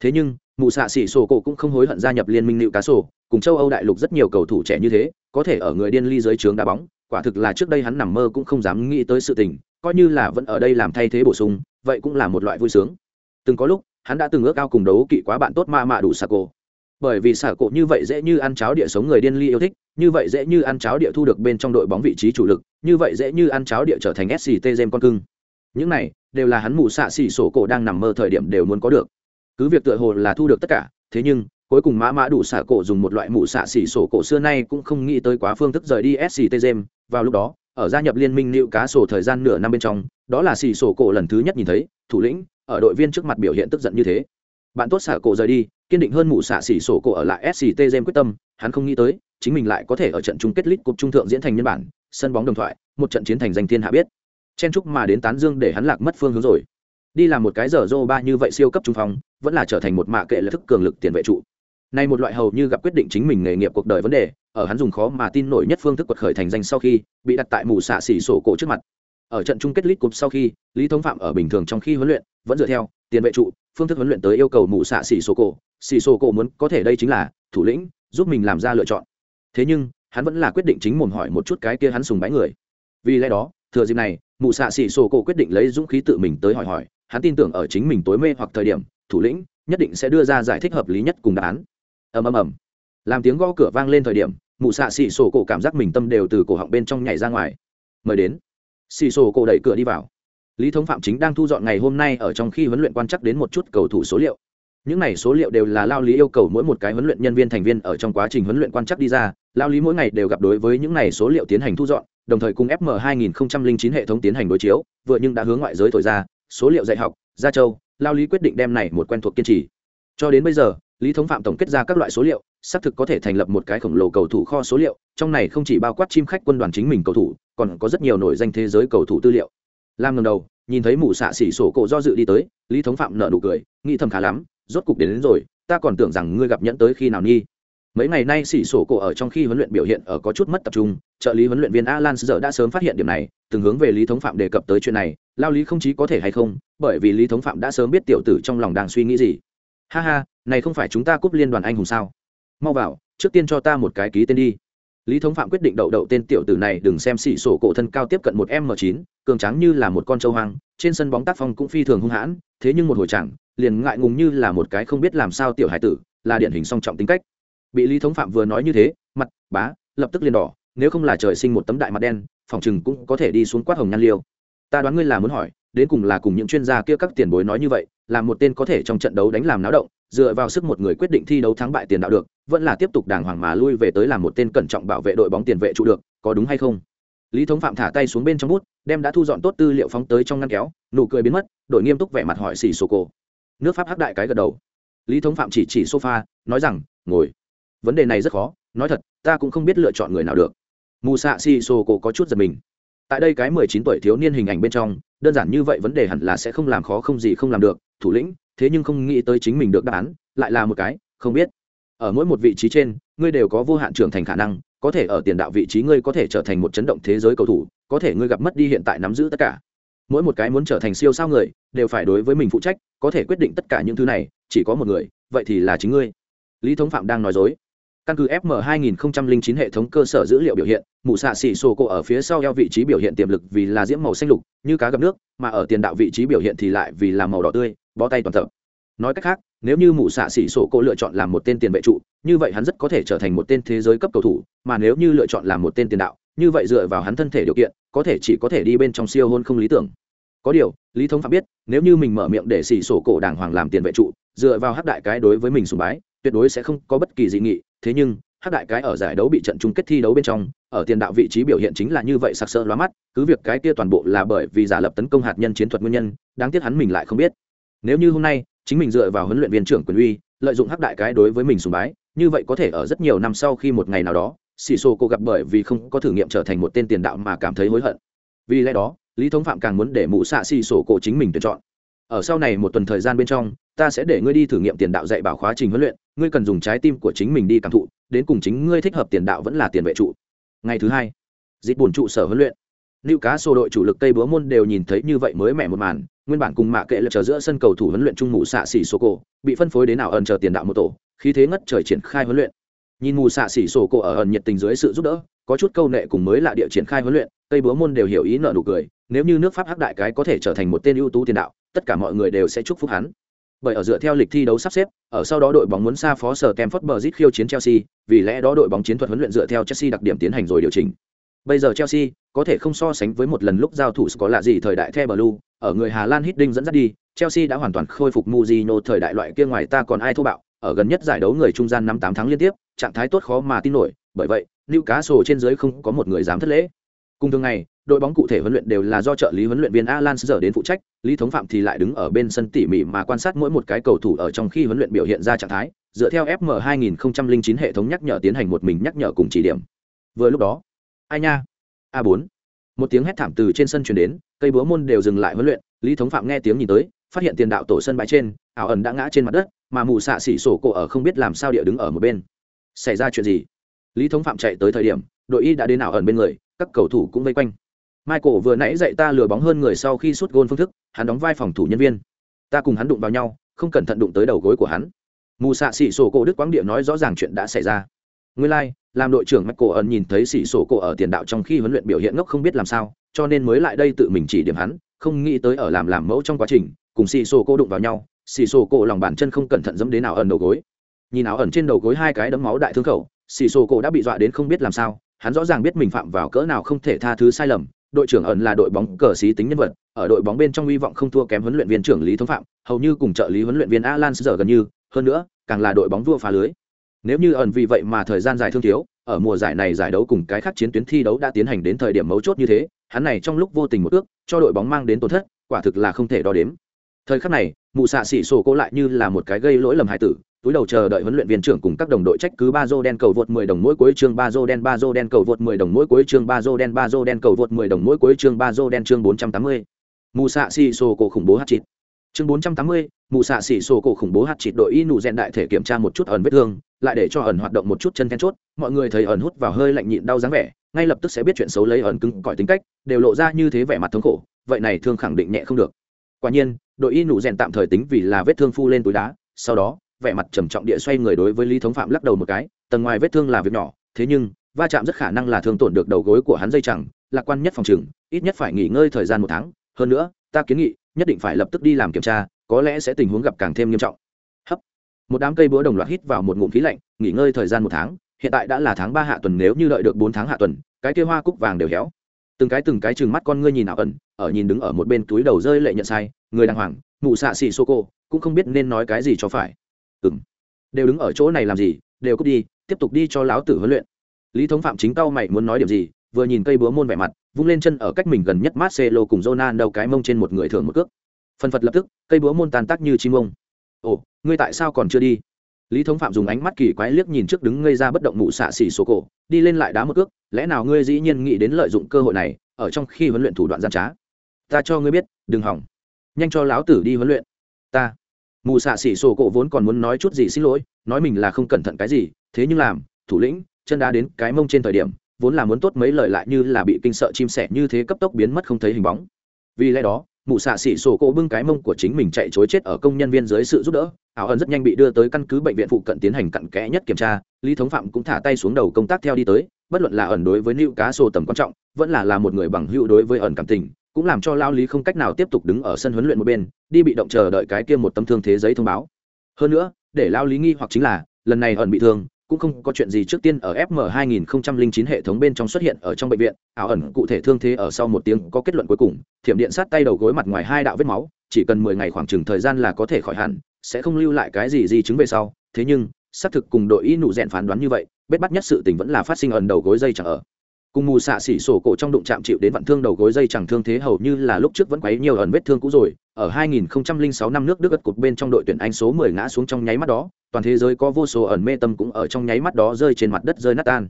Thế nhưng, mụ xạ xỉ sổ cổ cũng không hối hận gia nhập liên minh Newcastle, cá sổ, cùng châu Âu đại lục rất nhiều cầu thủ trẻ như thế, có thể ở người điên ly dưới trướng đá bóng, quả thực là trước đây hắn nằm mơ cũng không dám nghĩ tới sự tình, coi như là vẫn ở đây làm thay thế bổ sung, vậy cũng là một loại vui sướng. Từng có lúc, hắn đã từng ước ao cùng đấu kỵ quá bạn tốt ma mạ đủ sạc cổ. Bởi vì xả cộ như vậy dễ như ăn cháo địa sống người điên ly yêu thích như vậy dễ như ăn cháo địa thu được bên trong đội bóng vị trí chủ lực như vậy dễ như ăn cháo địa trở thành sct gem con cưng. Những này đều là hắn mù xạ xỉ sổ cổ đang nằm mơ thời điểm đều muốn có được. Cứ việc tựa hồ là thu được tất cả thế nhưng cuối cùng mã mã đủ xả cổ dùng một loại mụ xạ xỉ sổ cổ xưa nay cũng không nghĩ tới quá phương thức rời đi sct gem vào lúc đó, ở gia nhập liên minh nịu cá sổ thời gian nửa năm bên trong, đó là xỉ sổ cổ lần thứ nhất nhìn thấy, thủ lĩnh, ở đội viên trước mặt biểu hiện tức giận như thế. Bạn tốt xả cổ rời đi, kiên định hơn mụ xạ xỉ sổ cổ ở lại sct gem quyết tâm, hắn không nghĩ tới, chính mình lại có thể ở trận chung kết lít cục trung thượng diễn thành nhân bản, sân bóng đồng thoại, một trận chiến thành danh thiên hạ biết. Chen chúc mà đến tán dương để hắn lạc mất phương hướng rồi. Đi làm một cái giờ dô ba như vậy siêu cấp trung phong, vẫn là trở thành một mạ kệ lợi thức cường lực tiền vệ trụ nay một loại hầu như gặp quyết định chính mình nghề nghiệp cuộc đời vấn đề, ở hắn dùng khó mà tin nổi nhất phương thức quật khởi thành danh sau khi, bị đặt tại mù xạ xỉ sổ cổ trước mặt. Ở trận chung kết lít cup sau khi, lý thống phạm ở bình thường trong khi huấn luyện, vẫn dựa theo, tiền vệ trụ, phương thức huấn luyện tới yêu cầu mù xạ xỉ sổ cổ. Xỉ sổ cổ muốn có thể đây chính là, thủ lĩnh, giúp mình làm ra lựa chọn. Thế nhưng, hắn vẫn là quyết định chính mồm hỏi một chút cái kia hắn sùng bái người. Vì lẽ đó, thừa dịp này, mù xạ xỉ sổ cổ quyết định lấy dũng khí tự mình tới hỏi hỏi, hắn tin tưởng ở chính mình tối mê hoặc thời điểm, thủ lĩnh nhất định sẽ đưa ra giải thích hợp lý nhất cùng đáp án ầm ầm ầm. Làm tiếng gõ cửa vang lên thời điểm, mụ xạ xì sổ cổ cảm giác mình tâm đều từ cổ họng bên trong nhảy ra ngoài. Mời đến. Xì sổ cổ đẩy cửa đi vào. Lý thống phạm chính đang thu dọn ngày hôm nay ở trong khi huấn luyện quan chắc đến một chút cầu thủ số liệu. Những này số liệu đều là lao lý yêu cầu mỗi một cái huấn luyện nhân viên thành viên ở trong quá trình huấn luyện quan chắc đi ra. Lao lý mỗi ngày đều gặp đối với những này số liệu tiến hành thu dọn, đồng thời cùng fm 2009 hệ thống tiến hành đối chiếu, vừa nhưng đã hướng ngoại giới thổi ra, số liệu dạy học gia châu, lao lý quyết định đem này một quen thuộc kiên trì. Cho đến bây giờ lý thống phạm tổng kết ra các loại số liệu xác thực có thể thành lập một cái khổng lồ cầu thủ kho số liệu trong này không chỉ bao quát chim khách quân đoàn chính mình cầu thủ còn có rất nhiều nổi danh thế giới cầu thủ tư liệu. Lam ngầm đầu nhìn thấy mụ xạ xỉ sổ cổ do dự đi tới lý thống phạm nợ nụ cười nghĩ thầm khá lắm rốt cục đến, đến rồi ta còn tưởng rằng ngươi gặp nhẫn tới khi nào nghi. Mấy ngày nay xỉ sổ cổ ở trong khi huấn luyện biểu hiện ở có chút mất tập trung trợ lý huấn luyện viên alan giờ đã sớm phát hiện điểm này từng hướng về lý thống phạm đề cập tới chuyện này lao lý không chí có thể hay không bởi vì lý thống phạm đã sớm biết tiểu tử trong lòng đang suy nghĩ gì ha ha, này không phải chúng ta cúp liên đoàn anh hùng sao? Mau vào, trước tiên cho ta một cái ký tên đi. Lý thống phạm quyết định đậu đậu tên tiểu tử này, đừng xem xỉ sổ cổ thân cao tiếp cận một m chín, cường tráng như là một con trâu hoang, trên sân bóng tác phong cũng phi thường hung hãn, thế nhưng một hồi chẳng, liền ngại ngùng như là một cái không biết làm sao tiểu hải tử, là điển hình song trọng tính cách. Bị lý thống phạm vừa nói như thế, mặt, bá, lập tức liền đỏ, nếu không là trời sinh một tấm đại mặt đen, phòng chừng cũng có thể đi xuống quát hồng nhan liêu. Ta đoán ngươi là muốn hỏi đến cùng là cùng những chuyên gia kia các tiền bối nói như vậy, là một tên có thể trong trận đấu đánh làm náo động, dựa vào sức một người quyết định thi đấu thắng bại tiền đạo được, vẫn là tiếp tục đàng hoàng mà lui về tới làm một tên cẩn trọng bảo vệ đội bóng tiền vệ trụ được, có đúng hay không? Lý thống phạm thả tay xuống bên trong bút, đem đã thu dọn tốt tư liệu phóng tới trong ngăn kéo, nụ cười biến mất, đội nghiêm túc vẻ mặt hỏi xì sô cô. Nước pháp hắc đại cái gật đầu. Lý thống phạm chỉ chỉ sofa, nói rằng, ngồi. Vấn đề này rất khó, nói thật, ta cũng không biết lựa chọn người nào được. Mù xạ xì sô có chút giật mình tại đây cái mười chín tuổi thiếu niên hình ảnh bên trong, đơn giản như vậy vấn đề hẳn là sẽ không làm khó không gì không làm được, thủ lĩnh, thế nhưng không nghĩ tới chính mình được đáp án, lại là một cái, không biết. Ở mỗi một vị trí trên, ngươi đều có vô hạn trưởng thành khả năng, có thể ở tiền đạo vị trí ngươi có thể trở thành một chấn động thế giới cầu thủ, có thể ngươi gặp mất đi hiện tại nắm giữ tất cả. Mỗi một cái muốn trở thành siêu sao người, đều phải đối với mình phụ trách, có thể quyết định tất cả những thứ này, chỉ có một người, vậy thì là chính ngươi. Lý thống phạm đang nói dối căn cứ fm 2009 hệ thống cơ sở dữ liệu biểu hiện, mù xạ xỉ sô cô ở phía sau eo vị trí biểu hiện tiềm lực vì là diễm màu xanh lục, như cá gặp nước, mà ở tiền đạo vị trí biểu hiện thì lại vì là màu đỏ tươi, bó tay toàn tập nói cách khác, nếu như mù xạ xỉ sổ cô lựa chọn làm một tên tiền vệ trụ, như vậy hắn rất có thể trở thành một tên thế giới cấp cầu thủ, mà nếu như lựa chọn làm một tên tiền đạo, như vậy dựa vào hắn thân thể điều kiện, có thể chỉ có thể đi bên trong siêu hôn không lý tưởng. Có điều, lý thống phạm biết, nếu như mình mở miệng để xỉ sổ cổ đàng hoàng làm tiền vệ trụ, dựa vào hắc đại cái đối với mình sùng bái tuyệt đối sẽ không có bất kỳ dị nghị. Thế nhưng, hắc đại cái ở giải đấu bị trận chung kết thi đấu bên trong, ở tiền đạo vị trí biểu hiện chính là như vậy sặc sỡ lóa mắt, cứ việc cái kia toàn bộ là bởi vì giả lập tấn công hạt nhân chiến thuật nguyên nhân, đáng tiếc hắn mình lại không biết. Nếu như hôm nay, chính mình dựa vào huấn luyện viên trưởng quyền uy, lợi dụng hắc đại cái đối với mình sùng bái, như vậy có thể ở rất nhiều năm sau khi một ngày nào đó xì xô cô gặp bởi vì không có thử nghiệm trở thành một tên tiền đạo mà cảm thấy hối hận. Vì lẽ đó, lý thống phạm càng muốn để mụ xạ xì xô cô chính mình tuyển chọn. Ở sau này một tuần thời gian bên trong, ta sẽ để ngươi đi thử nghiệm tiền đạo dạy bảo khóa trình huấn luyện ngươi cần dùng trái tim của chính mình đi cảm thụ đến cùng chính ngươi thích hợp tiền đạo vẫn là tiền vệ trụ ngày thứ hai dịch bổn trụ sở huấn luyện Lưu cá sổ đội chủ lực Tây Búa môn đều nhìn thấy như vậy mới mẻ một màn, nguyên bản cùng mạ kệ lập chờ giữa sân cầu thủ huấn luyện trung mù xạ xỉ sổ cổ, bị phân phối đến nào ẩn chờ tiền đạo một tổ, khí thế ngất trời triển khai huấn luyện. Nhìn mù xạ xỉ sổ cổ ở ẩn nhiệt tình dưới sự giúp đỡ, có chút câu nệ cùng mới lạ địa triển khai huấn luyện, Tây Búa môn đều hiểu ý nợ nụ cười, nếu như nước Pháp hắc đại cái có thể trở thành một tên ưu tú tiền đạo, tất cả mọi người đều sẽ chúc phúc hắn. Bởi ở dựa theo lịch thi đấu sắp xếp, ở sau đó đội bóng muốn xa phó sở Kemford Bridge khiêu chiến Chelsea, vì lẽ đó đội bóng chiến thuật huấn luyện dựa theo Chelsea đặc điểm tiến hành rồi điều chỉnh. Bây giờ Chelsea có thể không so sánh với một lần lúc giao thủ có lạ gì thời đại The Blue, ở người Hà Lan Hiddink dẫn dắt đi, Chelsea đã hoàn toàn khôi phục Mourinho thời đại loại kia ngoài ta còn ai thô bạo, ở gần nhất giải đấu người trung gian năm tám tháng liên tiếp, trạng thái tốt khó mà tin nổi, bởi vậy, Newcastle trên dưới không có một người dám thất lễ. Cùng thường ngày, đội bóng cụ thể huấn luyện đều là do trợ lý huấn luyện viên Alan giờ đến phụ trách, Lý Thống Phạm thì lại đứng ở bên sân tỉ mỉ mà quan sát mỗi một cái cầu thủ ở trong khi huấn luyện biểu hiện ra trạng thái, dựa theo FM 2009 hệ thống nhắc nhở tiến hành một mình nhắc nhở cùng chỉ điểm. Vừa lúc đó, ai nha? A 4 một tiếng hét thảm từ trên sân truyền đến cây búa môn đều dừng lại huấn luyện lý thống phạm nghe tiếng nhìn tới phát hiện tiền đạo tổ sân bãi trên ảo ẩn đã ngã trên mặt đất mà mù xạ xỉ sổ cổ ở không biết làm sao địa đứng ở một bên xảy ra chuyện gì lý thống phạm chạy tới thời điểm đội y đã đến ảo ẩn bên người các cầu thủ cũng vây quanh michael vừa nãy dạy ta lừa bóng hơn người sau khi sút gôn phương thức hắn đóng vai phòng thủ nhân viên. Ta cùng hắn đụng vào nhau không cẩn thận đụng tới đầu gối của hắn. Mù xạ xỉ sổ cổ đức quang địa nói rõ ràng chuyện đã xảy ra. Nguyên lai、like, làm đội trưởng Michael cổ ẩn nhìn thấy xỉ sổ cổ ở tiền đạo trong khi huấn luyện biểu hiện ngốc không biết làm sao cho nên mới lại đây tự mình chỉ điểm hắn không nghĩ tới ở làm làm mẫu trong quá trình cùng xì sổ cổ đụng vào nhau xì sổ cổ lòng bàn chân không cẩn thận dẫm đến nào ẩn đầu gối. Nhìn áo ẩn trên đầu gối hai cái đấm máu đại thương khẩu xì sổ cổ đã bị dọa đến không biết làm sao hắn rõ ràng biết mình phạm vào cỡ nào không thể tha thứ sai lầm đội trưởng ẩn là đội bóng cờ xí tính nhân vật, ở đội bóng bên trong hy vọng không thua kém huấn luyện viên trưởng lý thống phạm, hầu như cùng trợ lý huấn luyện viên alan giờ gần như, hơn nữa, càng là đội bóng vua phá lưới. Nếu như ẩn vì vậy mà thời gian dài thương thiếu, ở mùa giải này giải đấu cùng cái khác chiến tuyến thi đấu đã tiến hành đến thời điểm mấu chốt như thế, hắn này trong lúc vô tình một ước, cho đội bóng mang đến tổn thất, quả thực là không thể đo đếm. Thời khắc này, mụ xạ xỉ sổ cô lại như là một cái gây lỗi lầm hại tử túi đầu chờ đợi huấn luyện viên trưởng cùng các đồng đội trách cứ ba dô đen cầu vượt 10 đồng mỗi cuối chương ba dô đen ba dô đen cầu vượt 10 đồng mỗi cuối chương ba dô đen ba dô đen cầu vượt 10 đồng mỗi cuối chương ba dô đen chương 480. Mù xạ xì sổ cổ khủng bố hạt chít. Chương 480, mù xạ xì sổ cổ khủng bố hạt chít đội y nụ rèn đại thể kiểm tra một chút ẩn vết thương, lại để cho ẩn hoạt động một chút chân then chốt, mọi người thấy ẩn hút vào hơi lạnh nhịn đau dáng vẻ, ngay lập tức sẽ biết chuyện xấu lấy ẩn cứng cỏi tính cách đều lộ ra như thế vẻ mặt thống khổ vậy này thương khẳng định nhẹ không được quả nhiên đội y nụ rèn tạm thời tính vì là vết thương phu lên túi đá sau đó vẻ mặt trầm trọng địa xoay người đối với lý thống phạm lắc đầu một cái, tầng ngoài vết thương là việc nhỏ, thế nhưng, va chạm rất khả năng là thương tổn được đầu gối của hắn dây chẳng, lạc quan nhất phòng chừng ít nhất phải nghỉ ngơi thời gian một tháng. Hơn nữa, ta kiến nghị, nhất định phải lập tức đi làm kiểm tra, có lẽ sẽ tình huống gặp càng thêm nghiêm trọng. Hấp. Một đám cây búa đồng loạt hít vào một ngụm khí lạnh, nghỉ ngơi thời gian một tháng, hiện tại đã là tháng ba hạ tuần, nếu như đợi được bốn tháng hạ tuần, cái kia hoa cúc vàng đều héo. Từng cái từng cái chừng mắt con ngươi nhìn nào ẩn, ở nhìn đứng ở một bên túi đầu rơi lệ nhận sai, người đàng hoàng, mụ xạ xì xô cô, cũng không biết nên nói cái gì cho phải ừ m đều đứng ở chỗ này làm gì? Đều cút đi, tiếp tục đi cho láo tử huấn luyện. Lý thống phạm chính tao mày muốn nói điểm gì, vừa nhìn cây búa môn vẻ mặt, vung lên chân ở cách mình gần nhất marcelo cùng jonan đầu cái mông trên một người thường một cước. Phần phật lập tức, cây búa môn tàn tác như chim mông ồ, ngươi tại sao còn chưa đi? Lý thống phạm dùng ánh mắt kỳ quái liếc nhìn trước đứng ngây ra bất động mụ xạ xỉ số cổ, đi lên lại đá một cước, lẽ nào ngươi dĩ nhiên nghĩ đến lợi dụng cơ hội này, ở trong khi huấn luyện thủ đoạn gian trá? Ta cho ngươi biết, đừng hỏng. Nhanh cho láo tử đi huấn luyện. Ta mù xạ xỉ sổ cổ vốn còn muốn nói chút gì xin lỗi, nói mình là không cẩn thận cái gì, thế nhưng làm, thủ lĩnh, chân đá đến cái mông trên thời điểm, vốn là muốn tốt mấy lời lại như là bị kinh sợ chim sẻ như thế cấp tốc biến mất không thấy hình bóng. Vì lẽ đó mụ xạ xỉ sổ cổ bưng cái mông của chính mình chạy chối chết ở công nhân viên dưới sự giúp đỡ, ảo ẩn rất nhanh bị đưa tới căn cứ bệnh viện phụ cận tiến hành cặn kẽ nhất kiểm tra, lý thống phạm cũng thả tay xuống đầu công tác theo đi tới, bất luận là ẩn đối với nữ cá sổ tầm quan trọng, vẫn là là một người bằng hữu đối với ẩn cảm tình cũng làm cho lao lý không cách nào tiếp tục đứng ở sân huấn luyện một bên đi bị động chờ đợi cái kia một tấm thương thế giấy thông báo hơn nữa để lao lý nghi hoặc chính là lần này ẩn bị thương cũng không có chuyện gì trước tiên ở FM 2009 hệ thống bên trong xuất hiện ở trong bệnh viện, ảo ẩn cụ thể thương thế ở sau một tiếng có kết luận cuối cùng, thiểm điện sát tay đầu gối mặt ngoài hai đạo vết máu, chỉ cần 10 ngày khoảng chừng thời gian là có thể khỏi hẳn, sẽ không lưu lại cái gì gì chứng về sau, thế nhưng, xác thực cùng đội y nụ rèn phán đoán như vậy, bết bắt nhất sự tình vẫn là phát sinh ẩn đầu gối dây chẳng ở. Cùng mù xạ xỉ sổ cổ trong đụng chạm chịu đến vạn thương đầu gối dây chẳng thương thế hầu như là lúc trước vẫn quấy nhiều ẩn vết thương cũ rồi, ở 2006 năm nước Đức ất cột bên trong đội tuyển Anh số 10 ngã xuống trong nháy mắt đó, toàn thế giới có vô số ẩn mê tâm cũng ở trong nháy mắt đó rơi trên mặt đất rơi nát tan.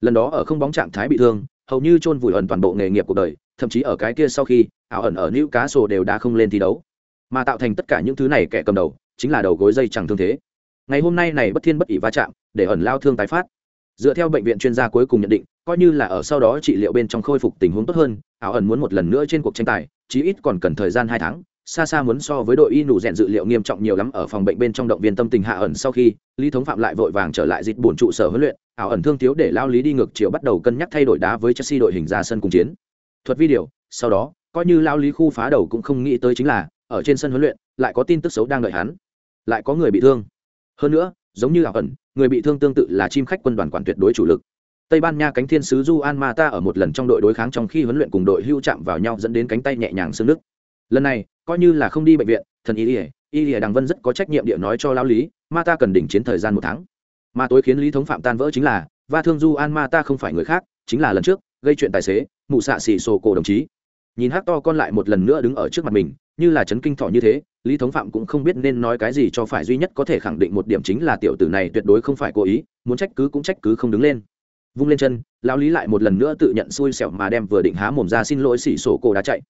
Lần đó ở không bóng trạng thái bị thương hầu như chôn vùi ẩn toàn bộ nghề nghiệp cuộc đời thậm chí ở cái kia sau khi ảo ẩn ở nữ cá sổ đều đã không lên thi đấu. Mà tạo thành tất cả những thứ này kẻ cầm đầu chính là đầu gối dây chẳng thương thế. Ngày hôm nay này bất thiên bất ỷ va chạm để ẩn lao thương tái phát. Dựa theo bệnh viện chuyên gia cuối cùng nhận định coi như là ở sau đó trị liệu bên trong khôi phục tình huống tốt hơn áo ẩn muốn một lần nữa trên cuộc tranh tài, chí ít còn cần thời gian hai tháng, xa xa muốn so với đội y nụ rèn dự liệu nghiêm trọng nhiều lắm ở phòng bệnh bên trong động viên tâm tình hạ ẩn sau khi, lý thống phạm lại vội vàng trở lại dịch bổn trụ sở huấn luyện, ảo ẩn thương thiếu để lao lý đi ngược chiều bắt đầu cân nhắc thay đổi đá với chelsea đội hình ra sân cùng chiến. Thuật video, sau đó, coi như lao lý khu phá đầu cũng không nghĩ tới chính là, ở trên sân huấn luyện, lại có tin tức xấu đang đợi hắn. Lại có người bị thương. Hơn nữa, giống như ảo ẩn, người bị thương tương tự là chim khách quân đoàn quản tuyệt đối chủ lực tây ban nha cánh thiên sứ Juan mata ở một lần trong đội đối kháng trong khi huấn luyện cùng đội hưu chạm vào nhau dẫn đến cánh tay nhẹ nhàng xương nứt lần này coi như là không đi bệnh viện thần Ilya, Ilya đằng vân rất có trách nhiệm địa nói cho lão lý mata cần đỉnh chiến thời gian một tháng. Mà tối khiến lý thống phạm tan vỡ chính là va thương Juan mata không phải người khác chính là lần trước gây chuyện tài xế mụ xạ xì sổ cổ đồng chí. Nhìn hát to con lại một lần nữa đứng ở trước mặt mình như là chấn kinh thọ như thế lý thống phạm cũng không biết nên nói cái gì cho phải duy nhất có thể khẳng định một điểm chính là tiểu tử này tuyệt đối không phải cố ý muốn trách cứ cũng trách cứ không đứng lên vung lên chân lão lý lại một lần nữa tự nhận xui xẻo mà đem vừa định há mồm ra xin lỗi xỉ sổ cổ đá chạy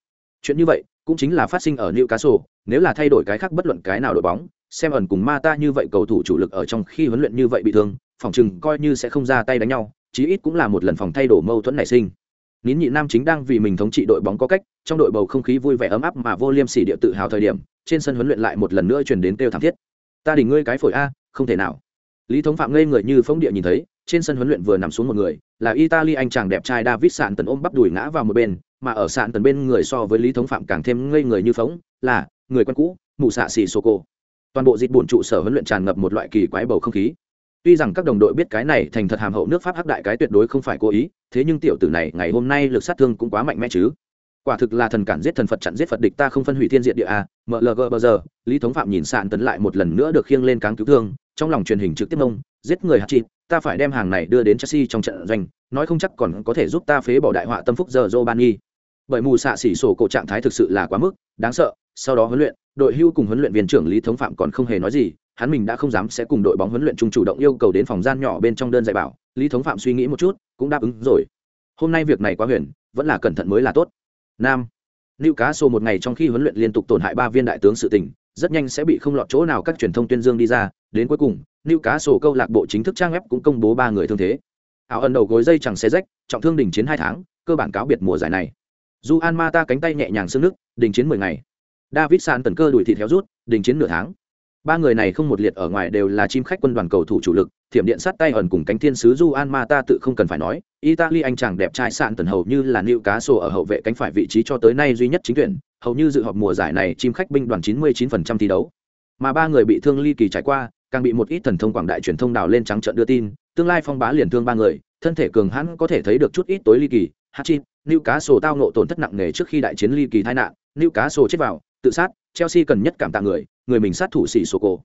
chuyện như vậy cũng chính là phát sinh ở cá sổ. nếu là thay đổi cái khác bất luận cái nào đội bóng, xem ẩn cùng ma ta như vậy cầu thủ chủ lực ở trong khi huấn luyện như vậy bị thương, phòng chừng coi như sẽ không ra tay đánh nhau, chí ít cũng là một lần phòng thay đổi mâu thuẫn nảy sinh. Nín nhị nam chính đang vì mình thống trị đội bóng có cách, trong đội bầu không khí vui vẻ ấm áp mà vô liêm sỉ địa tự hào thời điểm, trên sân huấn luyện lại một lần nữa truyền đến kêu thảm thiết. Ta đỉnh ngươi cái phổi a, không thể nào. Lý Thống Phạm ngây người như phóng địa nhìn thấy, trên sân huấn luyện vừa nằm xuống một người, là Italy anh chàng đẹp trai David Sạn tần ôm bắp đùi ngã vào một bên, mà ở Sạn tần bên người so với Lý Thống Phạm càng thêm ngây người như phóng, là người quen cũ, mụ xạ xì Soko. Toàn bộ dịch buồn trụ sở huấn luyện tràn ngập một loại kỳ quái bầu không khí. Tuy rằng các đồng đội biết cái này thành thật hàm hậu nước Pháp hắc đại cái tuyệt đối không phải cố ý, thế nhưng tiểu tử này ngày hôm nay lực sát thương cũng quá mạnh mẽ chứ quả thực là thần cản giết thần phật chặn giết phật địch ta không phân hủy thiên diện địa à, a mlg bờ giờ lý thống phạm nhìn sạn tấn lại một lần nữa được khiêng lên cáng cứu thương trong lòng truyền hình trực tiếp mông giết người hạt chịt ta phải đem hàng này đưa đến chelsea trong trận doanh nói không chắc còn có thể giúp ta phế bỏ đại họa tâm phúc giờ Robani. bởi mù xạ xỉ sổ cổ trạng thái thực sự là quá mức đáng sợ sau đó huấn luyện đội hưu cùng huấn luyện viên trưởng lý thống phạm còn không hề nói gì hắn mình đã không dám sẽ cùng đội bóng huấn luyện chung chủ động yêu cầu đến phòng gian nhỏ bên trong đơn dạy bảo lý thống phạm suy nghĩ một chút cũng đáp ứng rồi hôm nay việc này quá huyền vẫn là cẩn thận mới là tốt nam Lưu Cá Sô một ngày trong khi huấn luyện liên tục tổn hại ba viên đại tướng sự tình, rất nhanh sẽ bị không lọt chỗ nào các truyền thông tuyên dương đi ra, đến cuối cùng, Lưu Cá sổ câu lạc bộ chính thức trang web cũng công bố ba người thương thế. Áo ẩn đầu gối dây chẳng xé rách, trọng thương đình chiến hai tháng, cơ bản cáo biệt mùa giải này. Ju An Mata cánh tay nhẹ nhàng sưng nước, đình chiến mười ngày. David San tần cơ đuổi thịt héo rút, đình chiến nửa tháng ba người này không một liệt ở ngoài đều là chim khách quân đoàn cầu thủ chủ lực, thiểm điện sát tay ẩn cùng cánh thiên sứ du an ma ta tự không cần phải nói, italy anh chàng đẹp trai sạn tần hầu như là nữ cá sổ ở hậu vệ cánh phải vị trí cho tới nay duy nhất chính tuyển, hầu như dự họp mùa giải này chim khách binh đoàn 99% thi đấu. Mà ba người bị thương ly kỳ trải qua, càng bị một ít thần thông quảng đại truyền thông đào lên trắng trận đưa tin, tương lai phong bá liền thương ba người, thân thể cường hãn có thể thấy được chút ít tối ly kỳ hachin nữ cá sổ tao nộ tổn thất nặng nề trước khi đại chiến ly kỳ tai nạn nữ cá sổ chết vào, tự sát chelsea cần nhất cảm tạ người người mình sát thủ xỉ sổ cổ.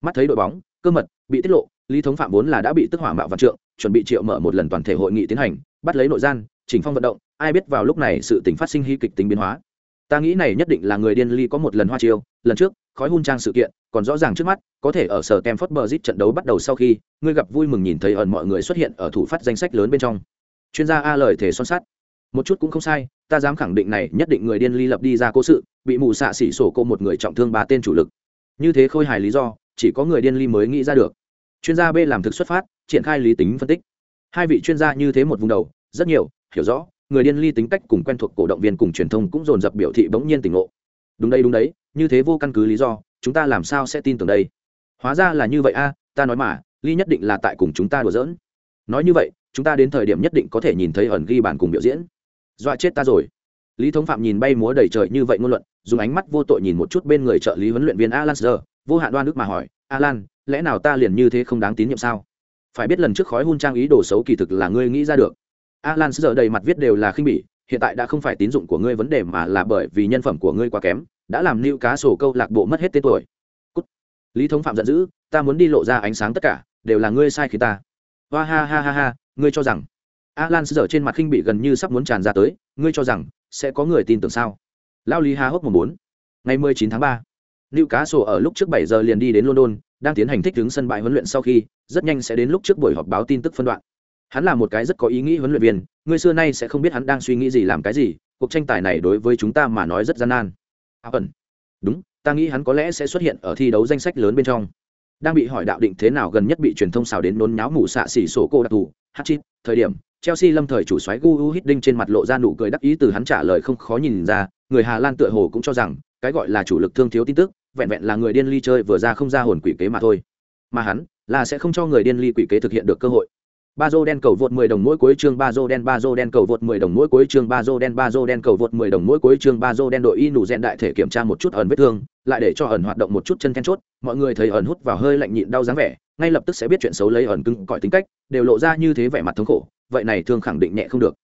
Mắt thấy đội bóng, cơ mật, bị tiết lộ, lý thống phạm vốn là đã bị tức hỏa mạo văn trượng, chuẩn bị triệu mở một lần toàn thể hội nghị tiến hành, bắt lấy nội gian, chỉnh phong vận động, ai biết vào lúc này sự tình phát sinh hy kịch tính biến hóa. Ta nghĩ này nhất định là người điên ly có một lần hoa chiêu, lần trước, khói hun trang sự kiện, còn rõ ràng trước mắt, có thể ở sở Stamford Bridge trận đấu bắt đầu sau khi, ngươi gặp vui mừng nhìn thấy ẩn mọi người xuất hiện ở thủ phát danh sách lớn bên trong. Chuyên gia a lời thể son sắt. Một chút cũng không sai ta dám khẳng định này, nhất định người điên ly lập đi ra cố sự, bị mù xạ xỉ sổ cô một người trọng thương ba tên chủ lực. Như thế khôi hài lý do, chỉ có người điên ly mới nghĩ ra được. Chuyên gia b làm thực xuất phát, triển khai lý tính phân tích. Hai vị chuyên gia như thế một vùng đầu, rất nhiều, hiểu rõ, người điên ly tính cách cùng quen thuộc cổ động viên cùng truyền thông cũng dồn dập biểu thị bỗng nhiên tỉnh ngộ. Đúng đây đúng đấy, như thế vô căn cứ lý do, chúng ta làm sao sẽ tin tưởng đây? Hóa ra là như vậy a, ta nói mà, ly nhất định là tại cùng chúng ta đùa giỡn. Nói như vậy, chúng ta đến thời điểm nhất định có thể nhìn thấy ẩn ghi bản cùng biểu diễn dọa chết ta rồi. Lý thống phạm nhìn bay múa đầy trời như vậy ngôn luận, dùng ánh mắt vô tội nhìn một chút bên người trợ lý huấn luyện viên alan sơ vô hạn đoan ước mà hỏi, alan, lẽ nào ta liền như thế không đáng tín nhiệm sao? Phải biết lần trước khói hun trang ý đồ xấu kỳ thực là ngươi nghĩ ra được. Alan sơ đầy mặt viết đều là khinh bỉ, hiện tại đã không phải tín dụng của ngươi vấn đề mà là bởi vì nhân phẩm của ngươi quá kém, đã làm lưu cá sổ câu lạc bộ mất hết tên tuổi. Cút. lý thống phạm giận dữ, ta muốn đi lộ ra ánh sáng tất cả, đều là ngươi sai khi ta. Hoa ha ha ha ha, ngươi cho rằng alan giờ trên mặt khinh bị gần như sắp muốn tràn ra tới ngươi cho rằng sẽ có người tin tưởng sao? Lao lý há hốc một bốn. Ngày 19 tháng 3, Lưu Cá Sổ ở lúc trước 7 giờ liền đi đến London, đang tiến hành thích ứng sân bãi huấn luyện sau khi, rất nhanh sẽ đến lúc trước buổi họp báo tin tức phân đoạn. hắn là một cái rất có ý nghĩ huấn luyện viên ngươi xưa nay sẽ không biết hắn đang suy nghĩ gì làm cái gì cuộc tranh tài này đối với chúng ta mà nói rất gian nan. À ẩn đúng ta nghĩ hắn có lẽ sẽ xuất hiện ở thi đấu danh sách lớn bên trong. Đang bị hỏi đạo định thế nào gần nhất bị truyền thông xào đến nôn nháo mù xạ xỉ sổ cô đặc thù hatchit thời điểm chelsea lâm thời chủ xoáy gu hiddink trên mặt lộ ra nụ cười đắc ý từ hắn trả lời không khó nhìn ra, người hà lan tựa hồ cũng cho rằng, cái gọi là chủ lực thương thiếu tin tức, vẹn vẹn là người điên ly chơi vừa ra không ra hồn quỷ kế mà thôi. Mà hắn, là sẽ không cho người điên ly quỷ kế thực hiện được cơ hội. Bazo đen cầu vượt 10 đồng mỗi cuối chương, Bazo đen Bazo đen cầu vượt 10 đồng mỗi cuối chương, Bazo đen Bazo đen cầu vượt 10 đồng mỗi cuối chương, Bazo đen đội y nụ rèn đại thể kiểm tra một chút ẩn vết thương, lại để cho ẩn hoạt động một chút chân then chốt, mọi người thấy ẩn hút vào hơi lạnh nhịn đau dáng vẻ, ngay lập tức sẽ biết chuyện xấu lấy ẩn cứng cỏi tính cách, đều lộ ra như thế vẻ mặt thống khổ vậy này thương khẳng định nhẹ không được.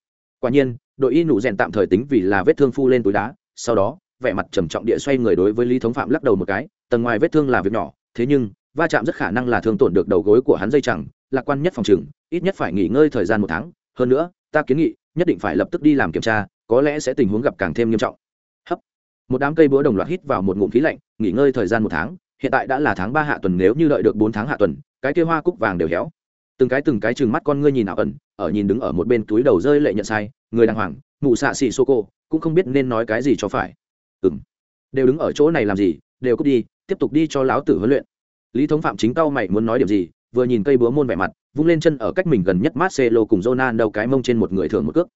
Quả nhiên, đội y nụ rèn tạm thời tính vì là vết thương phu lên túi đá, sau đó, vẻ mặt trầm trọng địa xoay người đối với lý thống phạm lắc đầu một cái, tầng ngoài vết thương là việc nhỏ, thế nhưng, va chạm rất khả năng là thương tổn được đầu gối của hắn dây chẳng, lạc quan nhất phòng chừng ít nhất phải nghỉ ngơi thời gian một tháng. Hơn nữa, ta kiến nghị, nhất định phải lập tức đi làm kiểm tra, có lẽ sẽ tình huống gặp càng thêm nghiêm trọng. Hấp. Một đám cây búa đồng loạt hít vào một ngụm khí lạnh, nghỉ ngơi thời gian một tháng, hiện tại đã là tháng ba hạ tuần, nếu như đợi được bốn tháng hạ tuần, cái kia hoa cúc vàng đều héo từng cái từng cái chừng mắt con ngươi nhìn ảo ẩn, ở nhìn đứng ở một bên túi đầu rơi lệ nhận sai, người đàng hoàng, mụ xạ xì xô cô, cũng không biết nên nói cái gì cho phải. Ừng đều đứng ở chỗ này làm gì, đều cút đi, tiếp tục đi cho lão tử huấn luyện. Lý thống phạm chính tao mày muốn nói điểm gì, vừa nhìn cây búa môn vẻ mặt, vung lên chân ở cách mình gần nhất marcelo cùng jonan đầu cái mông trên một người thường một cước.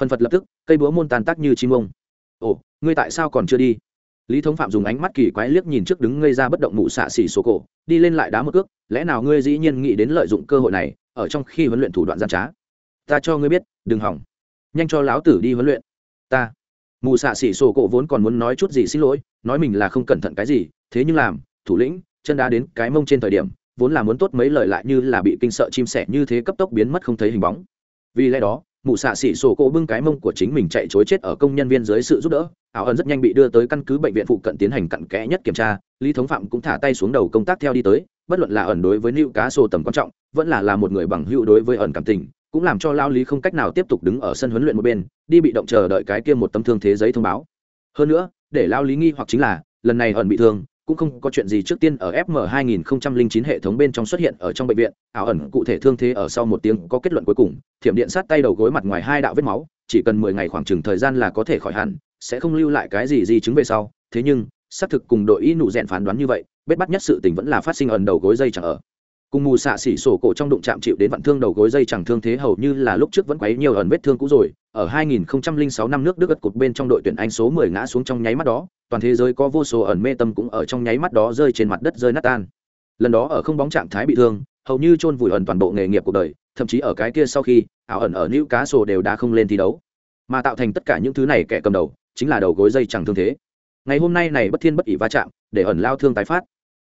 Phần phật lập tức, cây búa môn tàn tác như chim ông. Ồ, ngươi tại sao còn chưa đi? Lý thống phạm dùng ánh mắt kỳ quái liếc nhìn trước đứng ngây ra bất động mụ xạ xỉ số cổ, đi lên lại đá một cước, lẽ nào ngươi dĩ nhiên nghĩ đến lợi dụng cơ hội này, ở trong khi huấn luyện thủ đoạn gian trá? Ta cho ngươi biết, đừng hỏng. Nhanh cho láo tử đi huấn luyện. Ta. Mụ xạ xỉ sổ cổ vốn còn muốn nói chút gì xin lỗi, nói mình là không cẩn thận cái gì, thế nhưng làm, thủ lĩnh, chân đá đến cái mông trên thời điểm, vốn là muốn tốt mấy lời lại như là bị kinh sợ chim sẻ như thế cấp tốc biến mất không thấy hình bóng. Vì lẽ đó mụ xạ xỉ sổ cổ bưng cái mông của chính mình chạy chối chết ở công nhân viên dưới sự giúp đỡ. Ảo ẩn rất nhanh bị đưa tới căn cứ bệnh viện phụ cận tiến hành cặn kẽ nhất kiểm tra. Lý thống phạm cũng thả tay xuống đầu công tác theo đi tới. Bất luận là ẩn đối với nữ cá sổ tầm quan trọng, vẫn là là một người bằng hữu đối với ẩn cảm tình, cũng làm cho lao lý không cách nào tiếp tục đứng ở sân huấn luyện một bên, đi bị động chờ đợi cái kia một tấm thương thế giấy thông báo. Hơn nữa, để lao lý nghi hoặc chính là, lần này ẩn bị thương cũng không có chuyện gì trước tiên ở FM 2009 hệ thống bên trong xuất hiện ở trong bệnh viện, ảo ẩn cụ thể thương thế ở sau một tiếng có kết luận cuối cùng, thiểm điện sát tay đầu gối mặt ngoài hai đạo vết máu, chỉ cần 10 ngày khoảng chừng thời gian là có thể khỏi hẳn, sẽ không lưu lại cái gì gì chứng về sau, thế nhưng, xác thực cùng đội y nụ rèn phán đoán như vậy, bết bắt nhất sự tình vẫn là phát sinh ẩn đầu gối dây chẳng ở. Cùng mù xạ xỉ sổ cổ trong đụng chạm chịu đến vạn thương đầu gối dây chẳng thương thế hầu như là lúc trước vẫn quấy nhiều ẩn vết thương cũ rồi, ở 2006 năm nước Đức ất cột bên trong đội tuyển Anh số 10 ngã xuống trong nháy mắt đó, toàn thế giới có vô số ẩn mê tâm cũng ở trong nháy mắt đó rơi trên mặt đất rơi nát tan. Lần đó ở không bóng trạng thái bị thương hầu như chôn vùi ẩn toàn bộ nghề nghiệp cuộc đời thậm chí ở cái kia sau khi ảo ẩn ở nữ cá sổ đều đã không lên thi đấu. Mà tạo thành tất cả những thứ này kẻ cầm đầu chính là đầu gối dây chẳng thương thế. Ngày hôm nay này bất thiên bất ỷ va chạm để ẩn lao thương tái phát.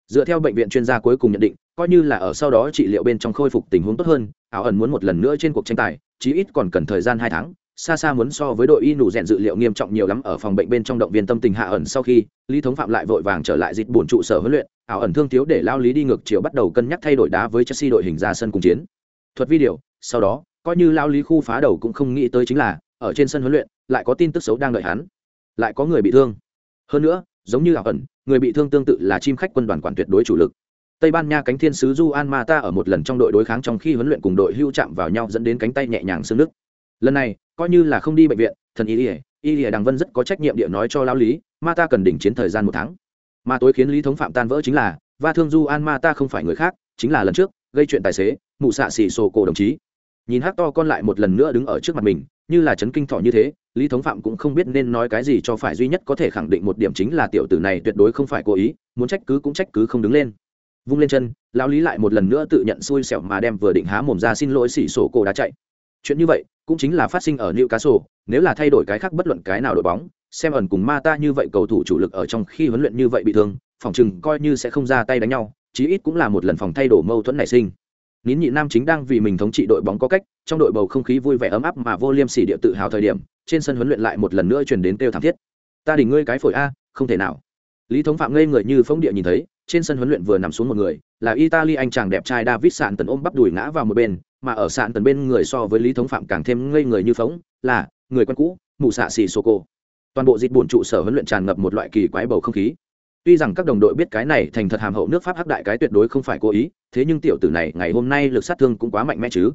Dựa theo bệnh viện chuyên gia cuối cùng nhận định coi như là ở sau đó trị liệu bên trong khôi phục tình huống tốt hơn, ảo ẩn muốn một lần nữa trên cuộc tranh tài, chí ít còn cần thời gian hai tháng, xa xa muốn so với đội y nụ rèn dự liệu nghiêm trọng nhiều lắm ở phòng bệnh bên trong động viên tâm tình hạ ẩn sau khi, lý thống phạm lại vội vàng trở lại dịch bổn trụ sở huấn luyện, ảo ẩn thương thiếu để lao lý đi ngược chiều bắt đầu cân nhắc thay đổi đá với chelsea đội hình ra sân cùng chiến. Thuật video sau đó, coi như lao lý khu phá đầu cũng không nghĩ tới chính là, ở trên sân huấn luyện, lại có tin tức xấu đang đợi hắn. Lại có người bị thương. Hơn nữa, giống như ảo ẩn, người bị thương tương tự là chim khách quân đoàn quản tuyệt đối chủ lực. Tây Ban Nha cánh thiên sứ Juan Mata ở một lần trong đội đối kháng trong khi huấn luyện cùng đội hưu chạm vào nhau dẫn đến cánh tay nhẹ nhàng xương nứt. Lần này, coi như là không đi bệnh viện thần Ilya, Ilya đằng vân rất có trách nhiệm địa nói cho Lão lý Mata cần đỉnh chiến thời gian một tháng. Mà tối khiến lý thống phạm tan vỡ chính là và thương Juan Mata không phải người khác chính là lần trước gây chuyện tài xế mụ xạ xì sổ cổ đồng chí. Nhìn hát to con lại một lần nữa đứng ở trước mặt mình như là chấn kinh thọ như thế lý thống phạm cũng không biết nên nói cái gì cho phải duy nhất có thể khẳng định một điểm chính là tiểu tử này tuyệt đối không phải cố ý muốn trách cứ cũng trách cứ không đứng lên vung lên chân lão lý lại một lần nữa tự nhận xui xẻo mà đem vừa định há mồm ra xin lỗi xỉ sổ cổ đã chạy chuyện như vậy cũng chính là phát sinh ở Newcastle, nếu là thay đổi cái khác bất luận cái nào đội bóng, xem ẩn cùng Ma Ta như vậy cầu thủ chủ lực ở trong khi huấn luyện như vậy bị thương, phòng chừng coi như sẽ không ra tay đánh nhau, chí ít cũng là một lần phòng thay đổi mâu thuẫn nảy sinh. Nín nhị nam chính đang vì mình thống trị đội bóng có cách, trong đội bầu không khí vui vẻ ấm áp mà vô liêm sỉ địa tự hào thời điểm, trên sân huấn luyện lại một lần nữa truyền đến kêu thảm thiết. Ta đỉnh ngươi cái phổi a, không thể nào. Lý thống phạm ngây người như phóng địa nhìn thấy, trên sân huấn luyện vừa nằm xuống một người, là Italy anh chàng đẹp trai David Sạn tần ôm bắp đùi ngã vào một bên, mà ở sạn tần bên người so với lý thống phạm càng thêm ngây người như phóng là người quen cũ mù xạ xì sô cô toàn bộ dịch bổn trụ sở huấn luyện tràn ngập một loại kỳ quái bầu không khí. Tuy rằng các đồng đội biết cái này thành thật hàm hậu nước pháp hắc đại cái tuyệt đối không phải cố ý thế nhưng tiểu tử này ngày hôm nay lực sát thương cũng quá mạnh mẽ chứ.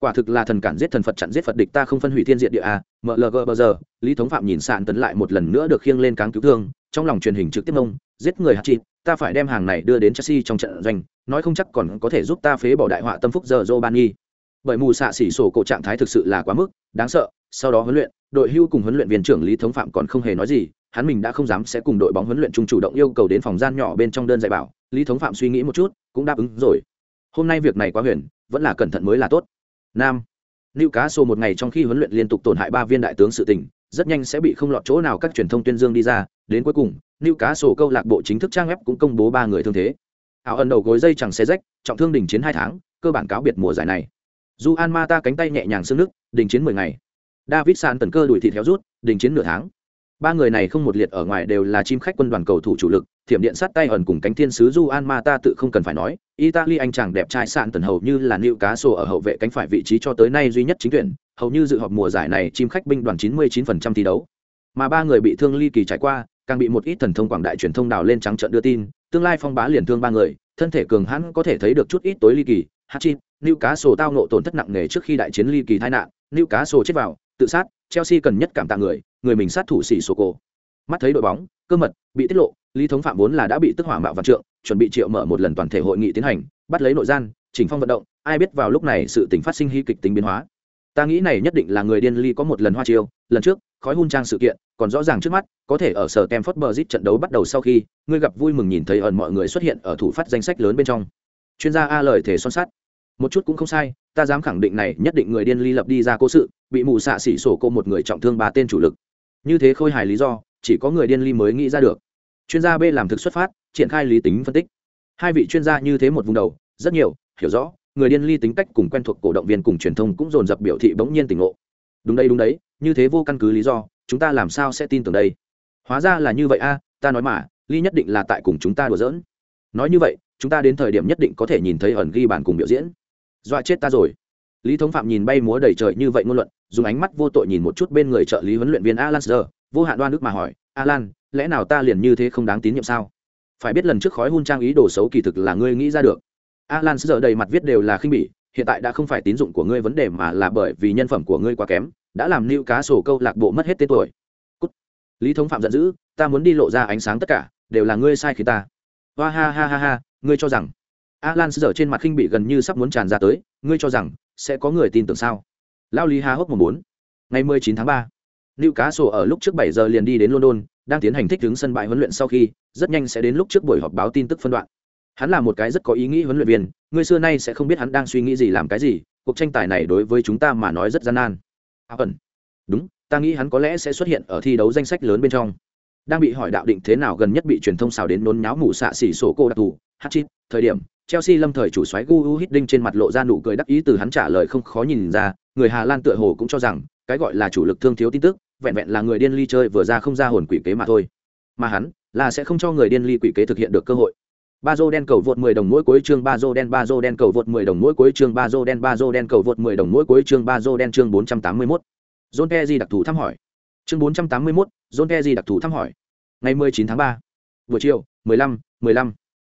Quả thực là thần cản giết thần phật chặn giết phật địch ta không phân hủy thiên diện địa a mlg bao giờ lý thống phạm nhìn sạn tấn lại một lần nữa được khiêng lên cáng cứu thương trong lòng truyền hình trực tiếp nông giết người hạt chịt ta phải đem hàng này đưa đến chelsea trong trận doanh nói không chắc còn có thể giúp ta phế bỏ đại họa tâm phúc giờ Giovanni. bởi mù xạ xỉ sổ cổ trạng thái thực sự là quá mức đáng sợ sau đó huấn luyện đội hưu cùng huấn luyện viên trưởng lý thống phạm còn không hề nói gì hắn mình đã không dám sẽ cùng đội bóng huấn luyện chung chủ động yêu cầu đến phòng gian nhỏ bên trong đơn dạy bảo lý thống phạm suy nghĩ một chút cũng đáp ứng rồi hôm nay việc này quá huyền vẫn là cẩn thận mới là tốt nam Newcastle Cá một ngày trong khi huấn luyện liên tục tổn hại ba viên đại tướng sự tình, rất nhanh sẽ bị không lọt chỗ nào các truyền thông tuyên dương đi ra, đến cuối cùng, Lưu Cá sổ câu lạc bộ chính thức trang web cũng công bố ba người thương thế. ảo ẩn đầu gối dây chẳng xe rách, trọng thương đình chiến hai tháng, cơ bản cáo biệt mùa giải này. Ju An Mata cánh tay nhẹ nhàng xương nước, đình chiến mười ngày. David San tần cơ đuổi thịt héo rút, đình chiến nửa tháng ba người này không một liệt ở ngoài đều là chim khách quân đoàn cầu thủ chủ lực thiểm điện sát tay ẩn cùng cánh thiên sứ du an ma ta tự không cần phải nói italy anh chàng đẹp trai sạn tần hầu như là nữ cá sổ ở hậu vệ cánh phải vị trí cho tới nay duy nhất chính tuyển hầu như dự họp mùa giải này chim khách binh đoàn 99% thi đấu mà ba người bị thương ly kỳ trải qua, càng bị một ít thần thông quảng đại truyền thông đào lên trắng trợn đưa tin, tương lai phong bá liền thương ba người, thân thể cường hãn có thể thấy được chút ít tối ly kỳ hachi Newcastle cá sổ tao ngộ tổn thất nặng nề trước khi đại chiến ly kỳ tai nạn, Newcastle cá sổ chết vào, tự sát, chelsea cần nhất cảm tạ người người mình sát thủ sĩ Soko. cổ mắt thấy đội bóng, cơ mật, bị tiết lộ, lý thống phạm vốn là đã bị tức hỏa mạo vạn trượng, chuẩn bị triệu mở một lần toàn thể hội nghị tiến hành, bắt lấy nội gian, chỉnh phong vận động, ai biết vào lúc này sự tình phát sinh hy kịch tính biến hóa ta nghĩ này nhất định là người điên ly có một lần hoa chiêu, lần trước, khói hun trang sự kiện, còn rõ ràng trước mắt, có thể ở sở tem phớt bờ trận đấu bắt đầu sau khi, ngươi gặp vui mừng nhìn thấy ẩn mọi người xuất hiện ở thủ phát danh sách lớn bên trong. Chuyên gia a lời thể son sắt. Một chút cũng không sai, ta dám khẳng định này nhất định người điên ly lập đi ra cố sự, bị mù xạ xỉ sổ cô một người trọng thương ba tên chủ lực. Như thế khôi hài lý do, chỉ có người điên ly mới nghĩ ra được. Chuyên gia b làm thực xuất phát, triển khai lý tính phân tích. Hai vị chuyên gia như thế một vùng đầu, rất nhiều, hiểu rõ người điên ly tính cách cùng quen thuộc cổ động viên cùng truyền thông cũng dồn dập biểu thị bỗng nhiên tỉnh ngộ. Đúng đây đúng đấy, như thế vô căn cứ lý do, chúng ta làm sao sẽ tin tưởng đây? Hóa ra là như vậy a, ta nói mà, ly nhất định là tại cùng chúng ta đùa giỡn. Nói như vậy, chúng ta đến thời điểm nhất định có thể nhìn thấy ẩn ghi bàn cùng biểu diễn. Dọa chết ta rồi. Lý thống phạm nhìn bay múa đầy trời như vậy ngôn luận, dùng ánh mắt vô tội nhìn một chút bên người trợ lý huấn luyện viên alan sơ vô hạn đoan đức mà hỏi, alan, lẽ nào ta liền như thế không đáng tín nhiệm sao? Phải biết lần trước khói hun trang ý đồ xấu kỳ thực là ngươi nghĩ ra được alan sơ đầy mặt viết đều là khinh bỉ hiện tại đã không phải tín dụng của ngươi vấn đề mà là bởi vì nhân phẩm của ngươi quá kém đã làm lưu cá sổ câu lạc bộ mất hết tên tuổi. Cút. lý thống phạm giận dữ ta muốn đi lộ ra ánh sáng tất cả đều là ngươi sai khi ta. Hoa ha ha ha ha ngươi cho rằng. Alan sơ trên mặt khinh bị gần như sắp muốn tràn ra tới ngươi cho rằng sẽ có người tin tưởng sao? Lao lý há hốc một bốn. Ngày 19 tháng 3, Lưu Cá Sổ ở lúc trước 7 giờ liền đi đến London, đang tiến hành thích ứng sân bãi huấn luyện sau khi, rất nhanh sẽ đến lúc trước buổi họp báo tin tức phân đoạn. Hắn là một cái rất có ý nghĩ huấn luyện viên, người xưa nay sẽ không biết hắn đang suy nghĩ gì làm cái gì, cuộc tranh tài này đối với chúng ta mà nói rất gian nan. À, ẩn. Đúng, ta nghĩ hắn có lẽ sẽ xuất hiện ở thi đấu danh sách lớn bên trong. Đang bị hỏi đạo định thế nào gần nhất bị truyền thông xào đến nôn nháo mù xạ xỉ sổ cô đặc thù, Hatchit, thời điểm, Chelsea lâm thời chủ soái Gu Hiddink trên mặt lộ ra nụ cười đắc ý từ hắn trả lời không khó nhìn ra, người Hà Lan tựa hồ cũng cho rằng, cái gọi là chủ lực thương thiếu tin tức, vẹn vẹn là người điên ly chơi vừa ra không ra hồn quỷ kế mà thôi. Mà hắn, là sẽ không cho người điên ly quỷ kế thực hiện được cơ hội. Bazo đen cầu vượt 10 đồng mỗi cuối chương Bazo đen Bazo đen cầu vượt 10 đồng mỗi cuối chương Bazo đen Bazo đen cầu vượt 10 đồng mỗi cuối chương Bazo đen chương 481. John Terry đặc thù thăm hỏi. Chương 481, John Terry đặc thù thăm hỏi. Ngày 19 tháng 3. Buổi chiều, 15, 15.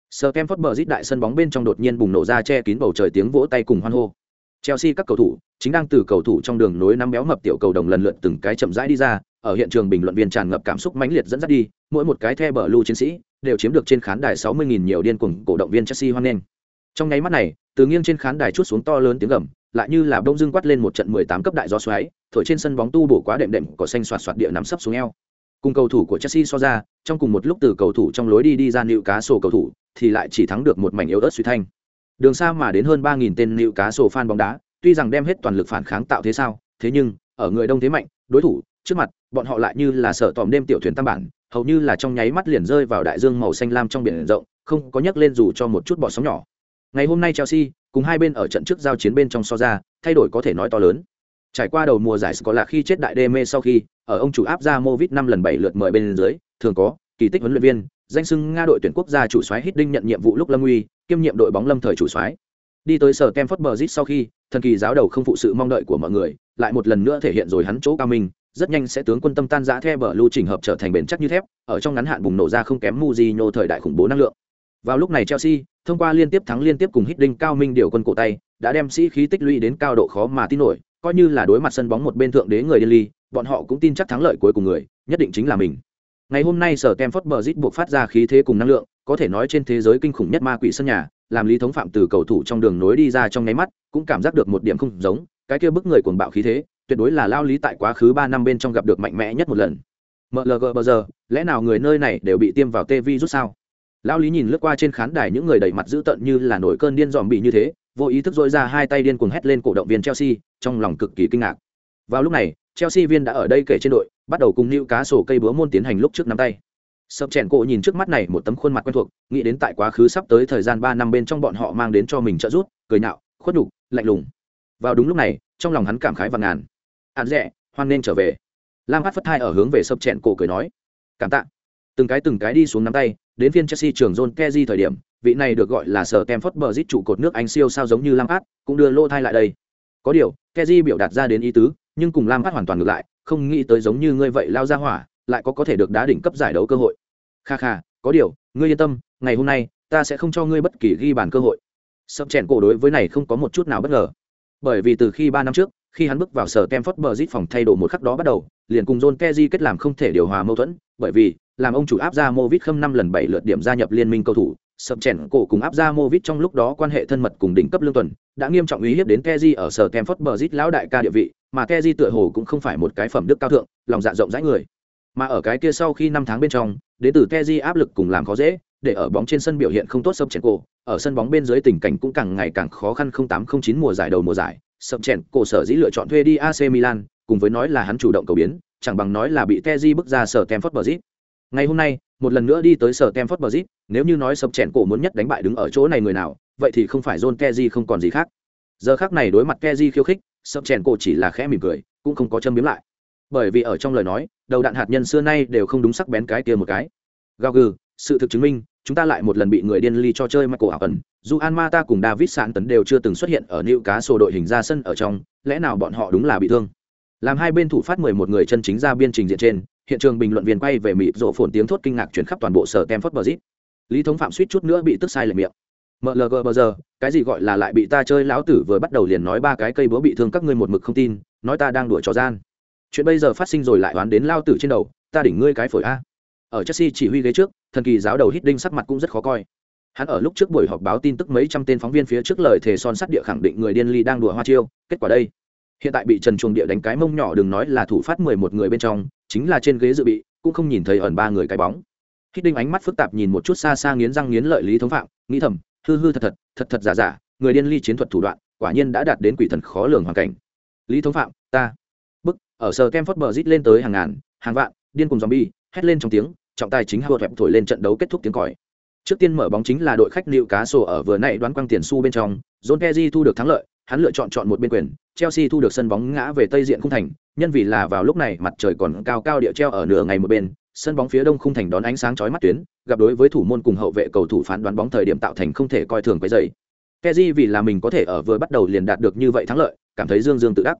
Sir Kemford Bridge đại sân bóng bên trong đột nhiên bùng nổ ra che kín bầu trời tiếng vỗ tay cùng hoan hô. Chelsea các cầu thủ chính đang từ cầu thủ trong đường nối nắm béo mập tiểu cầu đồng lần lượt từng cái chậm rãi đi ra, ở hiện trường bình luận viên tràn ngập cảm xúc mãnh liệt dẫn dắt đi, mỗi một cái the bờ lưu chiến sĩ đều chiếm được trên khán đài 60.000 nhiều điên cuồng cổ động viên Chelsea hoan nghênh. Trong nháy mắt này, từ nghiêng trên khán đài chút xuống to lớn tiếng gầm, lại như là bông dưng quát lên một trận 18 cấp đại gió xoáy, thổi trên sân bóng tu bổ quá đệm đệm cỏ xanh xoạt xoạt địa nằm sấp xuống eo. Cùng cầu thủ của Chelsea so ra, trong cùng một lúc từ cầu thủ trong lối đi đi ra nịu cá sổ cầu thủ, thì lại chỉ thắng được một mảnh yếu ớt suy thanh. Đường xa mà đến hơn 3.000 tên nịu cá sổ fan bóng đá, tuy rằng đem hết toàn lực phản kháng tạo thế sao, thế nhưng, ở người đông thế mạnh, đối thủ trước mặt, bọn họ lại như là sợ tòm đêm tiểu thuyền tam bản, hầu như là trong nháy mắt liền rơi vào đại dương màu xanh lam trong biển rộng, không có nhấc lên dù cho một chút bọt sóng nhỏ. Ngày hôm nay Chelsea cùng hai bên ở trận trước giao chiến bên trong so ra, thay đổi có thể nói to lớn. Trải qua đầu mùa giải có là khi chết đại đê mê sau khi, ở ông chủ áp ra Movit năm lần bảy lượt mời bên dưới, thường có kỳ tích huấn luyện viên, danh xưng Nga đội tuyển quốc gia chủ soái Hiddink nhận nhiệm vụ lúc Lâm Uy, kiêm nhiệm đội bóng Lâm thời chủ soái. Đi tới sở Kemford Bridge sau khi, thần kỳ giáo đầu không phụ sự mong đợi của mọi người, lại một lần nữa thể hiện rồi hắn chỗ cao minh, rất nhanh sẽ tướng quân tâm tan rã theo bờ lưu trình hợp trở thành bền chắc như thép, ở trong ngắn hạn bùng nổ ra không kém Mourinho thời đại khủng bố năng lượng. Vào lúc này Chelsea, thông qua liên tiếp thắng liên tiếp cùng Hiddink cao minh điều quân cổ tay, đã đem sĩ khí tích lũy đến cao độ khó mà tin nổi coi như là đối mặt sân bóng một bên thượng đế người Delhi, ly bọn họ cũng tin chắc thắng lợi cuối cùng người nhất định chính là mình ngày hôm nay sở kem phớt bờ zit buộc phát ra khí thế cùng năng lượng có thể nói trên thế giới kinh khủng nhất ma quỷ sân nhà làm lý thống phạm từ cầu thủ trong đường nối đi ra trong nháy mắt cũng cảm giác được một điểm không giống cái kia bức người cuồng bạo khí thế tuyệt đối là lao lý tại quá khứ ba năm bên trong gặp được mạnh mẽ nhất một lần. Mlg bờ giờ, lẽ nào người nơi này đều bị tiêm vào tê vi rút sao? Lao lý nhìn lướt qua trên khán đài những người đầy mặt dữ tợn như là nổi cơn điên dòm bị như thế, vô ý thức dội ra hai tay điên cuồng hét lên cổ động viên chelsea, trong lòng cực kỳ kinh ngạc. Vào lúc này, chelsea viên đã ở đây kể trên đội, bắt đầu cùng nữ cá sổ cây búa môn tiến hành lúc trước nắm tay. Sập chèn cổ nhìn trước mắt này một tấm khuôn mặt quen thuộc, nghĩ đến tại quá khứ sắp tới thời gian ba năm bên trong bọn họ mang đến cho mình trợ giúp, cười nhạo, khuất nhục, lạnh lùng. Vào đúng lúc này, trong lòng hắn cảm khái và ngàn hạn rẻ hoan nên trở về. Lam hát phất hai ở hướng về sập chẹn cổ cười nói, cảm tạ. Từng cái từng cái đi xuống nắm tay, đến phiên chelsea trường john keji thời điểm, vị này được gọi là sở kem phất bờ giết trụ cột nước anh siêu sao giống như lam hát cũng đưa lô thai lại đây. Có điều keji biểu đạt ra đến ý tứ, nhưng cùng lam hát hoàn toàn ngược lại, không nghĩ tới giống như ngươi vậy lao ra hỏa, lại có có thể được đá đỉnh cấp giải đấu cơ hội. Kha kha, có điều, ngươi yên tâm, ngày hôm nay, ta sẽ không cho ngươi bất kỳ ghi bàn cơ hội. Sập chèn cổ đối với này không có một chút nào bất ngờ. Bởi vì từ khi ba năm trước khi hắn bước vào sở kem phất bờ rít phòng thay đồ một khắc đó bắt đầu, liền cùng john keji kết làm không thể điều hòa mâu thuẫn, bởi vì, làm ông chủ áp ra movit khâm năm lần bảy lượt điểm gia nhập liên minh cầu thủ, sập chèn cổ cùng áp ra movit trong lúc đó quan hệ thân mật cùng đỉnh cấp lương tuần, đã nghiêm trọng uy hiếp đến keji ở sở kem phất bờ rít lão đại ca địa vị, mà keji tựa hồ cũng không phải một cái phẩm đức cao thượng, lòng dạ rộng rãi người. Mà ở cái kia sau khi năm tháng bên trong, đến từ keji áp lực cùng làm khó dễ, để ở bóng trên sân biểu hiện không tốt sập chèn cổ, ở sân bóng bên dưới tình cảnh cũng càng ngày càng khó khăn không tám không chín mùa giải đầu mùa giải sập chèn cổ sở dĩ lựa chọn thuê đi AC Milan, cùng với nói là hắn chủ động cầu biến, chẳng bằng nói là bị keji bước ra sở Stamford Bridge. Ngày hôm nay, một lần nữa đi tới sở Stamford Bridge, nếu như nói sập chèn cổ muốn nhất đánh bại đứng ở chỗ này người nào, vậy thì không phải John Keji không còn gì khác. Giờ khác này đối mặt Keji khiêu khích sập chèn cổ chỉ là khẽ mỉm cười, cũng không có châm biếm lại. Bởi vì ở trong lời nói, đầu đạn hạt nhân xưa nay đều không đúng sắc bén cái kia một cái. Gao gừ, sự thực chứng minh chúng ta lại một lần bị người điên ly cho chơi Michael Ẩn, dù An Mata cùng David Sạn tấn đều chưa từng xuất hiện ở cá sổ đội hình ra sân ở trong, lẽ nào bọn họ đúng là bị thương. Làm hai bên thủ phát 11 người chân chính ra biên trình diện trên, hiện trường bình luận viên quay về mịt rộ phồn tiếng thốt kinh ngạc chuyển khắp toàn bộ sở Campfort Bridge. Lý thống phạm suýt chút nữa bị tức sai lệch miệng. MLG bờ giờ, cái gì gọi là lại bị ta chơi lão tử vừa bắt đầu liền nói ba cái cây búa bị thương các ngươi một mực không tin, nói ta đang đùa trò gian. Chuyện bây giờ phát sinh rồi lại oán đến lao tử trên đầu, ta đỉnh ngươi cái phổi a ở chelsea chỉ huy ghế trước thần kỳ giáo đầu hít đinh sắc mặt cũng rất khó coi. Hắn ở lúc trước buổi họp báo tin tức mấy trăm tên phóng viên phía trước lời thề son sắt địa khẳng định người điên ly đang đùa hoa chiêu, kết quả đây. Hiện tại bị trần chuồng địa đánh cái mông nhỏ đừng nói là thủ phát mười một người bên trong, chính là trên ghế dự bị, cũng không nhìn thấy ẩn ba người cái bóng. Hít đinh ánh mắt phức tạp nhìn một chút xa xa nghiến răng nghiến lợi lý thống phạm, nghĩ thầm, hư hư thật thật thật thật giả giả, người điên ly chiến thuật thủ đoạn, quả nhiên đã đạt đến quỷ thần khó lường hoàn cảnh. Lý thống phạm, ta. Bức, ở sờ kem phớt bờ rít lên tới hàng ngàn, hàng vạn, điên cùng dòm bi hét lên trong tiếng trọng tài chính Howard thổi lên trận đấu kết thúc tiếng còi. Trước tiên mở bóng chính là đội khách Liệu Cá Sổ ở vừa nãy đoán quăng tiền xu bên trong, John Terry thu được thắng lợi, hắn lựa chọn chọn một bên quyền, Chelsea thu được sân bóng ngã về tây diện khung thành, nhân vì là vào lúc này mặt trời còn cao cao địa treo ở nửa ngày một bên, sân bóng phía đông khung thành đón ánh sáng chói mắt tuyến, gặp đối với thủ môn cùng hậu vệ cầu thủ phán đoán bóng thời điểm tạo thành không thể coi thường cái dậy. Terry vì là mình có thể ở vừa bắt đầu liền đạt được như vậy thắng lợi, cảm thấy dương dương tự đắc.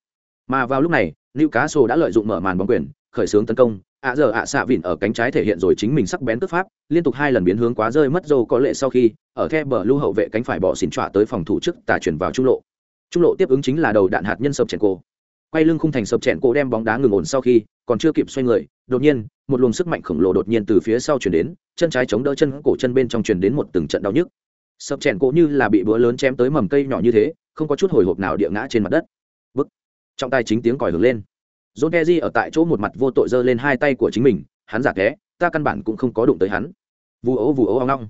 Mà vào lúc này, Newcastle đã lợi dụng mở màn bóng quyền, khởi xướng tấn công, ạ giờ ạ xạ vịn ở cánh trái thể hiện rồi chính mình sắc bén tức pháp, liên tục hai lần biến hướng quá rơi mất dâu có lệ sau khi, ở the bờ lưu hậu vệ cánh phải bỏ xỉn trọa tới phòng thủ trước tà chuyển vào trung lộ. Trung lộ tiếp ứng chính là đầu đạn hạt nhân sập chèn cổ. Quay lưng khung thành sập chèn cổ đem bóng đá ngừng ổn sau khi, còn chưa kịp xoay người, đột nhiên, một luồng sức mạnh khổng lồ đột nhiên từ phía sau chuyển đến, chân trái chống đỡ chân cổ chân bên trong chuyển đến một từng trận đau nhức. Sập chèn cổ như là bị búa lớn chém tới mầm cây nhỏ như thế, không có chút hồi hộp nào địa ngã trên mặt đất. Bức. Trong tay chính tiếng còi hưởng lên. John kerry ở tại chỗ một mặt vô tội giơ lên hai tay của chính mình, hắn giả té, ta căn bản cũng không có đụng tới hắn. Vù ố vù ố ong ong.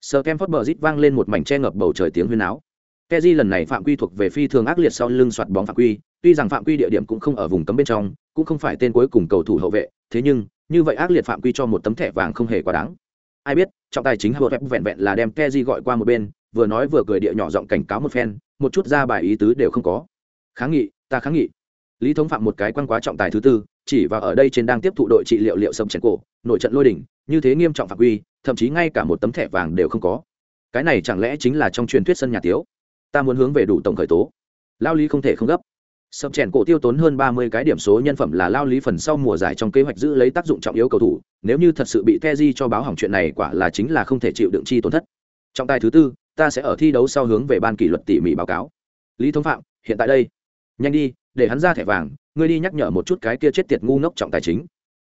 Sir Kemford bờ rít vang lên một mảnh che ngập bầu trời tiếng huyên náo. kerry lần này phạm quy thuộc về phi thường ác liệt sau lưng soạt bóng phạm quy, tuy rằng phạm quy địa điểm cũng không ở vùng cấm bên trong, cũng không phải tên cuối cùng cầu thủ hậu vệ, thế nhưng, như vậy ác liệt phạm quy cho một tấm thẻ vàng không hề quá đáng. Ai biết, trọng tài chính Howard vẹn vẹn là đem kerry gọi qua một bên, vừa nói vừa cười địa nhỏ giọng cảnh cáo một phen, một chút ra bài ý tứ đều không có. Kháng nghị, ta kháng nghị lý thống phạm một cái quan quá trọng tài thứ tư, chỉ và ở đây trên đang tiếp thụ đội trị liệu liệu sầm chèn cổ, nội trận lôi đỉnh, như thế nghiêm trọng phạm quy, thậm chí ngay cả một tấm thẻ vàng đều không có. Cái này chẳng lẽ chính là trong truyền thuyết sân nhà tiếu? Ta muốn hướng về đủ tổng khởi tố. Lao lý không thể không gấp. Sập chèn cổ tiêu tốn hơn ba mươi cái điểm số nhân phẩm là lao lý phần sau mùa giải trong kế hoạch giữ lấy tác dụng trọng yếu cầu thủ, nếu như thật sự bị keji cho báo hỏng chuyện này quả là chính là không thể chịu đựng chi tổn thất. Trọng tài thứ tư, ta sẽ ở thi đấu sau hướng về ban kỷ luật tỉ mỉ báo cáo. Lý thống phạm, hiện tại đây. Nhanh đi để hắn ra thẻ vàng, ngươi đi nhắc nhở một chút cái kia chết tiệt ngu ngốc trọng tài chính.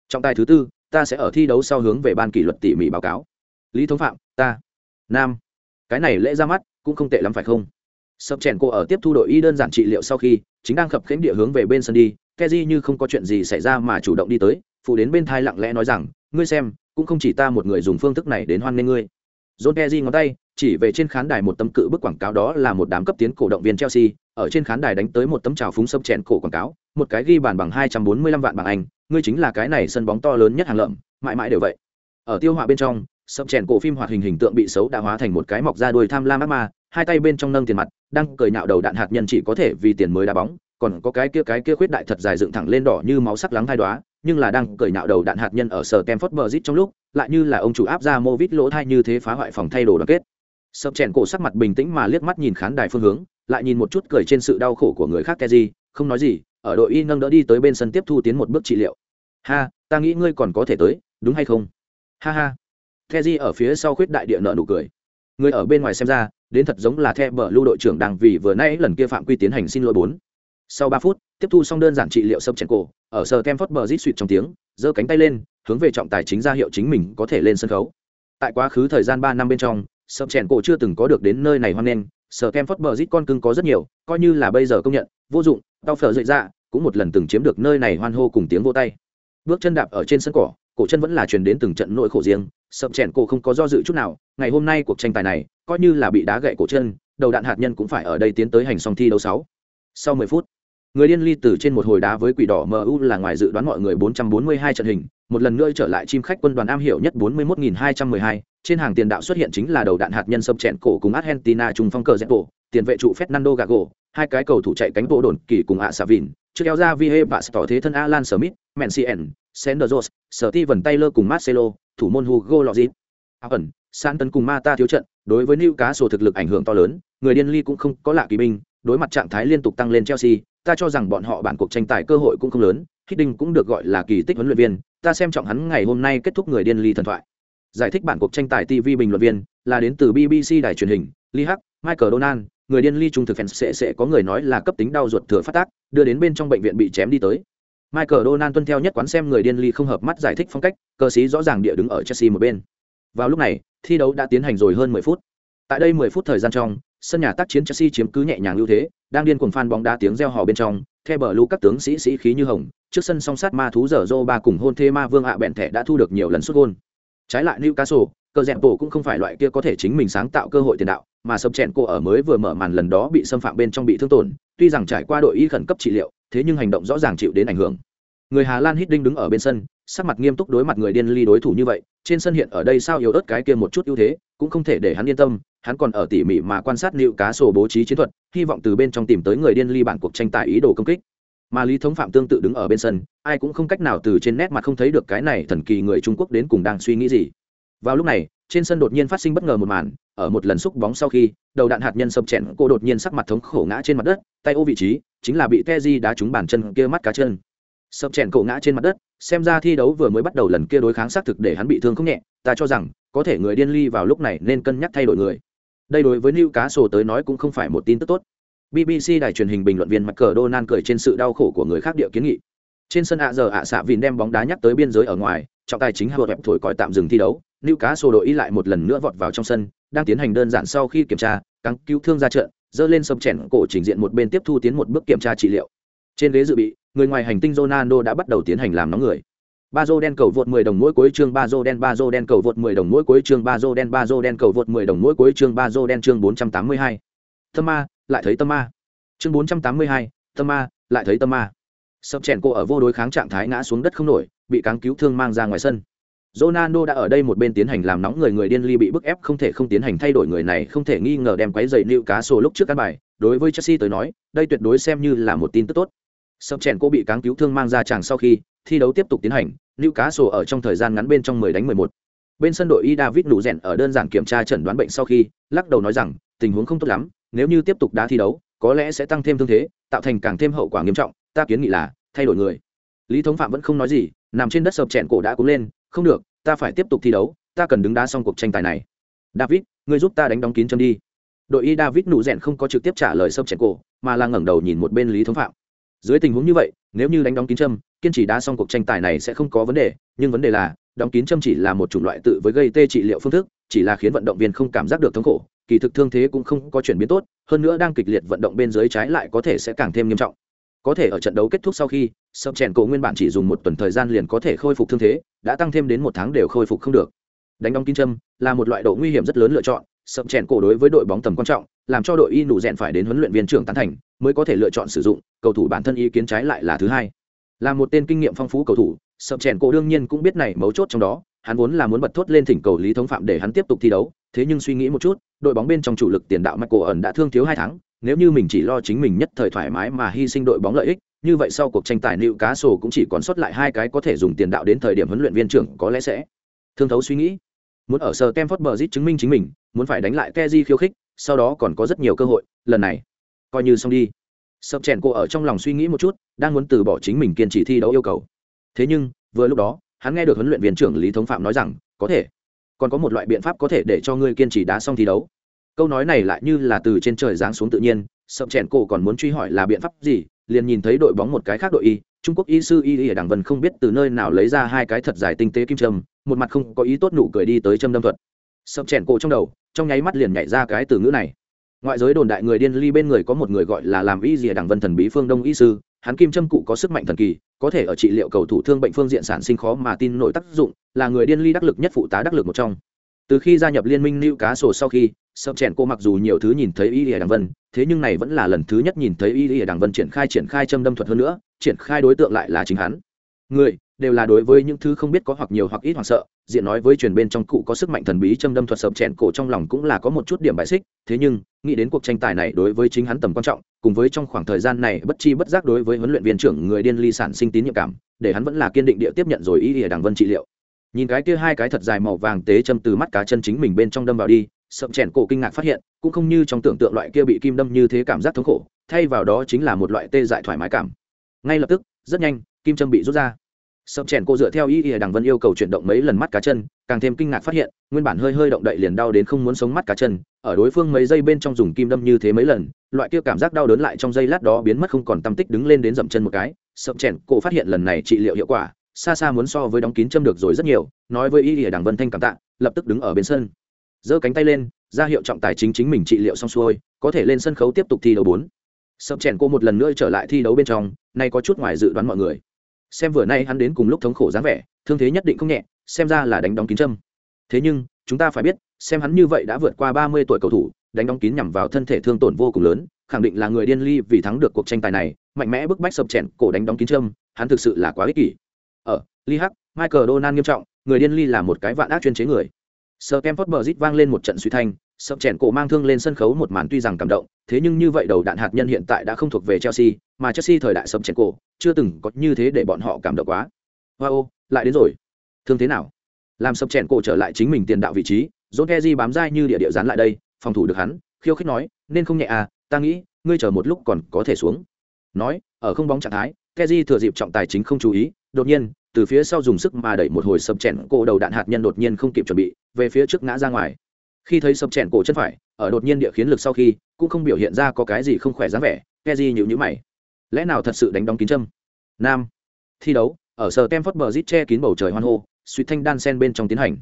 Trọng tài thứ tư, ta sẽ ở thi đấu sau hướng về ban kỷ luật tỉ mỉ báo cáo. Lý thống phạm, ta. Nam. Cái này lễ ra mắt, cũng không tệ lắm phải không? Sập chèn cô ở tiếp thu đội y đơn giản trị liệu sau khi, chính đang khập khiễng địa hướng về bên sân đi keji như không có chuyện gì xảy ra mà chủ động đi tới, phụ đến bên thai lặng lẽ nói rằng, ngươi xem, cũng không chỉ ta một người dùng phương thức này đến hoan nghênh ngươi. John keji ngón tay, chỉ về trên khán đài một tấm cự bức quảng cáo đó là một đám cấp tiến cổ động viên chelsea ở trên khán đài đánh tới một tấm trào phúng sâm chèn cổ quảng cáo một cái ghi bàn bằng hai trăm bốn mươi lăm vạn bảng anh ngươi chính là cái này sân bóng to lớn nhất hàng lợm mãi mãi đều vậy ở tiêu họa bên trong sâm chèn cổ phim hoạt hình hình tượng bị xấu đã hóa thành một cái mọc ra đuôi tham lam ác ma hai tay bên trong nâng tiền mặt đang cười nhạo đầu đạn hạt nhân chỉ có thể vì tiền mới đá bóng còn có cái kia cái kia khuyết đại thật dài dựng thẳng lên đỏ như máu sắc lắng thai đoá nhưng là đang cười nhạo đầu đạn hạt nhân ở sở Kemford Bridge trong lúc, lại như là ông chủ áp ra Movit lỗ thai như thế phá hoại phòng thay đồ đoàn kết. Sập chèn cổ sắc mặt bình tĩnh mà liếc mắt nhìn khán đài phương hướng, lại nhìn một chút cười trên sự đau khổ của người khác Keji, không nói gì, ở đội y nâng đỡ đi tới bên sân tiếp thu tiến một bước trị liệu. Ha, ta nghĩ ngươi còn có thể tới, đúng hay không? Ha ha. Keji ở phía sau khuyết đại địa nợ nụ cười. Người ở bên ngoài xem ra, đến thật giống là The bờ lưu đội trưởng đang vì vừa nãy lần kia phạm quy tiến hành xin lỗi bốn. Sau ba phút, tiếp thu xong đơn giản trị liệu sâm chèn cổ, ở sờ Kemford rít suýt trong tiếng, giơ cánh tay lên, hướng về trọng tài chính ra hiệu chính mình có thể lên sân khấu. Tại quá khứ thời gian ba năm bên trong, sâm chèn cổ chưa từng có được đến nơi này hoan nghênh, sở kem phớt bờ rít con cưng có rất nhiều, coi như là bây giờ công nhận, vô dụng tao phở dậy ra cũng một lần từng chiếm được nơi này hoan hô cùng tiếng vô tay. Bước chân đạp ở trên sân cỏ, cổ chân vẫn là truyền đến từng trận nỗi khổ riêng, sập chèn cổ không có do dự chút nào, ngày hôm nay cuộc tranh tài này, coi như là bị đá gậy cổ chân, đầu đạn hạt nhân cũng phải ở đây tiến tới hành song thi đấu sáu. Sau 10 phút, người điên ly từ trên một hồi đá với quỷ đỏ mu là ngoài dự đoán mọi người 442 trận hình một lần nữa trở lại chim khách quân đoàn am hiểu nhất 41.212, trên hàng tiền đạo xuất hiện chính là đầu đạn hạt nhân sâm chèn cổ cùng Argentina trung phong cờ dẹp bộ, tiền vệ trụ Fernando Gago, hai cái cầu thủ chạy cánh bộ đồn kỳ cùng ạ xà vìn, trước kéo ra Vihe và tỏ thế thân Alan Smith, Mencien, Sender Jones, Steven Taylor cùng Marcelo, thủ môn Hugo Lloris. Ẩn, Santon cùng Mata thiếu trận, đối với Newcastle thực lực ảnh hưởng to lớn, người điên ly cũng không có lạ kỳ binh, đối mặt trạng thái liên tục tăng lên Chelsea, ta cho rằng bọn họ bản cuộc tranh tài cơ hội cũng không lớn, Hiddink cũng được gọi là kỳ tích huấn luyện viên, ta xem trọng hắn ngày hôm nay kết thúc người điên ly thần thoại. Giải thích bản cuộc tranh tài tv bình luận viên là đến từ bbc đài truyền hình lee hắc michael donald người điên ly trung thực fans sẽ sẽ có người nói là cấp tính đau ruột thừa phát tác đưa đến bên trong bệnh viện bị chém đi tới. Michael donald tuân theo nhất quán xem người điên ly không hợp mắt giải thích phong cách cơ sĩ rõ ràng địa đứng ở chelsea một bên. Vào lúc này thi đấu đã tiến hành rồi hơn 10 phút. Tại đây 10 phút thời gian trong sân nhà tác chiến chelsea chiếm cứ nhẹ nhàng ưu thế đang điên cuồng phan bóng đá tiếng reo hò bên trong theo bờ lưu các tướng sĩ sĩ khí như hồng, trước sân song sát ma thú dở dô ba cùng hôn thê ma vương ạ bẹn thẻ đã thu được nhiều lần xuất gôn. Trái lại newcastle cờ dẹp bộ cũng không phải loại kia có thể chính mình sáng tạo cơ hội tiền đạo, mà sập chèn cô ở mới vừa mở màn lần đó bị xâm phạm bên trong bị thương tổn, tuy rằng trải qua đội y khẩn cấp trị liệu, thế nhưng hành động rõ ràng chịu đến ảnh hưởng. Người hà lan hít đinh đứng ở bên sân, sắc mặt nghiêm túc đối mặt người điên ly đối thủ như vậy, trên sân hiện ở đây sao yếu ớt cái kia một chút ưu thế, cũng không thể để hắn yên tâm, hắn còn ở tỉ mỉ mà quan sát liệu cá sổ bố trí chiến thuật hy vọng từ bên trong tìm tới người điên ly bản cuộc tranh tài ý đồ công kích. Mà lý thống phạm tương tự đứng ở bên sân, ai cũng không cách nào từ trên nét mặt không thấy được cái này thần kỳ người trung quốc đến cùng đang suy nghĩ gì. Vào lúc này, trên sân đột nhiên phát sinh bất ngờ một màn, ở một lần xúc bóng sau khi, đầu đạn hạt nhân sập chèn cô đột nhiên sắc mặt thống khổ ngã trên mặt đất, tay ô vị trí, chính là bị Teji đá trúng bàn chân kia mắt cá chân. Sập chèn cổ ngã trên mặt đất, xem ra thi đấu vừa mới bắt đầu lần kia đối kháng xác thực để hắn bị thương không nhẹ, ta cho rằng, có thể người điên ly vào lúc này nên cân nhắc thay đổi người đây đối với Newcastle tới nói cũng không phải một tin tức tốt BBC đài truyền hình bình luận viên mặt cờ Donald cười trên sự đau khổ của người khác địa kiến nghị. Trên sân ạ giờ ạ xạ vì đem bóng đá nhắc tới biên giới ở ngoài, trọng tài chính Howard thổi còi tạm dừng thi đấu, Newcastle đội ý lại một lần nữa vọt vào trong sân, đang tiến hành đơn giản sau khi kiểm tra, căng cứu thương ra trận, dơ lên sập chèn cổ trình diện một bên tiếp thu tiến một bước kiểm tra trị liệu. Trên ghế dự bị, người ngoài hành tinh Ronaldo đã bắt đầu tiến hành làm nóng người. Bazo đen cầu vượt 10 đồng mỗi cuối chương Bazo đen Bazo đen cầu vượt 10 đồng mỗi cuối chương Bazo đen Bazo đen cầu vượt 10 đồng mỗi cuối chương Bazo đen chương 482. Tâm ma, lại thấy tâm ma. Chương 482, tâm ma, lại thấy tâm ma. Sập chèn cô ở vô đối kháng trạng thái ngã xuống đất không nổi, bị cáng cứu thương mang ra ngoài sân. Ronaldo đã ở đây một bên tiến hành làm nóng người người điên ly bị bức ép không thể không tiến hành thay đổi người này không thể nghi ngờ đem quấy dậy nịu cá sổ lúc trước căn bài. Đối với Chelsea tới nói, đây tuyệt đối xem như là một tin tức tốt. Sập chèn cô bị cáng cứu thương mang ra chàng sau khi thi đấu tiếp tục tiến hành, Newcastle cá ở trong thời gian ngắn bên trong 10 đánh 11. Bên sân đội Y David nụ rèn ở đơn giản kiểm tra chẩn đoán bệnh sau khi lắc đầu nói rằng tình huống không tốt lắm, nếu như tiếp tục đá thi đấu, có lẽ sẽ tăng thêm thương thế, tạo thành càng thêm hậu quả nghiêm trọng, ta kiến nghị là thay đổi người. Lý Thống Phạm vẫn không nói gì, nằm trên đất sập chèn cổ đã cú lên, không được, ta phải tiếp tục thi đấu ta cần đứng đá xong cuộc tranh tài này david ngươi giúp ta đánh đóng kín chân đi đội y david nụ rèn không có trực tiếp trả lời sập chèn cổ mà là ngẩng đầu nhìn một bên lý thống phạm dưới tình huống như vậy nếu như đánh đóng kín châm kiên trì đá xong cuộc tranh tài này sẽ không có vấn đề, nhưng vấn đề là, đóng kín châm chỉ là một chủng loại tự với gây tê trị liệu phương thức, chỉ là khiến vận động viên không cảm giác được thống khổ, kỳ thực thương thế cũng không có chuyển biến tốt, hơn nữa đang kịch liệt vận động bên dưới trái lại có thể sẽ càng thêm nghiêm trọng. Có thể ở trận đấu kết thúc sau khi, sập chèn cổ nguyên bản chỉ dùng một tuần thời gian liền có thể khôi phục thương thế, đã tăng thêm đến một tháng đều khôi phục không được. Đánh đóng kín châm là một loại độ nguy hiểm rất lớn lựa chọn, sập chèn cổ đối với đội bóng tầm quan trọng, làm cho đội y nụ rèn phải đến huấn luyện viên trưởng tán thành, mới có thể lựa chọn sử dụng, cầu thủ bản thân ý kiến trái lại là thứ hai là một tên kinh nghiệm phong phú cầu thủ, sập chèn cổ đương nhiên cũng biết này mấu chốt trong đó, hắn vốn là muốn bật thốt lên thỉnh cầu lý thống phạm để hắn tiếp tục thi đấu, thế nhưng suy nghĩ một chút, đội bóng bên trong chủ lực tiền đạo michael ẩn đã thương thiếu hai tháng, nếu như mình chỉ lo chính mình nhất thời thoải mái mà hy sinh đội bóng lợi ích, như vậy sau cuộc tranh tài nịu cá sổ cũng chỉ còn sót lại hai cái có thể dùng tiền đạo đến thời điểm huấn luyện viên trưởng có lẽ sẽ thương thấu suy nghĩ. Muốn ở sờ kem phớt bờ chứng minh chính mình, muốn phải đánh lại keji khiêu khích, sau đó còn có rất nhiều cơ hội, lần này, coi như xong đi sập chèn cô ở trong lòng suy nghĩ một chút, đang muốn từ bỏ chính mình kiên trì thi đấu yêu cầu. Thế nhưng, vừa lúc đó, hắn nghe được huấn luyện viên trưởng lý thống phạm nói rằng, có thể. Còn có một loại biện pháp có thể để cho ngươi kiên trì đá xong thi đấu. Câu nói này lại như là từ trên trời giáng xuống tự nhiên, sập chèn cô còn muốn truy hỏi là biện pháp gì, liền nhìn thấy đội bóng một cái khác đội y, trung quốc y sư y y ở đảng vân không biết từ nơi nào lấy ra hai cái thật dài tinh tế kim trâm một mặt không có ý tốt nụ cười đi tới châm đâm thuật. Sập chèn cô trong đầu, trong nháy mắt liền nhảy ra cái từ ngữ này ngoại giới đồn đại người điên ly bên người có một người gọi là làm y dìa đảng vân thần bí phương đông y sư. Hắn kim châm cụ có sức mạnh thần kỳ, có thể ở trị liệu cầu thủ thương bệnh phương diện sản sinh khó mà tin nổi tác dụng, là người điên ly đắc lực nhất phụ tá đắc lực một trong. Từ khi gia nhập liên minh lưu cá sổ sau khi sập chèn cô mặc dù nhiều thứ nhìn thấy y lìa đằng vân, thế nhưng này vẫn là lần thứ nhất nhìn thấy y lìa đằng vân triển khai triển khai châm đâm thuật hơn nữa, triển khai đối tượng lại là chính hắn. Người đều là đối với những thứ không biết có hoặc nhiều hoặc ít hoặc sợ diện nói với truyền bên trong cụ có sức mạnh thần bí châm đâm thuật sập chèn cổ trong lòng cũng là có một chút điểm bại xích, thế nhưng, nghĩ đến cuộc tranh tài này đối với chính hắn tầm quan trọng, cùng với trong khoảng thời gian này bất chi bất giác đối với huấn luyện viên trưởng người điên ly sản sinh tín nhiệm cảm, để hắn vẫn là kiên định địa tiếp nhận rồi ý ỉa đảng vân trị liệu. Nhìn cái kia hai cái thật dài màu vàng tế châm từ mắt cá chân chính mình bên trong đâm vào đi sậm chèn cổ kinh ngạc phát hiện, cũng không như trong tưởng tượng loại kia bị kim đâm như thế cảm giác thống khổ, thay vào đó chính là một loại tê dại thoải mái cảm. Ngay lập tức, rất nhanh, kim châm bị rút ra sập chèn cô dựa theo ý ỉa đằng vân yêu cầu chuyển động mấy lần mắt cá chân, càng thêm kinh ngạc phát hiện, nguyên bản hơi hơi động đậy liền đau đến không muốn sống mắt cá chân, ở đối phương mấy giây bên trong dùng kim đâm như thế mấy lần, loại kia cảm giác đau đớn lại trong giây lát đó biến mất không còn tâm tích đứng lên đến dậm chân một cái. Sập chèn cô phát hiện lần này trị liệu hiệu quả, xa xa muốn so với đóng kín châm được rồi rất nhiều, nói với ý ỉa đằng vân thanh cảm tạ, lập tức đứng ở bên sân. Giơ cánh tay lên, ra hiệu trọng tài chính chính mình trị liệu xong xuôi, có thể lên sân khấu tiếp tục thi đấu bốn. Sập chèn cô một lần nữa trở lại thi đấu bên trong, nay có chút ngoài dự đoán mọi người xem vừa nay hắn đến cùng lúc thống khổ dáng vẻ, thương thế nhất định không nhẹ, xem ra là đánh đóng kín châm. Thế nhưng, chúng ta phải biết, xem hắn như vậy đã vượt qua ba mươi tuổi cầu thủ, đánh đóng kín nhằm vào thân thể thương tổn vô cùng lớn, khẳng định là người điên ly vì thắng được cuộc tranh tài này, mạnh mẽ bức bách sập chèn cổ đánh đóng kín châm, hắn thực sự là quá ích kỷ. Ờ, Ở ly hắc, michael donald nghiêm trọng, người điên ly là một cái vạn ác chuyên chế người sờ kem phớt bờ rít vang lên một trận suy thanh, sập chèn cổ mang thương lên sân khấu một màn tuy rằng cảm động, thế nhưng như vậy đầu đạn hạt nhân hiện tại đã không thuộc về chelsea, mà chelsea thời đại sập chèn cổ, chưa từng có như thế để bọn họ cảm động quá. Wow lại đến rồi. Thương thế nào? Làm sập chèn cổ trở lại chính mình tiền đạo vị trí, john keji bám dai như địa địa dán lại đây, phòng thủ được hắn, khiêu khích nói, nên không nhẹ à ta nghĩ, ngươi chờ một lúc còn có thể xuống. Nói, ở không bóng trạng thái keji thừa dịp trọng tài chính không chú ý, đột nhiên từ phía sau dùng sức mà đẩy một hồi sập chèn cổ đầu đạn hạt nhân đột nhiên không kịp chuẩn bị, về phía trước ngã ra ngoài. Khi thấy sập chèn cổ chân phải, ở đột nhiên địa khiến lực sau khi, cũng không biểu hiện ra có cái gì không khỏe dáng vẻ, keji nhịu nhữ mày. Lẽ nào thật sự đánh đóng kín châm? Nam. Thi đấu, ở sở tem phất bờ rít che kín bầu trời hoan hô suy thanh đan sen bên trong tiến hành.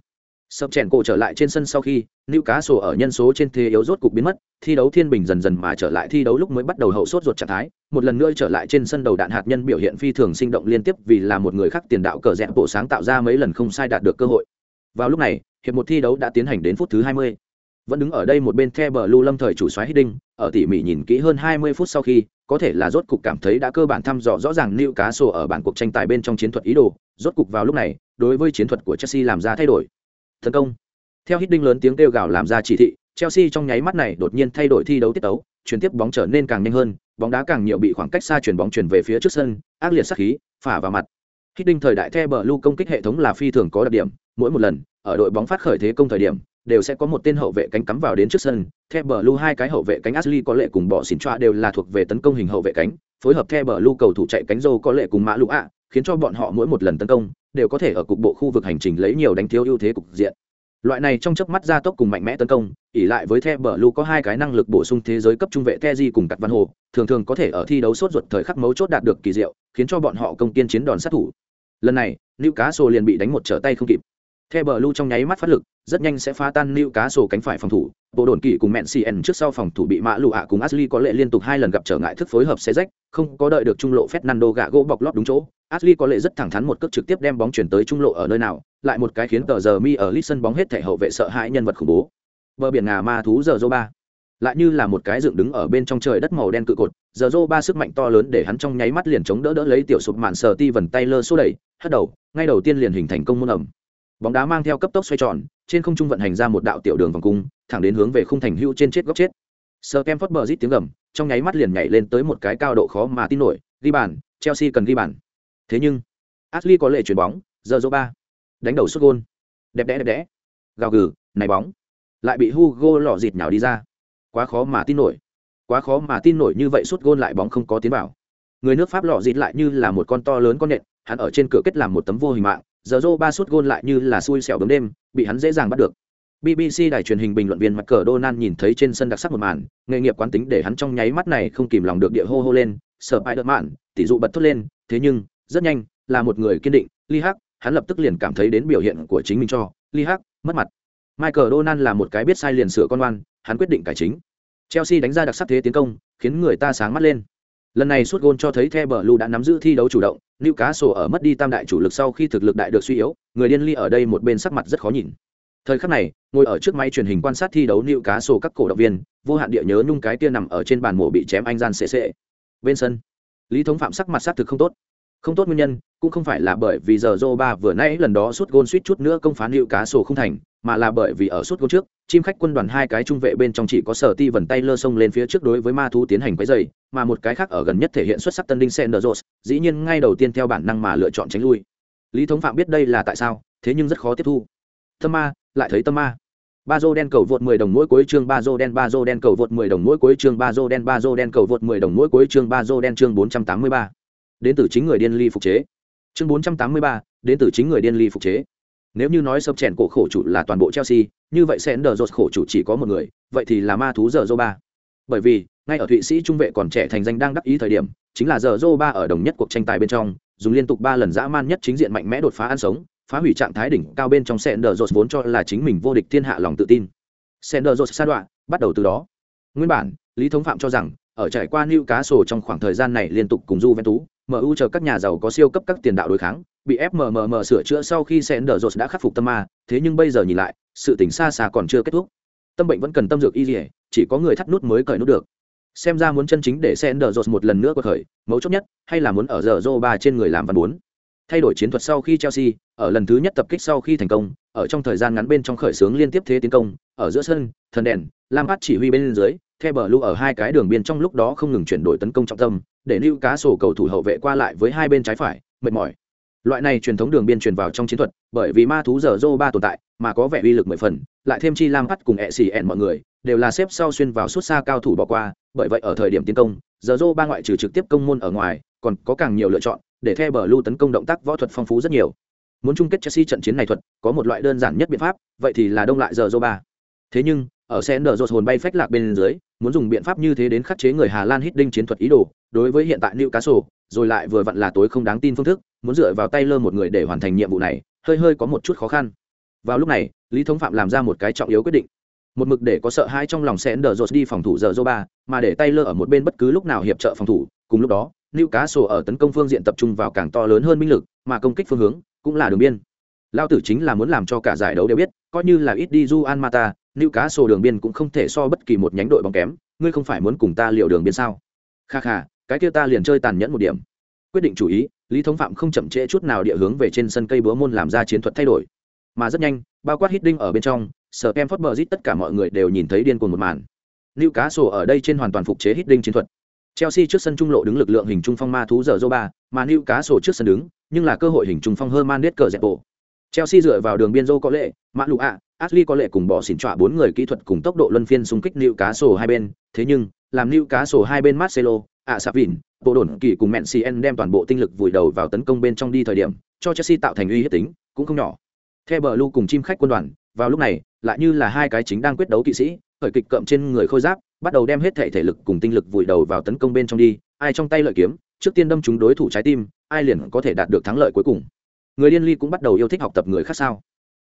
Sập chèn cổ trở lại trên sân sau khi nữ cá sổ ở nhân số trên thế yếu rốt cục biến mất, thi đấu thiên bình dần dần mà trở lại thi đấu lúc mới bắt đầu hậu sốt ruột trạng thái một lần nữa trở lại trên sân đầu đạn hạt nhân biểu hiện phi thường sinh động liên tiếp vì là một người khác tiền đạo cờ rẽ bộ sáng tạo ra mấy lần không sai đạt được cơ hội. Vào lúc này, hiệp một thi đấu đã tiến hành đến phút thứ 20. vẫn đứng ở đây một bên the bờ lưu lâm thời chủ xoáy hiding ở tỉ mỉ nhìn kỹ hơn 20 phút sau khi, có thể là rốt cục cảm thấy đã cơ bản thăm dò rõ ràng lưu cá sổ ở bản cuộc tranh tài bên trong chiến thuật ý đồ, rốt cục vào lúc này, đối với chiến thuật của chelsea làm ra thay đổi. Tấn công. Theo hít đinh lớn tiếng kêu gào làm ra chỉ thị, chelsea trong nháy mắt này đột nhiên thay đổi thi đấu tiết tấu chuyển tiếp bóng trở nên càng nhanh hơn, bóng đá càng nhiều bị khoảng cách xa chuyển bóng chuyển về phía trước sân, ác liệt sát khí, phả vào mặt. Hít đinh thời đại the bờ lưu công kích hệ thống là phi thường có đặc điểm, mỗi một lần, ở đội bóng phát khởi thế công thời điểm, đều sẽ có một tên hậu vệ cánh cắm vào đến trước sân. The bờ lưu hai cái hậu vệ cánh ashley có lệ cùng bỏ xỉn choa đều là thuộc về tấn công hình hậu vệ cánh, phối hợp the bờ lưu cầu thủ chạy cánh rô có lệ cùng mã lũ ạ, khiến cho bọn họ mỗi một lần tấn công, đều có thể ở cục bộ khu vực hành trình lấy nhiều đánh thiếu ưu thế cục diện. Loại này trong chớp mắt gia tốc cùng mạnh mẽ tấn công, ỉ lại với The Blue có hai cái năng lực bổ sung thế giới cấp trung vệ Teji cùng cặp Văn Hồ, thường thường có thể ở thi đấu sốt ruột thời khắc mấu chốt đạt được kỳ diệu, khiến cho bọn họ công tiên chiến đòn sát thủ. Lần này, Newcastle liền bị đánh một trở tay không kịp. The Blue trong nháy mắt phát lực, rất nhanh sẽ phá tan Newcastle cánh phải phòng thủ. Bộ đồn kỵ cùng Mencien trước sau phòng thủ bị Mã lụ ạ cùng Ashley có lệ liên tục hai lần gặp trở ngại thức phối hợp xé rách, không có đợi được trung lộ Fernando gạ gỗ bọc lót đúng chỗ. Ashley có lệ rất thẳng thắn một cước trực tiếp đem bóng chuyển tới trung lộ ở nơi nào, lại một cái khiến tờ giờ mi ở lít sân bóng hết thể hậu vệ sợ hãi nhân vật khủng bố. Bờ biển ngà ma thú giờ ba lại như là một cái dựng đứng ở bên trong trời đất màu đen cự cột giờ rô ba sức mạnh to lớn để hắn trong nháy mắt liền chống đỡ đỡ lấy tiểu sụp màn sờ ti vần tay lơ xô đẩy hất đầu ngay đầu tiên liền hình thành công môn ẩm. Bóng đá mang theo cấp tốc xoay tròn trên không trung vận hành ra một đạo tiểu đường vòng cung thẳng đến hướng về khung thành hưu trên chết góc chết. Sờ kem phớt bờ rít tiếng gầm trong nháy mắt liền nhảy lên tới một cái cao độ khó mà tin nổi ghi bàn chelsea cần ghi bàn thế nhưng ashley có lệ chuyển bóng giờ rô ba. Đánh đầu xuất gôn. Đẹp đẽ đẹp đẽ. Gào gừ này bóng. Lại bị hugo lò dịt nhào đi ra. Quá khó mà tin nổi. Quá khó mà tin nổi như vậy sút gôn lại bóng không có tiến vào. Người nước pháp lò dịt lại như là một con to lớn con nện hắn ở trên cửa kết làm một tấm vô hình mạng giờ rô ba suốt gôn lại như là xui xẻo bấm đêm bị hắn dễ dàng bắt được. BBC đài truyền hình bình luận viên mặt cờ Donald nhìn thấy trên sân đặc sắc một màn, nghề nghiệp quán tính để hắn trong nháy mắt này không kìm lòng được địa hô hô lên, sợ bại đợt mạn, tỷ dụ bật thốt lên, thế nhưng, rất nhanh, là một người kiên định, Ly Hắc, hắn lập tức liền cảm thấy đến biểu hiện của chính mình cho, Ly Hắc, mất mặt. Michael Donald là một cái biết sai liền sửa con oan, hắn quyết định cải chính. Chelsea đánh ra đặc sắc thế tiến công, khiến người ta sáng mắt lên. Lần này suốt gôn cho thấy The Blue đã nắm giữ thi đấu chủ động, nữ cá sổ ở mất đi tam đại chủ lực sau khi thực lực đại được suy yếu, người điên ly ở đây một bên sắc mặt rất khó nhìn. Thời khắc này, ngồi ở trước máy truyền hình quan sát thi đấu nữ cá sổ các cổ động viên, vô hạn địa nhớ nhung cái tia nằm ở trên bàn mổ bị chém anh gian xệ xệ. Bên sân, Lý Thống Phạm sắc mặt sát thực không tốt. Không tốt nguyên nhân, cũng không phải là bởi vì giờ Zoba vừa nãy lần đó suốt gôn suýt chút nữa công phán liệu cá sổ không thành, mà là bởi vì ở suốt gôn trước, chim khách quân đoàn hai cái trung vệ bên trong chỉ có sở ti vần tay lơ sông lên phía trước đối với ma thú tiến hành quấy dày mà một cái khác ở gần nhất thể hiện xuất sắc tân đinh senderos dĩ nhiên ngay đầu tiên theo bản năng mà lựa chọn tránh lui. Lý thống phạm biết đây là tại sao thế nhưng rất khó tiếp thu. Tâm ma lại thấy tâm ma. Ba dô đen cầu vượt 10 đồng mỗi cuối chương ba dô đen ba dô đen cầu vượt 10 đồng mỗi cuối chương ba dô đen ba dô đen cầu vượt 10 đồng mỗi cuối chương ba dô đen chương 483 đến từ chính người điên ly phục chế. Chương 483, đến từ chính người điên ly phục chế. Nếu như nói sập chèn cổ khổ chủ là toàn bộ chelsea như vậy sẽ đờ rột khổ chủ chỉ có một người vậy thì là ma thú giờ dô ba. Bởi vì ngay ở thụy sĩ trung vệ còn trẻ thành danh đang đắc ý thời điểm chính là giờ dô ba ở đồng nhất cuộc tranh tài bên trong dùng liên tục ba lần dã man nhất chính diện mạnh mẽ đột phá ăn sống phá hủy trạng thái đỉnh cao bên trong sẽ đờ rột vốn cho là chính mình vô địch thiên hạ lòng tự tin. Sẽ đờ rột sa đoạn bắt đầu từ đó. Nguyên bản lý thống phạm cho rằng ở trải qua Newcastle trong khoảng thời gian này liên tục cùng Juventus, MU chờ các nhà giàu có siêu cấp các tiền đạo đối kháng, bị FMMM sửa chữa sau khi Senderos đã khắc phục tâm ma, thế nhưng bây giờ nhìn lại, sự tình xa xa còn chưa kết thúc. Tâm bệnh vẫn cần tâm dược y liệt, chỉ có người thắt nút mới cởi nút được. Xem ra muốn chân chính để Senderos một lần nữa quật khởi, mấu chốt nhất, hay là muốn ở giờ Zoba trên người làm văn muốn. Thay đổi chiến thuật sau khi Chelsea, ở lần thứ nhất tập kích sau khi thành công, ở trong thời gian ngắn bên trong khởi xướng liên tiếp thế tiến công, ở giữa sân, thần đèn, Lampard chỉ huy bên dưới, The Blue ở hai cái đường biên trong lúc đó không ngừng chuyển đổi tấn công trọng tâm, để lưu cá sổ cầu thủ hậu vệ qua lại với hai bên trái phải, mệt mỏi. Loại này truyền thống đường biên truyền vào trong chiến thuật, bởi vì ma thú giờ dô ba tồn tại, mà có vẻ uy lực mười phần, lại thêm chi Lam Bắt cùng ẹ xì ẹn mọi người, đều là xếp sau xuyên vào suốt xa cao thủ bỏ qua, bởi vậy ở thời điểm tiến công, giờ dô ba ngoại trừ trực tiếp công môn ở ngoài, còn có càng nhiều lựa chọn, để The lưu tấn công động tác võ thuật phong phú rất nhiều. Muốn chung kết Chelsea trận chiến này thuật, có một loại đơn giản nhất biện pháp, vậy thì là đông lại giờ dô ba. Thế nhưng, ở Sender hồn bay phách lạc bên dưới, muốn dùng biện pháp như thế đến khắc chế người Hà Lan hít đinh chiến thuật ý đồ, đối với hiện tại Newcastle, rồi lại vừa vặn là tối không đáng tin phương thức, muốn dựa vào tay lơ một người để hoàn thành nhiệm vụ này, hơi hơi có một chút khó khăn. Vào lúc này, Lý Thống Phạm làm ra một cái trọng yếu quyết định. Một mực để có sợ hai trong lòng Sender đi phòng thủ giờ Ba, mà để tay lơ ở một bên bất cứ lúc nào hiệp trợ phòng thủ, cùng lúc đó, Newcastle ở tấn công phương diện tập trung vào càng to lớn hơn binh lực, mà công kích phương hướng cũng là đường biên. Lao tử chính là muốn làm cho cả giải đấu đều biết, coi như là ít đi Juan Mata, Lưu Cá Sổ đường biên cũng không thể so bất kỳ một nhánh đội bóng kém, ngươi không phải muốn cùng ta liệu đường biên sao? Kha kha, cái kia ta liền chơi tàn nhẫn một điểm. Quyết định chủ ý, Lý Thống Phạm không chậm trễ chút nào địa hướng về trên sân cây búa môn làm ra chiến thuật thay đổi. Mà rất nhanh, bao quát Hiddink ở bên trong, Sở Kemford Bridge tất cả mọi người đều nhìn thấy điên cuồng một màn. Lưu Cá Sổ ở đây trên hoàn toàn phục chế Hiddink chiến thuật. Chelsea trước sân trung lộ đứng lực lượng hình trung phong ma thú giờ Zoba, mà Lưu Cá Sổ trước sân đứng, nhưng là cơ hội hình trung phong Herman bộ, Chelsea dựa vào đường biên Zô có lệ, Mã Lụ ạ, Ashley có lệ cùng bỏ xỉn trọa bốn người kỹ thuật cùng tốc độ luân phiên xung kích Newcastle hai bên, thế nhưng, làm Newcastle hai bên Marcelo, ạ Savin, bộ đồn kỳ cùng Mencien đem toàn bộ tinh lực vùi đầu vào tấn công bên trong đi thời điểm, cho Chelsea tạo thành uy hiếp tính, cũng không nhỏ. Theo bờ lưu cùng chim khách quân đoàn, vào lúc này lại như là hai cái chính đang quyết đấu kỵ sĩ khởi kịch cậm trên người khôi giáp bắt đầu đem hết thể thể lực cùng tinh lực vùi đầu vào tấn công bên trong đi. Ai trong tay lợi kiếm trước tiên đâm trúng đối thủ trái tim ai liền có thể đạt được thắng lợi cuối cùng người điên ly cũng bắt đầu yêu thích học tập người khác sao?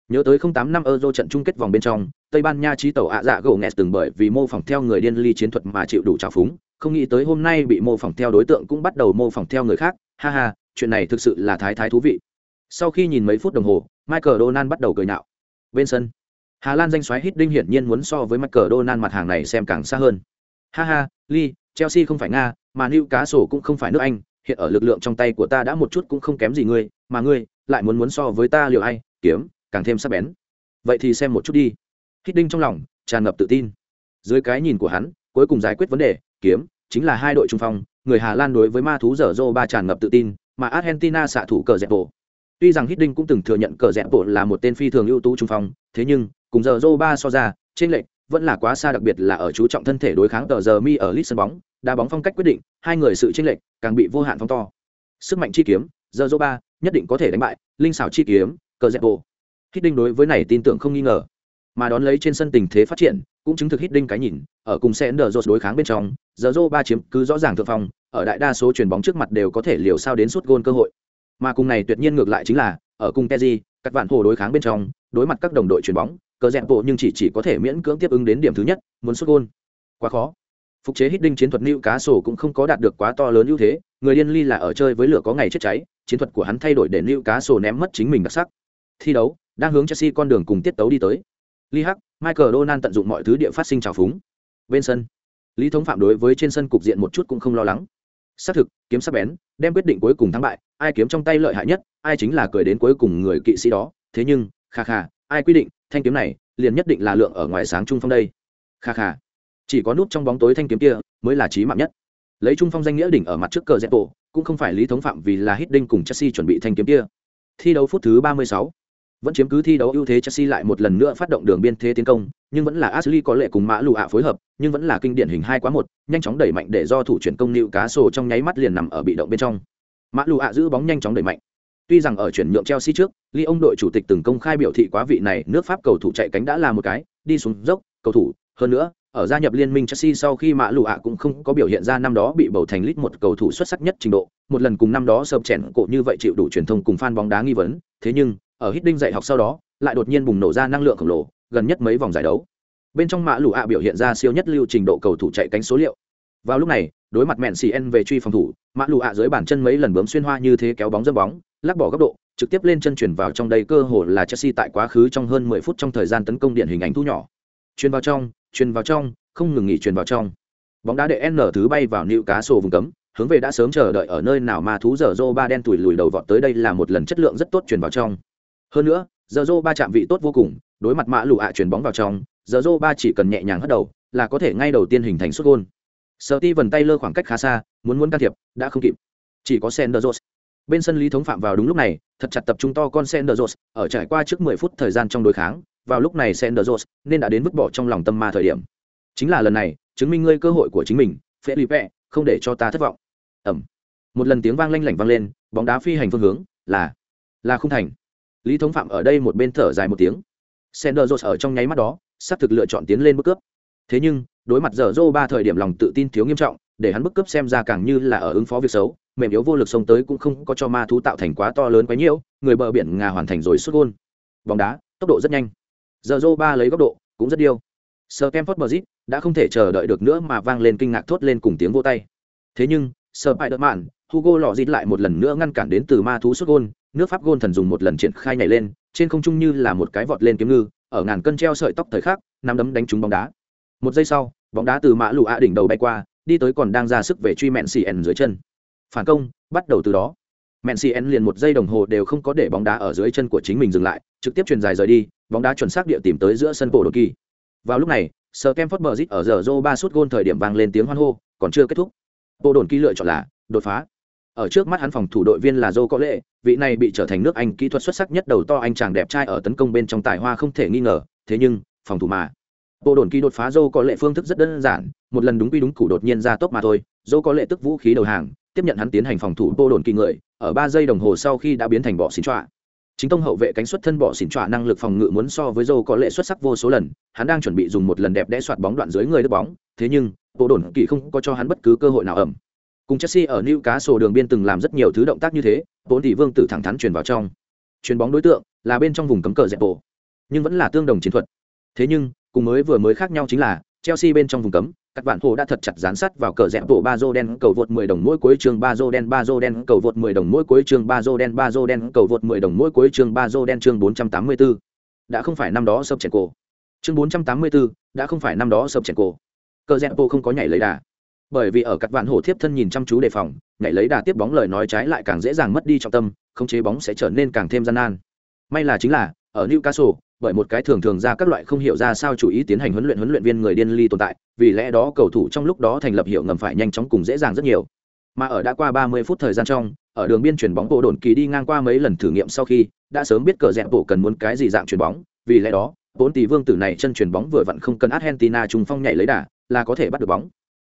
Nhớ tới không tám năm euro trận chung kết vòng bên trong, tây ban nha trí tàu ạ dạ gỗ nghẹt từng bởi vì mô phỏng theo người điên ly chiến thuật mà chịu đủ trào phúng. Không nghĩ tới hôm nay bị mô phỏng theo đối tượng cũng bắt đầu mô phỏng theo người khác. Ha ha, chuyện này thực sự là thái thái thú vị. Sau khi nhìn mấy phút đồng hồ, michael donald bắt đầu cười nạo. bên sân, hà lan danh xoáy hít đinh hiển nhiên muốn so với michael donald mặt hàng này xem càng xa hơn. Ha ha, lee, chelsea không phải nga, mà new cá sổ cũng không phải nước anh hiện ở lực lượng trong tay của ta đã một chút cũng không kém gì ngươi, mà ngươi lại muốn muốn so với ta liều ai, kiếm, càng thêm sắc bén. Vậy thì xem một chút đi. Hít đinh trong lòng tràn ngập tự tin. Dưới cái nhìn của hắn, cuối cùng giải quyết vấn đề, kiếm, chính là hai đội trung phong, người hà lan đối với ma thú dở dô ba tràn ngập tự tin, mà argentina xạ thủ cờ dẹp bộ. Tuy rằng hít đinh cũng từng thừa nhận cờ dẹp bộ là một tên phi thường ưu tú trung phong, thế nhưng, cùng giờ dô ba so ra, trên lệnh vẫn là quá xa đặc biệt là ở chú trọng thân thể đối kháng tờ giờ mi ở lit sân bóng đá bóng phong cách quyết định hai người sự chênh lệch càng bị vô hạn phóng to. Sức mạnh chi kiếm giờ dô ba nhất định có thể đánh bại linh xảo chi kiếm cờ dẹp bộ. Hít đinh đối với này tin tưởng không nghi ngờ. Mà đón lấy trên sân tình thế phát triển cũng chứng thực hít đinh cái nhìn ở cùng xe đờ rột đối kháng bên trong giờ dô ba chiếm cứ rõ ràng thượng phong ở đại đa số chuyền bóng trước mặt đều có thể liều sao đến suốt gôn cơ hội. Mà cùng này tuyệt nhiên ngược lại chính là ở cùng Keji, các vạn hồ đối kháng bên trong đối mặt các đồng đội chuyền bóng cờ dẹp bộ nhưng chỉ chỉ có thể miễn cưỡng tiếp ứng đến điểm thứ nhất, muốn xuất gôn. Quá khó. Phục chế hít đinh chiến thuật nữ cá sổ cũng không có đạt được quá to lớn ưu thế, người điên ly là ở chơi với lửa có ngày chết cháy, chiến thuật của hắn thay đổi để nữ cá sổ ném mất chính mình đặc sắc. Thi đấu, đang hướng chelsea con đường cùng tiết tấu đi tới. Ly hắc, michael donald tận dụng mọi thứ địa phát sinh trào phúng. Bên sân, lý thống phạm đối với trên sân cục diện một chút cũng không lo lắng. Xác thực, kiếm sắc bén, đem quyết định cuối cùng thắng bại, ai kiếm trong tay lợi hại nhất, ai chính là cười đến cuối cùng người kỵ sĩ đó. Thế nhưng, kha kha, ai quy định thanh kiếm này liền nhất định là lượng ở ngoài sáng trung phong đây. Kha kha. Chỉ có nút trong bóng tối thanh kiếm kia mới là trí mạng nhất. Lấy trung phong danh nghĩa đỉnh ở mặt trước cờ dẹp bộ cũng không phải lý thống phạm vì là hít đinh cùng chelsea chuẩn bị thanh kiếm kia. Thi đấu phút thứ 36. vẫn chiếm cứ thi đấu ưu thế chelsea lại một lần nữa phát động đường biên thế tiến công, nhưng vẫn là ashley có lệ cùng mã lụ ạ phối hợp, nhưng vẫn là kinh điển hình hai quá một, nhanh chóng đẩy mạnh để do thủ chuyển công nịu cá sổ trong nháy mắt liền nằm ở bị động bên trong. Mã lụ ạ giữ bóng nhanh chóng đẩy mạnh. Tuy rằng ở chuyển nhượng Chelsea trước, Lyon đội chủ tịch từng công khai biểu thị quá vị này nước Pháp cầu thủ chạy cánh đã là một cái, đi xuống dốc, cầu thủ, hơn nữa, ở gia nhập liên minh Chelsea sau khi Mã Lù ạ cũng không có biểu hiện ra năm đó bị bầu thành lít một cầu thủ xuất sắc nhất trình độ, một lần cùng năm đó sập chèn cổ như vậy chịu đủ truyền thông cùng fan bóng đá nghi vấn, thế nhưng, ở Hiddink dạy học sau đó, lại đột nhiên bùng nổ ra năng lượng khổng lồ, gần nhất mấy vòng giải đấu. Bên trong Mã Lù ạ biểu hiện ra siêu nhất lưu trình độ cầu thủ chạy cánh số liệu. Vào lúc này, đối mặt mẹn xì về truy phòng thủ, Mã lụ ạ dưới bàn chân mấy lần bướm xuyên hoa như thế kéo bóng dâm bóng, lắc bỏ góc độ, trực tiếp lên chân chuyển vào trong đây cơ hồ là Chelsea tại quá khứ trong hơn 10 phút trong thời gian tấn công điện hình ảnh thu nhỏ. Truyền vào trong, truyền vào trong, không ngừng nghỉ truyền vào trong. Bóng đá đệ N thứ bay vào nịu cá sổ vùng cấm, hướng về đã sớm chờ đợi ở nơi nào mà thú giờ ba đen tủi lùi đầu vọt tới đây là một lần chất lượng rất tốt truyền vào trong. Hơn nữa, giờ ba chạm vị tốt vô cùng, đối mặt mã lụ ạ truyền bóng vào trong, giờ ba chỉ cần nhẹ nhàng hất đầu, là có thể ngay đầu tiên hình thành sút gôn sợ Ti vần tay lơ khoảng cách khá xa, muốn muốn can thiệp, đã không kịp. Chỉ có Senderos. Bên sân lý thống phạm vào đúng lúc này thật chặt tập trung to con senderos ở trải qua trước mười phút thời gian trong đối kháng vào lúc này senderos nên đã đến vứt bỏ trong lòng tâm ma thời điểm. Chính là lần này chứng minh ngươi cơ hội của chính mình Felipe, không để cho ta thất vọng. Ẩm một lần tiếng vang lanh lảnh vang lên bóng đá phi hành phương hướng là là không thành. Lý thống phạm ở đây một bên thở dài một tiếng. Senderos ở trong nháy mắt đó sắp thực lựa chọn tiến lên bước cướp. Thế nhưng đối mặt giờ dô ba thời điểm lòng tự tin thiếu nghiêm trọng, để hắn bức cướp xem ra càng như là ở ứng phó việc xấu, mềm yếu vô lực xông tới cũng không có cho ma thú tạo thành quá to lớn quá nhiễu, người bờ biển ngà hoàn thành rồi xuất gôn. Bóng đá, tốc độ rất nhanh. Giờ dô ba lấy góc độ, cũng rất điêu. Sờ kem phớt bờ zip đã không thể chờ đợi được nữa mà vang lên kinh ngạc thốt lên cùng tiếng vô tay. Thế nhưng sờ bại đợt mạn hugo lò dít lại một lần nữa ngăn cản đến từ ma thú xuất gôn, nước pháp gôn thần dùng một lần triển khai nhảy lên, trên không trung như là một cái vọt lên kiếm ngư, ở ngàn cân treo sợi tóc thời khắc, nắm đấm đánh trúng bóng đá một giây sau bóng đá từ mã lụ ạ đỉnh đầu bay qua đi tới còn đang ra sức về truy mẹn cn dưới chân. Phản công bắt đầu từ đó. Mẹn cn liền một giây đồng hồ đều không có để bóng đá ở dưới chân của chính mình dừng lại trực tiếp truyền dài rời đi bóng đá chuẩn xác địa tìm tới giữa sân cổ đột kỳ. Vào lúc này sờ kem phớt bờ rít ở giờ rô ba suốt gôn thời điểm vang lên tiếng hoan hô còn chưa kết thúc. Bộ đồn kỳ lựa chọn là đột phá. Ở trước mắt hắn phòng thủ đội viên là Joe có lệ, vị này bị trở thành nước Anh kỹ thuật xuất sắc nhất đầu to anh chàng đẹp trai ở tấn công bên trong tài hoa không thể nghi ngờ, thế nhưng, phòng thủ mà bộ đồn kỳ đột phá dô có lệ phương thức rất đơn giản, một lần đúng quy đúng củ đột nhiên ra tốc mà thôi dô có lệ tức vũ khí đầu hàng, tiếp nhận hắn tiến hành phòng thủ bộ đồn kỳ người, ở ba giây đồng hồ sau khi đã biến thành bỏ xỉn trọa. Chính tông hậu vệ cánh xuất thân bỏ xỉn trọa năng lực phòng ngự muốn so với dâu có lệ xuất sắc vô số lần, hắn đang chuẩn bị dùng một lần đẹp đẽ soạt bóng đoạn dưới người đứt bóng, thế nhưng, bộ đồn kỳ không có cho hắn bất cứ cơ hội nào ẩm. Cùng chelsea ở new cá sổ đường biên từng làm rất nhiều thứ động tác như thế bốn tỷ vương tử thẳng thắn chuyển vào trong. Chuyền bóng đối tượng là bên trong vùng cấm cờ dẹp bộ, nhưng vẫn là tương đồng chiến thuật. Thế nhưng cùng mới vừa mới khác nhau chính là chelsea bên trong vùng cấm các bạn hồ đã thật chặt dán sát vào cờ rẽ bộ ba dô đen cầu vượt 10 đồng mỗi cuối chương ba dô đen ba dô đen cầu vượt 10 đồng mỗi cuối chương ba dô đen ba dô đen cầu vượt 10 đồng mỗi cuối chương ba dô đen chương 484. đã không phải năm đó sập chèn cổ. Chương 484, đã không phải năm đó sập chèn cổ. Cờ rẽ bộ không có nhảy lấy đà. Bởi vì ở các vạn hổ thiếp thân nhìn chăm chú đề phòng nhảy lấy đà tiếp bóng lời nói trái lại càng dễ dàng mất đi trọng tâm không chế bóng sẽ trở nên càng thêm gian nan. May là chính là ở Newcastle bởi một cái thường thường ra các loại không hiểu ra sao chủ ý tiến hành huấn luyện huấn luyện viên người điên ly tồn tại, vì lẽ đó cầu thủ trong lúc đó thành lập hiệu ngầm phải nhanh chóng cùng dễ dàng rất nhiều. Mà ở đã qua 30 phút thời gian trong, ở đường biên chuyển bóng bộ đồn kỳ đi ngang qua mấy lần thử nghiệm sau khi, đã sớm biết cờ rẽ bộ cần muốn cái gì dạng chuyển bóng, vì lẽ đó, bốn tỷ vương tử này chân chuyển bóng vừa vặn không cần argentina trùng phong nhảy lấy đà, là có thể bắt được bóng.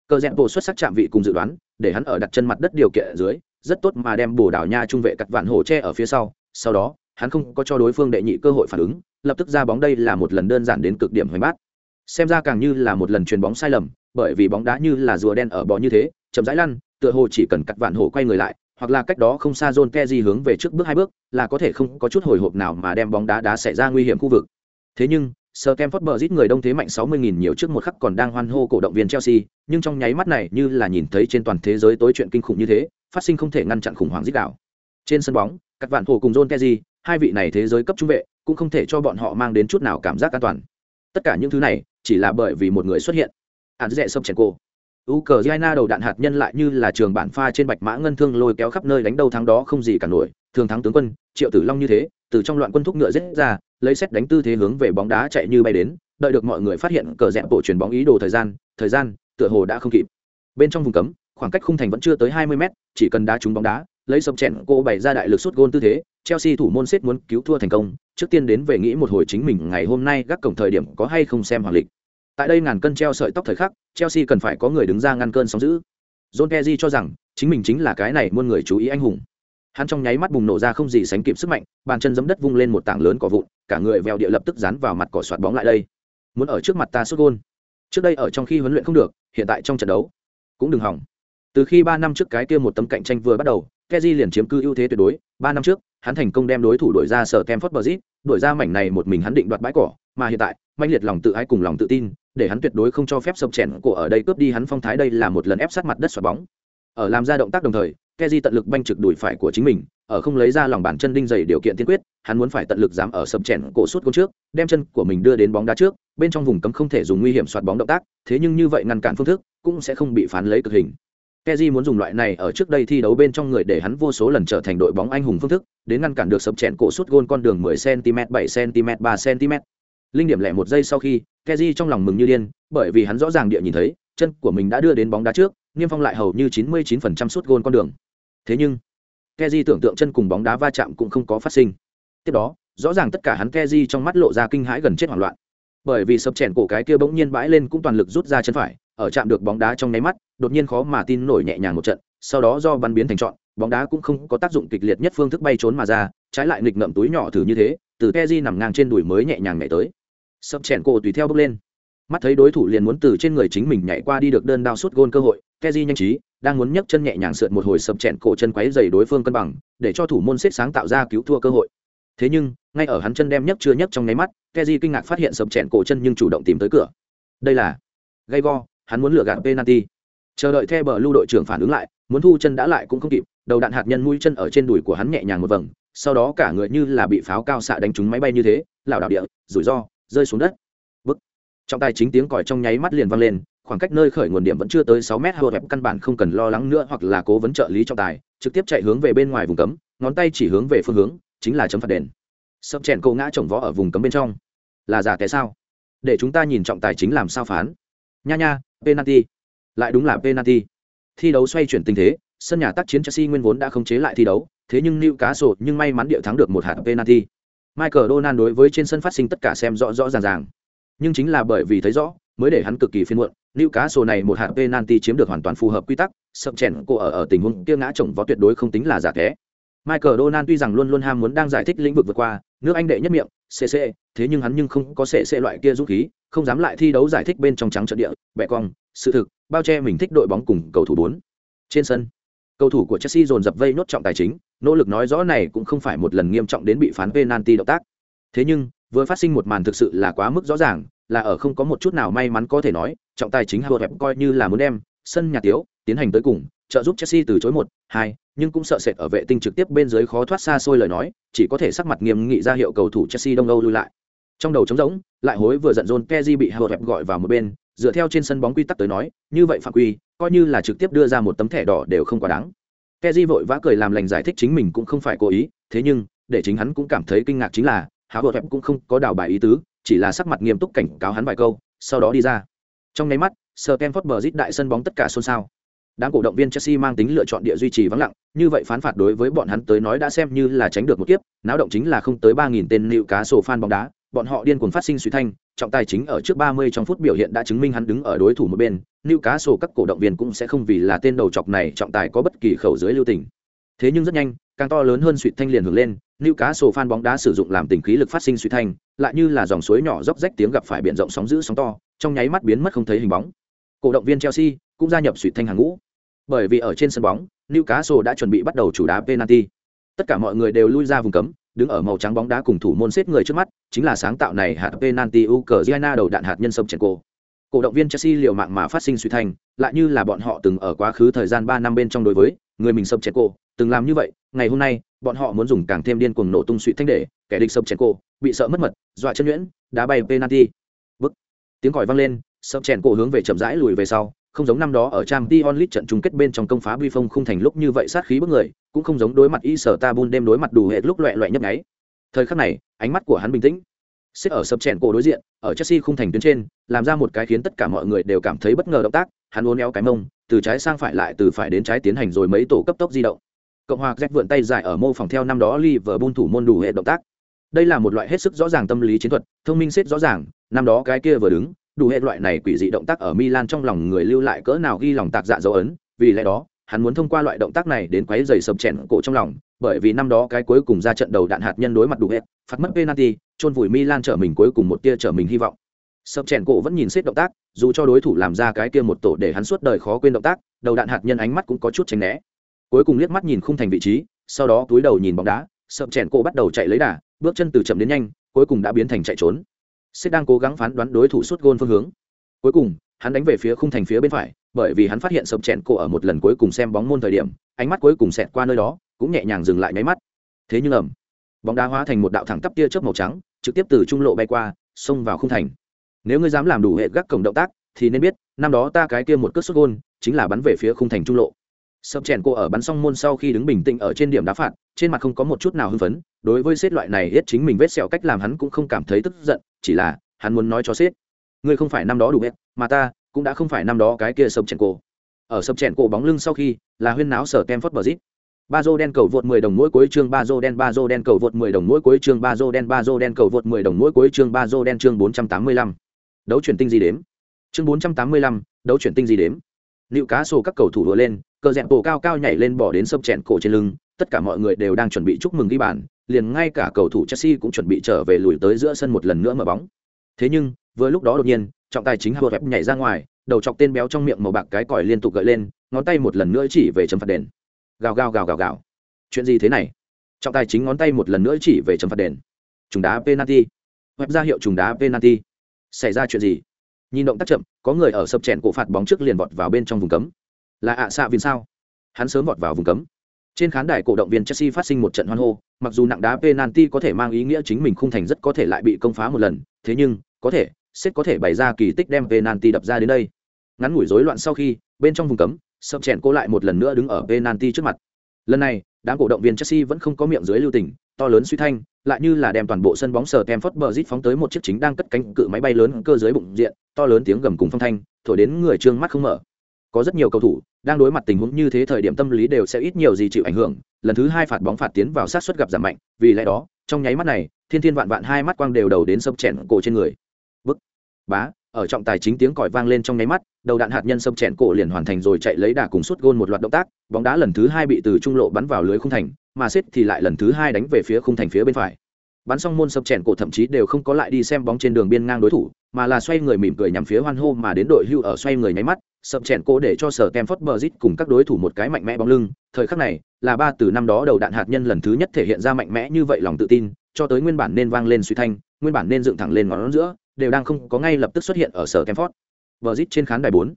Cờ rẽ bộ xuất sắc chạm vị cùng dự đoán, để hắn ở đặt chân mặt đất điều kiện ở dưới, rất tốt mà đem bổ đảo nha trung vệ cắt vạn hổ che ở phía sau sau đó, hắn không có cho đối phương đệ nhị cơ hội phản ứng lập tức ra bóng đây là một lần đơn giản đến cực điểm hoành bát xem ra càng như là một lần chuyền bóng sai lầm bởi vì bóng đá như là rùa đen ở bò như thế chậm rãi lăn tựa hồ chỉ cần cắt vạn hổ quay người lại hoặc là cách đó không xa John Kezi hướng về trước bước hai bước, là có thể không có chút hồi hộp nào mà đem bóng đá đá xảy ra nguy hiểm khu vực. Thế nhưng, Sir bờ Bridge người đông thế mạnh 60.000 nhiều trước một khắc còn đang hoan hô cổ động viên Chelsea, nhưng trong nháy mắt này như là nhìn thấy trên toàn thế giới tối chuyện kinh khủng như thế, phát sinh không thể ngăn chặn khủng hoảng giết đảo. Trên sân bóng, các vạn hồ cùng John Kezi, hai vị này thế giới cấp trung vệ, cũng không thể cho bọn họ mang đến chút nào cảm giác an toàn. Tất cả những thứ này, chỉ là bởi vì một người xuất hiện. Án dẹ sông chèn cô. Ukraine đầu đạn hạt nhân lại như là trường bản pha trên bạch mã ngân thương lôi kéo khắp nơi đánh đầu thắng đó không gì cả nổi, thường thắng tướng quân, Triệu Tử Long như thế, từ trong loạn quân thúc ngựa rết ra, lấy xét đánh tư thế hướng về bóng đá chạy như bay đến, đợi được mọi người phát hiện cờ rẽ bộ chuyển bóng ý đồ thời gian, thời gian, tựa hồ đã không kịp. Bên trong vùng cấm, khoảng cách khung thành vẫn chưa tới 20 mét, chỉ cần đá trúng bóng đá, lấy sập chèn cô bày ra đại lực suốt gôn tư thế, Chelsea thủ môn xếp muốn cứu thua thành công, trước tiên đến về nghĩ một hồi chính mình ngày hôm nay gác cổng thời điểm có hay không xem hoàng lịch. Tại đây ngàn cân treo sợi tóc thời khắc, Chelsea cần phải có người đứng ra ngăn cơn sóng dữ. John Terry cho rằng chính mình chính là cái này muôn người chú ý anh hùng. Hắn trong nháy mắt bùng nổ ra không gì sánh kịp sức mạnh, bàn chân giẫm đất vung lên một tảng lớn cỏ vụn, cả người vèo địa lập tức dán vào mặt cỏ xoạt bóng lại đây. Muốn ở trước mặt ta sút gôn. Trước đây ở trong khi huấn luyện không được, hiện tại trong trận đấu cũng đừng hỏng. Từ khi ba năm trước cái kia một tấm cạnh tranh vừa bắt đầu, Kezi liền chiếm cứ ưu thế tuyệt đối, ba năm trước, hắn thành công đem đối thủ đuổi ra sở Kemford Bridge, đuổi ra mảnh này một mình hắn định đoạt bãi cỏ, mà hiện tại, manh liệt lòng tự ái cùng lòng tự tin, để hắn tuyệt đối không cho phép sập chèn cổ ở đây cướp đi hắn phong thái đây là một lần ép sát mặt đất xoạc bóng. Ở làm ra động tác đồng thời, Kezi tận lực banh trực đuổi phải của chính mình, ở không lấy ra lòng bàn chân đinh dày điều kiện tiên quyết, hắn muốn phải tận lực dám ở sập chèn cổ suốt gôn trước, đem chân của mình đưa đến bóng đá trước, bên trong vùng cấm không thể dùng nguy hiểm xoạc bóng động tác, thế nhưng như vậy ngăn cản phương thức cũng sẽ không bị phán lấy cực hình. Kezi muốn dùng loại này ở trước đây thi đấu bên trong người để hắn vô số lần trở thành đội bóng anh hùng phương thức, đến ngăn cản được sập chèn cổ sút gôn con đường 10 cm, 7 cm, 3 cm. Linh điểm lẻ một giây sau khi, Kezi trong lòng mừng như điên, bởi vì hắn rõ ràng địa nhìn thấy, chân của mình đã đưa đến bóng đá trước, Niêm Phong lại hầu như 99% sút gôn con đường. Thế nhưng, Kezi tưởng tượng chân cùng bóng đá va chạm cũng không có phát sinh. Tiếp đó, rõ ràng tất cả hắn Kezi trong mắt lộ ra kinh hãi gần chết hoảng loạn. Bởi vì sập chèn cổ cái kia bỗng nhiên bãi lên cũng toàn lực rút ra chân phải, ở chạm được bóng đá trong nháy mắt, đột nhiên khó mà tin nổi nhẹ nhàng một trận, sau đó do bắn biến thành trọn, bóng đá cũng không có tác dụng kịch liệt nhất phương thức bay trốn mà ra, trái lại nghịch ngậm túi nhỏ thử như thế, từ Pepe nằm ngang trên đùi mới nhẹ nhàng nhảy tới. Sập chèn cổ tùy theo bước lên. Mắt thấy đối thủ liền muốn từ trên người chính mình nhảy qua đi được đơn đao suốt gôn cơ hội, Pepe nhanh trí, đang muốn nhấc chân nhẹ nhàng sượt một hồi sập chèn cổ chân quấy giày đối phương cân bằng, để cho thủ môn xếp sáng tạo ra cứu thua cơ hội. Thế nhưng, ngay ở hắn chân đem nhấc chưa nhấc trong nháy mắt, Pepe kinh ngạc phát hiện sập chèn cổ chân nhưng chủ động tìm tới cửa. Đây là gay go, hắn muốn lừa gạt penalty. Chờ đợi theo bờ lưu đội trưởng phản ứng lại, muốn thu chân đã lại cũng không kịp, đầu đạn hạt nhân mũi chân ở trên đùi của hắn nhẹ nhàng một vầng, sau đó cả người như là bị pháo cao xạ đánh trúng máy bay như thế, lảo đảo địa, rủi ro, rơi xuống đất. Bức. Trong tay chính tiếng còi trong nháy mắt liền vang lên, khoảng cách nơi khởi nguồn điểm vẫn chưa tới sáu mét hầu hẹp căn bản không cần lo lắng nữa hoặc là cố vấn trợ lý trọng tài, trực tiếp chạy hướng về bên ngoài vùng cấm, ngón tay chỉ hướng về phương hướng, chính là chấm phạt đền. Sập chèn cô ngã chồng vó ở vùng cấm bên trong. Là giả cái sao? Để chúng ta nhìn trọng tài chính làm sao phán. Nha nha, penalty. Lại đúng là penalty. Thi đấu xoay chuyển tình thế, sân nhà tác chiến Chelsea nguyên vốn đã không chế lại thi đấu, thế nhưng Newcastle nhưng may mắn điệu thắng được một hạt penalty. Michael Donald đối với trên sân phát sinh tất cả xem rõ rõ ràng ràng. Nhưng chính là bởi vì thấy rõ, mới để hắn cực kỳ phiền muộn. Newcastle này một hạt penalty chiếm được hoàn toàn phù hợp quy tắc, sập chèn cô ở ở tình huống kia ngã chồng vó tuyệt đối không tính là giả thế. Michael Donald tuy rằng luôn luôn ham muốn đang giải thích lĩnh vực vượt qua, nước Anh đệ nhất miệng, CC, thế nhưng hắn nhưng không có CC loại kia dũng khí, không dám lại thi đấu giải thích bên trong trắng trận địa, bẻ cong, sự thực, bao che mình thích đội bóng cùng cầu thủ bốn Trên sân, cầu thủ của Chelsea dồn dập vây nốt trọng tài chính, nỗ lực nói rõ này cũng không phải một lần nghiêm trọng đến bị phán penalty động tác. Thế nhưng, vừa phát sinh một màn thực sự là quá mức rõ ràng, là ở không có một chút nào may mắn có thể nói, trọng tài chính Howard coi như là muốn đem sân nhà tiếu tiến hành tới cùng, trợ giúp Chelsea từ chối một, hai, nhưng cũng sợ sệt ở vệ tinh trực tiếp bên dưới khó thoát xa xôi lời nói, chỉ có thể sắc mặt nghiêm nghị ra hiệu cầu thủ Chelsea Đông Âu lui lại. Trong đầu trống rỗng, lại hối vừa giận dồn keji bị Howard gọi vào một bên, dựa theo trên sân bóng quy tắc tới nói, như vậy phạm quy, coi như là trực tiếp đưa ra một tấm thẻ đỏ đều không quá đáng. Keji vội vã cười làm lành giải thích chính mình cũng không phải cố ý, thế nhưng, để chính hắn cũng cảm thấy kinh ngạc chính là, Howard cũng không có đào bài ý tứ, chỉ là sắc mặt nghiêm túc cảnh cáo hắn vài câu, sau đó đi ra. Trong nháy mắt, Stamford Bridge đại sân bóng tất cả xôn xao đám cổ động viên chelsea mang tính lựa chọn địa duy trì vắng lặng như vậy phán phạt đối với bọn hắn tới nói đã xem như là tránh được một kiếp náo động chính là không tới ba nghìn tên nịu cá sổ fan bóng đá bọn họ điên cuồng phát sinh suy thanh trọng tài chính ở trước ba mươi trong phút biểu hiện đã chứng minh hắn đứng ở đối thủ một bên Newcastle cá các cổ động viên cũng sẽ không vì là tên đầu chọc này trọng tài có bất kỳ khẩu dưới lưu tình. Thế nhưng rất nhanh càng to lớn hơn suy thanh liền hưởng lên Newcastle cá fan bóng đá sử dụng làm tình khí lực phát sinh suy thanh lại như là dòng suối nhỏ róc rách tiếng gặp phải biển rộng sóng dữ sóng to trong nháy mắt biến mất không thấy hình bóng. Cổ động viên chelsea cũng gia nhập suy thanh hàng ngũ. Bởi vì ở trên sân bóng, Newcastle đã chuẩn bị bắt đầu chủ đá penalty. Tất cả mọi người đều lui ra vùng cấm, đứng ở màu trắng bóng đá cùng thủ môn xếp người trước mắt, chính là sáng tạo này hạt penalty Ukraine đầu đạn hạt nhân sông cổ. Cổ động viên Chelsea liều mạng mà phát sinh suy thành, lại như là bọn họ từng ở quá khứ thời gian 3 năm bên trong đối với người mình sông cổ, từng làm như vậy, ngày hôm nay, bọn họ muốn dùng càng thêm điên cuồng nổ tung suy thanh để, kẻ địch sông cổ, bị sợ mất mật, dọa chân nhuyễn, đá bay penalty. Bức. Tiếng còi vang lên, sông cổ hướng về chậm rãi lùi về sau, không giống năm đó ở trang t onlit trận chung kết bên trong công phá bi phong không thành lúc như vậy sát khí bức người, cũng không giống đối mặt y sở tabun đêm đối mặt đủ hệ lúc loẹ loẹ nhấp nháy. Thời khắc này, ánh mắt của hắn bình tĩnh. Xếp ở sập chèn cổ đối diện, ở chelsea không thành tuyến trên, làm ra một cái khiến tất cả mọi người đều cảm thấy bất ngờ động tác, hắn uốn éo cái mông, từ trái sang phải lại từ phải đến trái tiến hành rồi mấy tổ cấp tốc di động. Cộng hòa z vượn tay dài ở mô phòng theo năm đó liverpool thủ môn đủ hệ động tác. Đây là một loại hết sức rõ ràng tâm lý chiến thuật, thông minh xếp rõ ràng, năm đó cái kia vừa đứng đủ hệ loại này quỷ dị động tác ở Milan trong lòng người lưu lại cỡ nào ghi lòng tạc dạ dấu ấn, vì lẽ đó, hắn muốn thông qua loại động tác này đến quấy rầy sập chèn cổ trong lòng, bởi vì năm đó cái cuối cùng ra trận đầu đạn hạt nhân đối mặt đủ hệ, phạt mất penalty, chôn vùi Milan trở mình cuối cùng một tia trở mình hy vọng. Sập chèn cổ vẫn nhìn xét động tác, dù cho đối thủ làm ra cái kia một tổ để hắn suốt đời khó quên động tác, đầu đạn hạt nhân ánh mắt cũng có chút tránh né. Cuối cùng liếc mắt nhìn khung thành vị trí, sau đó túi đầu nhìn bóng đá, sập chèn cổ bắt đầu chạy lấy đà, bước chân từ chậm đến nhanh, cuối cùng đã biến thành chạy trốn. Sếp đang cố gắng phán đoán đối thủ suốt gôn phương hướng. Cuối cùng, hắn đánh về phía khung thành phía bên phải, bởi vì hắn phát hiện sớm chèn cổ ở một lần cuối cùng xem bóng môn thời điểm, ánh mắt cuối cùng xẹt qua nơi đó, cũng nhẹ nhàng dừng lại nháy mắt. Thế nhưng ầm, bóng đá hóa thành một đạo thẳng tắp tia chớp màu trắng, trực tiếp từ trung lộ bay qua, xông vào khung thành. Nếu ngươi dám làm đủ hệ gác cổng động tác, thì nên biết, năm đó ta cái kia một cước sút gôn, chính là bắn về phía khung thành trung lộ. Sập chèn cô ở bắn xong môn sau khi đứng bình tĩnh ở trên điểm đá phạt, trên mặt không có một chút nào hưng phấn, đối với xếp loại này hết chính mình vết sẹo cách làm hắn cũng không cảm thấy tức giận, chỉ là hắn muốn nói cho xếp, ngươi không phải năm đó đủ hết, mà ta cũng đã không phải năm đó cái kia sập chèn cô. Ở sập chèn cô bóng lưng sau khi, là huyên náo sở kem phốt bờ Bridge. Ba dô đen cầu vượt 10 đồng mỗi cuối chương Bazo đen ba dô đen cầu vượt 10 đồng mỗi cuối chương Bazo đen ba dô đen cầu vượt 10 đồng mỗi cuối chương Bazo đen chương 485. Đấu chuyển tinh gì đếm? Chương 485, đấu chuyển tinh gì đếm? Liệu cá sổ các cầu thủ đùa lên, cờ rẽn cổ cao cao nhảy lên bỏ đến sâm chèn cổ trên lưng, tất cả mọi người đều đang chuẩn bị chúc mừng ghi bàn, liền ngay cả cầu thủ Chelsea cũng chuẩn bị trở về lùi tới giữa sân một lần nữa mở bóng. Thế nhưng, vừa lúc đó đột nhiên, trọng tài chính Howard nhảy ra ngoài, đầu chọc tên béo trong miệng màu bạc cái còi liên tục gợi lên, ngón tay một lần nữa chỉ về chấm phạt đền. Gào gào gào gào gào. Chuyện gì thế này? Trọng tài chính ngón tay một lần nữa chỉ về chấm phạt đền. Trùng đá penalty. Web ra hiệu trùng đá penalty. Xảy ra chuyện gì? Nhìn động tác chậm, có người ở sập chèn cổ phạt bóng trước liền vọt vào bên trong vùng cấm là ạ xạ viên sao? Hắn sớm vọt vào vùng cấm. Trên khán đài cổ động viên chelsea phát sinh một trận hoan hô, mặc dù nặng đá penalty có thể mang ý nghĩa chính mình khung thành rất có thể lại bị công phá một lần, thế nhưng, có thể sếp có thể bày ra kỳ tích đem penalty đập ra đến đây. Ngắn ngủi rối loạn sau khi, bên trong vùng cấm sập chèn cô lại một lần nữa đứng ở penalty trước mặt. Lần này, đám cổ động viên chelsea vẫn không có miệng dưới lưu tình, to lớn suy thanh, lại như là đem toàn bộ sân bóng sờ tem phất bờ rít phóng tới một chiếc chính đang cất cánh cự máy bay lớn cơ dưới bụng diện, to lớn tiếng gầm cùng phong thanh, thổi đến người trương mắt không mở có rất nhiều cầu thủ đang đối mặt tình huống như thế thời điểm tâm lý đều sẽ ít nhiều gì chịu ảnh hưởng. Lần thứ hai phạt bóng phạt tiến vào sát xuất gặp giảm mạnh, vì lẽ đó, trong nháy mắt này, thiên thiên vạn vạn hai mắt quang đều đầu đến sông chèn cổ trên người. Bức, bá, ở trọng tài chính tiếng còi vang lên trong nháy mắt, đầu đạn hạt nhân sông chèn cổ liền hoàn thành rồi chạy lấy đà cùng suốt gôn một loạt động tác, bóng đá lần thứ hai bị từ trung lộ bắn vào lưới không thành, mà xếp thì lại lần thứ hai đánh về phía khung thành phía bên phải. Bắn xong môn sập chèn cổ thậm chí đều không có lại đi xem bóng trên đường biên ngang đối thủ, mà là xoay người mỉm cười nhằm phía hoan hô mà đến đội hưu ở xoay người nháy mắt sập chèn cô để cho sở tem phớt bờ rít cùng các đối thủ một cái mạnh mẽ bóng lưng. Thời khắc này, là ba từ năm đó đầu đạn hạt nhân lần thứ nhất thể hiện ra mạnh mẽ như vậy lòng tự tin, cho tới nguyên bản nên vang lên suy thanh, nguyên bản nên dựng thẳng lên ngón giữa, đều đang không có ngay lập tức xuất hiện ở sở tem phớt bờ rít trên khán đài bốn.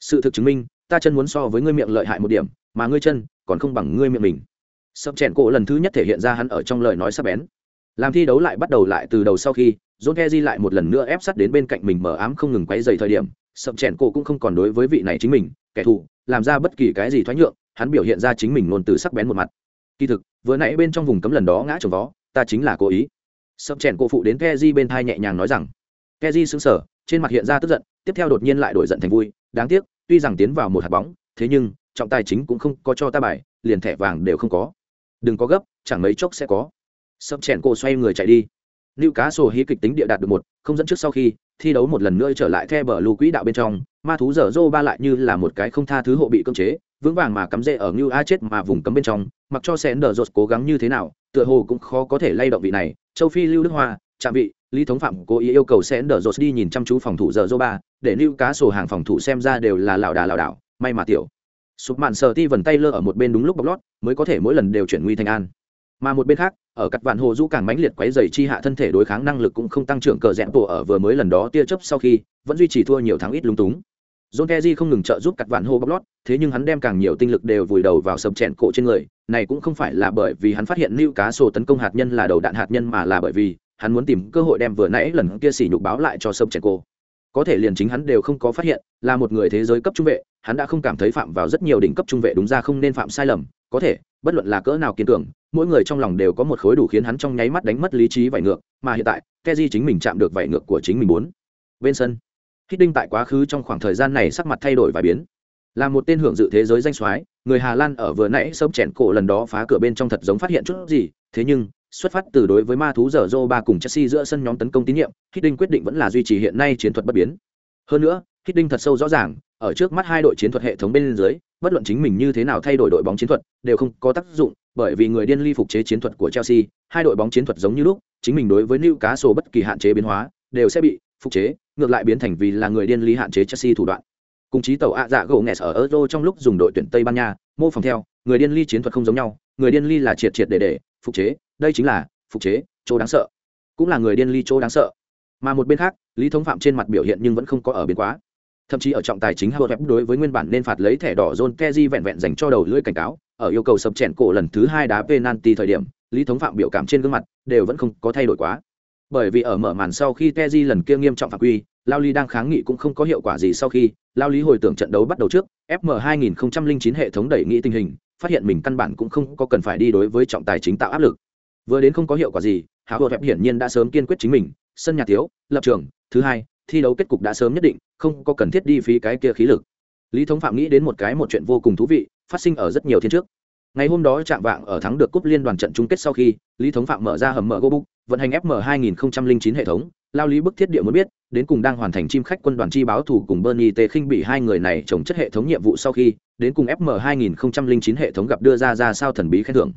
Sự thực chứng minh, ta chân muốn so với ngươi miệng lợi hại một điểm, mà ngươi chân còn không bằng ngươi miệng mình. Sập chèn cô lần thứ nhất thể hiện ra hắn ở trong lời nói sắc bén. Làm thi đấu lại bắt đầu lại từ đầu sau khi, john keji lại một lần nữa ép sát đến bên cạnh mình mở ám không ngừng quấy dày thời điểm sậm chèn cổ cũng không còn đối với vị này chính mình, kẻ thù, làm ra bất kỳ cái gì thoái nhượng, hắn biểu hiện ra chính mình ngôn từ sắc bén một mặt. Kỳ thực, vừa nãy bên trong vùng cấm lần đó ngã trồng vó, ta chính là cố ý. Sậm chèn cổ phụ đến keji bên thai nhẹ nhàng nói rằng. Keji sững sờ, trên mặt hiện ra tức giận, tiếp theo đột nhiên lại đổi giận thành vui, đáng tiếc, tuy rằng tiến vào một hạt bóng, thế nhưng, trọng tài chính cũng không có cho ta bài, liền thẻ vàng đều không có. Đừng có gấp, chẳng mấy chốc sẽ có. Sậm chèn cổ xoay người chạy đi. Lưu Cá Sổ hí kịch tính địa đạt được một, không dẫn trước sau khi thi đấu một lần nữa trở lại theo bờ lù quỹ đạo bên trong, ma thú dở dô ba lại như là một cái không tha thứ hộ bị cưỡng chế, vững vàng mà cắm rễ ở Lưu A chết mà vùng cấm bên trong, mặc cho Sender rột cố gắng như thế nào, tựa hồ cũng khó có thể lay động vị này. Châu Phi Lưu Đức Hoa, chạm vị, Lý Thống Phạm cố ý yêu cầu Sender rột đi nhìn chăm chú phòng thủ dở dô ba, để Lưu Cá Sổ hàng phòng thủ xem ra đều là lão đà lão đảo, may mà tiểu. Sụp mạn sờ ti vần tay lơ ở một bên đúng lúc bọc lót, mới có thể mỗi lần đều chuyển nguy thành an mà một bên khác ở cặp vạn hồ du càng mãnh liệt quấy dày chi hạ thân thể đối kháng năng lực cũng không tăng trưởng cờ rẽn bộ ở vừa mới lần đó tia chớp sau khi vẫn duy trì thua nhiều tháng ít lúng túng John Terry không ngừng trợ giúp cặp vạn hồ bóc lót, thế nhưng hắn đem càng nhiều tinh lực đều vùi đầu vào sập chèn cổ trên người, này cũng không phải là bởi vì hắn phát hiện lưu cá sổ tấn công hạt nhân là đầu đạn hạt nhân mà là bởi vì hắn muốn tìm cơ hội đem vừa nãy lần kia xỉ nhục báo lại cho sập chèn cổ. Có thể liền chính hắn đều không có phát hiện, là một người thế giới cấp trung vệ, hắn đã không cảm thấy phạm vào rất nhiều đỉnh cấp trung vệ đúng ra không nên phạm sai lầm, có thể, bất luận là cỡ nào kiên cường, mỗi người trong lòng đều có một khối đủ khiến hắn trong nháy mắt đánh mất lý trí vải ngược, mà hiện tại, keji chính mình chạm được vải ngược của chính mình muốn. Bên sân, Hít Đinh tại quá khứ trong khoảng thời gian này sắc mặt thay đổi và biến. Là một tên hưởng dự thế giới danh soái, người Hà Lan ở vừa nãy sớm chèn cổ lần đó phá cửa bên trong thật giống phát hiện chút gì, thế nhưng, xuất phát từ đối với ma thú giờ dô ba cùng Chelsea giữa sân nhóm tấn công tín nhiệm, Hít Đinh quyết định vẫn là duy trì hiện nay chiến thuật bất biến. Hơn nữa, Hít Đinh thật sâu rõ ràng, ở trước mắt hai đội chiến thuật hệ thống bên dưới, bất luận chính mình như thế nào thay đổi đội bóng chiến thuật, đều không có tác dụng, bởi vì người điên ly phục chế chiến thuật của Chelsea, hai đội bóng chiến thuật giống như lúc, chính mình đối với Newcastle bất kỳ hạn chế biến hóa, đều sẽ bị phục chế, ngược lại biến thành vì là người điên ly hạn chế Chelsea thủ đoạn. Cùng chí tàu ạ dạ gỗ nghẹt ở Euro trong lúc dùng đội tuyển Tây Ban Nha, mô phỏng theo, người điên ly chiến thuật không giống nhau, người điên ly là triệt triệt để để phục chế, đây chính là phục chế, chỗ đáng sợ. Cũng là người điên ly chỗ đáng sợ. Mà một bên khác, Lý Thống Phạm trên mặt biểu hiện nhưng vẫn không có ở biến quá thậm chí ở trọng tài chính Howard đối với nguyên bản nên phạt lấy thẻ đỏ John Kezi vẹn vẹn dành cho đầu lưỡi cảnh cáo, ở yêu cầu sập chèn cổ lần thứ hai đá penalty thời điểm, Lý Thống Phạm biểu cảm trên gương mặt đều vẫn không có thay đổi quá. Bởi vì ở mở màn sau khi Teji lần kia nghiêm trọng phạm quy, Lao Lý đang kháng nghị cũng không có hiệu quả gì sau khi, Lao Lý hồi tưởng trận đấu bắt đầu trước, FM 2009 hệ thống đẩy nghĩ tình hình, phát hiện mình căn bản cũng không có cần phải đi đối với trọng tài chính tạo áp lực. Vừa đến không có hiệu quả gì, Howard hiển nhiên đã sớm kiên quyết chính mình, sân nhà thiếu, lập trường, thứ hai, thi đấu kết cục đã sớm nhất định không có cần thiết đi phí cái kia khí lực lý thống phạm nghĩ đến một cái một chuyện vô cùng thú vị phát sinh ở rất nhiều thiên trước. Ngày hôm đó chạm vạng ở thắng được cúp liên đoàn trận chung kết sau khi, lý thống phạm mở ra hầm mở gô búc vận hành fm 2009 hệ thống, lao lý bức thiết địa muốn biết, đến cùng đang hoàn thành chim khách quân đoàn chi báo thủ cùng bernie tê khinh bị hai người này trồng chất hệ thống nhiệm vụ sau khi, đến cùng fm 2009 hệ thống gặp đưa ra ra sao thần bí khen thưởng.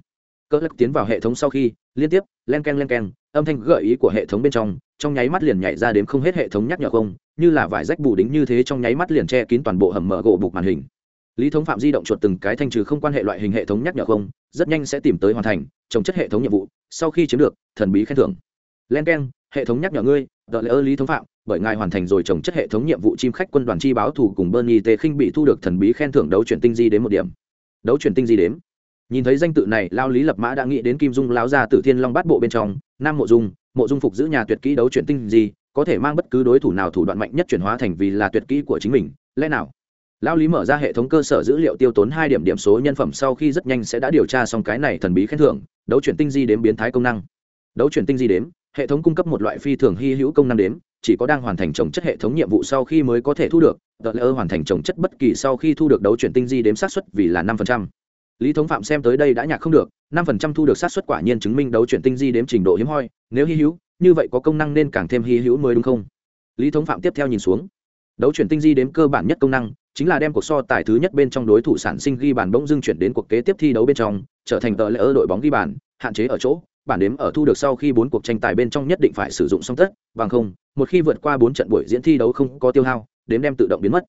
Cỡ lắc tiến vào hệ thống sau khi, liên tiếp, len k e n len k e n âm thanh gợi ý của hệ thống bên trong trong nháy mắt liền nhảy ra đến không hết hệ thống nhắc nhở không, như là vải rách bù đính như thế trong nháy mắt liền che kín toàn bộ hầm mở gỗ bục màn hình lý thống phạm di động chuột từng cái thanh trừ không quan hệ loại hình hệ thống nhắc nhở không, rất nhanh sẽ tìm tới hoàn thành trồng chất hệ thống nhiệm vụ, sau khi chiếm được, thần bí khen thưởng. Len k e n hệ thống nhắc nhở ngươi đợi lỡ lý thống phạm, bởi ngài hoàn thành rồi trồng chất hệ thống nhiệm vụ chim khách quân đoàn chi báo thủ cùng bernie tê khinh bị thu được thần bí khen thưởng đấu chuyển tinh di đến một điểm. Đấu chuyển tinh di đếm nhìn thấy danh tự này, lao lý lập mã đã nghĩ đến kim dung láo ra từ thiên long bát bộ bên trong, nam mộ dung mộ dung phục giữ nhà tuyệt kỹ đấu chuyển tinh gì có thể mang bất cứ đối thủ nào thủ đoạn mạnh nhất chuyển hóa thành vì là tuyệt kỹ của chính mình, lẽ nào? Lao lý mở ra hệ thống cơ sở dữ liệu tiêu tốn hai điểm điểm số nhân phẩm sau khi rất nhanh sẽ đã điều tra xong cái này thần bí khen thưởng, đấu chuyển tinh di đếm biến thái công năng. Đấu chuyển tinh di đếm, hệ thống cung cấp một loại phi thường hy hữu công năng đếm, chỉ có đang hoàn thành trồng chất hệ thống nhiệm vụ sau khi mới có thể thu được, tờ lỡ hoàn thành trồng chất bất kỳ sau khi thu được đấu chuyển tinh di đếm xác suất vì là năm phần trăm. Lý thống phạm xem tới đây đã nhạc không được, năm phần trăm thu được sát xuất quả nhiên chứng minh đấu chuyển tinh di đếm trình độ hiếm hoi, nếu hy hữu, như vậy có công năng nên càng thêm hy hữu mới đúng không? Lý thống phạm tiếp theo nhìn xuống. Đấu chuyển tinh di đếm cơ bản nhất công năng chính là đem cuộc so tài thứ nhất bên trong đối thủ sản sinh ghi bàn bỗng dưng chuyển đến cuộc kế tiếp thi đấu bên trong, trở thành tờ lễ ơ đội bóng ghi bàn, hạn chế ở chỗ, bản đếm ở thu được sau khi bốn cuộc tranh tài bên trong nhất định phải sử dụng song tất, bằng không, một khi vượt qua bốn trận buổi diễn thi đấu không có tiêu hao, đếm đem tự động biến mất.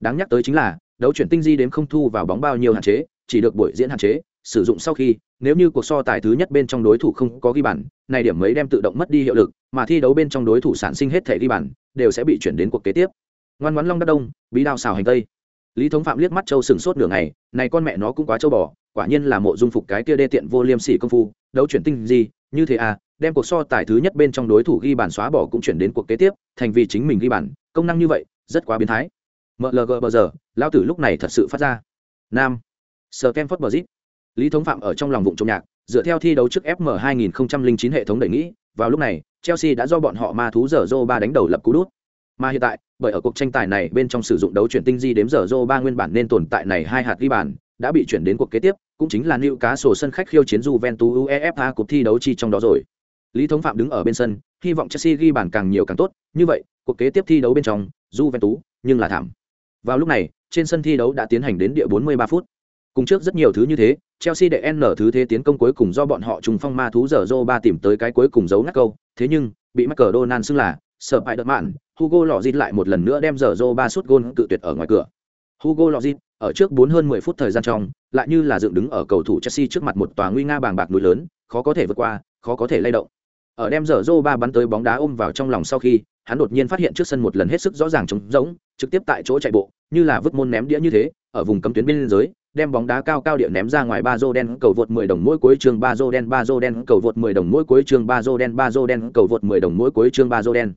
Đáng nhắc tới chính là, đấu chuyển tinh di đếm không thu vào bóng bao nhiêu hạn chế, chỉ được buổi diễn hạn chế, sử dụng sau khi, nếu như cuộc so tài thứ nhất bên trong đối thủ không có ghi bàn, này điểm mấy đem tự động mất đi hiệu lực, mà thi đấu bên trong đối thủ sản sinh hết thể ghi bàn, đều sẽ bị chuyển đến cuộc kế tiếp ngoan ngoãn long đắc đông, bí đao xào hành tây. Lý thống phạm liếc mắt châu sừng sốt nửa ngày, này con mẹ nó cũng quá châu bò, quả nhiên là mộ dung phục cái kia đê tiện vô liêm sỉ công phu, đấu chuyển tinh gì, như thế à đem cuộc so tài thứ nhất bên trong đối thủ ghi bàn xóa bỏ cũng chuyển đến cuộc kế tiếp, thành vì chính mình ghi bàn, công năng như vậy, rất quá biến thái. Mlg bờ giờ lao tử lúc này thật sự phát ra. Nam. Sờ kem phất bờ zip lý thống phạm ở trong lòng vụ trộm nhạc, dựa theo thi đấu trước fm 2009 hệ thống đẩy nghĩ vào lúc này, chelsea đã do bọn họ ma thú giờ ba đánh đầu lập cú đút mà hiện tại bởi ở cuộc tranh tài này bên trong sử dụng đấu chuyển tinh di đếm giờ ba nguyên bản nên tồn tại này hai hạt ghi bàn đã bị chuyển đến cuộc kế tiếp cũng chính là nữ cá sổ sân khách khiêu chiến Juventus UEFA cuộc thi đấu chi trong đó rồi. Lý Thống Phạm đứng ở bên sân, hy vọng Chelsea ghi bàn càng nhiều càng tốt, như vậy, cuộc kế tiếp thi đấu bên trong, Juventus, nhưng là thảm. Vào lúc này, trên sân thi đấu đã tiến hành đến địa 43 phút. Cùng trước rất nhiều thứ như thế, Chelsea để N thứ thế tiến công cuối cùng do bọn họ trùng phong ma thú giờ ba tìm tới cái cuối cùng giấu ngắt câu, thế nhưng, bị Michael Donald xưng là sợ bại đợt mạn, Hugo lò dịt lại một lần nữa đem giờ ba sút gôn cự tuyệt ở ngoài cửa. Hugo lò dịt ở trước bốn hơn 10 phút thời gian trong, lại như là dựng đứng ở cầu thủ Chelsea trước mặt một tòa nguy nga bàng bạc núi lớn, khó có thể vượt qua, khó có thể lay động. Ở đem giờ ba bắn tới bóng đá ôm vào trong lòng sau khi, hắn đột nhiên phát hiện trước sân một lần hết sức rõ ràng trống rỗng, trực tiếp tại chỗ chạy bộ, như là vứt môn ném đĩa như thế, ở vùng cấm tuyến biên giới, đem bóng đá cao cao địa ném ra ngoài ba rô đen cầu vượt 10 đồng mỗi cuối chương ba rô đen ba rô đen cầu vượt 10 đồng mỗi cuối chương ba rô đen ba rô đen cầu vượt 10 đồng mỗi cuối chương ba rô đen